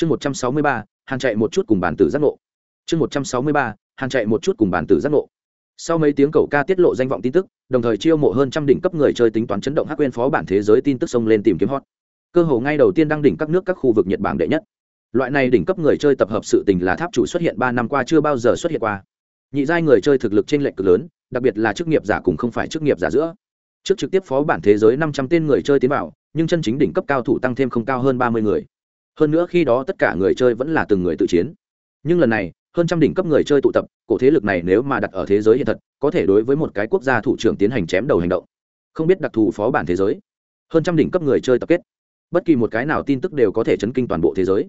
chương một trăm sáu mươi ba, hàn chạy một chút cùng bản tử giác ngộ. Chương một trăm sáu mươi ba, hàn chạy một chút cùng bản tử giác ngộ. Sau mấy tiếng cầu ca tiết lộ danh vọng tin tức, đồng thời chiêu mộ hơn trăm đỉnh cấp người chơi tính toán chấn động hắc quên phó bản thế giới tin tức xông lên tìm kiếm hot. Cơ hồ ngay đầu tiên đăng đỉnh các nước các khu vực nhật bản đệ nhất. Loại này đỉnh cấp người chơi tập hợp sự tình là tháp chủ xuất hiện ba năm qua chưa bao giờ xuất hiện qua. Nhị giai người chơi thực lực trên lệch cực lớn, đặc biệt là chức nghiệp giả cùng không phải chức nghiệp giả giữa. Trước trực tiếp phó bản thế giới năm trăm tên người chơi tiến vào, nhưng chân chính đỉnh cấp cao thủ tăng thêm không cao hơn ba mươi người hơn nữa khi đó tất cả người chơi vẫn là từng người tự chiến. Nhưng lần này, hơn trăm đỉnh cấp người chơi tụ tập, cổ thế lực này nếu mà đặt ở thế giới hiện thật, có thể đối với một cái quốc gia thủ trưởng tiến hành chém đầu hành động. Không biết đặc thù phó bản thế giới. Hơn trăm đỉnh cấp người chơi tập kết. Bất kỳ một cái nào tin tức đều có thể chấn kinh toàn bộ thế giới.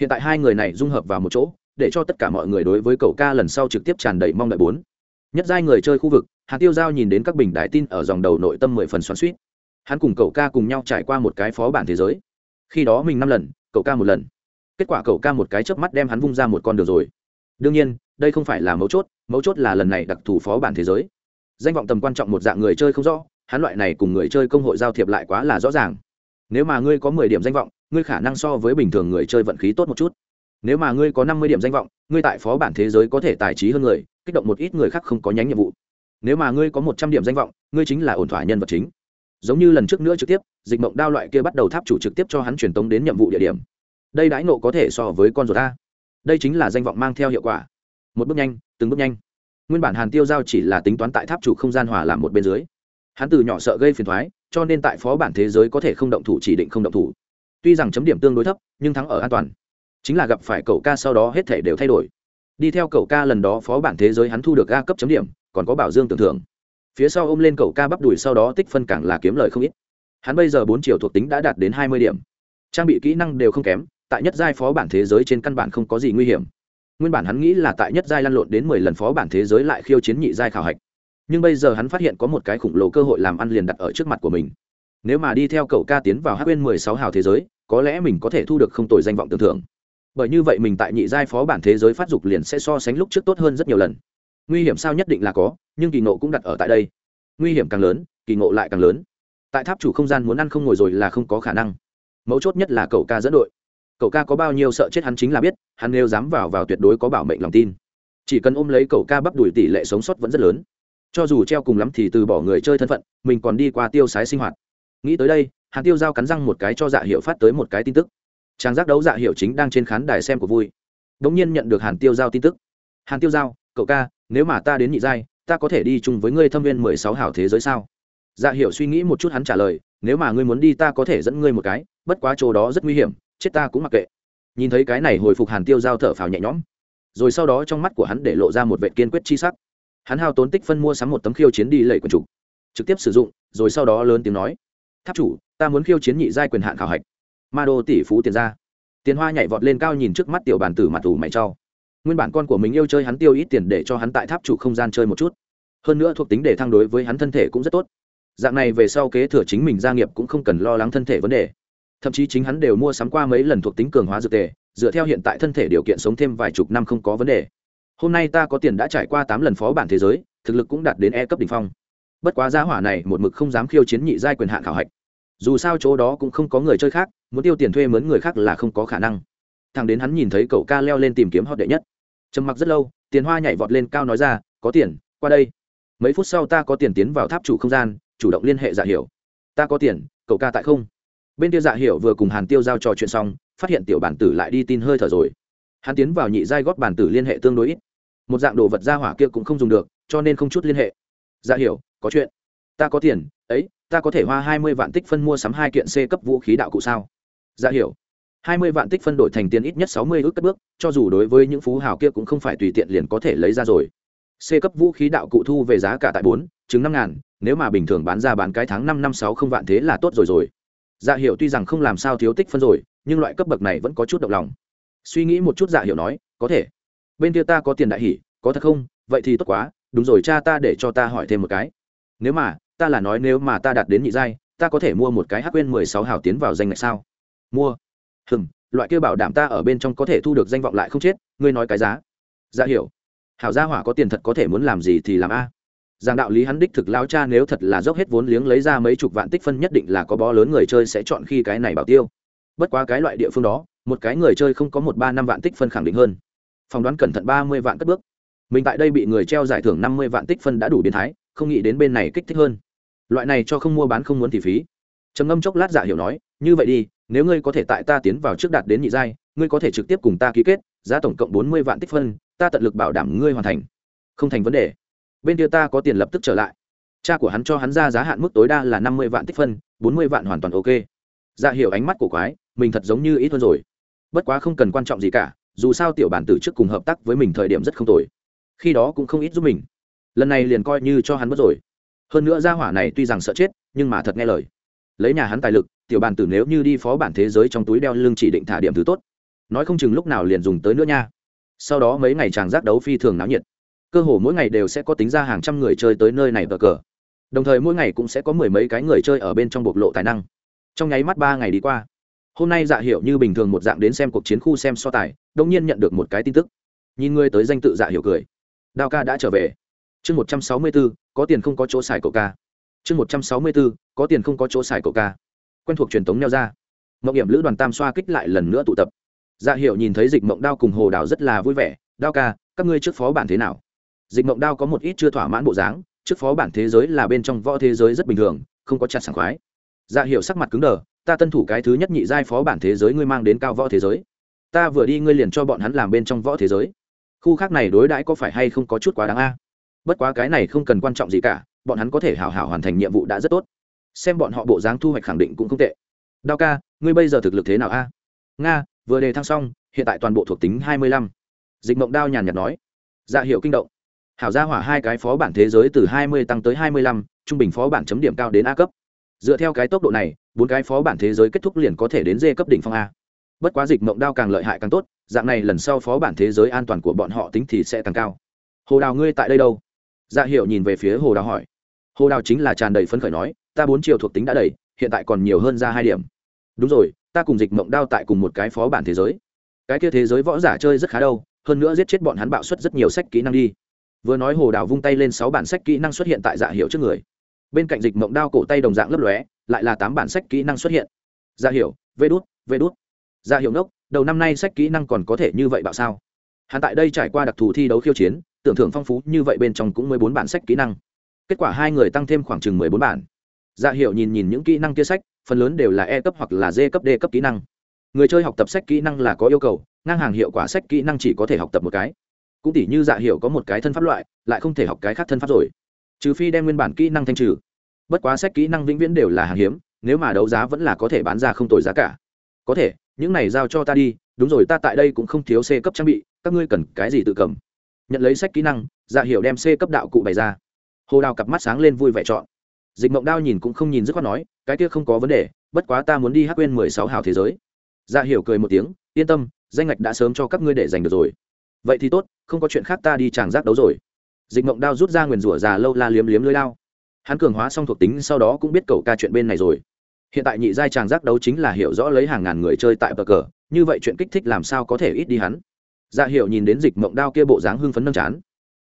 Hiện tại hai người này dung hợp vào một chỗ, để cho tất cả mọi người đối với cầu ca lần sau trực tiếp tràn đầy mong đợi bốn. Nhất giai người chơi khu vực hạt tiêu giao nhìn đến các bình đại tin ở dòng đầu nội tâm mười phần xoắn suýt hắn cùng cậu ca cùng nhau trải qua một cái phó bản thế giới. Khi đó mình năm lần cậu ca một lần. Kết quả cậu ca một cái chớp mắt đem hắn vung ra một con đường rồi. Đương nhiên, đây không phải là mấu chốt mấu chốt là lần này đặc thù phó bản thế giới. Danh vọng tầm quan trọng một dạng người chơi không rõ, hắn loại này cùng người chơi công hội giao thiệp lại quá là rõ ràng. Nếu mà ngươi có mười điểm danh vọng, ngươi khả năng so với bình thường người chơi vận khí tốt một chút. Nếu mà ngươi có năm mươi điểm danh vọng, ngươi tại phó bản thế giới có thể tài trí hơn người, kích động một ít người khác không có nhánh nhiệm vụ. Nếu mà ngươi có một trăm điểm danh vọng, ngươi chính là ổn thỏa nhân vật chính. Giống như lần trước nữa trực tiếp, dịch mộng đao loại kia bắt đầu tháp chủ trực tiếp cho hắn truyền tống đến nhiệm vụ địa điểm đây đãi nộ có thể so với con ruột ta. đây chính là danh vọng mang theo hiệu quả. Một bước nhanh, từng bước nhanh. Nguyên bản hàn tiêu giao chỉ là tính toán tại tháp chủ không gian hòa làm một bên dưới. Hắn từ nhỏ sợ gây phiền thoái, cho nên tại phó bản thế giới có thể không động thủ chỉ định không động thủ. Tuy rằng chấm điểm tương đối thấp, nhưng thắng ở an toàn. Chính là gặp phải cậu ca sau đó hết thể đều thay đổi. Đi theo cậu ca lần đó phó bản thế giới hắn thu được ga cấp chấm điểm, còn có bảo dương tưởng thưởng. Phía sau ôm lên cậu ca bắp đùi sau đó tích phân càng là kiếm lời không ít. Hắn bây giờ bốn triệu thuộc tính đã đạt đến hai mươi điểm. Trang bị kỹ năng đều không kém tại nhất giai phó bản thế giới trên căn bản không có gì nguy hiểm. Nguyên bản hắn nghĩ là tại nhất giai lăn lộn đến mười lần phó bản thế giới lại khiêu chiến nhị giai khảo hạch. Nhưng bây giờ hắn phát hiện có một cái khủng lồ cơ hội làm ăn liền đặt ở trước mặt của mình. Nếu mà đi theo cậu ca tiến vào hát quên mười sáu hào thế giới, có lẽ mình có thể thu được không tồi danh vọng tưởng thưởng. Bởi như vậy mình tại nhị giai phó bản thế giới phát dục liền sẽ so sánh lúc trước tốt hơn rất nhiều lần. Nguy hiểm sao nhất định là có, nhưng kỳ ngộ cũng đặt ở tại đây. Nguy hiểm càng lớn, kỳ ngộ lại càng lớn. Tại tháp chủ không gian muốn ăn không ngồi rồi là không có khả năng. Mấu chốt nhất là cậu ca dẫn đội cậu ca có bao nhiêu sợ chết hắn chính là biết, hắn nếu dám vào vào tuyệt đối có bảo mệnh lòng tin. Chỉ cần ôm lấy cậu ca bắp đuổi tỷ lệ sống sót vẫn rất lớn. Cho dù treo cùng lắm thì từ bỏ người chơi thân phận, mình còn đi qua tiêu sái sinh hoạt. Nghĩ tới đây, hàn tiêu giao cắn răng một cái cho dạ hiệu phát tới một cái tin tức. Trang giác đấu dạ hiệu chính đang trên khán đài xem của vui. Đ ỗ n g nhiên nhận được hàn tiêu giao tin tức. Hàn tiêu giao, cậu ca, nếu mà ta đến nhị giai, ta có thể đi chung với ngươi thâm viên mười sáu hảo thế giới sao? Dạ hiệu suy nghĩ một chút hắn trả lời, nếu mà ngươi muốn đi, ta có thể dẫn ngươi một cái, bất quá chỗ đó rất nguy hiểm chết ta cũng mặc kệ. Nhìn thấy cái này hồi phục hàn tiêu giao thở phào nhẹ nhõm. Rồi sau đó trong mắt của hắn để lộ ra một vệ kiên quyết chi sắc. Hắn hao tốn tích phân mua sắm một tấm khiêu chiến đi lệ quần chủ. Trực tiếp sử dụng, rồi sau đó lớn tiếng nói. Tháp chủ, ta muốn khiêu chiến nhị giai quyền hạn khảo hạch. Ma đô tỷ phú tiền ra tiền hoa nhảy vọt lên cao nhìn trước mắt tiểu bàn tử mặt tù mày trao. Nguyên bản con của mình yêu chơi hắn tiêu ít tiền để cho hắn tại tháp chủ không gian chơi một chút. Hơn nữa thuộc tính để thăng đối với hắn thân thể cũng rất tốt. Dạng này về sau kế thừa chính mình gia nghiệp cũng không cần lo lắng thân thể vấn đề thậm chí chính hắn đều mua sắm qua mấy lần thuộc tính cường hóa dược tề, dựa theo hiện tại thân thể điều kiện sống thêm vài chục năm không có vấn đề. Hôm nay ta có tiền đã trải qua tám lần phó bản thế giới, thực lực cũng đạt đến e cấp đ ỉ n h phong. Bất quá giá hỏa này một mực không dám khiêu chiến nhị giai quyền hạn khảo hạch. Dù sao chỗ đó cũng không có người chơi khác, muốn tiêu tiền thuê mướn người khác là không có khả năng. Thằng đến hắn nhìn thấy cậu ca leo lên tìm kiếm họ đệ nhất. Trầm mặc rất lâu, tiền hoa nhảy vọt lên cao nói ra, có tiền, qua đây. Mấy phút sau ta có tiền tiến vào tháp chủ không gian, chủ động liên hệ giả hiểu ta có tiền, cậu ca tại không? Bên kia dạ hiểu vừa cùng hàn tiêu giao trò chuyện xong, phát hiện tiểu bản tử lại đi tin hơi thở rồi. Hắn tiến vào nhị giai góp bản tử liên hệ tương đối ít. Một dạng đồ vật ra hỏa kia cũng không dùng được, cho nên không chút liên hệ. Dạ hiểu, có chuyện. Ta có tiền, ấy, ta có thể hoa hai mươi vạn tích phân mua sắm hai kiện c cấp vũ khí đạo cụ sao? Dạ hiểu, hai mươi vạn tích phân đổi thành tiền ít nhất sáu mươi ước cất bước, cho dù đối với những phú hào kia cũng không phải tùy tiện liền có thể lấy ra rồi. C cấp vũ khí đạo cụ thu về giá cả tại bốn chứng năm ngàn, nếu mà bình thường bán ra bán cái tháng năm năm sáu không vạn thế là tốt rồi rồi dạ hiệu tuy rằng không làm sao thiếu tích phân rồi, nhưng loại cấp bậc này vẫn có chút động lòng. Suy nghĩ một chút dạ hiệu nói, có thể. Bên kia ta có tiền đại hỷ có thật không? Vậy thì tốt quá, đúng rồi cha ta để cho ta hỏi thêm một cái. Nếu mà, ta là nói nếu mà ta đạt đến nhị giai, ta có thể mua một cái hắc quên mười sáu hào tiến vào danh ngạch sao? Mua. Hừm, loại kia bảo đảm ta ở bên trong có thể thu được danh vọng lại không chết, ngươi nói cái giá. Dạ hiểu. Hảo gia hỏa có tiền thật có thể muốn làm gì thì làm a rằng đạo lý hắn đích thực lao cha nếu thật là dốc hết vốn liếng lấy ra mấy chục vạn tích phân nhất định là có bó lớn người chơi sẽ chọn khi cái này bảo tiêu. Bất quá cái loại địa phương đó, một cái người chơi không có một ba năm vạn tích phân khẳng định hơn. Phỏng đoán cẩn thận ba mươi vạn cất bước. Mình tại đây bị người treo giải thưởng năm mươi vạn tích phân đã đủ biến thái, không nghĩ đến bên này kích thích hơn. Loại này cho không mua bán không muốn thì phí. Trầm ngâm chốc lát giả hiểu nói, như vậy đi, nếu ngươi có thể tại ta tiến vào trước đạt đến nhị giai, ngươi có thể trực tiếp cùng ta ký kết, giá tổng cộng bốn mươi vạn tích phân, ta tận lực bảo đảm ngươi hoàn thành. Không thành vấn đề bên kia ta có tiền lập tức trở lại. Cha của hắn cho hắn ra giá hạn mức tối đa là năm mươi vạn tích phân, bốn mươi vạn hoàn toàn ok. Dạ hiểu ánh mắt của quái, mình thật giống như ít hơn rồi. Bất quá không cần quan trọng gì cả, dù sao tiểu bản tử trước cùng hợp tác với mình thời điểm rất không tồi. Khi đó cũng không ít giúp mình. Lần này liền coi như cho hắn mất rồi. Hơn nữa gia hỏa này tuy rằng sợ chết, nhưng mà thật nghe lời. Lấy nhà hắn tài lực, tiểu bản tử nếu như đi phó bản thế giới trong túi đeo lưng chỉ định thả điểm thứ tốt. Nói không chừng lúc nào liền dùng tới nữa nha. Sau đó mấy ngày chàng giác đấu phi thường náo nhiệt cơ hồ mỗi ngày đều sẽ có tính ra hàng trăm người chơi tới nơi này vờ cờ. Đồng thời mỗi ngày cũng sẽ có mười mấy cái người chơi ở bên trong bộc lộ tài năng. Trong nháy mắt ba ngày đi qua, hôm nay dạ hiểu như bình thường một dạng đến xem cuộc chiến khu xem so tài đông nhiên nhận được một cái tin tức. Nhìn ngươi tới danh tự dạ hiểu cười. Đao ca đã trở về. Chương một trăm sáu mươi bốn, có tiền không có chỗ xài cậu ca. Chương một trăm sáu mươi bốn, có tiền không có chỗ xài cậu ca. Quen thuộc truyền thống neo ra. Mộng hiểm lữ đoàn tam xoa kích lại lần nữa tụ tập. Dạ hiệu nhìn thấy dịch mộng đao cùng hồ đào rất là vui vẻ. Đao ca, các ngươi trước phó bản thế nào? Dịch mộng đao có một ít chưa thỏa mãn bộ dáng, trước phó bản thế giới là bên trong võ thế giới rất bình thường, không có chặt sảng khoái. Dạ hiệu sắc mặt cứng đờ, ta tân thủ cái thứ nhất nhị giai phó bản thế giới ngươi mang đến cao võ thế giới. Ta vừa đi ngươi liền cho bọn hắn làm bên trong võ thế giới. Khu khác này đối đãi có phải hay không có chút quá đáng a? Bất quá cái này không cần quan trọng gì cả, bọn hắn có thể hảo hảo hoàn thành nhiệm vụ đã rất tốt. Xem bọn họ bộ dáng thu hoạch khẳng định cũng không tệ. Đao ca, ngươi bây giờ thực lực thế nào a? Nga, vừa đề thăng xong, hiện tại toàn bộ thuộc tính hai mươi lăm. Dịch mộng đao nhàn nhạt nói. Dạ hiệu kinh động hảo gia hỏa hai cái phó bản thế giới từ hai mươi tăng tới hai mươi lăm, trung bình phó bản chấm điểm cao đến a cấp. Dựa theo cái tốc độ này, bốn cái phó bản thế giới kết thúc liền có thể đến d cấp đỉnh phong a. Bất quá dịch mộng đao càng lợi hại càng tốt, dạng này lần sau phó bản thế giới an toàn của bọn họ tính thì sẽ càng cao. Hồ đào ngươi tại đây đâu? Dạ hiệu nhìn về phía hồ đào hỏi. Hồ đào chính là tràn đầy phấn khởi nói, ta bốn chiều thuộc tính đã đầy, hiện tại còn nhiều hơn ra hai điểm. Đúng rồi, ta cùng dịch mộng đao tại cùng một cái phó bản thế giới. Cái kia thế giới võ giả chơi rất khá đâu, hơn nữa giết chết bọn hắn bạo xuất rất nhiều sách kỹ năng đi vừa nói hồ đào vung tay lên sáu bản sách kỹ năng xuất hiện tại dạ hiệu trước người bên cạnh dịch mộng đao cổ tay đồng dạng lấp lóe lại là tám bản sách kỹ năng xuất hiện dạ hiệu vê đút vê đút dạ hiệu ngốc, đầu năm nay sách kỹ năng còn có thể như vậy bảo sao? Hắn tại đây trải qua đặc thù thi đấu khiêu chiến, tưởng thưởng phong phú như vậy bên trong cũng mười bốn bản sách kỹ năng. Kết quả hai người tăng thêm khoảng chừng mười bốn bản. Dạ hiệu nhìn nhìn những kỹ năng kia sách, phần lớn đều là e cấp hoặc là d cấp d cấp kỹ năng. Người chơi học tập sách kỹ năng là có yêu cầu, ngang hàng hiệu quả sách kỹ năng chỉ có thể học tập một cái cũng tỉ như dạ hiểu có một cái thân pháp loại, lại không thể học cái khác thân pháp rồi. Trừ phi đem nguyên bản kỹ năng thanh trừ. Bất quá sách kỹ năng vĩnh viễn đều là hàng hiếm, nếu mà đấu giá vẫn là có thể bán ra không tồi giá cả. Có thể, những này giao cho ta đi, đúng rồi ta tại đây cũng không thiếu c cấp trang bị, các ngươi cần cái gì tự cầm? Nhận lấy sách kỹ năng dạ hiểu đem c cấp đạo cụ bày ra. Hồ đào cặp mắt sáng lên vui vẻ chọn. Dịch mộng đao nhìn cũng không nhìn dứt khoát nói, cái kia không có vấn đề, bất quá ta muốn đi hát quên mười sáu hào thế giới. Dạ hiểu cười một tiếng, yên tâm, danh ngạch đã sớm cho các ngươi để giành được rồi vậy thì tốt, không có chuyện khác ta đi tràng giác đấu rồi. Dịch mộng đao rút ra nguyền rủa già lâu la liếm liếm lưới lao. Hắn cường hóa xong thuộc tính, sau đó cũng biết cậu ca chuyện bên này rồi. Hiện tại nhị giai tràng giác đấu chính là hiểu rõ lấy hàng ngàn người chơi tại bờ cờ, như vậy chuyện kích thích làm sao có thể ít đi hắn. Dạ hiểu nhìn đến dịch mộng đao kia bộ dáng hưng phấn nâng chán.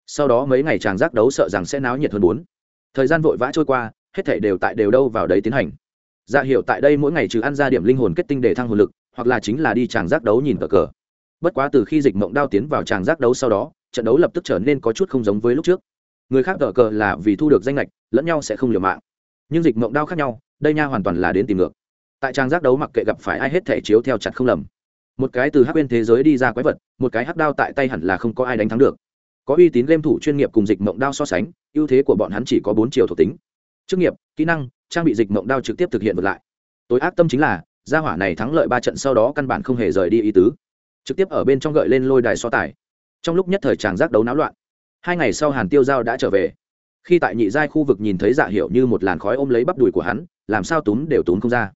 Sau đó mấy ngày tràng giác đấu sợ rằng sẽ náo nhiệt hơn bốn. Thời gian vội vã trôi qua, hết thể đều tại đều đâu vào đấy tiến hành. Dạ hiệu tại đây mỗi ngày trừ ăn ra điểm linh hồn kết tinh để thăng hồn lực, hoặc là chính là đi tràng giác đấu nhìn cờ cờ bất quá từ khi dịch mộng đao tiến vào tràng giác đấu sau đó, trận đấu lập tức trở nên có chút không giống với lúc trước. Người khác đỡ cờ là vì thu được danh lệch lẫn nhau sẽ không liều mạng. Nhưng dịch mộng đao khác nhau, đây nha hoàn toàn là đến tìm ngược. Tại trang giác đấu mặc kệ gặp phải ai hết thể chiếu theo chặt không lầm. Một cái từ hắc bên thế giới đi ra quái vật, một cái hắc đao tại tay hẳn là không có ai đánh thắng được. Có uy tín game thủ chuyên nghiệp cùng dịch mộng đao so sánh, ưu thế của bọn hắn chỉ có bốn chiều thuộc tính. Chức nghiệp, kỹ năng, trang bị dịch mộng đao trực tiếp thực hiện vượt lại. Tối ác tâm chính là, gia hỏa này thắng lợi ba trận sau đó căn bản không hề rời đi ý tứ trực tiếp ở bên trong gợi lên lôi đài so tài. Trong lúc nhất thời tràng giác đấu náo loạn, hai ngày sau hàn tiêu giao đã trở về. Khi tại nhị giai khu vực nhìn thấy dạ hiệu như một làn khói ôm lấy bắp đùi của hắn, làm sao túm đều túm không ra.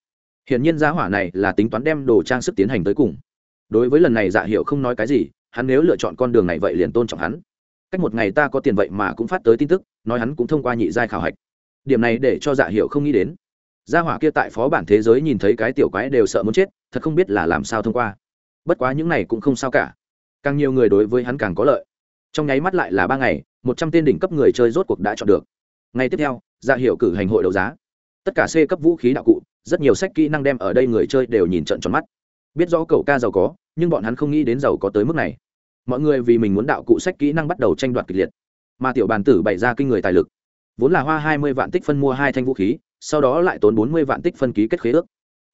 Hiển nhiên gia hỏa này là tính toán đem đồ trang sức tiến hành tới cùng. Đối với lần này dạ hiệu không nói cái gì, hắn nếu lựa chọn con đường này vậy liền tôn trọng hắn. Cách một ngày ta có tiền vậy mà cũng phát tới tin tức, nói hắn cũng thông qua nhị giai khảo hạch. Điểm này để cho dạ hiệu không nghĩ đến. Gia hỏa kia tại phó bản thế giới nhìn thấy cái tiểu quái đều sợ muốn chết, thật không biết là làm sao thông qua bất quá những này cũng không sao cả. Càng nhiều người đối với hắn càng có lợi. Trong nháy mắt lại là ba ngày, một trăm tên đỉnh cấp người chơi rốt cuộc đã chọn được. Ngày tiếp theo dạ ra hiệu cử hành hội đấu giá. Tất cả c cấp vũ khí đạo cụ, rất nhiều sách kỹ năng đem ở đây người chơi đều nhìn trận tròn mắt. Biết rõ cậu ca giàu có, nhưng bọn hắn không nghĩ đến giàu có tới mức này. Mọi người vì mình muốn đạo cụ sách kỹ năng bắt đầu tranh đoạt kịch liệt. Mà tiểu bàn tử bày ra kinh người tài lực. Vốn là hoa hai mươi vạn tích phân mua hai thanh vũ khí, sau đó lại tốn bốn mươi vạn tích phân ký kết khế ước.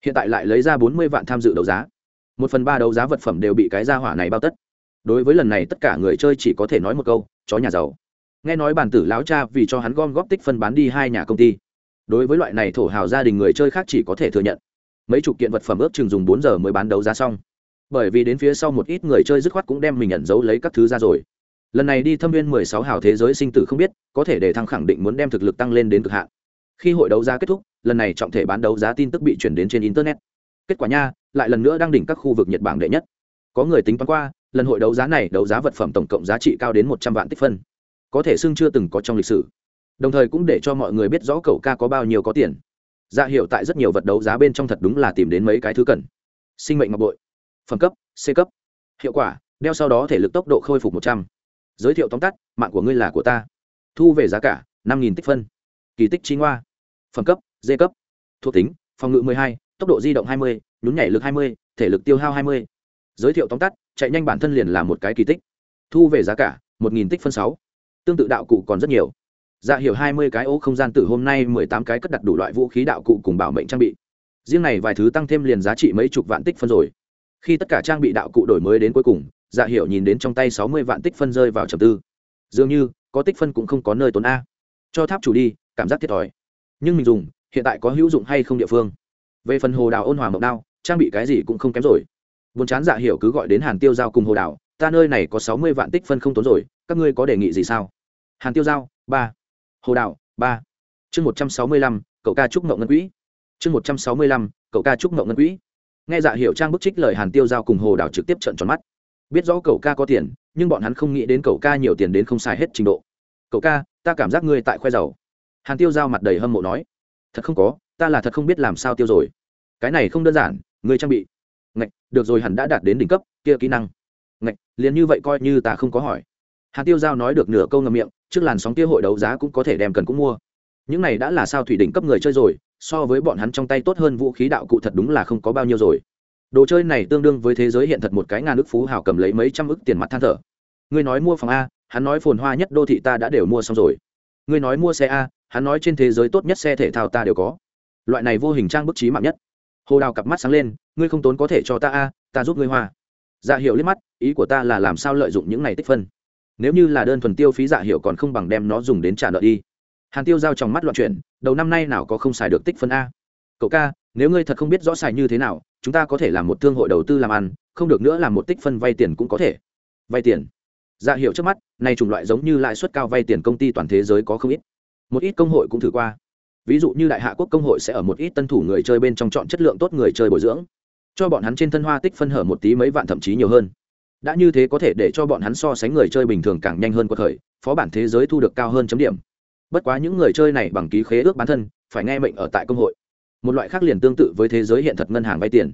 Hiện tại lại lấy ra bốn mươi vạn tham dự đấu giá một phần ba đấu giá vật phẩm đều bị cái gia hỏa này bao tất. Đối với lần này tất cả người chơi chỉ có thể nói một câu, chó nhà giàu. Nghe nói bản tử láo cha vì cho hắn gom góp tích phân bán đi hai nhà công ty. Đối với loại này thổ hào gia đình người chơi khác chỉ có thể thừa nhận. Mấy chục kiện vật phẩm ước chừng dùng bốn giờ mới bán đấu giá xong. Bởi vì đến phía sau một ít người chơi dứt khoát cũng đem mình nhận dấu lấy các thứ ra rồi. Lần này đi thâm viên mười sáu hào thế giới sinh tử không biết, có thể để thăng khẳng định muốn đem thực lực tăng lên đến cực hạn. Khi hội đấu giá kết thúc, lần này trọng thể bán đấu giá tin tức bị chuyển đến trên internet. Kết quả nha lại lần nữa đang đỉnh các khu vực nhật bản đệ nhất. Có người tính toán qua, lần hội đấu giá này đấu giá vật phẩm tổng cộng giá trị cao đến một trăm vạn tích phân. Có thể xưng chưa từng có trong lịch sử. Đồng thời cũng để cho mọi người biết rõ cậu ca có bao nhiêu có tiền. Dạ hiệu tại rất nhiều vật đấu giá bên trong thật đúng là tìm đến mấy cái thứ cần. Sinh mệnh ngọc bội, phẩm cấp, c cấp. Hiệu quả, đeo sau đó thể lực tốc độ khôi phục một trăm. Giới thiệu tóm tắt, mạng của ngươi là của ta. Thu về giá cả, năm tích phân. Kỳ tích chi ngoa. Phẩm cấp, d cấp. Thuộc tính, phòng ngự hai, tốc độ di động hai mươi nhún nhảy lực hai mươi, thể lực tiêu hao hai mươi. Giới thiệu tóm tắt, chạy nhanh bản thân liền là một cái kỳ tích. Thu về giá cả, một nghìn tích phân sáu. Tương tự đạo cụ còn rất nhiều. Dạ hiểu hai mươi cái ô không gian tử hôm nay mười tám cái cất đặt đủ loại vũ khí đạo cụ cùng bảo mệnh trang bị. Riêng này vài thứ tăng thêm liền giá trị mấy chục vạn tích phân rồi. Khi tất cả trang bị đạo cụ đổi mới đến cuối cùng dạ hiểu nhìn đến trong tay sáu mươi vạn tích phân rơi vào trầm tư. Dường như, có tích phân cũng không có nơi tốn a. Cho tháp chủ đi, cảm giác thiệt thòi. Nhưng mình dùng, hiện tại có hữu dụng hay không địa phương? Về phần hồ đào ôn hòa mộng đao trang bị cái gì cũng không kém rồi. Buồn chán dạ hiểu cứ gọi đến hàn tiêu giao cùng hồ đào, ta nơi này có sáu mươi vạn tích phân không tốn rồi, các ngươi có đề nghị gì sao? Hàn tiêu giao, ba. Hồ đào, ba. Chương một trăm sáu mươi lăm, cậu ca trúc ngậu ngân quỹ. Chương một trăm sáu mươi lăm, cậu ca trúc ngậu ngân quỹ. Nghe dạ hiểu trang bức trích lời hàn tiêu giao cùng hồ đào trực tiếp trận tròn mắt. Biết rõ cậu ca có tiền, nhưng bọn hắn không nghĩ đến cậu ca nhiều tiền đến không xài hết trình độ. Cậu ca, ta cảm giác ngươi tại khoe giàu. Hàn tiêu giao mặt đầy hâm mộ nói. Thật không có, ta là thật không biết làm sao tiêu rồi. Cái này không đơn giản Người trang bị. Ngạch, được rồi hẳn đã đạt đến đỉnh cấp, kia kỹ năng. Ngạch, liền như vậy coi như ta không có hỏi. Hạt tiêu giao nói được nửa câu ngầm miệng, trước làn sóng kia hội đấu giá cũng có thể đem cần cũng mua. Những này đã là sao thủy đỉnh cấp người chơi rồi, so với bọn hắn trong tay tốt hơn vũ khí đạo cụ thật đúng là không có bao nhiêu rồi. Đồ chơi này tương đương với thế giới hiện thật một cái ngàn ức phú hào cầm lấy mấy trăm ức tiền mặt than thở. Ngươi nói mua phòng a, hắn nói phồn hoa nhất đô thị ta đã đều mua xong rồi. Ngươi nói mua xe a, hắn nói trên thế giới tốt nhất xe thể thao ta đều có. Loại này vô hình trang bức trí mạng nhất hồ đào cặp mắt sáng lên, ngươi không tốn có thể cho ta a, ta giúp ngươi hoa. Dạ hiệu liếc mắt, ý của ta là làm sao lợi dụng những này tích phân? Nếu như là đơn thuần tiêu phí dạ hiệu còn không bằng đem nó dùng đến trả nợ đi. Hàn tiêu giao trong mắt loạn chuyển, đầu năm nay nào có không xài được tích phân a? Cậu ca, nếu ngươi thật không biết rõ xài như thế nào, chúng ta có thể làm một thương hội đầu tư làm ăn, không được nữa làm một tích phân vay tiền cũng có thể. Vay tiền? Dạ hiệu trước mắt, này chủng loại giống như lãi suất cao vay tiền công ty toàn thế giới có không ít. Một ít công hội cũng thử qua ví dụ như đại hạ quốc công hội sẽ ở một ít tân thủ người chơi bên trong chọn chất lượng tốt người chơi bồi dưỡng, cho bọn hắn trên thân hoa tích phân hở một tí mấy vạn thậm chí nhiều hơn. Đã như thế có thể để cho bọn hắn so sánh người chơi bình thường càng nhanh hơn cuộc khởi phó bản thế giới thu được cao hơn chấm điểm. Bất quá những người chơi này bằng ký khế ước bản thân, phải nghe mệnh ở tại công hội. Một loại khác liền tương tự với thế giới hiện thật ngân hàng vay tiền.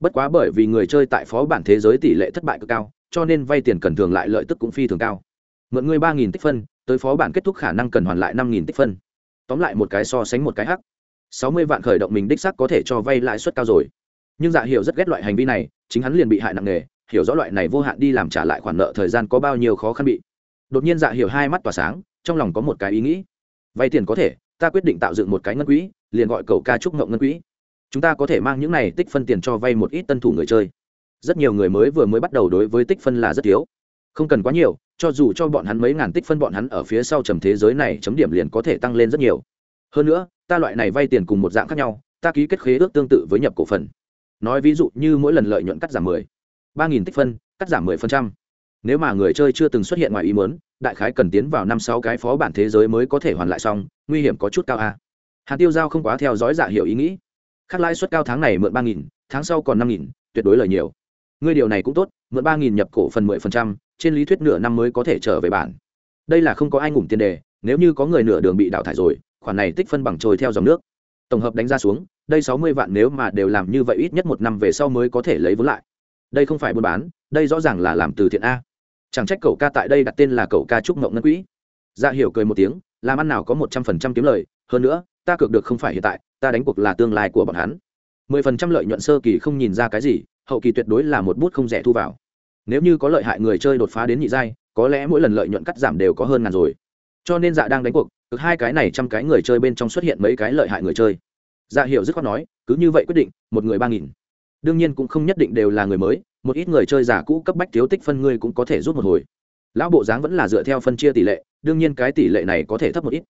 Bất quá bởi vì người chơi tại phó bản thế giới tỷ lệ thất bại cực cao, cho nên vay tiền cần thường lại lợi tức cũng phi thường cao. Mượn người ba nghìn tích phân, tới phó bản kết thúc khả năng cần hoàn lại năm nghìn tích phân tóm lại một cái so sánh một cái hắc. Sáu mươi vạn khởi động mình đích sắc có thể cho vay lãi suất cao rồi. Nhưng dạ hiểu rất ghét loại hành vi này, chính hắn liền bị hại nặng nề, hiểu rõ loại này vô hạn đi làm trả lại khoản nợ thời gian có bao nhiêu khó khăn bị. Đột nhiên dạ hiểu hai mắt tỏa sáng, trong lòng có một cái ý nghĩ. Vay tiền có thể, ta quyết định tạo dựng một cái ngân quỹ, liền gọi cầu ca trúc ngộng ngân quỹ. Chúng ta có thể mang những này tích phân tiền cho vay một ít tân thủ người chơi. Rất nhiều người mới vừa mới bắt đầu đối với tích phân là rất thiếu. Không cần quá nhiều cho dù cho bọn hắn mấy ngàn tích phân bọn hắn ở phía sau trầm thế giới này chấm điểm liền có thể tăng lên rất nhiều. Hơn nữa, ta loại này vay tiền cùng một dạng khác nhau, ta ký kết khế ước tương tự với nhập cổ phần. Nói ví dụ như mỗi lần lợi nhuận cắt giảm mười, ba nghìn tích phân, cắt giảm mười phần trăm. Nếu mà người chơi chưa từng xuất hiện ngoài ý muốn, đại khái cần tiến vào năm sáu cái phó bản thế giới mới có thể hoàn lại xong, nguy hiểm có chút cao a. À. tiêu giao không quá theo dõi giả hiệu ý nghĩ. Khác lãi suất cao tháng này mượn ba nghìn, tháng sau còn năm nghìn, tuyệt đối lời nhiều ngươi điều này cũng tốt, mượn ba nghìn nhập cổ phần mười phần trăm, trên lý thuyết nửa năm mới có thể trở về bản. Đây là không có ai ngủm tiền đề, nếu như có người nửa đường bị đào thải rồi, khoản này tích phân bằng trôi theo dòng nước. Tổng hợp đánh ra xuống, đây sáu mươi vạn nếu mà đều làm như vậy ít nhất một năm về sau mới có thể lấy vốn lại. Đây không phải buôn bán, đây rõ ràng là làm từ thiện a. Chẳng trách cậu ca tại đây đặt tên là cậu ca trúc mộng ngân quỹ. Dạ hiểu cười một tiếng, làm ăn nào có một trăm phần trăm kiếm lời, hơn nữa, ta cược được không phải hiện tại, ta đánh cuộc là tương lai của bọn hắn. Mười phần trăm lợi nhuận sơ kỳ không nhìn ra cái gì hậu kỳ tuyệt đối là một bút không rẻ thu vào. Nếu như có lợi hại người chơi đột phá đến nhị giai, có lẽ mỗi lần lợi nhuận cắt giảm đều có hơn ngàn rồi. Cho nên dạ đang đánh cuộc, cực hai cái này trăm cái người chơi bên trong xuất hiện mấy cái lợi hại người chơi. Dạ hiểu dứt khoát nói, cứ như vậy quyết định, một người ba nghìn. Đương nhiên cũng không nhất định đều là người mới, một ít người chơi giả cũ cấp bách thiếu tích phân ngươi cũng có thể rút một hồi. Lão bộ dáng vẫn là dựa theo phân chia tỷ lệ, đương nhiên cái tỷ lệ này có thể thấp một ít.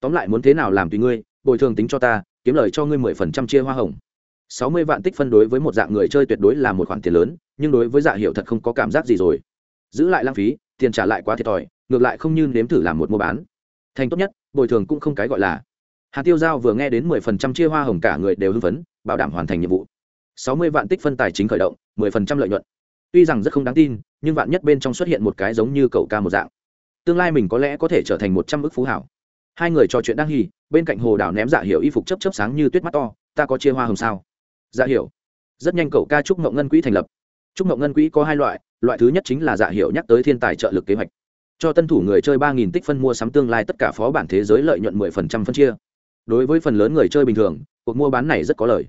Tóm lại muốn thế nào làm tùy ngươi, bồi thường tính cho ta, kiếm lời cho ngươi mười phần trăm chia hoa hồng sáu mươi vạn tích phân đối với một dạng người chơi tuyệt đối là một khoản tiền lớn, nhưng đối với dạ hiệu thật không có cảm giác gì rồi. Giữ lại lãng phí, tiền trả lại quá thiệt thòi, ngược lại không như nếm thử làm một mua bán. Thành tốt nhất, bồi thường cũng không cái gọi là. Hà tiêu giao vừa nghe đến mười phần trăm chia hoa hồng cả người đều hưng phấn, bảo đảm hoàn thành nhiệm vụ. Sáu mươi vạn tích phân tài chính khởi động, mười phần trăm lợi nhuận. Tuy rằng rất không đáng tin, nhưng vạn nhất bên trong xuất hiện một cái giống như cậu ca một dạng, tương lai mình có lẽ có thể trở thành một trăm ước phú hảo. Hai người trò chuyện đang hì, bên cạnh hồ đảo ném dạ hiểu y phục chấp chấp sáng như tuyết mắt to, ta có chia hoa hồng sao? Dạ hiểu. Rất nhanh cậu ca trúc mộng ngân quỹ thành lập. Trúc mộng ngân quỹ có hai loại loại thứ nhất chính là dạ hiểu nhắc tới thiên tài trợ lực kế hoạch. Cho tân thủ người chơi ba nghìn tích phân mua sắm tương lai tất cả phó bản thế giới lợi nhuận mười phần trăm phân chia. Đối với phần lớn người chơi bình thường, cuộc mua bán này rất có lời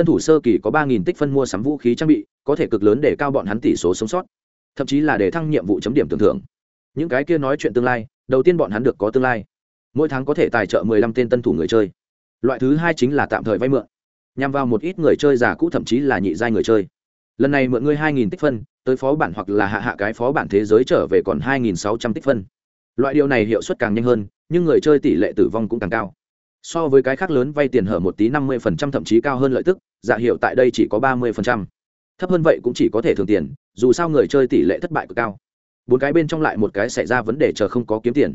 tân thủ sơ kỳ có ba nghìn tích phân mua sắm vũ khí trang bị, có thể cực lớn để cao bọn hắn tỷ số sống sót. Thậm chí là để thăng nhiệm vụ chấm điểm tưởng thưởng. Những cái kia nói chuyện tương lai, đầu tiên bọn hắn được có tương lai. Mỗi tháng có thể tài trợ mười lăm tên tân thủ người chơi. Loại thứ hai chính là tạm thời vay mượn nhằm vào một ít người chơi già cũ, thậm chí là nhị giai người chơi. Lần này mượn ngươi hai nghìn tích phân, tới phó bản hoặc là hạ hạ cái phó bản thế giới trở về còn hai nghìn sáu trăm tích phân. Loại điều này hiệu suất càng nhanh hơn, nhưng người chơi tỷ lệ tử vong cũng càng cao. So với cái khác lớn, vay tiền hở một tí năm mươi phần trăm, thậm chí cao hơn lợi tức giả hiệu tại đây chỉ có ba mươi phần trăm. Thấp hơn vậy cũng chỉ có thể thường tiền, dù sao người chơi tỷ lệ thất bại cực cao. Bốn cái bên trong lại một cái xảy ra vấn đề chờ không có kiếm tiền.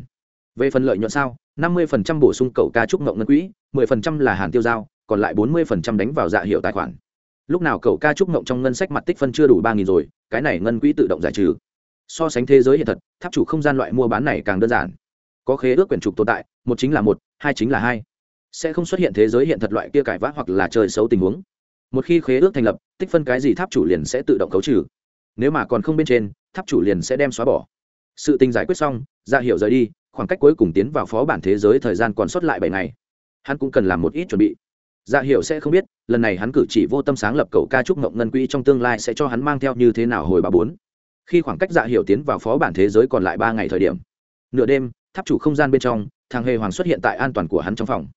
Về phần lợi nhuận sao, năm mươi phần trăm bổ sung cầu ca trúc ngộng ngân quỹ, mười phần trăm là hàn tiêu giao còn lại bốn mươi phần trăm đánh vào dạ hiệu tài khoản. Lúc nào cầu ca trúc ngộng trong ngân sách mặt tích phân chưa đủ ba nghìn rồi, cái này ngân quỹ tự động giải trừ. So sánh thế giới hiện thật, tháp chủ không gian loại mua bán này càng đơn giản. Có khế ước quyển trục tồn tại, một chính là một, hai chính là hai. Sẽ không xuất hiện thế giới hiện thật loại kia cải vã hoặc là chơi xấu tình huống. Một khi khế ước thành lập, tích phân cái gì tháp chủ liền sẽ tự động cấu trừ. Nếu mà còn không bên trên, tháp chủ liền sẽ đem xóa bỏ. Sự tình giải quyết xong ra hiệu rời đi, khoảng cách cuối cùng tiến vào phó bản thế giới thời gian còn sót lại bảy ngày. Hắn cũng cần làm một ít chuẩn bị dạ hiệu sẽ không biết, lần này hắn cử chỉ vô tâm sáng lập cầu ca trúc ngộng ngân quỹ trong tương lai sẽ cho hắn mang theo như thế nào hồi bà bốn. Khi khoảng cách dạ hiệu tiến vào phó bản thế giới còn lại ba ngày thời điểm, nửa đêm, tháp chủ không gian bên trong, thằng hề hoàng xuất hiện tại an toàn của hắn trong phòng.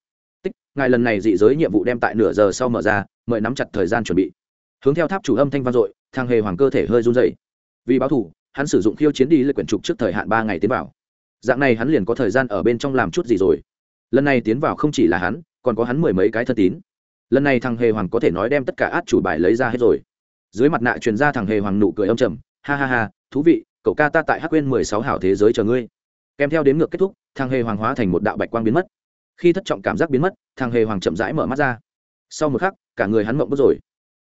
Tích, ngài lần này dị giới nhiệm vụ đem tại nửa giờ sau mở ra, mời nắm chặt thời gian chuẩn bị. Hướng theo tháp chủ âm thanh vang dội, thằng hề hoàng cơ thể hơi run dày vì báo thủ hắn sử dụng khiêu chiến đi lệ quyển trục trước thời hạn ba ngày tiến vào. Dạng này hắn liền có thời gian ở bên trong làm chút gì rồi. Lần này tiến vào không chỉ là hắn còn có hắn mười mấy cái thân tín. Lần này thằng hề hoàng có thể nói đem tất cả át chủ bài lấy ra hết rồi. Dưới mặt nạ truyền ra thằng hề hoàng nụ cười âm trầm, ha ha ha, thú vị, cậu ca ta tại hắc quên mười sáu hảo thế giới chờ ngươi. Kèm theo đến ngược kết thúc, thằng hề hoàng hóa thành một đạo bạch quang biến mất. Khi thất trọng cảm giác biến mất, thằng hề hoàng chậm rãi mở mắt ra. Sau một khắc, cả người hắn mộng bất rồi.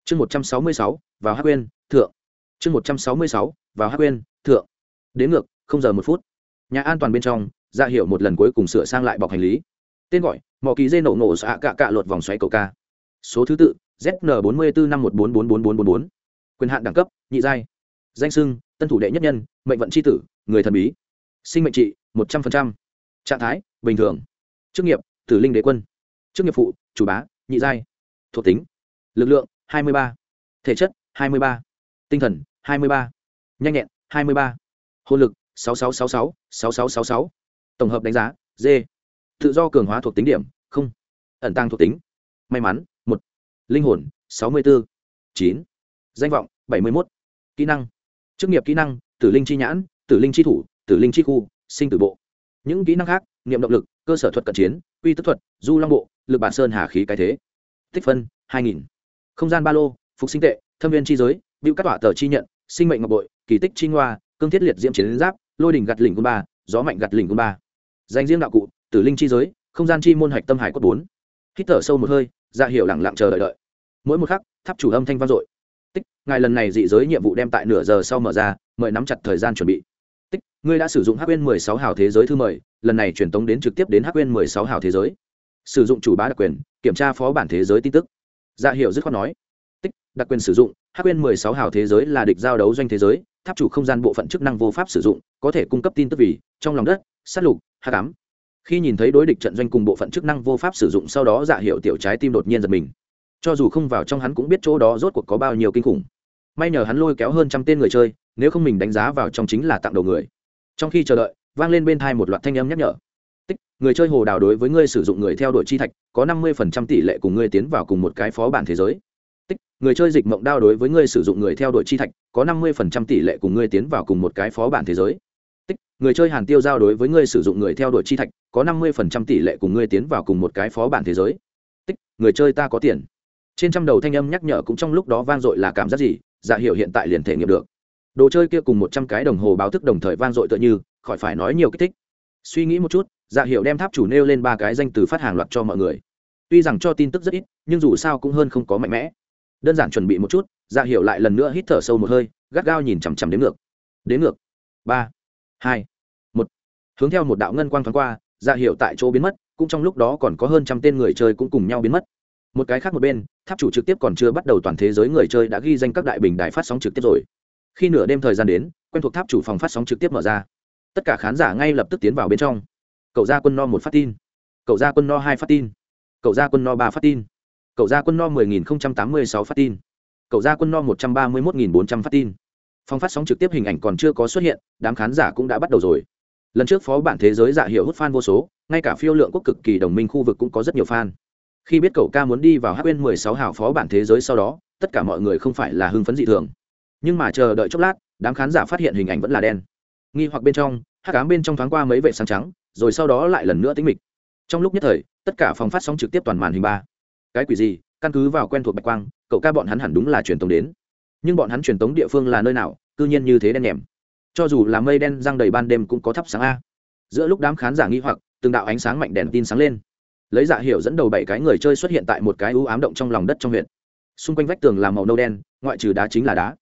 Chương một trăm sáu mươi sáu, vào hắc quên thượng. Chương một trăm sáu mươi sáu, vào hắc quên thượng. Đến ngược, không giờ một phút. Nhà an toàn bên trong dạ ra hiệu một lần cuối cùng sửa sang lại bọc hành lý. Tên gọi mỏ kỳ dê nổ nổ xạ cạ cạ lột vòng xoáy cầu ca. Số thứ tự zn bốn mươi bốn năm một bốn bốn bốn bốn bốn bốn quyền hạn đẳng cấp, nhị giai. Danh sưng tân thủ đệ nhất nhân, mệnh vận c h i tử, người thần bí. Sinh mệnh trị, một trăm linh trạng thái, bình thường. Chức nghiệp, tử linh đế quân. Chức nghiệp phụ, chủ bá, nhị giai. Thuộc tính, lực lượng, hai mươi ba. Thể chất, hai mươi ba. Tinh thần, hai mươi ba. Nhanh nhẹn, hai mươi ba. Hôn lực, sáu sáu sáu sáu sáu sáu sáu sáu. Tổng hợp đánh giá, d tự do cường hóa thuộc tính điểm, không, ẩn tăng thuộc tính. May mắn, một, linh hồn, sáu mươi bốn chín, danh vọng, bảy mươi một kỹ năng, chức nghiệp kỹ năng, tử linh chi nhãn, tử linh chi thủ, tử linh chi khu, sinh tử bộ. Những kỹ năng khác, niệm động lực, cơ sở thuật cận chiến, quy tức thuật, du long bộ, lực bản sơn hà khí cái thế. Tích phân, hai nghìn. Không gian ba lô, phục sinh tệ, thâm viên chi giới bịu các tỏa tờ chi nhận, sinh mệnh ngọc bội, kỳ tích chi ngoa, cương thiết liệt diễm chiến giáp, lôi đỉnh gặt lỉnh quân ba, gió mạnh gặt lỉnh quân ba. Danh riêng đạo cụ tử linh chi giới, không gian chi môn hạch tâm hải cốt bốn. Hít thở sâu một hơi dạ ra hiệu lẳng lặng chờ đợi đợi. Mỗi một khắc, tháp chủ âm thanh vang dội. Tích, ngài lần này dị giới nhiệm vụ đem tại nửa giờ sau mở ra, mời nắm chặt thời gian chuẩn bị. Tích, ngươi đã sử dụng hắc quên mười sáu hào thế giới thư mời, lần này truyền tống đến trực tiếp đến hắc quên mười sáu hào thế giới. Sử dụng chủ bá đặc quyền, kiểm tra phó bản thế giới tin tức. Dạ hiệu dứt khoát nói. Tích, đặc quyền sử dụng, hắc quên mười sáu hào thế giới là địch giao đấu doanh thế giới, tháp chủ không gian bộ phận chức năng vô pháp sử dụng, có thể cung cấp tin tức vì, trong lòng đất, sát lục, hạ cám khi nhìn thấy đối địch trận doanh cùng bộ phận chức năng vô pháp sử dụng sau đó dạ hiệu tiểu trái tim đột nhiên giật mình. Cho dù không vào trong hắn cũng biết chỗ đó rốt cuộc có bao nhiêu kinh khủng. May nhờ hắn lôi kéo hơn trăm tên người chơi, nếu không mình đánh giá vào trong chính là tặng đầu người. Trong khi chờ đợi, vang lên bên thai một loạt thanh âm nhắc nhở. Tích, người chơi hồ đào đối với ngươi sử dụng người theo đuổi chi thạch, có năm mươi phần trăm tỷ lệ cùng ngươi tiến vào cùng một cái phó bản thế giới. Tích, người chơi dịch mộng đao đối với ngươi sử dụng người theo đuổi chi thạch, có năm mươi phần trăm tỷ lệ cùng ngươi tiến vào cùng một cái phó bản thế giới người chơi hàn tiêu giao đối với ngươi sử dụng người theo đuổi chi thạch, có năm mươi phần trăm tỷ lệ cùng ngươi tiến vào cùng một cái phó bản thế giới. Tích, người chơi ta có tiền. Trên trăm đầu thanh âm nhắc nhở cũng trong lúc đó vang dội là cảm giác gì dạ hiệu hiện tại liền thể nghiệm được. Đồ chơi kia cùng một trăm cái đồng hồ báo thức đồng thời vang dội tựa như, khỏi phải nói nhiều kích thích. Suy nghĩ một chút dạ hiệu đem tháp chủ nêu lên ba cái danh từ phát hàng loạt cho mọi người. Tuy rằng cho tin tức rất ít, nhưng dù sao cũng hơn không có mạnh mẽ. Đơn giản chuẩn bị một chút dạ hiệu lại lần nữa hít thở sâu một hơi, gắt gao nhìn chằm chằm đến ngược. Đến ngược. Ba hai. Một. Hướng theo một đạo ngân quang thoáng qua dạ hiệu tại chỗ biến mất, cũng trong lúc đó còn có hơn trăm tên người chơi cũng cùng nhau biến mất. Một cái khác một bên, tháp chủ trực tiếp còn chưa bắt đầu toàn thế giới người chơi đã ghi danh các đại bình đài phát sóng trực tiếp rồi. Khi nửa đêm thời gian đến, quen thuộc tháp chủ phòng phát sóng trực tiếp mở ra. Tất cả khán giả ngay lập tức tiến vào bên trong. Cậu ra quân no một phát tin. Cậu ra quân no hai phát tin. Cậu ra quân no ba phát tin. Cậu ra quân no mười nghìn không trăm tám mươi sáu phát tin. Cậu ra quân no một trăm ba mươi một nghìn bốn trăm phát tin phòng phát sóng trực tiếp hình ảnh còn chưa có xuất hiện, đám khán giả cũng đã bắt đầu rồi. Lần trước phó bản thế giới dạ giả hiệu hút fan vô số, ngay cả phiêu lượng quốc cực kỳ đồng minh khu vực cũng có rất nhiều fan. Khi biết cậu ca muốn đi vào hát quên mười sáu hào phó bản thế giới sau đó, tất cả mọi người không phải là hưng phấn dị thường. Nhưng mà chờ đợi chốc lát, đám khán giả phát hiện hình ảnh vẫn là đen. Nghi hoặc bên trong, hát cám bên trong thoáng qua mấy vệ sáng trắng, rồi sau đó lại lần nữa tính mịch. Trong lúc nhất thời, tất cả phòng phát sóng trực tiếp toàn màn hình ba. Cái quỷ gì? Căn cứ vào quen thuộc bạch quang, cậu ca bọn hắn hẳn đúng là truyền tống đến nhưng bọn hắn truyền tống địa phương là nơi nào, cư nhiên như thế đen nhèm. Cho dù là mây đen răng đầy ban đêm cũng có thắp sáng a. Giữa lúc đám khán giả nghi hoặc, từng đạo ánh sáng mạnh đèn tin sáng lên. Lấy dạ hiệu dẫn đầu bảy cái người chơi xuất hiện tại một cái ưu ám động trong lòng đất trong huyện. Xung quanh vách tường là màu nâu đen, ngoại trừ đá chính là đá.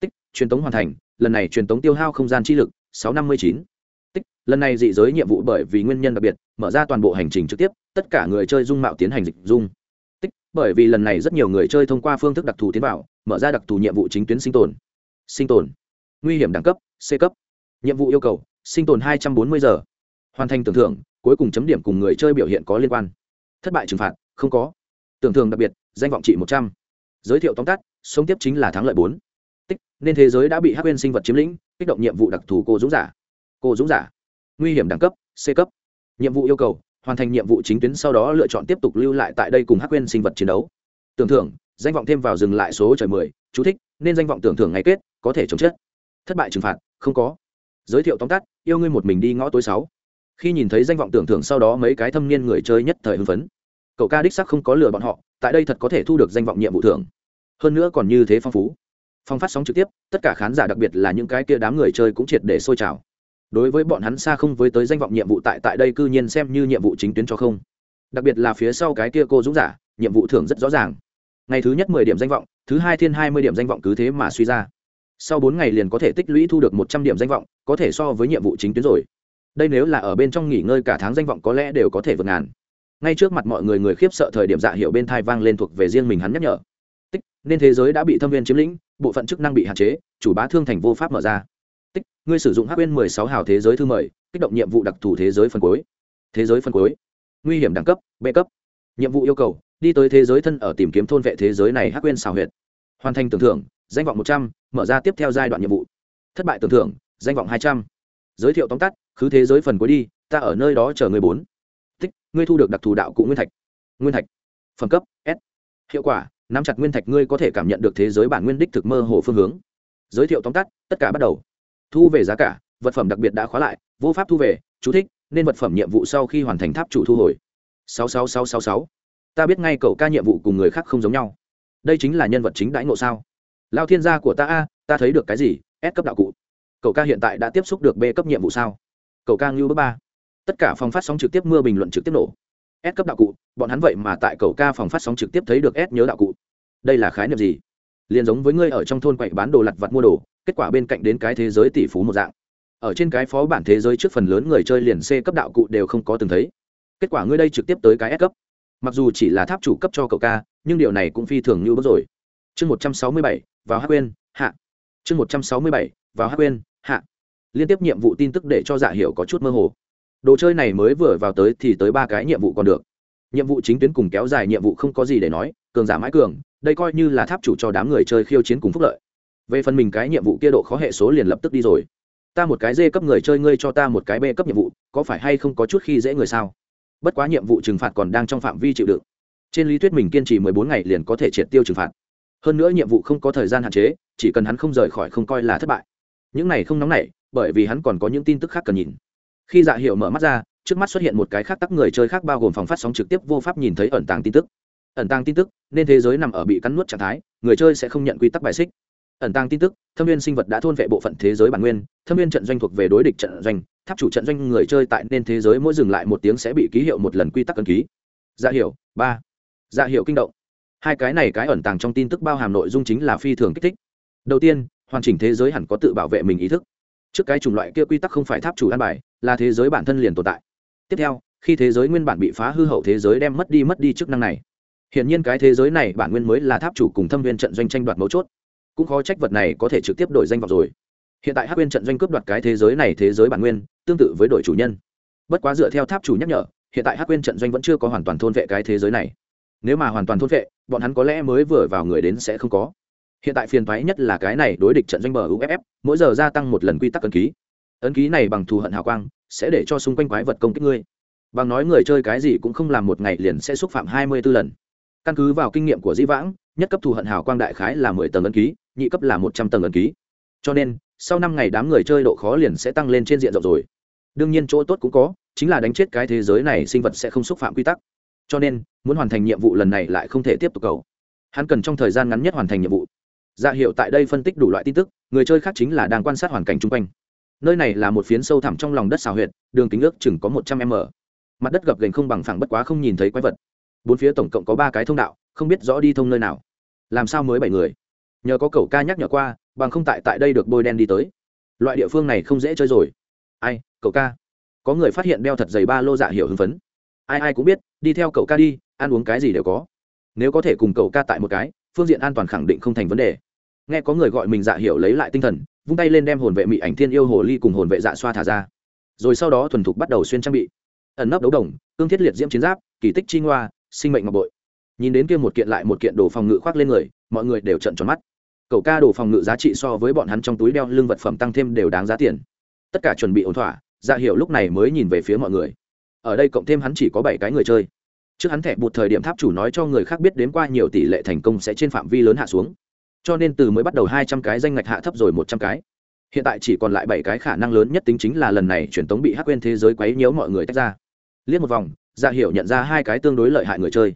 Tích, truyền tống hoàn thành, lần này truyền tống tiêu hao không gian chi lực, sáu năm mươi chín. Tích, lần này dị giới nhiệm vụ bởi vì nguyên nhân đặc biệt, mở ra toàn bộ hành trình trực tiếp, tất cả người chơi dung mạo tiến hành dịch dung. Tích, bởi vì lần này rất nhiều người chơi thông qua phương thức đặc thù tiến vào mở ra đặc thù nhiệm vụ chính tuyến sinh tồn. Sinh tồn. Nguy hiểm đẳng cấp, c cấp. Nhiệm vụ yêu cầu, sinh tồn hai trăm bốn mươi giờ. Hoàn thành tưởng thưởng, cuối cùng chấm điểm cùng người chơi biểu hiện có liên quan. Thất bại trừng phạt, không có. Tưởng thưởng đặc biệt, danh vọng trị một trăm. Giới thiệu tóm tắt, sống tiếp chính là thắng lợi bốn. Tích, nên thế giới đã bị hắc quên sinh vật chiếm lĩnh, kích động nhiệm vụ đặc thù cô dũng giả. Cô dũng giả. Nguy hiểm đẳng cấp, c cấp. Nhiệm vụ yêu cầu, hoàn thành nhiệm vụ chính tuyến sau đó lựa chọn tiếp tục lưu lại tại đây cùng hắc quên sinh vật chiến đấu. Tưởng thưởng danh vọng thêm vào dừng lại số trời mười, chú thích, nên danh vọng tưởng thưởng ngày kết, có thể chống chết thất bại trừng phạt, không có. Giới thiệu tóm tắt, yêu ngươi một mình đi ngõ tối sáu. Khi nhìn thấy danh vọng tưởng thưởng sau đó mấy cái thâm niên người chơi nhất thời hưng phấn. Cậu ca đích sắc không có lừa bọn họ, tại đây thật có thể thu được danh vọng nhiệm vụ thưởng. Hơn nữa còn như thế phong phú. Phong phát sóng trực tiếp, tất cả khán giả đặc biệt là những cái kia đám người chơi cũng triệt để sôi trào. Đối với bọn hắn xa không với tới danh vọng nhiệm vụ tại tại đây cư nhiên xem như nhiệm vụ chính tuyến cho không. Đặc biệt là phía sau cái kia cô dũng giả, nhiệm vụ thưởng rất rõ ràng ngày thứ nhất mười điểm danh vọng, thứ hai thiên hai mươi điểm danh vọng cứ thế mà suy ra. Sau bốn ngày liền có thể tích lũy thu được một trăm điểm danh vọng, có thể so với nhiệm vụ chính tuyến rồi. Đây nếu là ở bên trong nghỉ ngơi cả tháng danh vọng có lẽ đều có thể vượt ngàn. Ngay trước mặt mọi người người khiếp sợ thời điểm dạ hiệu bên thai vang lên thuộc về riêng mình hắn nhắc nhở. Tích, nên thế giới đã bị thâm viên chiếm lĩnh, bộ phận chức năng bị hạn chế, chủ bá thương thành vô pháp mở ra. Tích, ngươi sử dụng hắc quên mười sáu hào thế giới thư mời, kích động nhiệm vụ đặc thù thế giới phân cuối thế giới phân cuối nguy hiểm đẳng cấp, b cấp. Nhiệm vụ yêu cầu đi tới thế giới thân ở tìm kiếm thôn vệ thế giới này hắc quên xào huyệt. Hoàn thành tưởng thưởng, danh vọng một trăm, mở ra tiếp theo giai đoạn nhiệm vụ. Thất bại tưởng thưởng, danh vọng hai trăm. Giới thiệu tóm tắt, khứ thế giới phần cuối đi, ta ở nơi đó chờ người bốn. Tích ngươi thu được đặc thù đạo cụ nguyên thạch. Nguyên thạch. Phẩm cấp, s. Hiệu quả, nắm chặt nguyên thạch ngươi có thể cảm nhận được thế giới bản nguyên đích thực mơ hồ phương hướng. Giới thiệu tóm tắt, tất cả bắt đầu. Thu về giá cả, vật phẩm đặc biệt đã khóa lại, vô pháp thu về, chú thích, nên vật phẩm nhiệm vụ sau khi hoàn thành tháp chủ thu hồi. 66666 ta biết ngay cậu ca nhiệm vụ cùng người khác không giống nhau. Đây chính là nhân vật chính đãi ngộ sao? Lao thiên gia của ta a, ta thấy được cái gì? S cấp đạo cụ. Cậu ca hiện tại đã tiếp xúc được b cấp nhiệm vụ sao? Cậu ca ngưu bước ba. Tất cả phòng phát sóng trực tiếp mưa bình luận trực tiếp nổ. S cấp đạo cụ, bọn hắn vậy mà tại cậu ca phòng phát sóng trực tiếp thấy được s nhớ đạo cụ. Đây là khái niệm gì? Liền giống với ngươi ở trong thôn quậy bán đồ lặt vặt mua đồ, kết quả bên cạnh đến cái thế giới tỷ phú một dạng. Ở trên cái phó bản thế giới trước phần lớn người chơi liền c cấp đạo cụ đều không có từng thấy. Kết quả ngươi đây trực tiếp tới cái s cấp mặc dù chỉ là tháp chủ cấp cho cậu ca, nhưng điều này cũng phi thường như bước rồi. Chương một trăm sáu mươi bảy, vào hát quên, hạ. Chương một trăm sáu mươi bảy, vào hát quên, hạ. Liên tiếp nhiệm vụ tin tức để cho dạ hiểu có chút mơ hồ. Đồ chơi này mới vừa vào tới thì tới ba cái nhiệm vụ còn được. Nhiệm vụ chính tuyến cùng kéo dài nhiệm vụ không có gì để nói, cường giả mãi cường, đây coi như là tháp chủ cho đám người chơi khiêu chiến cùng phúc lợi. Về phần mình cái nhiệm vụ kia độ khó hệ số liền lập tức đi rồi. Ta một cái dê cấp người chơi, ngươi cho ta một cái b cấp nhiệm vụ, có phải hay không có chút khi dễ người sao? Bất quá nhiệm vụ trừng phạt còn đang trong phạm vi chịu đựng. Trên lý thuyết mình kiên trì mười bốn ngày liền có thể triệt tiêu trừng phạt. Hơn nữa nhiệm vụ không có thời gian hạn chế, chỉ cần hắn không rời khỏi không coi là thất bại. Những này không nóng nảy, bởi vì hắn còn có những tin tức khác cần nhìn. Khi dạ hiệu mở mắt ra, trước mắt xuất hiện một cái khác tắc người chơi khác bao gồm phòng phát sóng trực tiếp vô pháp nhìn thấy ẩn tàng tin tức. Ẩn tàng tin tức, nên thế giới nằm ở bị cắn nuốt trạng thái, người chơi sẽ không nhận quy tắc bài xích. Ẩn tàng tin tức, thâm viên sinh vật đã thôn vệ bộ phận thế giới bản nguyên, thâm viên trận doanh thuộc về đối địch trận doanh tháp chủ trận doanh người chơi tại nên thế giới mỗi dừng lại một tiếng sẽ bị ký hiệu một lần quy tắc cân ký. Dạ hiệu ba. Dạ hiệu kinh động. Hai cái này cái ẩn tàng trong tin tức bao hàm nội dung chính là phi thường kích thích. Đầu tiên, hoàn chỉnh thế giới hẳn có tự bảo vệ mình ý thức. Trước cái chủng loại kia quy tắc không phải tháp chủ an bài, là thế giới bản thân liền tồn tại. Tiếp theo, khi thế giới nguyên bản bị phá hư hậu thế giới đem mất đi mất đi chức năng này. Hiển nhiên cái thế giới này bản nguyên mới là tháp chủ cùng thâm viên trận doanh tranh đoạt mấu chốt. Cũng khó trách vật này có thể trực tiếp đổi danh vào rồi hiện tại hắc quên trận doanh cướp đoạt cái thế giới này thế giới bản nguyên, tương tự với đội chủ nhân. Bất quá dựa theo tháp chủ nhắc nhở, hiện tại hắc quên trận doanh vẫn chưa có hoàn toàn thôn vệ cái thế giới này. Nếu mà hoàn toàn thôn vệ, bọn hắn có lẽ mới vừa vào người đến sẽ không có. Hiện tại phiền thoái nhất là cái này đối địch trận doanh bờ uff mỗi giờ gia tăng một lần quy tắc ấn ký. Ấn ký này bằng thù hận hào quang, sẽ để cho xung quanh quái vật công kích ngươi. Bằng nói người chơi cái gì cũng không làm một ngày liền sẽ xúc phạm hai mươi b ố lần. Căn cứ vào kinh nghiệm của dĩ vãng, nhất cấp thù hận hào quang đại khái là mười tầng ấn ký, nhị cấp là một trăm tầng ấn ký. Cho nên sau năm ngày đám người chơi độ khó liền sẽ tăng lên trên diện rộng rồi. Đương nhiên chỗ tốt cũng có, chính là đánh chết cái thế giới này sinh vật sẽ không xúc phạm quy tắc. Cho nên, muốn hoàn thành nhiệm vụ lần này lại không thể tiếp tục cầu. Hắn cần trong thời gian ngắn nhất hoàn thành nhiệm vụ. Dạ hiệu tại đây phân tích đủ loại tin tức, người chơi khác chính là đang quan sát hoàn cảnh chung quanh. Nơi này là một phiến sâu thẳm trong lòng đất xào huyệt, đường kính ước chừng có một trăm m. Mặt đất gập gành không bằng phẳng bất quá không nhìn thấy quái vật. Bốn phía tổng cộng có ba cái thông đạo, không biết rõ đi thông nơi nào. Làm sao mới bảy người? Nhờ có cậu ca nhắc nhở qua bằng không tại tại đây được bôi đen đi tới. Loại địa phương này không dễ chơi rồi. Ai, cậu ca? Có người phát hiện đeo thật giày ba lô dạ hiệu hưng phấn. Ai ai cũng biết, đi theo cậu ca đi, ăn uống cái gì đều có. Nếu có thể cùng cậu ca tại một cái, phương diện an toàn khẳng định không thành vấn đề. Nghe có người gọi mình dạ hiệu lấy lại tinh thần, vung tay lên đem hồn vệ mỹ ảnh thiên yêu hồ ly cùng hồn vệ dạ xoa thả ra. Rồi sau đó thuần thục bắt đầu xuyên trang bị. Ẩn nấp đấu đồng, cương thiết liệt diễm chiến giáp, kỳ tích chi ngoa, sinh mệnh ngọc bội. Nhìn đến kia một kiện lại một kiện đồ phòng ngự khoác lên người, mọi người đều trận tròn mắt cậu ca đồ phòng ngự giá trị so với bọn hắn trong túi đeo lưng vật phẩm tăng thêm đều đáng giá tiền. Tất cả chuẩn bị ổn thỏa dạ hiệu lúc này mới nhìn về phía mọi người. Ở đây cộng thêm hắn chỉ có bảy cái người chơi. Trước hắn thẻ bụt thời điểm tháp chủ nói cho người khác biết đến qua nhiều tỷ lệ thành công sẽ trên phạm vi lớn hạ xuống. Cho nên từ mới bắt đầu hai trăm cái danh ngạch hạ thấp rồi một trăm cái. Hiện tại chỉ còn lại bảy cái khả năng lớn nhất tính chính là lần này truyền tống bị hắc quên thế giới quấy nhiễu mọi người tách ra. Liếc một vòng dạ hiểu nhận ra hai cái tương đối lợi hại người chơi.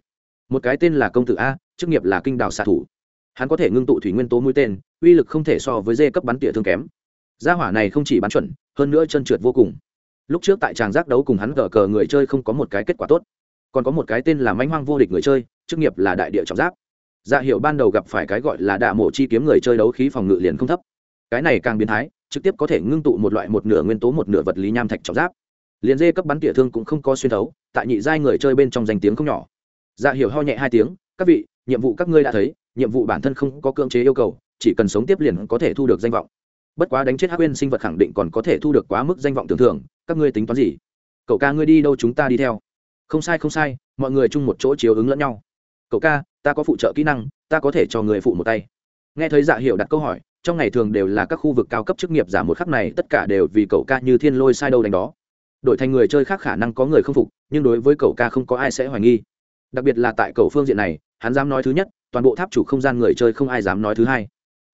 Một cái tên là công tử a, chức nghiệp là kinh đào xạ thủ hắn có thể ngưng tụ thủy nguyên tố mũi tên, uy lực không thể so với dê cấp bắn tỉa thương kém. Gia hỏa này không chỉ bắn chuẩn, hơn nữa chân trượt vô cùng. Lúc trước tại tràng giác đấu cùng hắn gờ cờ người chơi không có một cái kết quả tốt. Còn có một cái tên là manh hoang vô địch người chơi, chức nghiệp là đại địa trọng giáp. Dạ hiệu ban đầu gặp phải cái gọi là đạ mộ chi kiếm người chơi đấu khí phòng ngự liền không thấp. Cái này càng biến thái, trực tiếp có thể ngưng tụ một loại một nửa nguyên tố một nửa vật lý nham thạch trọng giáp. Liền dê cấp bắn tỉa thương cũng không có xuyên thấu, tại nhị giai người chơi bên trong danh tiếng không nhỏ. Dạ hiệu ho nhẹ hai tiếng, các vị nhiệm vụ các ngươi đã thấy, nhiệm vụ bản thân không có cưỡng chế yêu cầu, chỉ cần sống tiếp liền có thể thu được danh vọng. Bất quá đánh chết hắc quên sinh vật khẳng định còn có thể thu được quá mức danh vọng tưởng thưởng, các ngươi tính toán gì? Cậu ca ngươi đi đâu chúng ta đi theo? Không sai không sai, mọi người chung một chỗ chiếu ứng lẫn nhau. Cậu ca, ta có phụ trợ kỹ năng, ta có thể cho người phụ một tay. Nghe thấy dạ hiệu đặt câu hỏi, trong ngày thường đều là các khu vực cao cấp chức nghiệp giả một khắc này, tất cả đều vì cậu ca như thiên lôi sai đâu đánh đó. Đổi thành người chơi khác khả năng có người không phục, nhưng đối với cậu ca không có ai sẽ hoài nghi đặc biệt là tại cầu phương diện này, hắn dám nói thứ nhất, toàn bộ tháp chủ không gian người chơi không ai dám nói thứ hai.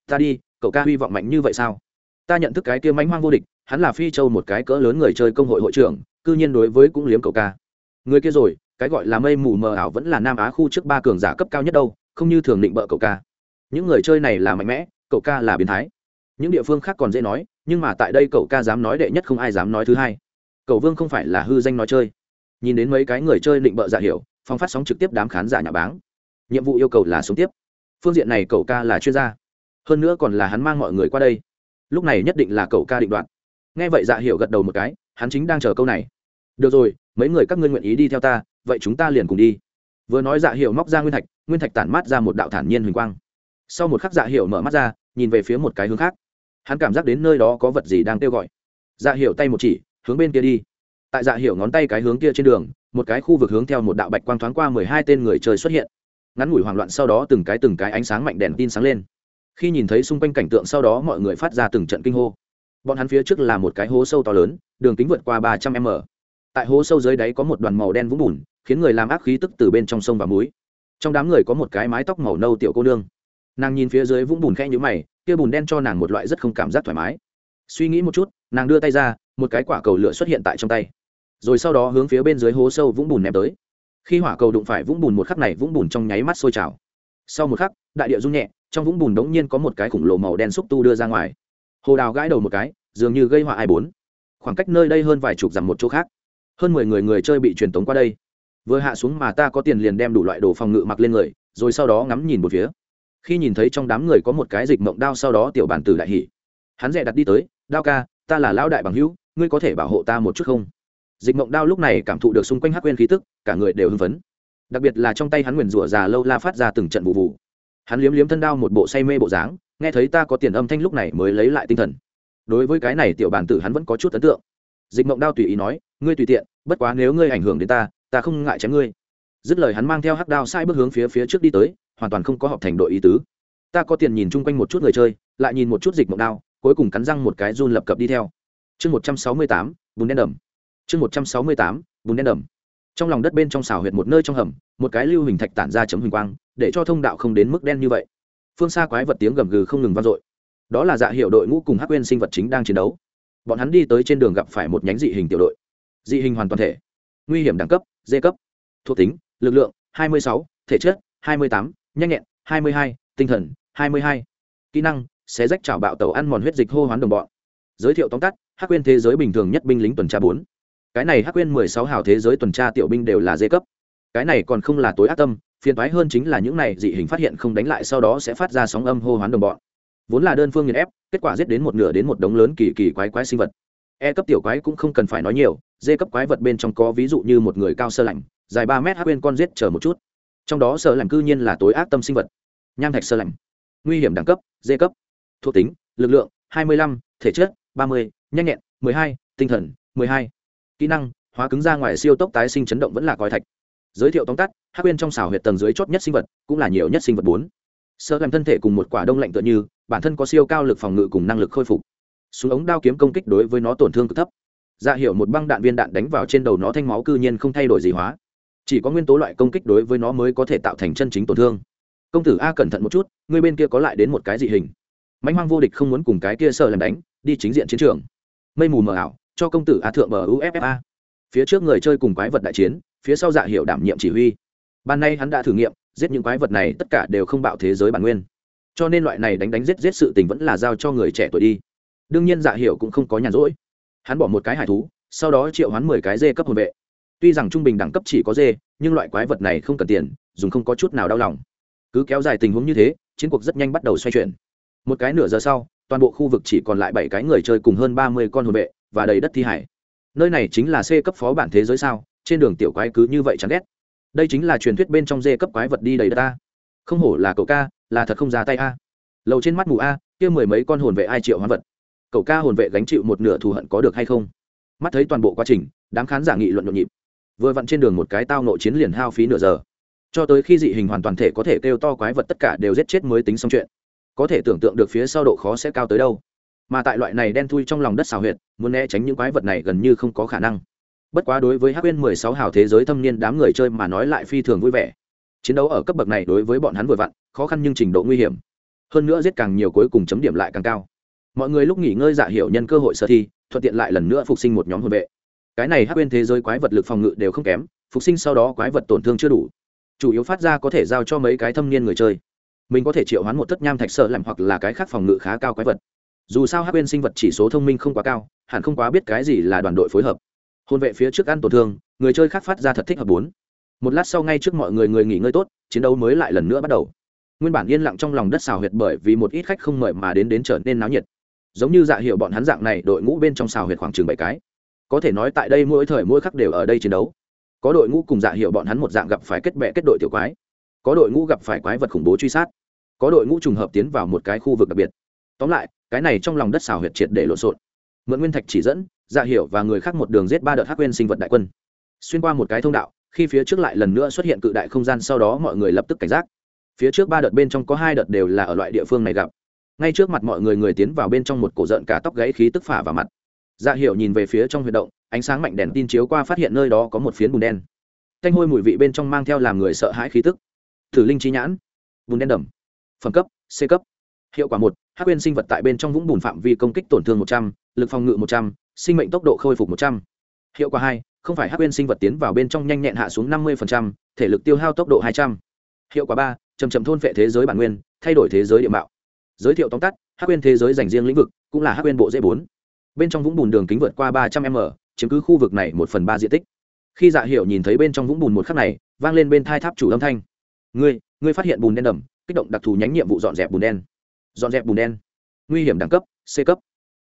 Ta đi, cậu ca hy vọng mạnh như vậy sao? Ta nhận thức cái kia mánh hoang vô địch, hắn là phi châu một cái cỡ lớn người chơi công hội hội trưởng, cư nhiên đối với cũng liếm cậu ca. Người kia rồi, cái gọi là mây mù mờ ảo vẫn là nam á khu trước ba cường giả cấp cao nhất đâu, không như thường định bợ cậu ca. Những người chơi này là mạnh mẽ, cậu ca là biến thái. Những địa phương khác còn dễ nói, nhưng mà tại đây cậu ca dám nói đệ nhất không ai dám nói thứ hai. Cậu vương không phải là hư danh nói chơi. Nhìn đến mấy cái người chơi định bợ giả hiểu phòng phát sóng trực tiếp đám khán giả nhà báng. Nhiệm vụ yêu cầu là sống tiếp. Phương diện này cậu ca là chuyên gia. Hơn nữa còn là hắn mang mọi người qua đây. Lúc này nhất định là cậu ca định đoạn nghe vậy dạ hiểu gật đầu một cái, hắn chính đang chờ câu này. Được rồi, mấy người các ngươi nguyện ý đi theo ta, vậy chúng ta liền cùng đi. Vừa nói dạ hiểu móc ra nguyên thạch nguyên thạch tản mát ra một đạo thản nhiên huỳnh quang. Sau một khắc dạ hiểu mở mắt ra, nhìn về phía một cái hướng khác. Hắn cảm giác đến nơi đó có vật gì đang kêu gọi. Dạ hiểu tay một chỉ, hướng bên kia đi. Tại dạ hiểu ngón tay cái hướng kia trên đường một cái khu vực hướng theo một đạo bạch quang thoáng qua mười hai tên người chơi xuất hiện. Ngắn ngủi hoảng loạn sau đó từng cái từng cái ánh sáng mạnh đèn tin sáng lên. Khi nhìn thấy xung quanh cảnh tượng sau đó mọi người phát ra từng trận kinh hô. Bọn hắn phía trước là một cái hố sâu to lớn, đường kính vượt qua ba trăm m. Tại hố sâu dưới đáy có một đoàn màu đen vũng bùn, khiến người làm ác khí tức từ bên trong sông và muối. Trong đám người có một cái mái tóc màu nâu tiểu cô nương. Nàng nhìn phía dưới vũng bùn khẽ nhũ mày, kia bùn đen cho nàng một loại rất không cảm giác thoải mái. Suy nghĩ một chút, nàng đưa tay ra, một cái quả cầu lửa xuất hiện tại trong tay rồi sau đó hướng phía bên dưới hố sâu vũng bùn ném tới. Khi hỏa cầu đụng phải vũng bùn một khắc này, vũng bùn trong nháy mắt sôi trào. Sau một khắc, đại địa rung nhẹ, trong vũng bùn đống nhiên có một cái khủng lồ màu đen xúc tu đưa ra ngoài. Hồ đào gãi đầu một cái, dường như gây họa ai bốn. Khoảng cách nơi đây hơn vài chục dặm một chỗ khác. Hơn mười người người chơi bị truyền tống qua đây. Vừa hạ xuống mà ta có tiền liền đem đủ loại đồ phòng ngự mặc lên người, rồi sau đó ngắm nhìn một phía. Khi nhìn thấy trong đám người có một cái dịch mộng đao sau đó tiểu bản tử đại hỉ. Hắn rẻ đặt đi tới, đao ca, ta là lão đại bằng hữu, ngươi có thể bảo hộ ta một chút không? Dịch mộng đao lúc này cảm thụ được xung quanh hắc quên khí tức, cả người đều hưng phấn. Đặc biệt là trong tay hắn nguyền rủa già lâu la phát ra từng trận vụ vụ. Hắn liếm liếm thân đao một bộ say mê bộ dáng, nghe thấy ta có tiền âm thanh lúc này mới lấy lại tinh thần. Đối với cái này tiểu bản tử hắn vẫn có chút ấn tượng. Dịch mộng đao tùy ý nói, ngươi tùy tiện, bất quá nếu ngươi ảnh hưởng đến ta ta không ngại chém ngươi. Dứt lời hắn mang theo hắc đao sai bước hướng phía phía trước đi tới, hoàn toàn không có họp thành đội ý tứ. Ta có tiền nhìn chung quanh một chút người chơi, lại nhìn một chút dịch mộng đao, cuối cùng cắn răng một cái run lập cập đi theo. Chương một trăm sáu mươi tám, bùn đen đầm chương một trăm sáu mươi tám bùn đen đầm. Trong lòng đất bên trong xào huyệt một nơi trong hầm một cái lưu hình thạch tản ra chấm hình quang để cho thông đạo không đến mức đen như vậy. Phương xa quái vật tiếng gầm gừ không ngừng vang dội. Đó là dạ hiệu đội ngũ cùng hắc quên sinh vật chính đang chiến đấu. Bọn hắn đi tới trên đường gặp phải một nhánh dị hình tiểu đội. Dị hình hoàn toàn thể. Nguy hiểm đẳng cấp d cấp. Thuộc tính lực lượng 26, thể chất 28, nhanh nhẹn 22, tinh thần 22. kỹ năng xé rách chảo bạo tàu ăn mòn huyết dịch hô hoán đồng bọn. Giới thiệu tóm tắt hắc quên thế giới bình thường nhất binh lính tuần tra bốn cái này hắc quên mười sáu hào thế giới tuần tra tiểu binh đều là dê cấp. Cái này còn không là tối ác tâm phiền toái hơn chính là những này dị hình phát hiện không đánh lại sau đó sẽ phát ra sóng âm hô hoán đồng bọn. Vốn là đơn phương nghiền ép kết quả giết đến một nửa đến một đống lớn kỳ kỳ quái quái sinh vật. E cấp tiểu quái cũng không cần phải nói nhiều d cấp quái vật bên trong có ví dụ như một người cao sơ lạnh dài ba mét hát bên con giết chờ một chút. Trong đó sơ lạnh cư nhiên là tối ác tâm sinh vật. Nham thạch sơ lạnh. Nguy hiểm đẳng cấp d cấp. Thuộc tính lực lượng 25, thể chất 30, nhanh nhẹn 12, tinh thần 12 kỹ năng, hóa cứng ra ngoài siêu tốc tái sinh chấn động vẫn là coi thạch. Giới thiệu tóm tắt, hắc bên trong xào huyệt tầng dưới chót nhất sinh vật, cũng là nhiều nhất sinh vật bốn. Sơ làm thân thể cùng một quả đông lạnh tựa như, bản thân có siêu cao lực phòng ngự cùng năng lực khôi phục. Súng ống đao kiếm công kích đối với nó tổn thương cực thấp. Ra dạ hiệu một băng đạn viên đạn đánh vào trên đầu nó thanh máu cư nhiên không thay đổi gì hóa. Chỉ có nguyên tố loại công kích đối với nó mới có thể tạo thành chân chính tổn thương. Công tử a cẩn thận một chút, người bên kia có lại đến một cái dị hình. Mãnh hoang vô địch không muốn cùng cái kia sợ làm đánh, đi chính diện chiến trường. Mây mù mờ ảo cho công tử a thượng bờ uffa phía trước người chơi cùng quái vật đại chiến, phía sau dạ hiệu đảm nhiệm chỉ huy. Ban nay hắn đã thử nghiệm, giết những quái vật này tất cả đều không bạo thế giới bản nguyên. Cho nên loại này đánh đánh giết giết sự tình vẫn là giao cho người trẻ tuổi đi. Đương nhiên dạ hiệu cũng không có nhàn rỗi. Hắn bỏ một cái hải thú, sau đó triệu hoán mười cái dê cấp hồn vệ. Tuy rằng trung bình đẳng cấp chỉ có dê, nhưng loại quái vật này không cần tiền, dùng không có chút nào đau lòng. Cứ kéo dài tình huống như thế, chiến cuộc rất nhanh bắt đầu xoay chuyển. Một cái nửa giờ sau, toàn bộ khu vực chỉ còn lại bảy cái người chơi cùng hơn ba mươi con hồn vệ và đầy đất thi hải. Nơi này chính là c cấp phó bản thế giới sao? Trên đường tiểu quái cứ như vậy chẳng ghét. Đây chính là truyền thuyết bên trong dê cấp quái vật đi đầy đất ta. Không hổ là cậu ca, là thật không ra tay a. Lầu trên mắt mù a, kia mười mấy con hồn vệ ai triệu hoán vật. Cậu ca hồn vệ gánh chịu một nửa thù hận có được hay không? Mắt thấy toàn bộ quá trình, đám khán giả nghị luận nhộn nhịp. Vừa vặn trên đường một cái tao nội chiến liền hao phí nửa giờ. Cho tới khi dị hình hoàn toàn thể có thể kêu to quái vật tất cả đều giết chết mới tính xong chuyện. Có thể tưởng tượng được phía sau độ khó sẽ cao tới đâu mà tại loại này đen thui trong lòng đất xào huyệt, muốn né tránh những quái vật này gần như không có khả năng. Bất quá đối với hắc uyên mười sáu hào thế giới thâm niên đám người chơi mà nói lại phi thường vui vẻ. Chiến đấu ở cấp bậc này đối với bọn hắn vừa vặn, khó khăn nhưng trình độ nguy hiểm. Hơn nữa giết càng nhiều cuối cùng chấm điểm lại càng cao. Mọi người lúc nghỉ ngơi dạ hiểu nhân cơ hội sơ thi, thuận tiện lại lần nữa phục sinh một nhóm hồn vệ. Cái này hắc uyên thế giới quái vật lực phòng ngự đều không kém, phục sinh sau đó quái vật tổn thương chưa đủ. Chủ yếu phát ra có thể giao cho mấy cái thâm niên người chơi. Mình có thể triệu hoán một thất nham thạch sợ làm hoặc là cái khác phòng ngự khá cao quái vật dù sao hắc bên sinh vật chỉ số thông minh không quá cao, hẳn không quá biết cái gì là đoàn đội phối hợp. Hôn vệ phía trước ăn tổn thương, người chơi khác phát ra thật thích hợp bốn. Một lát sau ngay trước mọi người người nghỉ ngơi tốt, chiến đấu mới lại lần nữa bắt đầu. Nguyên bản yên lặng trong lòng đất xào huyệt bởi vì một ít khách không mời mà đến đến trở nên náo nhiệt. Giống như dạ hiệu bọn hắn dạng này, đội ngũ bên trong xào huyệt khoảng chừng bảy cái. Có thể nói tại đây mỗi thời mỗi khắc đều ở đây chiến đấu. Có đội ngũ cùng dạ hiệu bọn hắn một dạng gặp phải kết bệ kết đội tiểu quái. Có đội ngũ gặp phải quái vật khủng bố truy sát. Có đội ngũ trùng hợp tiến vào một cái khu vực đặc biệt tóm lại, cái này trong lòng đất xào huyệt triệt để lộn xộn. Mượn nguyên thạch chỉ dẫn dạ hiểu và người khác một đường giết ba đợt hắc quên sinh vật đại quân. Xuyên qua một cái thông đạo, khi phía trước lại lần nữa xuất hiện cự đại không gian, sau đó mọi người lập tức cảnh giác. Phía trước ba đợt bên trong có hai đợt đều là ở loại địa phương này gặp. Ngay trước mặt mọi người người tiến vào bên trong một cổ rợn cả tóc gáy khí tức phả vào mặt. Dạ hiệu nhìn về phía trong huy động, ánh sáng mạnh đèn tin chiếu qua phát hiện nơi đó có một phiến bùn đen. Thanh hôi mùi vị bên trong mang theo làm người sợ hãi khí tức. Thử linh trí nhãn. Bùn đen đầm. Phẩm cấp, c cấp. Hiệu quả một hắc quên sinh vật tại bên trong vũng bùn phạm vi công kích tổn thương một trăm l ự c phòng ngự một trăm n sinh mệnh tốc độ khôi phục một trăm. H hiệu quả hai, không phải hắc quên sinh vật tiến vào bên trong nhanh nhẹn hạ xuống năm mươi thể lực tiêu hao tốc độ hai trăm. H hiệu quả ba chầm chậm thôn vệ thế giới bản nguyên, thay đổi thế giới địa mạo. Giới thiệu tóm tắt, hắc quên thế giới dành riêng lĩnh vực, cũng là hắc quên bộ dễ bốn. Bên trong vũng bùn đường kính vượt qua ba trăm m, chiếm cứ khu vực này một phần ba diện tích. Khi dạ hiệu nhìn thấy bên trong vũng bùn một khắc này, vang lên bên thai tháp chủ âm thanh. Ngươi ngươi phát hiện bùn đen đầm, kích động đặc thù nhánh nhiệm vụ dọn dẹp bùn đen dọn dẹp bùn đen. Nguy hiểm đẳng cấp, c cấp.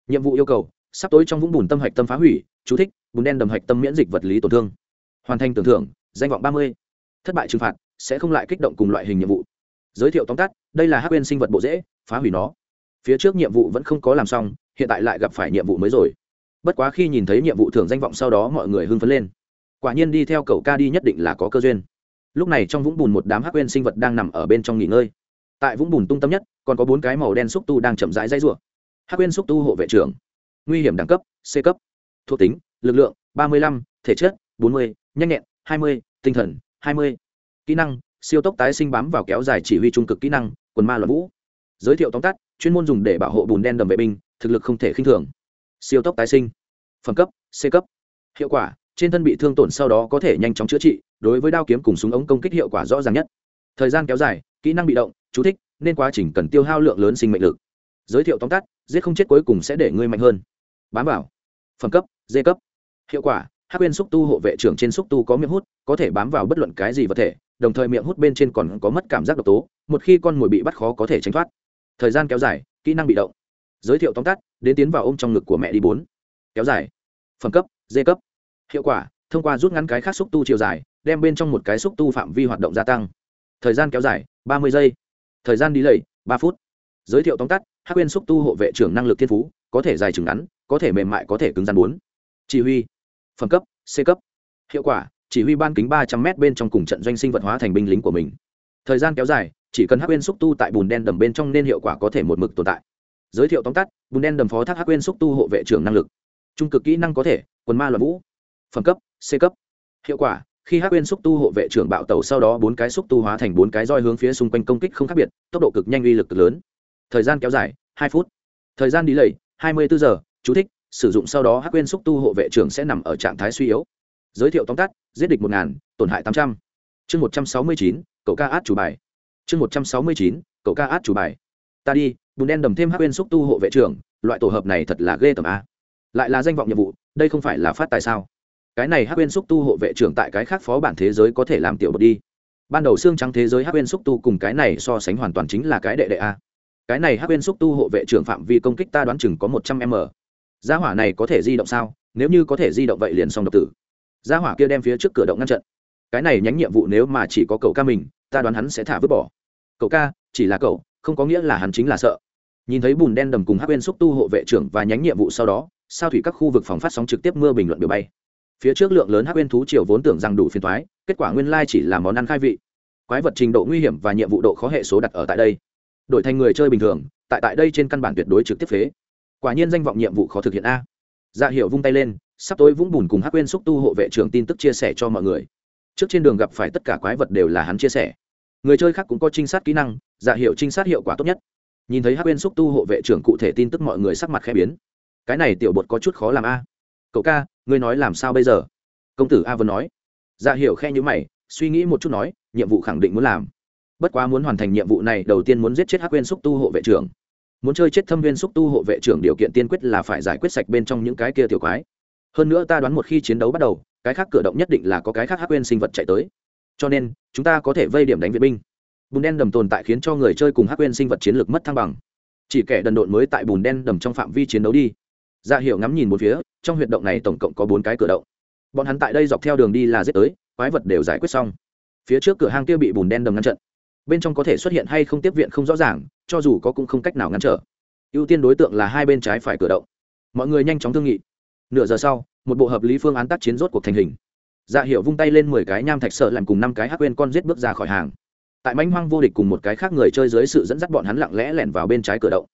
Nhiệm vụ yêu cầu, sắp tối trong vũng bùn tâm hạch tâm phá hủy, chú thích, bùn đen đầm hạch tâm miễn dịch vật lý tổn thương. Hoàn thành tưởng thưởng, danh vọng ba mươi. Thất bại trừng phạt, sẽ không lại kích động cùng loại hình nhiệm vụ. Giới thiệu tóm tắt, đây là hắc quên sinh vật bộ dễ, phá hủy nó. Phía trước nhiệm vụ vẫn không có làm xong, hiện tại lại gặp phải nhiệm vụ mới rồi. Bất quá khi nhìn thấy nhiệm vụ thưởng danh vọng sau đó mọi người hưng phấn lên. Quả nhiên đi theo cậu ca đi nhất định là có cơ duyên. Lúc này trong vũng bùn một đám hắc quên sinh vật đang nằm ở bên trong nghỉ ngơi tại vũng bùn tung tâm nhất, còn có bốn cái màu đen xúc tu đang chậm rãi dãy rủa. Hắc quyên xúc tu hộ vệ trưởng, nguy hiểm đẳng cấp, c cấp. Thuộc tính, lực lượng, ba mươi lăm, thể chất, bốn mươi, nhanh nhẹn, hai mươi, tinh thần, hai mươi. Kỹ năng, siêu tốc tái sinh bám vào kéo dài chỉ huy trung cực kỹ năng, quần ma luận vũ. Giới thiệu tóm tắt, chuyên môn dùng để bảo hộ bùn đen đầm vệ binh, thực lực không thể khinh thường. Siêu tốc tái sinh. Phẩm cấp, c cấp. Hiệu quả, trên thân bị thương tổn sau đó có thể nhanh chóng chữa trị, đối với đao kiếm cùng súng ống công kích hiệu quả rõ ràng nhất. Thời gian kéo dài, kỹ năng bị động chú thích, nên quá trình cần tiêu hao lượng lớn sinh mệnh lực. Giới thiệu tóm tắt, giết không chết cuối cùng sẽ để ngươi mạnh hơn. Bám vào. Phẩm cấp, d cấp. Hiệu quả hát quên xúc tu hộ vệ trưởng trên xúc tu có miệng hút, có thể bám vào bất luận cái gì vật thể, đồng thời miệng hút bên trên còn có mất cảm giác độc tố, một khi con mồi bị bắt khó có thể tránh thoát. Thời gian kéo dài, kỹ năng bị động. Giới thiệu tóm tắt, đến tiến vào ôm trong ngực của mẹ đi bốn. Kéo dài. Phẩm cấp, d cấp. Hiệu quả, thông qua rút ngắn cái khác xúc tu chiều dài, đem bên trong một cái xúc tu phạm vi hoạt động gia tăng. Thời gian kéo dài, ba mươi giây thời gian đi lầy, ba phút. Giới thiệu tóm tắt hát quyên xúc tu hộ vệ trưởng năng lực thiên phú, có thể dài chừng ngắn, có thể mềm mại, có thể cứng rắn bốn. Chỉ huy. Phẩm cấp, c cấp. Hiệu quả, chỉ huy ban kính ba trăm m bên trong cùng trận doanh sinh vật hóa thành binh lính của mình. Thời gian kéo dài, chỉ cần hắc quyên xúc tu tại bùn đen đầm bên trong nên hiệu quả có thể một mực tồn tại. Giới thiệu tóm tắt, bùn đen đầm phó thác hắc quyên xúc tu hộ vệ trưởng năng lực. Trung cực kỹ năng có thể, quần ma loạn vũ. Phẩm cấp, c cấp. Hiệu quả khi hắc quên xúc tu hộ vệ trưởng bạo tàu sau đó bốn cái xúc tu hóa thành bốn cái roi hướng phía xung quanh công kích không khác biệt, tốc độ cực nhanh uy lực cực lớn. Thời gian kéo dài, hai phút. Thời gian đi lầy, hai mươi bốn giờ, chú thích, sử dụng sau đó hắc quên xúc tu hộ vệ trưởng sẽ nằm ở trạng thái suy yếu. Giới thiệu tóm tắt, giết địch một ngàn, tổn hại tám trăm. Chương một trăm sáu mươi chín, cậu ca át chủ bài. Chương một trăm sáu mươi chín, cậu ca át chủ bài. Ta đi, bùn đen đầm thêm hắc quên xúc tu hộ vệ trưởng, loại tổ hợp này thật là ghê tởm a. Lại là danh vọng nhiệm vụ, đây không phải là phát tài sao? Cái này hắc quên xúc tu hộ vệ trưởng tại cái khác phó bản thế giới có thể làm tiểu bột đi. Ban đầu xương trắng thế giới hắc quên xúc tu cùng cái này so sánh hoàn toàn chính là cái đệ đệ a. Cái này hắc quên xúc tu hộ vệ trưởng phạm vi công kích ta đoán chừng có một trăm m. Gia hỏa này có thể di động sao? Nếu như có thể di động vậy liền xong độc tử. Gia hỏa kia đem phía trước cửa động ngăn trận. Cái này nhánh nhiệm vụ nếu mà chỉ có cậu ca mình, ta đoán hắn sẽ thả vứt bỏ. Cậu ca, chỉ là cậu, không có nghĩa là hắn chính là sợ. Nhìn thấy bùn đen đầm cùng hắc bên xúc tu hộ vệ trưởng và nhánh nhiệm vụ sau đó, sao thủy các khu vực phòng phát sóng trực tiếp mưa bình luận biểu bay phía trước lượng lớn hắc Uyên thú triều vốn tưởng rằng đủ phiền thoái, kết quả nguyên lai chỉ là món ăn khai vị. Quái vật trình độ nguy hiểm và nhiệm vụ độ khó hệ số đặt ở tại đây. Đổi thành người chơi bình thường, tại tại đây trên căn bản tuyệt đối trực tiếp phế. Quả nhiên danh vọng nhiệm vụ khó thực hiện a. Dạ hiệu vung tay lên, sắp tối vũng bùn cùng hắc quên xúc tu hộ vệ trưởng tin tức chia sẻ cho mọi người. Trước trên đường gặp phải tất cả quái vật đều là hắn chia sẻ. Người chơi khác cũng có trinh sát kỹ năng dạ hiệu trinh sát hiệu quả tốt nhất. Nhìn thấy hắc quên xúc tu hộ vệ trưởng cụ thể tin tức mọi người sắc mặt khẽ biến. Cái này tiểu bột có chút khó làm a cậu ca, ngươi nói làm sao bây giờ? Công tử a vân nói. Dạ hiệu khe nhữ mày, suy nghĩ một chút nói, nhiệm vụ khẳng định muốn làm. Bất quá muốn hoàn thành nhiệm vụ này, đầu tiên muốn giết chết hắc quên xúc tu hộ vệ trưởng. Muốn chơi chết thâm viên xúc tu hộ vệ trưởng điều kiện tiên quyết là phải giải quyết sạch bên trong những cái kia tiểu quái. Hơn nữa ta đoán một khi chiến đấu bắt đầu, cái khác cửa động nhất định là có cái khác hắc quên sinh vật chạy tới. Cho nên, chúng ta có thể vây điểm đánh viện binh. Bùn đen đầm tồn tại khiến cho người chơi cùng hắc quên sinh vật chiến lược mất thăng bằng. Chỉ kẻ đần độn mới tại bùn đen đầm trong phạm vi chiến đấu đi dạ hiệu ngắm nhìn một phía trong huyệt động này tổng cộng có bốn cái cửa động. Bọn hắn tại đây dọc theo đường đi là giết tới quái vật đều giải quyết xong. Phía trước cửa hang kia bị bùn đen đầm ngăn chặn, bên trong có thể xuất hiện hay không tiếp viện không rõ ràng cho dù có cũng không cách nào ngăn trở. Ưu tiên đối tượng là hai bên trái phải cửa động. Mọi người nhanh chóng thương nghị. Nửa giờ sau một bộ hợp lý phương án tác chiến rốt cuộc thành hình. Dạ hiệu vung tay lên mười cái nham thạch sợ làm cùng năm cái hắc quên con giết bước ra khỏi hàng. Tại manh hoang vô địch cùng một cái khác người chơi dưới sự dẫn dắt bọn hắn lặng lẽ lẻn vào bên trái cửa động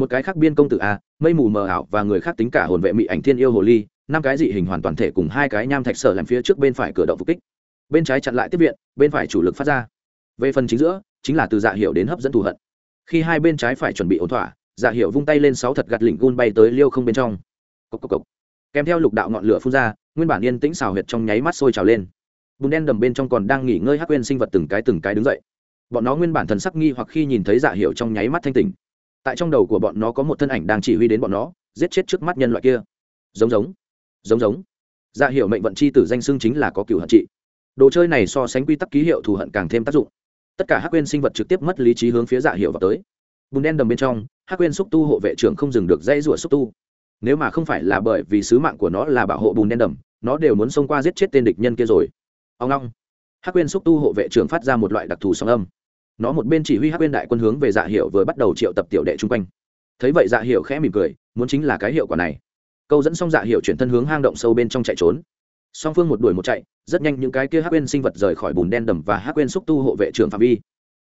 một cái khác biên công tử a, mây mù mờ ảo và người khác tính cả hồn vệ mỹ ảnh thiên yêu hồ ly, năm cái dị hình hoàn toàn thể cùng hai cái nham thạch sở làm phía trước bên phải cửa động phục kích. Bên trái chặn lại tiếp viện, bên phải chủ lực phát ra. Về phần chính giữa, chính là từ dạ hiệu đến hấp dẫn thù hận. Khi hai bên trái phải chuẩn bị ổn thỏa dạ hiệu vung tay lên sáu thật gạt lỉnh gun bay tới liêu không bên trong. Cốc cốc cốc. kèm theo lục đạo ngọn lửa phun ra, nguyên bản yên tĩnh xào huyệt trong nháy mắt sôi trào lên. Bùn đen đầm bên trong còn đang nghỉ ngơi hắc quên sinh vật từng cái từng cái đứng dậy. Bọn nó nguyên bản thần sắc nghi hoặc khi nhìn thấy dạ hiệu trong nháy mắt thanh tỉnh tại trong đầu của bọn nó có một thân ảnh đang chỉ huy đến bọn nó, giết chết trước mắt nhân loại kia. Giống giống giống giống. Dạ hiệu mệnh vận c h i tử danh xưng chính là có cựu hận trị. Đồ chơi này so sánh quy tắc ký hiệu thù hận càng thêm tác dụng. Tất cả hắc quên sinh vật trực tiếp mất lý trí hướng phía dạ hiệu vào tới. Bùn đen đầm bên trong, hắc quên xúc tu hộ vệ trưởng không dừng được dây rủa xúc tu. Nếu mà không phải là bởi vì sứ mạng của nó là bảo hộ bùn đen đầm, nó đều muốn xông qua giết chết tên địch nhân kia rồi. Ông long hắc quên xúc tu hộ vệ trưởng phát ra một loại đặc thù sóng âm nó một bên chỉ huy hắc uyên đại quân hướng về dạ hiệu vừa bắt đầu triệu tập tiểu đệ chung quanh. Thấy vậy dạ hiệu khẽ mỉm cười, muốn chính là cái hiệu quả này. Câu dẫn xong dạ hiệu chuyển thân hướng hang động sâu bên trong chạy trốn. Song phương một đuổi một chạy, rất nhanh những cái kia hắc quên sinh vật rời khỏi bùn đen đầm và hắc quên xúc tu hộ vệ trưởng phạm vi.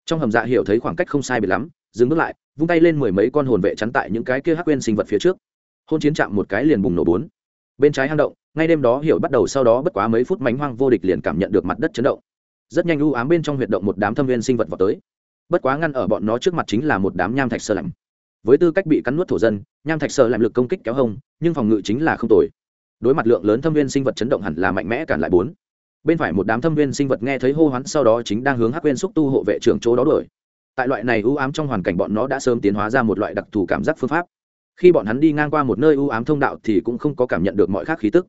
Trong hầm dạ hiệu thấy khoảng cách không sai biệt lắm, dừng bước lại, vung tay lên mười mấy con hồn vệ chắn tại những cái kia hắc quên sinh vật phía trước. Hôn chiến chạm một cái liền bùng nổ bốn. Bên trái hang động, ngay đêm đó hiệu bắt đầu sau đó bất quá mấy phút mánh hoang vô địch liền cảm nhận được mặt đất chấn động rất nhanh u ám bên trong huyệt động một đám thâm viên sinh vật vào tới. Bất quá ngăn ở bọn nó trước mặt chính là một đám nham thạch sơ lạnh. Với tư cách bị cắn nuốt thổ dân, nham thạch sơ lạnh lực công kích kéo hông, nhưng phòng ngự chính là không tồi. Đối mặt lượng lớn thâm viên sinh vật chấn động hẳn là mạnh mẽ cản lại bốn. Bên phải một đám thâm viên sinh vật nghe thấy hô hoán, sau đó chính đang hướng hắc viên xúc tu hộ vệ trưởng chỗ đó đuổi. Tại loại này u ám trong hoàn cảnh bọn nó đã sớm tiến hóa ra một loại đặc thù cảm giác phương pháp. Khi bọn hắn đi ngang qua một nơi u ám thông đạo thì cũng không có cảm nhận được mọi khác khí tức.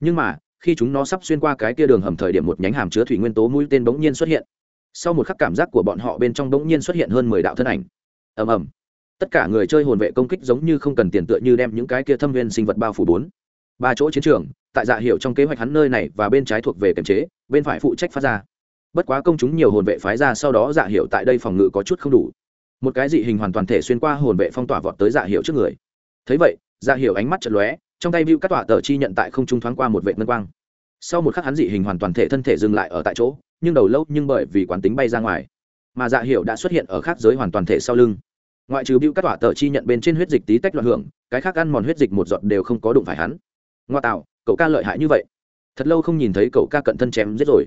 Nhưng mà khi chúng nó sắp xuyên qua cái kia đường hầm thời điểm một nhánh hàm chứa thủy nguyên tố mũi tên bỗng nhiên xuất hiện. Sau một khắc cảm giác của bọn họ bên trong bỗng nhiên xuất hiện hơn mười đạo thân ảnh. Ầm ầm. Tất cả người chơi hồn vệ công kích giống như không cần tiền tựa như đem những cái kia thâm viên sinh vật bao phủ bốn. Ba chỗ chiến trường, tại dạ hiệu trong kế hoạch hắn nơi này và bên trái thuộc về kiểm chế, bên phải phụ trách phát ra. Bất quá công chúng nhiều hồn vệ phái ra sau đó dạ hiệu tại đây phòng ngự có chút không đủ. Một cái dị hình hoàn toàn thể xuyên qua hồn vệ phong tỏa vọt tới dạ hiệu trước người. Thấy vậy dạ hiệu ánh mắt chật lóe trong tay view các tỏa tờ chi nhận tại không trung thoáng qua một vệ ngân quang. Sau một khắc hắn dị hình hoàn toàn thể thân thể dừng lại ở tại chỗ, nhưng đầu lâu nhưng bởi vì quán tính bay ra ngoài, mà dạ hiệu đã xuất hiện ở khác giới hoàn toàn thể sau lưng. Ngoại trừ bưu các tỏa tờ chi nhận bên trên huyết dịch tí tách loạn hưởng, cái khác ăn mòn huyết dịch một giọt đều không có đụng phải hắn. Ngoa tạo, cậu ca lợi hại như vậy. Thật lâu không nhìn thấy cậu ca cận thân chém giết rồi.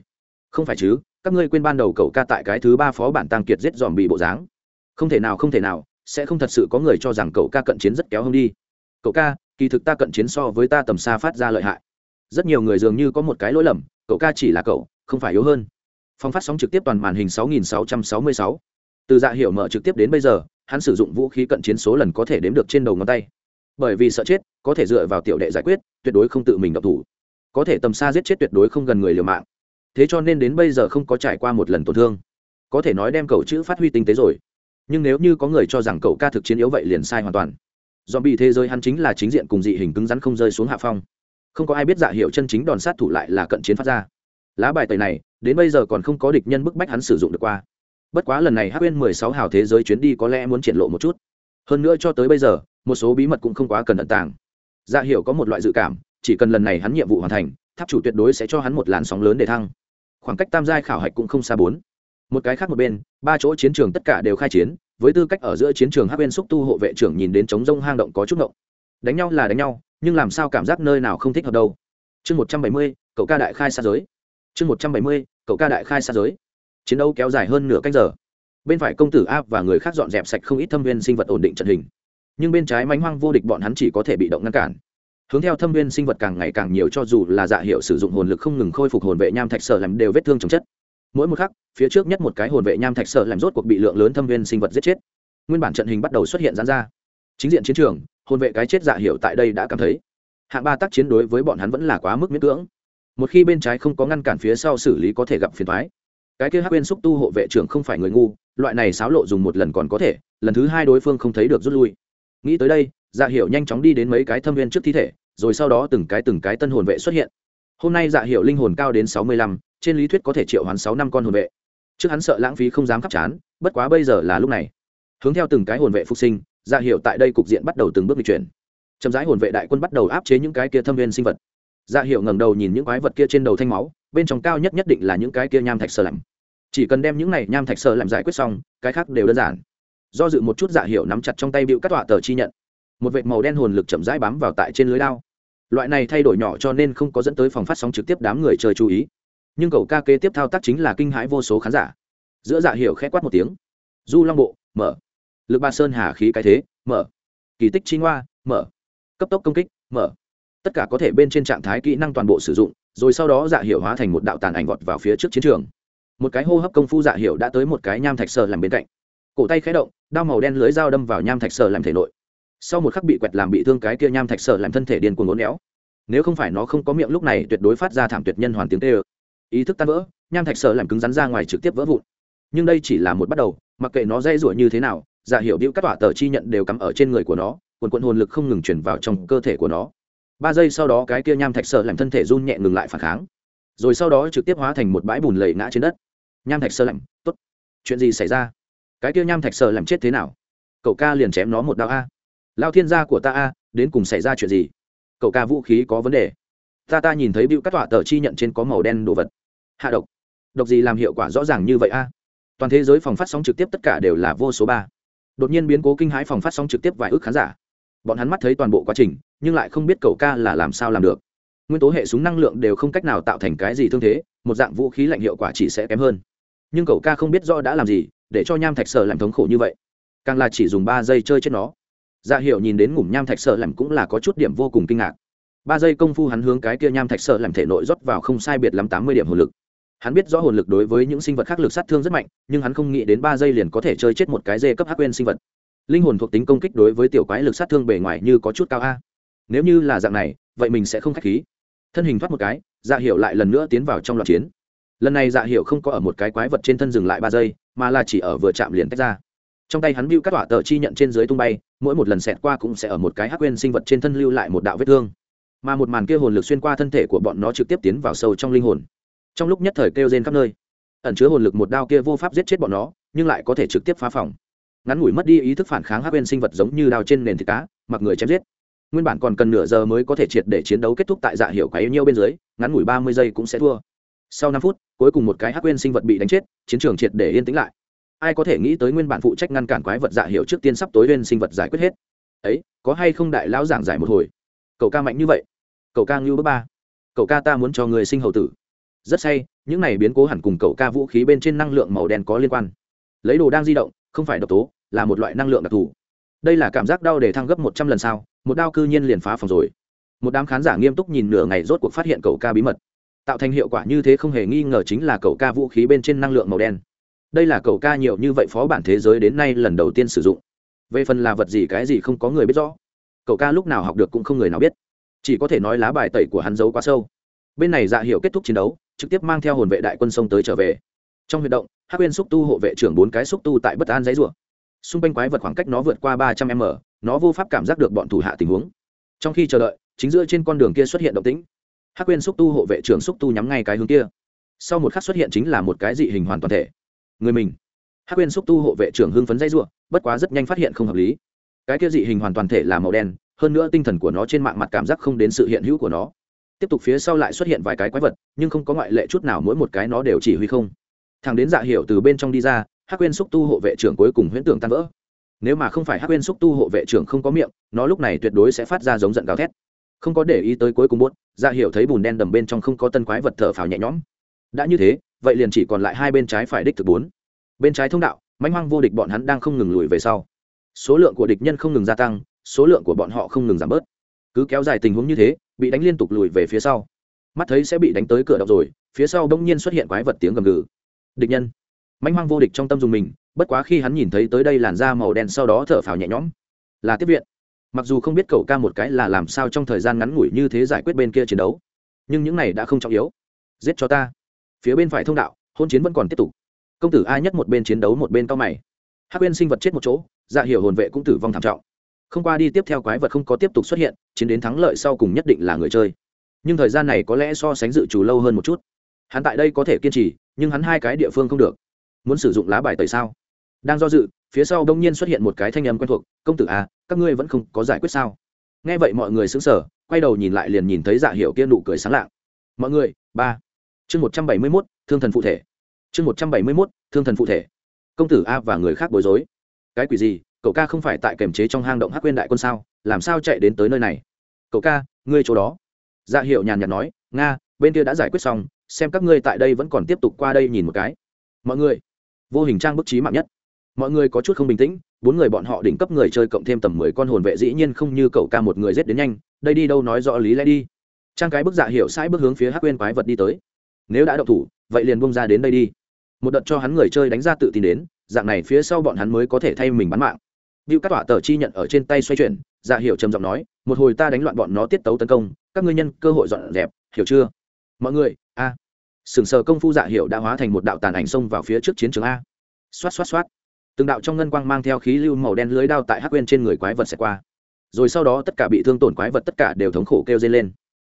Không phải chứ, các ngươi quên ban đầu cậu ca tại cái thứ ba phó bản tăng kiệt giết dòm bị bộ dáng. Không thể nào, không thể nào, sẽ không thật sự có người cho rằng cậu ca cận chiến rất kéo hơn đi. Cậu ca kỳ thực ta cận chiến so với ta tầm xa phát ra lợi hại. Rất nhiều người dường như có một cái lỗi lầm, cậu ca chỉ là cậu, không phải yếu hơn. Phong phát sóng trực tiếp toàn màn hình 6666. từ dạ hiểu mở trực tiếp đến bây giờ, hắn sử dụng vũ khí cận chiến số lần có thể đếm được trên đầu ngón tay. Bởi vì sợ chết, có thể dựa vào tiểu đệ giải quyết, tuyệt đối không tự mình độc thủ. Có thể tầm xa giết chết tuyệt đối không gần người liều mạng. Thế cho nên đến bây giờ không có trải qua một lần tổn thương. Có thể nói đem cậu chữ phát huy tinh tế rồi. Nhưng nếu như có người cho rằng cậu ca thực chiến yếu vậy liền sai hoàn toàn dòm bị thế giới hắn chính là chính diện cùng dị hình cứng rắn không rơi xuống hạ phong. Không có ai biết dạ hiệu chân chính đòn sát thủ lại là cận chiến phát ra. Lá bài tẩy này, đến bây giờ còn không có địch nhân bức bách hắn sử dụng được qua. Bất quá lần này hắc quên mười sáu hào thế giới chuyến đi có lẽ muốn triển lộ một chút. Hơn nữa cho tới bây giờ, một số bí mật cũng không quá cần ẩn tàng. Dạ hiệu có một loại dự cảm, chỉ cần lần này hắn nhiệm vụ hoàn thành, tháp chủ tuyệt đối sẽ cho hắn một làn sóng lớn để thăng. Khoảng cách tam giai khảo hạch cũng không xa bốn. Một cái khác một bên, ba chỗ chiến trường tất cả đều khai chiến với tư cách ở giữa chiến trường hắc bên xúc tu hộ vệ trưởng nhìn đến trống rông hang động có chút động đánh nhau là đánh nhau, nhưng làm sao cảm giác nơi nào không thích hợp đâu. Chương một trăm bảy mươi, cậu ca đại khai xa giới. Chương một trăm bảy mươi, cậu ca đại khai xa giới. Chiến đấu kéo dài hơn nửa canh giờ. Bên phải công tử áp và người khác dọn dẹp sạch không ít thâm viên sinh vật ổn định trận hình. Nhưng bên trái mánh hoang vô địch bọn hắn chỉ có thể bị động ngăn cản. Hướng theo thâm viên sinh vật càng ngày càng nhiều cho dù là dạ hiệu sử dụng hồn lực không ngừng khôi phục hồn vệ nham thạch sở làm đều vết thương chồng chất mỗi một khắc, phía trước nhất một cái hồn vệ nham thạch sợ làm rốt cuộc bị lượng lớn thâm viên sinh vật giết chết. Nguyên bản trận hình bắt đầu xuất hiện gián ra. Chính diện chiến trường, hồn vệ cái chết dạ hiệu tại đây đã cảm thấy. Hạng ba tác chiến đối với bọn hắn vẫn là quá mức miễn cưỡng. Một khi bên trái không có ngăn cản phía sau xử lý có thể gặp phiền thoái cái kia hắc quên xúc tu hộ vệ trưởng không phải người ngu, loại này xáo lộ dùng một lần còn có thể, lần thứ hai đối phương không thấy được rút lui. Nghĩ tới đây dạ hiệu nhanh chóng đi đến mấy cái thâm viên trước thi thể, rồi sau đó từng cái từng cái tân hồn vệ xuất hiện. Hôm nay dạ hiệu linh hồn cao đến sáu mươi lăm trên lý thuyết có thể triệu hoán sáu năm con hồn vệ. Trước hắn sợ lãng phí không dám khắp chán, bất quá bây giờ là lúc này. Hướng theo từng cái hồn vệ phục sinh dạ ra hiệu tại đây cục diện bắt đầu từng bước di chuyển. Chậm rãi hồn vệ đại quân bắt đầu áp chế những cái kia thâm viên sinh vật. Dạ hiệu ngẩng đầu nhìn những quái vật kia trên đầu thanh máu, bên trong cao nhất nhất định là những cái kia nham thạch sơ lạnh. Chỉ cần đem những này nham thạch sơ làm giải quyết xong, cái khác đều đơn giản. Do dự một chút dạ hiệu nắm chặt trong tay bịu cắt tọa tờ chi nhận. Một vệt màu đen hồn lực chậm rãi bám vào tại trên lưới đao. Loại này thay đổi nhỏ cho nên không có dẫn tới phòng phát sóng trực tiếp đám người chơi chú ý nhưng cậu ca kế tiếp thao tác chính là kinh hãi vô số khán giả. Giữa dạ hiểu khẽ quát một tiếng. Du long bộ, mở. Lực ba sơn hà khí cái thế, mở. Kỳ tích chi ngoa, mở. Cấp tốc công kích, mở. Tất cả có thể bên trên trạng thái kỹ năng toàn bộ sử dụng, rồi sau đó dạ hiệu hóa thành một đạo tàn ảnh vọt vào phía trước chiến trường. Một cái hô hấp công phu dạ hiệu đã tới một cái nham thạch sờ làm bên cạnh. Cổ tay khé động, đao màu đen lưới dao đâm vào nham thạch sờ làm thể nội. Sau một khắc bị quẹt làm bị thương cái kia nham thạch sờ làm thân thể điên cuồng ngốn éo. Nếu không phải nó không có miệng lúc này, tuyệt đối phát ra thảm tuyệt nhân hoàn tiếng tê ơ ý thức tan vỡ nham thạch sờ làm cứng rắn ra ngoài trực tiếp vỡ vụn. Nhưng đây chỉ là một bắt đầu mặc kệ nó dây rủa như thế nào giả hiệu điệu các tỏa tờ chi nhận đều cắm ở trên người của nó quần quận hồn lực không ngừng chuyển vào trong cơ thể của nó. Ba giây sau đó cái kia nham thạch sờ làm thân thể run nhẹ ngừng lại phản kháng. Rồi sau đó trực tiếp hóa thành một bãi bùn lầy ngã trên đất. Nham thạch sợ lạnh tốt, chuyện gì xảy ra? Cái kia nham thạch sợ làm chết thế nào? Cậu ca liền chém nó một đạo a. Lao thiên gia của ta a đến cùng xảy ra chuyện gì? Cậu ca vũ khí có vấn đề. Ta ta nhìn thấy bịu các tọa tờ chi nhận trên có màu đen đồ vật hạ độc. Độc gì làm hiệu quả rõ ràng như vậy a? Toàn thế giới phòng phát sóng trực tiếp tất cả đều là vô số ba. Đột nhiên biến cố kinh hãi phòng phát sóng trực tiếp vài ước khán giả. Bọn hắn mắt thấy toàn bộ quá trình, nhưng lại không biết cậu ca là làm sao làm được. Nguyên tố hệ súng năng lượng đều không cách nào tạo thành cái gì thương thế, một dạng vũ khí lạnh hiệu quả chỉ sẽ kém hơn. Nhưng cậu ca không biết rõ đã làm gì, để cho nham thạch sở làm thống khổ như vậy. Càng là chỉ dùng ba giây chơi chết nó. Dạ hiệu nhìn đến ngủm nham thạch sở làm cũng là có chút điểm vô cùng kinh ngạc. Ba giây công phu hắn hướng cái kia nham thạch sở làm thể nội rót vào không sai biệt lắm tám mươi điểm hồ lực hắn biết rõ hồn lực đối với những sinh vật khác lực sát thương rất mạnh, nhưng hắn không nghĩ đến ba giây liền có thể chơi chết một cái dê cấp hắc quên sinh vật. Linh hồn thuộc tính công kích đối với tiểu quái lực sát thương bề ngoài như có chút cao a. Nếu như là dạng này, vậy mình sẽ không k h á c h khí. Thân hình thoát một cái dạ hiệu lại lần nữa tiến vào trong loạt chiến. Lần này dạ hiệu không có ở một cái quái vật trên thân dừng lại ba giây, mà là chỉ ở vừa chạm liền tách ra. Trong tay hắn bưu các tỏa tờ chi nhận trên dưới tung bay, mỗi một lần xẹt qua cũng sẽ ở một cái hắc quên sinh vật trên thân lưu lại một đạo vết thương. Mà một màn kia hồn lực xuyên qua thân thể của bọn nó trực tiếp tiến vào sâu trong linh hồn trong lúc nhất thời kêu rên khắp nơi, ẩn chứa hồn lực một đao kia vô pháp giết chết bọn nó, nhưng lại có thể trực tiếp phá phòng. Ngắn ngủi mất đi ý thức phản kháng hắc bên sinh vật giống như đao trên nền thịt cá, mặc người chém giết. Nguyên bản còn cần nửa giờ mới có thể triệt để chiến đấu kết thúc tại dạ hiệu quá nhiêu bên dưới, ngắn ngủi ba mươi giây cũng sẽ thua. Sau năm phút, cuối cùng một cái hắc quên sinh vật bị đánh chết, chiến trường triệt để yên tĩnh lại. Ai có thể nghĩ tới nguyên bản phụ trách ngăn cản quái vật dạ hiệu trước tiên sắp tối lên sinh vật giải quyết hết. Ấy, có hay không đại lão giảng giải một hồi? Cậu ca mạnh như vậy. Cậu ca ngưu bước ba. Cậu ca ta muốn cho người sinh hậu tử rất say, những này biến cố hẳn cùng cậu ca vũ khí bên trên năng lượng màu đen có liên quan. Lấy đồ đang di động, không phải độc tố, là một loại năng lượng đặc thù. Đây là cảm giác đau để thăng gấp một trăm lần sao, một đao cư nhiên liền phá phòng rồi. Một đám khán giả nghiêm túc nhìn nửa ngày rốt cuộc phát hiện cậu ca bí mật. Tạo thành hiệu quả như thế không hề nghi ngờ chính là cậu ca vũ khí bên trên năng lượng màu đen. Đây là cậu ca nhiều như vậy phó bản thế giới đến nay lần đầu tiên sử dụng. Về phần là vật gì cái gì không có người biết rõ. Cậu ca lúc nào học được cũng không người nào biết. Chỉ có thể nói lá bài tẩy của hắn giấu quá sâu bên này dạ hiệu kết thúc chiến đấu, trực tiếp mang theo hồn vệ đại quân sông tới trở về. Trong huy động, hắc uyên xúc tu hộ vệ trưởng bốn cái xúc tu tại bất an giấy rủa. Xung quanh quái vật khoảng cách nó vượt qua ba trăm m, nó vô pháp cảm giác được bọn thủ hạ tình huống. Trong khi chờ đợi, chính giữa trên con đường kia xuất hiện động tĩnh. Hắc uyên xúc tu hộ vệ trưởng xúc tu nhắm ngay cái hướng kia. Sau một khắc xuất hiện chính là một cái dị hình hoàn toàn thể. Người mình. Hắc uyên xúc tu hộ vệ trưởng hưng phấn dây r bất quá rất nhanh phát hiện không hợp lý. Cái kia dị hình hoàn toàn thể là màu đen, hơn nữa tinh thần của nó trên mạng mặt cảm giác không đến sự hiện hữu của nó tiếp tục phía sau lại xuất hiện vài cái quái vật, nhưng không có ngoại lệ chút nào mỗi một cái nó đều chỉ huy không. Thằng đến dạ hiệu từ bên trong đi ra, hắc quên xúc tu hộ vệ trưởng cuối cùng huyễn tưởng tan vỡ. Nếu mà không phải hắc quên xúc tu hộ vệ trưởng không có miệng, nó lúc này tuyệt đối sẽ phát ra giống giận gào thét. Không có để ý tới cuối cùng bốt dạ hiểu thấy bùn đen đầm bên trong không có tân quái vật thở phào nhẹ nhõm. Đã như thế, vậy liền chỉ còn lại hai bên trái phải đích thực bốn. Bên trái thông đạo, mãnh hoang vô địch bọn hắn đang không ngừng lùi về sau. Số lượng của địch nhân không ngừng gia tăng, số lượng của bọn họ không ngừng giảm bớt cứ kéo dài tình huống như thế, bị đánh liên tục lùi về phía sau. Mắt thấy sẽ bị đánh tới cửa độc rồi, phía sau đông nhiên xuất hiện quái vật tiếng gầm gừ. Địch nhân. Mãnh hoang vô địch trong tâm dùng mình, bất quá khi hắn nhìn thấy tới đây làn da màu đen sau đó thở phào nhẹ nhõm. Là tiếp viện. Mặc dù không biết cậu ca một cái là làm sao trong thời gian ngắn ngủi như thế giải quyết bên kia chiến đấu, nhưng những này đã không trọng yếu. Giết cho ta. Phía bên phải thông đạo hôn chiến vẫn còn tiếp tục. Công tử ai nhất một bên chiến đấu một bên cao mày. Hắc quên sinh vật chết một chỗ dạ hiểu hồn vệ cũng tử vong thảm trọng không qua đi tiếp theo quái vật không có tiếp tục xuất hiện, chiến đến thắng lợi sau cùng nhất định là người chơi. Nhưng thời gian này có lẽ so sánh dự trù lâu hơn một chút. Hắn tại đây có thể kiên trì, nhưng hắn hai cái địa phương không được. Muốn sử dụng lá bài tẩy sao? Đang do dự, phía sau đông nhiên xuất hiện một cái thanh âm quen thuộc, công tử à các ngươi vẫn không có giải quyết sao? Nghe vậy mọi người xứng sở quay đầu nhìn lại liền nhìn thấy dạ hiệu kia nụ cười sáng lạng. Mọi người, ba. Chương một trăm bảy mươi mốt, thương thần phụ thể. Chương một trăm bảy mươi mốt, thương thần phụ thể. Công tử a và người khác bối rối. Cái quỷ gì? Cậu ca không phải tại kềm chế trong hang động hắc quên đại quân sao? Làm sao chạy đến tới nơi này? Cậu ca, ngươi chỗ đó. Dạ hiệu nhàn nhạt nói, nga, bên kia đã giải quyết xong, xem các ngươi tại đây vẫn còn tiếp tục qua đây nhìn một cái. Mọi người. Vô hình trang bức trí mạng nhất. Mọi người có chút không bình tĩnh, bốn người bọn họ đỉnh cấp người chơi cộng thêm tầm mười con hồn vệ dĩ nhiên không như cậu ca một người giết đến nhanh, đây đi đâu nói rõ lý lẽ đi. Trang cái bức dạ hiệu sai bước hướng phía hắc quên quái vật đi tới. Nếu đã đậu thủ, vậy liền bông ra đến đây đi. Một đợt cho hắn người chơi đánh ra tự tin đến, dạng này phía sau bọn hắn mới có thể thay mình bắn mạng. Bưu các tỏa tờ chi nhận ở trên tay xoay chuyển, Dạ Hiểu trầm giọng nói, một hồi ta đánh loạn bọn nó tiết tấu tấn công, các ngươi nhân cơ hội dọn dẹp, hiểu chưa? Mọi người, a. À. Sừng sờ công phu Dạ Hiểu đã hóa thành một đạo tàn ảnh xông vào phía trước chiến trường a. Xoát xoát xoát. Từng đạo trong ngân quang mang theo khí lưu màu đen lưới đao tại hắc quên trên người quái vật sẽ qua. Rồi sau đó tất cả bị thương tổn quái vật tất cả đều thống khổ kêu dây lên.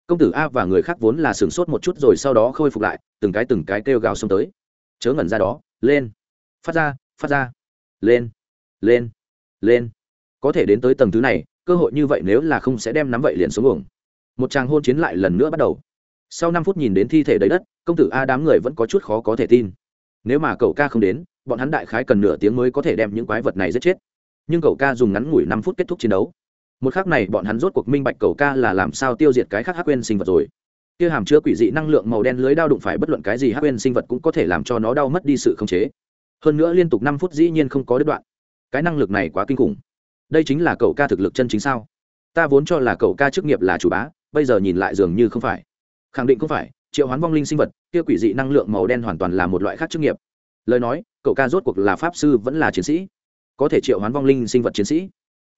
Công tử A và người khác vốn là sửng sốt một chút rồi sau đó khôi phục lại, từng cái từng cái kêu gào xông tới. Chớ ngẩn ra đó, lên. Phát ra, phát ra. Lên. Lên lên. Có thể đến tới tầng thứ này, cơ hội như vậy nếu là không sẽ đem nắm vậy liền xuống uổng. Một tràng hôn chiến lại lần nữa bắt đầu. Sau năm phút nhìn đến thi thể đầy đất, công tử a đám người vẫn có chút khó có thể tin. Nếu mà cậu ca không đến, bọn hắn đại khái cần nửa tiếng mới có thể đem những quái vật này giết chết. Nhưng cậu ca dùng ngắn ngủi năm phút kết thúc chiến đấu. Một khác này bọn hắn rốt cuộc minh bạch cậu ca là làm sao tiêu diệt cái khác hắc quên sinh vật rồi. Kia hàm chứa quỷ dị năng lượng màu đen lưới đao đụng phải bất luận cái gì hắc quên sinh vật cũng có thể làm cho nó đau mất đi sự khống chế. Hơn nữa liên tục năm phút dĩ nhiên không có đứt đoạn cái năng lực này quá kinh khủng. Đây chính là cậu ca thực lực chân chính sao? Ta vốn cho là cậu ca chức nghiệp là chủ bá, bây giờ nhìn lại dường như không phải. Khẳng định không phải, triệu hoán vong linh sinh vật, kia quỷ dị năng lượng màu đen hoàn toàn là một loại khác chức nghiệp. Lời nói, cậu ca rốt cuộc là pháp sư vẫn là chiến sĩ? Có thể triệu hoán vong linh sinh vật chiến sĩ?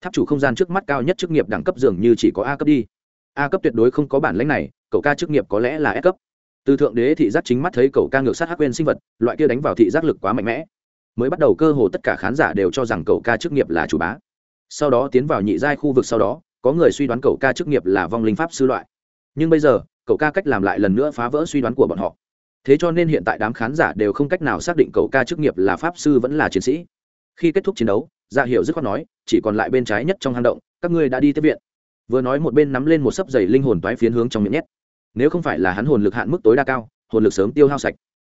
Tháp chủ không gian trước mắt cao nhất chức nghiệp đẳng cấp dường như chỉ có a cấp đi. A cấp tuyệt đối không có bản lãnh này, cậu ca chức nghiệp có lẽ là s cấp. Từ thượng đế thị giác chính mắt thấy cậu ca ngược sát hắc quên sinh vật, loại kia đánh vào thị giác lực quá mạnh mẽ mới bắt đầu cơ hồ tất cả khán giả đều cho rằng cậu ca chức nghiệp là chủ bá. Sau đó tiến vào nhị giai khu vực sau đó, có người suy đoán cậu ca chức nghiệp là vong linh pháp sư loại. Nhưng bây giờ, cậu ca cách làm lại lần nữa phá vỡ suy đoán của bọn họ. Thế cho nên hiện tại đám khán giả đều không cách nào xác định cậu ca chức nghiệp là pháp sư vẫn là chiến sĩ. Khi kết thúc chiến đấu gia hiểu dứt khoát nói, chỉ còn lại bên trái nhất trong hang động, các ngươi đã đi tiếp viện. Vừa nói một bên nắm lên một sấp giày linh hồn toái phiến hướng trong miệng nhét. Nếu không phải là hắn hồn lực hạn mức tối đa cao, hồn lực sớm tiêu hao sạch.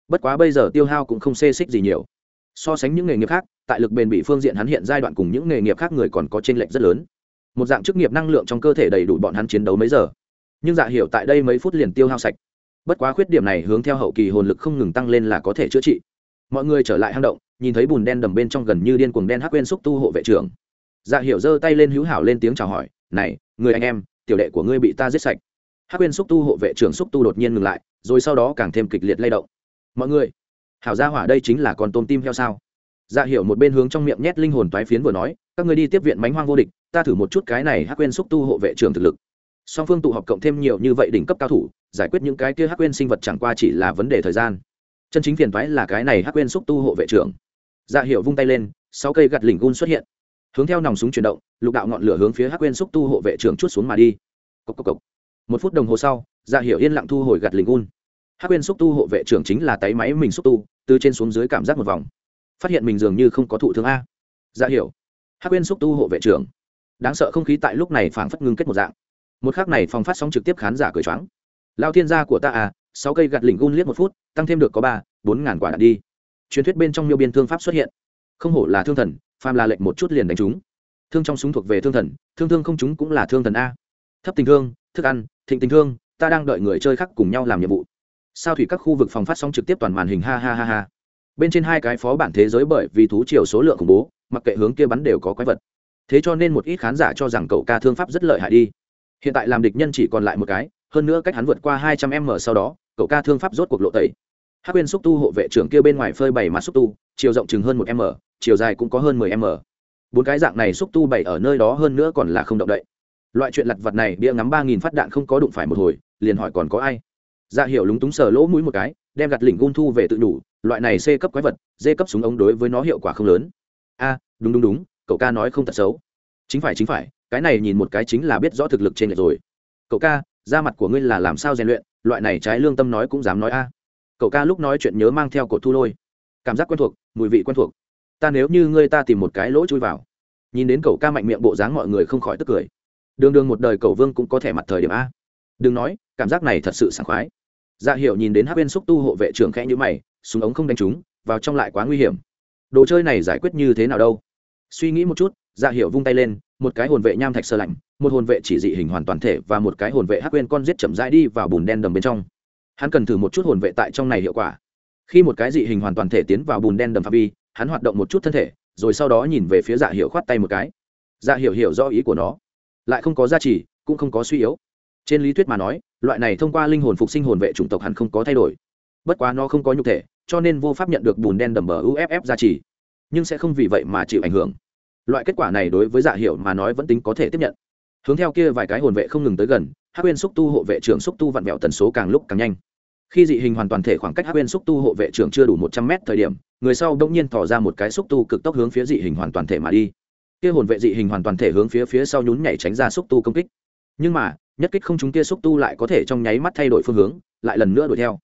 Bất quá bây giờ tiêu hao cũng không xê xích gì nhiều so sánh những nghề nghiệp khác, tại lực bền bị phương diện hắn hiện giai đoạn cùng những nghề nghiệp khác người còn có t r ê n lệch rất lớn. Một dạng chức nghiệp năng lượng trong cơ thể đầy đủ bọn hắn chiến đấu mấy giờ. Nhưng dạ hiểu tại đây mấy phút liền tiêu hao sạch. Bất quá khuyết điểm này hướng theo hậu kỳ hồn lực không ngừng tăng lên là có thể chữa trị. Mọi người trở lại hang động, nhìn thấy bùn đen đầm bên trong gần như điên cuồng đen hắc quên xúc tu hộ vệ trưởng. Dạ hiểu giơ tay lên hữu hảo lên tiếng chào hỏi, này, người anh em, tiểu đệ của ngươi bị ta giết sạch. Hắc quên xúc tu hộ vệ trưởng xúc tu đột nhiên ngừng lại, rồi sau đó càng thêm kịch liệt lay động. Mọi người hảo gia hỏa đây chính là con tôm tim heo sao? Dạ hiểu một bên hướng trong miệng nhét linh hồn toái phiến vừa nói, các người đi tiếp viện mánh hoang vô địch, ta thử một chút cái này hắc quên xúc tu hộ vệ trường thực lực. Song phương tụ họp cộng thêm nhiều như vậy đỉnh cấp cao thủ, giải quyết những cái kia hắc quên sinh vật chẳng qua chỉ là vấn đề thời gian. Chân chính phiền toái là cái này hắc quên xúc tu hộ vệ trưởng. Dạ hiểu vung tay lên, sáu cây gặt lỉnh gun xuất hiện. Hướng theo nòng súng chuyển động, lục đạo ngọn lửa hướng phía hắc quên xúc tu hộ vệ trưởng chút xuống mà đi. Cốc cốc cốc. một phút đồng hồ sau dạ hiểu yên lặng thu hồi gặt lỉnh gun hát quên xúc tu hộ vệ trưởng chính là tay máy mình xúc tu, từ trên xuống dưới cảm giác một vòng. Phát hiện mình dường như không có thụ thương a. Ra dạ hiểu. Hát quên xúc tu hộ vệ trưởng. Đáng sợ không khí tại lúc này phảng phất ngưng kết một dạng. Một khác này phòng phát sóng trực tiếp khán giả cười choáng. Lao thiên gia của ta à sáu cây gạt lỉnh gun liếc một phút, tăng thêm được có ba, bốn ngàn quả đạn đi. Truyền thuyết bên trong miêu biên thương pháp xuất hiện. Không hổ là thương thần, phàm là lệnh một chút liền đánh chúng. Thương trong súng thuộc về thương thần, thương thương không chúng cũng là thương thần a. Thấp tình thương, thức ăn, thịnh tình thương, ta đang đợi người chơi khác cùng nhau làm nhiệm vụ sao thủy các khu vực phòng phát sóng trực tiếp toàn màn hình, ha ha ha ha. Bên trên hai cái phó bản thế giới bởi vì thú chiều số lượng khủng bố, mặc kệ hướng kia bắn đều có quái vật. Thế cho nên một ít khán giả cho rằng cậu ca thương pháp rất lợi hại đi. Hiện tại làm địch nhân chỉ còn lại một cái, hơn nữa cách hắn vượt qua hai trăm m sau đó, cậu ca thương pháp rốt cuộc lộ tẩy. Hát quyên xúc tu hộ vệ trưởng kia bên ngoài phơi bảy mặt xúc tu, chiều rộng chừng hơn một m, chiều dài cũng có hơn mười m. Bốn cái dạng này xúc tu bảy ở nơi đó hơn nữa còn là không động đậy. Loại chuyện lặt vặt này bia ngắm ba nghìn phát đạn không có đụng phải một hồi, liền hỏi còn có ai dạ hiểu lúng túng sờ lỗ mũi một cái, đem gạt lỉnh gun thu về tự đủ, loại này c cấp quái vật, d cấp súng ống đối với nó hiệu quả không lớn. A, đúng đúng đúng, cậu ca nói không thật xấu. Chính phải chính phải, cái này nhìn một cái chính là biết rõ thực lực trên lệch rồi. Cậu ca, da mặt của ngươi là làm sao rèn luyện, loại này trái lương tâm nói cũng dám nói a. Cậu ca lúc nói chuyện nhớ mang theo cột thu lôi. Cảm giác quen thuộc, mùi vị quen thuộc. Ta nếu như ngươi ta tìm một cái lỗ chui vào. Nhìn đến cậu ca mạnh miệng bộ dáng mọi người không khỏi tức cười. Đường đường một đời cậu vương cũng có thể mặt thời điểm a. Đừng nói, cảm giác này thật sự sảng khoái dạ hiệu nhìn đến hát bên xúc tu hộ vệ trưởng khẽ như mày, súng ống không đánh trúng, vào trong lại quá nguy hiểm. Đồ chơi này giải quyết như thế nào đâu? Suy nghĩ một chút dạ hiệu vung tay lên, một cái hồn vệ nham thạch sơ lạnh, một hồn vệ chỉ dị hình hoàn toàn thể và một cái hồn vệ hắc quên con giết chậm rãi đi vào bùn đen đầm bên trong. Hắn cần thử một chút hồn vệ tại trong này hiệu quả. Khi một cái dị hình hoàn toàn thể tiến vào bùn đen đầm phạm vi, hắn hoạt động một chút thân thể, rồi sau đó nhìn về phía dạ hiệu khoát tay một cái. Dạ hiệu hiểu rõ ý của nó. Lại không có giá trị cũng không có suy yếu. Trên lý thuyết mà nói loại này thông qua linh hồn phục sinh hồn vệ chủng tộc hắn không có thay đổi. Bất quá nó không có nhục thể, cho nên vô pháp nhận được bùn đen đầm bờ uff giá trì. Nhưng sẽ không vì vậy mà chịu ảnh hưởng. Loại kết quả này đối với dạ hiệu mà nói vẫn tính có thể tiếp nhận. Hướng theo kia vài cái hồn vệ không ngừng tới gần hát quên xúc tu hộ vệ trưởng xúc tu vặn vẹo tần số càng lúc càng nhanh. Khi dị hình hoàn toàn thể khoảng cách hát quên xúc tu hộ vệ trưởng chưa đủ một trăm mét thời điểm, người sau đông nhiên tỏ ra một cái xúc tu cực tốc hướng phía dị hình hoàn toàn thể mà đi. Kia hồn vệ dị hình hoàn toàn thể hướng phía phía sau nhún nhảy tránh ra xúc tu công kích. Nhưng mà nhất kích không chúng kia xúc tu lại có thể trong nháy mắt thay đổi phương hướng, lại lần nữa đuổi theo.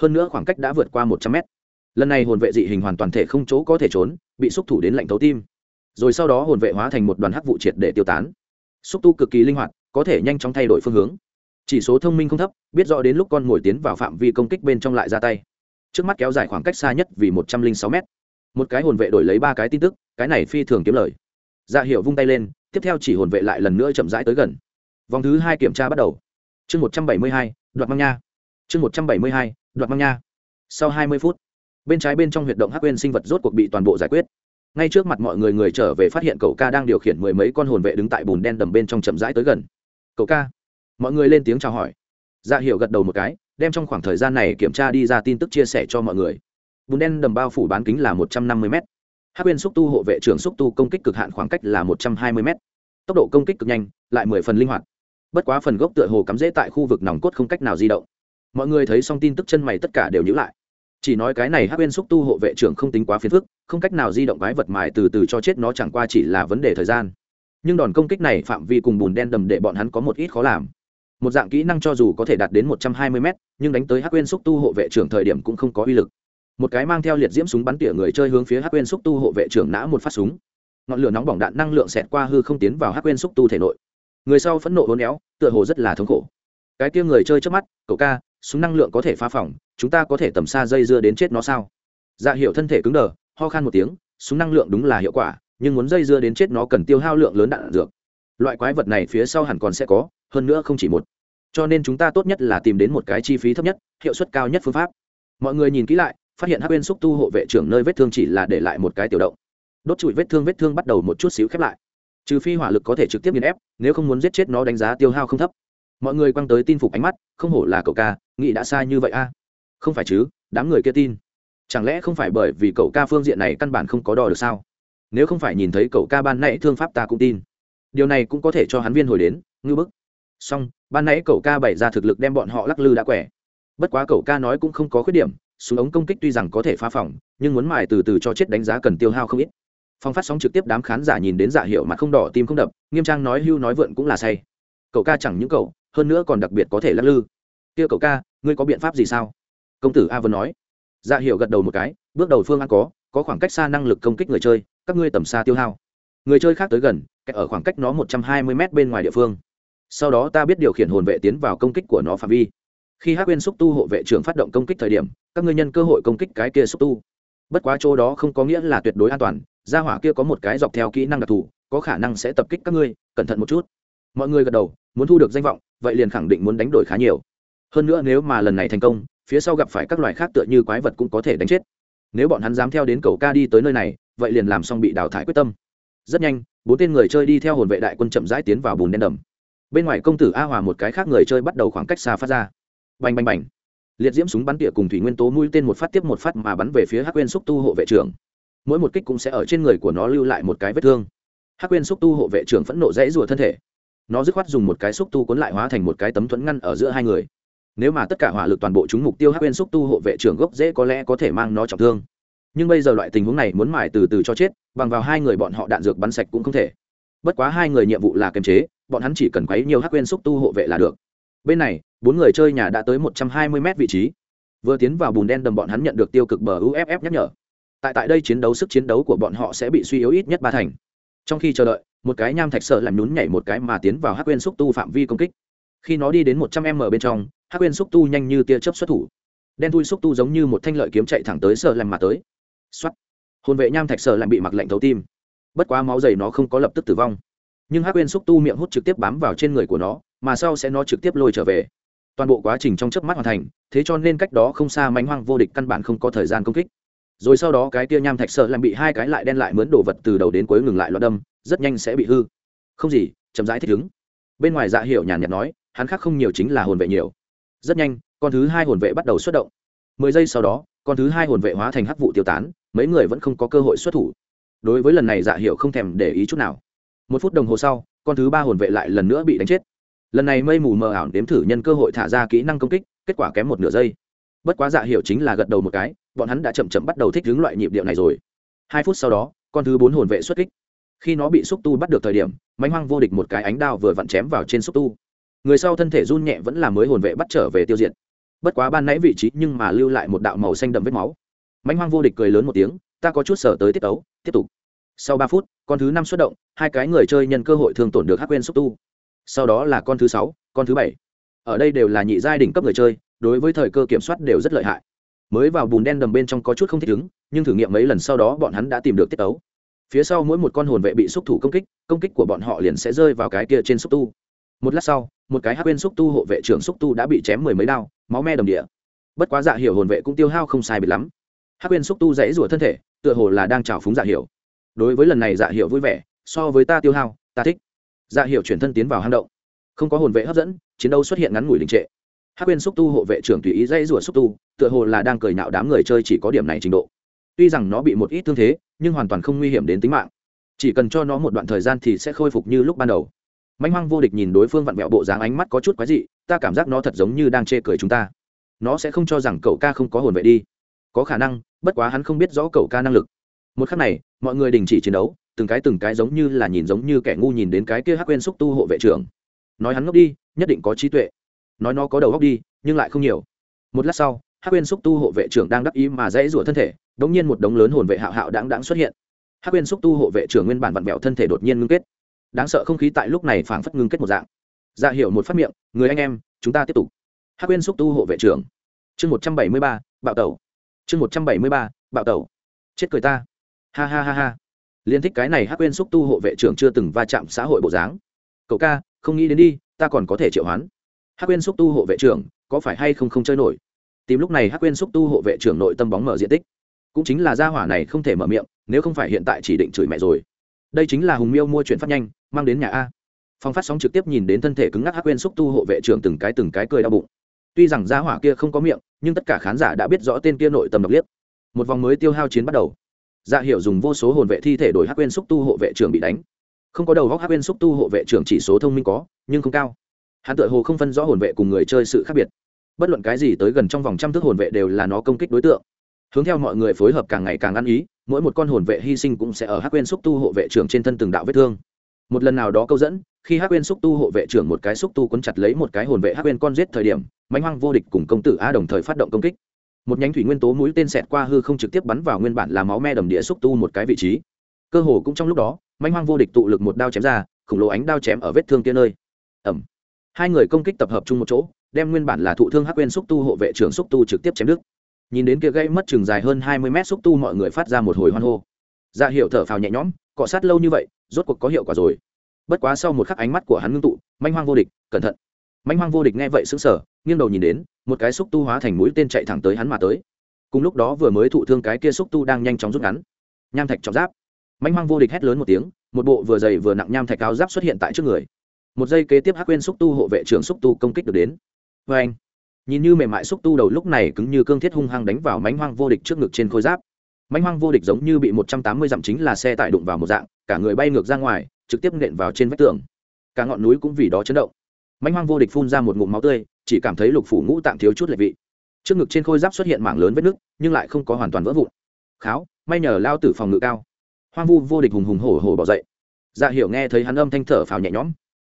Hơn nữa khoảng cách đã vượt qua một trăm mét. Lần này hồn vệ dị hình hoàn toàn thể không chỗ có thể trốn, bị xúc thủ đến lạnh thấu tim. Rồi sau đó hồn vệ hóa thành một đoàn hắc vụ triệt để tiêu tán. Xúc tu cực kỳ linh hoạt, có thể nhanh chóng thay đổi phương hướng. Chỉ số thông minh không thấp, biết rõ đến lúc con mồi tiến vào phạm vi công kích bên trong lại ra tay. Trước mắt kéo dài khoảng cách xa nhất vì một trăm linh sáu mét. Một cái hồn vệ đổi lấy ba cái tin tức, cái này phi thường kiếm lời. Dạ hiệu vung tay lên, tiếp theo chỉ hồn vệ lại lần nữa chậm rãi tới gần vòng thứ hai kiểm tra bắt đầu. Chương một trăm bảy mươi hai, đoạt mang nha. Chương một trăm bảy mươi hai, đoạt mang nha. Sau hai mươi phút, bên trái bên trong huyệt động hắc quên sinh vật rốt cuộc bị toàn bộ giải quyết. Ngay trước mặt mọi người người trở về phát hiện cậu ca đang điều khiển mười mấy con hồn vệ đứng tại bùn đen đầm bên trong chậm rãi tới gần. Cậu ca? Mọi người lên tiếng chào hỏi. Dạ hiệu gật đầu một cái, đem trong khoảng thời gian này kiểm tra đi ra tin tức chia sẻ cho mọi người. Bùn đen đầm bao phủ bán kính là một trăm năm mươi m hắc quên xúc tu hộ vệ trưởng xúc tu công kích cực hạn khoảng cách là một trăm hai mươi m tốc độ công kích cực nhanh, lại mười phần linh hoạt. Bất quá phần gốc tựa hồ cắm rễ tại khu vực nòng cốt không cách nào di động. Mọi người thấy xong tin tức chân mày tất cả đều nhữ lại. Chỉ nói cái này hắc bên xúc tu hộ vệ trưởng không tính quá phiền phức, không cách nào di động quái vật mài từ từ cho chết nó chẳng qua chỉ là vấn đề thời gian. Nhưng đòn công kích này phạm vi cùng bùn đen đầm để bọn hắn có một ít khó làm. Một dạng kỹ năng cho dù có thể đạt đến một trăm hai mươi m nhưng đánh tới hắc quên xúc tu hộ vệ trưởng thời điểm cũng không có uy lực. Một cái mang theo liệt diễm súng bắn tỉa người chơi hướng phía hắc quên xúc tu hộ vệ trưởng nã một phát súng ngọn lửa nóng bỏng đạn năng lượng xẹt qua hư không tiến vào hắc quên xúc tu thể nội. Người sau phẫn nộ hôn éo tựa hồ rất là thống khổ. Cái kia người chơi trước mắt, cậu ca, súng năng lượng có thể phá phỏng chúng ta có thể tầm xa dây dưa đến chết nó sao? Dạ hiệu thân thể cứng đờ, ho khan một tiếng, súng năng lượng đúng là hiệu quả, nhưng muốn dây dưa đến chết nó cần tiêu hao lượng lớn đạn dược. Loại quái vật này phía sau hẳn còn sẽ có, hơn nữa không chỉ một. Cho nên chúng ta tốt nhất là tìm đến một cái chi phí thấp nhất, hiệu suất cao nhất phương pháp. Mọi người nhìn kỹ lại, phát hiện hắc bên xúc tu hộ vệ trưởng nơi vết thương chỉ là để lại một cái tiểu động đốt trụi vết thương vết thương bắt đầu một chút xíu khép lại. Trừ phi hỏa lực có thể trực tiếp nghiền ép, nếu không muốn giết chết nó đánh giá tiêu hao không thấp. Mọi người quăng tới tin phục ánh mắt, không hổ là cậu ca, nghĩ đã sai như vậy a. Không phải chứ, đám người kia tin. Chẳng lẽ không phải bởi vì cậu ca phương diện này căn bản không có đo được sao? Nếu không phải nhìn thấy cậu ca ban nãy thương pháp ta cũng tin. Điều này cũng có thể cho hắn viên hồi đến, ngư bức. Song ban nãy cậu ca bày ra thực lực đem bọn họ lắc lư đã quẻ. Bất quá cậu ca nói cũng không có khuyết điểm, súng ống công kích tuy rằng có thể phá phỏng nhưng muốn mài từ từ cho chết đánh giá cần tiêu hao không ít phong phát sóng trực tiếp đám khán giả nhìn đến dạ hiệu mặt không đỏ, tim không đập, nghiêm trang nói hưu nói vượn cũng là say. Cậu ca chẳng những cậu, hơn nữa còn đặc biệt có thể lắc lư. Kia cậu ca, ngươi có biện pháp gì sao? Công tử a vân nói. Dạ hiệu gật đầu một cái, bước đầu phương an có có khoảng cách xa năng lực công kích người chơi, các ngươi tầm xa tiêu hao. Người chơi khác tới gần, cách ở khoảng cách nó một trăm hai mươi m bên ngoài địa phương. Sau đó ta biết điều khiển hồn vệ tiến vào công kích của nó phạm vi. Khi hắc quên xúc tu hộ vệ trưởng phát động công kích thời điểm, các ngươi nhân cơ hội công kích cái kia xúc tu. Bất quá chỗ đó không có nghĩa là tuyệt đối an toàn gia hỏa kia có một cái dọc theo kỹ năng đặc thù, có khả năng sẽ tập kích các ngươi, cẩn thận một chút. Mọi người gật đầu, muốn thu được danh vọng, vậy liền khẳng định muốn đánh đổi khá nhiều. Hơn nữa nếu mà lần này thành công, phía sau gặp phải các loài khác tựa như quái vật cũng có thể đánh chết. Nếu bọn hắn dám theo đến cầu ca đi tới nơi này, vậy liền làm xong bị đào thải quyết tâm. Rất nhanh, bốn tên người chơi đi theo hồn vệ đại quân chậm rãi tiến vào bùn đen đầm. Bên ngoài công tử a hòa một cái khác người chơi bắt đầu khoảng cách xa phát ra. Bành bành bành. Liệt diễm súng bắn tỉa cùng thủy nguyên tố mũi tên một phát tiếp một phát mà bắn về phía hắc quên xúc tu hộ vệ trưởng mỗi một kích cũng sẽ ở trên người của nó lưu lại một cái vết thương. Hắc quyên xúc tu hộ vệ trưởng phẫn nộ dãy rùa thân thể. Nó dứt khoát dùng một cái xúc tu cuốn lại hóa thành một cái tấm thuẫn ngăn ở giữa hai người. Nếu mà tất cả hỏa lực toàn bộ chúng mục tiêu hắc quyên xúc tu hộ vệ trưởng gốc dễ có lẽ có thể mang nó trọng thương. Nhưng bây giờ loại tình huống này muốn mài từ từ cho chết, bằng vào hai người bọn họ đạn dược bắn sạch cũng không thể. Bất quá hai người nhiệm vụ là kiềm chế, bọn hắn chỉ cần quấy nhiều hắc quyên xúc tu hộ vệ là được. Bên này, bốn người chơi nhà đã tới một trăm hai mươi m vị trí. Vừa tiến vào bùn đen đầm bọn hắn nhận được tiêu cực bờ uff nhắc nhở tại tại đây chiến đấu sức chiến đấu của bọn họ sẽ bị suy yếu ít nhất ba thành. Trong khi chờ đợi, một cái nham thạch sợ làm nhún nhảy một cái mà tiến vào hắc quên xúc tu phạm vi công kích. Khi nó đi đến một trăm m bên trong, hắc quên xúc tu nhanh như tia chớp xuất thủ. Đen thui xúc tu giống như một thanh lợi kiếm chạy thẳng tới sợ làm mà tới. Xuất hồn vệ nham thạch sợ làm bị mặc lạnh thấu tim. Bất quá máu dày nó không có lập tức tử vong. Nhưng hắc quên xúc tu miệng hút trực tiếp bám vào trên người của nó, mà sau sẽ nó trực tiếp lôi trở về. Toàn bộ quá trình trong chớp mắt hoàn thành, thế cho nên cách đó không xa mánh hoang vô địch căn bản không có thời gian công kích rồi sau đó cái kia nham thạch sợ làm bị hai cái lại đen lại mướn đồ vật từ đầu đến cuối ngừng lại loạn đâm, rất nhanh sẽ bị hư. Không gì, chậm rãi thích ứng. Bên ngoài dạ hiệu nhàn nhạt nói, hắn khác không nhiều chính là hồn vệ nhiều. Rất nhanh, con thứ hai hồn vệ bắt đầu xuất động. Mười giây sau đó, con thứ hai hồn vệ hóa thành hắc vụ tiêu tán, mấy người vẫn không có cơ hội xuất thủ. Đối với lần này dạ hiệu không thèm để ý chút nào. Một phút đồng hồ sau, con thứ ba hồn vệ lại lần nữa bị đánh chết. Lần này mây mù mờ ảo đếm thử nhân cơ hội thả ra kỹ năng công kích, kết quả kém một nửa giây bất quá dạ hiểu chính là gật đầu một cái, bọn hắn đã chậm chậm bắt đầu thích ứng loại nhịp điệu này rồi. Hai phút sau đó, con thứ bốn hồn vệ xuất kích. Khi nó bị xúc tu bắt được thời điểm mánh hoang vô địch một cái ánh đao vừa vặn chém vào trên xúc tu. Người sau thân thể run nhẹ vẫn là mới hồn vệ bắt trở về tiêu diệt. Bất quá ban nãy vị trí nhưng mà lưu lại một đạo màu xanh đậm vết máu. Mánh hoang vô địch cười lớn một tiếng, ta có chút sở tới tiết ấu tiếp tục. Sau ba phút, con thứ năm xuất động, hai cái người chơi nhân cơ hội thường tổn được hắc quên xúc tu. Sau đó là con thứ sáu, con thứ bảy. Ở đây đều là nhị giai đỉnh cấp người chơi đối với thời cơ kiểm soát đều rất lợi hại. Mới vào bùn đen đầm bên trong có chút không thích ứng, nhưng thử nghiệm mấy lần sau đó bọn hắn đã tìm được tiết ấu. Phía sau mỗi một con hồn vệ bị xúc thủ công kích công kích của bọn họ liền sẽ rơi vào cái kia trên xúc tu. Một lát sau, một cái hắc bên xúc tu hộ vệ trưởng xúc tu đã bị chém mười mấy đao, máu me đầm địa. Bất quá dạ hiểu hồn vệ cũng tiêu hao không sai biệt lắm. Hắc bên xúc tu dãy rủa thân thể, tựa hồ là đang trào phúng dạ hiểu. Đối với lần này dạ hiểu vui vẻ, so với ta tiêu hao, ta thích. Dạ hiểu chuyển thân tiến vào hang động. Không có hồn vệ hấp dẫn, chiến đấu xuất hiện ngắn ngủi đình trệ hắc quên xúc tu hộ vệ trưởng tùy ý dãy rủa xúc tu, tựa hồ là đang cười nhạo đám người chơi chỉ có điểm này trình độ. Tuy rằng nó bị một ít thương thế, nhưng hoàn toàn không nguy hiểm đến tính mạng. Chỉ cần cho nó một đoạn thời gian thì sẽ khôi phục như lúc ban đầu. Manh hoang vô địch nhìn đối phương vặn vẹo bộ dáng ánh mắt có chút quái dị, ta cảm giác nó thật giống như đang chê cười chúng ta. Nó sẽ không cho rằng cậu ca không có hồn vệ đi. Có khả năng, bất quá hắn không biết rõ cậu ca năng lực. Một khắc này, mọi người đình chỉ chiến đấu, từng cái từng cái giống như là nhìn giống như kẻ ngu nhìn đến cái kia hắc quên xúc tu hộ vệ trưởng. Nói hắn ngốc đi, nhất định có trí tuệ nói nó có đầu góc đi, nhưng lại không nhiều. Một lát sau, hắc Quyên xúc tu hộ vệ trưởng đang đắc ý mà dãy rủa thân thể đ ỗ n g nhiên một đống lớn hồn vệ hạo hạo đáng đáng xuất hiện. Hắc Quyên xúc tu hộ vệ trưởng nguyên bản vặn vẹo thân thể đột nhiên ngưng kết. Đáng sợ không khí tại lúc này phảng phất ngưng kết một dạng. Dạ hiệu một phát miệng, người anh em, chúng ta tiếp tục. Hắc Quyên xúc tu hộ vệ trưởng. Chương một trăm bảy mươi ba, bạo tẩu. Chương một trăm bảy mươi ba, bạo tẩu. Chết cười ta. Ha ha ha ha. Liên thích cái này hắc Quyên xúc tu hộ vệ trưởng chưa từng va chạm xã hội bộ dáng. Cậu ca, không nghĩ đến đi, ta còn có thể triệu hoán hắc quên xúc tu hộ vệ trưởng, có phải hay không không chơi nổi? Tìm lúc này hắc quên xúc tu hộ vệ trưởng nội tâm bóng mở diện tích. Cũng chính là gia hỏa này không thể mở miệng, nếu không phải hiện tại chỉ định chửi mẹ rồi. Đây chính là hùng miêu mua chuyện phát nhanh, mang đến nhà a. Phong phát sóng trực tiếp nhìn đến thân thể cứng ngắc hắc quên xúc tu hộ vệ trưởng từng cái từng cái cười đau bụng. Tuy rằng gia hỏa kia không có miệng, nhưng tất cả khán giả đã biết rõ tên kia nội tâm độc liếc. Một vòng mới tiêu hao chiến bắt đầu. Dạ hiệu dùng vô số hồn vệ thi thể đổi hắc quên xúc tu hộ vệ trưởng bị đánh. Không có đầu góc hắc quên xúc tu hộ vệ trưởng chỉ số thông minh có, nhưng không cao hắn tự hồ không phân rõ hồn vệ cùng người chơi sự khác biệt. Bất luận cái gì tới gần trong vòng trăm thước hồn vệ đều là nó công kích đối tượng. Hướng theo mọi người phối hợp càng ngày càng ăn ý, mỗi một con hồn vệ hy sinh cũng sẽ ở hắc quên xúc tu hộ vệ trưởng trên thân từng đạo vết thương. Một lần nào đó câu dẫn, khi hắc quên xúc tu hộ vệ trưởng một cái xúc tu quấn chặt lấy một cái hồn vệ hắc quên con giết thời điểm mánh hoang vô địch cùng công tử a đồng thời phát động công kích. Một nhánh thủy nguyên tố mũi tên xẹt qua hư không trực tiếp bắn vào nguyên bản là máu me đầm địa xúc tu một cái vị trí. Cơ hồ cũng trong lúc đó mánh hoang vô địch tụ lực một đao chém ra, khổng lồ ánh đao chém ở vết thương kia nơi. Ẩm hai người công kích tập hợp chung một chỗ, đem nguyên bản là thụ thương hắc quên xúc tu hộ vệ trưởng xúc tu trực tiếp chém đứt. Nhìn đến kia gây mất chừng dài hơn hai mươi mét xúc tu mọi người phát ra một hồi hoan hô. Ra dạ hiệu thở phào nhẹ nhõm, cọ sát lâu như vậy, rốt cuộc có hiệu quả rồi. Bất quá sau một khắc ánh mắt của hắn ngưng tụ, manh hoang vô địch, cẩn thận. Manh hoang vô địch nghe vậy sững sờ, nghiêng đầu nhìn đến, một cái xúc tu hóa thành mũi tên chạy thẳng tới hắn mà tới. Cùng lúc đó vừa mới thụ thương cái kia xúc tu đang nhanh chóng rút ngắn. Nham thạch trọng giáp. Manh hoang vô địch hét lớn một tiếng, một bộ vừa dày vừa nặng nham thạch cao giáp xuất hiện tại trước người một giây kế tiếp hắc quên xúc tu hộ vệ trưởng xúc tu công kích được đến. Vê anh, nhìn như mềm mại xúc tu đầu lúc này cứng như cương thiết hung hăng đánh vào mánh hoang vô địch trước ngực trên khôi giáp. Mánh hoang vô địch giống như bị một trăm tám mươi dặm chính là xe tải đụng vào một dạng, cả người bay ngược ra ngoài, trực tiếp nện vào trên vách tường. Cả ngọn núi cũng vì đó chấn động. Mánh hoang vô địch phun ra một ngụm máu tươi, chỉ cảm thấy lục phủ ngũ tạng thiếu chút lệ vị. Trước ngực trên khôi giáp xuất hiện mảng lớn vết nứt, nhưng lại không có hoàn toàn vỡ vụn. Kháo, may nhờ lao tử phòng ngự cao. Hoang vu vô địch hùng hùng hổ hổ bỏ dậy. Dạ hiểu nghe thấy hắn âm thanh thở phào nhẹ nhõm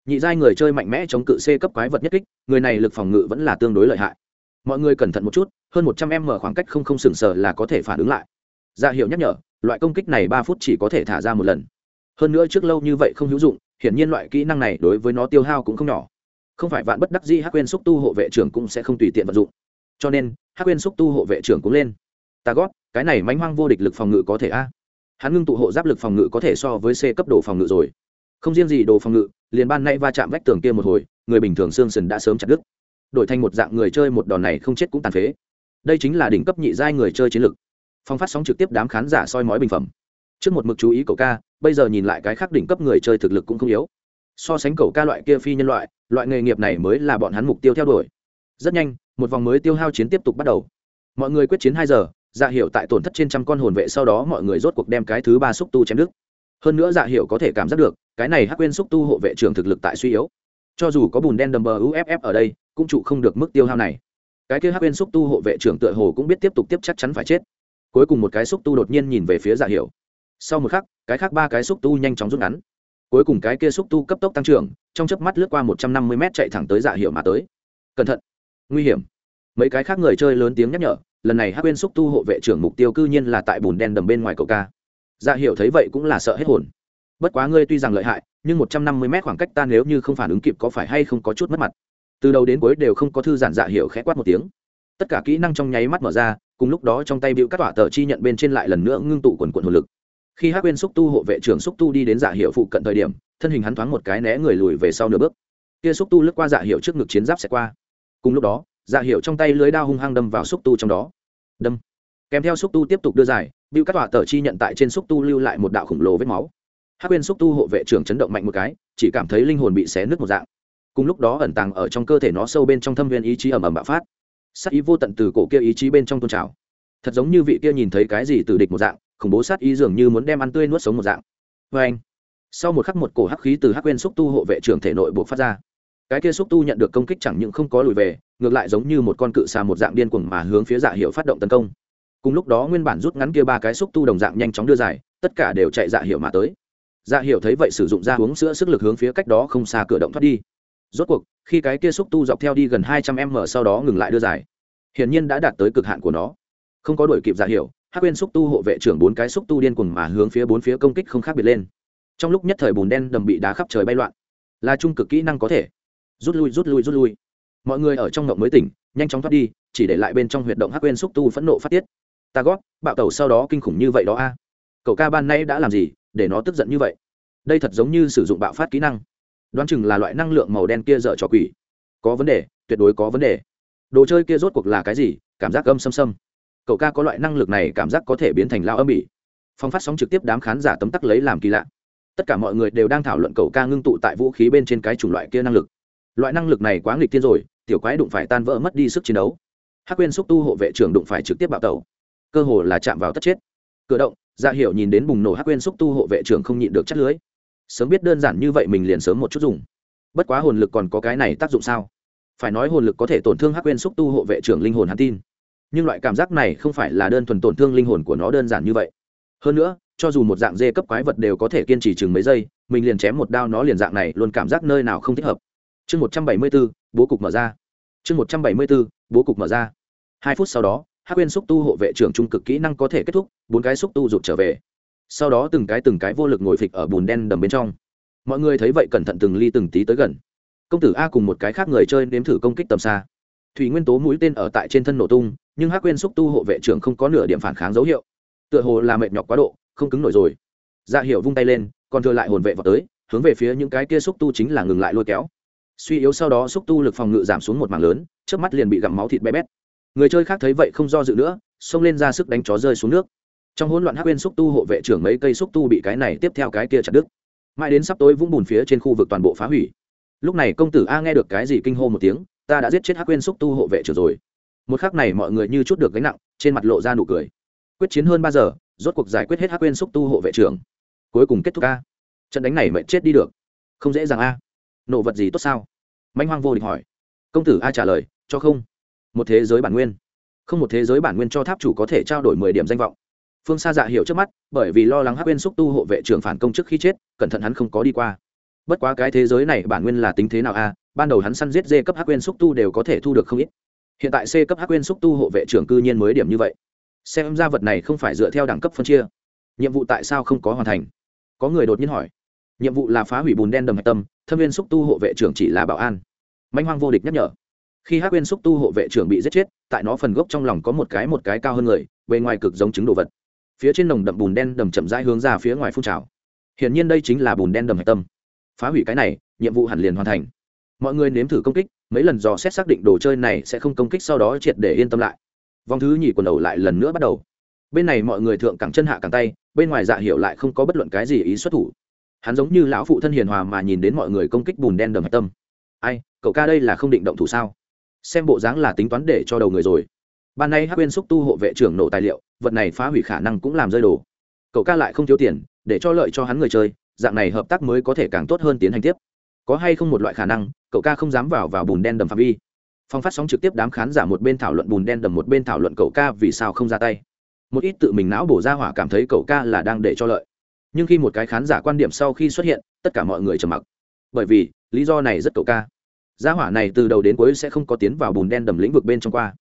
nhị giai người chơi mạnh mẽ chống cự c cấp quái vật nhất kích người này lực phòng ngự vẫn là tương đối lợi hại. Mọi người cẩn thận một chút hơn một trăm m khoảng cách không không sừng sờ là có thể phản ứng lại. Dạ ra hiệu nhắc nhở loại công kích này ba phút chỉ có thể thả ra một lần. Hơn nữa trước lâu như vậy không hữu dụng hiển nhiên loại kỹ năng này đối với nó tiêu hao cũng không nhỏ. Không phải vạn bất đắc di, hắc quên xúc tu hộ vệ trưởng cũng sẽ không tùy tiện vận dụng. Cho nên hắc quên xúc tu hộ vệ trưởng cũng lên. Ta gót cái này mánh hoang vô địch lực phòng ngự có thể a? Hắn ngưng tụ hộ giáp lực phòng ngự có thể so với c cấp độ phòng ngự rồi. Không riêng gì đồ phòng ngự liền ban nay va chạm vách tường kia một hồi, người bình thường xương sần đã sớm chặt đứt. Đổi thành một dạng người chơi một đòn này không chết cũng tàn phế. Đây chính là đỉnh cấp nhị giai người chơi chiến lực. Phong phát sóng trực tiếp đám khán giả soi mói bình phẩm. Trước một mực chú ý cậu ca, bây giờ nhìn lại cái khác đỉnh cấp người chơi thực lực cũng không yếu. So sánh cậu ca loại kia phi nhân loại loại nghề nghiệp này mới là bọn hắn mục tiêu theo đuổi. Rất nhanh, một vòng mới tiêu hao chiến tiếp tục bắt đầu. Mọi người quyết chiến hai giờ dạ hiệu tại tổn thất trên trăm con hồn vệ sau đó mọi người rốt cuộc đem cái thứ ba xúc tu chém đứt. Hơn nữa dạ hiệu có thể cảm giác được cái này hắc quên xúc tu hộ vệ trưởng thực lực tại suy yếu. Cho dù có bùn đen đầm bờ uff ở đây, cũng trụ không được mức tiêu hao này. Cái kia hắc quên xúc tu hộ vệ trưởng tựa hồ cũng biết tiếp tục tiếp chắc chắn phải chết. Cuối cùng một cái xúc tu đột nhiên nhìn về phía dạ hiệu sau một khắc, cái khác ba cái xúc tu nhanh chóng rút ngắn. Cuối cùng cái kia xúc tu cấp tốc tăng trưởng, trong chớp mắt lướt qua một trăm năm mươi m chạy thẳng tới dạ hiệu mà tới. Cẩn thận! Nguy hiểm! Mấy cái khác người chơi lớn tiếng nhắc nhở, lần này hắc quên xúc tu hộ vệ trưởng mục tiêu cư nhiên là tại bùn đen đầm bên ngoài cầu ca. Dạ hiệu thấy vậy cũng là sợ hết hồn bất quá ngươi tuy rằng lợi hại, nhưng một trăm năm mươi mét khoảng cách ta nếu như không phản ứng kịp có phải hay không có chút mất mặt. Từ đầu đến cuối đều không có thư giản dạ hiệu khẽ quát một tiếng. Tất cả kỹ năng trong nháy mắt mở ra, cùng lúc đó trong tay bịu các tỏa tờ chi nhận bên trên lại lần nữa ngưng tụ quần quận hồn lực. Khi hát quên xúc tu, hộ vệ trưởng xúc tu đi đến dạ hiệu phụ cận thời điểm, thân hình hắn thoáng một cái né người lùi về sau nửa bước. Kia xúc tu lướt qua dạ hiệu trước ngực chiến giáp sẽ qua. Cùng lúc đó dạ hiệu trong tay lưới đao hung hăng đâm vào xúc tu trong đó. Đâm. Kèm theo xúc tu tiếp tục đưa dài bịu các tỏa tờ chi nhận tại trên xúc tu lưu lại một đạo khổng lồ vết máu hắc quên xúc tu hộ vệ trưởng chấn động mạnh một cái, chỉ cảm thấy linh hồn bị xé nứt một dạng. Cùng lúc đó ẩn tàng ở trong cơ thể nó sâu bên trong thâm viên ý chí ẩm ẩm bạo phát. Sát ý vô tận từ cổ kia ý chí bên trong tôn trào. Thật giống như vị kia nhìn thấy cái gì từ địch một dạng, khủng bố sát ý dường như muốn đem ăn tươi nuốt sống một dạng. Vê anh, sau một khắc một cổ hắc khí từ hắc quên xúc tu hộ vệ trưởng thể nội buộc phát ra. Cái kia xúc tu nhận được công kích chẳng những không có lùi về, ngược lại giống như một con cự xà một dạng điên cuồng mà hướng phía dạ hiệu phát động tấn công. Cùng lúc đó nguyên bản rút ngắn kia ba cái xúc tu đồng dạng nhanh chóng đưa dài, tất cả đều chạy dạ hiệu mà tới dạ Hiểu thấy vậy sử dụng ra uống sữa sức lực hướng phía cách đó không xa cửa động thoát đi. Rốt cuộc, khi cái kia xúc tu dọc theo đi gần hai trăm m sau đó ngừng lại đưa dài. Hiển nhiên đã đạt tới cực hạn của nó. Không có đuổi kịp dạ Hiểu. Hắc quên xúc tu hộ vệ trưởng bốn cái xúc tu điên cuồng mà hướng phía bốn phía công kích không khác biệt lên. Trong lúc nhất thời bùn đen đầm bị đá khắp trời bay loạn. Là trung cực kỹ năng có thể. Rút lui rút lui rút lui. Mọi người ở trong ngộng mới tỉnh, nhanh chóng thoát đi, chỉ để lại bên trong huyệt động Hắc quên xúc tu phẫn nộ phát tiết. Ta gót, bạo tẩu sau đó kinh khủng như vậy đó a. Cậu ca ban nay đã làm gì? Để nó tức giận như vậy. Đây thật giống như sử dụng bạo phát kỹ năng. Đoán chừng là loại năng lượng màu đen kia dở trò quỷ. Có vấn đề, tuyệt đối có vấn đề. Đồ chơi kia rốt cuộc là cái gì? Cảm giác âm xâm xâm. Cậu ca có loại năng lực này, cảm giác có thể biến thành lao âm bỉ phong phát sóng trực tiếp đám khán giả tấm tắc lấy làm kỳ lạ. Tất cả mọi người đều đang thảo luận cậu ca ngưng tụ tại vũ khí bên trên cái chủng loại kia năng lực. Loại năng lực này quá nghịch thiên rồi, tiểu quái đụng phải tan vỡ mất đi sức chiến đấu. Hắc quên xúc tu hộ vệ trưởng đụng phải trực tiếp bạo tẩu. Cơ hồ là chạm vào tất chết cửa động dạ hiểu nhìn đến bùng nổ hắc quên xúc tu hộ vệ trưởng không nhịn được chất lưới. Sớm biết đơn giản như vậy mình liền sớm một chút dùng. Bất quá hồn lực còn có cái này tác dụng sao? Phải nói hồn lực có thể tổn thương hắc quên xúc tu hộ vệ trưởng linh hồn hắn tin. Nhưng loại cảm giác này không phải là đơn thuần tổn thương linh hồn của nó đơn giản như vậy. Hơn nữa, cho dù một dạng dê cấp quái vật đều có thể kiên trì chừng mấy giây, mình liền chém một đao nó liền dạng này luôn cảm giác nơi nào không thích hợp. Chương một trăm bảy mươi bốn bố cục mở ra. Chương một trăm bảy mươi bốn bố cục mở ra. Hai phút sau đó hắc quên xúc tu hộ vệ trưởng trung cực kỹ năng có thể kết thúc, bốn cái xúc tu rụt trở về. Sau đó từng cái từng cái vô lực ngồi phịch ở bùn đen đầm bên trong. Mọi người thấy vậy cẩn thận từng ly từng tí tới gần. Công tử a cùng một cái khác người chơi nếm thử công kích tầm xa. Thủy nguyên tố mũi tên ở tại trên thân nổ tung, nhưng hắc quên xúc tu hộ vệ trưởng không có nửa điểm phản kháng dấu hiệu. Tựa hồ là mệt nhọc quá độ, không cứng nổi rồi. Dạ hiệu vung tay lên, còn thừa lại hồn vệ vào tới, hướng về phía những cái kia xúc tu chính là ngừng lại lôi kéo. Suy yếu sau đó xúc tu lực phòng ngự giảm xuống một mảng lớn trước mắt liền bị gặm máu thịt bé bét người chơi khác thấy vậy không do dự nữa, xông lên ra sức đánh chó rơi xuống nước. Trong hỗn loạn hắc quên xúc tu hộ vệ trưởng mấy cây xúc tu bị cái này tiếp theo cái kia chặt đứt. Mãi đến sắp tối vũng bùn phía trên khu vực toàn bộ phá hủy. Lúc này công tử a nghe được cái gì kinh hô một tiếng, ta đã giết chết hắc quên xúc tu hộ vệ trưởng rồi. Một khắc này mọi người như chút được gánh nặng, trên mặt lộ ra nụ cười. Quyết chiến hơn ba giờ, rốt cuộc giải quyết hết hắc quên xúc tu hộ vệ trưởng. Cuối cùng kết thúc a. Trận đánh này mệnh chết đi được. Không dễ dàng a. Nổ vật gì tốt sao? Manh hoang vô địch hỏi. Công tử a trả lời, cho không một thế giới bản nguyên. Không một thế giới bản nguyên cho tháp chủ có thể trao đổi mười điểm danh vọng. Phương xa dạ hiểu trước mắt, bởi vì lo lắng hắc quên xúc tu hộ vệ trưởng phản công trước khi chết, cẩn thận hắn không có đi qua. Bất quá cái thế giới này bản nguyên là tính thế nào a? Ban đầu hắn săn giết dê cấp hắc quên xúc tu đều có thể thu được không ít. Hiện tại c cấp hắc quên xúc tu hộ vệ trưởng cư nhiên mới điểm như vậy. Xem ra vật này không phải dựa theo đẳng cấp phân chia. Nhiệm vụ tại sao không có hoàn thành? Có người đột nhiên hỏi. Nhiệm vụ là phá hủy bùn đen đầm hạch tâm, thâm viên xúc tu hộ vệ trưởng chỉ là bảo an. Manh hoang vô địch nhắc nhở khi hắc quên xúc tu hộ vệ trưởng bị giết chết, tại nó phần gốc trong lòng có một cái một cái cao hơn người, bề ngoài cực giống chứng đồ vật. Phía trên nồng đậm bùn đen đầm chậm rãi hướng ra phía ngoài phun trào. Hiển nhiên đây chính là bùn đen đầm hạch tâm. Phá hủy cái này, nhiệm vụ hẳn liền hoàn thành. Mọi người nếm thử công kích, mấy lần dò xét xác định đồ chơi này sẽ không công kích sau đó triệt để yên tâm lại. Vòng thứ nhì quần đầu lại lần nữa bắt đầu. Bên này mọi người thượng cẳng chân hạ cẳng tay, bên ngoài dạ hiệu lại không có bất luận cái gì ý xuất thủ. Hắn giống như lão phụ thân hiền hòa mà nhìn đến mọi người công kích bùn đen đầm hạch tâm. Ai, cậu ca đây là không định động thủ sao? Xem bộ dáng là tính toán để cho đầu người rồi. Ban nay hắc quên xúc tu hộ vệ trưởng nổ tài liệu, vật này phá hủy khả năng cũng làm rơi đồ. Cậu ca lại không thiếu tiền, để cho lợi cho hắn người chơi, dạng này hợp tác mới có thể càng tốt hơn tiến hành tiếp. Có hay không một loại khả năng, cậu ca không dám vào vào bùn đen đầm phạm vi. Phong phát sóng trực tiếp đám khán giả một bên thảo luận bùn đen đầm, một bên thảo luận cậu ca vì sao không ra tay. Một ít tự mình não bổ ra hỏa cảm thấy cậu ca là đang để cho lợi. Nhưng khi một cái khán giả quan điểm sau khi xuất hiện, tất cả mọi người trầm mặc. Bởi vì, lý do này rất cậu ca gia hỏa này từ đầu đến cuối sẽ không có tiến vào bùn đen đầm lĩnh vực bên trong qua.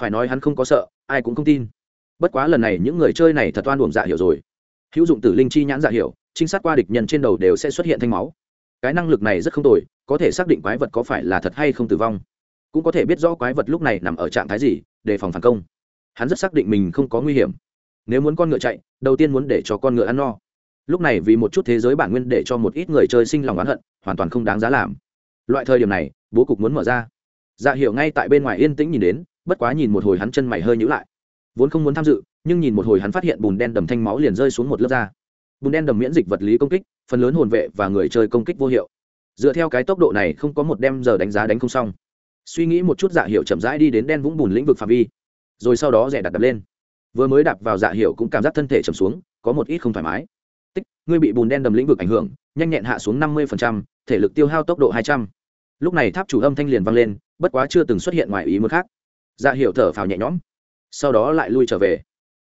Phải nói hắn không có sợ, ai cũng không tin. Bất quá lần này những người chơi này thật oan uổng dạ hiểu rồi. Hữu dụng tử linh chi nhãn dạ hiểu, trinh sát qua địch nhân trên đầu đều sẽ xuất hiện thanh máu. Cái năng lực này rất không tồi, có thể xác định quái vật có phải là thật hay không tử vong. Cũng có thể biết rõ quái vật lúc này nằm ở trạng thái gì để phòng phản công. Hắn rất xác định mình không có nguy hiểm. Nếu muốn con ngựa chạy, đầu tiên muốn để cho con ngựa ăn no. Lúc này vì một chút thế giới bản nguyên để cho một ít người chơi sinh lòng oán hận, hoàn toàn không đáng giá làm loại thời điểm này, bố cục muốn mở ra. Dạ hiểu ngay tại bên ngoài yên tĩnh nhìn đến, bất quá nhìn một hồi hắn chân mày hơi nhữ lại. Vốn không muốn tham dự, nhưng nhìn một hồi hắn phát hiện bùn đen đầm thanh máu liền rơi xuống một lớp da. Bùn đen đầm miễn dịch vật lý công kích, phần lớn hồn vệ và người chơi công kích vô hiệu. Dựa theo cái tốc độ này không có một đem giờ đánh giá đánh không xong. Suy nghĩ một chút dạ hiệu chậm rãi đi đến đen vũng bùn lĩnh vực phạm vi. Rồi sau đó rẻ đặt đập lên. Vừa mới đạp vào dạ hiệu cũng cảm giác thân thể chầm xuống, có một ít không thoải mái. Tích, ngươi bị bùn đen đầm lĩnh vực ảnh hưởng, nhanh nhẹn hạ xuống năm mươi thể lực tiêu hao tốc độ hai trăm lúc này tháp chủ âm thanh liền vang lên, bất quá chưa từng xuất hiện ngoài ý muốn khác. Dạ hiệu thở phào nhẹ nhõm, sau đó lại lui trở về.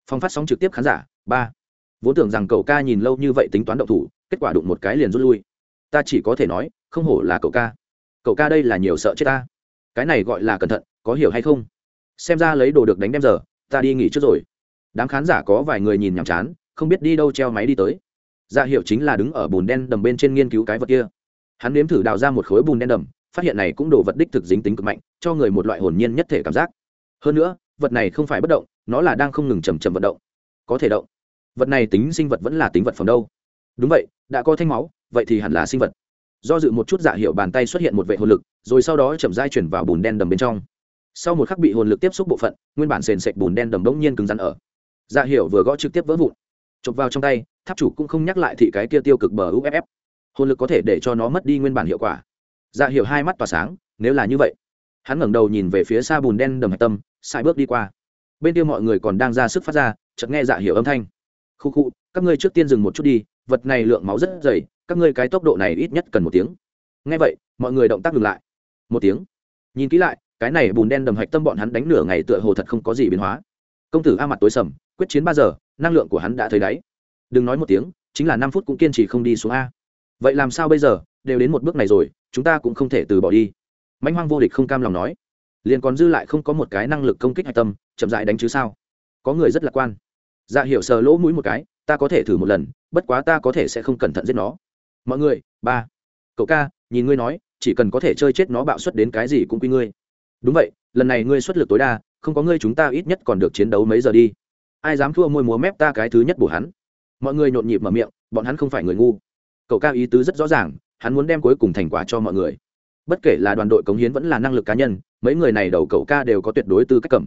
Phong phát sóng trực tiếp khán giả, ba. Vốn tưởng rằng cậu ca nhìn lâu như vậy tính toán động thủ, kết quả đụng một cái liền rút lui. Ta chỉ có thể nói, không hổ là cậu ca. Cậu ca đây là nhiều sợ chết ta. Cái này gọi là cẩn thận, có hiểu hay không? Xem ra lấy đồ được đánh đem giờ, ta đi nghỉ trước rồi. Đám khán giả có vài người nhìn nhàm chán, không biết đi đâu treo máy đi tới. Dạ hiệu chính là đứng ở bùn đen đầm bên trên nghiên cứu cái vật kia. Hắn nếm thử đào ra một khối bùn đen đầm phát hiện này cũng đồ vật đích thực dính tính cực mạnh, cho người một loại hồn nhiên nhất thể cảm giác. Hơn nữa, vật này không phải bất động, nó là đang không ngừng chầm chầm vận động. Có thể động. Vật này tính sinh vật vẫn là tính vật phẩm đâu. Đúng vậy, đã có thanh máu, vậy thì hẳn là sinh vật. Do dự một chút dạ hiệu bàn tay xuất hiện một vệ hồn lực, rồi sau đó chậm dai chuyển vào bùn đen đầm bên trong. Sau một khắc bị hồn lực tiếp xúc bộ phận, nguyên bản sền sệt bùn đen đầm bỗng nhiên cứng rắn ở. Dạ hiệu vừa gõ trực tiếp vỡ vụn. Chụp vào trong tay, tháp chủ cũng không nhắc lại thị cái kia tiêu cực bờ uff hồn lực có thể để cho nó mất đi nguyên bản hiệu quả dạ hiệu hai mắt tỏa sáng, nếu là như vậy, hắn ngẩng đầu nhìn về phía xa bùn đen đầm hạch tâm sai bước đi qua. Bên kia mọi người còn đang ra sức phát ra, chợt nghe dạ hiệu âm thanh. Khu khu, các ngươi trước tiên dừng một chút đi, vật này lượng máu rất dày, các ngươi cái tốc độ này ít nhất cần một tiếng. Nghe vậy, mọi người động tác ngừng lại. Một tiếng. Nhìn kỹ lại, cái này bùn đen đầm hạch tâm bọn hắn đánh nửa ngày tựa hồ thật không có gì biến hóa. Công tử a mặt tối sầm, quyết chiến ba giờ, năng lượng của hắn đã thấy đáy. Đừng nói một tiếng, chính là năm phút cũng kiên trì không đi xuống a. Vậy làm sao bây giờ? Đều đến một bước này rồi, chúng ta cũng không thể từ bỏ đi. Mạnh hoang vô địch không cam lòng nói. Liền còn dư lại không có một cái năng lực công kích hạch tâm, chậm dại đánh chứ sao? Có người rất lạc quan. Dạ hiểu sờ lỗ mũi một cái, ta có thể thử một lần, bất quá ta có thể sẽ không cẩn thận giết nó. Mọi người, ba. Cậu ca, nhìn ngươi nói, chỉ cần có thể chơi chết nó bạo suất đến cái gì cũng quy ngươi. Đúng vậy, lần này ngươi xuất lực tối đa, không có ngươi chúng ta ít nhất còn được chiến đấu mấy giờ đi. Ai dám thua môi múa mép ta cái thứ nhất bổ hắn? Mọi người nhộn nhịp mở miệng, bọn hắn không phải người ngu. Cậu ca ý tứ rất rõ ràng hắn muốn đem cuối cùng thành quả cho mọi người. Bất kể là đoàn đội cống hiến vẫn là năng lực cá nhân, mấy người này đầu cậu ca đều có tuyệt đối tư cách cầm.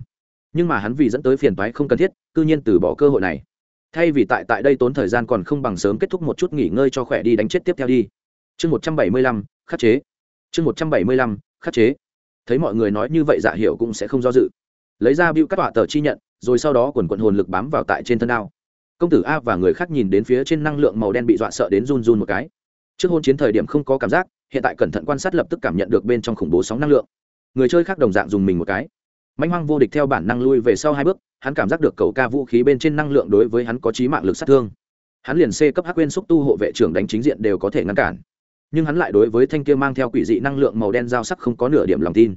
Nhưng mà hắn vì dẫn tới phiền toái không cần thiết, cư nhiên từ bỏ cơ hội này. Thay vì tại tại đây tốn thời gian còn không bằng sớm kết thúc một chút nghỉ ngơi cho khỏe đi đánh chết tiếp theo đi. Chương một trăm bảy mươi lăm, khắc chế. Chương một trăm bảy mươi lăm, khắc chế. Thấy mọi người nói như vậy dạ hiểu cũng sẽ không do dự. Lấy ra bưu các tọa tờ chi nhận, rồi sau đó quần quận hồn lực bám vào tại trên thân đao. Công tử a và người khác nhìn đến phía trên năng lượng màu đen bị dọa sợ đến run run một cái trước hôn chiến thời điểm không có cảm giác, hiện tại cẩn thận quan sát lập tức cảm nhận được bên trong khủng bố sóng năng lượng. Người chơi khác đồng dạng dùng mình một cái. Manh hoang vô địch theo bản năng lui về sau hai bước, hắn cảm giác được cầu ca vũ khí bên trên năng lượng đối với hắn có trí mạng lực sát thương. Hắn liền c cấp hắc quên xúc tu hộ vệ trưởng đánh chính diện đều có thể ngăn cản. Nhưng hắn lại đối với thanh kia mang theo quỷ dị năng lượng màu đen giao sắc không có nửa điểm lòng tin.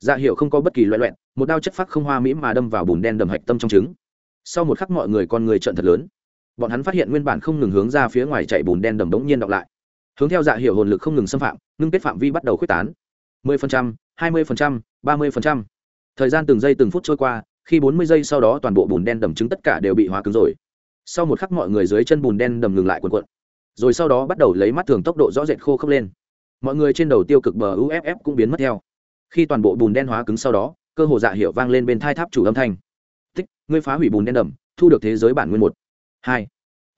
Dạ hiệu không có bất kỳ loại loẹn một đao chất phác không hoa mỹ mà đâm vào bùn đen đầm hạch tâm trong trứng. Sau một khắc mọi người con người trận thật lớn. Bọn hắn phát hiện nguyên bản không ngừng hướng ra phía ngoài chạy bùn đen đầm đống nhiên đọc lại hướng theo dạ hiệu hồn lực không ngừng xâm phạm ngưng kết phạm vi bắt đầu k h u ế c tán 10%, 20%, 30%. thời gian từng giây từng phút trôi qua khi 40 giây sau đó toàn bộ bùn đen đầm trứng tất cả đều bị hóa cứng rồi. Sau một khắc mọi người dưới chân bùn đen đầm ngừng lại quần quận rồi sau đó bắt đầu lấy mắt thường tốc độ rõ rệt khô khốc lên. Mọi người trên đầu tiêu cực bờ uff cũng biến mất theo. Khi toàn bộ bùn đen hóa cứng sau đó cơ hồ dạ hiệu vang lên bên thai tháp chủ âm thanh. Tích ngươi phá hủy bùn đen đầm thu được thế giới bản nguyên một. Hai.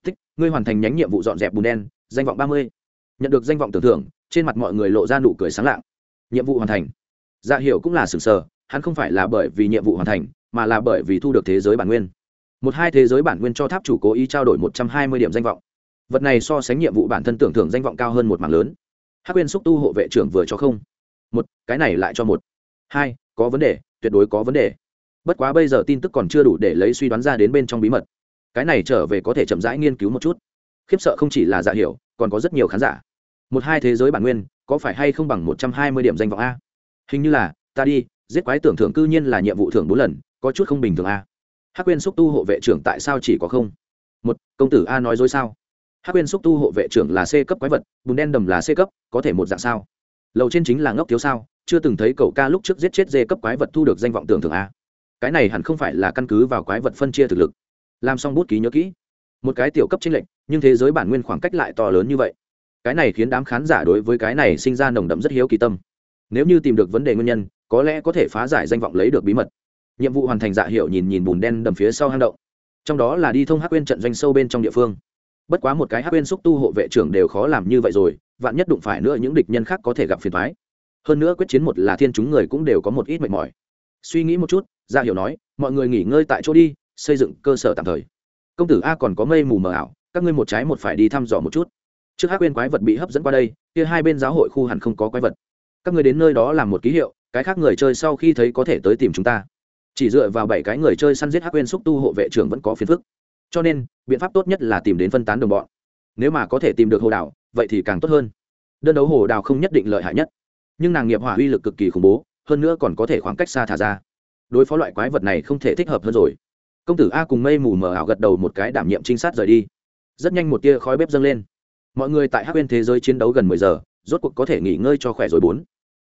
Tích ngươi hoàn thành nhánh nhiệm vụ dọn dẹp bùn đen danh vọng ba mươi nhận được danh vọng tưởng thưởng, trên mặt mọi người lộ ra nụ cười sáng lạng. Nhiệm vụ hoàn thành. Dạ hiệu cũng là sừng sờ, hắn không phải là bởi vì nhiệm vụ hoàn thành, mà là bởi vì thu được thế giới bản nguyên. Một hai thế giới bản nguyên cho tháp chủ cố ý trao đổi một trăm hai mươi điểm danh vọng. Vật này so sánh nhiệm vụ bản thân tưởng thưởng danh vọng cao hơn một mảng lớn. Hắc quyên xúc tu hộ vệ trưởng vừa cho không. Một, cái này lại cho một. Hai, có vấn đề, tuyệt đối có vấn đề. Bất quá bây giờ tin tức còn chưa đủ để lấy suy đoán ra đến bên trong bí mật. Cái này trở về có thể chậm rãi nghiên cứu một chút. Khiếp sợ không chỉ là dạ hiểu còn có rất nhiều khán giả. Một hai thế giới bản nguyên, có phải hay không bằng một trăm hai mươi điểm danh vọng a? Hình như là, ta đi, giết quái tưởng thưởng cư nhiên là nhiệm vụ thưởng bốn lần, có chút không bình thường a. Hắc quyên xúc tu hộ vệ trưởng tại sao chỉ có không? Một, công tử a nói dối sao? Hắc quyên xúc tu hộ vệ trưởng là c cấp quái vật, bùn đen đầm là c cấp, có thể một dạng sao? Lầu trên chính là ngốc thiếu sao? Chưa từng thấy cậu ca lúc trước giết chết d cấp quái vật thu được danh vọng tưởng thưởng a. Cái này hẳn không phải là căn cứ vào quái vật phân chia thực lực. Làm xong bút ký nhớ kỹ một cái tiểu cấp chênh lệnh nhưng thế giới bản nguyên khoảng cách lại to lớn như vậy. Cái này khiến đám khán giả đối với cái này sinh ra nồng đậm rất hiếu kỳ tâm. Nếu như tìm được vấn đề nguyên nhân, có lẽ có thể phá giải danh vọng lấy được bí mật. Nhiệm vụ hoàn thành dạ hiệu nhìn nhìn bùn đen đầm phía sau hang động. Trong đó là đi thông hắc quên trận doanh sâu bên trong địa phương. Bất quá một cái hắc quên xúc tu hộ vệ trưởng đều khó làm như vậy rồi, vạn nhất đụng phải nữa những địch nhân khác có thể gặp phiền thoái hơn nữa quyết chiến một là thiên chúng người cũng đều có một ít mệt mỏi. Suy nghĩ một chút dạ hiệu nói, mọi người nghỉ ngơi tại chỗ đi, xây dựng cơ sở tạm thời công tử a còn có mây mù mờ ảo, các ngươi một trái một phải đi thăm dò một chút. Trước hắc quên quái vật bị hấp dẫn qua đây, kia hai bên giáo hội khu hẳn không có quái vật. Các ngươi đến nơi đó làm một ký hiệu, cái khác người chơi sau khi thấy có thể tới tìm chúng ta. Chỉ dựa vào bảy cái người chơi săn giết hắc quên xúc tu hộ vệ trưởng vẫn có phiền phức. Cho nên, biện pháp tốt nhất là tìm đến phân tán đồng bọn. Nếu mà có thể tìm được hồ đảo, vậy thì càng tốt hơn. Đơn đấu hồ đào không nhất định lợi hại nhất, nhưng nàng nghiệp hỏa uy lực cực kỳ khủng bố, hơn nữa còn có thể khoảng cách xa thả ra. Đối phó loại quái vật này không thể thích hợp hơn rồi công tử a cùng mây mù mờ ảo gật đầu một cái đảm nhiệm trinh sát rời đi. Rất nhanh một tia khói bếp dâng lên. Mọi người tại hắc bên thế giới chiến đấu gần mười giờ, rốt cuộc có thể nghỉ ngơi cho khỏe rồi bốn.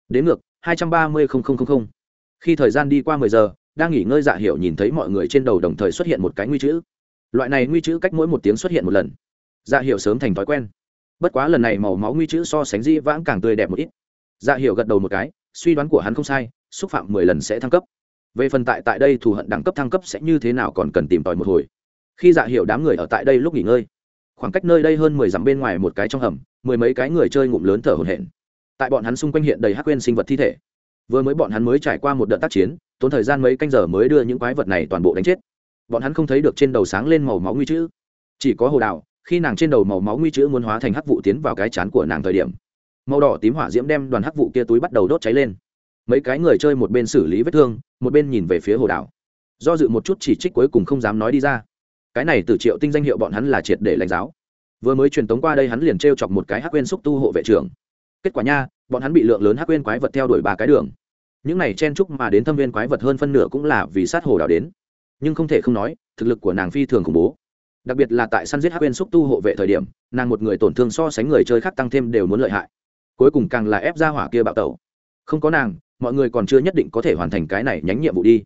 Đến ngược, hai trăm ba mươi khi thời gian đi qua mười giờ, đang nghỉ ngơi dạ hiệu nhìn thấy mọi người trên đầu đồng thời xuất hiện một cái nguy chữ. Loại này nguy chữ cách mỗi một tiếng xuất hiện một lần. Dạ hiệu sớm thành thói quen. Bất quá lần này màu máu nguy chữ so sánh di vãng càng tươi đẹp một ít. Dạ hiệu gật đầu một cái, suy đoán của hắn không sai, xúc phạm mười lần sẽ thăng cấp về phần tại tại đây thù hận đẳng cấp thăng cấp sẽ như thế nào còn cần tìm tòi một hồi. Khi dạ hiệu đám người ở tại đây lúc nghỉ ngơi, khoảng cách nơi đây hơn mười dặm bên ngoài một cái trong hầm, mười mấy cái người chơi ngụm lớn thở hổn hển. Tại bọn hắn xung quanh hiện đầy hắc quên sinh vật thi thể. Vừa mới bọn hắn mới trải qua một đợt tác chiến, tốn thời gian mấy canh giờ mới đưa những quái vật này toàn bộ đánh chết. Bọn hắn không thấy được trên đầu sáng lên màu máu nguy chữ. Chỉ có hồ đào, khi nàng trên đầu màu máu nguy chữ muốn hóa thành hắc vụ tiến vào cái chán của nàng thời điểm, màu đỏ tím hỏa diễm đem đoàn hắc vụ kia túi bắt đầu đốt cháy lên mấy cái người chơi một bên xử lý vết thương, một bên nhìn về phía hồ đảo. Do dự một chút chỉ trích cuối cùng không dám nói đi ra. Cái này từ triệu tinh danh hiệu bọn hắn là triệt để lãnh giáo. Vừa mới truyền tống qua đây hắn liền t r e o chọc một cái hắc quên xúc tu hộ vệ trưởng. Kết quả nha, bọn hắn bị lượng lớn hắc quên quái vật theo đuổi ba cái đường. Những này chen chúc mà đến thâm viên quái vật hơn phân nửa cũng là vì sát hồ đảo đến. Nhưng không thể không nói, thực lực của nàng phi thường khủng bố. Đặc biệt là tại săn giết hắc quên xúc tu hộ vệ thời điểm, nàng một người tổn thương so sánh người chơi khác tăng thêm đều muốn lợi hại. Cuối cùng càng là ép ra hỏa kia bạo tẩu. Không có nàng mọi người còn chưa nhất định có thể hoàn thành cái này nhánh nhiệm vụ đi.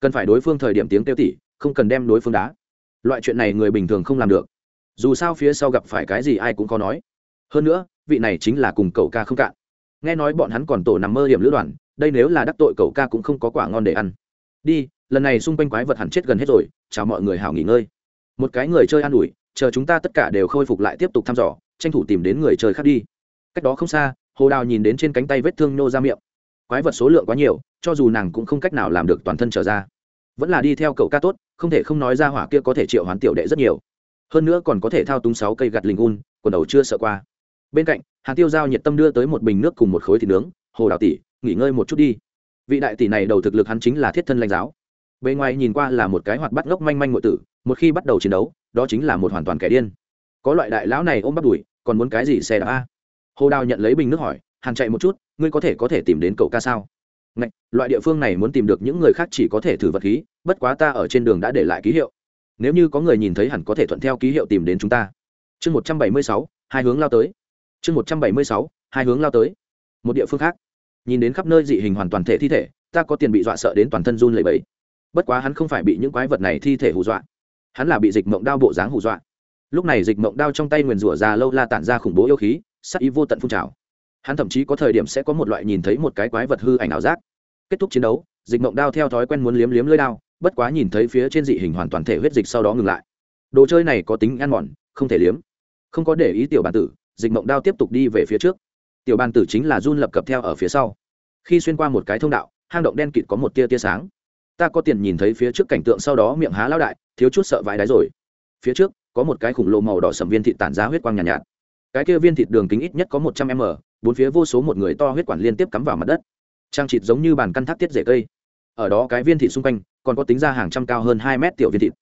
Cần phải đối phương thời điểm tiếng tiêu tỉ, không cần đem đối phương đá. Loại chuyện này người bình thường không làm được. Dù sao phía sau gặp phải cái gì ai cũng có nói. Hơn nữa, vị này chính là cùng cậu ca không cạn. Nghe nói bọn hắn còn tổ nằm mơ hiểm lữ đoàn, đây nếu là đắc tội cậu ca cũng không có quả ngon để ăn. Đi, lần này xung quanh quái vật hẳn chết gần hết rồi, chào mọi người hào nghỉ ngơi. Một cái người chơi an ủi, chờ chúng ta tất cả đều khôi phục lại tiếp tục thăm dò, tranh thủ tìm đến người chơi khác đi. Cách đó không xa, hồ đào nhìn đến trên cánh tay vết thương nhô ra miệng quái vật số lượng quá nhiều, cho dù nàng cũng không cách nào làm được toàn thân trở ra. Vẫn là đi theo cậu ca tốt, không thể không nói ra hỏa kia có thể triệu hoán tiểu đệ rất nhiều. Hơn nữa còn có thể thao túng sáu cây gặt linh un quần đầu chưa sợ qua. Bên cạnh, hàn tiêu giao nhiệt tâm đưa tới một bình nước cùng một khối thịt nướng. Hồ đào tỷ, nghỉ ngơi một chút đi. Vị đại tỷ này đầu thực lực hắn chính là thiết thân lãnh giáo. Bề ngoài nhìn qua là một cái hoạt bắt ngốc manh manh ngội tử, một khi bắt đầu chiến đấu, đó chính là một hoàn toàn kẻ điên. Có loại đại lão này ôm bắt đùi còn muốn cái gì xe đạp a? Hồ đào nhận lấy bình nước hỏi, hàn chạy một chút ngươi có thể có thể tìm đến cậu ca sao? Ngạch, loại địa phương này muốn tìm được những người khác chỉ có thể thử vật khí bất quá ta ở trên đường đã để lại ký hiệu. Nếu như có người nhìn thấy hẳn có thể thuận theo ký hiệu tìm đến chúng ta. Chương một trăm bảy mươi sáu hai hướng lao tới. Chương một trăm bảy mươi sáu hai hướng lao tới. Một địa phương khác. Nhìn đến khắp nơi dị hình hoàn toàn thể thi thể ta có tiền bị dọa sợ đến toàn thân run lẩy bẫy bất quá hắn không phải bị những quái vật này thi thể hù dọa. Hắn là bị dịch mộng đao bộ dáng hù dọa. Lúc này dịch mộng đao trong tay nguyền rủa già lâu la tản ra khủng bố yêu khí sắc ý vô tận phun trào hắn thậm chí có thời điểm sẽ có một loại nhìn thấy một cái quái vật hư ảnh ảo giác. Kết thúc chiến đấu dịch mộng đao theo thói quen muốn liếm liếm lưỡi đao bất quá nhìn thấy phía trên dị hình hoàn toàn thể huyết dịch sau đó ngừng lại. Đồ chơi này có tính ăn mòn không thể liếm. Không có để ý tiểu bàn tử dịch mộng đao tiếp tục đi về phía trước. Tiểu bàn tử chính là run lập cập theo ở phía sau. Khi xuyên qua một cái thông đạo hang động đen kịt có một tia tia sáng. Ta có tiền nhìn thấy phía trước cảnh tượng sau đó miệng há lao đại thiếu chút sợ vãi đáy rồi. Phía trước có một cái khủng lồ màu đỏ sầm viên thịt tản ra huyết quang nhàn nhạt, nhạt. Cái kia viên thịt đường kính ít nhất có một trăm m bốn phía vô số một người to huyết quản liên tiếp cắm vào mặt đất. Trang trịt giống như bàn căn thác tiết rễ cây. Ở đó cái viên thịt xung quanh, còn có tính ra hàng trăm cao hơn hai mét tiểu viên thịt.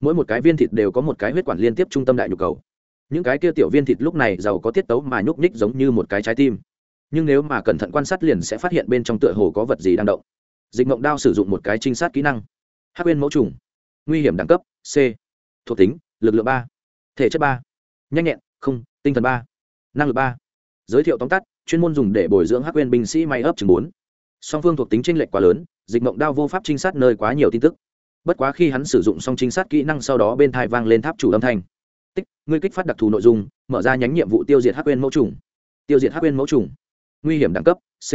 Mỗi một cái viên thịt đều có một cái huyết quản liên tiếp trung tâm đại nhu cầu. Những cái kia tiểu viên thịt lúc này giàu có tiết tấu mà nhúc nhích giống như một cái trái tim. Nhưng nếu mà cẩn thận quan sát liền sẽ phát hiện bên trong tựa hồ có vật gì đang động. Dịch mộng đao sử dụng một cái trinh sát kỹ năng. Hát quên mẫu trùng. Nguy hiểm đẳng cấp, c. Thuộc tính, lực lượng ba. Thể chất ba. Nhanh nhẹn, không, tinh thần ba. Năng lực ba giới thiệu tóm tắt, chuyên môn dùng để bồi dưỡng hắc quên binh sĩ may ấp chừng bốn. Song phương thuộc tính tranh lệch quá lớn, dịch mộng đao vô pháp trinh sát nơi quá nhiều tin tức. Bất quá khi hắn sử dụng xong trinh sát kỹ năng sau đó bên thai vang lên tháp chủ âm thanh. Tích, ngươi kích phát đặc thù nội dung, mở ra nhánh nhiệm vụ tiêu diệt hắc quên mẫu trùng tiêu diệt hắc quên mẫu trùng nguy hiểm đẳng cấp, c.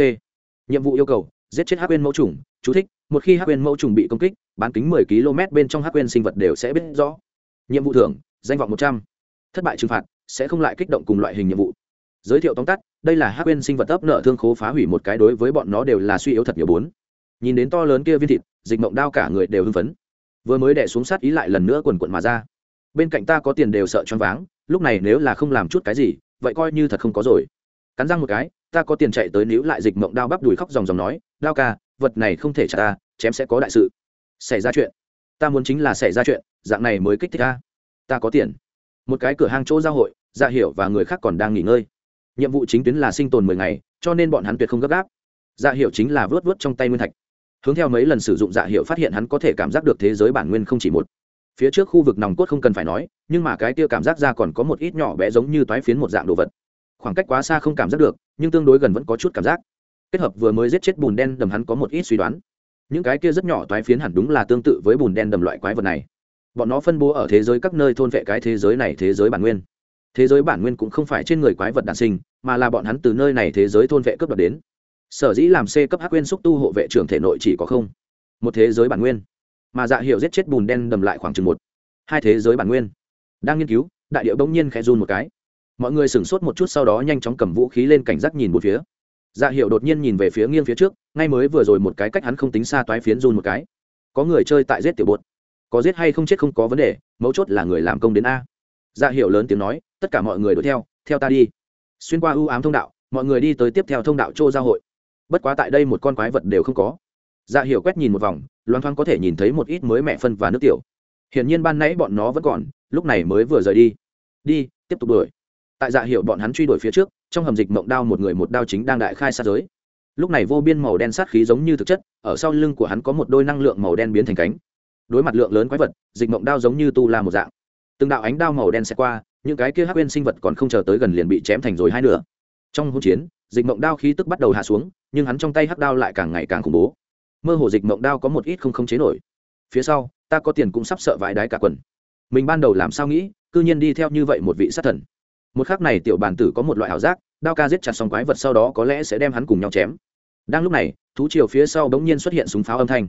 Nhiệm vụ yêu cầu, giết chết hắc quên mẫu trùng chú thích, một khi hắc quên mẫu trùng bị công kích, bán kính 10 km bên trong hắc quên sinh vật đều sẽ biết rõ. Nhiệm vụ thưởng, danh vọng 100. thất bại trừng phạt, sẽ không lại kích động cùng loại hình nhiệm vụ giới thiệu tóm tắt, đây là hắc quên sinh vật ấp nợ thương khố phá hủy một cái đối với bọn nó đều là suy yếu thật nhiều bốn. Nhìn đến to lớn kia viên thịt, dịch mộng đao cả người đều hưng phấn. Vừa mới đẻ xuống sát ý lại lần nữa quần quận mà ra. Bên cạnh ta có tiền đều sợ choáng váng, lúc này nếu là không làm chút cái gì, vậy coi như thật không có rồi. Cắn răng một cái, ta có tiền chạy tới níu lại dịch mộng đao bắp đùi khóc dòng dòng nói, đao ca, vật này không thể trả ta, chém sẽ có đại sự. Xảy ra chuyện? Ta muốn chính là xảy ra chuyện, dạng này mới kích thích ta. Ta có tiền. Một cái cửa hàng chỗ giao hội dạ hiểu và người khác còn đang nghỉ ngơi nhiệm vụ chính tuyến là sinh tồn mười ngày, cho nên bọn hắn tuyệt không gấp gáp. Dạ hiệu chính là vớt vớt trong tay nguyên thạch. Hướng theo mấy lần sử dụng dạ hiệu phát hiện hắn có thể cảm giác được thế giới bản nguyên không chỉ một. Phía trước khu vực nòng cốt không cần phải nói, nhưng mà cái kia cảm giác ra còn có một ít nhỏ bé giống như toái phiến một dạng đồ vật. Khoảng cách quá xa không cảm giác được, nhưng tương đối gần vẫn có chút cảm giác. Kết hợp vừa mới giết chết bùn đen đầm hắn có một ít suy đoán. Những cái kia rất nhỏ toái phiến hẳn đúng là tương tự với bùn đen đầm loại quái vật này. Bọn nó phân bố ở thế giới các nơi thôn vệ cái thế giới này thế giới bản nguyên thế giới bản nguyên cũng không phải trên người quái vật đản sinh, mà là bọn hắn từ nơi này thế giới thôn vệ cấp đoạt đến. Sở dĩ làm c cấp hắc nguyên xúc tu hộ vệ trưởng thể nội chỉ có không. Một thế giới bản nguyên. Mà dạ hiệu giết chết bùn đen đầm lại khoảng chừng một. Hai thế giới bản nguyên. Đang nghiên cứu, đại điệu bỗng nhiên khẽ run một cái. Mọi người sửng sốt một chút sau đó nhanh chóng cầm vũ khí lên cảnh giác nhìn một phía. Dạ hiệu đột nhiên nhìn về phía nghiêng phía trước, ngay mới vừa rồi một cái cách hắn không tính xa toái phiến run một cái. Có người chơi tại giết tiểu bột. Có giết hay không chết không có vấn đề, mấu chốt là người làm công đến a dạ hiệu lớn tiếng nói, tất cả mọi người đuổi theo theo ta đi. Xuyên qua ưu ám thông đạo, mọi người đi tới tiếp theo thông đạo chỗ giao hội. Bất quá tại đây một con quái vật đều không có. Dạ hiểu quét nhìn một vòng loan thoáng có thể nhìn thấy một ít mới mẹ phân và nước tiểu. Hiển nhiên ban nãy bọn nó vẫn còn, lúc này mới vừa rời đi. Đi, tiếp tục đuổi. Tại dạ hiệu bọn hắn truy đuổi phía trước, trong hầm dịch mộng đao một người một đao chính đang đại khai sát giới. Lúc này vô biên màu đen sát khí giống như thực chất, ở sau lưng của hắn có một đôi năng lượng màu đen biến thành cánh. Đối mặt lượng lớn quái vật, dịch mộng đao giống như tu la một dạng từng đạo ánh đao màu đen xẹt qua, những cái kia hắc quên sinh vật còn không chờ tới gần liền bị chém thành rồi hai nửa. Trong hỗn chiến, dịch mộng đao khí tức bắt đầu hạ xuống, nhưng hắn trong tay hắc đao lại càng ngày càng khủng bố. Mơ hồ dịch mộng đao có một ít không không chế nổi. Phía sau, ta có tiền cũng sắp sợ vãi đái cả quần. Mình ban đầu làm sao nghĩ, cư nhiên đi theo như vậy một vị sát thần. Một khắc này tiểu bàn tử có một loại ảo giác, đao ca giết chặt xong quái vật sau đó có lẽ sẽ đem hắn cùng nhau chém. Đang lúc này, thú chiều phía sau bỗng nhiên xuất hiện súng pháo âm thanh. Ra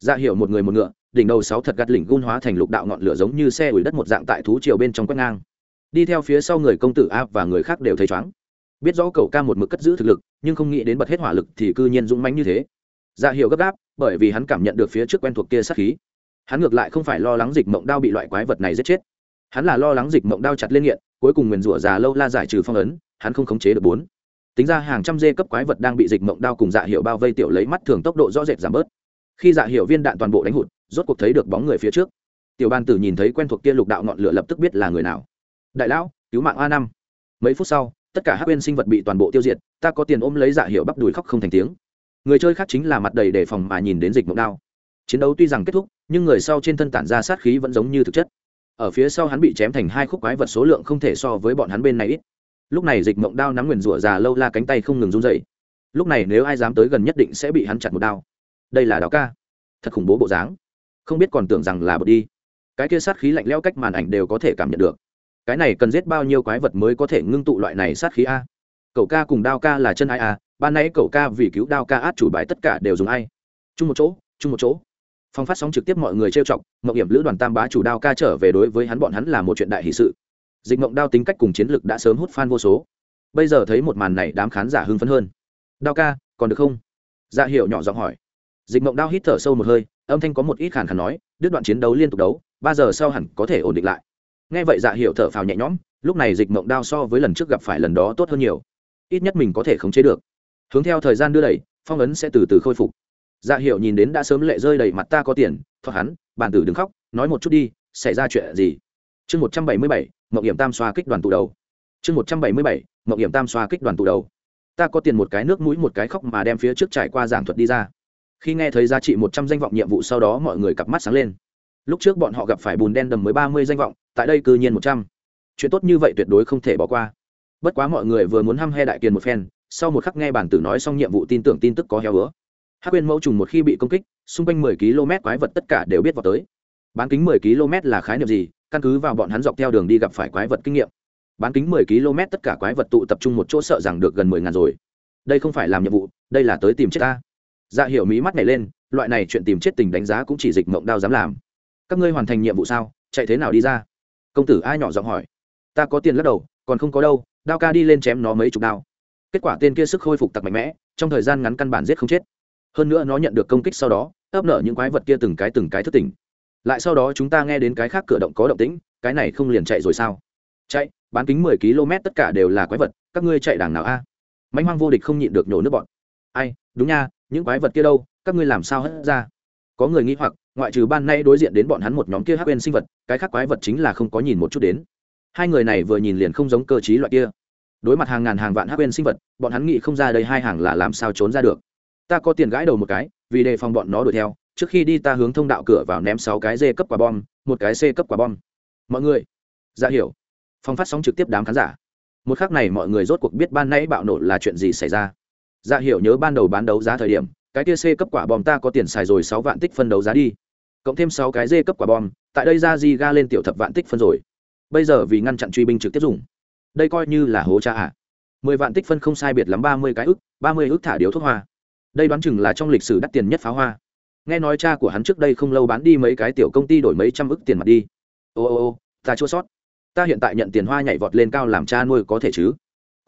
dạ hiệu một người một ngựa đỉnh đầu sáu thật gắt lỉnh gun hóa thành lục đạo ngọn lửa giống như xe ủi đất một dạng tại thú triều bên trong quét ngang. Đi theo phía sau người công tử a và người khác đều thấy chóng. Biết rõ cậu ca một mực cất giữ thực lực, nhưng không nghĩ đến bật hết hỏa lực thì cư nhiên dũng mãnh như thế. Dạ hiệu gấp gáp, bởi vì hắn cảm nhận được phía trước quen thuộc kia sát khí. Hắn ngược lại không phải lo lắng dịch mộng đao bị loại quái vật này giết chết. Hắn là lo lắng dịch mộng đao chặt lên nghiện, cuối cùng nguyền rủa già lâu la giải trừ phong ấn, hắn không khống chế được bốn. Tính ra hàng trăm dê cấp quái vật đang bị dịch mộng đao cùng dạ hiệu bao vây tiểu lấy mắt thường tốc độ rõ rệt giảm bớt. Khi dạ hiệu viên đạn toàn bộ đánh hụt rốt cuộc thấy được bóng người phía trước. Tiểu ban tử nhìn thấy quen thuộc kia lục đạo ngọn lửa lập tức biết là người nào. Đại lão, cứu mạng a năm. Mấy phút sau, tất cả hát bên sinh vật bị toàn bộ tiêu diệt, ta có tiền ôm lấy dạ hiệu bắp đùi khóc không thành tiếng. Người chơi khác chính là mặt đầy đề phòng mà nhìn đến dịch mộng đao. Chiến đấu tuy rằng kết thúc, nhưng người sau trên thân tản ra sát khí vẫn giống như thực chất. Ở phía sau hắn bị chém thành hai khúc quái vật số lượng không thể so với bọn hắn bên này ít. Lúc này dịch mộng đao nắm nguyền rủa già lâu la cánh tay không ngừng run dậy lúc này nếu ai dám tới gần nhất định sẽ bị hắn chặt một đao. Đây là đao ca. Thật khủng bố bộ dáng không biết còn tưởng rằng là bật đi. Cái kia sát khí lạnh lẽo cách màn ảnh đều có thể cảm nhận được. Cái này cần giết bao nhiêu quái vật mới có thể ngưng tụ loại này sát khí a? Cậu ca cùng đao ca là chân ai a? Ban nãy cậu ca vì cứu đao ca át chủ bài tất cả đều dùng ai? Chung một chỗ, chung một chỗ. Phong phát sóng trực tiếp mọi người trêu chọc mậu hiểm lữ đoàn tam bá chủ đao ca trở về đối với hắn bọn hắn là một chuyện đại hì sự. Dịch mộng đao tính cách cùng chiến lược đã sớm hút fan vô số. Bây giờ thấy một màn này, đám khán giả hưng phấn hơn. Đao ca, còn được không? Dạ hiệu nhỏ giọng hỏi. Dịch mộng đao hít thở sâu một hơi âm thanh có một ít khàn khàn nói, đứt đoạn chiến đấu liên tục đấu, ba giờ sau hẳn có thể ổn định lại. Nghe vậy dạ hiệu thở phào nhẹ nhõm, lúc này dịch mộng đao so với lần trước gặp phải lần đó tốt hơn nhiều. Ít nhất mình có thể khống chế được. Hướng theo thời gian đưa đẩy, phong ấn sẽ từ từ khôi phục. Dạ hiệu nhìn đến đã sớm lệ rơi đầy mặt ta có tiền, thoát hắn bản tử đừng khóc, nói một chút đi, xảy ra chuyện gì? Chương một trăm bảy mươi bảy mậu hiểm tam xoa kích đoàn tụ đầu. Chương một trăm bảy mươi bảy mậu hiểm tam xoa kích đoàn tụ đầu. Ta có tiền một cái nước mũi một cái khóc mà đem phía trước trải qua giảng thuật đi ra khi nghe thấy giá trị một trăm danh vọng nhiệm vụ sau đó mọi người cặp mắt sáng lên. Lúc trước bọn họ gặp phải bùn đen đầm mới ba mươi danh vọng, tại đây cư nhiên một trăm. Chuyện tốt như vậy tuyệt đối không thể bỏ qua. Bất quá mọi người vừa muốn hăm he đại kiền một phen, sau một khắc nghe bản tử nói xong nhiệm vụ tin tưởng tin tức có heo hứa. Hắc quyên mẫu trùng một khi bị công kích, xung quanh mười km quái vật tất cả đều biết vào tới. Bán kính mười km là khái niệm gì? Căn cứ vào bọn hắn dọc theo đường đi gặp phải quái vật kinh nghiệm. Bán kính mười km tất cả quái vật tụ tập trung một chỗ sợ rằng được gần mười ngàn rồi. Đây không phải làm nhiệm vụ, đây là tới tìm chết ta dạ hiểu mí mắt nhảy lên, loại này chuyện tìm chết tình đánh giá cũng chỉ dịch mộng đao dám làm. Các ngươi hoàn thành nhiệm vụ sao? Chạy thế nào đi ra? Công tử ai nhỏ giọng hỏi. Ta có tiền lắc đầu, còn không có đâu, đao ca đi lên chém nó mấy chục đao. Kết quả tên kia sức khôi phục tặc mạnh mẽ, trong thời gian ngắn căn bản giết không chết. Hơn nữa nó nhận được công kích sau đó, ấp nở những quái vật kia từng cái từng cái thức tỉnh. Lại sau đó chúng ta nghe đến cái khác cửa động có động tĩnh, cái này không liền chạy rồi sao? Chạy, bán kính mười km tất cả đều là quái vật, các ngươi chạy đàng nào a? À? mãnh hoang vô địch không nhịn được nhổ nước bọn. Ai, đúng nha những quái vật kia đâu, các ngươi làm sao hất ra? Có người nghĩ hoặc, ngoại trừ ban nay đối diện đến bọn hắn một nhóm kia hắc bên sinh vật, cái khác quái vật chính là không có nhìn một chút đến. Hai người này vừa nhìn liền không giống cơ chí loại kia. Đối mặt hàng ngàn hàng vạn hắc bên sinh vật, bọn hắn nghĩ không ra đây hai hàng là làm sao trốn ra được. Ta có tiền gãi đầu một cái, vì đề phòng bọn nó đuổi theo, trước khi đi ta hướng thông đạo cửa vào ném sáu cái d cấp quả bom, một cái c cấp quả bom. Mọi người ra hiểu. Phong phát sóng trực tiếp đám khán giả. Một khắc này mọi người rốt cuộc biết ban nãy bạo nổ là chuyện gì xảy ra dạ hiểu nhớ ban đầu bán đấu giá thời điểm, cái tia c cấp quả bom ta có tiền xài rồi sáu vạn tích phân đấu giá đi. Cộng thêm sáu cái d cấp quả bom, tại đây ra di ga lên tiểu thập vạn tích phân rồi. Bây giờ vì ngăn chặn truy binh trực tiếp dùng. Đây coi như là hố cha ạ. À. mười vạn tích phân không sai biệt lắm ba mươi cái ức, ba mươi ức thả điếu thuốc hoa. Đây đoán chừng là trong lịch sử đắt tiền nhất pháo hoa. Nghe nói cha của hắn trước đây không lâu bán đi mấy cái tiểu công ty đổi mấy trăm ức tiền mặt đi. Ô ô ô, ta chua sót. Ta hiện tại nhận tiền hoa nhảy vọt lên cao làm cha nuôi có thể chứ?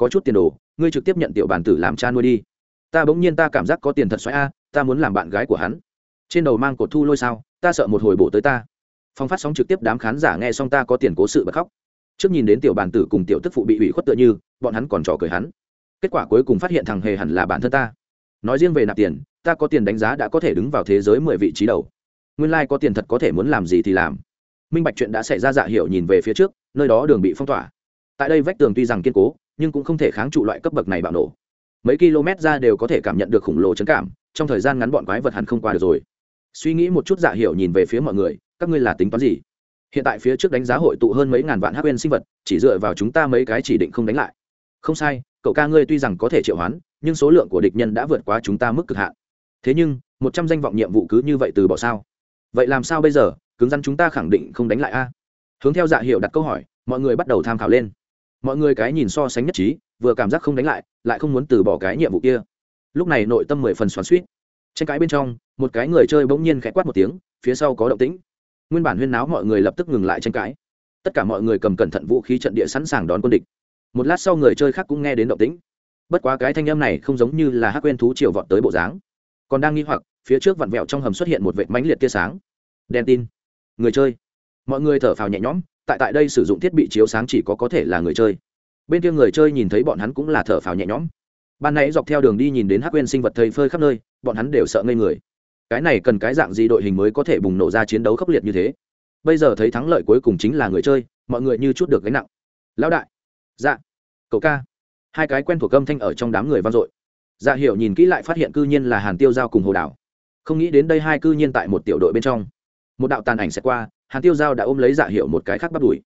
Có chút tiền đồ, ngươi trực tiếp nhận tiểu bản tử làm cha nuôi đi. Ta bỗng nhiên ta cảm giác có tiền thật xoáy a, ta muốn làm bạn gái của hắn. Trên đầu mang cột thu lôi sao, ta sợ một hồi bổ tới ta. Phong phát sóng trực tiếp đám khán giả nghe xong ta có tiền cố sự bật khóc. Trước nhìn đến tiểu bản tử cùng tiểu tức phụ bị ủy khuất tựa như, bọn hắn còn trò cười hắn. Kết quả cuối cùng phát hiện thằng hề hẳn là bản thân ta. Nói riêng về nạp tiền, ta có tiền đánh giá đã có thể đứng vào thế giới mười vị trí đầu. Nguyên lai、like、có tiền thật có thể muốn làm gì thì làm. Minh bạch chuyện đã xảy ra dạ hiệu nhìn về phía trước, nơi đó đường bị phong tỏa. Tại đây vách tường tuy rằng kiên cố nhưng cũng không thể kháng trụ loại cấp bậc này bạo nổ. Mấy km ra đều có thể cảm nhận được khủng lồ chấn cảm, trong thời gian ngắn bọn quái vật hẳn không qua được rồi. Suy nghĩ một chút dạ hiểu nhìn về phía mọi người, các ngươi là tính toán gì? Hiện tại phía trước đánh giá hội tụ hơn mấy ngàn vạn hắc bên sinh vật, chỉ dựa vào chúng ta mấy cái chỉ định không đánh lại. Không sai, cậu ca ngươi tuy rằng có thể triệu hoán, nhưng số lượng của địch nhân đã vượt quá chúng ta mức cực hạn. Thế nhưng, một trăm danh vọng nhiệm vụ cứ như vậy từ bỏ sao? Vậy làm sao bây giờ? Cứng rắn chúng ta khẳng định không đánh lại a. Hướng theo dạ hiệu đặt câu hỏi, mọi người bắt đầu tham khảo lên mọi người cái nhìn so sánh nhất trí, vừa cảm giác không đánh lại lại không muốn từ bỏ cái nhiệm vụ kia. Lúc này nội tâm mười phần xoắn suýt tranh cãi bên trong, một cái người chơi bỗng nhiên khẽ quát một tiếng, phía sau có động tĩnh. Nguyên bản huyên náo mọi người lập tức ngừng lại tranh cãi. Tất cả mọi người cầm cẩn thận vũ khí trận địa sẵn sàng đón quân địch. Một lát sau người chơi khác cũng nghe đến động tĩnh. Bất quá cái thanh âm này không giống như là hát quên thú chiều vọt tới bộ dáng. Còn đang nghi hoặc, phía trước vặn vẹo trong hầm xuất hiện một vệt mánh liệt tia sáng. Đen tin. Người chơi mọi người thở phào nhẹ nhõm, tại tại đây sử dụng thiết bị chiếu sáng chỉ có có thể là người chơi. Bên kia người chơi nhìn thấy bọn hắn cũng là thở phào nhẹ nhõm. Ban nãy dọc theo đường đi nhìn đến hắc quên sinh vật thầy phơi khắp nơi, bọn hắn đều sợ ngây người. Cái này cần cái dạng gì đội hình mới có thể bùng nổ ra chiến đấu khốc liệt như thế? Bây giờ thấy thắng lợi cuối cùng chính là người chơi, mọi người như chút được gánh nặng. Lão đại. Dạ. Cậu ca. Hai cái quen thuộc âm thanh ở trong đám người vang dội. Dạ hiểu nhìn kỹ lại phát hiện cư nhiên là hàn tiêu giao cùng hồ đảo. Không nghĩ đến đây hai cư nhiên tại một tiểu đội bên trong. Một đạo tàn ảnh sẽ qua hàn tiêu giao đã ôm lấy dạ Hiệu một cái khác bắt đuổi.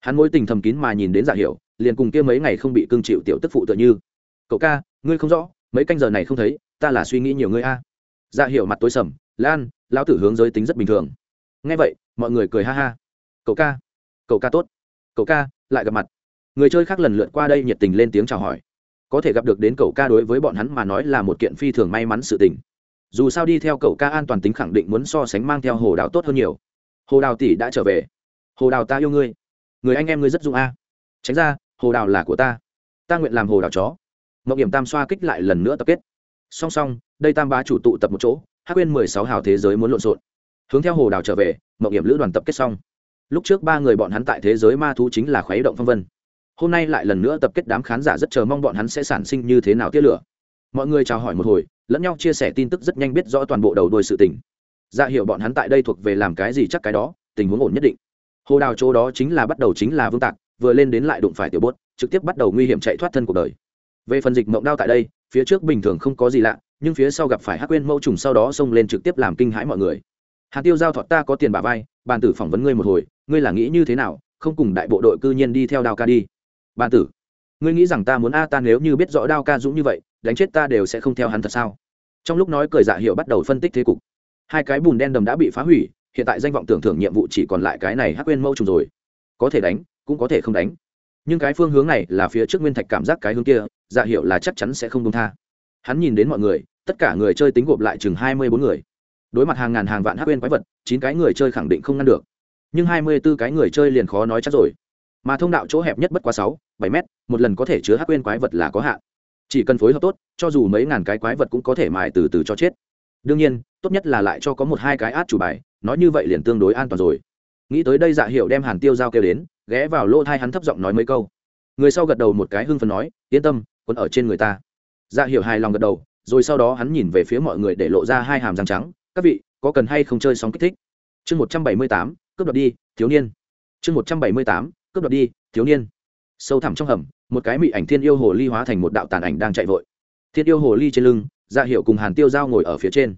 Hắn mối tình thầm kín mà nhìn đến dạ Hiệu, liền cùng kia mấy ngày không bị cưng chịu tiểu tức phụ tựa như. Cậu ca ngươi không rõ mấy canh giờ này không thấy ta là suy nghĩ nhiều ngươi a. Dạ Hiệu mặt tối sầm lan lão tử hướng giới tính rất bình thường. Nghe vậy mọi người cười ha ha. Cậu ca cậu ca tốt cậu ca lại gặp mặt. Người chơi khác lần lượt qua đây nhiệt tình lên tiếng chào hỏi. Có thể gặp được đến cậu ca đối với bọn hắn mà nói là một kiện phi thường may mắn sự tình. Dù sao đi theo cậu ca an toàn tính khẳng định muốn so sánh mang theo hồ đạo tốt hơn nhiều hồ đào tỷ đã trở về. Hồ đào ta yêu ngươi. Người anh em ngươi rất dung a. Tránh ra, hồ đào là của ta. Ta nguyện làm hồ đào chó. Mậu điểm tam xoa kích lại lần nữa tập kết. Song song, đây tam bá chủ tụ tập một chỗ hát quên mười sáu hào thế giới muốn lộn xộn. Hướng theo hồ đào trở về mậu điểm lữ đoàn tập kết xong. Lúc trước ba người bọn hắn tại thế giới ma thú chính là khuấy động phong vân. Hôm nay lại lần nữa tập kết đám khán giả rất chờ mong bọn hắn sẽ sản sinh như thế nào tiết lửa. Mọi người chào hỏi một hồi, lẫn nhau chia sẻ tin tức rất nhanh biết rõ toàn bộ đầu đuôi sự tình dạ hiệu bọn hắn tại đây thuộc về làm cái gì chắc cái đó, tình huống ổn nhất định. Hồ đào chỗ đó chính là bắt đầu chính là vương tạc, vừa lên đến lại đụng phải tiểu bốt, trực tiếp bắt đầu nguy hiểm chạy thoát thân cuộc đời. Về phần dịch mộng đao tại đây, phía trước bình thường không có gì lạ, nhưng phía sau gặp phải hắc quên mẫu trùng sau đó xông lên trực tiếp làm kinh hãi mọi người. Hạt tiêu giao thọt ta có tiền bà vai, bàn tử phỏng vấn ngươi một hồi, ngươi là nghĩ như thế nào, không cùng đại bộ đội cư nhiên đi theo đao ca đi. Bàn tử, ngươi nghĩ rằng ta muốn a ta nếu như biết rõ đao ca dũng như vậy, đánh chết ta đều sẽ không theo hắn thật sao? Trong lúc nói cười dạ hiệu bắt đầu phân tích thế cục hai cái bùn đen đầm đã bị phá hủy, hiện tại danh vọng tưởng thưởng nhiệm vụ chỉ còn lại cái này hắc quên mâu trùng rồi. Có thể đánh, cũng có thể không đánh. Nhưng cái phương hướng này là phía trước nguyên thạch cảm giác cái hướng kia dạ hiệu là chắc chắn sẽ không công tha. Hắn nhìn đến mọi người, tất cả người chơi tính gộp lại chừng hai mươi bốn người. Đối mặt hàng ngàn hàng vạn hắc quên quái vật, chín cái người chơi khẳng định không ngăn được. Nhưng hai mươi b ố cái người chơi liền khó nói chắc rồi. Mà thông đạo chỗ hẹp nhất bất quá sáu, bảy mét, một lần có thể chứa hắc quên quái vật là có hạn. Chỉ cần phối hợp tốt, cho dù mấy ngàn cái quái vật cũng có thể mài từ từ cho chết. Đương nhiên tốt nhất là lại cho có một hai cái át chủ bài, nói như vậy liền tương đối an toàn rồi. Nghĩ tới đây dạ hiệu đem hàn tiêu giao kêu đến, ghé vào lỗ thai hắn thấp giọng nói mấy câu. Người sau gật đầu một cái hưng phần nói, yên tâm quân ở trên người ta. Dạ hiệu hài lòng gật đầu, rồi sau đó hắn nhìn về phía mọi người để lộ ra hai hàm răng trắng, các vị, có cần hay không chơi sóng kích thích? Chương một trăm bảy mươi tám, cướp đoạt đi, thiếu niên. Chương một trăm bảy mươi tám, cướp đoạt đi, thiếu niên. Sâu thẳm trong hầm, một cái mị ảnh thiên yêu hồ ly hóa thành một đạo tàn ảnh đang chạy vội. Thiên yêu hồ ly trên lưng dạ hiệu cùng hàn tiêu giao ngồi ở phía trên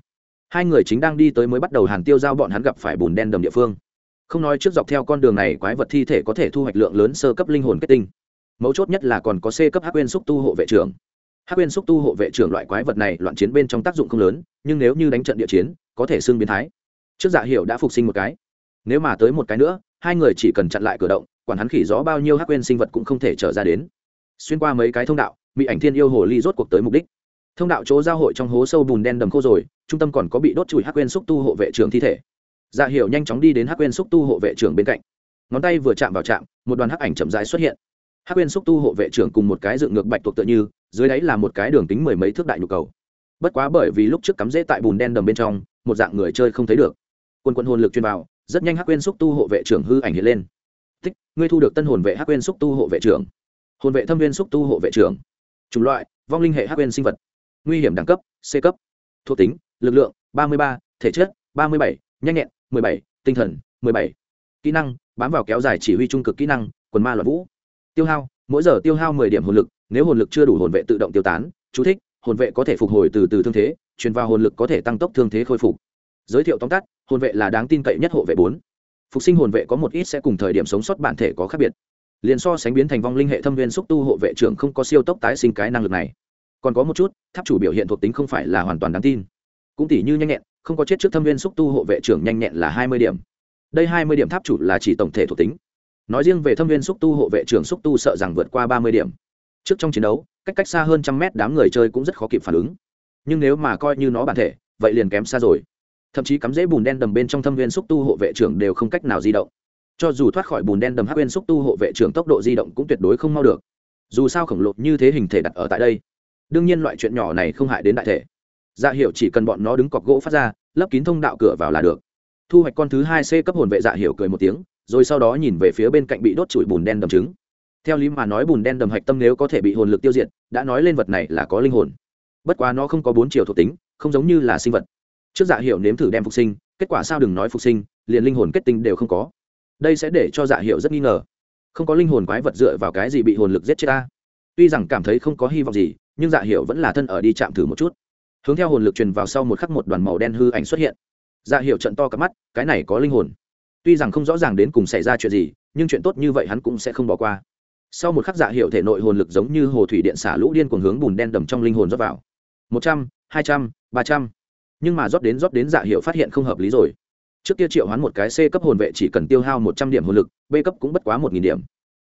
hai người chính đang đi tới mới bắt đầu hàn tiêu giao bọn hắn gặp phải bùn đen đầm địa phương. Không nói trước dọc theo con đường này quái vật thi thể có thể thu hoạch lượng lớn sơ cấp linh hồn kết tinh. Mấu chốt nhất là còn có c cấp hắc quên xúc tu hộ vệ trưởng. Hắc quên xúc tu hộ vệ trưởng loại quái vật này loạn chiến bên trong tác dụng không lớn, nhưng nếu như đánh trận địa chiến, có thể xưng biến thái. Trước dạ hiệu đã phục sinh một cái. Nếu mà tới một cái nữa, hai người chỉ cần chặn lại cửa động, quản hắn khỉ rõ bao nhiêu hắc quên sinh vật cũng không thể trở ra đến. Xuyên qua mấy cái thông đạo bị ảnh thiên yêu hồ ly rốt cuộc tới mục đích. Thông đạo chỗ giao hội trong hố sâu bùn đen đầm khô rồi trung tâm còn có bị đốt chùi hắc quên xúc tu hộ vệ trưởng thi thể. Dạ hiểu nhanh chóng đi đến hắc quên xúc tu hộ vệ trưởng bên cạnh. Ngón tay vừa chạm vào chạm, một đoàn hắc ảnh chậm rãi xuất hiện. Hắc quên xúc tu hộ vệ trưởng cùng một cái dựng ngược bạch tuộc tựa như, dưới đáy là một cái đường kính mười mấy thước đại nhu cầu. Bất quá bởi vì lúc trước cắm rễ tại bùn đen đầm bên trong, một dạng người chơi không thấy được. Quân quân hồn lực truyền vào, rất nhanh hắc quên xúc tu hộ vệ trưởng hư ảnh hiện lên. Thích ngươi thu được tân hồn vệ hắc quên xúc tu hộ vệ trưởng. Hồn vệ thâm viên xúc tu hộ vệ trưởng. Chủng loại, vong linh hệ hắc quên sinh vật. Nguy hiểm đẳng cấp, c cấp. Thuộc tính lực lượng, ba mươi ba, thể chất, ba mươi bảy, nhanh nhẹn, mười bảy, tinh thần, mười bảy. Kỹ năng, bám vào kéo dài chỉ huy trung cực kỹ năng, quần ma loạn vũ. Tiêu hao, mỗi giờ tiêu hao mười điểm hồn lực, nếu hồn lực chưa đủ hồn vệ tự động tiêu tán, chú thích, hồn vệ có thể phục hồi từ từ thương thế, truyền vào hồn lực có thể tăng tốc thương thế khôi phục. Giới thiệu tóm tắt, hồn vệ là đáng tin cậy nhất hộ vệ bốn. Phục sinh hồn vệ có một ít sẽ cùng thời điểm sống sót bản thể có khác biệt. Liền so sánh biến thành vong linh hệ thâm viên xúc tu hộ vệ trưởng không có siêu tốc tái sinh cái năng lực này. Còn có một chút, tháp chủ biểu hiện thuộc tính không phải là hoàn toàn đáng tin cũng tỷ như nhanh nhẹn, không có chết trước thâm viên xúc tu hộ vệ trưởng nhanh nhẹn là hai mươi điểm. Đây hai mươi điểm tháp chủ là chỉ tổng thể thuộc tính. Nói riêng về thâm viên xúc tu hộ vệ trưởng xúc tu sợ rằng vượt qua ba mươi điểm. Trước trong chiến đấu, cách cách xa hơn trăm mét đám người chơi cũng rất khó kịp phản ứng. Nhưng nếu mà coi như nó bản thể, vậy liền kém xa rồi. Thậm chí cắm rễ bùn đen đầm bên trong thâm viên xúc tu hộ vệ trưởng đều không cách nào di động. Cho dù thoát khỏi bùn đen đầm hắc viên xúc tu hộ vệ trưởng tốc độ di động cũng tuyệt đối không mau được. Dù sao khổng lồ như thế hình thể đặt ở tại đây. Đương nhiên loại chuyện nhỏ này không hại đến đại thể dạ hiệu chỉ cần bọn nó đứng cọc gỗ phát ra, lấp kín thông đạo cửa vào là được. Thu hoạch con thứ hai c cấp hồn vệ dạ hiệu cười một tiếng, rồi sau đó nhìn về phía bên cạnh bị đốt trụi bùn đen đầm trứng. Theo lý mà nói bùn đen đầm hạch tâm nếu có thể bị hồn lực tiêu diệt, đã nói lên vật này là có linh hồn. Bất quá nó không có bốn chiều thuộc tính, không giống như là sinh vật. Trước dạ hiệu nếm thử đem phục sinh, kết quả sao đừng nói phục sinh, liền linh hồn kết tinh đều không có. Đây sẽ để cho dạ hiệu rất nghi ngờ. Không có linh hồn quái vật dựa vào cái gì bị hồn lực giết chết ta? Tuy rằng cảm thấy không có hy vọng gì, nhưng dạ hiệu vẫn là thân ở đi chạm thử một chút hướng theo hồn lực truyền vào sau một khắc một đoàn màu đen hư ảnh xuất hiện. Dạ hiệu trận to cả mắt, cái này có linh hồn. Tuy rằng không rõ ràng đến cùng xảy ra chuyện gì, nhưng chuyện tốt như vậy hắn cũng sẽ không bỏ qua. Sau một khắc dạ hiệu thể nội hồn lực giống như hồ thủy điện xả lũ điên cuồng hướng bùn đen đầm trong linh hồn rót vào. Một trăm, hai trăm, ba trăm. Nhưng mà rót đến rót đến dạ hiệu phát hiện không hợp lý rồi. Trước kia triệu hoán một cái c cấp hồn vệ chỉ cần tiêu hao một trăm điểm hồn lực, b cấp cũng bất quá một nghìn điểm.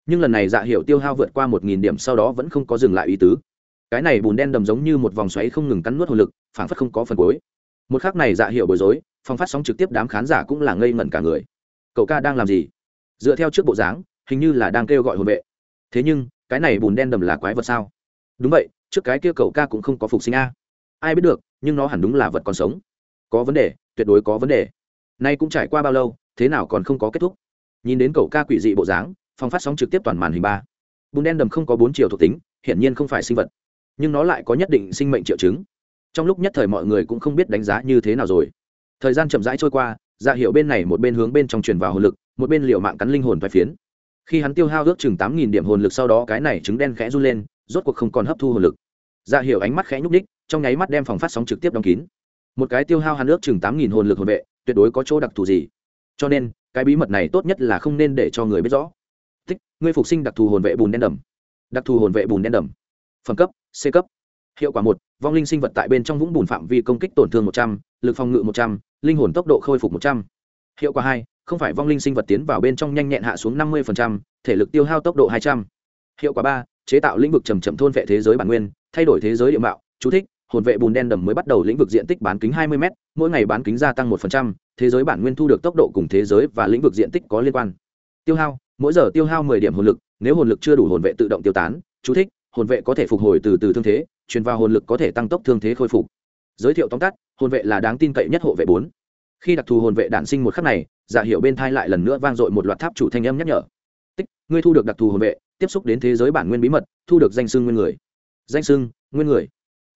Nhưng lần này dạ hiệu tiêu hao vượt qua một nghìn điểm, sau đó vẫn không có dừng lại ý tứ cái này bùn đen đầm giống như một vòng xoáy không ngừng cắn nuốt hồn lực, phảng phất không có phần cuối. Một khác này dạ hiệu bối rối, phong phát sóng trực tiếp đám khán giả cũng là ngây ngẩn cả người. Cậu ca đang làm gì? Dựa theo trước bộ dáng, hình như là đang kêu gọi hồn vệ. Thế nhưng, cái này bùn đen đầm là quái vật sao? Đúng vậy, trước cái kia cậu ca cũng không có phục sinh a. Ai biết được, nhưng nó hẳn đúng là vật còn sống. Có vấn đề, tuyệt đối có vấn đề. Nay cũng trải qua bao lâu, thế nào còn không có kết thúc. Nhìn đến cậu ca quỷ dị bộ dáng, phong phát sóng trực tiếp toàn màn hình ba. Bùn đen đầm không có bốn chiều thuộc tính, hiển nhiên không phải sinh vật nhưng nó lại có nhất định sinh mệnh triệu chứng. Trong lúc nhất thời mọi người cũng không biết đánh giá như thế nào rồi. Thời gian chậm rãi trôi qua dạ hiệu bên này một bên hướng bên trong truyền vào hồn lực, một bên liệu mạng cắn linh hồn vai phiến. Khi hắn tiêu hao ước chừng tám nghìn điểm hồn lực sau đó cái này trứng đen khẽ run lên, rốt cuộc không còn hấp thu hồn lực. Dạ hiệu ánh mắt khẽ nhúc ních trong nháy mắt đem phòng phát sóng trực tiếp đóng kín. Một cái tiêu hao hắn ước chừng tám nghìn hồn lực hồn vệ, tuyệt đối có chỗ đặc thù gì. Cho nên, cái bí mật này tốt nhất là không nên để cho người biết rõ. Thích, ngươi phục sinh đặc thù hồn vệ bùn đen đầm. Đặc thù hồn vệ bùn đen đầm. Phẩm cấp c cấp. Hiệu quả một, vong linh sinh vật tại bên trong vũng bùn phạm vi công kích tổn thương một trăm l ự c phòng ngự một trăm l i n h hồn tốc độ khôi phục một trăm. Hiệu quả hai, không phải vong linh sinh vật tiến vào bên trong nhanh nhẹn hạ xuống năm mươi thể lực tiêu hao tốc độ hai trăm. Hiệu quả ba, chế tạo lĩnh vực trầm trầm thôn vệ thế giới bản nguyên, thay đổi thế giới địa mạo, chú thích, hồn vệ bùn đen đầm mới bắt đầu lĩnh vực diện tích bán kính hai mươi m mỗi ngày bán kính gia tăng một thế giới bản nguyên thu được tốc độ cùng thế giới và lĩnh vực diện tích có liên quan. Tiêu hao, mỗi giờ tiêu hao mười điểm hồn lực, nếu hồn lực chưa đủ hồn vệ tự động tiêu tán, chú thích hồn vệ có thể phục hồi từ từ thương thế truyền vào hồn lực có thể tăng tốc thương thế khôi phục. Giới thiệu tóm tắt hồn vệ là đáng tin cậy nhất hộ vệ bốn. Khi đặc thù hồn vệ đản sinh một khắc này giả hiệu bên thai lại lần nữa vang dội một loạt tháp chủ thanh âm nhắc nhở. Tích ngươi thu được đặc thù hồn vệ tiếp xúc đến thế giới bản nguyên bí mật thu được danh sưng nguyên người. Danh sưng nguyên người.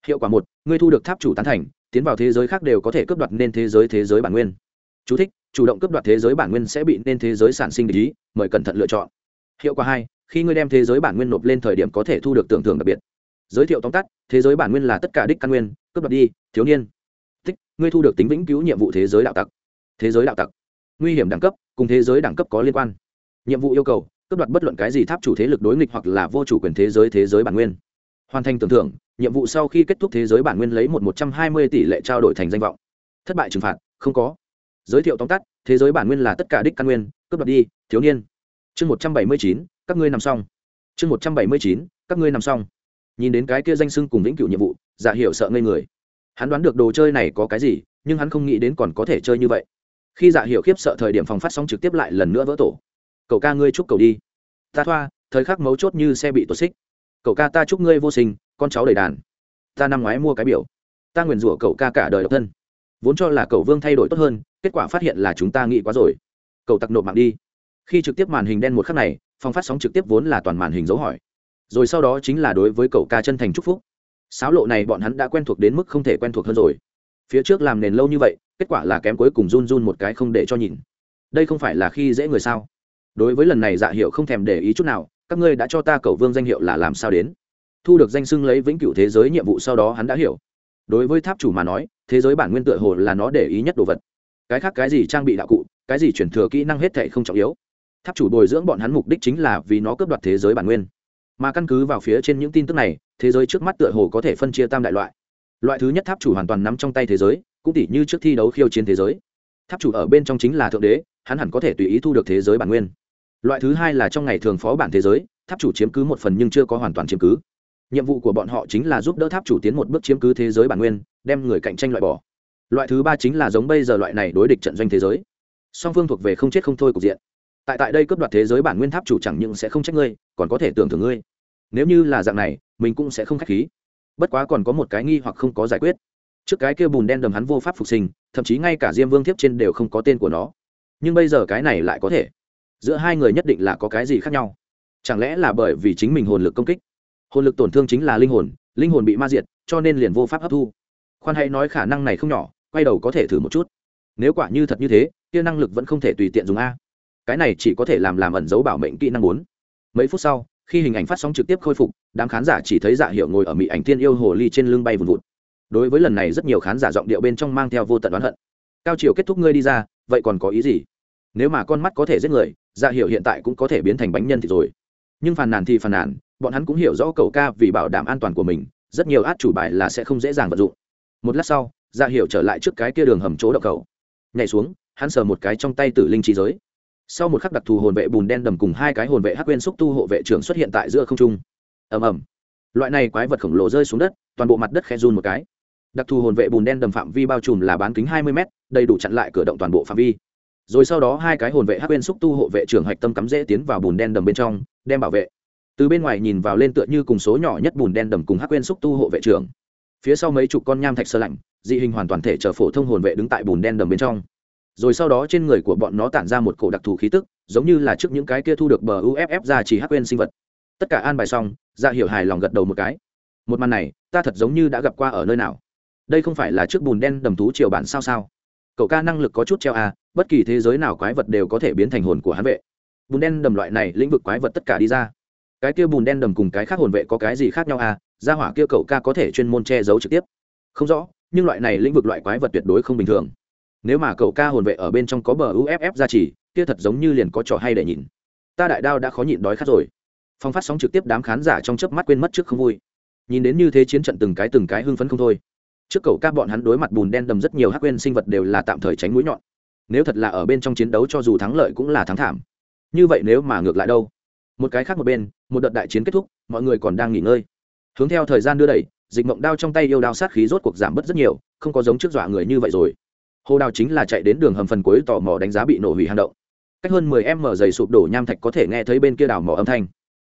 Hiệu quả một ngươi thu được tháp chủ tán thành tiến vào thế giới khác đều có thể cướp đoạt nên thế giới thế giới bản nguyên. Chú thích, chủ động cướp đoạt thế giới bản nguyên sẽ bị nên thế giới sản sinh để ý mời cẩn thận lựa chọn. Hiệu quả hai khi ngươi đem thế giới bản nguyên nộp lên thời điểm có thể thu được tưởng thưởng đặc biệt. Giới thiệu tóm tắt, thế giới bản nguyên là tất cả đích căn nguyên, cướp đoạt đi, thiếu niên. Tích ngươi thu được tính vĩnh cứu nhiệm vụ thế giới đạo tặc. Thế giới đạo tặc. Nguy hiểm đẳng cấp, cùng thế giới đẳng cấp có liên quan. Nhiệm vụ yêu cầu, cướp đoạt bất luận cái gì tháp chủ thế lực đối nghịch hoặc là vô chủ quyền thế giới thế giới bản nguyên. Hoàn thành tưởng thưởng, nhiệm vụ sau khi kết thúc thế giới bản nguyên lấy một một trăm hai mươi tỷ lệ trao đổi thành danh vọng. Thất bại trừng phạt, không có. Giới thiệu tóm tắt, thế giới bản nguyên là tất cả đích căn nguyên, cướp đoạt đi, thiếu niên. Chương một trăm bảy mươi chín các ngươi nằm xong. Chương một trăm bảy mươi chín, các ngươi nằm xong. Nhìn đến cái kia danh sưng cùng vĩnh cửu nhiệm vụ giả hiểu sợ ngây người. Hắn đoán được đồ chơi này có cái gì, nhưng hắn không nghĩ đến còn có thể chơi như vậy. Khi dạ hiểu khiếp sợ thời điểm phòng phát sóng trực tiếp lại lần nữa vỡ tổ. Cậu ca ngươi chúc cầu đi. Ta thoa, thời khắc mấu chốt như xe bị tuột xích. Cậu ca ta chúc ngươi vô sinh, con cháu đầy đàn. Ta năm ngoái mua cái biểu. Ta nguyền rủa cậu ca cả đời độc thân. Vốn cho là cậu vương thay đổi tốt hơn, kết quả phát hiện là chúng ta nghĩ quá rồi. Cậu tặc nộp mạng đi. Khi trực tiếp màn hình đen một khắc này phòng phát sóng trực tiếp vốn là toàn màn hình dấu hỏi. Rồi sau đó chính là đối với cậu ca chân thành chúc phúc. Sáo lộ này bọn hắn đã quen thuộc đến mức không thể quen thuộc hơn rồi. Phía trước làm nền lâu như vậy, kết quả là kém cuối cùng run run một cái không để cho nhìn. Đây không phải là khi dễ người sao? Đối với lần này dạ hiệu không thèm để ý chút nào, các ngươi đã cho ta cầu vương danh hiệu là làm sao đến? Thu được danh xưng lấy vĩnh cửu thế giới nhiệm vụ sau đó hắn đã hiểu. Đối với tháp chủ mà nói, thế giới bản nguyên tựa hồ là nó để ý nhất đồ vật. Cái khác cái gì trang bị đạo cụ, cái gì chuyển thừa kỹ năng hết thệ không trọng yếu tháp chủ bồi dưỡng bọn hắn mục đích chính là vì nó cướp đoạt thế giới bản nguyên. Mà căn cứ vào phía trên những tin tức này, thế giới trước mắt tựa hồ có thể phân chia tam đại loại. Loại thứ nhất tháp chủ hoàn toàn nắm trong tay thế giới, cũng tỉ như trước thi đấu khiêu chiến thế giới. Tháp chủ ở bên trong chính là thượng đế, hắn hẳn có thể tùy ý thu được thế giới bản nguyên. Loại thứ hai là trong ngày thường phó bản thế giới, tháp chủ chiếm cứ một phần nhưng chưa có hoàn toàn chiếm cứ. Nhiệm vụ của bọn họ chính là giúp đỡ tháp chủ tiến một bước chiếm cứ thế giới bản nguyên, đem người cạnh tranh loại bỏ. Loại thứ ba chính là giống bây giờ loại này đối địch trận doanh thế giới. Song phương thuộc về không chết không thôi cục diện tại tại đây cướp đoạt thế giới bản nguyên tháp chủ chẳng những sẽ không trách ngươi, còn có thể tưởng thưởng ngươi. Nếu như là dạng này, mình cũng sẽ không k h á c h khí. Bất quá còn có một cái nghi hoặc không có giải quyết. Trước cái kia bùn đen đầm hắn vô pháp phục sinh, thậm chí ngay cả diêm vương thiếp trên đều không có tên của nó. Nhưng bây giờ cái này lại có thể. Giữa hai người nhất định là có cái gì khác nhau. Chẳng lẽ là bởi vì chính mình hồn lực công kích? Hồn lực tổn thương chính là linh hồn linh hồn bị ma diệt, cho nên liền vô pháp hấp thu. Khoan hay nói khả năng này không nhỏ, quay đầu có thể thử một chút. Nếu quả như thật như thế, kia năng lực vẫn không thể tùy tiện dùng a cái này chỉ có thể làm làm ẩn dấu bảo mệnh kỹ năng bốn. Mấy phút sau, khi hình ảnh phát sóng trực tiếp khôi phục, đám khán giả chỉ thấy dạ hiệu ngồi ở mỹ ảnh Thiên yêu hồ ly trên lưng bay vùn vụt. Đối với lần này rất nhiều khán giả giọng điệu bên trong mang theo vô tận oán hận. Cao chiều kết thúc ngươi đi ra, vậy còn có ý gì? Nếu mà con mắt có thể giết người dạ hiệu hiện tại cũng có thể biến thành bánh nhân thì rồi. Nhưng phàn nàn thì phàn nàn, bọn hắn cũng hiểu rõ cầu ca vì bảo đảm an toàn của mình, rất nhiều át chủ bài là sẽ không dễ dàng vận dụng. Một lát sau dạ hiệu trở lại trước cái kia đường hầm chỗ đậu cầu. Nhảy xuống, hắn sờ một cái trong tay tử linh trí giới sau một khắc đặc thù hồn vệ bùn đen đầm cùng hai cái hồn vệ hắc quên xúc tu hộ vệ trưởng xuất hiện tại giữa không trung. Ầm ầm. Loại này quái vật khổng lồ rơi xuống đất, toàn bộ mặt đất khe run một cái. Đặc thù hồn vệ bùn đen đầm phạm vi bao trùm là bán kính hai mươi m đầy đủ chặn lại cửa động toàn bộ phạm vi. Rồi sau đó hai cái hồn vệ hắc quên xúc tu hộ vệ trưởng hạch tâm cắm dễ tiến vào bùn đen đầm bên trong, đem bảo vệ. Từ bên ngoài nhìn vào lên tựa như cùng số nhỏ nhất bùn đen đầm cùng hắc quên xúc tu hộ vệ trưởng. Phía sau mấy chục con nham thạch sơ lạnh, dị hình hoàn toàn thể chở phổ thông hồn vệ đứng tại bùn đen đầm bên trong rồi sau đó trên người của bọn nó tản ra một cổ đặc thù khí tức, giống như là trước những cái kia thu được bờ uff ra chỉ hắc quên sinh vật. Tất cả an bài xong ra hiểu hài lòng gật đầu một cái. Một màn này, ta thật giống như đã gặp qua ở nơi nào. Đây không phải là trước bùn đen đầm thú triều bản sao sao? Cậu ca năng lực có chút treo à bất kỳ thế giới nào quái vật đều có thể biến thành hồn của hắn vệ. Bùn đen đầm loại này, lĩnh vực quái vật tất cả đi ra. Cái kia bùn đen đầm cùng cái khác hồn vệ có cái gì khác nhau à? Gia hỏa kia cậu ca có thể chuyên môn che giấu trực tiếp. Không rõ, nhưng loại này lĩnh vực loại quái vật tuyệt đối không bình thường nếu mà cậu ca hồn vệ ở bên trong có bờ uff ra chỉ kia thật giống như liền có trò hay để nhìn. Ta đại đao đã khó nhịn đói khát rồi. Phong phát sóng trực tiếp đám khán giả trong chớp mắt quên mất trước không vui. Nhìn đến như thế chiến trận từng cái từng cái hưng phấn không thôi. Trước cậu ca bọn hắn đối mặt bùn đen đầm rất nhiều hắc quên sinh vật đều là tạm thời tránh mũi nhọn. Nếu thật là ở bên trong chiến đấu cho dù thắng lợi cũng là thắng thảm. Như vậy nếu mà ngược lại đâu? Một cái khác một bên, một đợt đại chiến kết thúc, mọi người còn đang nghỉ ngơi. Hướng theo thời gian đưa đẩy, dịch mộng đao trong tay yêu đao sát khí rốt cuộc giảm bớt rất nhiều, không có giống trước dọa người như vậy rồi hồ Đào chính là chạy đến đường hầm phần cuối tò mò đánh giá bị nổ hủy hang động. Cách hơn mười em mở dày sụp đổ nham thạch có thể nghe thấy bên kia đào mỏ âm thanh.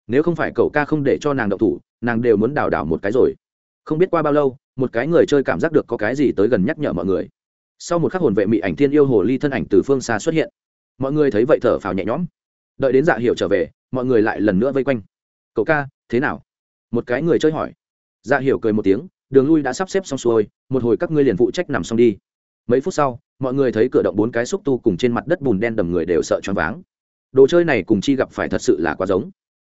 Nếu không phải cậu ca không để cho nàng động thủ, nàng đều muốn đào đào một cái rồi. Không biết qua bao lâu, một cái người chơi cảm giác được có cái gì tới gần nhắc nhở mọi người. Sau một khắc hồn vệ mị ảnh thiên yêu hồ ly thân ảnh từ phương xa xuất hiện. Mọi người thấy vậy thở phào nhẹ nhõm. Đợi đến dạ hiệu trở về, mọi người lại lần nữa vây quanh. Cậu ca, thế nào? Một cái người chơi hỏi. Dạ hiểu cười một tiếng, đường lui đã sắp xếp xong xuôi, một hồi các ngươi liền phụ trách nằm xong đi mấy phút sau, mọi người thấy cửa động bốn cái xúc tu cùng trên mặt đất bùn đen đầm người đều sợ choáng váng. Đồ chơi này cùng chi gặp phải thật sự là quá giống.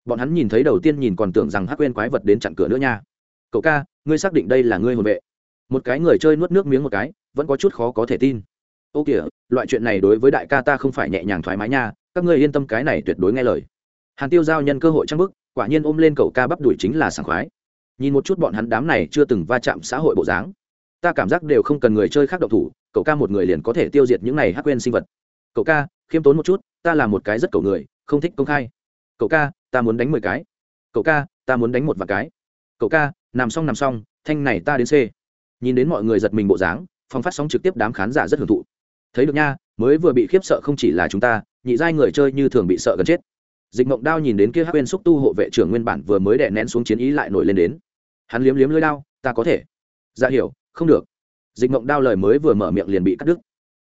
Bọn hắn nhìn thấy đầu tiên nhìn còn tưởng rằng hắc quên quái vật đến chặn cửa nữa nha. Cậu ca, ngươi xác định đây là ngươi hồn vệ? Một cái người chơi nuốt nước miếng một cái, vẫn có chút khó có thể tin. Ô kìa, loại chuyện này đối với đại ca ta không phải nhẹ nhàng thoải mái nha, các ngươi yên tâm cái này tuyệt đối nghe lời. Hàn tiêu giao nhân cơ hội trang bức quả nhiên ôm lên cậu ca bắp đuổi chính là sảng khoái. Nhìn một chút bọn hắn đám này chưa từng va chạm xã hội bộ dáng, ta cảm giác đều không cần người chơi khác độc thủ cậu ca một người liền có thể tiêu diệt những này hắc quên sinh vật. Cậu ca, khiêm tốn một chút, ta là một cái rất cậu người, không thích công khai. Cậu ca, ta muốn đánh mười cái. Cậu ca, ta muốn đánh một vài cái. Cậu ca, nằm xong nằm xong, thanh này ta đến c. Nhìn đến mọi người giật mình bộ dáng, phong phát sóng trực tiếp đám khán giả rất hưởng thụ. Thấy được nha, mới vừa bị khiếp sợ không chỉ là chúng ta, nhị giai người chơi như thường bị sợ gần chết. Dịch mộng đao nhìn đến kia hắc quên xúc tu hộ vệ trưởng nguyên bản vừa mới đè nén xuống chiến ý lại nổi lên đến. Hắn liếm liếm lưỡi đao, ta có thể. Dạ hiểu, không được dịch mộng đao lời mới vừa mở miệng liền bị cắt đứt.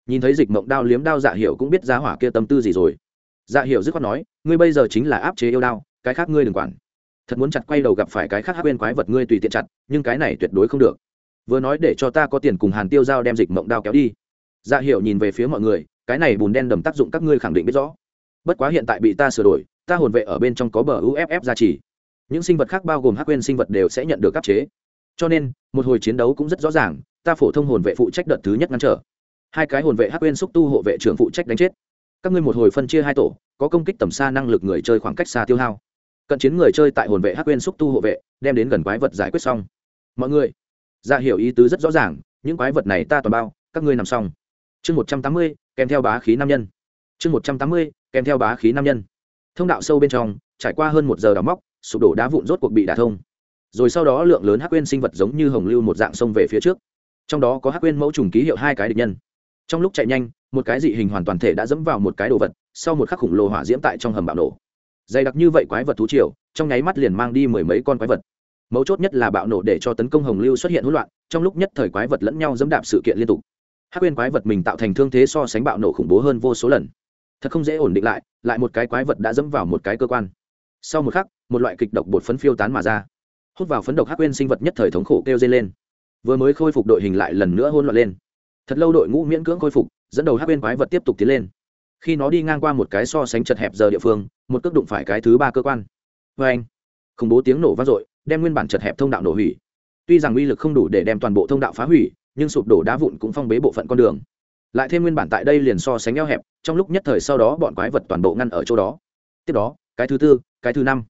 Nhìn thấy dịch mộng đao liếm đao dạ hiểu cũng biết giá hỏa kia tâm tư gì rồi. Dạ hiểu dứt khoát nói, ngươi bây giờ chính là áp chế yêu đao, cái khác ngươi đừng quản. Thật muốn chặt quay đầu gặp phải cái khác hát bên quái vật ngươi tùy tiện chặt, nhưng cái này tuyệt đối không được. Vừa nói để cho ta có tiền cùng hàn tiêu Giao đem dịch mộng đao kéo đi. Dạ hiểu nhìn về phía mọi người, cái này bùn đen đầm tác dụng các ngươi khẳng định biết rõ. Bất quá hiện tại bị ta sửa đổi, ta hồn vệ ở bên trong có bờ uff gia trì. Những sinh vật khác bao gồm hắc quên sinh vật đều sẽ nhận được áp chế. Cho nên, một hồi chiến đấu cũng rất rõ ràng ta phổ thông hồn vệ phụ trách đợt thứ nhất ngăn trở. Hai cái hồn vệ hắc quên xúc tu hộ vệ trưởng phụ trách đánh chết. Các ngươi một hồi phân chia hai tổ, có công kích tầm xa năng lực người chơi khoảng cách xa tiêu hao. Cận chiến người chơi tại hồn vệ hắc quên xúc tu hộ vệ, đem đến gần quái vật giải quyết xong. Mọi người ra hiểu ý tứ rất rõ ràng, những quái vật này ta toàn bao, các ngươi nằm xong. Chương một trăm tám mươi, kèm theo bá khí nam nhân. Chương một trăm tám mươi, kèm theo bá khí nam nhân. Thông đạo sâu bên trong, trải qua hơn một giờ đào móc, sụp đổ đá vụn rốt cuộc bị đả thông. Rồi sau đó lượng lớn hắc quên sinh vật giống như hồng lưu một dạng sông về phía trước trong đó có hắc quên mẫu trùng ký hiệu hai cái địch nhân. Trong lúc chạy nhanh, một cái dị hình hoàn toàn thể đã dẫm vào một cái đồ vật, sau một khắc khủng lồ hỏa diễm tại trong hầm bạo nổ. Dày đặc như vậy quái vật thú triều, trong nháy mắt liền mang đi mười mấy con quái vật. Mấu chốt nhất là bạo nổ để cho tấn công hồng lưu xuất hiện hỗn loạn, trong lúc nhất thời quái vật lẫn nhau dẫm đạp sự kiện liên tục. Hắc quên quái vật mình tạo thành thương thế so sánh bạo nổ khủng bố hơn vô số lần. Thật không dễ ổn định lại lại một cái quái vật đã dẫm vào một cái cơ quan. Sau một khắc, một loại kịch độc bột phấn phiêu tán mà ra. Hút vào phấn độc hắc quên sinh vật nhất thời thống khổ kêu dây lên vừa mới khôi phục đội hình lại lần nữa hôn loạn lên. Thật lâu đội ngũ miễn cưỡng khôi phục, dẫn đầu hát bên quái vật tiếp tục tiến lên. Khi nó đi ngang qua một cái so sánh chật hẹp giờ địa phương, một cước đụng phải cái thứ ba cơ quan. Vê anh, khủng bố tiếng nổ vang dội, đem nguyên bản chật hẹp thông đạo nổ hủy. Tuy rằng uy lực không đủ để đem toàn bộ thông đạo phá hủy, nhưng sụp đổ đá vụn cũng phong bế bộ phận con đường. Lại thêm nguyên bản tại đây liền so sánh eo hẹp, trong lúc nhất thời sau đó bọn quái vật toàn bộ ngăn ở chỗ đó. Tiếp đó, cái thứ tư, cái thứ năm.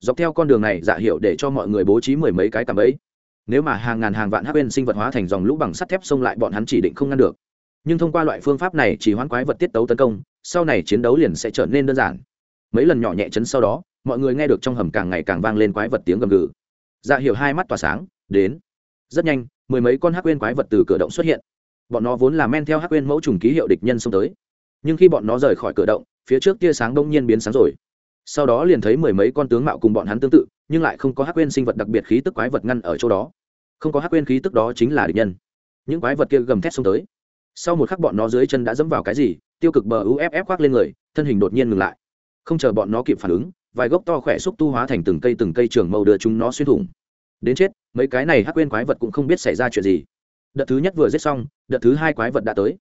Dọc theo con đường này dạ hiệu để cho mọi người bố trí mười mấy cái cạm bẫy nếu mà hàng ngàn hàng vạn hắc bên sinh vật hóa thành dòng lũ bằng sắt thép xông lại, bọn hắn chỉ định không ngăn được. Nhưng thông qua loại phương pháp này chỉ hoãn quái vật tiết tấu tấn công, sau này chiến đấu liền sẽ trở nên đơn giản. Mấy lần nhỏ nhẹ chấn sau đó, mọi người nghe được trong hầm càng ngày càng vang lên quái vật tiếng gầm gừ. Dạ hiểu hai mắt tỏa sáng, đến. Rất nhanh, mười mấy con hắc quên quái vật từ cửa động xuất hiện. Bọn nó vốn là men theo hắc quên mẫu trùng ký hiệu địch nhân xông tới. Nhưng khi bọn nó rời khỏi cửa động, phía trước tia sáng đông nhiên biến sáng rồi. Sau đó liền thấy mười mấy con tướng mạo cùng bọn hắn tương tự nhưng lại không có hắc quên sinh vật đặc biệt khí tức quái vật ngăn ở chỗ đó. Không có hắc quên khí tức đó chính là địch nhân. Những quái vật kia gầm thét xông tới. Sau một khắc bọn nó dưới chân đã dẫm vào cái gì, tiêu cực bờ uff khoác lên người, thân hình đột nhiên ngừng lại. Không chờ bọn nó kịp phản ứng, vài gốc to khỏe xúc tu hóa thành từng cây từng cây trường màu đưa chúng nó xuyên thủng. Đến chết, mấy cái này hắc quên quái vật cũng không biết xảy ra chuyện gì. Đợt thứ nhất vừa giết xong, đợt thứ hai quái vật đã tới.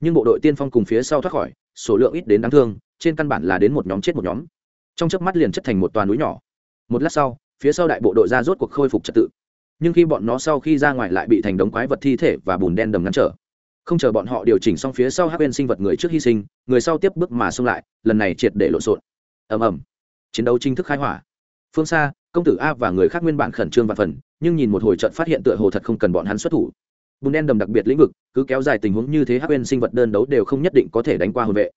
Nhưng bộ đội tiên phong cùng phía sau thoát khỏi, số lượng ít đến đáng thương, trên căn bản là đến một nhóm chết một nhóm. Trong chớp mắt liền chất thành một toàn núi nhỏ một lát sau, phía sau đại bộ đội ra rốt cuộc khôi phục trật tự. Nhưng khi bọn nó sau khi ra ngoài lại bị thành đống quái vật thi thể và bùn đen đầm ngăn trở. Không chờ bọn họ điều chỉnh xong phía sau hắc bên sinh vật người trước hy sinh, người sau tiếp bước mà xông lại, lần này triệt để lộn xộn. Ầm ầm. Chiến đấu chính thức khai hỏa. Phương xa, công tử a và người khác nguyên bản khẩn trương và phần, nhưng nhìn một hồi trận phát hiện tựa hồ thật không cần bọn hắn xuất thủ. Bùn đen đầm đặc biệt lĩnh vực, cứ kéo dài tình huống như thế hắc bên sinh vật đơn đấu đều không nhất định có thể đánh qua hồn vệ.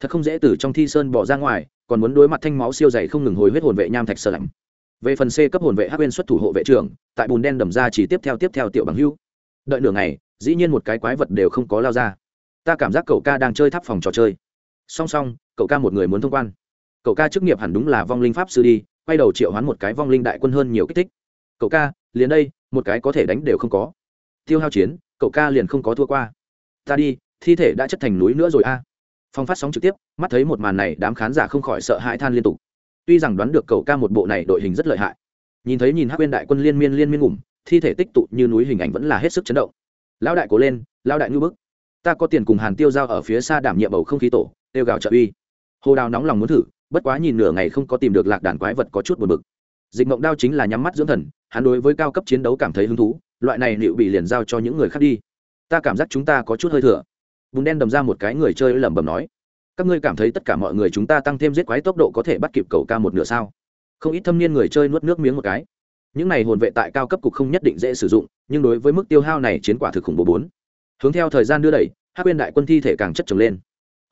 Thật không dễ từ trong thi sơn bỏ ra ngoài còn muốn đối mặt thanh máu siêu dày không ngừng hồi huyết hồn vệ nham thạch sơ lạnh. Về phần c cấp hồn vệ hắc bên xuất thủ hộ vệ trưởng, tại bùn đen đầm ra chỉ tiếp theo tiếp theo tiểu bằng hưu. Đợi nửa ngày, dĩ nhiên một cái quái vật đều không có lao ra. Ta cảm giác cậu ca đang chơi tháp phòng trò chơi. Song song, cậu ca một người muốn thông quan. Cậu ca chức nghiệp hẳn đúng là vong linh pháp sư đi, quay đầu triệu hoán một cái vong linh đại quân hơn nhiều kích thích. Cậu ca, liền đây, một cái có thể đánh đều không có. Tiêu hao chiến, cậu ca liền không có thua qua. Ta đi, thi thể đã chất thành núi nữa rồi a phong phát sóng trực tiếp, mắt thấy một màn này, đám khán giả không khỏi sợ hãi than liên tục. Tuy rằng đoán được cầu ca một bộ này đội hình rất lợi hại. Nhìn thấy nhìn hắc quên đại quân liên miên liên miên ngủm, thi thể tích tụ như núi hình ảnh vẫn là hết sức chấn động. Lão đại cố lên, lão đại ngư bức. Ta có tiền cùng hàn tiêu giao ở phía xa đảm nhiệm bầu không khí tổ tiêu gào trợ uy. Hồ đào nóng lòng muốn thử, bất quá nhìn nửa ngày không có tìm được lạc đàn quái vật có chút buồn bực. Dịch mộng đao chính là nhắm mắt dưỡng thần, hắn đối với cao cấp chiến đấu cảm thấy hứng thú, loại này liệu bị liền giao cho những người khác đi. Ta cảm giác chúng ta có chút hơi thừa bùn đen đầm ra một cái người chơi lẩm bẩm nói, các ngươi cảm thấy tất cả mọi người chúng ta tăng thêm giết quái tốc độ có thể bắt kịp cầu ca một nửa sao? Không ít thâm niên người chơi nuốt nước miếng một cái. Những này hồn vệ tại cao cấp cục không nhất định dễ sử dụng, nhưng đối với mức tiêu hao này chiến quả thực khủng bố bốn. Hướng theo thời gian đưa đẩy hát quyên đại quân thi thể càng chất trồng lên.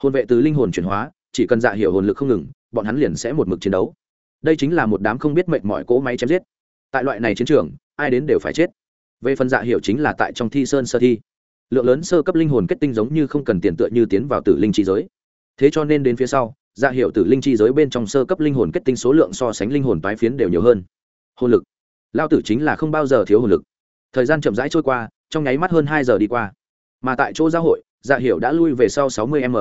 Hồn vệ từ linh hồn chuyển hóa, chỉ cần dạ hiểu hồn lực không ngừng, bọn hắn liền sẽ một mực chiến đấu. Đây chính là một đám không biết mệnh mọi cỗ máy chém giết. Tại loại này chiến trường, ai đến đều phải chết. Về phần dạ hiểu chính là tại trong thi sơn sơ thi lượng lớn sơ cấp linh hồn kết tinh giống như không cần tiền tựa như tiến vào tử linh chi giới. Thế cho nên đến phía sau dạ hiệu tử linh chi giới bên trong sơ cấp linh hồn kết tinh số lượng so sánh linh hồn tái phiến đều nhiều hơn. Hồn lực. Lao tử chính là không bao giờ thiếu hồn lực. Thời gian chậm rãi trôi qua, trong nháy mắt hơn hai giờ đi qua. Mà tại chỗ giáo hội dạ hiệu đã lui về sau sáu mươi m.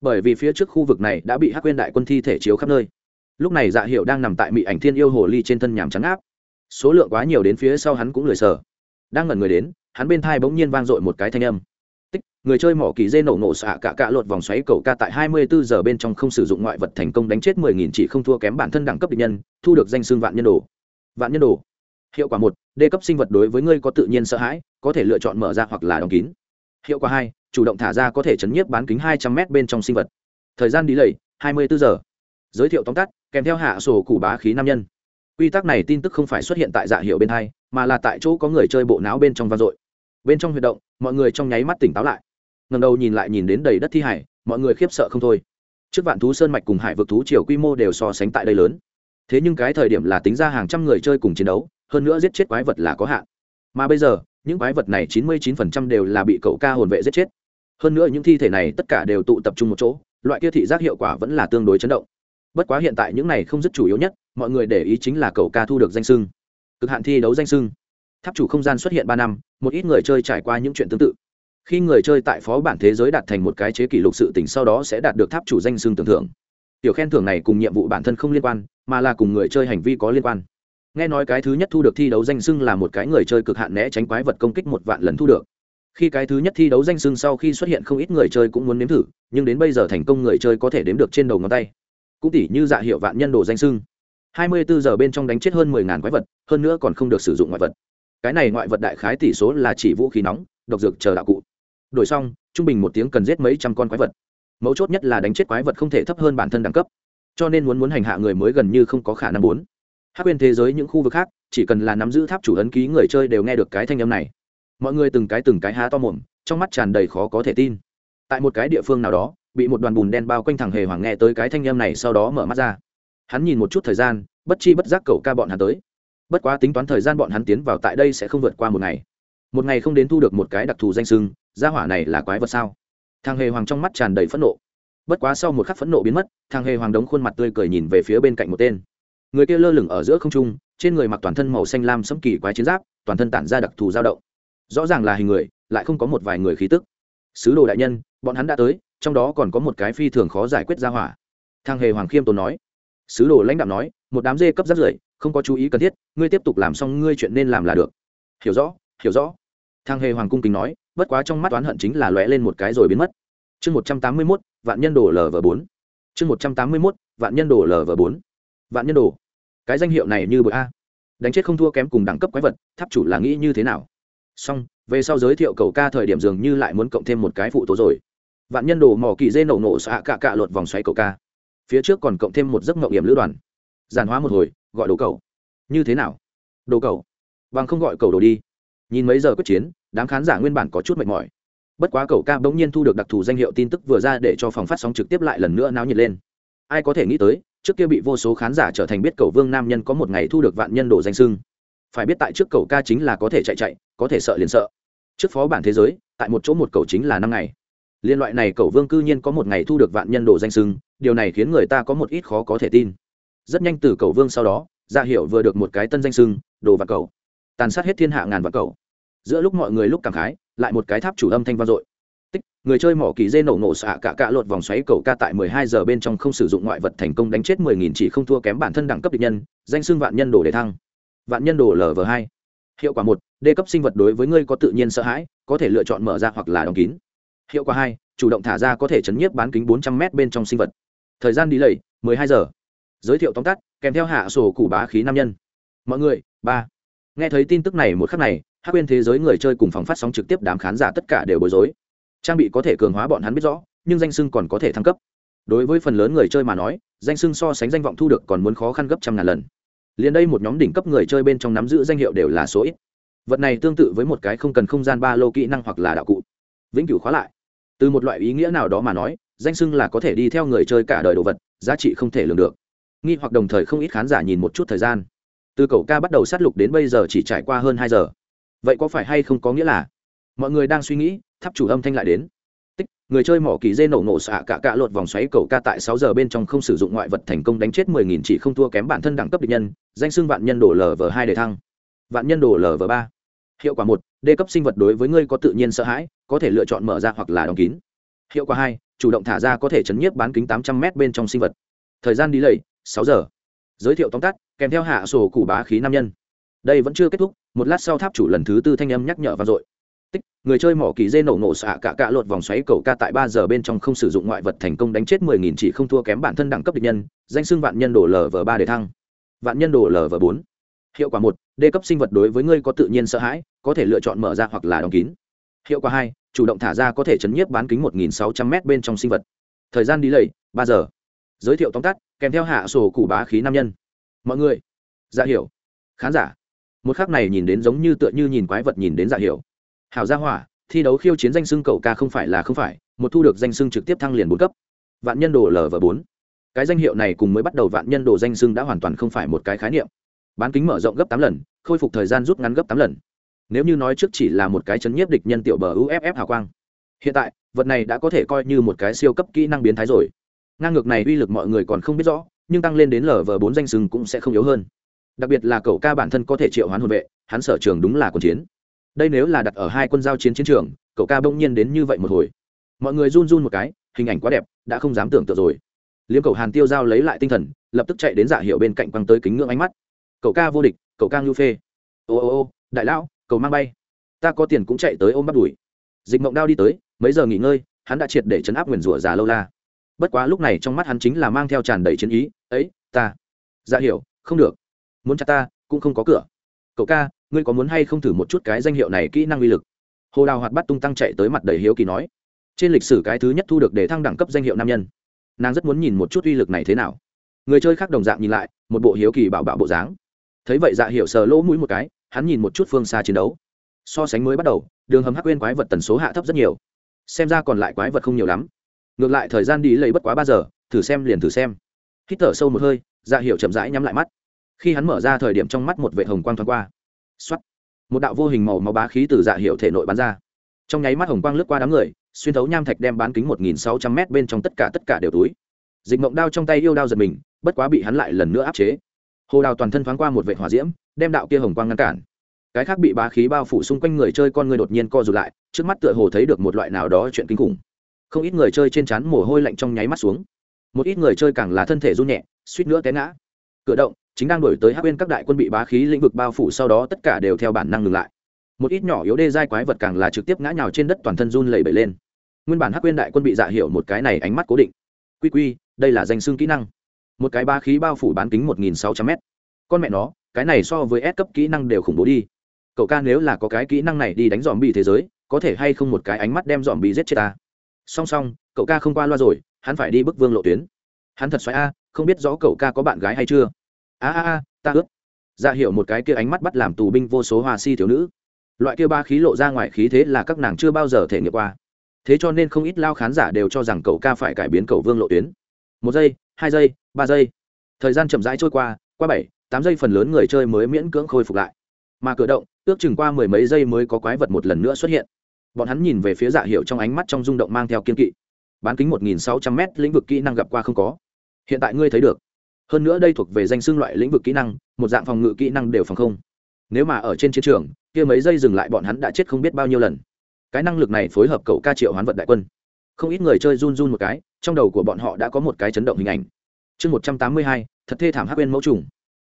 Bởi vì phía trước khu vực này đã bị hắc quên đại quân thi thể chiếu khắp nơi. Lúc này dạ hiệu đang nằm tại mỹ ảnh thiên yêu hồ ly trên thân nhàm trắng áp. Số lượng quá nhiều đến phía sau hắn cũng lười sờ. Đang ngẩn người đến hắn bên thai bỗng nhiên vang dội một cái thanh âm. Tích, người chơi mỏ kỳ dê nổ nổ xạ cả cạ lột vòng xoáy cầu ca tại 24 giờ bên trong không sử dụng ngoại vật thành công đánh chết 10.000 chỉ không thua kém bản thân đẳng cấp địch nhân, thu được danh xương vạn nhân đồ. Vạn nhân đồ. Hiệu quả một đề cấp sinh vật đối với ngươi có tự nhiên sợ hãi, có thể lựa chọn mở ra hoặc là đóng kín. Hiệu quả hai, chủ động thả ra có thể chấn nhiếp bán kính 200 m bên trong sinh vật. Thời gian đi lầy 24 giờ. Giới thiệu tóm tắt, kèm theo hạ sổ củ bá khí nam nhân. Quy tắc này tin tức không phải xuất hiện tại dạ hiệu bên hai, mà là tại chỗ có người chơi bộ não bên trong vang dội bên trong huy động, mọi người trong nháy mắt tỉnh táo lại. Ngần đầu nhìn lại nhìn đến đầy đất thi hải, mọi người khiếp sợ không thôi. Trước vạn thú sơn mạch cùng hải vực thú chiều quy mô đều so sánh tại đây lớn. Thế nhưng cái thời điểm là tính ra hàng trăm người chơi cùng chiến đấu, hơn nữa giết chết quái vật là có hạn. Mà bây giờ, những quái vật này chín mươi chín phần trăm đều là bị cậu ca hồn vệ giết chết. Hơn nữa những thi thể này tất cả đều tụ tập trung một chỗ, loại kia thị giác hiệu quả vẫn là tương đối chấn động. Bất quá hiện tại những này không rất chủ yếu nhất, mọi người để ý chính là cậu ca thu được danh sưng. Cực hạn thi đấu danh sưng tháp chủ không gian xuất hiện ba năm, một ít người chơi trải qua những chuyện tương tự. Khi người chơi tại phó bản thế giới đạt thành một cái chế kỷ lục sự tỉnh sau đó sẽ đạt được tháp chủ danh xưng tưởng thưởng. Tiểu khen thưởng này cùng nhiệm vụ bản thân không liên quan, mà là cùng người chơi hành vi có liên quan. Nghe nói cái thứ nhất thu được thi đấu danh xưng là một cái người chơi cực hạn né tránh quái vật công kích một vạn lần thu được. Khi cái thứ nhất thi đấu danh xưng sau khi xuất hiện không ít người chơi cũng muốn nếm thử, nhưng đến bây giờ thành công người chơi có thể đếm được trên đầu ngón tay. Cũng tỉ như dạ hiệu vạn nhân đồ danh xưng. Hai mươi bốn giờ bên trong đánh chết hơn 10.000 quái vật, hơn nữa còn không được sử dụng ngoại vật cái này ngoại vật đại khái tỷ số là chỉ vũ khí nóng, độc dược chờ đạo cụ. Đổi xong, trung bình một tiếng cần giết mấy trăm con quái vật. Mấu chốt nhất là đánh chết quái vật không thể thấp hơn bản thân đẳng cấp. Cho nên muốn muốn hành hạ người mới gần như không có khả năng muốn. Hát quên thế giới những khu vực khác, chỉ cần là nắm giữ tháp chủ ấn ký người chơi đều nghe được cái thanh âm này. Mọi người từng cái từng cái há to mồm, trong mắt tràn đầy khó có thể tin. Tại một cái địa phương nào đó, bị một đoàn bùn đen bao quanh thẳng hề hoàng nghe tới cái thanh âm này sau đó mở mắt ra. Hắn nhìn một chút thời gian, bất chi bất giác cậu ca bọn hắn tới bất quá tính toán thời gian bọn hắn tiến vào tại đây sẽ không vượt qua một ngày. Một ngày không đến thu được một cái đặc thù danh sưng, gia hỏa này là quái vật sao? Thằng hề hoàng trong mắt tràn đầy phẫn nộ. Bất quá sau một khắc phẫn nộ biến mất, thằng hề hoàng đống khuôn mặt tươi cười nhìn về phía bên cạnh một tên. Người kia lơ lửng ở giữa không trung, trên người mặc toàn thân màu xanh lam sẫm kỳ quái chiến giáp, toàn thân tản ra đặc thù dao động. Rõ ràng là hình người, lại không có một vài người khí tức. Sứ đồ đại nhân, bọn hắn đã tới, trong đó còn có một cái phi thường khó giải quyết ra hỏa. Thang hề hoàng khiêm tốn nói. Sứ đồ lãnh đạo nói, một đám dê cấp rất rưởi không có chú ý cần thiết, ngươi tiếp tục làm xong ngươi chuyện nên làm là được. Hiểu rõ hiểu rõ. Thang hề hoàng cung kính nói, bất quá trong mắt oán hận chính là lóe lên một cái rồi biến mất. Chương một trăm tám mươi mốt, vạn nhân đồ lv bốn. Chương một trăm tám mươi mốt, vạn nhân đồ lv bốn. Vạn nhân đồ. Cái danh hiệu này như bội a. Đánh chết không thua kém cùng đẳng cấp quái vật, tháp chủ là nghĩ như thế nào? Xong, về sau giới thiệu cầu ca thời điểm dường như lại muốn cộng thêm một cái phụ tố rồi. Vạn nhân đồ mỏ kỳ dê nổ nổ xạ cạ cạ lột vòng xoáy cầu ca. Phía trước còn cộng thêm một giấc mộng hiểm lữ đoàn. Giàn hóa một hồi gọi đồ cầu. Như thế nào? Đồ cầu. Bằng không gọi cầu đồ đi. Nhìn mấy giờ quyết chiến, đám khán giả nguyên bản có chút mệt mỏi. Bất quá cầu ca bỗng nhiên thu được đặc thù danh hiệu tin tức vừa ra để cho phòng phát sóng trực tiếp lại lần nữa náo nhiệt lên. Ai có thể nghĩ tới, trước kia bị vô số khán giả trở thành biết cầu vương nam nhân có một ngày thu được vạn nhân đồ danh sưng phải biết tại trước cầu ca chính là có thể chạy chạy, có thể sợ liền sợ. Trước phó bản thế giới, tại một chỗ một cầu chính là năm ngày. Liên loại này cầu vương cư nhiên có một ngày thu được vạn nhân đồ danh sưng điều này khiến người ta có một ít khó có thể tin rất nhanh từ cầu vương sau đó dạ gia hiệu vừa được một cái tân danh sưng đồ và cầu. Tàn sát hết thiên hạ ngàn và cầu. Giữa lúc mọi người lúc cảm khái, lại một cái tháp chủ âm thanh vang dội. Tích, người chơi mỏ kỳ dê nổ nổ xạ cả cả lột vòng xoáy cầu ca tại 12 giờ bên trong không sử dụng ngoại vật thành công đánh chết 10.000 chỉ không thua kém bản thân đẳng cấp địch nhân, danh xưng vạn nhân đồ để thăng. Vạn nhân đồ lv hai. Hiệu quả một đề cấp sinh vật đối với ngươi có tự nhiên sợ hãi, có thể lựa chọn mở ra hoặc là đóng kín. Hiệu quả hai, chủ động thả ra có thể chấn nhiếp bán kính 400 m bên trong sinh vật. Thời gian đi lầy 12 giờ giới thiệu tóm tắt, kèm theo hạ sổ củ bá khí nam nhân. Mọi người, ba. Nghe thấy tin tức này một khắc này hát quên thế giới người chơi cùng phòng phát sóng trực tiếp đám khán giả tất cả đều bối rối. Trang bị có thể cường hóa bọn hắn biết rõ, nhưng danh sưng còn có thể thăng cấp. Đối với phần lớn người chơi mà nói, danh sưng so sánh danh vọng thu được còn muốn khó khăn gấp trăm ngàn lần. Liền đây một nhóm đỉnh cấp người chơi bên trong nắm giữ danh hiệu đều là số ít. Vật này tương tự với một cái không cần không gian ba lô kỹ năng hoặc là đạo cụ. Vĩnh cửu khóa lại. Từ một loại ý nghĩa nào đó mà nói, danh sưng là có thể đi theo người chơi cả đời đồ vật, giá trị không thể lường được nghi hoặc đồng thời không ít khán giả nhìn một chút thời gian. Từ cậu ca bắt đầu sát lục đến bây giờ chỉ trải qua hơn hai giờ. Vậy có phải hay không có nghĩa là mọi người đang suy nghĩ, tháp chủ âm thanh lại đến. Tích, người chơi mỏ kỳ dê nổ nổ xạ cả cạ lột vòng xoáy cầu ca tại sáu giờ bên trong không sử dụng ngoại vật thành công đánh chết mười nghìn chỉ không thua kém bản thân đẳng cấp địch nhân, danh xưng vạn nhân đổ lv hai để thăng. Vạn nhân đổ lv ba. Hiệu quả một đề cấp sinh vật đối với ngươi có tự nhiên sợ hãi, có thể lựa chọn mở ra hoặc là đóng kín. Hiệu quả hai, chủ động thả ra có thể chấn nhiếp bán kính tám trăm m bên trong sinh vật. Thời gian đi lầy sáu giờ. Giới thiệu tóm tắt, kèm theo hạ sổ củ bá khí nam nhân. Đây vẫn chưa kết thúc, một lát sau tháp chủ lần thứ tư thanh âm nhắc nhở vang dội. Tích, người chơi mỏ kỳ dê nổ nổ xạ cả cạ lột vòng xoáy cầu ca tại ba giờ bên trong không sử dụng ngoại vật thành công đánh chết mười nghìn chỉ không thua kém bản thân đẳng cấp địch nhân, danh xưng vạn nhân đổ lv ba để thăng. Vạn nhân đổ lv bốn. Hiệu quả một đề cấp sinh vật đối với ngươi có tự nhiên sợ hãi, có thể lựa chọn mở ra hoặc là đóng kín. Hiệu quả hai, chủ động thả ra có thể chấn nhiếp bán kính một nghìn sáu trăm m bên trong sinh vật. Thời gian đi lầy, ba giờ. Giới thiệu tóm tắt kèm theo hạ sổ củ bá khí nam nhân. Mọi người dạ hiểu. Khán giả, một khắc này nhìn đến giống như tựa như nhìn quái vật nhìn đến dạ hiểu. Hảo gia hỏa, thi đấu khiêu chiến danh xưng cậu ca không phải là không phải, một thu được danh xưng trực tiếp thăng liền bốn cấp. Vạn nhân đồ và bốn. Cái danh hiệu này cùng mới bắt đầu vạn nhân đồ danh xưng đã hoàn toàn không phải một cái khái niệm. Bán kính mở rộng gấp tám lần, khôi phục thời gian rút ngắn gấp tám lần. Nếu như nói trước chỉ là một cái chấn nhiếp địch nhân tiểu bờ uff hào quang. Hiện tại, vật này đã có thể coi như một cái siêu cấp kỹ năng biến thái rồi ngang ngược này uy lực mọi người còn không biết rõ, nhưng tăng lên đến lv bốn danh sừng cũng sẽ không yếu hơn. Đặc biệt là cậu ca bản thân có thể triệu hoán hồn vệ, hắn sở trường đúng là quân chiến. Đây nếu là đặt ở hai quân giao chiến chiến trường, cậu ca bỗng nhiên đến như vậy một hồi. Mọi người run run một cái, hình ảnh quá đẹp, đã không dám tưởng tượng rồi. Liếm cậu hàn tiêu giao lấy lại tinh thần, lập tức chạy đến giả hiệu bên cạnh quăng tới kính ngưỡng ánh mắt. Cậu ca vô địch, cậu ca ngưu phê. Ô ô ô, đại lão, cậu mang bay. Ta có tiền cũng chạy tới ôm bắt đuổi. Dịch mộng đao đi tới, mấy giờ nghỉ ngơi, hắn đã triệt để chấn áp nguyền rủa già lâu la bất quá lúc này trong mắt hắn chính là mang theo tràn đầy chiến ý, ấy, ta. Dạ hiểu, không được. Muốn chặt ta, cũng không có cửa. Cậu ca, ngươi có muốn hay không thử một chút cái danh hiệu này kỹ năng uy lực? Hồ đào hoạt bắt tung tăng chạy tới mặt đầy hiếu kỳ nói. Trên lịch sử cái thứ nhất thu được để thăng đẳng cấp danh hiệu nam nhân. Nàng rất muốn nhìn một chút uy lực này thế nào. Người chơi khác đồng dạng nhìn lại, một bộ hiếu kỳ bảo bảo bộ dáng. Thấy vậy dạ hiểu sờ lỗ mũi một cái, hắn nhìn một chút phương xa chiến đấu. So sánh mới bắt đầu, đường hầm hắc quên quái vật tần số hạ thấp rất nhiều. Xem ra còn lại quái vật không nhiều lắm ngược lại thời gian đi lấy bất quá ba giờ, thử xem liền thử xem. Hít thở sâu một hơi dạ hiệu chậm rãi nhắm lại mắt. Khi hắn mở ra thời điểm trong mắt một vệ hồng quang thoáng qua. X một đạo vô hình màu máu bá khí từ dạ hiệu thể nội bắn ra. Trong nháy mắt hồng quang lướt qua đám người, xuyên thấu nham thạch đem bán kính một nghìn sáu trăm m bên trong tất cả tất cả đều túi. Dịch mộng đao trong tay yêu đao giật mình, bất quá bị hắn lại lần nữa áp chế. Hồ đào toàn thân thoáng qua một vệ hỏa diễm, đem đạo kia hồng quang ngăn cản. Cái khác bị bá khí bao phủ xung quanh người chơi con người đột nhiên co rụt lại, trước mắt tựa hồ thấy được một loại nào đó chuyện kinh khủng không ít người chơi trên trán mồ hôi lạnh trong nháy mắt xuống. Một ít người chơi càng là thân thể run nhẹ, suýt nữa té ngã. Cửa động chính đang đổi tới hắc bên các đại quân bị bá khí lĩnh vực bao phủ, sau đó tất cả đều theo bản năng ngừng lại. Một ít nhỏ yếu đê dai quái vật càng là trực tiếp ngã nhào trên đất toàn thân run lẩy bẩy lên. Nguyên bản hắc bên đại quân bị dạ hiểu một cái này ánh mắt cố định. Quy quy, đây là danh xương kỹ năng. Một cái ba khí bao phủ bán kính một nghìn sáu trăm m con mẹ nó, cái này so với S cấp kỹ năng đều khủng bố đi. Cậu ca nếu là có cái kỹ năng này đi đánh dòm bị thế giới, có thể hay không một cái ánh mắt đem dòm bị giết chết ta? Song song, cậu ca không qua loa rồi, hắn phải đi bức vương lộ tuyến. Hắn thật xoáy a, không biết rõ cậu ca có bạn gái hay chưa. A a a, ta ướp Ra dạ hiểu một cái kia ánh mắt bắt làm tù binh vô số hoa si thiếu nữ. Loại kia ba khí lộ ra ngoài khí thế là các nàng chưa bao giờ thể nghiệm qua. Thế cho nên không ít lao khán giả đều cho rằng cậu ca phải cải biến cầu vương lộ tuyến. Một giây, hai giây, ba giây. Thời gian chậm rãi trôi qua qua bảy, tám giây phần lớn người chơi mới miễn cưỡng khôi phục lại. Mà cử động, ước chừng qua mười mấy giây mới có quái vật một lần nữa xuất hiện bọn hắn nhìn về phía dạ hiệu trong ánh mắt trong rung động mang theo kiên kỵ. Bán kính một nghìn sáu trăm m lĩnh vực kỹ năng gặp qua không có. Hiện tại ngươi thấy được. Hơn nữa đây thuộc về danh xưng loại lĩnh vực kỹ năng, một dạng phòng ngự kỹ năng đều phòng không. Nếu mà ở trên chiến trường, kia mấy giây dừng lại bọn hắn đã chết không biết bao nhiêu lần. Cái năng lực này phối hợp cậu ca triệu hoán vận đại quân. Không ít người chơi run run một cái, trong đầu của bọn họ đã có một cái chấn động hình ảnh. Chương một trăm tám mươi hai, thật thê thảm hắc quên mẫu trùng.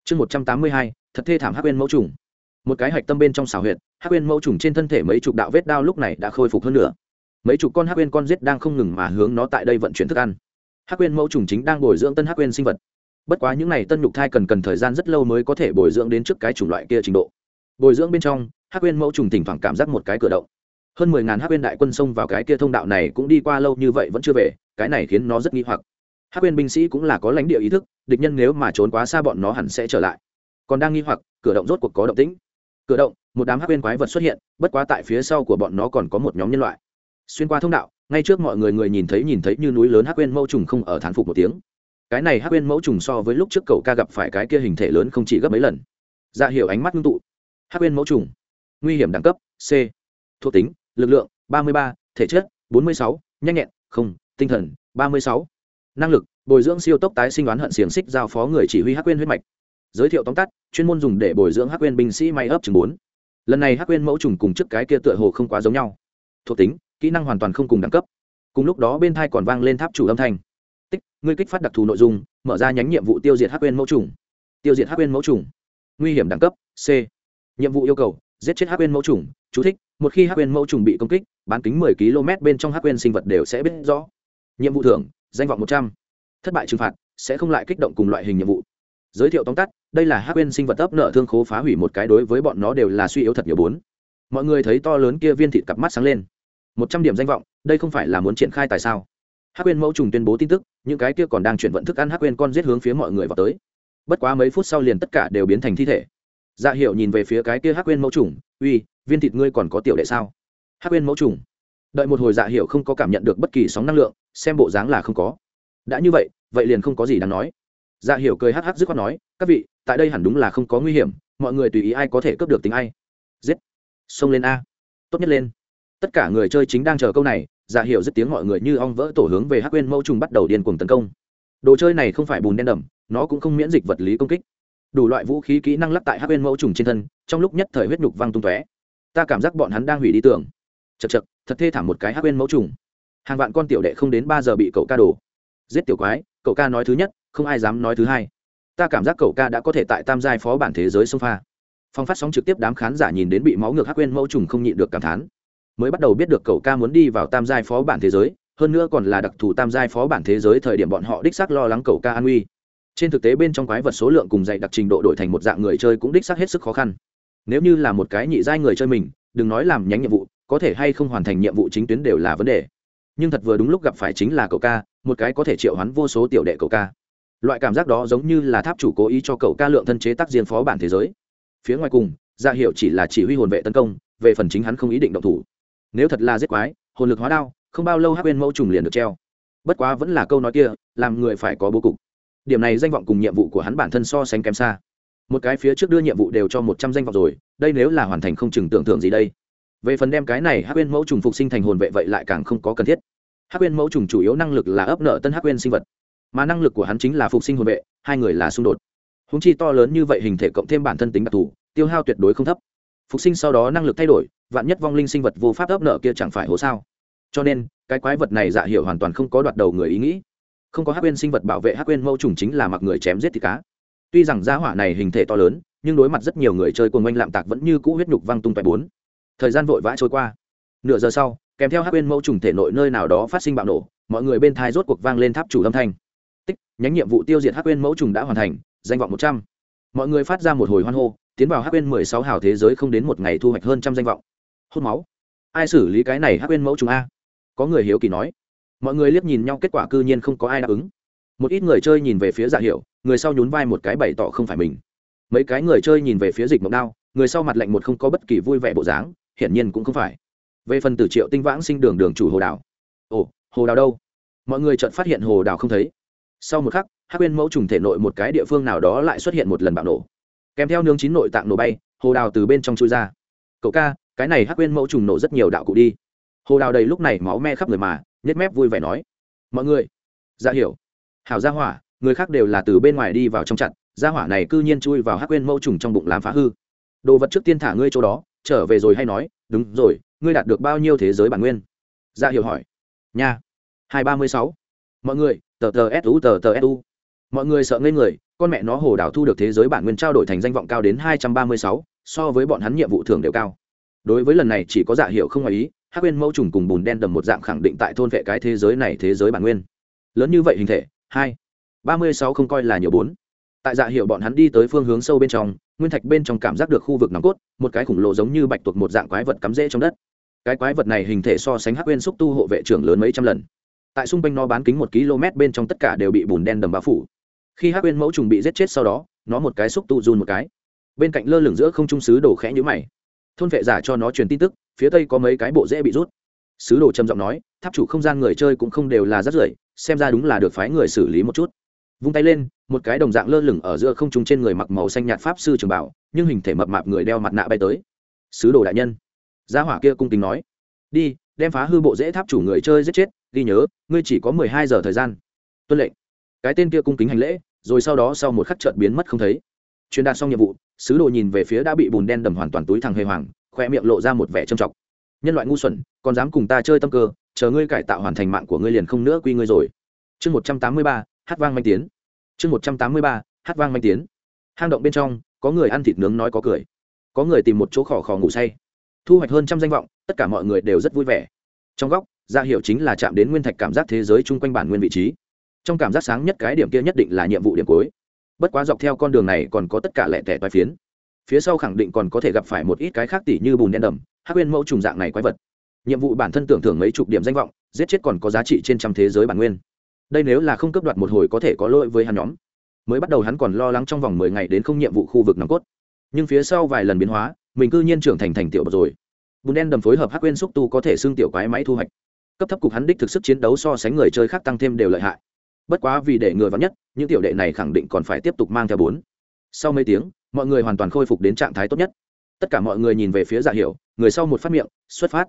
Chương một trăm tám mươi hai, thật thê thảm hắc quên mẫu trùng một cái hạch tâm bên trong xào huyệt, hắc uyên mẫu trùng trên thân thể mấy chục đạo vết đao lúc này đã khôi phục hơn nữa mấy chục con hắc uyên con giết đang không ngừng mà hướng nó tại đây vận chuyển thức ăn. Hắc uyên mẫu trùng chính đang bồi dưỡng tân hắc uyên sinh vật. Bất quá những n à y tân nhục thai cần cần thời gian rất lâu mới có thể bồi dưỡng đến trước cái chủng loại kia trình độ. Bồi dưỡng bên trong, hắc uyên mẫu trùng thỉnh thoảng cảm giác một cái cửa động. Hơn mười ngàn hắc uyên đại quân xông vào cái kia thông đạo này cũng đi qua lâu như vậy vẫn chưa về, cái này khiến nó rất nghi hoặc. Hắc uyên binh sĩ cũng là có lãnh địa ý thức, địch nhân nếu mà trốn quá xa bọn nó hẳn sẽ trở lại. Còn đang nghi hoặc, cửa động rốt cuộc có động tĩnh cửa động một đám hắc quên quái vật xuất hiện bất quá tại phía sau của bọn nó còn có một nhóm nhân loại. Xuyên qua thông đạo ngay trước mọi người người nhìn thấy nhìn thấy như núi lớn hắc quên mẫu trùng không ở thán phục một tiếng. Cái này hắc quên mẫu trùng so với lúc trước cậu ca gặp phải cái kia hình thể lớn không chỉ gấp mấy lần. Ra dạ hiểu ánh mắt ngưng tụ. Hắc quên mẫu trùng. Nguy hiểm đẳng cấp c. Thuộc tính lực lượng 33, thể chất 46, nhanh nhẹn không tinh thần 36. năng lực bồi dưỡng siêu tốc tái sinh đoán hận xiềng xích giao phó người chỉ huy hắc quên huyết mạch giới thiệu tóm tắt, chuyên môn dùng để bồi dưỡng hắc quên binh sĩ may ấp chừng bốn. Lần này hắc quên mẫu trùng cùng trước cái kia tựa hồ không quá giống nhau. Thuộc tính, kỹ năng hoàn toàn không cùng đẳng cấp. Cùng lúc đó bên thai còn vang lên tháp chủ âm thanh. Tích, ngươi kích phát đặc thù nội dung, mở ra nhánh nhiệm vụ tiêu diệt hắc quên mẫu trùng. Tiêu diệt hắc quên mẫu trùng. Nguy hiểm đẳng cấp, c. Nhiệm vụ yêu cầu, giết chết hắc quên mẫu trùng. Chú thích, một khi hắc quên mẫu trùng bị công kích, bán kính 10 km bên trong hắc quên sinh vật đều sẽ biết rõ. Nhiệm vụ thưởng, danh vọng 100. thất bại trừng phạt, sẽ không lại kích động cùng loại hình nhiệm vụ giới thiệu tóm tắt, đây là hắc quên sinh vật ấp nợ thương khố phá hủy một cái đối với bọn nó đều là suy yếu thật nhiều bốn. Mọi người thấy to lớn kia viên thịt cặp mắt sáng lên. Một trăm điểm danh vọng, đây không phải là muốn triển khai tại sao? Hắc quên mẫu trùng tuyên bố tin tức, những cái kia còn đang chuyển vận thức ăn hắc quên con giết hướng phía mọi người vào tới. Bất quá mấy phút sau liền tất cả đều biến thành thi thể. Dạ hiệu nhìn về phía cái kia hắc quên mẫu trùng, uy, viên thịt ngươi còn có tiểu đệ sao? Hắc quên mẫu trùng. Đợi một hồi dạ hiệu không có cảm nhận được bất kỳ sóng năng lượng, xem bộ dáng là không có. Đã như vậy vậy liền không có gì đáng nói dạ hiểu cười hắc hắc dứt khoát nói, các vị, tại đây hẳn đúng là không có nguy hiểm, mọi người tùy ý ai có thể cướp được tính ai. Giết. Xông lên a. Tốt nhất lên. Tất cả người chơi chính đang chờ câu này dạ hiểu dứt tiếng mọi người như ong vỡ tổ hướng về hắc quên mẫu trùng bắt đầu điên cuồng tấn công. Đồ chơi này không phải bùn đen đầm nó cũng không miễn dịch vật lý công kích. Đủ loại vũ khí kỹ năng lắp tại hắc bên mẫu trùng trên thân, trong lúc nhất thời huyết nhục văng tung tóe. Ta cảm giác bọn hắn đang hủy đi tưởng chật chật thật thê thảm một cái hắc bên mẫu trùng. Hàng vạn con tiểu đệ không đến ba giờ bị cậu ca đổ. Giết tiểu quái, cậu ca nói thứ nhất không ai dám nói thứ hai. Ta cảm giác cậu ca đã có thể tại tam giai phó bản thế giới sông pha. Phong phát sóng trực tiếp đám khán giả nhìn đến bị máu ngược hắc quên mẫu trùng không nhịn được cảm thán. Mới bắt đầu biết được cậu ca muốn đi vào tam giai phó bản thế giới, hơn nữa còn là đặc thù tam giai phó bản thế giới thời điểm bọn họ đích xác lo lắng cậu ca an nguy trên thực tế bên trong quái vật số lượng cùng dạy đặc trình độ đổi thành một dạng người chơi cũng đích xác hết sức khó khăn. Nếu như là một cái nhị giai người chơi mình, đừng nói làm nhánh nhiệm vụ, có thể hay không hoàn thành nhiệm vụ chính tuyến đều là vấn đề. Nhưng thật vừa đúng lúc gặp phải chính là cậu ca, một cái có thể triệu hắn vô số tiểu đệ cậu ca loại cảm giác đó giống như là tháp chủ cố ý cho cậu ca lượng thân chế tác diên phó bản thế giới. Phía ngoài cùng dạ ra hiệu chỉ là chỉ huy hồn vệ tấn công, về phần chính hắn không ý định động thủ. Nếu thật là giết quái, hồn lực hóa đao, không bao lâu hắc bên mẫu trùng liền được treo. Bất quá vẫn là câu nói kia, làm người phải có bố cục. Điểm này danh vọng cùng nhiệm vụ của hắn bản thân so sánh kém xa. Một cái phía trước đưa nhiệm vụ đều cho một trăm danh vọng rồi, đây nếu là hoàn thành không chừng tưởng tượng gì đây. Về phần đem cái này hắc bên mẫu trùng phục sinh thành hồn vệ vậy lại càng không có cần thiết. Hắc bên mẫu trùng chủ yếu năng lực là ấp nợ tân hắc bên sinh vật mà năng lực của hắn chính là phục sinh hồn vệ, hai người là xung đột. Húng chi to lớn như vậy hình thể cộng thêm bản thân tính đặc thù, tiêu hao tuyệt đối không thấp. Phục sinh sau đó năng lực thay đổi, vạn nhất vong linh sinh vật vô pháp ấp nợ kia chẳng phải hố sao? Cho nên, cái quái vật này dạ hiểu hoàn toàn không có đoạt đầu người ý nghĩ. Không có hắc quên sinh vật bảo vệ hắc quên mẫu trùng chính là mặc người chém giết thịt cá. Tuy rằng giá hỏa này hình thể to lớn, nhưng đối mặt rất nhiều người chơi cùng oanh lạm tạc vẫn như cũ huyết nhục văng tung tại bốn. Thời gian vội vã trôi qua. Nửa giờ sau, kèm theo hắc quên mẫu trùng thể nội nơi nào đó phát sinh bạo nổ, mọi người bên thai rốt cuộc vang lên tháp chủ âm thanh nhánh nhiệm vụ tiêu diệt hắc quên mẫu trùng đã hoàn thành, danh vọng một trăm. Mọi người phát ra một hồi hoan hô, tiến vào hắc quên mười sáu hào thế giới không đến một ngày thu hoạch hơn trăm danh vọng. Hút máu. Ai xử lý cái này hắc quên mẫu trùng a? Có người hiếu kỳ nói. Mọi người liếc nhìn nhau, kết quả cư nhiên không có ai đáp ứng. Một ít người chơi nhìn về phía dạ hiệu người sau nhún vai một cái bày tỏ không phải mình. Mấy cái người chơi nhìn về phía dịch mộng đao, người sau mặt lạnh một không có bất kỳ vui vẻ bộ dáng, hiển nhiên cũng không phải. Về phần từ triệu tinh vãng sinh đường đường chủ hồ đào. Ồ, hồ đào đâu? Mọi người chợt phát hiện hồ đào không thấy sau một khắc, hắc quyên mẫu trùng thể nội một cái địa phương nào đó lại xuất hiện một lần bạo nổ. Kèm theo nướng chín nội tạng nổ bay, hồ đào từ bên trong chui ra. Cậu ca, cái này hắc quyên mẫu trùng nổ rất nhiều đạo cụ đi. Hồ đào đầy lúc này máu me khắp người mà nhét mép vui vẻ nói. Mọi người ra hiểu. Hảo gia hỏa, người khác đều là từ bên ngoài đi vào trong chặn gia hỏa này cư nhiên chui vào hắc quyên mẫu trùng trong bụng làm phá hư. Đồ vật trước tiên thả ngươi chỗ đó, trở về rồi hay nói, đúng rồi, ngươi đạt được bao nhiêu thế giới bản nguyên? Ra hiểu hỏi. Nha, hai ba mươi sáu. Mọi người tờ tờ su tờ tờ su mọi người sợ ngây người, con mẹ nó hồ đảo thu được thế giới bản nguyên trao đổi thành danh vọng cao đến hai trăm ba mươi sáu, so với bọn hắn nhiệm vụ thường đều cao. Đối với lần này chỉ có dạ giả hiệu không ngoài ý, hắc quên mẫu trùng cùng bùn đen đầm một dạng khẳng định tại thôn vệ cái thế giới này thế giới bản nguyên. Lớn như vậy hình thể, hai, ba mươi sáu không coi là nhiều bốn. Tại dạ hiệu bọn hắn đi tới phương hướng sâu bên trong, nguyên thạch bên trong cảm giác được khu vực nòng cốt, một cái khủng lộ giống như bạch tuộc một dạng quái vật cắm rễ trong đất. Cái quái vật này hình thể so sánh hắc quên xúc tu hộ vệ trưởng lớn mấy trăm lần tại xung quanh nó bán kính một km bên trong tất cả đều bị bùn đen đầm bao phủ. Khi hắc quên mẫu trùng bị giết chết sau đó, nó một cái xúc tu run một cái. Bên cạnh lơ lửng giữa không trung sứ đồ khẽ nhũ mày. Thôn vệ giả cho nó truyền tin tức, phía tây có mấy cái bộ dễ bị rút. Sứ đồ trầm giọng nói, tháp chủ không gian người chơi cũng không đều là rất rưởi, xem ra đúng là được phái người xử lý một chút. Vung tay lên, một cái đồng dạng lơ lửng ở giữa không trung trên người mặc màu xanh nhạt pháp sư trường bảo, nhưng hình thể mập mạp người đeo mặt nạ bay tới. Sứ đồ đại nhân, gia hỏa kia cung kính nói, đi, đem phá hư bộ dễ tháp chủ người chơi giết chết ghi nhớ, ngươi chỉ có mười hai giờ thời gian. Tuân lệnh. Cái tên kia cung kính hành lễ, rồi sau đó sau một khắc trợt biến mất không thấy. Truyền đạt xong nhiệm vụ, sứ đồ nhìn về phía đã bị bùn đen đầm hoàn toàn túi thằng hề hoàng, khoe miệng lộ ra một vẻ trầm trọng. Nhân loại ngu xuẩn, còn dám cùng ta chơi tâm cơ, chờ ngươi cải tạo hoàn thành mạng của ngươi liền không nữa quy ngươi rồi. Chương một trăm tám mươi ba, hát vang manh tiến. Chương một trăm tám mươi ba, hát vang manh tiến. Hang động bên trong, có người ăn thịt nướng nói có cười. Có người tìm một chỗ khỏ khò ngủ say. Thu hoạch hơn trăm danh vọng, tất cả mọi người đều rất vui vẻ. Trong góc Dạ ra hiệu chính là chạm đến nguyên thạch cảm giác thế giới chung quanh bản nguyên vị trí. Trong cảm giác sáng nhất cái điểm kia nhất định là nhiệm vụ điểm cuối. Bất quá dọc theo con đường này còn có tất cả lẻ tẻ toai phiến. Phía sau khẳng định còn có thể gặp phải một ít cái khác tỉ như bùn đen đầm, hắc quên mẫu trùng dạng này quái vật. Nhiệm vụ bản thân tưởng thưởng mấy chục điểm danh vọng, giết chết còn có giá trị trên trăm thế giới bản nguyên. Đây nếu là không cấp đoạt một hồi có thể có lỗi với hắn nhóm. Mới bắt đầu hắn còn lo lắng trong vòng mười ngày đến không nhiệm vụ khu vực nòng cốt. Nhưng phía sau vài lần biến hóa, mình cư nhiên trưởng thành thành tiểu bật rồi. Bùn đen đầm phối hợp hắc quên xúc tu có thể xương tiểu quái máy thu hoạch cấp thấp cục hắn đích thực sức chiến đấu so sánh người chơi khác tăng thêm đều lợi hại. Bất quá vì để người vắn nhất, những tiểu đệ này khẳng định còn phải tiếp tục mang theo bốn. Sau mấy tiếng, mọi người hoàn toàn khôi phục đến trạng thái tốt nhất. Tất cả mọi người nhìn về phía dạ hiệu người sau một phát miệng, xuất phát.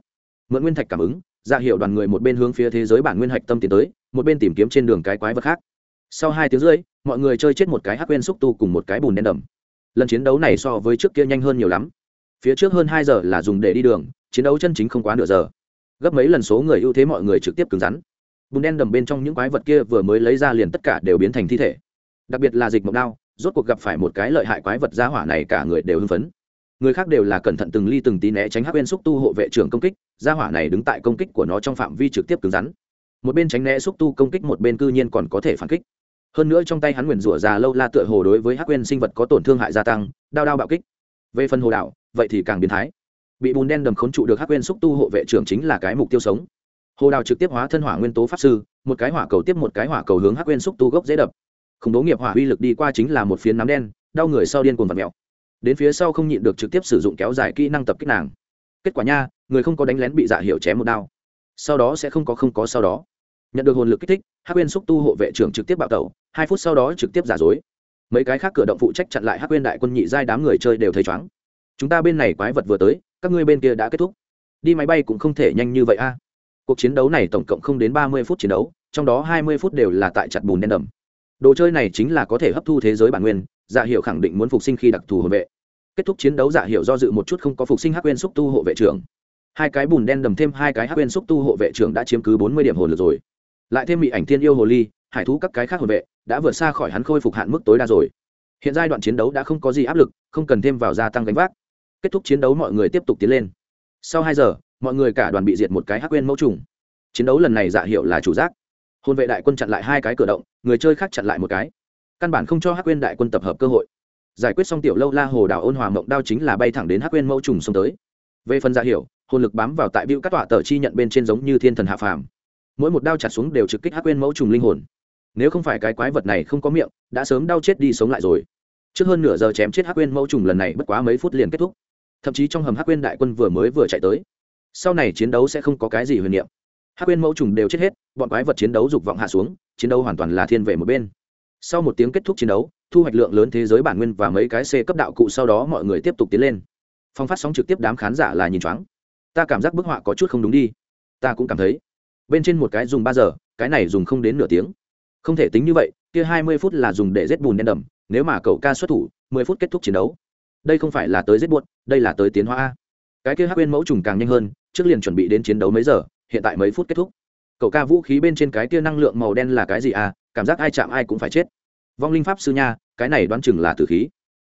Mượn nguyên thạch cảm ứng dạ hiệu đoàn người một bên hướng phía thế giới bản nguyên hạch tâm tiến tới, một bên tìm kiếm trên đường cái quái vật khác. Sau hai tiếng rưỡi, mọi người chơi chết một cái hắc quên xúc tu cùng một cái bùn đen đầm. Lần chiến đấu này so với trước kia nhanh hơn nhiều lắm. Phía trước hơn hai giờ là dùng để đi đường, chiến đấu chân chính không quá nửa giờ gấp mấy lần số người ưu thế mọi người trực tiếp cứng rắn. Bùn đen đầm bên trong những quái vật kia vừa mới lấy ra liền tất cả đều biến thành thi thể. Đặc biệt là dịch mộng đao, rốt cuộc gặp phải một cái lợi hại quái vật giá hỏa này cả người đều hưng phấn. Người khác đều là cẩn thận từng ly từng tí né tránh hắc bên xúc tu hộ vệ trưởng công kích gia hỏa này đứng tại công kích của nó trong phạm vi trực tiếp cứng rắn. Một bên tránh né xúc tu công kích, một bên cư nhiên còn có thể phản kích. Hơn nữa trong tay hắn nguyền rủa già lâu la tựa hồ đối với hắc quên sinh vật có tổn thương hại gia tăng, đao đao bạo kích. Về phần hồ đạo, vậy thì càng biến thái bị bùn đen đầm khốn trụ được hắc quên xúc tu hộ vệ trưởng chính là cái mục tiêu sống. Hồ đào trực tiếp hóa thân hỏa nguyên tố pháp sư, một cái hỏa cầu tiếp một cái hỏa cầu hướng hắc quên xúc tu gốc dễ đập. Khủng bố nghiệp hỏa uy lực đi qua chính là một phiến nắm đen, đau người sau điên cuồng vật mẹo đến phía sau không nhịn được trực tiếp sử dụng kéo dài kỹ năng tập kích nàng. Kết quả nha, người không có đánh lén bị dạ hiệu chém một đao. Sau đó sẽ không có không có sau đó. Nhận được hồn lực kích thích, hắc quên xúc tu hộ vệ trưởng trực tiếp bạo tẩu, hai phút sau đó trực tiếp giả dối. Mấy cái khác cửa động phụ trách chặn lại hắc quên đại quân nhị giai đám người chơi đều thấy chóng chúng ta bên này quái vật vừa tới các ngươi bên kia đã kết thúc. Đi máy bay cũng không thể nhanh như vậy a. Cuộc chiến đấu này tổng cộng không đến ba mươi phút chiến đấu, trong đó hai mươi phút đều là tại chặt bùn đen đầm. Đồ chơi này chính là có thể hấp thu thế giới bản nguyên dạ hiệu khẳng định muốn phục sinh khi đặc thù hộ vệ. Kết thúc chiến đấu dạ hiệu do dự một chút không có phục sinh hắc quên xúc tu hộ vệ trưởng. Hai cái bùn đen đầm thêm hai cái hắc quên xúc tu hộ vệ trưởng đã chiếm cứ bốn mươi điểm hồn lực rồi. Lại thêm bị ảnh thiên yêu hồ ly, hải thú các cái khác hộ vệ, đã vượt xa khỏi hắn khôi phục hạn mức tối đa rồi. Hiện giai đoạn chiến đấu đã không có gì áp lực, không cần thêm vào gia tăng gánh vác kết thúc chiến đấu mọi người tiếp tục tiến lên. Sau hai giờ, mọi người cả đoàn bị diệt một cái hắc quên mẫu trùng. Chiến đấu lần này dạ hiệu là chủ giác. Hôn vệ đại quân chặn lại hai cái cửa động, người chơi khác chặn lại một cái. Căn bản không cho hắc quên đại quân tập hợp cơ hội. Giải quyết xong tiểu lâu la hồ đảo ôn hòa mộng đao chính là bay thẳng đến hắc quên mẫu trùng xông tới. Về phần dạ hiệu, hồn lực bám vào tại bưu các tọa tờ chi nhận bên trên giống như thiên thần hạ phàm. Mỗi một đao chặt xuống đều trực kích hắc quên mẫu trùng linh hồn. Nếu không phải cái quái vật này không có miệng, đã sớm đau chết đi sống lại rồi. Trước hơn nửa giờ chém chết hắc quên mẫu trùng lần này bất quá mấy phút liền kết thúc thậm chí trong hầm hắc quên đại quân vừa mới vừa chạy tới. Sau này chiến đấu sẽ không có cái gì huyền niệm. Hắc quên mẫu trùng đều chết hết, bọn quái vật chiến đấu dục vọng hạ xuống, chiến đấu hoàn toàn là thiên về một bên. Sau một tiếng kết thúc chiến đấu, thu hoạch lượng lớn thế giới bản nguyên và mấy cái c cấp đạo cụ sau đó mọi người tiếp tục tiến lên. Phong phát sóng trực tiếp đám khán giả là nhìn choáng. Ta cảm giác bức họa có chút không đúng đi. Ta cũng cảm thấy. Bên trên một cái dùng ba giờ, cái này dùng không đến nửa tiếng. Không thể tính như vậy, kia hai mươi phút là dùng để giết bùn đen đầm, nếu mà cậu ca xuất thủ, mười phút kết thúc chiến đấu đây không phải là tới giết buốt, đây là tới tiến hóa a. Cái kia hắc quên mẫu trùng càng nhanh hơn, trước liền chuẩn bị đến chiến đấu mấy giờ, hiện tại mấy phút kết thúc. Cậu ca vũ khí bên trên cái kia năng lượng màu đen là cái gì à? Cảm giác ai chạm ai cũng phải chết. Vong linh pháp sư nha, cái này đoán chừng là tử khí.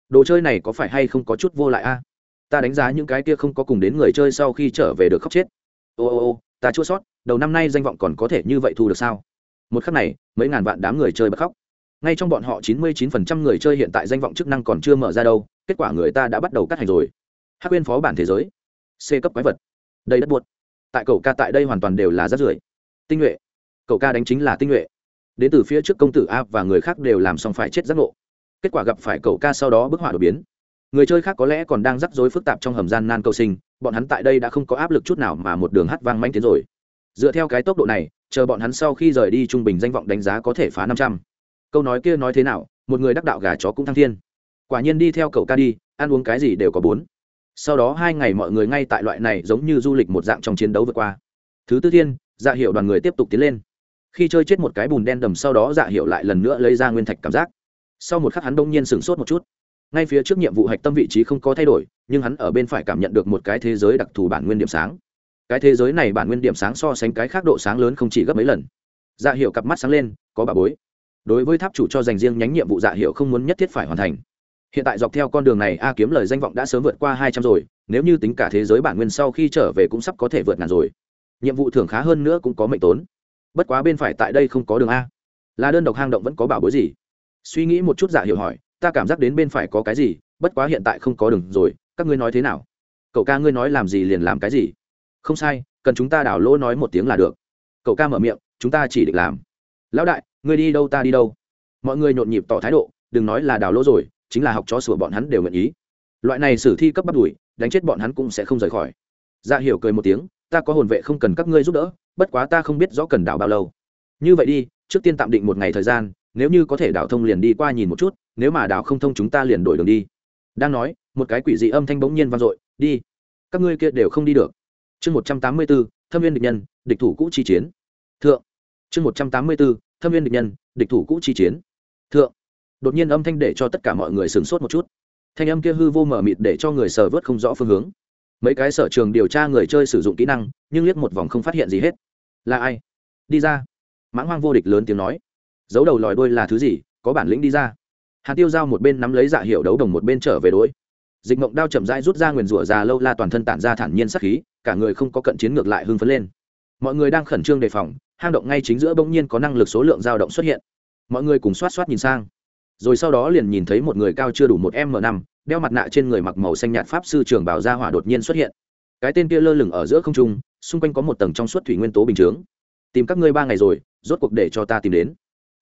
Đồ chơi này có phải hay không có chút vô lại a? Ta đánh giá những cái kia không có cùng đến người chơi sau khi trở về được khóc chết. Ô ô ô, ta chua sót, đầu năm nay danh vọng còn có thể như vậy thu được sao? Một khắc này, mấy ngàn vạn đám người chơi bật khóc ngay trong bọn họ chín mươi chín phần trăm người chơi hiện tại danh vọng chức năng còn chưa mở ra đâu, kết quả người ta đã bắt đầu cắt hành rồi. Hát quên phó bản thế giới, c cấp quái vật. Đây đất buột tại cậu ca tại đây hoàn toàn đều là rác rưởi. Tinh nhuệ. Cậu ca đánh chính là tinh nhuệ. Đến từ phía trước công tử a và người khác đều làm xong phải chết giác ngộ. Kết quả gặp phải cậu ca sau đó bức họa đột biến. Người chơi khác có lẽ còn đang rắc rối phức tạp trong hầm gian nan cầu sinh, bọn hắn tại đây đã không có áp lực chút nào mà một đường hát vang manh tiến rồi. Dựa theo cái tốc độ này, chờ bọn hắn sau khi rời đi trung bình danh vọng đánh giá có thể phá năm trăm câu nói kia nói thế nào, một người đắc đạo gà chó cũng thăng thiên. Quả nhiên đi theo cậu ca đi, ăn uống cái gì đều có bốn. Sau đó hai ngày mọi người ngay tại loại này giống như du lịch một dạng trong chiến đấu vượt qua. Thứ tư thiên dạ hiệu đoàn người tiếp tục tiến lên. Khi chơi chết một cái bùn đen đầm sau đó dạ hiệu lại lần nữa lấy ra nguyên thạch cảm giác. Sau một khắc hắn đông nhiên sửng sốt một chút. Ngay phía trước nhiệm vụ hạch tâm vị trí không có thay đổi, nhưng hắn ở bên phải cảm nhận được một cái thế giới đặc thù bản nguyên điểm sáng. Cái thế giới này bản nguyên điểm sáng so sánh cái khác độ sáng lớn không chỉ gấp mấy lần. Dạ hiệu cặp mắt sáng lên, có bà bối đối với tháp chủ cho dành riêng nhánh nhiệm vụ dạ hiệu không muốn nhất thiết phải hoàn thành. Hiện tại dọc theo con đường này, a kiếm lời danh vọng đã sớm vượt qua hai trăm rồi, nếu như tính cả thế giới bản nguyên sau khi trở về cũng sắp có thể vượt ngàn rồi. Nhiệm vụ thưởng khá hơn nữa cũng có mệnh tốn. Bất quá bên phải tại đây không có đường a. Là đơn độc hang động vẫn có bảo bối gì? Suy nghĩ một chút dạ hiệu hỏi, ta cảm giác đến bên phải có cái gì, bất quá hiện tại không có đường rồi, các ngươi nói thế nào? Cậu ca ngươi nói làm gì liền làm cái gì? Không sai, cần chúng ta đảo lỗ nói một tiếng là được. Cậu ca mở miệng, chúng ta chỉ định làm. Lão đại ngươi đi đâu ta đi đâu? Mọi người nhộn nhịp tỏ thái độ, đừng nói là đào lỗ rồi, chính là học chó sửa bọn hắn đều nguyện ý. Loại này sử thi cấp bắt đuổi, đánh chết bọn hắn cũng sẽ không rời khỏi. Dạ hiểu cười một tiếng, ta có hồn vệ không cần các ngươi giúp đỡ, bất quá ta không biết rõ cần đào bao lâu. Như vậy đi, trước tiên tạm định một ngày thời gian, nếu như có thể đào thông liền đi qua nhìn một chút, nếu mà đào không thông chúng ta liền đổi đường đi. Đang nói, một cái quỷ dị âm thanh bỗng nhiên vang dội, đi, các ngươi kia đều không đi được. Chương một trăm tám mươi bốn thâm viên địch nhân, địch thủ cũ chi chiến. Thượng, chương một trăm tám mươi bốn thâm viên địch nhân, địch thủ cũ chi chiến. Thượng. Đột nhiên âm thanh để cho tất cả mọi người sửng sốt một chút. Thanh âm kia hư vô mở mịt để cho người sờ vớt không rõ phương hướng. Mấy cái sở trường điều tra người chơi sử dụng kỹ năng, nhưng liếc một vòng không phát hiện gì hết. Là ai? Đi ra. Mãng hoang vô địch lớn tiếng nói. Giấu đầu lòi đôi là thứ gì? Có bản lĩnh đi ra. Hạt tiêu dao một bên nắm lấy dạ hiệu đấu đồng một bên trở về đôi dịch mộng đao chậm rãi rút ra nguyền rủa già lâu la toàn thân tản ra thản nhiên sắc khí, cả người không có cận chiến ngược lại hưng phấn lên. Mọi người đang khẩn trương đề phòng hang động ngay chính giữa bỗng nhiên có năng lực số lượng dao động xuất hiện. Mọi người cùng xoát xoát nhìn sang. Rồi sau đó liền nhìn thấy một người cao chưa đủ một m năm, đeo mặt nạ trên người mặc màu xanh nhạt pháp sư trường bảo gia hỏa đột nhiên xuất hiện. Cái tên kia lơ lửng ở giữa không trung, xung quanh có một tầng trong suốt thủy nguyên tố bình chướng. Tìm các ngươi ba ngày rồi, rốt cuộc để cho ta tìm đến.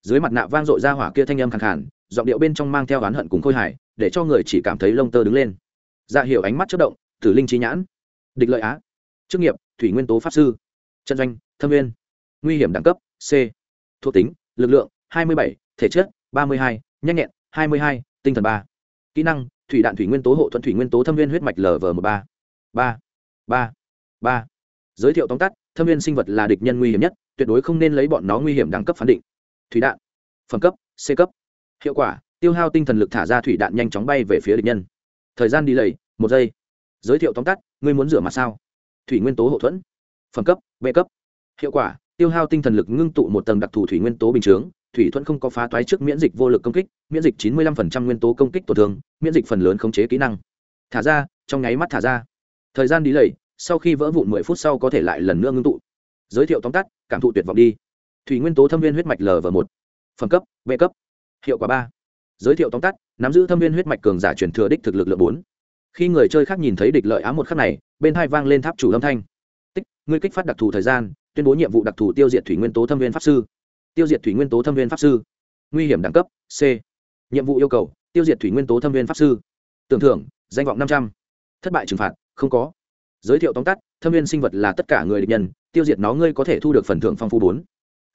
Dưới mặt nạ vang dội ra hỏa kia thanh âm khẳng khản giọng điệu bên trong mang theo oán hận cùng khôi hài, để cho người chỉ cảm thấy lông tơ đứng lên. Ra dạ hiệu ánh mắt chất động, tử linh trí nhãn. Địch lợi á. Chức nghiệp, thủy nguyên tố pháp sư. Trận doanh, thâm viên nguy hiểm đẳng cấp c. Thuộc tính lực lượng 27, thể chất 32, nhanh nhẹn 22, tinh thần 3 kỹ năng thủy đạn thủy nguyên tố hộ thuận thủy nguyên tố thâm viên huyết mạch lv một ba. Ba. Ba. Ba. Giới thiệu tóm tắt thâm viên sinh vật là địch nhân nguy hiểm nhất tuyệt đối không nên lấy bọn nó nguy hiểm đẳng cấp phán định. Thủy đạn. Phẩm cấp c cấp. Hiệu quả tiêu hao tinh thần lực thả ra thủy đạn nhanh chóng bay về phía địch nhân. Thời gian đi lầy một giây. Giới thiệu tóm tắt ngươi muốn rửa mặt sao? Thủy nguyên tố hậu thuẫn. Phẩm cấp b cấp. Hiệu quả tiêu hao tinh thần lực ngưng tụ một tầng đặc thù thủy nguyên tố bình chướng, thủy thuẫn không có phá toái trước miễn dịch vô lực công kích, miễn dịch chín mươi lăm phần trăm nguyên tố công kích tổn thương, miễn dịch phần lớn khống chế kỹ năng. Thả ra, trong nháy mắt thả ra. Thời gian đi lầy sau khi vỡ vụn mười phút sau có thể lại lần nữa ngưng tụ. Giới thiệu tóm tắt, cảm thụ tuyệt vọng đi. Thủy nguyên tố thâm viên huyết mạch l và một. Phẩm cấp, b cấp. Hiệu quả ba. Giới thiệu tóm tắt, nắm giữ thâm viên huyết mạch cường giả truyền thừa đích thực lực lượng bốn. Khi người chơi khác nhìn thấy địch lợi ám một khắc này, bên hai vang lên tháp chủ âm thanh. Tích, ngươi kích phát đặc thù thời gian tuyên bố nhiệm vụ đặc thù tiêu diệt thủy nguyên tố thâm viên pháp sư. Tiêu diệt thủy nguyên tố thâm viên pháp sư. Nguy hiểm đẳng cấp, c. Nhiệm vụ yêu cầu, tiêu diệt thủy nguyên tố thâm viên pháp sư. Tưởng thưởng, danh vọng năm trăm. Thất bại trừng phạt, không có. Giới thiệu tóm tắt, thâm viên sinh vật là tất cả người địch nhân, tiêu diệt nó ngươi có thể thu được phần thưởng phong phú bốn.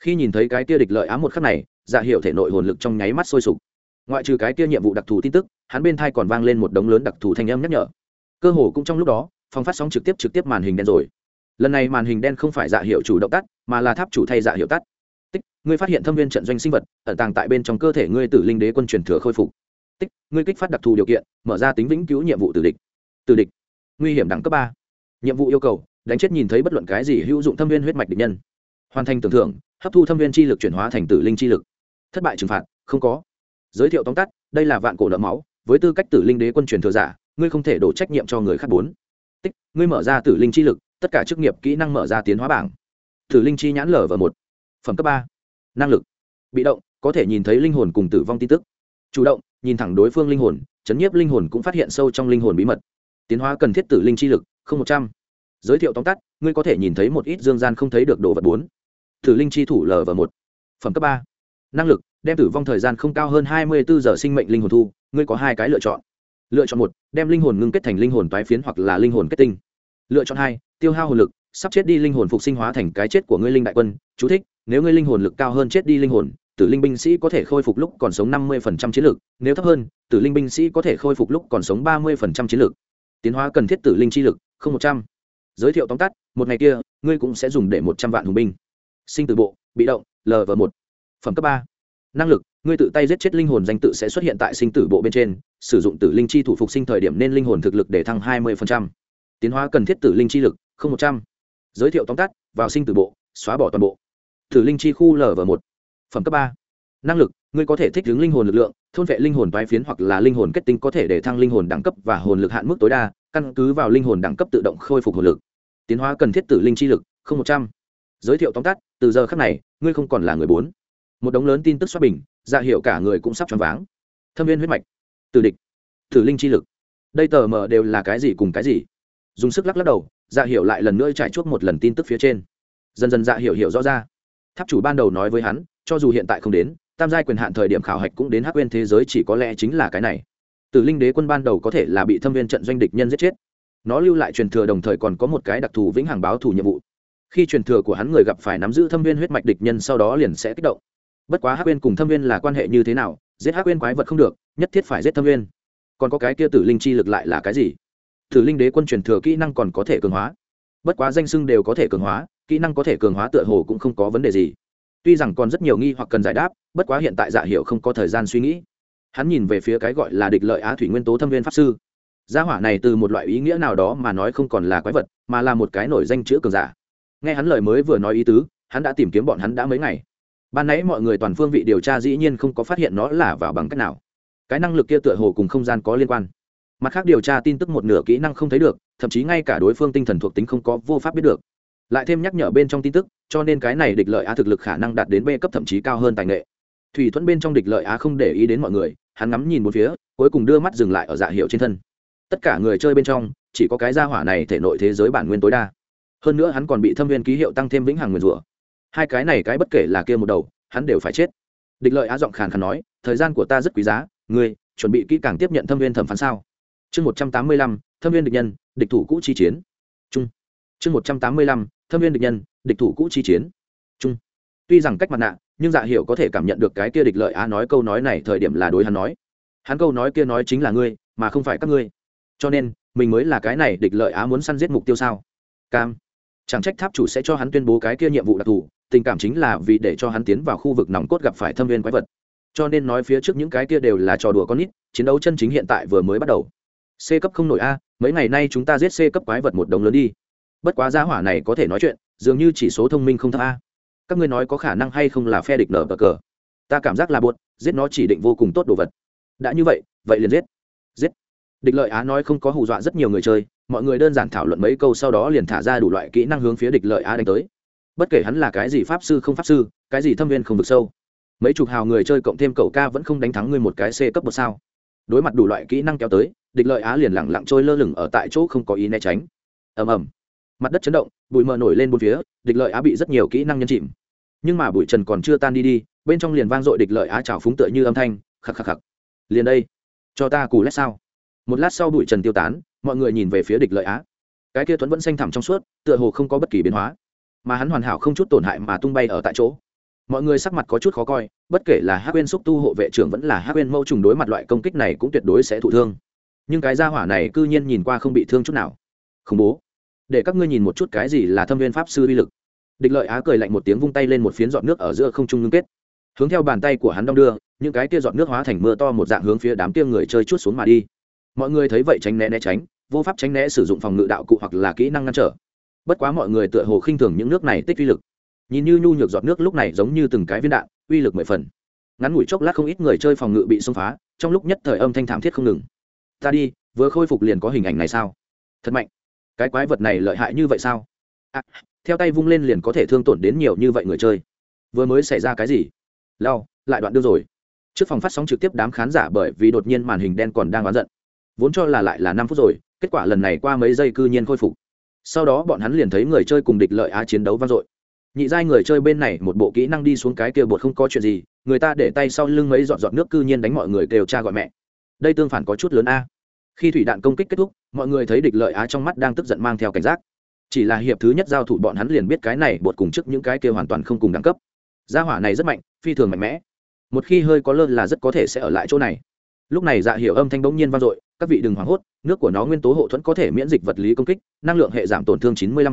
Khi nhìn thấy cái tia địch lợi ám một khắc này dạ hiệu thể nội hồn lực trong nháy mắt sôi sục. Ngoại trừ cái tia nhiệm vụ đặc thù tin tức, hắn bên thai còn vang lên một đống lớn đặc thù thanh âm nhắc nhở. Cơ hồ cũng trong lúc đó, phòng phát sóng trực tiếp trực tiếp màn hình đen rồi lần này màn hình đen không phải dạ hiệu chủ động tắt, mà là tháp chủ thay dạ hiệu tắt. Tích, ngươi phát hiện thâm viên trận doanh sinh vật, ẩn tàng tại bên trong cơ thể ngươi tử linh đế quân truyền thừa khôi phục. Tích, ngươi kích phát đặc thù điều kiện, mở ra tính vĩnh cứu nhiệm vụ tử địch. Tử địch, nguy hiểm đẳng cấp ba. Nhiệm vụ yêu cầu, đánh chết nhìn thấy bất luận cái gì hữu dụng thâm viên huyết mạch địch nhân. Hoàn thành tưởng thưởng, hấp thu thâm viên chi lực chuyển hóa thành tử linh chi lực. Thất bại trừng phạt, không có. Giới thiệu tóm tắt, đây là vạn cổ nợ máu, với tư cách tử linh đế quân truyền thừa giả, ngươi không thể đổ trách nhiệm cho người khác bốn. Tích, ngươi mở ra tử linh chi lực tất cả chức nghiệp kỹ năng mở ra tiến hóa bảng. Thử linh chi nhãn lở vào một. Phẩm cấp ba. Năng lực. Bị động, có thể nhìn thấy linh hồn cùng tử vong tin tức. Chủ động, nhìn thẳng đối phương linh hồn, chấn nhiếp linh hồn cũng phát hiện sâu trong linh hồn bí mật. Tiến hóa cần thiết tử linh chi lực, không một trăm. Giới thiệu tóm tắt, ngươi có thể nhìn thấy một ít dương gian không thấy được đồ vật bốn. Tử linh chi thủ lv một. Phẩm cấp ba. Năng lực, đem tử vong thời gian không cao hơn hai mươi bốn giờ sinh mệnh linh hồn thu, ngươi có hai cái lựa chọn. Lựa chọn một, đem linh hồn ngưng kết thành linh hồn toái phiến hoặc là linh hồn kết tinh. Lựa chọn hai tiêu hao hồn lực, sắp chết đi linh hồn phục sinh hóa thành cái chết của ngươi linh đại quân. Chú thích, nếu ngươi linh hồn lực cao hơn chết đi linh hồn, tử linh binh sĩ có thể khôi phục lúc còn sống năm mươi phần trăm chiến lược nếu thấp hơn, tử linh binh sĩ có thể khôi phục lúc còn sống ba mươi phần trăm chiến lược tiến hóa cần thiết tử linh chi lực, không một trăm. Giới thiệu tóm tắt, một ngày kia, ngươi cũng sẽ dùng để một trăm vạn hùng binh. Sinh từ bộ, bị động lv một. Phẩm cấp ba. Năng lực, ngươi tự tay giết chết linh hồn danh tự sẽ xuất hiện tại sinh tử bộ bên trên. Sử dụng tử linh chi thủ phục sinh thời điểm nên linh hồn thực lực để thăng hai mươi tiến hóa cần thiết tử linh chi lực không một trăm. Giới thiệu tóm tắt, vào sinh từ bộ, xóa bỏ toàn bộ. Tử linh chi khu lv một. Phẩm cấp ba. Năng lực, ngươi có thể thích ứng linh hồn lực lượng, thôn vệ linh hồn toái phiến hoặc là linh hồn kết tinh có thể để thăng linh hồn đẳng cấp và hồn lực hạn mức tối đa, căn cứ vào linh hồn đẳng cấp tự động khôi phục hồn lực. Tiến hóa cần thiết tử linh chi lực, không một trăm. Giới thiệu tóm tắt, từ giờ khắc này, ngươi không còn là người bốn. Một đống lớn tin tức xoát bình dạ hiệu cả người cũng sắp choáng váng. Thâm viên huyết mạch. Tử địch. Tử linh chi lực. Đây tờ mờ đều là cái gì cùng cái gì? Dùng sức lắc lắc đầu dạ hiểu lại lần nữa trải chuốc một lần tin tức phía trên. Dần dần dạ hiểu hiểu rõ ra. Tháp chủ ban đầu nói với hắn, cho dù hiện tại không đến, tam giai quyền hạn thời điểm khảo hạch cũng đến hắc quên thế giới chỉ có lẽ chính là cái này. Tử linh đế quân ban đầu có thể là bị thâm viên trận doanh địch nhân giết chết. Nó lưu lại truyền thừa đồng thời còn có một cái đặc thù vĩnh hằng báo thù nhiệm vụ. Khi truyền thừa của hắn người gặp phải nắm giữ thâm viên huyết mạch địch nhân sau đó liền sẽ kích động. Bất quá hắc uyên cùng thâm viên là quan hệ như thế nào, giết hắc uyên quái vật không được, nhất thiết phải giết thâm viên. Còn có cái kia tử linh chi lực lại là cái gì? Thử linh đế quân truyền thừa kỹ năng còn có thể cường hóa. Bất quá danh sưng đều có thể cường hóa, kỹ năng có thể cường hóa tựa hồ cũng không có vấn đề gì. Tuy rằng còn rất nhiều nghi hoặc cần giải đáp, bất quá hiện tại dạ hiệu không có thời gian suy nghĩ. Hắn nhìn về phía cái gọi là địch lợi á thủy nguyên tố thâm viên pháp sư. Gia hỏa này từ một loại ý nghĩa nào đó mà nói không còn là quái vật, mà là một cái nổi danh chữa cường giả. Nghe hắn lời mới vừa nói ý tứ, hắn đã tìm kiếm bọn hắn đã mấy ngày. Ban nãy mọi người toàn phương vị điều tra dĩ nhiên không có phát hiện nó là vào bằng cách nào. Cái năng lực kia tựa hồ cùng không gian có liên quan mặt khác điều tra tin tức một nửa kỹ năng không thấy được, thậm chí ngay cả đối phương tinh thần thuộc tính không có vô pháp biết được. Lại thêm nhắc nhở bên trong tin tức, cho nên cái này địch lợi á thực lực khả năng đạt đến b cấp thậm chí cao hơn tài nghệ. Thủy thuẫn bên trong địch lợi á không để ý đến mọi người, hắn ngắm nhìn một phía, cuối cùng đưa mắt dừng lại ở dạ hiệu trên thân. Tất cả người chơi bên trong, chỉ có cái gia hỏa này thể nội thế giới bản nguyên tối đa. Hơn nữa hắn còn bị thâm viên ký hiệu tăng thêm vĩnh hằng nguyên rủa. Hai cái này cái bất kể là kia một đầu, hắn đều phải chết. Địch lợi á giọng khàn khàn nói, thời gian của ta rất quý giá, ngươi, chuẩn bị kỹ càng tiếp nhận thâm viên thẩm phán sao? Chương một trăm tám mươi lăm, thâm viên địch nhân, địch thủ cũ chi chiến. Trung chương một trăm tám mươi lăm, thâm viên địch nhân, địch thủ cũ chi chiến. Trung. tuy rằng cách mặt nạ, nhưng dạ hiểu có thể cảm nhận được cái kia địch lợi á nói câu nói này thời điểm là đối hắn nói. Hắn câu nói kia nói chính là ngươi, mà không phải các ngươi. Cho nên, mình mới là cái này địch lợi á muốn săn giết mục tiêu sao? Cam. Chẳng trách tháp chủ sẽ cho hắn tuyên bố cái kia nhiệm vụ đặc thù, tình cảm chính là vì để cho hắn tiến vào khu vực nòng cốt gặp phải thâm viên quái vật. Cho nên nói phía trước những cái kia đều là trò đùa con nít, chiến đấu chân chính hiện tại vừa mới bắt đầu c cấp không nổi a mấy ngày nay chúng ta giết c cấp quái vật một đồng lớn đi. Bất quá giá hỏa này có thể nói chuyện dường như chỉ số thông minh không thấp a. Các ngươi nói có khả năng hay không là phe địch nở bờ cờ? Ta cảm giác là buồn, giết nó chỉ định vô cùng tốt đồ vật. Đã như vậy vậy liền giết. Giết. Địch lợi á nói không có hù dọa rất nhiều người chơi mọi người đơn giản thảo luận mấy câu sau đó liền thả ra đủ loại kỹ năng hướng phía địch lợi á đánh tới. Bất kể hắn là cái gì pháp sư không pháp sư cái gì thâm viên không vực sâu. Mấy chục hào người chơi cộng thêm cậu ca vẫn không đánh thắng ngươi một cái c cấp một sao. Đối mặt đủ loại kỹ năng kéo tới địch lợi á liền lẳng lặng trôi lơ lửng ở tại chỗ không có ý né tránh. Ầm ầm. Mặt đất chấn động, bụi mờ nổi lên bốn phía, địch lợi á bị rất nhiều kỹ năng nhân chìm. Nhưng mà bụi trần còn chưa tan đi đi, bên trong liền vang dội địch lợi á trào phúng tựa như âm thanh, khắc khắc khắc. Liền đây, cho ta cù lét sao? Một lát sau bụi trần tiêu tán, mọi người nhìn về phía địch lợi á. Cái kia tuấn vẫn xanh thẳm trong suốt, tựa hồ không có bất kỳ biến hóa. Mà hắn hoàn hảo không chút tổn hại mà tung bay ở tại chỗ. Mọi người sắc mặt có chút khó coi, bất kể là hát quên xúc tu hộ vệ trưởng vẫn là hát quên mâu trùng đối mặt loại công kích này cũng tuyệt đối sẽ thụ thương nhưng cái gia hỏa này cư nhiên nhìn qua không bị thương chút nào. Khủng bố. Để các ngươi nhìn một chút cái gì là thâm viên pháp sư uy lực. Địch lợi á cười lạnh một tiếng vung tay lên một phiến giọt nước ở giữa không trung ngưng kết. Hướng theo bàn tay của hắn đong đưa, những cái tia giọt nước hóa thành mưa to một dạng hướng phía đám tia người chơi chút xuống mà đi. Mọi người thấy vậy tránh né né tránh, vô pháp tránh né sử dụng phòng ngự đạo cụ hoặc là kỹ năng ngăn trở. Bất quá mọi người tựa hồ khinh thường những nước này tích uy lực. Nhìn như nhu nhược giọt nước lúc này giống như từng cái viên đạn, uy lực mười phần. Ngắn ngủi chốc lát không ít người chơi phòng ngự bị xông phá, trong lúc nhất thời âm thanh thảm thiết không ngừng ta đi vừa khôi phục liền có hình ảnh này sao? Thật mạnh. Cái quái vật này lợi hại như vậy sao? À, theo tay vung lên liền có thể thương tổn đến nhiều như vậy người chơi. Vừa mới xảy ra cái gì? Lao lại đoạn đưa rồi. Trước phòng phát sóng trực tiếp đám khán giả bởi vì đột nhiên màn hình đen còn đang oán giận. Vốn cho là lại là năm phút rồi kết quả lần này qua mấy giây cư nhiên khôi phục. Sau đó bọn hắn liền thấy người chơi cùng địch lợi á chiến đấu vang dội. Nhị giai người chơi bên này một bộ kỹ năng đi xuống cái kia bột không có chuyện gì người ta để tay sau lưng mấy giọt giọt nước cư nhiên đánh mọi người kêu cha gọi mẹ. Đây tương phản có chút lớn a khi thủy đạn công kích kết thúc, mọi người thấy địch lợi á trong mắt đang tức giận mang theo cảnh giác. Chỉ là hiệp thứ nhất giao thủ bọn hắn liền biết cái này bột cùng trước những cái kia hoàn toàn không cùng đẳng cấp. Gia hỏa này rất mạnh, phi thường mạnh mẽ. Một khi hơi có lơ là rất có thể sẽ ở lại chỗ này. Lúc này dạ hiểu âm thanh bỗng nhiên vang dội, các vị đừng hoảng hốt, nước của nó nguyên tố hộ thuẫn có thể miễn dịch vật lý công kích, năng lượng hệ giảm tổn thương chín mươi lăm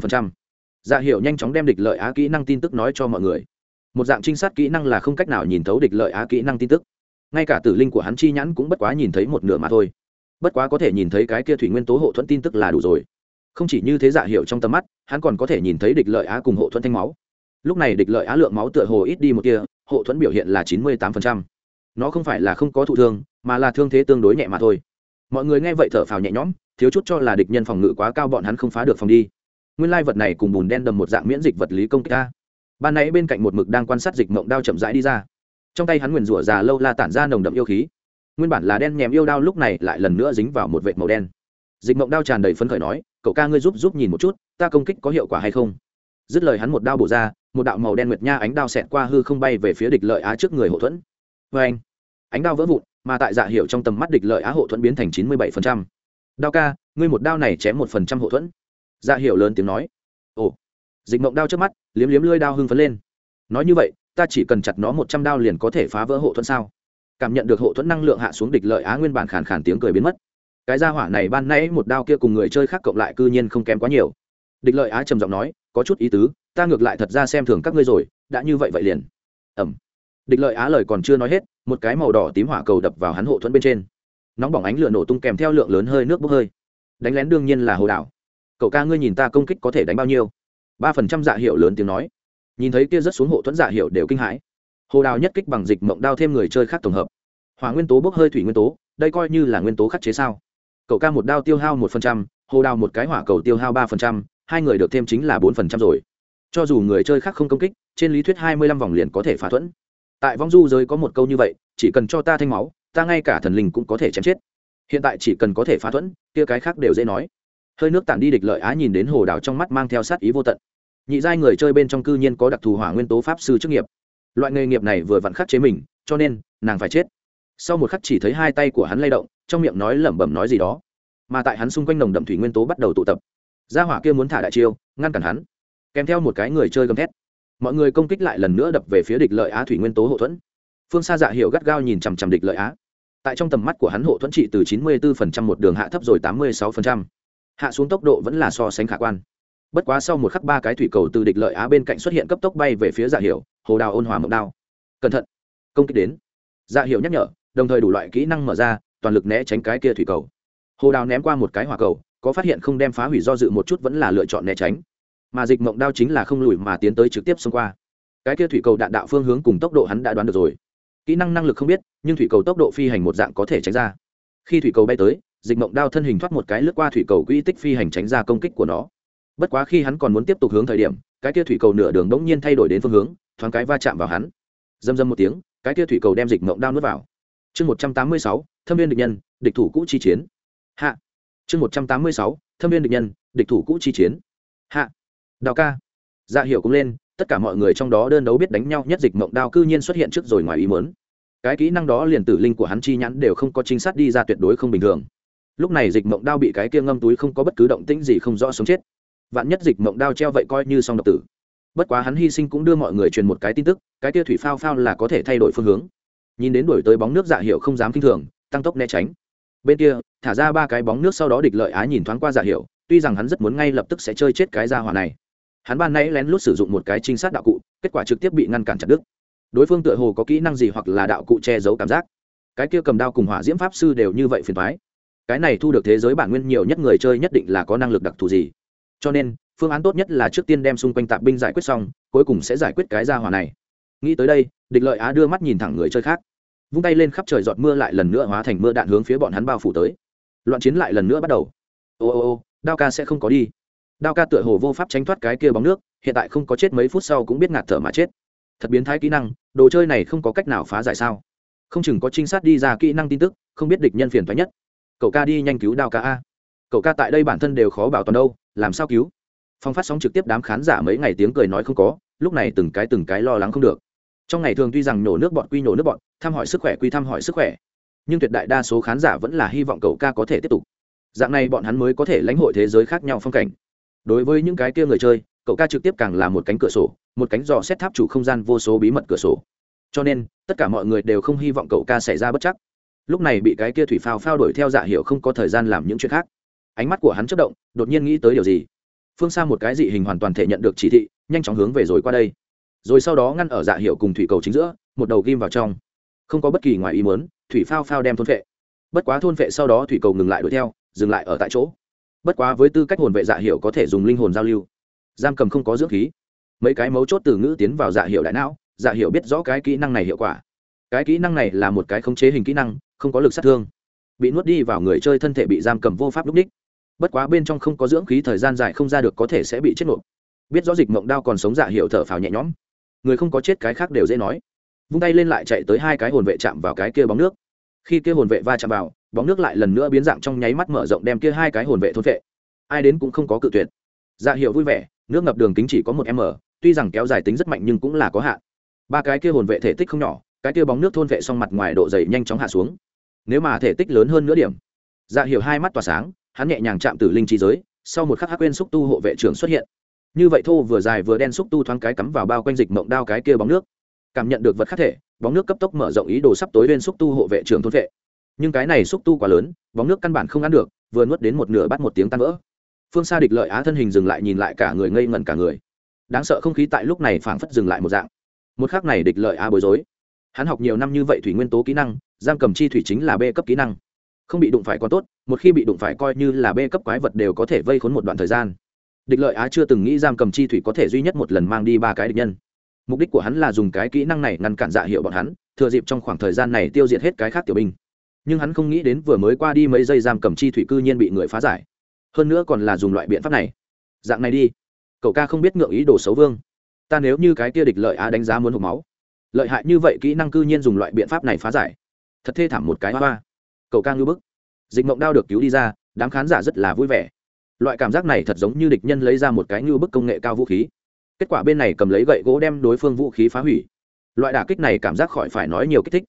dạ hiểu nhanh chóng đem địch lợi á kỹ năng tin tức nói cho mọi người. Một dạng trinh sát kỹ năng là không cách nào nhìn thấu địch lợi á kỹ năng tin tức. Ngay cả tử linh của hắn chi nhãn cũng bất quá nhìn thấy một nửa mà thôi bất quá có thể nhìn thấy cái kia thủy nguyên tố hộ thuẫn tin tức là đủ rồi. Không chỉ như thế dạ hiểu trong tầm mắt, hắn còn có thể nhìn thấy địch lợi á cùng hộ thuẫn thanh máu. Lúc này địch lợi á lượng máu tựa hồ ít đi một kia hộ thuẫn biểu hiện là chín mươi tám nó không phải là không có thụ thương, mà là thương thế tương đối nhẹ mà thôi. Mọi người nghe vậy thở phào nhẹ nhõm, thiếu chút cho là địch nhân phòng ngự quá cao bọn hắn không phá được phòng đi. Nguyên lai vật này cùng bùn đen đầm một dạng miễn dịch vật lý công kích ta. Ban nãy bên cạnh một mực đang quan sát dịch mộng đao chậm rãi đi ra. Trong tay hắn nguyền rủa già lâu la tản ra nồng đậm yêu khí nguyên bản là đen nhèm yêu đao lúc này lại lần nữa dính vào một vệt màu đen. Dịch mộng đao tràn đầy phấn khởi nói, cậu ca ngươi giúp giúp nhìn một chút, ta công kích có hiệu quả hay không? Dứt lời hắn một đao bổ ra, một đạo màu đen nguyệt nha ánh đao xẹt qua hư không bay về phía địch lợi á trước người hậu thuẫn. Vê anh, ánh đao vỡ vụn, mà tại dạ hiệu trong tầm mắt địch lợi á hộ thuẫn biến thành chín mươi bảy phần trăm. Đao ca, ngươi một đao này chém một phần trăm hộ thuẫn. Dạ hiệu lớn tiếng nói. Ồ. Dịch mộng đao trước mắt, liếm liếm lưới đao hưng phấn lên. Nói như vậy, ta chỉ cần chặt nó một trăm đao liền có thể phá vỡ hộ thuẫn sao? Cảm nhận được hộ thuẫn năng lượng hạ xuống địch lợi á nguyên bản khàn khàn tiếng cười biến mất. Cái gia hỏa này ban nãy một đao kia cùng người chơi khác cộng lại cư nhiên không kém quá nhiều. Địch lợi á trầm giọng nói, có chút ý tứ, ta ngược lại thật ra xem thường các ngươi rồi, đã như vậy vậy liền. Ẩm địch lợi á lời còn chưa nói hết, một cái màu đỏ tím hỏa cầu đập vào hắn hộ thuẫn bên trên. Nóng bỏng ánh lửa nổ tung kèm theo lượng lớn hơi nước bốc hơi. Đánh lén đương nhiên là hồ đảo. Cậu ca ngươi nhìn ta công kích có thể đánh bao nhiêu? Ba phần trăm dạ hiệu lớn tiếng nói. Nhìn thấy kia rất xuống hộ thuẫn dạ hiệu đều kinh hãi hồ đào nhất kích bằng dịch mộng đao thêm người chơi khác tổng hợp. Hỏa nguyên tố bốc hơi thủy nguyên tố, đây coi như là nguyên tố khắc chế sao? Cậu ca một đao tiêu hao một phần trăm, hồ đào một cái hỏa cầu tiêu hao ba phần trăm, hai người được thêm chính là bốn phần trăm rồi. Cho dù người chơi khác không công kích, trên lý thuyết hai mươi lăm vòng liền có thể phá thuẫn. Tại vong du giới có một câu như vậy, chỉ cần cho ta thanh máu, ta ngay cả thần linh cũng có thể chém chết. Hiện tại chỉ cần có thể phá thuẫn, kia cái khác đều dễ nói. Hơi nước tản đi địch lợi á nhìn đến hồ đào trong mắt mang theo sát ý vô tận. Nhị giai người chơi bên trong cư nhiên có đặc thù hỏa nguyên tố pháp sư chức nghiệp loại nghề nghiệp này vừa vặn khắc chế mình, cho nên nàng phải chết. Sau một khắc chỉ thấy hai tay của hắn lay động, trong miệng nói lẩm bẩm nói gì đó. Mà tại hắn xung quanh nồng đậm thủy nguyên tố bắt đầu tụ tập. Gia hỏa kia muốn thả đại chiêu, ngăn cản hắn. Kèm theo một cái người chơi gầm thét. Mọi người công kích lại lần nữa đập về phía địch lợi á thủy nguyên tố hậu thuẫn. Phương xa dạ hiệu gắt gao nhìn chằm chằm địch lợi á. Tại trong tầm mắt của hắn hộ thuẫn trị từ 94% một đường hạ thấp rồi 86%. hạ xuống tốc độ vẫn là so sánh khả quan. Bất quá sau một khắc ba cái thủy cầu từ địch lợi á bên cạnh xuất hiện cấp tốc bay về phía dạ hiệu hồ đào ôn hòa mộng đao. Cẩn thận. Công kích đến. Dạ hiệu nhắc nhở, đồng thời đủ loại kỹ năng mở ra, toàn lực né tránh cái kia thủy cầu. Hồ đào ném qua một cái hỏa cầu, có phát hiện không đem phá hủy do dự một chút vẫn là lựa chọn né tránh. Mà dịch mộng đao chính là không lùi mà tiến tới trực tiếp xông qua. Cái kia thủy cầu đạn đạo phương hướng cùng tốc độ hắn đã đoán được rồi. Kỹ năng năng lực không biết, nhưng thủy cầu tốc độ phi hành một dạng có thể tránh ra. Khi thủy cầu bay tới, dịch mộng đao thân hình thoát một cái lướt qua thủy cầu quỹ tích phi hành tránh ra công kích của nó. Bất quá khi hắn còn muốn tiếp tục hướng thời điểm, cái kia thủy cầu nửa đường đống nhiên thay đổi đến phương hướng thoáng cái va chạm vào hắn. Dâm dâm một tiếng, cái kia thủy cầu đem dịch mộng đao nuốt vào. Chương một trăm tám mươi sáu, thâm viên địch nhân, địch thủ cũ chi chiến. Hạ. Chương một trăm tám mươi sáu, thâm viên địch nhân, địch thủ cũ chi chiến. Hạ. Đào ca. Dạ hiểu cũng lên, tất cả mọi người trong đó đơn đấu biết đánh nhau nhất dịch mộng đao cư nhiên xuất hiện trước rồi ngoài ý muốn. Cái kỹ năng đó liền tử linh của hắn chi nhãn đều không có chính xác đi ra tuyệt đối không bình thường. Lúc này dịch mộng đao bị cái kia ngâm túi không có bất cứ động tĩnh gì không rõ sống chết. Vạn nhất dịch mộng đao treo vậy coi như xong độc tử bất quá hắn hy sinh cũng đưa mọi người truyền một cái tin tức, cái kia thủy phao phao là có thể thay đổi phương hướng. Nhìn đến đổi tới bóng nước dạ hiệu không dám kinh thường, tăng tốc né tránh. Bên kia, thả ra ba cái bóng nước sau đó địch lợi á nhìn thoáng qua dạ hiệu, tuy rằng hắn rất muốn ngay lập tức sẽ chơi chết cái gia hỏa này. Hắn ban nãy lén lút sử dụng một cái trinh sát đạo cụ, kết quả trực tiếp bị ngăn cản chặt đứt. Đối phương tựa hồ có kỹ năng gì hoặc là đạo cụ che giấu cảm giác. Cái kia cầm đao cùng hỏa diễm pháp sư đều như vậy phiền thoái cái này thu được thế giới bản nguyên nhiều nhất người chơi nhất định là có năng lực đặc thù gì. Cho nên phương án tốt nhất là trước tiên đem xung quanh tạp binh giải quyết xong, cuối cùng sẽ giải quyết cái gia hỏa này. Nghĩ tới đây, địch lợi á đưa mắt nhìn thẳng người chơi khác. Vung tay lên khắp trời giọt mưa lại lần nữa hóa thành mưa đạn hướng phía bọn hắn bao phủ tới. Loạn chiến lại lần nữa bắt đầu. Ô ô ô, đao ca sẽ không có đi. Đao ca tựa hồ vô pháp tránh thoát cái kia bóng nước, hiện tại không có chết mấy phút sau cũng biết ngạt thở mà chết. Thật biến thái kỹ năng, đồ chơi này không có cách nào phá giải sao? Không chừng có trinh sát đi ra kỹ năng tin tức, không biết địch nhân phiền thoái nhất. Cậu ca đi nhanh cứu đao ca a. Cậu ca tại đây bản thân đều khó bảo toàn đâu, làm sao cứu? Phong phát sóng trực tiếp đám khán giả mấy ngày tiếng cười nói không có, lúc này từng cái từng cái lo lắng không được. Trong ngày thường tuy rằng nhổ nước bọn quy nhổ nước bọn, thăm hỏi sức khỏe quy thăm hỏi sức khỏe. Nhưng tuyệt đại đa số khán giả vẫn là hy vọng cậu ca có thể tiếp tục. Dạng này bọn hắn mới có thể lãnh hội thế giới khác nhau phong cảnh. Đối với những cái kia người chơi, cậu ca trực tiếp càng là một cánh cửa sổ, một cánh dò xét tháp chủ không gian vô số bí mật cửa sổ. Cho nên, tất cả mọi người đều không hy vọng cậu ca xảy ra bất chắc. Lúc này bị cái kia thủy phao phao đuổi theo dạ hiệu không có thời gian làm những chuyện khác. Ánh mắt của hắn chất động, đột nhiên nghĩ tới điều gì? Phương xa một cái dị hình hoàn toàn thể nhận được chỉ thị, nhanh chóng hướng về rồi qua đây. Rồi sau đó ngăn ở dạ hiệu cùng thủy cầu chính giữa, một đầu ghim vào trong. Không có bất kỳ ngoài ý muốn, thủy phao phao đem thôn vệ. Bất quá thôn vệ sau đó thủy cầu ngừng lại đuổi theo, dừng lại ở tại chỗ. Bất quá với tư cách hồn vệ dạ hiệu có thể dùng linh hồn giao lưu. Giam cầm không có dưỡng khí. Mấy cái mấu chốt từ ngữ tiến vào dạ hiệu đại não dạ hiệu biết rõ cái kỹ năng này hiệu quả. Cái kỹ năng này là một cái khống chế hình kỹ năng, không có lực sát thương. Bị nuốt đi vào người chơi thân thể bị giam cầm vô pháp lúc đích bất quá bên trong không có dưỡng khí thời gian dài không ra được có thể sẽ bị chết nộp. Biết rõ dịch mộng đao còn sống dạ hiệu thở phào nhẹ nhõm. Người không có chết cái khác đều dễ nói. Vung tay lên lại chạy tới hai cái hồn vệ chạm vào cái kia bóng nước. Khi kia hồn vệ va chạm vào, bóng nước lại lần nữa biến dạng trong nháy mắt mở rộng đem kia hai cái hồn vệ thôn vệ. Ai đến cũng không có cự tuyệt. Dạ hiệu vui vẻ, nước ngập đường kính chỉ có một m, tuy rằng kéo dài tính rất mạnh nhưng cũng là có hạn. Ba cái kia hồn vệ thể tích không nhỏ, cái kia bóng nước thôn vệ xong mặt ngoài độ dày nhanh chóng hạ xuống. Nếu mà thể tích lớn hơn nửa điểm dạ hiệu hai mắt tỏa sáng hắn nhẹ nhàng chạm từ linh trí giới, sau một khắc hắc quên xúc tu hộ vệ trưởng xuất hiện. Như vậy thô vừa dài vừa đen xúc tu thoáng cái cắm vào bao quanh dịch mộng đao cái kia bóng nước. Cảm nhận được vật khắc thể, bóng nước cấp tốc mở rộng ý đồ sắp tối lên xúc tu hộ vệ trưởng thôn vệ. Nhưng cái này xúc tu quá lớn, bóng nước căn bản không ăn được, vừa nuốt đến một nửa bắt một tiếng tan vỡ. Phương xa địch lợi á thân hình dừng lại nhìn lại cả người ngây ngẩn cả người. Đáng sợ không khí tại lúc này phảng phất dừng lại một dạng. Một khác này địch lợi á bối rối. Hắn học nhiều năm như vậy thủy nguyên tố kỹ năng, giam cầm chi thủy chính là b cấp kỹ năng không bị đụng phải còn tốt, một khi bị đụng phải coi như là bê cấp quái vật đều có thể vây khốn một đoạn thời gian. Địch lợi á chưa từng nghĩ giam cầm chi thủy có thể duy nhất một lần mang đi ba cái địch nhân. Mục đích của hắn là dùng cái kỹ năng này ngăn cản dạ hiệu bọn hắn, thừa dịp trong khoảng thời gian này tiêu diệt hết cái khác tiểu binh. Nhưng hắn không nghĩ đến vừa mới qua đi mấy giây giam cầm chi thủy cư nhiên bị người phá giải. Hơn nữa còn là dùng loại biện pháp này. Dạng này đi. Cậu ca không biết ngượng ý đồ xấu vương. Ta nếu như cái kia địch lợi á đánh giá muốn hộp máu. Lợi hại như vậy kỹ năng cư nhiên dùng loại biện pháp này phá giải. Thật thê thảm một cái hoa cậu ca ngưu bức. Dịch mộng đao được cứu đi ra, đám khán giả rất là vui vẻ. Loại cảm giác này thật giống như địch nhân lấy ra một cái ngưu bức công nghệ cao vũ khí. Kết quả bên này cầm lấy gậy gỗ đem đối phương vũ khí phá hủy. Loại đả kích này cảm giác khỏi phải nói nhiều kích thích.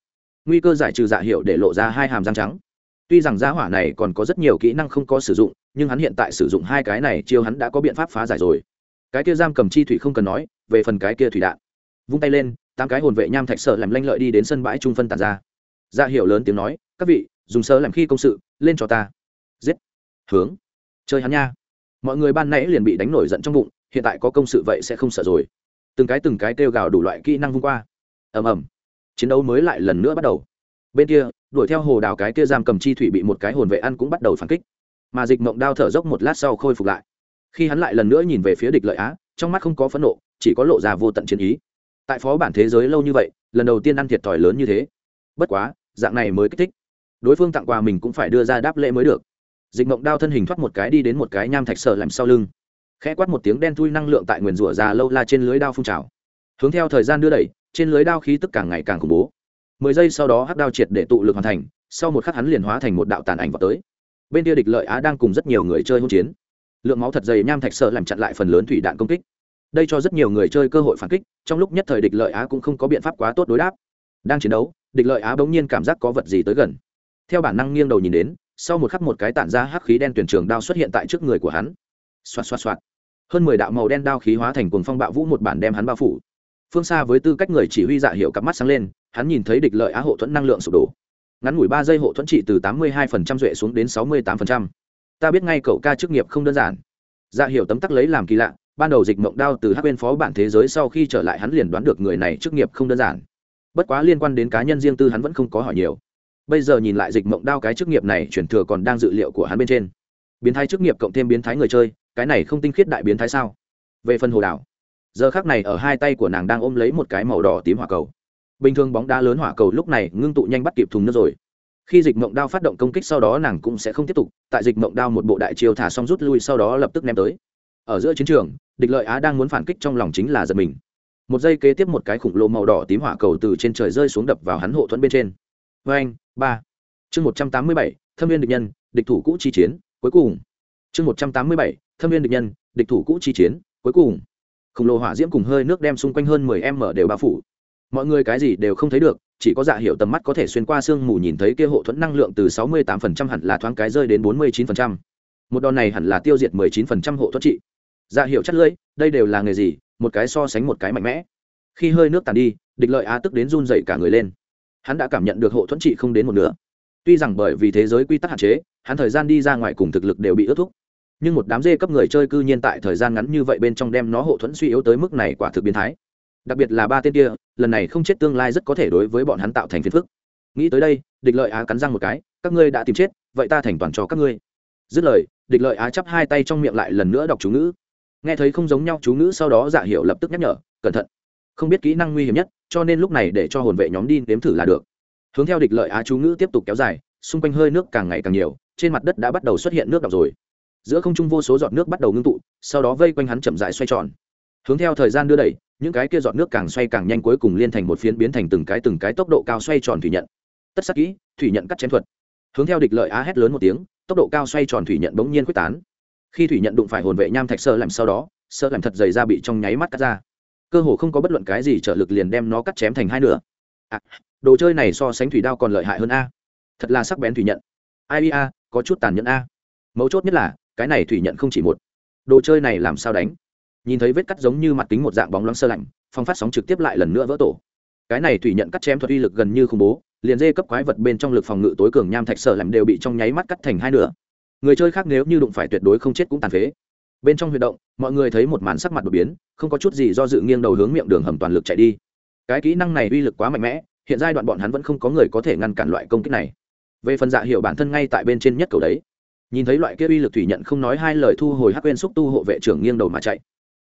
Nguy cơ giải trừ dạ hiệu để lộ ra hai hàm răng trắng. Tuy rằng giá hỏa này còn có rất nhiều kỹ năng không có sử dụng, nhưng hắn hiện tại sử dụng hai cái này chiêu hắn đã có biện pháp phá giải rồi. Cái kia giam cầm chi thủy không cần nói, về phần cái kia thủy đạn. Vung tay lên, tám cái hồn vệ nham thạch sợ làm lanh lợi đi đến sân bãi trung phân tàn ra ra. Dạ hiệu lớn tiếng nói, các vị dùng sơ làm khi công sự, lên cho ta. Giết. Hướng. Chơi hắn nha. Mọi người ban nãy liền bị đánh nổi giận trong bụng, hiện tại có công sự vậy sẽ không sợ rồi. Từng cái từng cái kêu gào đủ loại kỹ năng vung qua. Ầm ầm. Chiến đấu mới lại lần nữa bắt đầu. Bên kia, đuổi theo hồ đào cái kia giam cầm chi thủy bị một cái hồn vệ ăn cũng bắt đầu phản kích. Mà dịch mộng đao thở dốc một lát sau khôi phục lại. Khi hắn lại lần nữa nhìn về phía địch lợi á, trong mắt không có phẫn nộ, chỉ có lộ ra vô tận chiến ý. Tại phó bản thế giới lâu như vậy, lần đầu tiên ăn thiệt thòi lớn như thế. Bất quá, dạng này mới kích thích đối phương tặng quà mình cũng phải đưa ra đáp lễ mới được. Dịch mộng đao thân hình thoát một cái đi đến một cái nham thạch sợ làm sau lưng. Khẽ quát một tiếng đen thui năng lượng tại nguyền rủa già lâu la trên lưới đao phun trào. Hướng theo thời gian đưa đẩy, trên lưới đao khí tức càng ngày càng khủng bố. Mười giây sau đó hắc đao triệt để tụ lực hoàn thành, sau một khắc hắn liền hóa thành một đạo tàn ảnh vào tới. Bên kia địch lợi á đang cùng rất nhiều người chơi hỗn chiến. Lượng máu thật dày nham thạch sợ làm chặn lại phần lớn thủy đạn công kích. Đây cho rất nhiều người chơi cơ hội phản kích, trong lúc nhất thời địch lợi á cũng không có biện pháp quá tốt đối đáp. Đang chiến đấu, địch lợi á bỗng nhiên cảm giác có vật gì tới gần theo bản năng nghiêng đầu nhìn đến, sau một khắc một cái tản ra hắc khí đen tuyển trường đao xuất hiện tại trước người của hắn. Xoạt xoạt xoạt. Hơn mười đạo màu đen đao khí hóa thành cuồng phong bạo vũ một bản đem hắn bao phủ. Phương xa với tư cách người chỉ huy dạ hiệu cặp mắt sáng lên, hắn nhìn thấy địch lợi á hộ thuẫn năng lượng sụp đổ. Ngắn ngủi ba giây hộ thuẫn trị từ tám mươi hai phần trăm duệ xuống đến sáu mươi tám phần trăm. Ta biết ngay cậu ca chức nghiệp không đơn giản. Dạ hiệu tấm tắc lấy làm kỳ lạ, ban đầu dịch mộng đao từ hát bên phó bản thế giới sau khi trở lại hắn liền đoán được người này chức nghiệp không đơn giản. Bất quá liên quan đến cá nhân riêng tư hắn vẫn không có hỏi nhiều bây giờ nhìn lại dịch mộng đao cái chức nghiệp này chuyển thừa còn đang dự liệu của hắn bên trên. Biến thái chức nghiệp cộng thêm biến thái người chơi, cái này không tinh khiết đại biến thái sao? Về phần hồ đảo, giờ khác này ở hai tay của nàng đang ôm lấy một cái màu đỏ tím hỏa cầu. Bình thường bóng đá lớn hỏa cầu lúc này ngưng tụ nhanh bắt kịp thùng nước rồi. Khi dịch mộng đao phát động công kích sau đó nàng cũng sẽ không tiếp tục, tại dịch mộng đao một bộ đại chiêu thả xong rút lui sau đó lập tức ném tới. Ở giữa chiến trường, địch lợi á đang muốn phản kích trong lòng chính là giật mình. Một giây kế tiếp một cái khủng lồ màu đỏ tím hỏa cầu từ trên trời rơi xuống đập vào hắn hộ thuẫn bên trên. Vê anh ba. Chương một trăm tám mươi bảy, thâm viên địch nhân, địch thủ cũ chi chiến, cuối cùng. Chương một trăm tám mươi bảy, thâm viên địch nhân, địch thủ cũ chi chiến, cuối cùng. Khổng lồ hỏa diễm cùng hơi nước đem xung quanh hơn mười m đều bao phủ. Mọi người cái gì đều không thấy được, chỉ có dạ hiệu tầm mắt có thể xuyên qua sương mù nhìn thấy kia hộ thuẫn năng lượng từ sáu mươi tám phần trăm hẳn là thoáng cái rơi đến bốn mươi chín phần trăm. Một đòn này hẳn là tiêu diệt mười chín phần trăm hộ thuẫn trị. Dạ hiệu chất lưỡi, đây đều là nghề gì, một cái so sánh một cái mạnh mẽ. Khi hơi nước tàn đi, địch lợi á tức đến run dậy cả người lên hắn đã cảm nhận được hộ thuẫn trị không đến một nửa. Tuy rằng bởi vì thế giới quy tắc hạn chế, hắn thời gian đi ra ngoài cùng thực lực đều bị ước thúc. Nhưng một đám dê cấp người chơi cư nhiên tại thời gian ngắn như vậy bên trong đem nó hộ thuẫn suy yếu tới mức này quả thực biến thái. Đặc biệt là ba tên kia, lần này không chết tương lai rất có thể đối với bọn hắn tạo thành phiền phức. Nghĩ tới đây, địch lợi á cắn răng một cái, các ngươi đã tìm chết, vậy ta thành toàn cho các ngươi. Dứt lời, địch lợi á chắp hai tay trong miệng lại lần nữa đọc chú ngữ. Nghe thấy không giống nhau chú ngữ sau đó dạ hiệu lập tức nhắc nhở, cẩn thận, không biết kỹ năng nguy hiểm nhất cho nên lúc này để cho hồn vệ nhóm đi nếm thử là được. Hướng theo địch lợi á chú ngữ tiếp tục kéo dài, xung quanh hơi nước càng ngày càng nhiều, trên mặt đất đã bắt đầu xuất hiện nước đọc rồi. Giữa không trung vô số giọt nước bắt đầu ngưng tụ, sau đó vây quanh hắn chậm dại xoay tròn. Hướng theo thời gian đưa đẩy, những cái kia giọt nước càng xoay càng nhanh cuối cùng liên thành một phiến biến thành từng cái từng cái tốc độ cao xoay tròn thủy nhận. Tất sắc kỹ, thủy nhận cắt chém thuật. Hướng theo địch lợi á hét lớn một tiếng, tốc độ cao xoay tròn thủy nhận bỗng nhiên quyết tán. Khi thủy nhận đụng phải hồn vệ nham thạch sơ làm sau đó, sơ làm thật dày ra bị trong nháy mắt cắt ra cơ hồ không có bất luận cái gì trợ lực liền đem nó cắt chém thành hai nửa. À, đồ chơi này so sánh thủy đao còn lợi hại hơn a. Thật là sắc bén thủy nhận. Ai a có chút tàn nhẫn a. Mấu chốt nhất là cái này thủy nhận không chỉ một. Đồ chơi này làm sao đánh? Nhìn thấy vết cắt giống như mặt kính một dạng bóng loáng sơ lạnh phong phát sóng trực tiếp lại lần nữa vỡ tổ. Cái này thủy nhận cắt chém thuật uy lực gần như khủng bố liền dê cấp quái vật bên trong lực phòng ngự tối cường nham thạch sơ lạnh đều bị trong nháy mắt cắt thành hai nửa. Người chơi khác nếu như đụng phải tuyệt đối không chết cũng tàn phế bên trong huy động, mọi người thấy một màn sắc mặt đột biến, không có chút gì do dự nghiêng đầu hướng miệng đường hầm toàn lực chạy đi. Cái kỹ năng này uy lực quá mạnh mẽ, hiện giai đoạn bọn hắn vẫn không có người có thể ngăn cản loại công kích này. Về phần dạ hiệu bản thân ngay tại bên trên nhất cầu đấy. Nhìn thấy loại kia uy lực thủy nhận không nói hai lời thu hồi hắc quên xúc tu hộ vệ trưởng nghiêng đầu mà chạy.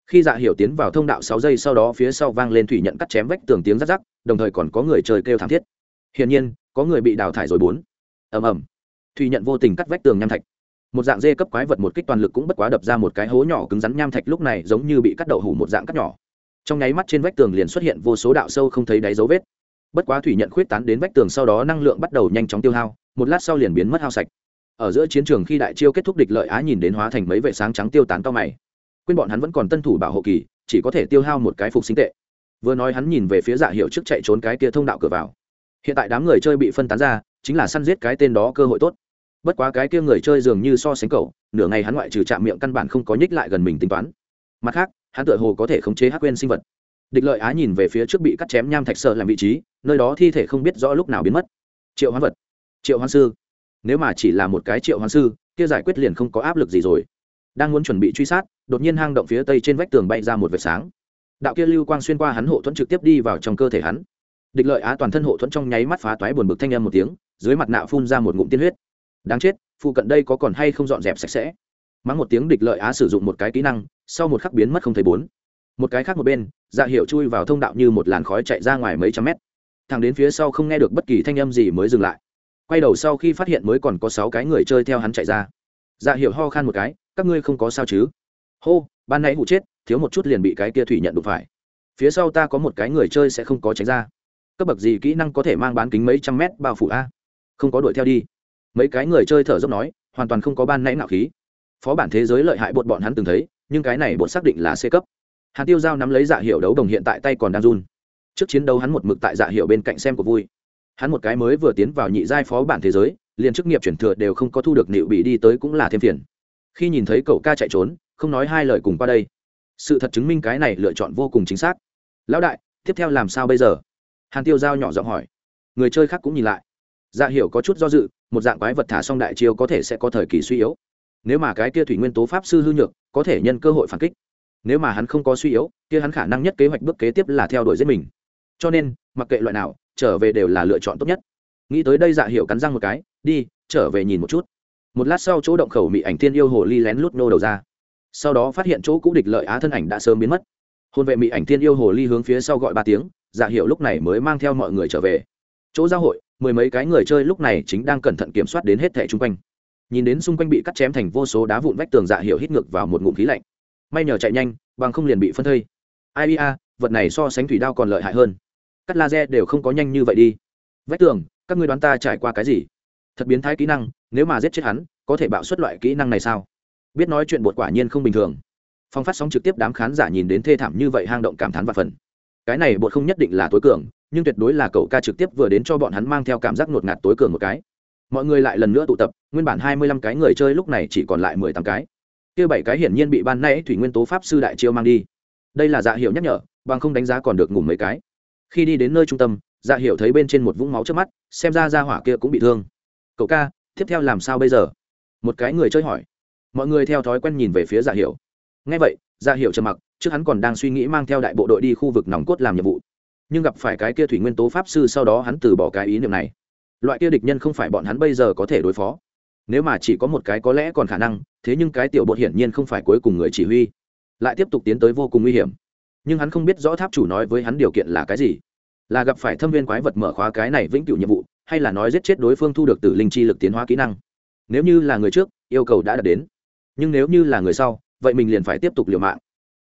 Khi dạ hiểu tiến vào thông đạo sáu giây sau đó phía sau vang lên thủy nhận cắt chém vách tường tiếng rắc rắc, đồng thời còn có người trời kêu thảm thiết. Hiển nhiên, có người bị đào thải rồi bốn. Ầm ầm. Thủy nhận vô tình cắt vách tường nham thạch một dạng dê cấp quái vật một kích toàn lực cũng bất quá đập ra một cái hố nhỏ cứng rắn nham thạch lúc này giống như bị cắt đậu hủ một dạng cắt nhỏ. Trong nháy mắt trên vách tường liền xuất hiện vô số đạo sâu không thấy đáy dấu vết. Bất quá thủy nhận khuyết tán đến vách tường sau đó năng lượng bắt đầu nhanh chóng tiêu hao, một lát sau liền biến mất hao sạch. Ở giữa chiến trường khi đại chiêu kết thúc địch lợi á nhìn đến hóa thành mấy vệ sáng trắng tiêu tán cao mày. Quên bọn hắn vẫn còn tân thủ bảo hộ kỳ, chỉ có thể tiêu hao một cái phục sinh tệ. Vừa nói hắn nhìn về phía dạ hiệu trước chạy trốn cái kia thông đạo cửa vào. Hiện tại đám người chơi bị phân tán ra, chính là săn giết cái tên đó cơ hội tốt bất quá cái kia người chơi dường như so sánh cậu, nửa ngày hắn ngoại trừ chạm miệng căn bản không có nhích lại gần mình tính toán. Mặt khác, hắn tựa hồ có thể khống chế hắc quên sinh vật. Địch lợi á nhìn về phía trước bị cắt chém nham thạch sợ làm vị trí, nơi đó thi thể không biết rõ lúc nào biến mất. Triệu hoán vật, triệu hoán sư, nếu mà chỉ là một cái triệu hoán sư, kia giải quyết liền không có áp lực gì rồi. Đang muốn chuẩn bị truy sát, đột nhiên hang động phía tây trên vách tường bay ra một vệt sáng. Đạo kia lưu quang xuyên qua hắn hộ thuẫn trực tiếp đi vào trong cơ thể hắn. Địch lợi á toàn thân hộ thuẫn trong nháy mắt phá toái buồn bực thanh âm một tiếng, dưới mặt nạ phun ra một ngụm tiên huyết đáng chết, phụ cận đây có còn hay không dọn dẹp sạch sẽ? Mắng một tiếng địch lợi á sử dụng một cái kỹ năng, sau một khắc biến mất không thấy bốn. Một cái khác một bên dạ hiệu chui vào thông đạo như một làn khói chạy ra ngoài mấy trăm mét. Thằng đến phía sau không nghe được bất kỳ thanh âm gì mới dừng lại. Quay đầu sau khi phát hiện mới còn có sáu cái người chơi theo hắn chạy ra. Dạ hiệu ho khan một cái, các ngươi không có sao chứ? Hô, ban nãy hụ chết, thiếu một chút liền bị cái kia thủy nhận đụng phải. Phía sau ta có một cái người chơi sẽ không có tránh ra. Cấp bậc gì kỹ năng có thể mang bán kính mấy trăm mét bao phủ a? Không có đuổi theo đi mấy cái người chơi thở dốc nói, hoàn toàn không có ban nãy nạo khí. Phó bản thế giới lợi hại bột bọn hắn từng thấy, nhưng cái này bột xác định là c cấp. Hàn tiêu giao nắm lấy dạ hiệu đấu đồng hiện tại tay còn đang run. Trước chiến đấu hắn một mực tại dạ hiệu bên cạnh xem của vui. Hắn một cái mới vừa tiến vào nhị giai phó bản thế giới, liền chức nghiệp chuyển thừa đều không có thu được nịu bị đi tới cũng là thêm phiền. Khi nhìn thấy cậu ca chạy trốn, không nói hai lời cùng qua đây. Sự thật chứng minh cái này lựa chọn vô cùng chính xác. Lão đại, tiếp theo làm sao bây giờ? Hàn tiêu giao nhỏ giọng hỏi. Người chơi khác cũng nhìn lại dạ hiểu có chút do dự, một dạng quái vật thả xong đại chiêu có thể sẽ có thời kỳ suy yếu. Nếu mà cái kia thủy nguyên tố pháp sư hư nhược, có thể nhân cơ hội phản kích. Nếu mà hắn không có suy yếu, kia hắn khả năng nhất kế hoạch bước kế tiếp là theo đuổi giết mình. Cho nên, mặc kệ loại nào, trở về đều là lựa chọn tốt nhất. Nghĩ tới đây dạ hiểu cắn răng một cái, đi, trở về nhìn một chút. Một lát sau chỗ động khẩu bị ảnh tiên yêu hồ ly lén lút nô đầu ra. Sau đó phát hiện chỗ cũ địch lợi á thân ảnh đã sớm biến mất. Hôn vệ mỹ ảnh tiên yêu hồ ly hướng phía sau gọi ba tiếng dạ hiệu lúc này mới mang theo mọi người trở về. Chỗ giao hội mười mấy cái người chơi lúc này chính đang cẩn thận kiểm soát đến hết thẻ chung quanh. Nhìn đến xung quanh bị cắt chém thành vô số đá vụn vách tường dạ hiệu hít ngược vào một ngụm khí lạnh. May nhờ chạy nhanh, bằng không liền bị phân thây. Ai ia vật này so sánh thủy đao còn lợi hại hơn. Cắt laser đều không có nhanh như vậy đi. Vách tường, các người đoán ta trải qua cái gì? Thật biến thái kỹ năng, nếu mà giết chết hắn, có thể bạo xuất loại kỹ năng này sao? Biết nói chuyện bột quả nhiên không bình thường. Phong phát sóng trực tiếp đám khán giả nhìn đến thê thảm như vậy hang động cảm thán và phần. Cái này bột không nhất định là tối cường nhưng tuyệt đối là cậu ca trực tiếp vừa đến cho bọn hắn mang theo cảm giác ngột ngạt tối cường một cái. Mọi người lại lần nữa tụ tập, nguyên bản hai mươi lăm cái người chơi lúc này chỉ còn lại mười tám cái. Kia bảy cái hiển nhiên bị ban nay thủy nguyên tố pháp sư đại chiêu mang đi. Đây là dạ hiệu nhắc nhở, bằng không đánh giá còn được ngủ mấy cái. Khi đi đến nơi trung tâm dạ hiệu thấy bên trên một vũng máu trước mắt, xem ra ra hỏa kia cũng bị thương. Cậu ca, tiếp theo làm sao bây giờ? Một cái người chơi hỏi. Mọi người theo thói quen nhìn về phía dạ hiệu ngay vậy dạ hiệu trầm mặc, trước hắn còn đang suy nghĩ mang theo đại bộ đội đi khu vực nòng cốt làm nhiệm vụ nhưng gặp phải cái kia thủy nguyên tố pháp sư sau đó hắn từ bỏ cái ý niệm này. Loại kia địch nhân không phải bọn hắn bây giờ có thể đối phó. Nếu mà chỉ có một cái có lẽ còn khả năng, thế nhưng cái tiểu bột hiển nhiên không phải cuối cùng người chỉ huy. Lại tiếp tục tiến tới vô cùng nguy hiểm. Nhưng hắn không biết rõ tháp chủ nói với hắn điều kiện là cái gì. Là gặp phải thâm viên quái vật mở khóa cái này vĩnh cửu nhiệm vụ, hay là nói giết chết đối phương thu được từ linh chi lực tiến hóa kỹ năng. Nếu như là người trước, yêu cầu đã đạt đến. Nhưng nếu như là người sau, vậy mình liền phải tiếp tục liều mạng.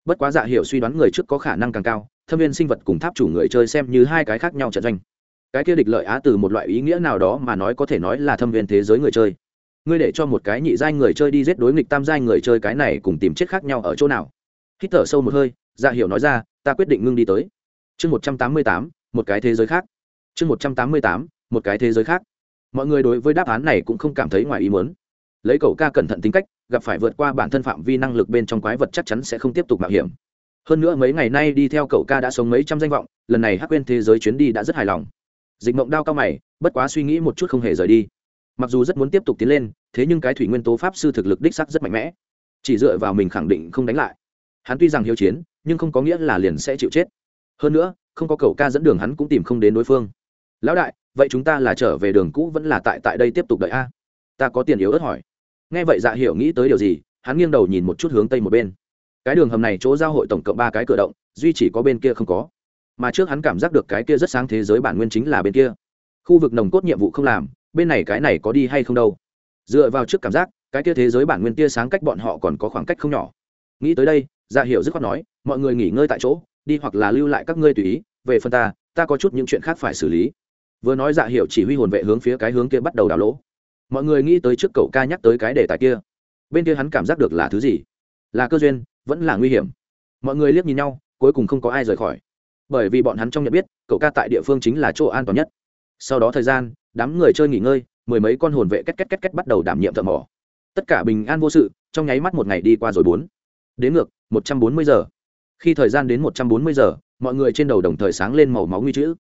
Bất quá dạ hiểu suy đoán người trước có khả năng càng cao thâm viên sinh vật cùng tháp chủ người chơi xem như hai cái khác nhau trận doanh. Cái kia địch lợi á từ một loại ý nghĩa nào đó mà nói có thể nói là thâm viên thế giới người chơi. Ngươi để cho một cái nhị giai người chơi đi giết đối nghịch tam giai người chơi cái này cùng tìm chết khác nhau ở chỗ nào? Hít thở sâu một hơi dạ hiểu nói ra, ta quyết định ngưng đi tới. Chương một trăm tám mươi tám, một cái thế giới khác. Chương một trăm tám mươi tám, một cái thế giới khác. Mọi người đối với đáp án này cũng không cảm thấy ngoài ý muốn. Lấy cậu ca cẩn thận tính cách, gặp phải vượt qua bản thân phạm vi năng lực bên trong quái vật chắc chắn sẽ không tiếp tục mạo hiểm hơn nữa mấy ngày nay đi theo cậu ca đã sống mấy trăm danh vọng, lần này hắc quên thế giới chuyến đi đã rất hài lòng. Dịch mộng đao cao mày, bất quá suy nghĩ một chút không hề rời đi. Mặc dù rất muốn tiếp tục tiến lên, thế nhưng cái thủy nguyên tố pháp sư thực lực đích sắc rất mạnh mẽ. Chỉ dựa vào mình khẳng định không đánh lại. Hắn tuy rằng hiếu chiến, nhưng không có nghĩa là liền sẽ chịu chết. Hơn nữa, không có cậu ca dẫn đường hắn cũng tìm không đến đối phương. Lão đại, vậy chúng ta là trở về đường cũ vẫn là tại tại đây tiếp tục đợi a? Ta có tiền yếu ớt hỏi. Nghe vậy dạ hiểu nghĩ tới điều gì, hắn nghiêng đầu nhìn một chút hướng tây một bên cái đường hầm này chỗ giao hội tổng cộng ba cái cửa động, duy chỉ có bên kia không có. Mà trước hắn cảm giác được cái kia rất sáng thế giới bản nguyên chính là bên kia. Khu vực nồng cốt nhiệm vụ không làm, bên này cái này có đi hay không đâu. Dựa vào trước cảm giác, cái kia thế giới bản nguyên tia sáng cách bọn họ còn có khoảng cách không nhỏ. Nghĩ tới đây dạ hiểu dứt khoát nói, mọi người nghỉ ngơi tại chỗ, đi hoặc là lưu lại các ngươi tùy ý, về phần ta ta có chút những chuyện khác phải xử lý. Vừa nói dạ hiểu chỉ huy hồn vệ hướng phía cái hướng kia bắt đầu đào lỗ. Mọi người nghĩ tới trước cậu ca nhắc tới cái đề tài kia. Bên kia hắn cảm giác được là thứ gì? Là cơ duyên vẫn là nguy hiểm. Mọi người liếc nhìn nhau, cuối cùng không có ai rời khỏi. Bởi vì bọn hắn trong nhận biết, cậu ca tại địa phương chính là chỗ an toàn nhất. Sau đó thời gian, đám người chơi nghỉ ngơi, mười mấy con hồn vệ két két két két bắt đầu đảm nhiệm thợ mỏ. Tất cả bình an vô sự, trong nháy mắt một ngày đi qua rồi bốn. Đến ngược, một trăm bốn mươi giờ. Khi thời gian đến một trăm bốn mươi giờ, mọi người trên đầu đồng thời sáng lên màu máu nguy chữ.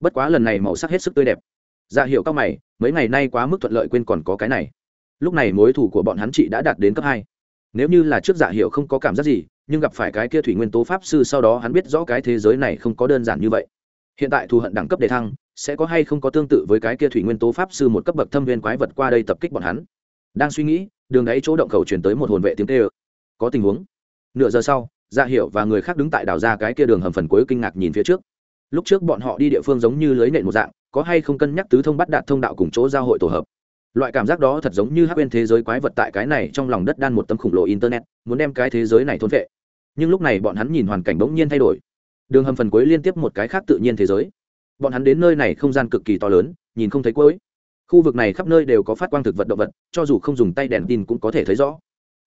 Bất quá lần này màu sắc hết sức tươi đẹp. Dạ hiệu cao mày, mấy ngày nay quá mức thuận lợi quên còn có cái này. Lúc này mối thủ của bọn hắn chị đã đạt đến cấp hai nếu như là trước dạ hiệu không có cảm giác gì, nhưng gặp phải cái kia thủy nguyên tố pháp sư sau đó hắn biết rõ cái thế giới này không có đơn giản như vậy. Hiện tại thù hận đẳng cấp đề thăng, sẽ có hay không có tương tự với cái kia thủy nguyên tố pháp sư một cấp bậc thâm viên quái vật qua đây tập kích bọn hắn? Đang suy nghĩ, đường đáy chỗ động khẩu chuyển tới một hồn vệ tiếng tê ơ có tình huống. Nửa giờ sau dạ hiệu và người khác đứng tại đào ra cái kia đường hầm phần cuối kinh ngạc nhìn phía trước. Lúc trước bọn họ đi địa phương giống như lưới nện một dạng, có hay không cân nhắc tứ thông bắt đạt thông đạo cùng chỗ giao hội tổ hợp? Loại cảm giác đó thật giống như hát bên thế giới quái vật tại cái này trong lòng đất đan một tấm khổng lồ internet, muốn đem cái thế giới này thôn vệ. Nhưng lúc này bọn hắn nhìn hoàn cảnh bỗng nhiên thay đổi. Đường hầm phần cuối liên tiếp một cái khác tự nhiên thế giới. Bọn hắn đến nơi này không gian cực kỳ to lớn, nhìn không thấy cuối. Khu vực này khắp nơi đều có phát quang thực vật động vật, cho dù không dùng tay đèn tin cũng có thể thấy rõ.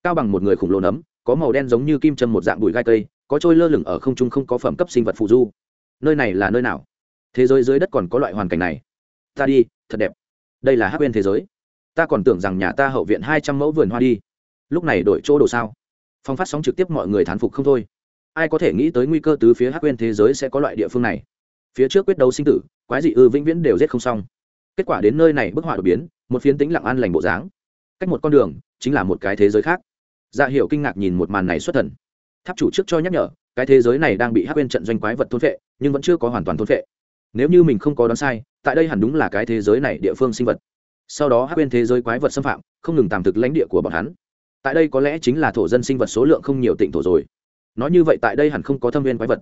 Cao bằng một người khổng lồ nấm, có màu đen giống như kim châm một dạng bụi gai cây, có trôi lơ lửng ở không trung không có phẩm cấp sinh vật phụ du. Nơi này là nơi nào? Thế giới dưới đất còn có loại hoàn cảnh này. Ta đi, thật đẹp. Đây là hát bên thế giới ta còn tưởng rằng nhà ta hậu viện hai trăm mẫu vườn hoa đi. Lúc này đổi chỗ đồ sao? Phong phát sóng trực tiếp mọi người thán phục không thôi. Ai có thể nghĩ tới nguy cơ từ phía Hắc quên thế giới sẽ có loại địa phương này? Phía trước quyết đấu sinh tử, quái dị ư vĩnh viễn đều giết không xong. Kết quả đến nơi này bức họa đột biến, một phiến tĩnh lặng an lành bộ dáng. Cách một con đường, chính là một cái thế giới khác. Dạ hiệu kinh ngạc nhìn một màn này xuất thần. Tháp chủ trước cho nhắc nhở, cái thế giới này đang bị Hắc quên trận doanh quái vật thôn vệ nhưng vẫn chưa có hoàn toàn thôn vệ nếu như mình không có đoán sai, tại đây hẳn đúng là cái thế giới này địa phương sinh vật sau đó hắc quên thế giới quái vật xâm phạm, không ngừng tạm thực lãnh địa của bọn hắn. Tại đây có lẽ chính là thổ dân sinh vật số lượng không nhiều tịnh thổ rồi. Nói như vậy tại đây hẳn không có thâm viên quái vật.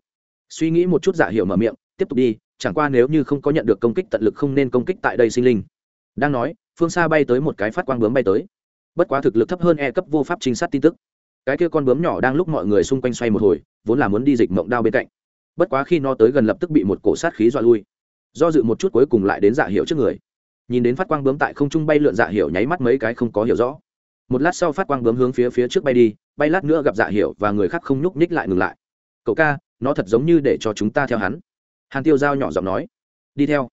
Suy nghĩ một chút giả hiểu hiệu mở miệng, tiếp tục đi, chẳng qua nếu như không có nhận được công kích tận lực không nên công kích tại đây sinh linh. Đang nói, phương xa bay tới một cái phát quang bướm bay tới. Bất quá thực lực thấp hơn e cấp vô pháp trinh sát tin tức. Cái kia con bướm nhỏ đang lúc mọi người xung quanh xoay một hồi, vốn là muốn đi dịch mộng đao bên cạnh. Bất quá khi nó tới gần lập tức bị một cổ sát khí dọa lui. Do dự một chút cuối cùng lại đến dạ hiệu trước người nhìn đến phát quang bướm tại không trung bay lượn dạ hiểu nháy mắt mấy cái không có hiểu rõ. Một lát sau phát quang bướm hướng phía phía trước bay đi, bay lát nữa gặp dạ hiểu và người khác không nhúc nhích lại ngừng lại. Cậu ca, nó thật giống như để cho chúng ta theo hắn. Hàn tiêu giao nhỏ giọng nói. Đi theo.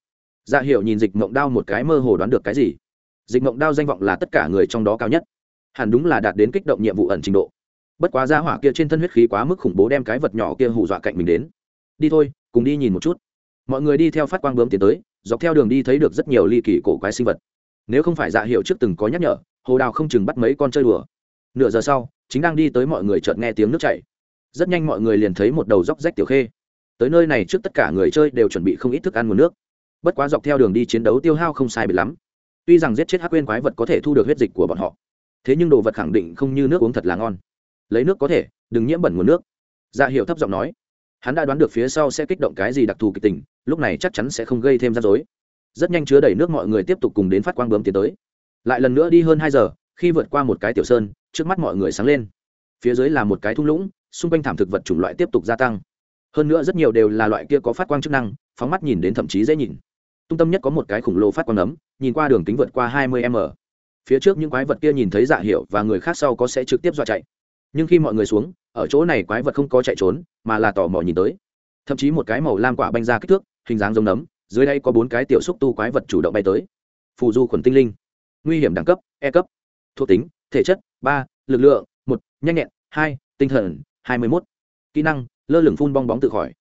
Dạ hiểu nhìn dịch mộng đao một cái mơ hồ đoán được cái gì. Dịch mộng đao danh vọng là tất cả người trong đó cao nhất. Hẳn đúng là đạt đến kích động nhiệm vụ ẩn trình độ. Bất quá ra hỏa kia trên thân huyết khí quá mức khủng bố đem cái vật nhỏ kia hù dọa cạnh mình đến. Đi thôi, cùng đi nhìn một chút. Mọi người đi theo phát quang bướm tiến tới dọc theo đường đi thấy được rất nhiều ly kỳ cổ quái sinh vật. Nếu không phải dạ hiệu trước từng có nhắc nhở, hồ đào không chừng bắt mấy con chơi đùa. Nửa giờ sau, chính đang đi tới mọi người chợt nghe tiếng nước chảy. Rất nhanh mọi người liền thấy một đầu dốc rách tiểu khê. Tới nơi này trước tất cả người chơi đều chuẩn bị không ít thức ăn nguồn nước. Bất quá dọc theo đường đi chiến đấu tiêu hao không sai biệt lắm. Tuy rằng giết chết hắc quên quái vật có thể thu được huyết dịch của bọn họ, thế nhưng đồ vật khẳng định không như nước uống thật là ngon. Lấy nước có thể, đừng nhiễm bẩn nguồn nước. Dạ hiệu thấp giọng nói hắn đã đoán được phía sau sẽ kích động cái gì đặc thù kịch tình, lúc này chắc chắn sẽ không gây thêm rắc rối. Rất nhanh chứa đầy nước mọi người tiếp tục cùng đến phát quang bướm tiến tới. Lại lần nữa đi hơn hai giờ, khi vượt qua một cái tiểu sơn, trước mắt mọi người sáng lên. Phía dưới là một cái thung lũng, xung quanh thảm thực vật chủng loại tiếp tục gia tăng. Hơn nữa rất nhiều đều là loại kia có phát quang chức năng, phóng mắt nhìn đến thậm chí dễ nhìn. Trung tâm nhất có một cái khổng lồ phát quang ấm, nhìn qua đường kính vượt qua hai mươi m. Phía trước những quái vật kia nhìn thấy dạ hiệu và người khác sau có sẽ trực tiếp dọa chạy nhưng khi mọi người xuống, ở chỗ này quái vật không có chạy trốn, mà là tò mò nhìn tới. Thậm chí một cái màu lam quả banh ra kích thước, hình dáng giống nấm, dưới đây có bốn cái tiểu xúc tu quái vật chủ động bay tới. Phù du khuẩn tinh linh. Nguy hiểm đẳng cấp e cấp. Thuộc tính, thể chất, ba, lực lượng, một, nhanh nhẹn, hai, tinh thần, hai mươi một kỹ năng, lơ lửng phun bong bóng tự khỏi.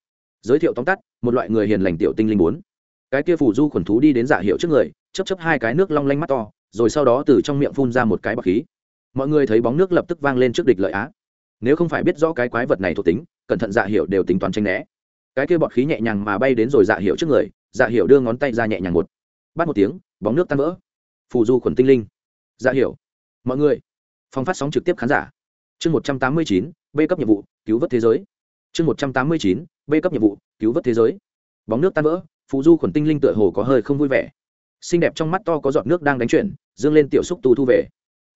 Giới thiệu tóm tắt, một loại người hiền lành tiểu tinh linh bốn. Cái kia phù du khuẩn thú đi đến giả hiệu trước người chấp chấp hai cái nước long lanh mắt to, rồi sau đó từ trong miệng phun ra một cái bọc khí mọi người thấy bóng nước lập tức vang lên trước địch lợi á. Nếu không phải biết rõ cái quái vật này thuộc tính, cẩn thận dạ hiệu đều tính toán tranh né. Cái kia bọt khí nhẹ nhàng mà bay đến rồi dạ hiệu trước người dạ hiệu đưa ngón tay ra nhẹ nhàng một. Bắt một tiếng, bóng nước tan vỡ. Phù du khuẩn tinh linh. Dạ hiệu mọi người. Phong phát sóng trực tiếp khán giả. Chương một trăm tám mươi chín, b cấp nhiệm vụ, cứu vớt thế giới. Chương một trăm tám mươi chín, b cấp nhiệm vụ, cứu vớt thế giới. Bóng nước tan vỡ, phù du khuẩn tinh linh tựa hồ có hơi không vui vẻ. Xinh đẹp trong mắt to có giọt nước đang đánh chuyển, dương lên tiểu xúc tu thu về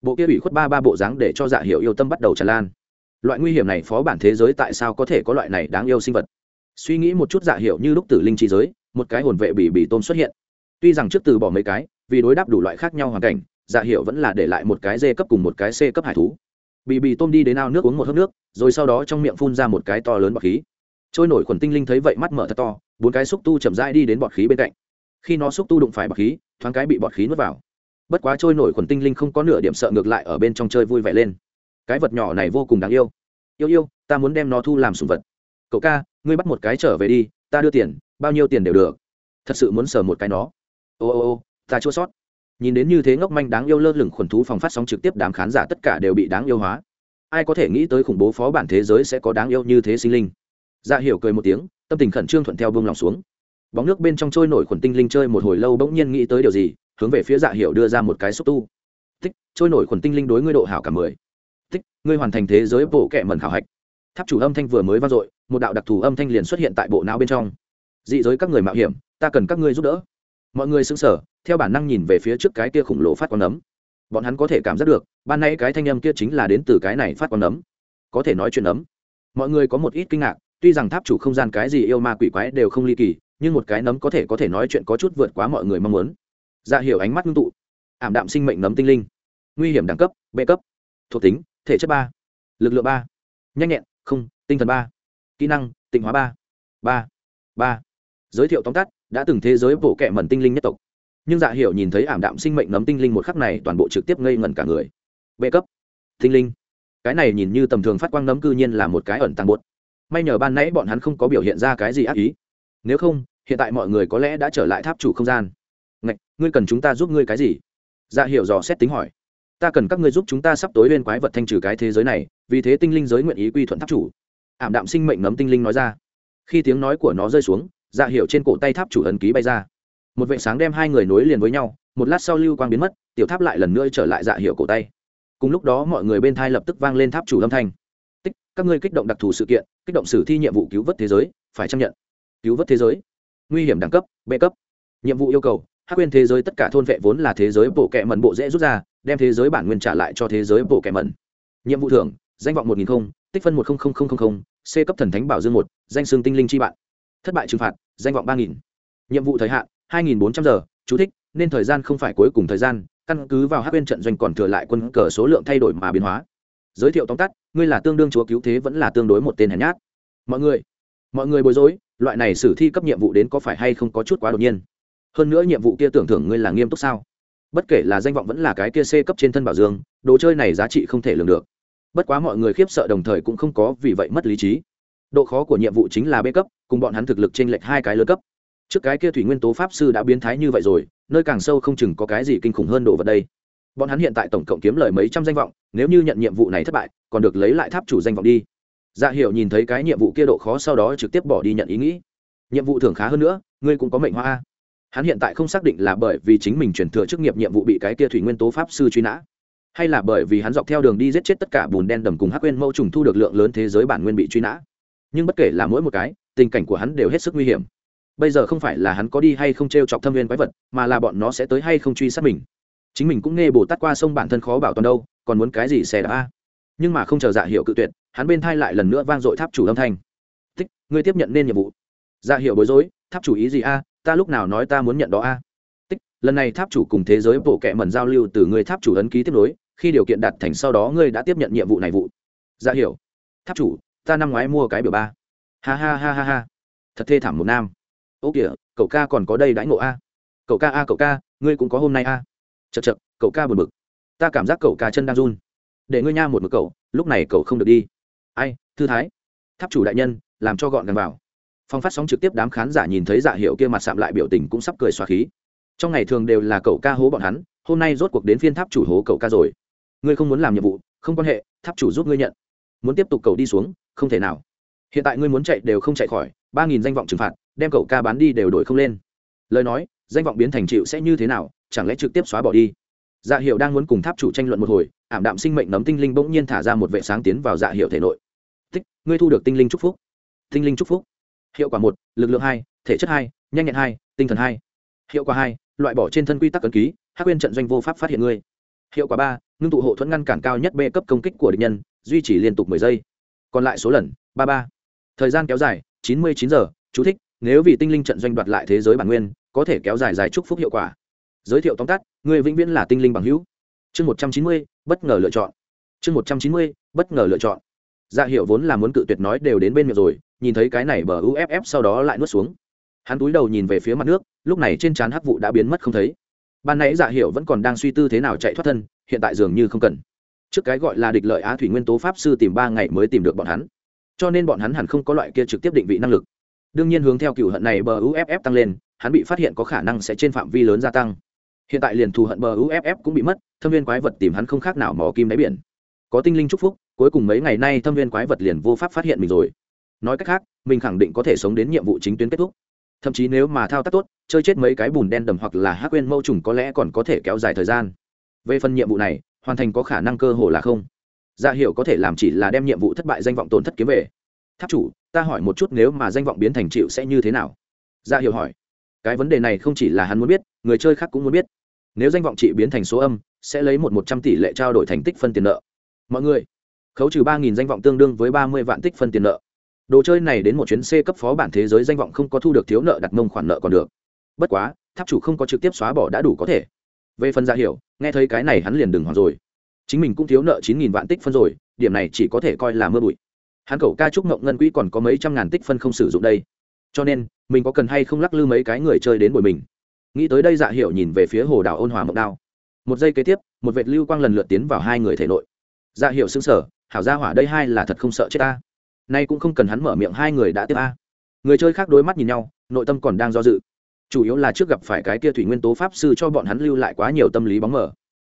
bộ kia ủy khuất ba ba bộ dáng để cho dạ hiệu yêu tâm bắt đầu tràn lan. Loại nguy hiểm này phó bản thế giới tại sao có thể có loại này đáng yêu sinh vật? Suy nghĩ một chút dạ hiệu như lúc tử linh trí giới, một cái hồn vệ bị bị tôm xuất hiện. Tuy rằng trước từ bỏ mấy cái, vì đối đáp đủ loại khác nhau hoàn cảnh dạ hiệu vẫn là để lại một cái d cấp cùng một cái c cấp hải thú. Bị bị tôm đi đến ao nước uống một hớp nước, rồi sau đó trong miệng phun ra một cái to lớn bọt khí. Trôi nổi khuẩn tinh linh thấy vậy mắt mở thật to, bốn cái xúc tu chậm rãi đi đến bọt khí bên cạnh. Khi nó xúc tu đụng phải bọt khí, thoáng cái bị bọt khí nuốt vào bất quá trôi nổi khuẩn tinh linh không có nửa điểm sợ ngược lại ở bên trong chơi vui vẻ lên. Cái vật nhỏ này vô cùng đáng yêu. Yêu yêu, ta muốn đem nó thu làm sùng vật. Cậu ca, ngươi bắt một cái trở về đi, ta đưa tiền, bao nhiêu tiền đều được. Thật sự muốn sờ một cái nó. Ô ô ô, ta chua sót. Nhìn đến như thế ngốc manh đáng yêu lơ lửng khuẩn thú phòng phát sóng trực tiếp đám khán giả tất cả đều bị đáng yêu hóa. Ai có thể nghĩ tới khủng bố phó bản thế giới sẽ có đáng yêu như thế sinh linh. Dạ hiểu cười một tiếng, tâm tình khẩn trương thuận theo bông lòng xuống. Bóng nước bên trong trôi nổi khuẩn tinh linh chơi một hồi lâu bỗng nhiên nghĩ tới điều gì hướng về phía dạ hiểu đưa ra một cái xúc tu. Tích trôi nổi khuẩn tinh linh đối ngươi độ hảo cả mười. Tích ngươi hoàn thành thế giới bộ kệ mẩn khảo hạch. Tháp chủ âm thanh vừa mới vang dội một đạo đặc thù âm thanh liền xuất hiện tại bộ não bên trong. Dị giới các người mạo hiểm ta cần các ngươi giúp đỡ. Mọi người sững sờ, theo bản năng nhìn về phía trước cái kia khổng lồ phát quang nấm bọn hắn có thể cảm giác được ban nay cái thanh âm kia chính là đến từ cái này phát quang nấm có thể nói chuyện nấm mọi người có một ít kinh ngạc tuy rằng tháp chủ không gian cái gì yêu ma quỷ quái đều không ly kỳ nhưng một cái nấm có thể có thể nói chuyện có chút vượt quá mọi người mong muốn dạ hiểu ánh mắt ngưng tụ. Ảm đạm sinh mệnh nấm tinh linh. Nguy hiểm đẳng cấp, b cấp. Thuộc tính, thể chất ba. Lực lượng ba. Nhanh nhẹn, không, tinh thần ba. Kỹ năng, tịnh hóa ba. Ba. Ba. Giới thiệu tóm tắt, đã từng thế giới bộ kệ mẩn tinh linh nhất tộc. Nhưng dạ hiểu nhìn thấy ảm đạm sinh mệnh nấm tinh linh một khắc này toàn bộ trực tiếp ngây ngẩn cả người. B cấp. Tinh linh. Cái này nhìn như tầm thường phát quang nấm cư nhiên là một cái ẩn tàng bột. May nhờ ban nãy bọn hắn không có biểu hiện ra cái gì ác ý. Nếu không, hiện tại mọi người có lẽ đã trở lại tháp chủ không gian ngạch, ngươi cần chúng ta giúp ngươi cái gì? Dạ hiểu dò xét tính hỏi. Ta cần các ngươi giúp chúng ta sắp tối lên quái vật thanh trừ cái thế giới này, vì thế tinh linh giới nguyện ý quy thuận tháp chủ. Ảm đạm sinh mệnh nấm tinh linh nói ra. Khi tiếng nói của nó rơi xuống dạ hiệu trên cổ tay tháp chủ ấn ký bay ra. Một vệ sáng đem hai người nối liền với nhau, một lát sau lưu quang biến mất, tiểu tháp lại lần nữa trở lại dạ hiệu cổ tay. Cùng lúc đó mọi người bên thai lập tức vang lên tháp chủ âm thanh. Tích, các ngươi kích động đặc thù sự kiện, kích động sử thi nhiệm vụ cứu vớt thế giới, phải chấp nhận. Cứu vớt thế giới. Nguy hiểm đẳng cấp, b cấp. Nhiệm vụ yêu cầu hắc quên thế giới tất cả thôn vệ vốn là thế giới bộ kệ mẩn bộ dễ rút ra, đem thế giới bản nguyên trả lại cho thế giới bộ kệ mẩn. Nhiệm vụ thưởng, danh vọng một nghìn không, tích phân một c cấp thần thánh bảo dương một, danh xương tinh linh chi bạn. Thất bại trừng phạt, danh vọng ba nghìn. Nhiệm vụ thời hạn, hai nghìn bốn trăm giờ, chú thích, nên thời gian không phải cuối cùng thời gian, căn cứ vào hắc quên trận doanh còn thừa lại quân cờ số lượng thay đổi mà biến hóa. Giới thiệu tóm tắt, ngươi là tương đương chúa cứu thế vẫn là tương đối một tên hèn nhát. Mọi người mọi người bối rối, loại này xử thi cấp nhiệm vụ đến có phải hay không có chút quá đột nhiên? Hơn nữa nhiệm vụ kia tưởng thưởng ngươi là nghiêm túc sao? Bất kể là danh vọng vẫn là cái kia c cấp trên thân bảo dương, đồ chơi này giá trị không thể lường được. Bất quá mọi người khiếp sợ đồng thời cũng không có vì vậy mất lý trí. Độ khó của nhiệm vụ chính là b cấp, cùng bọn hắn thực lực t r ê n lệch hai cái lớn cấp. Trước cái kia thủy nguyên tố pháp sư đã biến thái như vậy rồi, nơi càng sâu không chừng có cái gì kinh khủng hơn đồ vật đây. Bọn hắn hiện tại tổng cộng kiếm lời mấy trăm danh vọng, nếu như nhận nhiệm vụ này thất bại, còn được lấy lại tháp chủ danh vọng đi. Dạ hiểu nhìn thấy cái nhiệm vụ kia độ khó sau đó trực tiếp bỏ đi nhận ý nghĩ. Nhiệm vụ thường khá hơn nữa, ngươi cũng có mệnh hoa hắn hiện tại không xác định là bởi vì chính mình chuyển thừa chức nghiệp nhiệm vụ bị cái kia thủy nguyên tố pháp sư truy nã, hay là bởi vì hắn dọc theo đường đi giết chết tất cả bùn đen đầm cùng hắc quên mẫu trùng thu được lượng lớn thế giới bản nguyên bị truy nã. Nhưng bất kể là mỗi một cái, tình cảnh của hắn đều hết sức nguy hiểm. Bây giờ không phải là hắn có đi hay không t r e o chọc thâm viên quái vật, mà là bọn nó sẽ tới hay không truy sát mình. Chính mình cũng nghe bồ tát qua sông bản thân khó bảo toàn đâu, còn muốn cái gì xè đã nhưng mà không chờ dạ hiệu cự tuyệt, hắn bên thai lại lần nữa vang dội tháp chủ âm thanh. Thích, ngươi tiếp nhận nên nhiệm vụ. Dạ hiệu bối rối, tháp chủ ý gì a? Ta lúc nào nói ta muốn nhận đó a? Tích, lần này tháp chủ cùng thế giới bộ kệ mẩn giao lưu từ người tháp chủ ấn ký tiếp nối, khi điều kiện đạt thành sau đó ngươi đã tiếp nhận nhiệm vụ này vụ. Dạ hiểu. Tháp chủ, ta năm ngoái mua cái biểu ba. Ha ha ha ha ha. Thật thê thảm một nam. Ô kìa, cậu ca còn có đây đãi ngộ a? Cậu ca a, cậu ca, ngươi cũng có hôm nay a? Chật chật cậu ca buồn bực. Ta cảm giác cậu ca chân đang run. Để ngươi nha một mực cậu, lúc này cậu không được đi. Ai, thư thái. Tháp chủ đại nhân, làm cho gọn gần vào phong phát sóng trực tiếp đám khán giả nhìn thấy dạ hiệu kia mặt sạm lại biểu tình cũng sắp cười xoa khí. Trong ngày thường đều là cậu ca hố bọn hắn, hôm nay rốt cuộc đến phiên tháp chủ hố cậu ca rồi. Ngươi không muốn làm nhiệm vụ, không quan hệ, tháp chủ giúp ngươi nhận. Muốn tiếp tục cầu đi xuống, không thể nào. Hiện tại ngươi muốn chạy đều không chạy khỏi, ba nghìn danh vọng trừng phạt, đem cậu ca bán đi đều đổi không lên. Lời nói, danh vọng biến thành chịu sẽ như thế nào, chẳng lẽ trực tiếp xóa bỏ đi? Dạ hiệu đang muốn cùng tháp chủ tranh luận một hồi, ảm đạm sinh mệnh nấm tinh linh bỗng nhiên thả ra một vệ sáng tiến vào dạ hiệu thể nội. Thích, ngươi thu được tinh linh c phúc. Tinh linh c phúc hiệu quả một, lực lượng hai, thể chất hai, nhanh nhẹn hai, tinh thần hai. Hiệu quả hai, loại bỏ trên thân quy tắc ấn ký, hắc quyên trận doanh vô pháp phát hiện ngươi. Hiệu quả ba, ngưng tụ hộ thuẫn ngăn cản cao nhất b cấp công kích của địch nhân, duy trì liên tục mười giây. Còn lại số lần, ba ba. Thời gian kéo dài, chín mươi chín giờ. Chú thích, nếu vì tinh linh trận doanh đoạt lại thế giới bản nguyên, có thể kéo dài dài chúc phúc hiệu quả. Giới thiệu tóm tắt người vĩnh viễn là tinh linh bằng hữu. Chương một trăm chín mươi, bất ngờ lựa chọn. Chương một trăm chín mươi, bất ngờ lựa chọn. Dạ hiệu vốn là muốn cự tuyệt nói đều đến bên miệng rồi nhìn thấy cái này bờ uff sau đó lại nuốt xuống. Hắn túi đầu nhìn về phía mặt nước, lúc này trên trán hắc vụ đã biến mất không thấy. Ban nãy dạ hiệu vẫn còn đang suy tư thế nào chạy thoát thân, hiện tại dường như không cần. Trước cái gọi là địch lợi á thủy nguyên tố pháp sư tìm ba ngày mới tìm được bọn hắn. Cho nên bọn hắn hẳn không có loại kia trực tiếp định vị năng lực. Đương nhiên hướng theo cựu hận này bờ uff tăng lên, hắn bị phát hiện có khả năng sẽ trên phạm vi lớn gia tăng. Hiện tại liền thù hận bờ uff cũng bị mất, thâm viên quái vật tìm hắn không khác nào mỏ kim đáy biển. Có tinh linh chúc phúc, cuối cùng mấy ngày nay thâm viên quái vật liền vô pháp phát hiện mình rồi nói cách khác, mình khẳng định có thể sống đến nhiệm vụ chính tuyến kết thúc. Thậm chí nếu mà thao tác tốt, chơi chết mấy cái bùn đen đầm hoặc là hát quên mâu trùng có lẽ còn có thể kéo dài thời gian. Về phần nhiệm vụ này, hoàn thành có khả năng cơ hồ là không. Dạ hiệu có thể làm chỉ là đem nhiệm vụ thất bại danh vọng tổn thất kiếm về. Tháp chủ, ta hỏi một chút nếu mà danh vọng biến thành chịu sẽ như thế nào? Dạ hiệu hỏi. Cái vấn đề này không chỉ là hắn muốn biết, người chơi khác cũng muốn biết. Nếu danh vọng trị biến thành số âm, sẽ lấy một một trăm tỷ lệ trao đổi thành tích phân tiền nợ. Mọi người, khấu trừ ba nghìn danh vọng tương đương với ba mươi vạn tích phân tiền nợ đồ chơi này đến một chuyến c cấp phó bản thế giới danh vọng không có thu được thiếu nợ đặt mông khoản nợ còn được. Bất quá, tháp chủ không có trực tiếp xóa bỏ đã đủ có thể. Về phần ra hiểu, nghe thấy cái này hắn liền đừng hoảng rồi. Chính mình cũng thiếu nợ chín nghìn vạn tích phân rồi, điểm này chỉ có thể coi là mưa bụi. Hắn cầu ca trúc mộng ngân quỹ còn có mấy trăm ngàn tích phân không sử dụng đây. Cho nên, mình có cần hay không lắc lư mấy cái người chơi đến bồi mình? Nghĩ tới đây dạ hiệu nhìn về phía hồ đảo ôn hòa mộng đao. Một giây kế tiếp, một vệt lưu quang lần lượt tiến vào hai người thể nội. Dạ hiệu xứng sở hảo gia hỏa đây hai là thật không sợ chết ta nay cũng không cần hắn mở miệng hai người đã tiếp a. Người chơi khác đối mắt nhìn nhau, nội tâm còn đang do dự. Chủ yếu là trước gặp phải cái kia thủy nguyên tố pháp sư cho bọn hắn lưu lại quá nhiều tâm lý bóng mờ.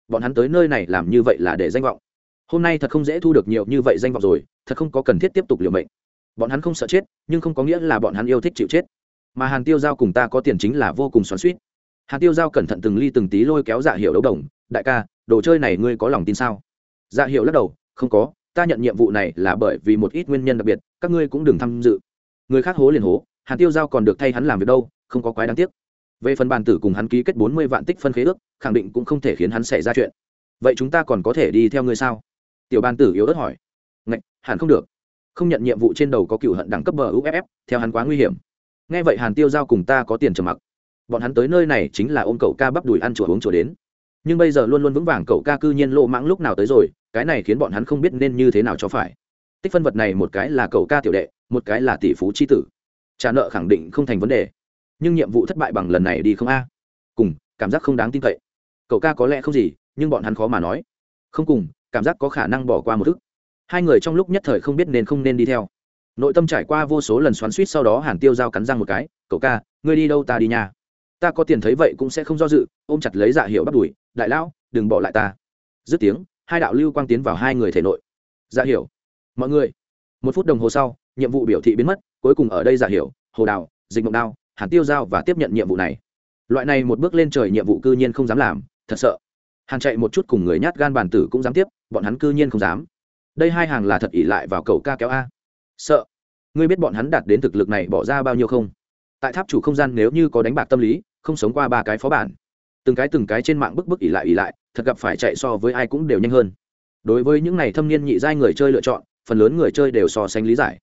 Bọn hắn tới nơi này làm như vậy là để danh vọng. Hôm nay thật không dễ thu được nhiều như vậy danh vọng rồi, thật không có cần thiết tiếp tục liều mệnh. Bọn hắn không sợ chết, nhưng không có nghĩa là bọn hắn yêu thích chịu chết. Mà hàn tiêu giao cùng ta có tiền chính là vô cùng xoắn suýt hàn tiêu giao cẩn thận từng ly từng tí lôi kéo dạ hiệu đấu đồng. Đại ca, đồ chơi này ngươi có lòng tin sao? Dạ hiệu lắc đầu, không có ta nhận nhiệm vụ này là bởi vì một ít nguyên nhân đặc biệt, các ngươi cũng đừng tham dự. Người khác hố liền hố, hàn tiêu giao còn được thay hắn làm việc đâu, không có quái đáng tiếc. Về phần bàn tử cùng hắn ký kết bốn mươi vạn tích phân khế ước, khẳng định cũng không thể khiến hắn xảy ra chuyện. Vậy chúng ta còn có thể đi theo ngươi sao? Tiểu bàn tử yếu ớt hỏi. Ngạch, hẳn không được. Không nhận nhiệm vụ trên đầu có cựu hận đẳng cấp bờ uff theo hắn quá nguy hiểm. Nghe vậy hàn tiêu giao cùng ta có tiền trầm mặc. Bọn hắn tới nơi này chính là ôm cậu ca bắp đùi ăn chùa uống chùa đến nhưng bây giờ luôn luôn vững vàng cậu ca cư nhiên lộ mãng lúc nào tới rồi, cái này khiến bọn hắn không biết nên như thế nào cho phải. Tích phân vật này một cái là cậu ca tiểu đệ, một cái là tỷ phú c h i tử. Trả nợ khẳng định không thành vấn đề. Nhưng nhiệm vụ thất bại bằng lần này đi không a? Cùng, cảm giác không đáng tin cậy. Cậu ca có lẽ không gì, nhưng bọn hắn khó mà nói. Không cùng, cảm giác có khả năng bỏ qua một thức. Hai người trong lúc nhất thời không biết nên không nên đi theo. Nội tâm trải qua vô số lần xoắn suýt sau đó hàn tiêu dao cắn răng một cái, cậu ca, ngươi đi đâu ta đi nhà ta có tiền thấy vậy cũng sẽ không do dự, ôm chặt lấy dạ hiệu bắt đùi đại lão, đừng bỏ lại ta. Dứt tiếng, hai đạo lưu quang tiến vào hai người thể nội. Giả hiểu, mọi người, một phút đồng hồ sau, nhiệm vụ biểu thị biến mất, cuối cùng ở đây giả hiểu, hồ đào, dịch mộng đao, hàn tiêu giao và tiếp nhận nhiệm vụ này. Loại này một bước lên trời nhiệm vụ cư nhiên không dám làm, thật sợ. Hàn chạy một chút cùng người nhát gan bàn tử cũng dám tiếp, bọn hắn cư nhiên không dám. Đây hai hàng là thật ỉ lại vào cầu ca kéo a. Sợ. Ngươi biết bọn hắn đạt đến thực lực này bỏ ra bao nhiêu không? Tại tháp chủ không gian nếu như có đánh bạc tâm lý, không sống qua ba cái phó bản từng cái từng cái trên mạng bức bức ỉ lại ỉ lại, thật gặp phải chạy so với ai cũng đều nhanh hơn. Đối với những này thâm niên nhị giai người chơi lựa chọn, phần lớn người chơi đều so sánh lý giải.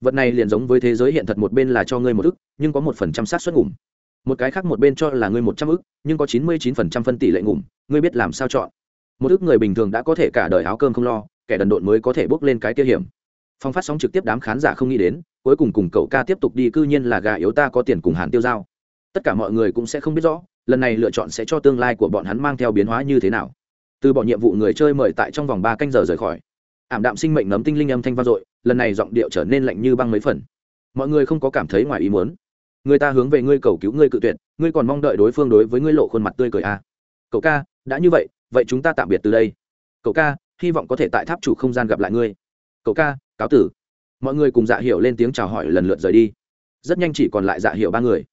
Vật này liền giống với thế giới hiện thật một bên là cho ngươi một ức, nhưng có một phần trăm sát xuất ngủm. Một cái khác một bên cho là ngươi một trăm ức, nhưng có chín mươi chín phần trăm phân tỷ lệ ngủm, ngươi biết làm sao chọn. Một ức người bình thường đã có thể cả đời áo cơm không lo, kẻ đần độn mới có thể bước lên cái kia hiểm. Phong phát sóng trực tiếp đám khán giả không nghĩ đến, cuối cùng cùng cậu ca tiếp tục đi, cư nhiên là gà yếu ta có tiền cùng hàn tiêu giao. Tất cả mọi người cũng sẽ không biết rõ lần này lựa chọn sẽ cho tương lai của bọn hắn mang theo biến hóa như thế nào. Từ bỏ nhiệm vụ người chơi mời tại trong vòng ba canh giờ rời khỏi. Ảm đạm sinh mệnh nấm tinh linh âm thanh vang dội, lần này giọng điệu trở nên lạnh như băng mấy phần. Mọi người không có cảm thấy ngoài ý muốn. Người ta hướng về ngươi cầu cứu, ngươi cự tuyệt, ngươi còn mong đợi đối phương đối với ngươi lộ khuôn mặt tươi cười à. cậu ca, đã như vậy vậy chúng ta tạm biệt từ đây. Cậu ca, hy vọng có thể tại tháp chủ không gian gặp lại ngươi. Cậu ca, cáo tử. Mọi người cùng dạ hiệu lên tiếng chào hỏi lần lượt rời đi. Rất nhanh chỉ còn lại dạ hiệu ba người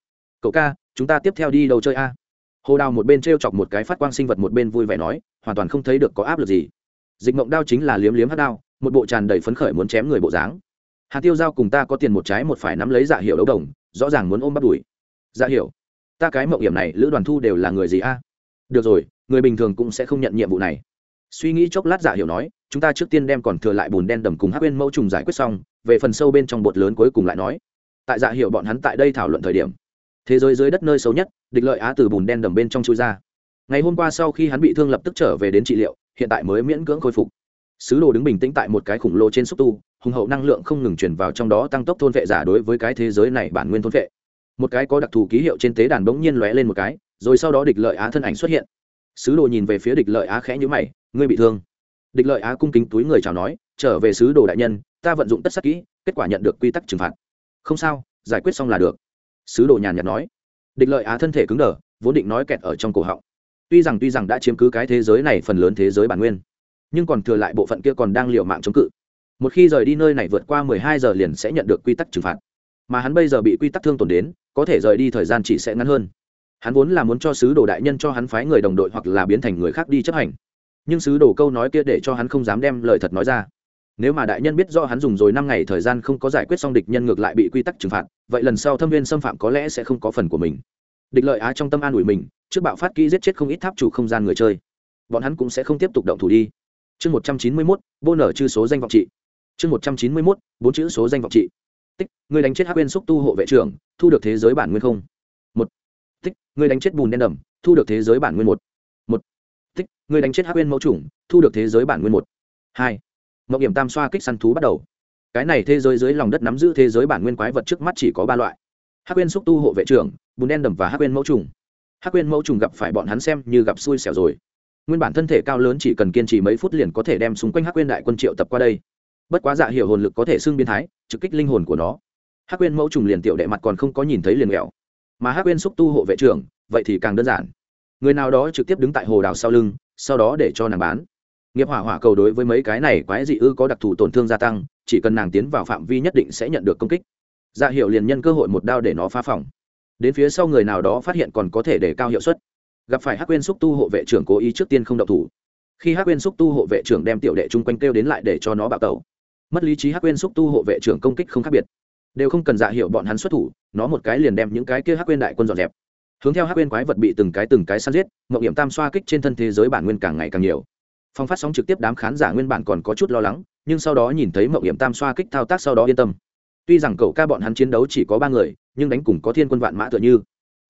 cậu ca, chúng ta tiếp theo đi đâu chơi a? Hồ đào một bên t r e o chọc một cái phát quang sinh vật một bên vui vẻ nói, hoàn toàn không thấy được có áp lực gì. Dịch mộng đao chính là liếm liếm hát đao, một bộ tràn đầy phấn khởi muốn chém người bộ dáng. Hạt tiêu giao cùng ta có tiền một trái một phải nắm lấy dạ hiệu đấu đồng, rõ ràng muốn ôm bắt đùi dạ hiệu ta cái mộng hiểm này, lữ đoàn thu đều là người gì a? Được rồi, người bình thường cũng sẽ không nhận nhiệm vụ này. Suy nghĩ chốc lát dạ hiệu nói, chúng ta trước tiên đem còn thừa lại bùn đen đầm cùng hát bên mẫu trùng giải quyết xong, về phần sâu bên trong bột lớn cuối cùng lại nói. Tại dạ hiệu bọn hắn tại đây thảo luận thời điểm thế giới dưới đất nơi xấu nhất, địch lợi á từ bùn đen đầm bên trong chui ra. Ngày hôm qua sau khi hắn bị thương lập tức trở về đến trị liệu, hiện tại mới miễn cưỡng khôi phục. Sứ đồ đứng bình tĩnh tại một cái khủng lồ trên xúc tu, hùng hậu năng lượng không ngừng chuyển vào trong đó tăng tốc thôn vệ giả đối với cái thế giới này bản nguyên thôn vệ. Một cái có đặc thù ký hiệu trên tế đàn bỗng nhiên lóe lên một cái, rồi sau đó địch lợi á thân ảnh xuất hiện. Sứ đồ nhìn về phía địch lợi á khẽ nhữ mày, ngươi bị thương? Địch lợi á cung kính túi người chào nói, trở về sứ đồ đại nhân, ta vận dụng tất sắc kỹ, kết quả nhận được quy tắc trừng phạt. Không sao, giải quyết xong là được sứ đồ nhàn nhạt nói. Địch lợi á thân thể cứng đờ, vốn định nói kẹt ở trong cổ họng. Tuy rằng tuy rằng đã chiếm cứ cái thế giới này phần lớn thế giới bản nguyên, nhưng còn thừa lại bộ phận kia còn đang liều mạng chống cự. Một khi rời đi nơi này vượt qua mười hai giờ liền sẽ nhận được quy tắc trừng phạt. Mà hắn bây giờ bị quy tắc thương tổn đến, có thể rời đi thời gian chỉ sẽ ngắn hơn. Hắn vốn là muốn cho sứ đồ đại nhân cho hắn phái người đồng đội hoặc là biến thành người khác đi chấp hành. Nhưng sứ đồ câu nói kia để cho hắn không dám đem lời thật nói ra nếu mà đại nhân biết do hắn dùng rồi năm ngày thời gian không có giải quyết xong địch nhân ngược lại bị quy tắc trừng phạt, vậy lần sau thâm viên xâm phạm có lẽ sẽ không có phần của mình. Địch lợi á trong tâm an ủi mình, trước bạo phát kỹ giết chết không ít tháp chủ không gian người chơi. Bọn hắn cũng sẽ không tiếp tục động thủ đi. Chương một trăm chín mươi mốt, vô nở chư số danh vọng trị. Chương một trăm chín mươi mốt, bốn chữ số danh vọng trị. Tích người đánh chết hắc quên xúc tu hộ vệ trưởng, thu được thế giới bản nguyên không? Một. Tích người đánh chết bùn đen đầm, thu được thế giới bản nguyên một. Một. Tích người đánh chết hắc quên mẫu chủng, thu được thế giới bản nguyên một. Hai mộng hiểm tam xoa kích săn thú bắt đầu. Cái này thế giới dưới lòng đất nắm giữ thế giới bản nguyên quái vật trước mắt chỉ có ba loại. Hắc quên xúc tu hộ vệ trưởng, bùn đen đầm và hắc quên mẫu trùng. Hắc quên mẫu trùng gặp phải bọn hắn xem như gặp xui xẻo rồi. Nguyên bản thân thể cao lớn chỉ cần kiên trì mấy phút liền có thể đem xung quanh hắc quên đại quân triệu tập qua đây. Bất quá dạ hiệu hồn lực có thể xưng biến thái, trực kích linh hồn của nó. Hắc quên mẫu trùng liền tiểu đệ mặt còn không có nhìn thấy liền nghèo mà hắc quên xúc tu hộ vệ trưởng, vậy thì càng đơn giản. Người nào đó trực tiếp đứng tại hồ đào sau lưng, sau đó để cho nàng bán nghiệp hỏa hỏa cầu đối với mấy cái này quái dị ư có đặc thù tổn thương gia tăng, chỉ cần nàng tiến vào phạm vi nhất định sẽ nhận được công kích. Dạ hiệu liền nhân cơ hội một đao để nó phá phòng. Đến phía sau người nào đó phát hiện còn có thể để cao hiệu suất. Gặp phải hắc quên xúc tu hộ vệ trưởng cố ý trước tiên không động thủ. Khi hắc quên xúc tu hộ vệ trưởng đem tiểu đệ chung quanh kêu đến lại để cho nó bạo tẩu. Mất lý trí hắc quên xúc tu hộ vệ trưởng công kích không khác biệt. Đều không cần dạ hiệu bọn hắn xuất thủ, nó một cái liền đem những cái kia hắc quên đại quân dọn dẹp. Hướng theo hắc quên quái vật bị từng cái từng cái săn giết mậu điểm tam xoa kích trên thân thế giới bản nguyên càng ngày càng nhiều phong phát sóng trực tiếp đám khán giả nguyên bản còn có chút lo lắng, nhưng sau đó nhìn thấy mậu hiểm tam xoa kích thao tác sau đó yên tâm. Tuy rằng cậu ca bọn hắn chiến đấu chỉ có ba người, nhưng đánh cùng có thiên quân vạn mã tựa như.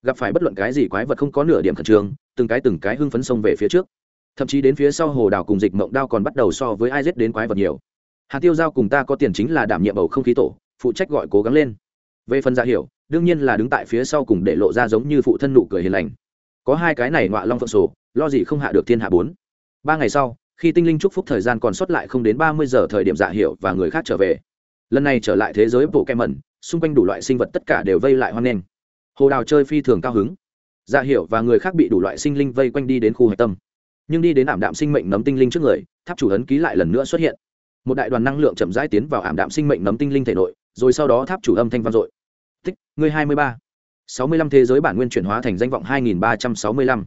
Gặp phải bất luận cái gì quái vật không có nửa điểm khẩn trương, từng cái từng cái hưng phấn xông về phía trước. Thậm chí đến phía sau hồ đào cùng dịch mộng đao còn bắt đầu so với ai giết đến quái vật nhiều. Hà tiêu giao cùng ta có tiền chính là đảm nhiệm bầu không khí tổ, phụ trách gọi cố gắng lên. Về phần giả hiểu, đương nhiên là đứng tại phía sau cùng để lộ ra giống như phụ thân nụ cười hiền lành. Có hai cái này ngoạ long phượng sổ, lo gì không hạ được thiên hạ bốn ba ngày sau, khi tinh linh chúc phúc thời gian còn sót lại không đến ba mươi giờ thời điểm giả dạ hiểu và người khác trở về. Lần này trở lại thế giới bộ kem mẩn xung quanh đủ loại sinh vật tất cả đều vây lại hoang nghênh hồ đào chơi phi thường cao hứng. Dạ hiểu và người khác bị đủ loại sinh linh vây quanh đi đến khu hạch tâm. Nhưng đi đến ảm đạm sinh mệnh nấm tinh linh trước người, tháp chủ ấn ký lại lần nữa xuất hiện. Một đại đoàn năng lượng chậm rãi tiến vào ảm đạm sinh mệnh nấm tinh linh thể nội, rồi sau đó tháp chủ âm thanh vang dội. Tích người hai mươi ba. Sáu mươi lăm thế giới bản nguyên chuyển hóa thành danh vọng hai nghìn ba trăm sáu mươi lăm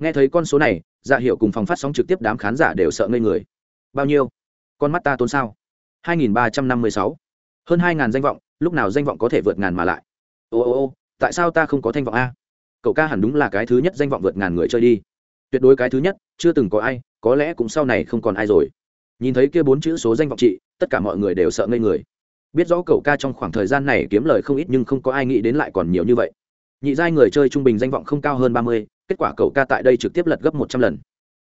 nghe thấy con số này dạ hiệu cùng phòng phát sóng trực tiếp đám khán giả đều sợ ngây người. Bao nhiêu? Con mắt ta tốn sao? Hai nghìn ba trăm năm mươi sáu. Hơn hai ngàn danh vọng lúc nào danh vọng có thể vượt ngàn mà lại? Ô ô ô tại sao ta không có thanh vọng a? Cậu ca hẳn đúng là cái thứ nhất danh vọng vượt ngàn người chơi đi. Tuyệt đối cái thứ nhất chưa từng có ai có lẽ cũng sau này không còn ai rồi. Nhìn thấy kia bốn chữ số danh vọng chị, tất cả mọi người đều sợ ngây người. Biết rõ cậu ca trong khoảng thời gian này kiếm lời không ít nhưng không có ai nghĩ đến lại còn nhiều như vậy. Nhị giai người chơi trung bình danh vọng không cao hơn ba mươi kết quả cậu ca tại đây trực tiếp lật gấp một trăm lần.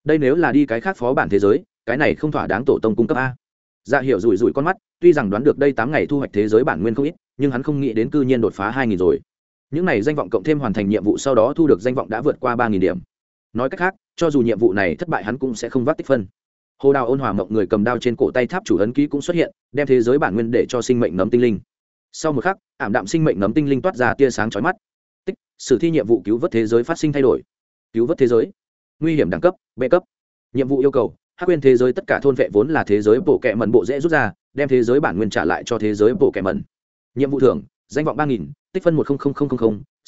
Đây nếu là đi cái khác phó bản thế giới, cái này không thỏa đáng tổ tông cung cấp a. Dạ hiểu rủi rủi con mắt, tuy rằng đoán được đây tám ngày thu hoạch thế giới bản nguyên không ít, nhưng hắn không nghĩ đến cư nhiên đột phá hai nghìn rồi. Những này danh vọng cộng thêm hoàn thành nhiệm vụ sau đó thu được danh vọng đã vượt qua ba nghìn điểm. Nói cách khác, cho dù nhiệm vụ này thất bại hắn cũng sẽ không vắt tích phân. Hồ đào ôn hòa mộng người cầm đao trên cổ tay tháp chủ ấn ký cũng xuất hiện, đem thế giới bản nguyên để cho sinh mệnh nấm tinh linh. Sau một khắc, ảm đạm sinh mệnh nấm tinh linh toát ra tia sáng chói mắt sử thi nhiệm vụ cứu vớt thế giới phát sinh thay đổi. Cứu vớt thế giới. Nguy hiểm đẳng cấp, b cấp. Nhiệm vụ yêu cầu, hắc quên thế giới tất cả thôn vệ vốn là thế giới bộ kệ mẩn bộ dễ rút ra, đem thế giới bản nguyên trả lại cho thế giới bộ kệ mẩn. Nhiệm vụ thưởng, danh vọng ba nghìn, tích phân một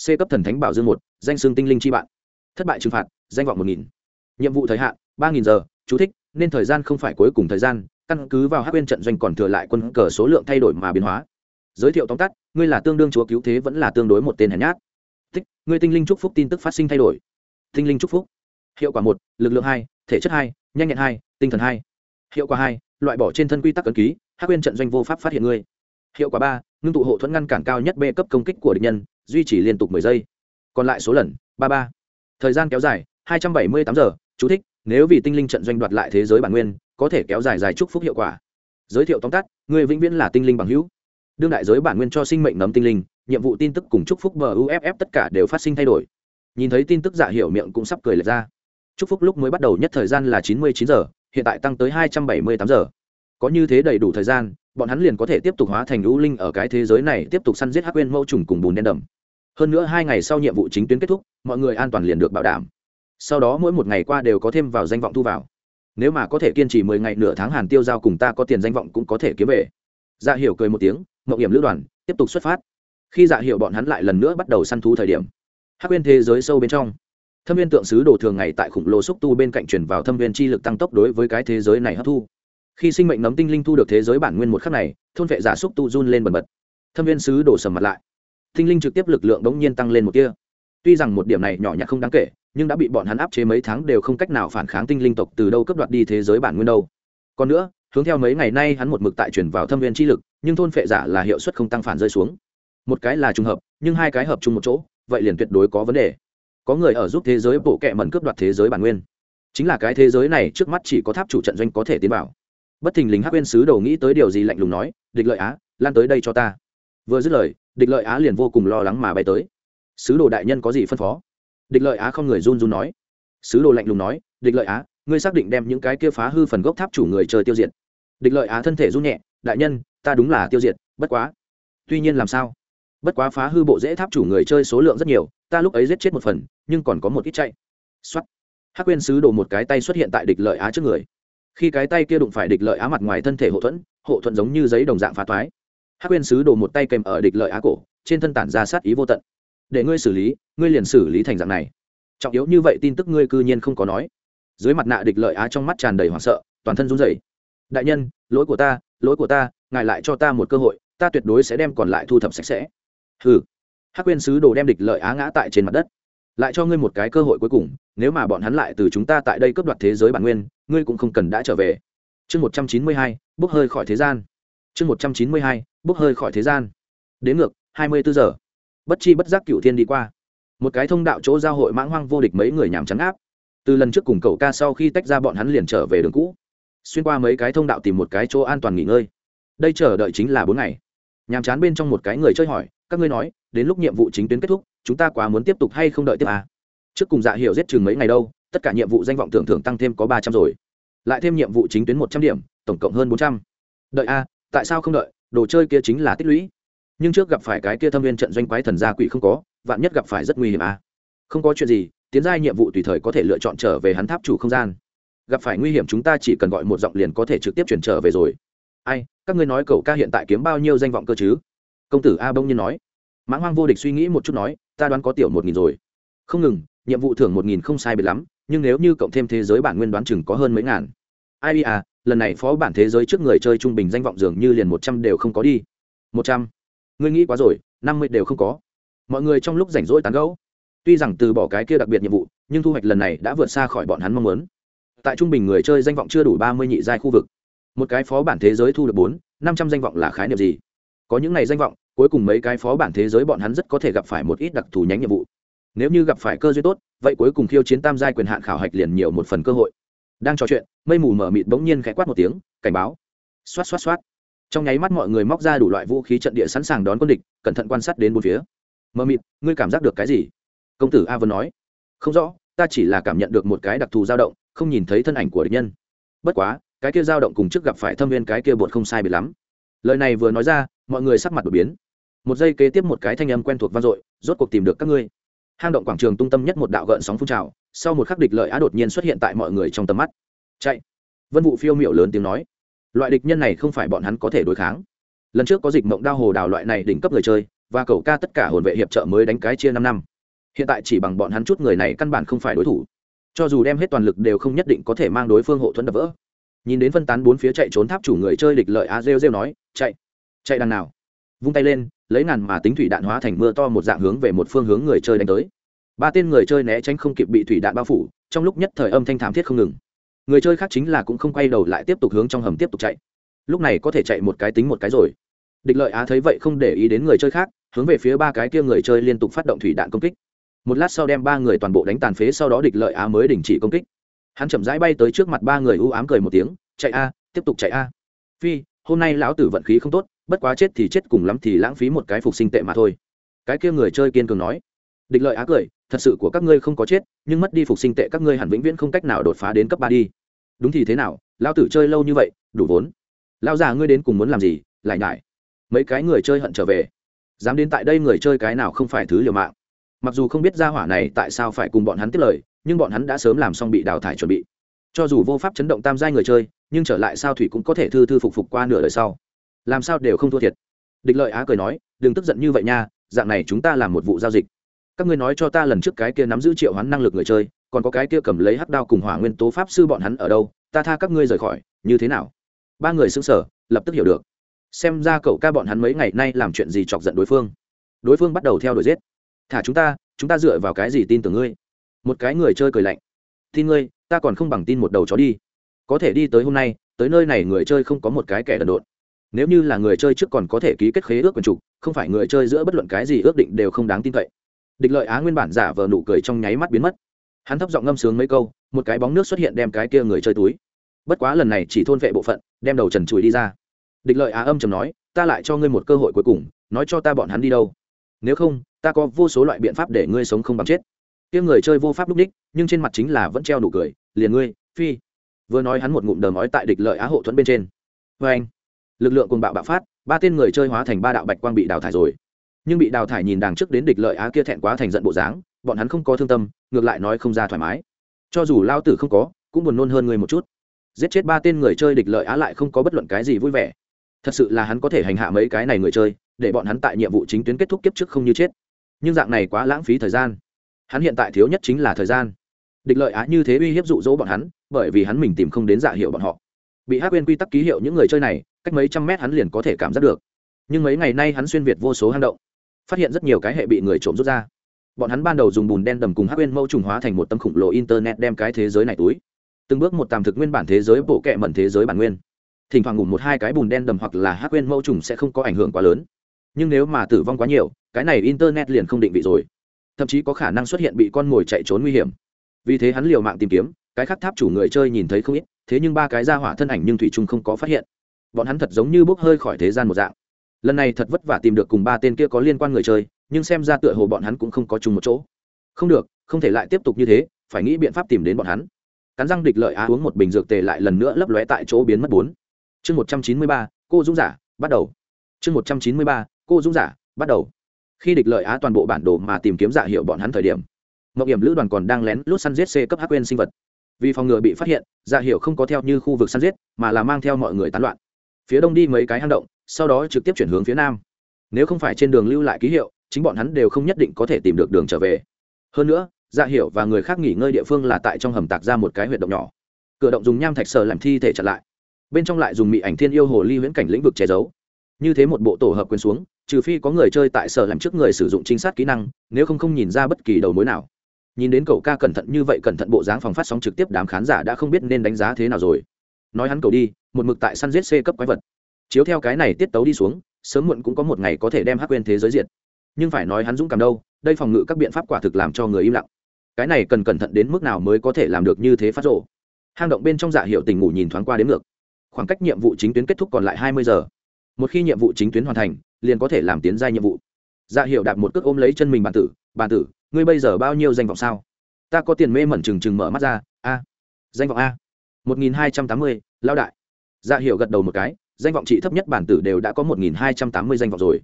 c cấp thần thánh bảo dương một, danh xương tinh linh chi bạn. Thất bại trừng phạt, danh vọng một nghìn. Nhiệm vụ thời hạn, ba nghìn giờ, chú thích, nên thời gian không phải cuối cùng thời gian, căn cứ vào hát quên trận doanh còn thừa lại quân cờ số lượng thay đổi mà biến hóa. Giới thiệu tóm tắt, ngươi là tương đương chúa cứu thế vẫn là tương đối một tên hèn nhát tích, ngươi tinh linh chúc phúc tin tức phát sinh thay đổi. Tinh linh chúc phúc. Hiệu quả một, lực lượng hai, thể chất hai, nhanh nhẹn hai, tinh thần hai. Hiệu quả hai, loại bỏ trên thân quy tắc ấn ký hát quên trận doanh vô pháp phát hiện ngươi. Hiệu quả ba, ngưng tụ hộ thuẫn ngăn cản cao nhất b cấp công kích của địch nhân, duy trì liên tục mười giây. Còn lại số lần, ba ba. Thời gian kéo dài, hai trăm bảy mươi tám giờ, chú thích, nếu vì tinh linh trận doanh đoạt lại thế giới bản nguyên, có thể kéo dài dài chúc phúc hiệu quả. Giới thiệu tóm tắt người vĩnh viễn là tinh linh bằng hữu. Đương đại giới bản nguyên cho sinh mệnh nấm tinh linh nhiệm vụ tin tức cùng chúc phúc muff tất cả đều phát sinh thay đổi. Nhìn thấy tin tức giả hiểu miệng cũng sắp cười lệch ra. Chúc phúc lúc mới bắt đầu nhất thời gian là chín mươi chín giờ, hiện tại tăng tới hai trăm bảy mươi tám giờ. Có như thế đầy đủ thời gian, bọn hắn liền có thể tiếp tục hóa thành lũ linh ở cái thế giới này, tiếp tục săn giết hắc quên mẫu trùng cùng bùn đen đầm. Hơn nữa hai ngày sau nhiệm vụ chính tuyến kết thúc, mọi người an toàn liền được bảo đảm. Sau đó mỗi một ngày qua đều có thêm vào danh vọng thu vào. Nếu mà có thể kiên trì mười ngày nửa tháng hàn tiêu giao cùng ta có tiền danh vọng cũng có thể kiếm về. Dạ hiểu cười một tiếng mậu hiểm lữ đoàn, tiếp tục xuất phát khi dạ hiệu bọn hắn lại lần nữa bắt đầu săn thú thời điểm, hắc quên thế giới sâu bên trong, thâm viên tượng sứ đồ thường ngày tại khủng lồ xúc tu bên cạnh chuyển vào thâm viên chi lực tăng tốc đối với cái thế giới này hấp thu. Khi sinh mệnh nấm tinh linh thu được thế giới bản nguyên một khắc này, thôn vệ giả xúc tu run lên bần bật. Thâm viên sứ đổ sầm mặt lại. Tinh linh trực tiếp lực lượng đống nhiên tăng lên một kia tuy rằng một điểm này nhỏ nhặt không đáng kể, nhưng đã bị bọn hắn áp chế mấy tháng đều không cách nào phản kháng tinh linh tộc từ đâu cấp đoạt đi thế giới bản nguyên đâu. Còn nữa, hướng theo mấy ngày nay hắn một mực tại chuyển vào thâm viên chi lực, nhưng thôn phệ giả là hiệu suất không tăng phản rơi xuống một cái là trùng hợp, nhưng hai cái hợp chung một chỗ, vậy liền tuyệt đối có vấn đề. Có người ở giúp thế giới bộ kệ mẩn cướp đoạt thế giới bản nguyên. Chính là cái thế giới này trước mắt chỉ có tháp chủ trận doanh có thể tiến vào. Bất thình lình hắc quên sứ đầu nghĩ tới điều gì lạnh lùng nói, địch lợi á, lan tới đây cho ta. Vừa dứt lời, địch lợi á liền vô cùng lo lắng mà bay tới. Sứ đồ đại nhân có gì phân phó? Địch lợi á không người run run nói. Sứ đồ lạnh lùng nói, địch lợi á, ngươi xác định đem những cái kia phá hư phần gốc tháp chủ người chơi tiêu diệt. Địch lợi á thân thể run nhẹ, đại nhân, ta đúng là tiêu diệt, bất quá. Tuy nhiên làm sao? Bất quá phá hư bộ dễ tháp chủ người chơi số lượng rất nhiều, ta lúc ấy giết chết một phần, nhưng còn có một ít chạy. Xuất hắc quyên sứ đổ một cái tay xuất hiện tại địch lợi á trước người. Khi cái tay kia đụng phải địch lợi á mặt ngoài thân thể hộ thuẫn hộ thuẫn giống như giấy đồng dạng phá toái hắc quyên sứ đổ một tay kèm ở địch lợi á cổ, trên thân tản ra sát ý vô tận. Để ngươi xử lý, ngươi liền xử lý thành dạng này. Trọng yếu như vậy tin tức ngươi cư nhiên không có nói. Dưới mặt nạ địch lợi á trong mắt tràn đầy hoảng sợ, toàn thân run rẩy. Đại nhân, lỗi của ta, lỗi của ta, ngài lại cho ta một cơ hội, ta tuyệt đối sẽ đem còn lại thu thập sạch sẽ hừ. Hắc quên sứ đồ đem địch lợi á ngã tại trên mặt đất. Lại cho ngươi một cái cơ hội cuối cùng, nếu mà bọn hắn lại từ chúng ta tại đây cướp đoạt thế giới bản nguyên, ngươi cũng không cần đã trở về. Chương một trăm chín mươi hai, bốc hơi khỏi thế gian. Chương một trăm chín mươi hai, bốc hơi khỏi thế gian. Đến ngược, hai mươi bốn giờ. Bất chi bất giác cựu thiên đi qua. Một cái thông đạo chỗ giao hội mãng hoang vô địch mấy người nhàm trắng áp. Từ lần trước cùng cậu ca sau khi tách ra bọn hắn liền trở về đường cũ. Xuyên qua mấy cái thông đạo tìm một cái chỗ an toàn nghỉ ngơi. Đây chờ đợi chính là bốn ngày. Nhàm chán bên trong một cái người chơi hỏi các ngươi nói, đến lúc nhiệm vụ chính tuyến kết thúc, chúng ta quá muốn tiếp tục hay không đợi tiếp à? trước cùng dạ hiệu giết chừng mấy ngày đâu, tất cả nhiệm vụ danh vọng tưởng thưởng tăng thêm có ba trăm rồi. Lại thêm nhiệm vụ chính tuyến một trăm điểm, tổng cộng hơn bốn trăm. Đợi a tại sao không đợi? Đồ chơi kia chính là tích lũy. Nhưng trước gặp phải cái kia thâm viên trận doanh quái thần gia quỷ không có, vạn nhất gặp phải rất nguy hiểm a không có chuyện gì, tiến giai nhiệm vụ tùy thời có thể lựa chọn trở về hắn tháp chủ không gian. Gặp phải nguy hiểm chúng ta chỉ cần gọi một giọng liền có thể trực tiếp chuyển trở về rồi. Ai, các ngươi nói cậu ca hiện tại kiếm bao nhiêu danh vọng cơ chứ? Công tử a bông nhiên nói. Mãng hoang vô địch suy nghĩ một chút nói, ta đoán có tiểu một nghìn rồi. Không ngừng, nhiệm vụ thưởng một nghìn không sai biệt lắm, nhưng nếu như cộng thêm thế giới bản nguyên đoán chừng có hơn mấy ngàn. Ai à lần này phó bản thế giới trước người chơi trung bình danh vọng dường như liền một trăm đều không có đi. Một trăm? Ngươi nghĩ quá rồi, năm mươi đều không có. Mọi người trong lúc rảnh rỗi tán gẫu. Tuy rằng từ bỏ cái kia đặc biệt nhiệm vụ, nhưng thu hoạch lần này đã vượt xa khỏi bọn hắn mong muốn. Tại trung bình người chơi danh vọng chưa đủ ba mươi nhị giai khu vực. Một cái phó bản thế giới thu được bốn, năm trăm danh vọng là khái niệm gì? Có những ngày danh vọng, cuối cùng mấy cái phó bản thế giới bọn hắn rất có thể gặp phải một ít đặc thù nhánh nhiệm vụ. Nếu như gặp phải cơ duyên tốt, vậy cuối cùng khiêu chiến tam giai quyền hạn khảo hạch liền nhiều một phần cơ hội. Đang trò chuyện, mây mù mở mịt bỗng nhiên khẽ quát một tiếng, cảnh báo. Xoát xoát xoát. Trong nháy mắt mọi người móc ra đủ loại vũ khí trận địa sẵn sàng đón quân địch, cẩn thận quan sát đến bốn phía. Mờ mịt, ngươi cảm giác được cái gì? Công tử a vân nói. Không rõ, ta chỉ là cảm nhận được một cái đặc thù dao động, không nhìn thấy thân ảnh của địch nhân. Bất quá, cái kia dao động cùng trước gặp phải thâm viên cái kia bột không sai bị lắm lời này vừa nói ra, mọi người sắc mặt đột biến. Một giây kế tiếp một cái thanh âm quen thuộc vang dội, rốt cuộc tìm được các ngươi. Hang động quảng trường tung tâm nhất một đạo gợn sóng phun trào, sau một khắc địch lợi á đột nhiên xuất hiện tại mọi người trong tầm mắt. Chạy. Vân vụ phiêu miệu lớn tiếng nói. Loại địch nhân này không phải bọn hắn có thể đối kháng. Lần trước có dịch mộng đao hồ đào loại này đỉnh cấp người chơi, và cầu ca tất cả hồn vệ hiệp trợ mới đánh cái chia năm năm. Hiện tại chỉ bằng bọn hắn chút người này căn bản không phải đối thủ. Cho dù đem hết toàn lực đều không nhất định có thể mang đối phương hộ thuẫn đập vỡ nhìn đến phân tán bốn phía chạy trốn tháp chủ người chơi địch lợi a rêu rêu nói, chạy chạy đằng nào? Vung tay lên, lấy ngàn mà tính thủy đạn hóa thành mưa to một dạng hướng về một phương hướng người chơi đánh tới. Ba tên người chơi né tránh không kịp bị thủy đạn bao phủ, trong lúc nhất thời âm thanh thảm thiết không ngừng. Người chơi khác chính là cũng không quay đầu lại tiếp tục hướng trong hầm tiếp tục chạy. Lúc này có thể chạy một cái tính một cái rồi. Địch lợi á thấy vậy không để ý đến người chơi khác, hướng về phía ba cái kia người chơi liên tục phát động thủy đạn công kích. Một lát sau đem ba người toàn bộ đánh tàn phế, sau đó địch lợi á mới đình chỉ công kích hắn chậm rãi bay tới trước mặt ba người u ám cười một tiếng, chạy a, tiếp tục chạy a. Phi, hôm nay lão tử vận khí không tốt, bất quá chết thì chết cùng lắm thì lãng phí một cái phục sinh tệ mà thôi. Cái kia người chơi kiên cường nói. Địch lợi á cười, thật sự của các ngươi không có chết, nhưng mất đi phục sinh tệ các ngươi hẳn vĩnh viễn không cách nào đột phá đến cấp ba đi. Đúng thì thế nào, lão tử chơi lâu như vậy, đủ vốn. Lao già ngươi đến cùng muốn làm gì, lại nhải. Mấy cái người chơi hận trở về. Dám đến tại đây người chơi cái nào không phải thứ liều mạng. Mặc dù không biết ra hỏa này tại sao phải cùng bọn hắn tiếp lời nhưng bọn hắn đã sớm làm xong bị đào thải chuẩn bị. Cho dù vô pháp chấn động tam giai người chơi, nhưng trở lại sao thủy cũng có thể thư thư phục phục qua nửa đời sau. Làm sao đều không thua thiệt. Địch lợi á cười nói, đừng tức giận như vậy nha, dạng này chúng ta làm một vụ giao dịch. Các ngươi nói cho ta lần trước cái kia nắm giữ triệu hoán năng lực người chơi, còn có cái kia cầm lấy hắc đao cùng hỏa nguyên tố pháp sư bọn hắn ở đâu, ta tha các ngươi rời khỏi, như thế nào? Ba người xứng sở lập tức hiểu được. Xem ra cậu ca bọn hắn mấy ngày nay làm chuyện gì chọc giận đối phương. Đối phương bắt đầu theo đuổi giết. Thả chúng ta chúng ta dựa vào cái gì tin tưởng ngươi? Một cái người chơi cười lạnh. Tin ngươi, ta còn không bằng tin một đầu chó đi. Có thể đi tới hôm nay, tới nơi này người chơi không có một cái kẻ đần độn. Nếu như là người chơi trước còn có thể ký kết khế ước quần trục không phải người chơi giữa bất luận cái gì ước định đều không đáng tin cậy. Địch lợi á nguyên bản giả vờ nụ cười trong nháy mắt biến mất. Hắn thấp giọng ngâm sướng mấy câu, một cái bóng nước xuất hiện đem cái kia người chơi túi. Bất quá lần này chỉ thôn vệ bộ phận, đem đầu trần chùi đi ra. Địch lợi á âm chầm nói, ta lại cho ngươi một cơ hội cuối cùng, nói cho ta bọn hắn đi đâu. Nếu không, ta có vô số loại biện pháp để ngươi sống không bằng chết kia người chơi vô pháp lúc đích, nhưng trên mặt chính là vẫn treo nụ cười, liền ngươi, phi. Vừa nói hắn một ngụm đờ mói tại địch lợi á hộ thuẫn bên trên. Vê anh, lực lượng cùng bạo bạo phát, ba tên người chơi hóa thành ba đạo bạch quang bị đào thải rồi. Nhưng bị đào thải nhìn đằng trước đến địch lợi á kia thẹn quá thành giận bộ dáng, bọn hắn không có thương tâm, ngược lại nói không ra thoải mái. Cho dù lao tử không có, cũng buồn nôn hơn người một chút. Giết chết ba tên người chơi địch lợi á lại không có bất luận cái gì vui vẻ. Thật sự là hắn có thể hành hạ mấy cái này người chơi, để bọn hắn tại nhiệm vụ chính tuyến kết thúc kiếp trước không như chết. Nhưng dạng này quá lãng phí thời gian hắn hiện tại thiếu nhất chính là thời gian. Địch lợi á như thế uy hiếp dụ dỗ bọn hắn, bởi vì hắn mình tìm không đến dạ hiệu bọn họ. Bị hát quên quy tắc ký hiệu những người chơi này, cách mấy trăm mét hắn liền có thể cảm giác được. Nhưng mấy ngày nay hắn xuyên việt vô số hang động, phát hiện rất nhiều cái hệ bị người trộm rút ra. Bọn hắn ban đầu dùng bùn đen đầm cùng hát quên mẫu trùng hóa thành một tấm khổng lồ internet đem cái thế giới này túi. Từng bước một tàm thực nguyên bản thế giới, bộ kệ mẩn thế giới bản nguyên. Thỉnh thoảng ngủ một hai cái bùn đen đầm hoặc là hát quên mẫu trùng sẽ không có ảnh hưởng quá lớn. Nhưng nếu mà tử vong quá nhiều, cái này internet liền không định vị rồi thậm chí có khả năng xuất hiện bị con mồi chạy trốn nguy hiểm. Vì thế hắn liều mạng tìm kiếm, cái khắc tháp chủ người chơi nhìn thấy không ít, thế nhưng ba cái ra hỏa thân ảnh nhưng thủy trung không có phát hiện. Bọn hắn thật giống như bốc hơi khỏi thế gian một dạng. Lần này thật vất vả tìm được cùng ba tên kia có liên quan người chơi, nhưng xem ra tựa hồ bọn hắn cũng không có chung một chỗ. Không được, không thể lại tiếp tục như thế, phải nghĩ biện pháp tìm đến bọn hắn. Cắn răng địch lợi á uống một bình dược tề lại lần nữa lấp lóe tại chỗ biến mất bốn. Chương một trăm chín mươi ba, cô dũng giả, bắt đầu. Chương một trăm chín mươi ba, cô dũng giả, bắt đầu khi địch lợi á toàn bộ bản đồ mà tìm kiếm dạ hiệu bọn hắn thời điểm mậu hiểm lữ đoàn còn đang lén lút săn giết c cấp hắc quên sinh vật. Vì phòng ngừa bị phát hiện dạ hiệu không có theo như khu vực săn giết, mà là mang theo mọi người tán loạn. Phía đông đi mấy cái hang động, sau đó trực tiếp chuyển hướng phía nam. Nếu không phải trên đường lưu lại ký hiệu, chính bọn hắn đều không nhất định có thể tìm được đường trở về. Hơn nữa dạ hiệu và người khác nghỉ ngơi địa phương là tại trong hầm tạc ra một cái huyệt động nhỏ. Cửa động dùng nham thạch sờ làm thi thể chặn lại. Bên trong lại dùng mị ảnh thiên yêu hồ ly huyễn cảnh lĩnh vực che giấu. Như thế một bộ tổ hợp quyền xuống trừ phi có người chơi tại sở làm trước người sử dụng trinh sát kỹ năng, nếu không không nhìn ra bất kỳ đầu mối nào. Nhìn đến cậu ca cẩn thận như vậy cẩn thận bộ dáng phòng phát sóng trực tiếp đám khán giả đã không biết nên đánh giá thế nào rồi. Nói hắn cầu đi, một mực tại săn giết c cấp quái vật. Chiếu theo cái này tiết tấu đi xuống, sớm muộn cũng có một ngày có thể đem hắc quên thế giới diệt. Nhưng phải nói hắn dũng cảm đâu, đây phòng ngự các biện pháp quả thực làm cho người im lặng. Cái này cần cẩn thận đến mức nào mới có thể làm được như thế phát rộ hang động bên trong dạ hiệu tình ngủ nhìn thoáng qua đến ngược. Khoảng cách nhiệm vụ chính tuyến kết thúc còn lại hai mươi giờ. Một khi nhiệm vụ chính tuyến hoàn thành liền có thể làm tiến gia nhiệm vụ. Dạ hiệu đạp một cước ôm lấy chân mình bàn tử bàn tử, ngươi bây giờ bao nhiêu danh vọng sao? Ta có tiền mê mẩn trừng trừng mở mắt ra, a. Danh vọng a. Một nghìn hai trăm tám mươi lao đại. Dạ hiệu gật đầu một cái, danh vọng trị thấp nhất bản tử đều đã có một nghìn hai trăm tám mươi danh vọng rồi.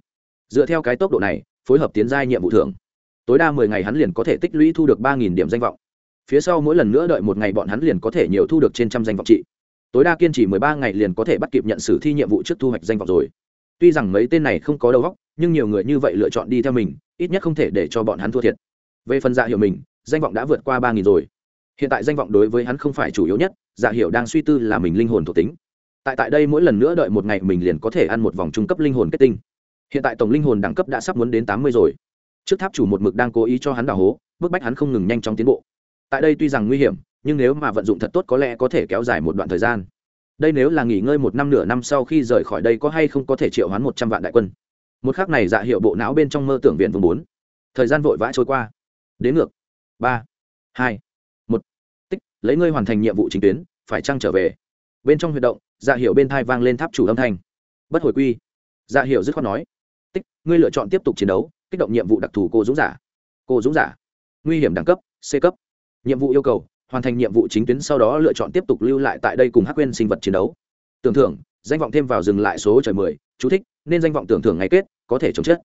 Dựa theo cái tốc độ này, phối hợp tiến giai nhiệm vụ thưởng, tối đa mười ngày hắn liền có thể tích lũy thu được ba nghìn điểm danh vọng. Phía sau mỗi lần nữa đợi một ngày bọn hắn liền có thể nhiều thu được trên trăm danh vọng trị. Tối đa kiên trì mười ba ngày liền có thể bắt kịp nhận xử thi nhiệm vụ trước thu hoạch danh vọng rồi tuy rằng mấy tên này không có đầu óc, nhưng nhiều người như vậy lựa chọn đi theo mình, ít nhất không thể để cho bọn hắn thua thiệt. Về phần dạ hiểu mình, danh vọng đã vượt qua ba nghìn rồi. Hiện tại danh vọng đối với hắn không phải chủ yếu nhất dạ hiểu đang suy tư là mình linh hồn thuộc tính. Tại tại đây mỗi lần nữa đợi một ngày mình liền có thể ăn một vòng trung cấp linh hồn kết tinh. Hiện tại tổng linh hồn đẳng cấp đã sắp muốn đến tám mươi rồi. Trước tháp chủ một mực đang cố ý cho hắn đào hố, bức bách hắn không ngừng nhanh chóng tiến bộ. Tại đây tuy rằng nguy hiểm, nhưng nếu mà vận dụng thật tốt có lẽ có thể kéo dài một đoạn thời gian đây nếu là nghỉ ngơi một năm nửa năm sau khi rời khỏi đây có hay không có thể triệu hoán một trăm vạn đại quân. Một khác này dạ hiệu bộ não bên trong mơ tưởng viện vùng bốn. Thời gian vội vã trôi qua. Đến ngược. Ba, hai, một. Tích, lấy ngươi hoàn thành nhiệm vụ chính tuyến, phải trăng trở về? Bên trong huy động dạ hiệu bên thai vang lên tháp chủ âm thanh. Bất hồi quy. Dạ hiệu dứt khoát nói. Tích, ngươi lựa chọn tiếp tục chiến đấu, kích động nhiệm vụ đặc thù cô dũng giả. Cô dũng giả. Nguy hiểm đẳng cấp, c cấp. Nhiệm vụ yêu cầu hoàn thành nhiệm vụ chính tuyến sau đó lựa chọn tiếp tục lưu lại tại đây cùng hắc quên sinh vật chiến đấu. Tưởng thưởng, danh vọng thêm vào dừng lại số trời mười, chú thích, nên danh vọng tưởng thưởng ngày kết, có thể chống chết.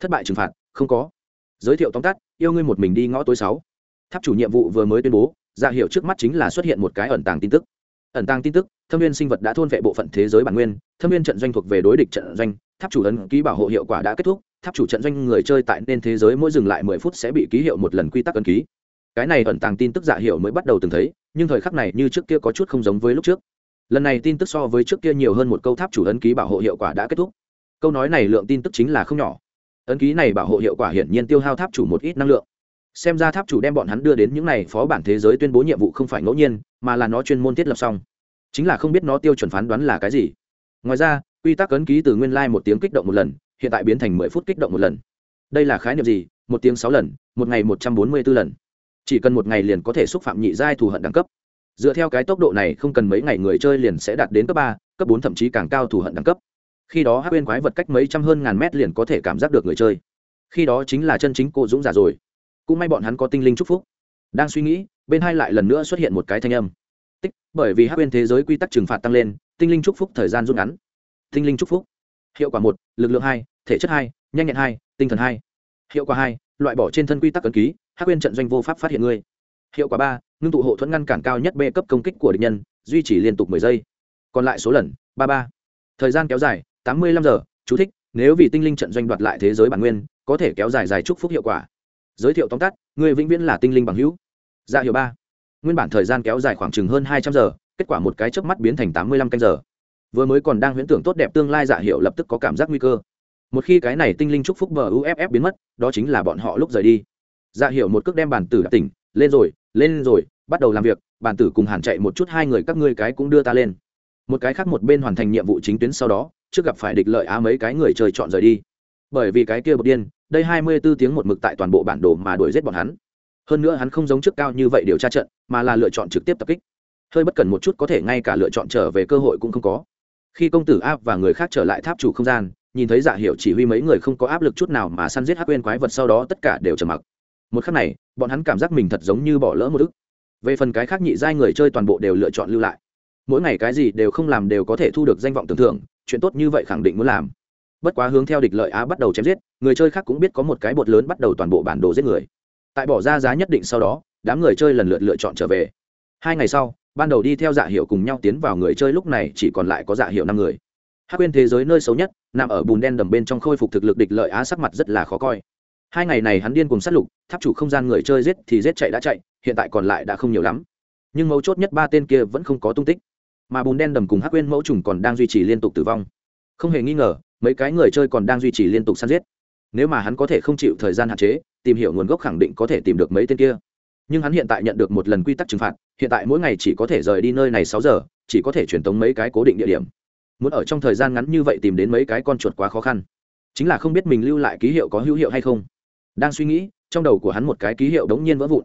Thất bại trừng phạt, không có. Giới thiệu tóm tắt, yêu ngươi một mình đi ngõ tối sáu. Tháp chủ nhiệm vụ vừa mới tuyên bố dạ ra hiệu trước mắt chính là xuất hiện một cái ẩn tàng tin tức. Ẩn tàng tin tức, thâm viên sinh vật đã thôn vệ bộ phận thế giới bản nguyên, thâm viên trận doanh thuộc về đối địch trận doanh, tháp chủ ấn ký bảo hộ hiệu quả đã kết thúc, tháp chủ trận doanh người chơi tại nên thế giới mỗi dừng lại mười phút sẽ bị ký hiệu một lần quy tắc ấn ký cái này ẩn tàng tin tức dạ hiệu mới bắt đầu từng thấy, nhưng thời khắc này như trước kia có chút không giống với lúc trước. Lần này tin tức so với trước kia nhiều hơn một câu tháp chủ ấn ký bảo hộ hiệu quả đã kết thúc. Câu nói này lượng tin tức chính là không nhỏ. Ấn ký này bảo hộ hiệu quả hiển nhiên tiêu hao tháp chủ một ít năng lượng. Xem ra tháp chủ đem bọn hắn đưa đến những này phó bản thế giới tuyên bố nhiệm vụ không phải ngẫu nhiên, mà là nó chuyên môn thiết lập xong. Chính là không biết nó tiêu chuẩn phán đoán là cái gì. Ngoài ra, quy tắc ấn ký từ nguyên lai、like、một tiếng kích động một lần, hiện tại biến thành mười phút kích động một lần. Đây là khái niệm gì? Một tiếng sáu lần, một ngày một trăm bốn mươi b ố lần chỉ cần một ngày liền có thể xúc phạm nhị giai thù hận đẳng cấp. Dựa theo cái tốc độ này, không cần mấy ngày người chơi liền sẽ đạt đến cấp ba, cấp bốn thậm chí càng cao thù hận đẳng cấp. Khi đó hát bên quái vật cách mấy trăm hơn ngàn mét liền có thể cảm giác được người chơi. Khi đó chính là chân chính cô dũng giả rồi. Cũng may bọn hắn có tinh linh chúc phúc. Đang suy nghĩ, bên hai lại lần nữa xuất hiện một cái thanh âm. Tích, bởi vì hát bên thế giới quy tắc trừng phạt tăng lên, tinh linh chúc phúc thời gian rút ngắn. Tinh linh chúc phúc. Hiệu quả một, lực lượng hai, thể chất hai, nhanh nhẹn hai, tinh thần hai. Hiệu quả hai, loại bỏ trên thân quy tắc ấn ký hắc bên trận doanh vô pháp phát hiện ngươi. Hiệu quả ba, ngưng tụ hộ thuẫn ngăn cản cao nhất b cấp công kích của địch nhân, duy trì liên tục mười giây. Còn lại số lần, ba ba. Thời gian kéo dài, tám mươi lăm giờ. Chú thích, nếu vì tinh linh trận doanh đoạt lại thế giới bản nguyên, có thể kéo dài dài chúc phúc hiệu quả. Giới thiệu tóm tắt người vĩnh viễn là tinh linh bằng hữu. Dạ hiệu ba. Nguyên bản thời gian kéo dài khoảng chừng hơn hai trăm giờ, kết quả một cái chớp mắt biến thành tám mươi lăm canh giờ. Vừa mới còn đang huyễn tưởng tốt đẹp tương lai dạ hiệu lập tức có cảm giác nguy cơ. Một khi cái này tinh linh chúc phúc bờ uff biến mất, đó chính là bọn họ lúc rời đi dạ hiểu một cước đem bản tử tỉnh, lên rồi lên rồi, bắt đầu làm việc. Bản tử cùng hàn chạy một chút, hai người các ngươi cái cũng đưa ta lên. Một cái khác một bên hoàn thành nhiệm vụ chính tuyến sau đó, trước gặp phải địch lợi á mấy cái người chơi chọn rời đi. Bởi vì cái kia bột điên, đây hai mươi 24 tiếng một mực tại toàn bộ bản đồ mà đuổi giết bọn hắn. Hơn nữa hắn không giống trước cao như vậy điều tra trận, mà là lựa chọn trực tiếp tập kích. Hơi bất cần một chút có thể ngay cả lựa chọn trở về cơ hội cũng không có. Khi công tử áp và người khác trở lại tháp chủ không gian, nhìn thấy dạ hiệu chỉ huy mấy người không có áp lực chút nào mà săn giết hắc quên quái vật sau đó tất cả đều trầm mặc một khắc này, bọn hắn cảm giác mình thật giống như bỏ lỡ một ức. Về phần cái khác nhị giai người chơi toàn bộ đều lựa chọn lưu lại. Mỗi ngày cái gì đều không làm đều có thể thu được danh vọng tưởng thưởng, chuyện tốt như vậy khẳng định muốn làm. Bất quá hướng theo địch lợi á bắt đầu chém giết, người chơi khác cũng biết có một cái bột lớn bắt đầu toàn bộ bản đồ giết người. Tại bỏ ra giá nhất định sau đó, đám người chơi lần lượt lựa chọn trở về. Hai ngày sau, ban đầu đi theo dạ hiệu cùng nhau tiến vào người chơi lúc này chỉ còn lại có dạ hiệu năm người. Hát quên thế giới nơi xấu nhất, nằm ở bùn đen đầm bên trong khôi phục thực lực địch lợi á sắc mặt rất là khó coi hai ngày này hắn điên cùng sát lục, tháp chủ không gian người chơi giết thì giết chạy đã chạy, hiện tại còn lại đã không nhiều lắm. Nhưng mấu chốt nhất ba tên kia vẫn không có tung tích. Mà bùn đen đầm cùng hắc quên mẫu trùng còn đang duy trì liên tục tử vong. Không hề nghi ngờ, mấy cái người chơi còn đang duy trì liên tục săn giết. Nếu mà hắn có thể không chịu thời gian hạn chế, tìm hiểu nguồn gốc khẳng định có thể tìm được mấy tên kia. Nhưng hắn hiện tại nhận được một lần quy tắc trừng phạt, hiện tại mỗi ngày chỉ có thể rời đi nơi này sáu giờ, chỉ có thể truyền tống mấy cái cố định địa điểm. Muốn ở trong thời gian ngắn như vậy tìm đến mấy cái con chuột quá khó khăn. Chính là không biết mình lưu lại ký hiệu có hữu hiệu hay không đang suy nghĩ, trong đầu của hắn một cái ký hiệu đống nhiên vỡ vụn.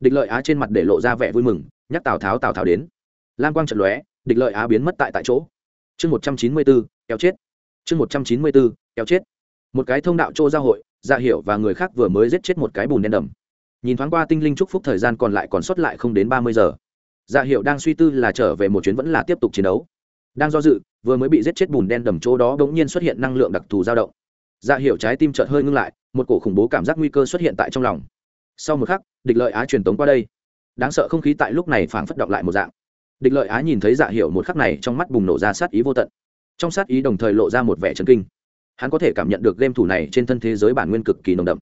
Địch lợi á trên mặt để lộ ra vẻ vui mừng, nhắc tào tháo tào tháo đến. Lam quang trận lóe, địch lợi á biến mất tại tại chỗ. Chương một trăm chín mươi bốn, kéo chết. Chương một trăm chín mươi bốn, kéo chết. Một cái thông đạo chỗ giao hội dạ hiệu và người khác vừa mới giết chết một cái bùn đen đầm. Nhìn thoáng qua tinh linh chúc phúc thời gian còn lại còn sót lại không đến ba mươi giờ. Dạ hiệu đang suy tư là trở về một chuyến vẫn là tiếp tục chiến đấu. Đang do dự, vừa mới bị giết chết bùn đen đầm chỗ đó bỗng nhiên xuất hiện năng lượng đặc thù dao động. Dạ hiệu trái tim chợt hơi ngưng lại một cổ khủng bố cảm giác nguy cơ xuất hiện tại trong lòng. Sau một khắc, địch lợi á truyền tống qua đây. Đáng sợ không khí tại lúc này phảng phất động lại một dạng. Địch lợi á nhìn thấy dạ hiệu một khắc này trong mắt bùng nổ ra sát ý vô tận. Trong sát ý đồng thời lộ ra một vẻ trấn kinh. Hắn có thể cảm nhận được game thủ này trên thân thế giới bản nguyên cực kỳ nồng đậm.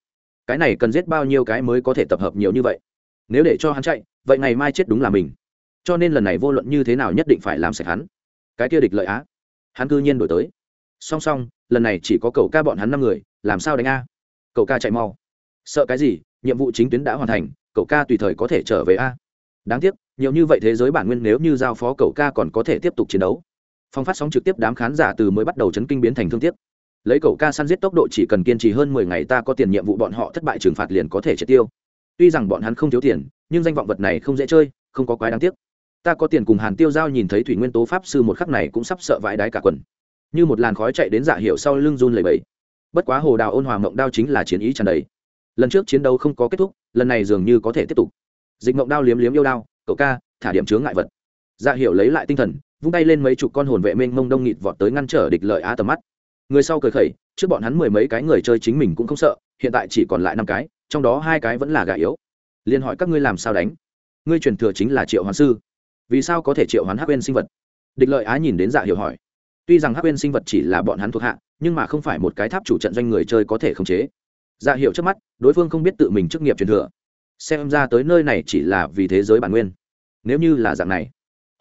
Cái này cần giết bao nhiêu cái mới có thể tập hợp nhiều như vậy? Nếu để cho hắn chạy, vậy ngày mai chết đúng là mình. Cho nên lần này vô luận như thế nào nhất định phải làm sạch hắn. Cái kia địch lợi á. Hắn cư nhiên đổi tới. Song song, lần này chỉ có cầu ca bọn hắn năm người, làm sao đánh a? Cậu ca chạy mau. Sợ cái gì? Nhiệm vụ chính tuyến đã hoàn thành, cậu ca tùy thời có thể trở về a. Đáng tiếc, nhiều như vậy thế giới bản nguyên nếu như giao phó cậu ca còn có thể tiếp tục chiến đấu. Phong phát sóng trực tiếp đám khán giả từ mới bắt đầu chấn kinh biến thành thương tiếc. Lấy cậu ca săn giết tốc độ chỉ cần kiên trì hơn mười ngày ta có tiền nhiệm vụ bọn họ thất bại trừng phạt liền có thể triệt tiêu. Tuy rằng bọn hắn không thiếu tiền, nhưng danh vọng vật này không dễ chơi, không có quái đáng tiếc. Ta có tiền cùng hàn tiêu giao nhìn thấy thủy nguyên tố pháp sư một khắc này cũng sắp sợ vãi đái cả quần. Như một làn khói chạy đến dạ hiệu sau lưng run lầy bẫy bất quá hồ đào ôn hòa mộng đao chính là chiến ý tràn đầy. Lần trước chiến đấu không có kết thúc, lần này dường như có thể tiếp tục. Dịch mộng đao liếm liếm yêu đao, cậu ca, thả điểm chướng ngại vật. Dạ hiểu lấy lại tinh thần, vung tay lên mấy chục con hồn vệ mênh mông đông nghịt vọt tới ngăn trở địch lợi á tầm mắt. Người sau cười khẩy, trước bọn hắn mười mấy cái người chơi chính mình cũng không sợ, hiện tại chỉ còn lại năm cái, trong đó hai cái vẫn là gà yếu. Liền hỏi, các ngươi làm sao đánh? Ngươi truyền thừa chính là triệu hoán sư. Vì sao có thể triệu hoán hắc quên sinh vật? Địch lợi á nhìn đến dạ hiểu hỏi tuy rằng hắc quên sinh vật chỉ là bọn hắn thuộc hạ, nhưng mà không phải một cái tháp chủ trận doanh người chơi có thể khống chế. Dạ hiệu trước mắt, đối phương không biết tự mình chức nghiệp truyền thừa. Xem ra tới nơi này chỉ là vì thế giới bản nguyên. Nếu như là dạng này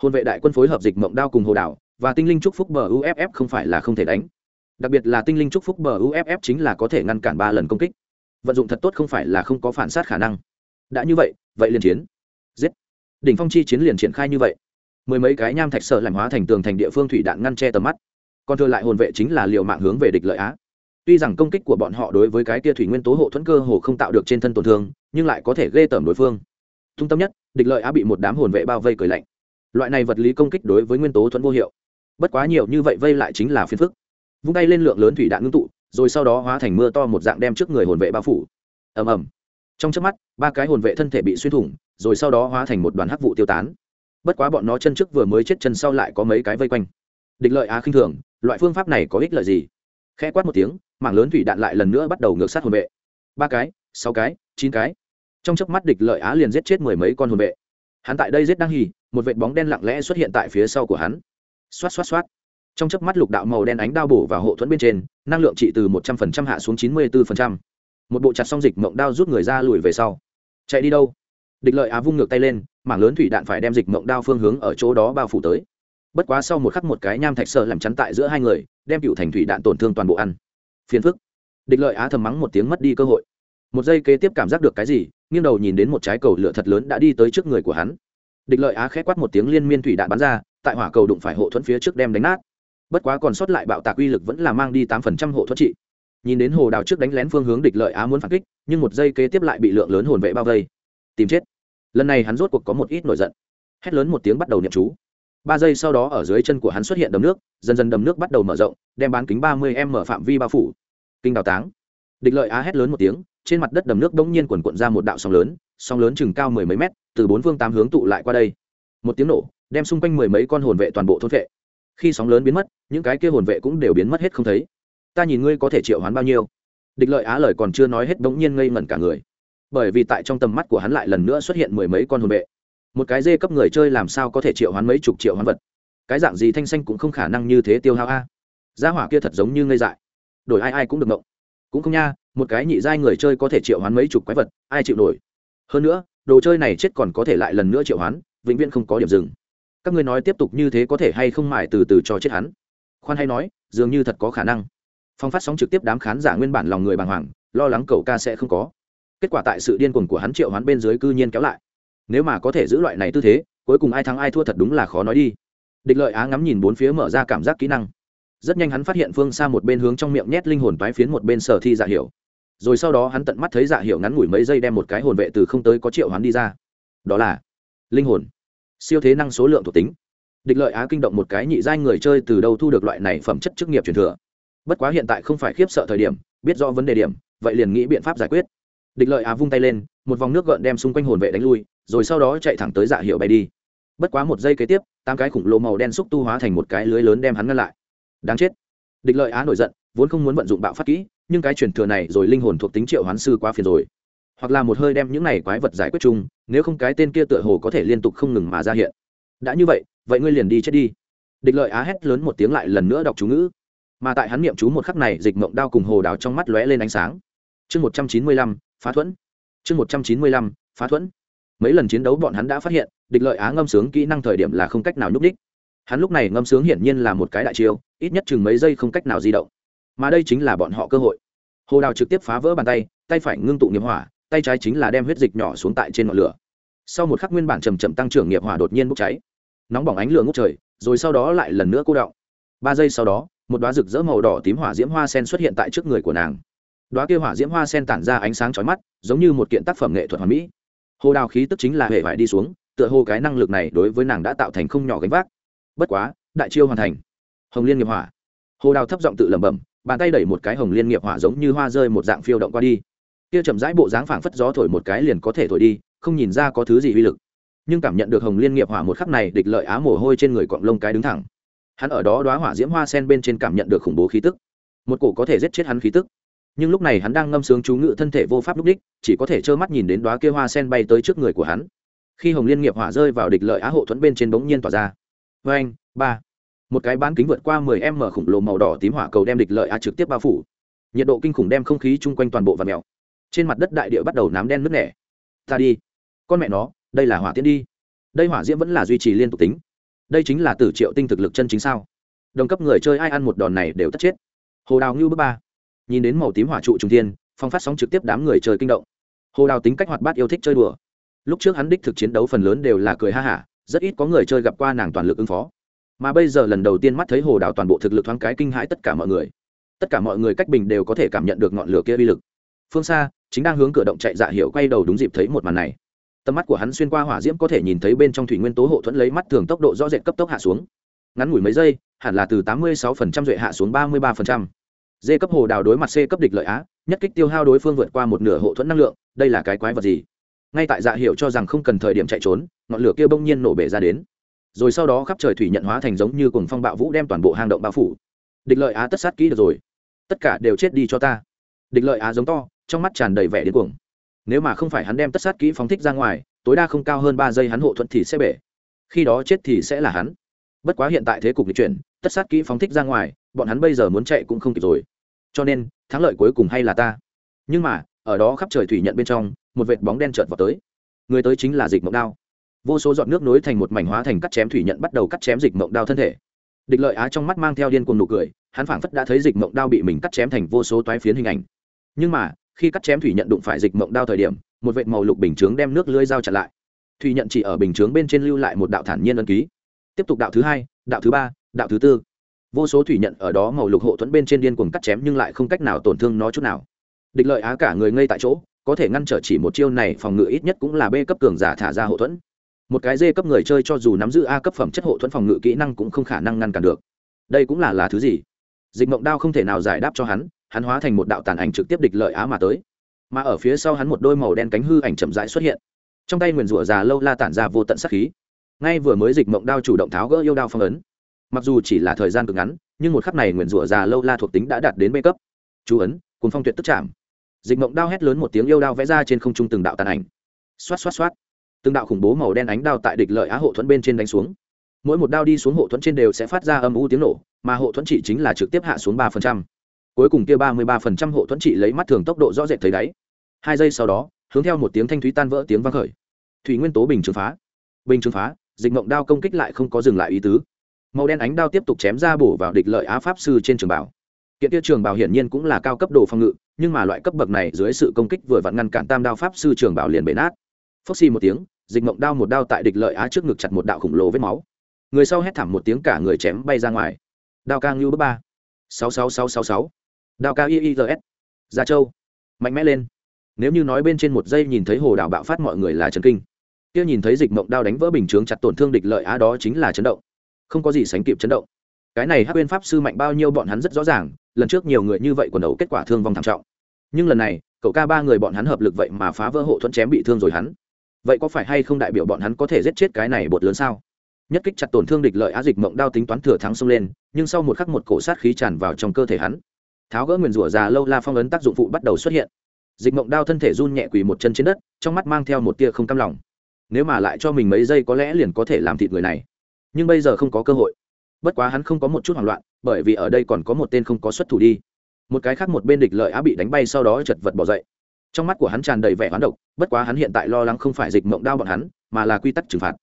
hôn vệ đại quân phối hợp dịch mộng đao cùng hồ đảo và tinh linh trúc phúc bờ uff không phải là không thể đánh. Đặc biệt là tinh linh trúc phúc bờ uff chính là có thể ngăn cản ba lần công kích. Vận dụng thật tốt không phải là không có phản sát khả năng. Đã như vậy vậy liền chiến. Giết. Đỉnh phong chi chiến liền triển khai như vậy mười mấy cái nham thạch sợ lạnh hóa thành tường thành địa phương thủy đạn ngăn che tầm mắt. Còn thừa lại hồn vệ chính là liều mạng hướng về địch lợi á. Tuy rằng công kích của bọn họ đối với cái kia thủy nguyên tố hộ thuẫn cơ hồ không tạo được trên thân tổn thương, nhưng lại có thể ghê tởm đối phương. Trung tâm nhất, địch lợi á bị một đám hồn vệ bao vây cười lạnh. Loại này vật lý công kích đối với nguyên tố thuẫn vô hiệu. Bất quá nhiều như vậy vây lại chính là phiền phức. Vung tay lên lượng lớn thủy đạn ngưng tụ, rồi sau đó hóa thành mưa to một dạng đem trước người hồn vệ bao phủ. Ầm ầm. Trong trước mắt, ba cái hồn vệ thân thể bị xuyên thủng, rồi sau đó hóa thành một đoàn hắc vụ tiêu tán bất quá bọn nó chân trước vừa mới chết chân sau lại có mấy cái vây quanh. Địch lợi á khinh thường, loại phương pháp này có ích lợi gì? Khẽ quát một tiếng, mảng lớn thủy đạn lại lần nữa bắt đầu ngược sát hồn vệ. Ba cái, sáu cái, chín cái. Trong chớp mắt địch lợi á liền giết chết mười mấy con hồn vệ. Hắn tại đây giết đang hì, một vệt bóng đen lặng lẽ xuất hiện tại phía sau của hắn. Xoát xoát xoát. Trong chớp mắt lục đạo màu đen ánh đao bổ vào hộ thuẫn bên trên, năng lượng trị từ một trăm phần trăm hạ xuống chín mươi bốn phần trăm. Một bộ chặt xong dịch mộng đao rút người ra lùi về sau. Chạy đi đâu? Địch lợi á vung ngược tay lên mảng lớn thủy đạn phải đem dịch mộng đao phương hướng ở chỗ đó bao phủ tới. Bất quá sau một khắc một cái nham thạch sơ làm chắn tại giữa hai người, đem cựu thành thủy đạn tổn thương toàn bộ ăn. Phiền phức. Địch lợi á thầm mắng một tiếng mất đi cơ hội. Một giây kế tiếp cảm giác được cái gì, nghiêng đầu nhìn đến một trái cầu lửa thật lớn đã đi tới trước người của hắn. Địch lợi á khẽ quát một tiếng liên miên thủy đạn bắn ra, tại hỏa cầu đụng phải hộ thuẫn phía trước đem đánh nát. Bất quá còn sót lại bạo tạc uy lực vẫn là mang đi tám phần trăm hộ thuẫn trị. Nhìn đến hồ đào trước đánh lén phương hướng địch lợi á muốn phản kích, nhưng một giây kế tiếp lại bị lượng lớn hồn vệ bao vây. Tìm chết lần này hắn rốt cuộc có một ít nổi giận. Hét lớn một tiếng bắt đầu niệm chú. Ba giây sau đó ở dưới chân của hắn xuất hiện đầm nước, dần dần đầm nước bắt đầu mở rộng, đem bán kính ba mươi m mở phạm vi bao phủ. Kinh đào táng. Địch lợi á hét lớn một tiếng, trên mặt đất đầm nước bỗng nhiên quần quận ra một đạo sóng lớn sóng lớn chừng cao mười mấy mét, từ bốn phương tám hướng tụ lại qua đây. Một tiếng nổ, đem xung quanh mười mấy con hồn vệ toàn bộ thôn vệ. Khi sóng lớn biến mất, những cái kia hồn vệ cũng đều biến mất hết không thấy. Ta nhìn ngươi có thể triệu hoán bao nhiêu? Địch lợi á lời còn chưa nói hết bỗng nhiên ngây ngẩn cả người bởi vì tại trong tầm mắt của hắn lại lần nữa xuất hiện mười mấy con hồn vệ. Một cái dê cấp người chơi làm sao có thể triệu hoán mấy chục triệu hoán vật? Cái dạng gì thanh xanh cũng không khả năng như thế tiêu hao a. Gia hỏa kia thật giống như ngây dại. Đổi ai ai cũng được mộng cũng không nha, một cái nhị giai người chơi có thể triệu hoán mấy chục quái vật, ai chịu nổi? Hơn nữa, đồ chơi này chết còn có thể lại lần nữa triệu hoán, vĩnh viễn không có điểm dừng. Các ngươi nói tiếp tục như thế có thể hay không mải từ từ cho chết hắn? Khoan hay nói, dường như thật có khả năng. Phong phát sóng trực tiếp đám khán giả nguyên bản lòng người bàng hoàng, lo lắng cậu ca sẽ không có kết quả tại sự điên cuồng của hắn triệu hoán bên dưới cư nhiên kéo lại. Nếu mà có thể giữ loại này tư thế, cuối cùng ai thắng ai thua thật đúng là khó nói đi. Địch lợi á ngắm nhìn bốn phía mở ra cảm giác kỹ năng. Rất nhanh hắn phát hiện phương xa một bên hướng trong miệng nhét linh hồn toái phiến một bên sở thi dạ hiểu. Rồi sau đó hắn tận mắt thấy dạ hiểu ngắn ngủi mấy giây đem một cái hồn vệ từ không tới có triệu hắn đi ra. Đó là linh hồn. Siêu thế năng số lượng thuộc tính. Địch lợi á kinh động một cái nhị giai người chơi từ đâu thu được loại này phẩm chất chức nghiệp truyền thừa. Bất quá hiện tại không phải khiếp sợ thời điểm, biết rõ vấn đề điểm, vậy liền nghĩ biện pháp giải quyết địch lợi á vung tay lên, một vòng nước gợn đem xung quanh hồn vệ đánh lui, rồi sau đó chạy thẳng tới dạ hiệu bay đi. Bất quá một giây kế tiếp, tám cái khủng lồ màu đen xúc tu hóa thành một cái lưới lớn đem hắn ngăn lại. Đáng chết. Địch lợi á nổi giận, vốn không muốn vận dụng bạo phát kỹ, nhưng cái truyền thừa này rồi linh hồn thuộc tính triệu hoán sư quá phiền rồi. Hoặc là một hơi đem những này quái vật giải quyết chung, nếu không cái tên kia tựa hồ có thể liên tục không ngừng mà ra hiện. Đã như vậy vậy ngươi liền đi chết đi. Địch lợi á hét lớn một tiếng lại lần nữa đọc chú ngữ. Mà tại hắn niệm chú một khắc này, dịch mộng đao cùng hồ đào trong mắt lóe lên ánh sáng. Chương một trăm chín mươi lăm phá thuẫn. Chương một trăm chín mươi lăm, phá thuẫn. Mấy lần chiến đấu bọn hắn đã phát hiện, địch lợi á ngâm sướng kỹ năng thời điểm là không cách nào nhúc đích hắn lúc này ngâm sướng hiển nhiên là một cái đại chiêu, ít nhất chừng mấy giây không cách nào di động. Mà đây chính là bọn họ cơ hội. Hồ đào trực tiếp phá vỡ bàn tay tay phải ngưng tụ nghiệp hỏa, tay trái chính là đem huyết dịch nhỏ xuống tại trên ngọn lửa. Sau một khắc nguyên bản trầm trầm tăng trưởng nghiệp hỏa đột nhiên bốc cháy. Nóng bỏng ánh lửa ngốc trời, rồi sau đó lại lần nữa cô đọng ba giây sau đó, một đoá rực rỡ màu đỏ tím hỏa diễm hoa sen xuất hiện tại trước người của nàng đoá kia hỏa diễm hoa sen tản ra ánh sáng chói mắt, giống như một kiện tác phẩm nghệ thuật hoàn mỹ. Hồ đào khí tức chính là hệ vải đi xuống, tựa hồ cái năng lực này đối với nàng đã tạo thành không nhỏ gánh vác. Bất quá, đại chiêu hoàn thành. Hồng liên nghiệp hỏa. Hồ đào thấp giọng tự lẩm bẩm, bàn tay đẩy một cái hồng liên nghiệp hỏa giống như hoa rơi một dạng phiêu động qua đi. Kia chậm rãi bộ dáng phảng phất gió thổi một cái liền có thể thổi đi, không nhìn ra có thứ gì uy lực. Nhưng cảm nhận được hồng liên nghiệp hỏa một khắc này địch lợi á mồ hôi trên người cọng lông cái đứng thẳng. Hắn ở đó đoá hỏa diễm hoa sen bên trên cảm nhận được khủng bố khí tức. Một cổ có thể giết chết hắn khí tức nhưng lúc này hắn đang ngâm sướng chú ngự thân thể vô pháp lúc đích, chỉ có thể trơ mắt nhìn đến đoá kia hoa sen bay tới trước người của hắn. Khi hồng liên nghiệp hỏa rơi vào địch lợi á hộ thuẫn bên trên bỗng nhiên tỏa ra. Vê anh ba. Một cái bán kính vượt qua mười m khủng lồ màu đỏ tím hỏa cầu đem địch lợi á trực tiếp bao phủ. Nhiệt độ kinh khủng đem không khí chung quanh toàn bộ và mèo. Trên mặt đất đại địa bắt đầu nám đen nứt nẻ. Ta đi. Con mẹ nó, đây là hỏa tiễn đi. Đây hỏa diễm vẫn là duy trì liên tục tính. Đây chính là tử triệu tinh thực lực chân chính sao? Đồng cấp người chơi ai ăn một đòn này đều tất chết. Hồ đào ngưu bước ba nhìn đến màu tím hỏa trụ trung thiên, phong phát sóng trực tiếp đám người chơi kinh động. Hồ đào tính cách hoạt bát yêu thích chơi đùa. Lúc trước hắn đích thực chiến đấu phần lớn đều là cười ha hả, rất ít có người chơi gặp qua nàng toàn lực ứng phó. Mà bây giờ lần đầu tiên mắt thấy hồ đào toàn bộ thực lực thoáng cái kinh hãi tất cả mọi người. Tất cả mọi người cách bình đều có thể cảm nhận được ngọn lửa kia uy lực. Phương xa, chính đang hướng cửa động chạy dạ hiệu quay đầu đúng dịp thấy một màn này. Tầm mắt của hắn xuyên qua hỏa diễm có thể nhìn thấy bên trong thủy nguyên tố hộ thuẫn lấy mắt thường tốc độ rõ rệt cấp tốc hạ xuống. Ngắn ngủi mấy giây, hẳn là từ tám mươi 86% duệ hạ xuống ba mươi 33% d cấp hồ đào đối mặt c cấp địch lợi á, nhất kích tiêu hao đối phương vượt qua một nửa hộ thuẫn năng lượng, đây là cái quái vật gì? Ngay tại dạ hiệu cho rằng không cần thời điểm chạy trốn, ngọn lửa kia bỗng nhiên nổ bể ra đến. Rồi sau đó khắp trời thủy nhận hóa thành giống như cùng phong bạo vũ đem toàn bộ hang động bao phủ. Địch lợi á tất sát kỹ được rồi. Tất cả đều chết đi cho ta. Địch lợi á giống to, trong mắt tràn đầy vẻ điên cuồng. Nếu mà không phải hắn đem tất sát kỹ phóng thích ra ngoài, tối đa không cao hơn ba giây hắn hộ thuận thì sẽ bể. Khi đó chết thì sẽ là hắn. Bất quá hiện tại thế cục lịch chuyển, tất sát kỹ phóng thích ra ngoài, bọn hắn bây giờ muốn chạy cũng không kịp rồi cho nên, thắng lợi cuối cùng hay là ta. Nhưng mà, ở đó khắp trời thủy nhận bên trong, một vệt bóng đen trợt vào tới. Người tới chính là dịch mộng đao. Vô số giọt nước nối thành một mảnh hóa thành cắt chém thủy nhận bắt đầu cắt chém dịch mộng đao thân thể. Địch lợi á trong mắt mang theo điên cuồng nụ cười, hắn phảng phất đã thấy dịch mộng đao bị mình cắt chém thành vô số toái phiến hình ảnh. Nhưng mà, khi cắt chém thủy nhận đụng phải dịch mộng đao thời điểm, một vệt màu lục bình chướng đem nước lưới dao chặn lại. Thủy nhận chỉ ở bình chướng bên trên lưu lại một đạo thản nhiên ân ký. Tiếp tục đạo thứ hai, đạo thứ ba, đạo thứ tư vô số thủy nhận ở đó màu lục hộ thuẫn bên trên điên cuồng cắt chém nhưng lại không cách nào tổn thương nó chút nào. Địch lợi á cả người ngây tại chỗ, có thể ngăn trở chỉ một chiêu này phòng ngự ít nhất cũng là b cấp cường giả thả ra hộ thuẫn. Một cái d cấp người chơi cho dù nắm giữ a cấp phẩm chất hộ thuẫn phòng ngự kỹ năng cũng không khả năng ngăn cản được. Đây cũng là là thứ gì? Dịch mộng đao không thể nào giải đáp cho hắn hắn hóa thành một đạo tàn ảnh trực tiếp địch lợi á mà tới. Mà ở phía sau hắn một đôi màu đen cánh hư ảnh chậm rãi xuất hiện. Trong tay nguyền rủa già lâu la tản ra vô tận sắc khí. Ngay vừa mới dịch mộng đao chủ động tháo gỡ yêu đao phong ấn mặc dù chỉ là thời gian cực ngắn, nhưng một khắc này nguyền rủa già lâu la thuộc tính đã đạt đến bê cấp. Chú ấn cùng phong tuyệt tức chạm. Dịch mộng đao hét lớn một tiếng yêu đao vẽ ra trên không trung từng đạo tàn ảnh. Xoát xoát xoát. Từng đạo khủng bố màu đen ánh đao tại địch lợi á hộ thuẫn bên trên đánh xuống. Mỗi một đao đi xuống hộ thuẫn trên đều sẽ phát ra âm u tiếng nổ, mà hộ thuẫn chỉ chính là trực tiếp hạ xuống ba phần trăm. Cuối cùng kia ba mươi ba phần trăm hộ thuẫn trị lấy mắt thường tốc độ rõ rệt thấy đáy. Hai giây sau đó, hướng theo một tiếng thanh thúy tan vỡ tiếng vang khởi. Thủy nguyên tố bình trường phá. Bình trường phá, dịch mộng đao công kích lại không có dừng lại ý tứ màu đen ánh đao tiếp tục chém ra bổ vào địch lợi á pháp sư trên trường bảo. Kiện tiêu trường bảo hiển nhiên cũng là cao cấp đồ phòng ngự, nhưng mà loại cấp bậc này dưới sự công kích vừa vặn ngăn cản tam đao pháp sư trường bảo liền bể nát. Phốc xì một tiếng, dịch mộng đao một đao tại địch lợi á trước ngực chặt một đạo khổng lồ vết máu. Người sau hét thảm một tiếng cả người chém bay ra ngoài. Đao ca ngưu bước ba. Sáu sáu sáu sáu sáu. Đao ca iis gia châu. Mạnh mẽ lên. Nếu như nói bên trên một giây nhìn thấy hồ đảo bạo phát mọi người là trần kinh. Kia nhìn thấy dịch mộng đao đánh vỡ bình chướng chặt tổn thương địch lợi á đó chính là chấn động không có gì sánh kịp chấn động. Cái này hắc bên pháp sư mạnh bao nhiêu bọn hắn rất rõ ràng, lần trước nhiều người như vậy quần đầu kết quả thương vong thảm trọng. Nhưng lần này, cậu ca ba người bọn hắn hợp lực vậy mà phá vỡ hộ thuẫn chém bị thương rồi hắn. Vậy có phải hay không đại biểu bọn hắn có thể giết chết cái này bột lớn sao? Nhất kích chặt tổn thương địch lợi á dịch mộng đao tính toán thừa thắng xông lên, nhưng sau một khắc một cổ sát khí tràn vào trong cơ thể hắn. Tháo gỡ nguyền rủa già lâu la phong ấn tác dụng phụ bắt đầu xuất hiện. Dịch mộng đao thân thể run nhẹ quỳ một chân trên đất, trong mắt mang theo một tia không cam lòng. Nếu mà lại cho mình mấy giây có lẽ liền có thể làm thịt người này nhưng bây giờ không có cơ hội. Bất quá hắn không có một chút hoảng loạn, bởi vì ở đây còn có một tên không có xuất thủ đi. Một cái khác một bên địch lợi á bị đánh bay sau đó chật vật bỏ dậy. Trong mắt của hắn tràn đầy vẻ hoán độc, bất quá hắn hiện tại lo lắng không phải dịch mộng đao bọn hắn, mà là quy tắc trừng phạt.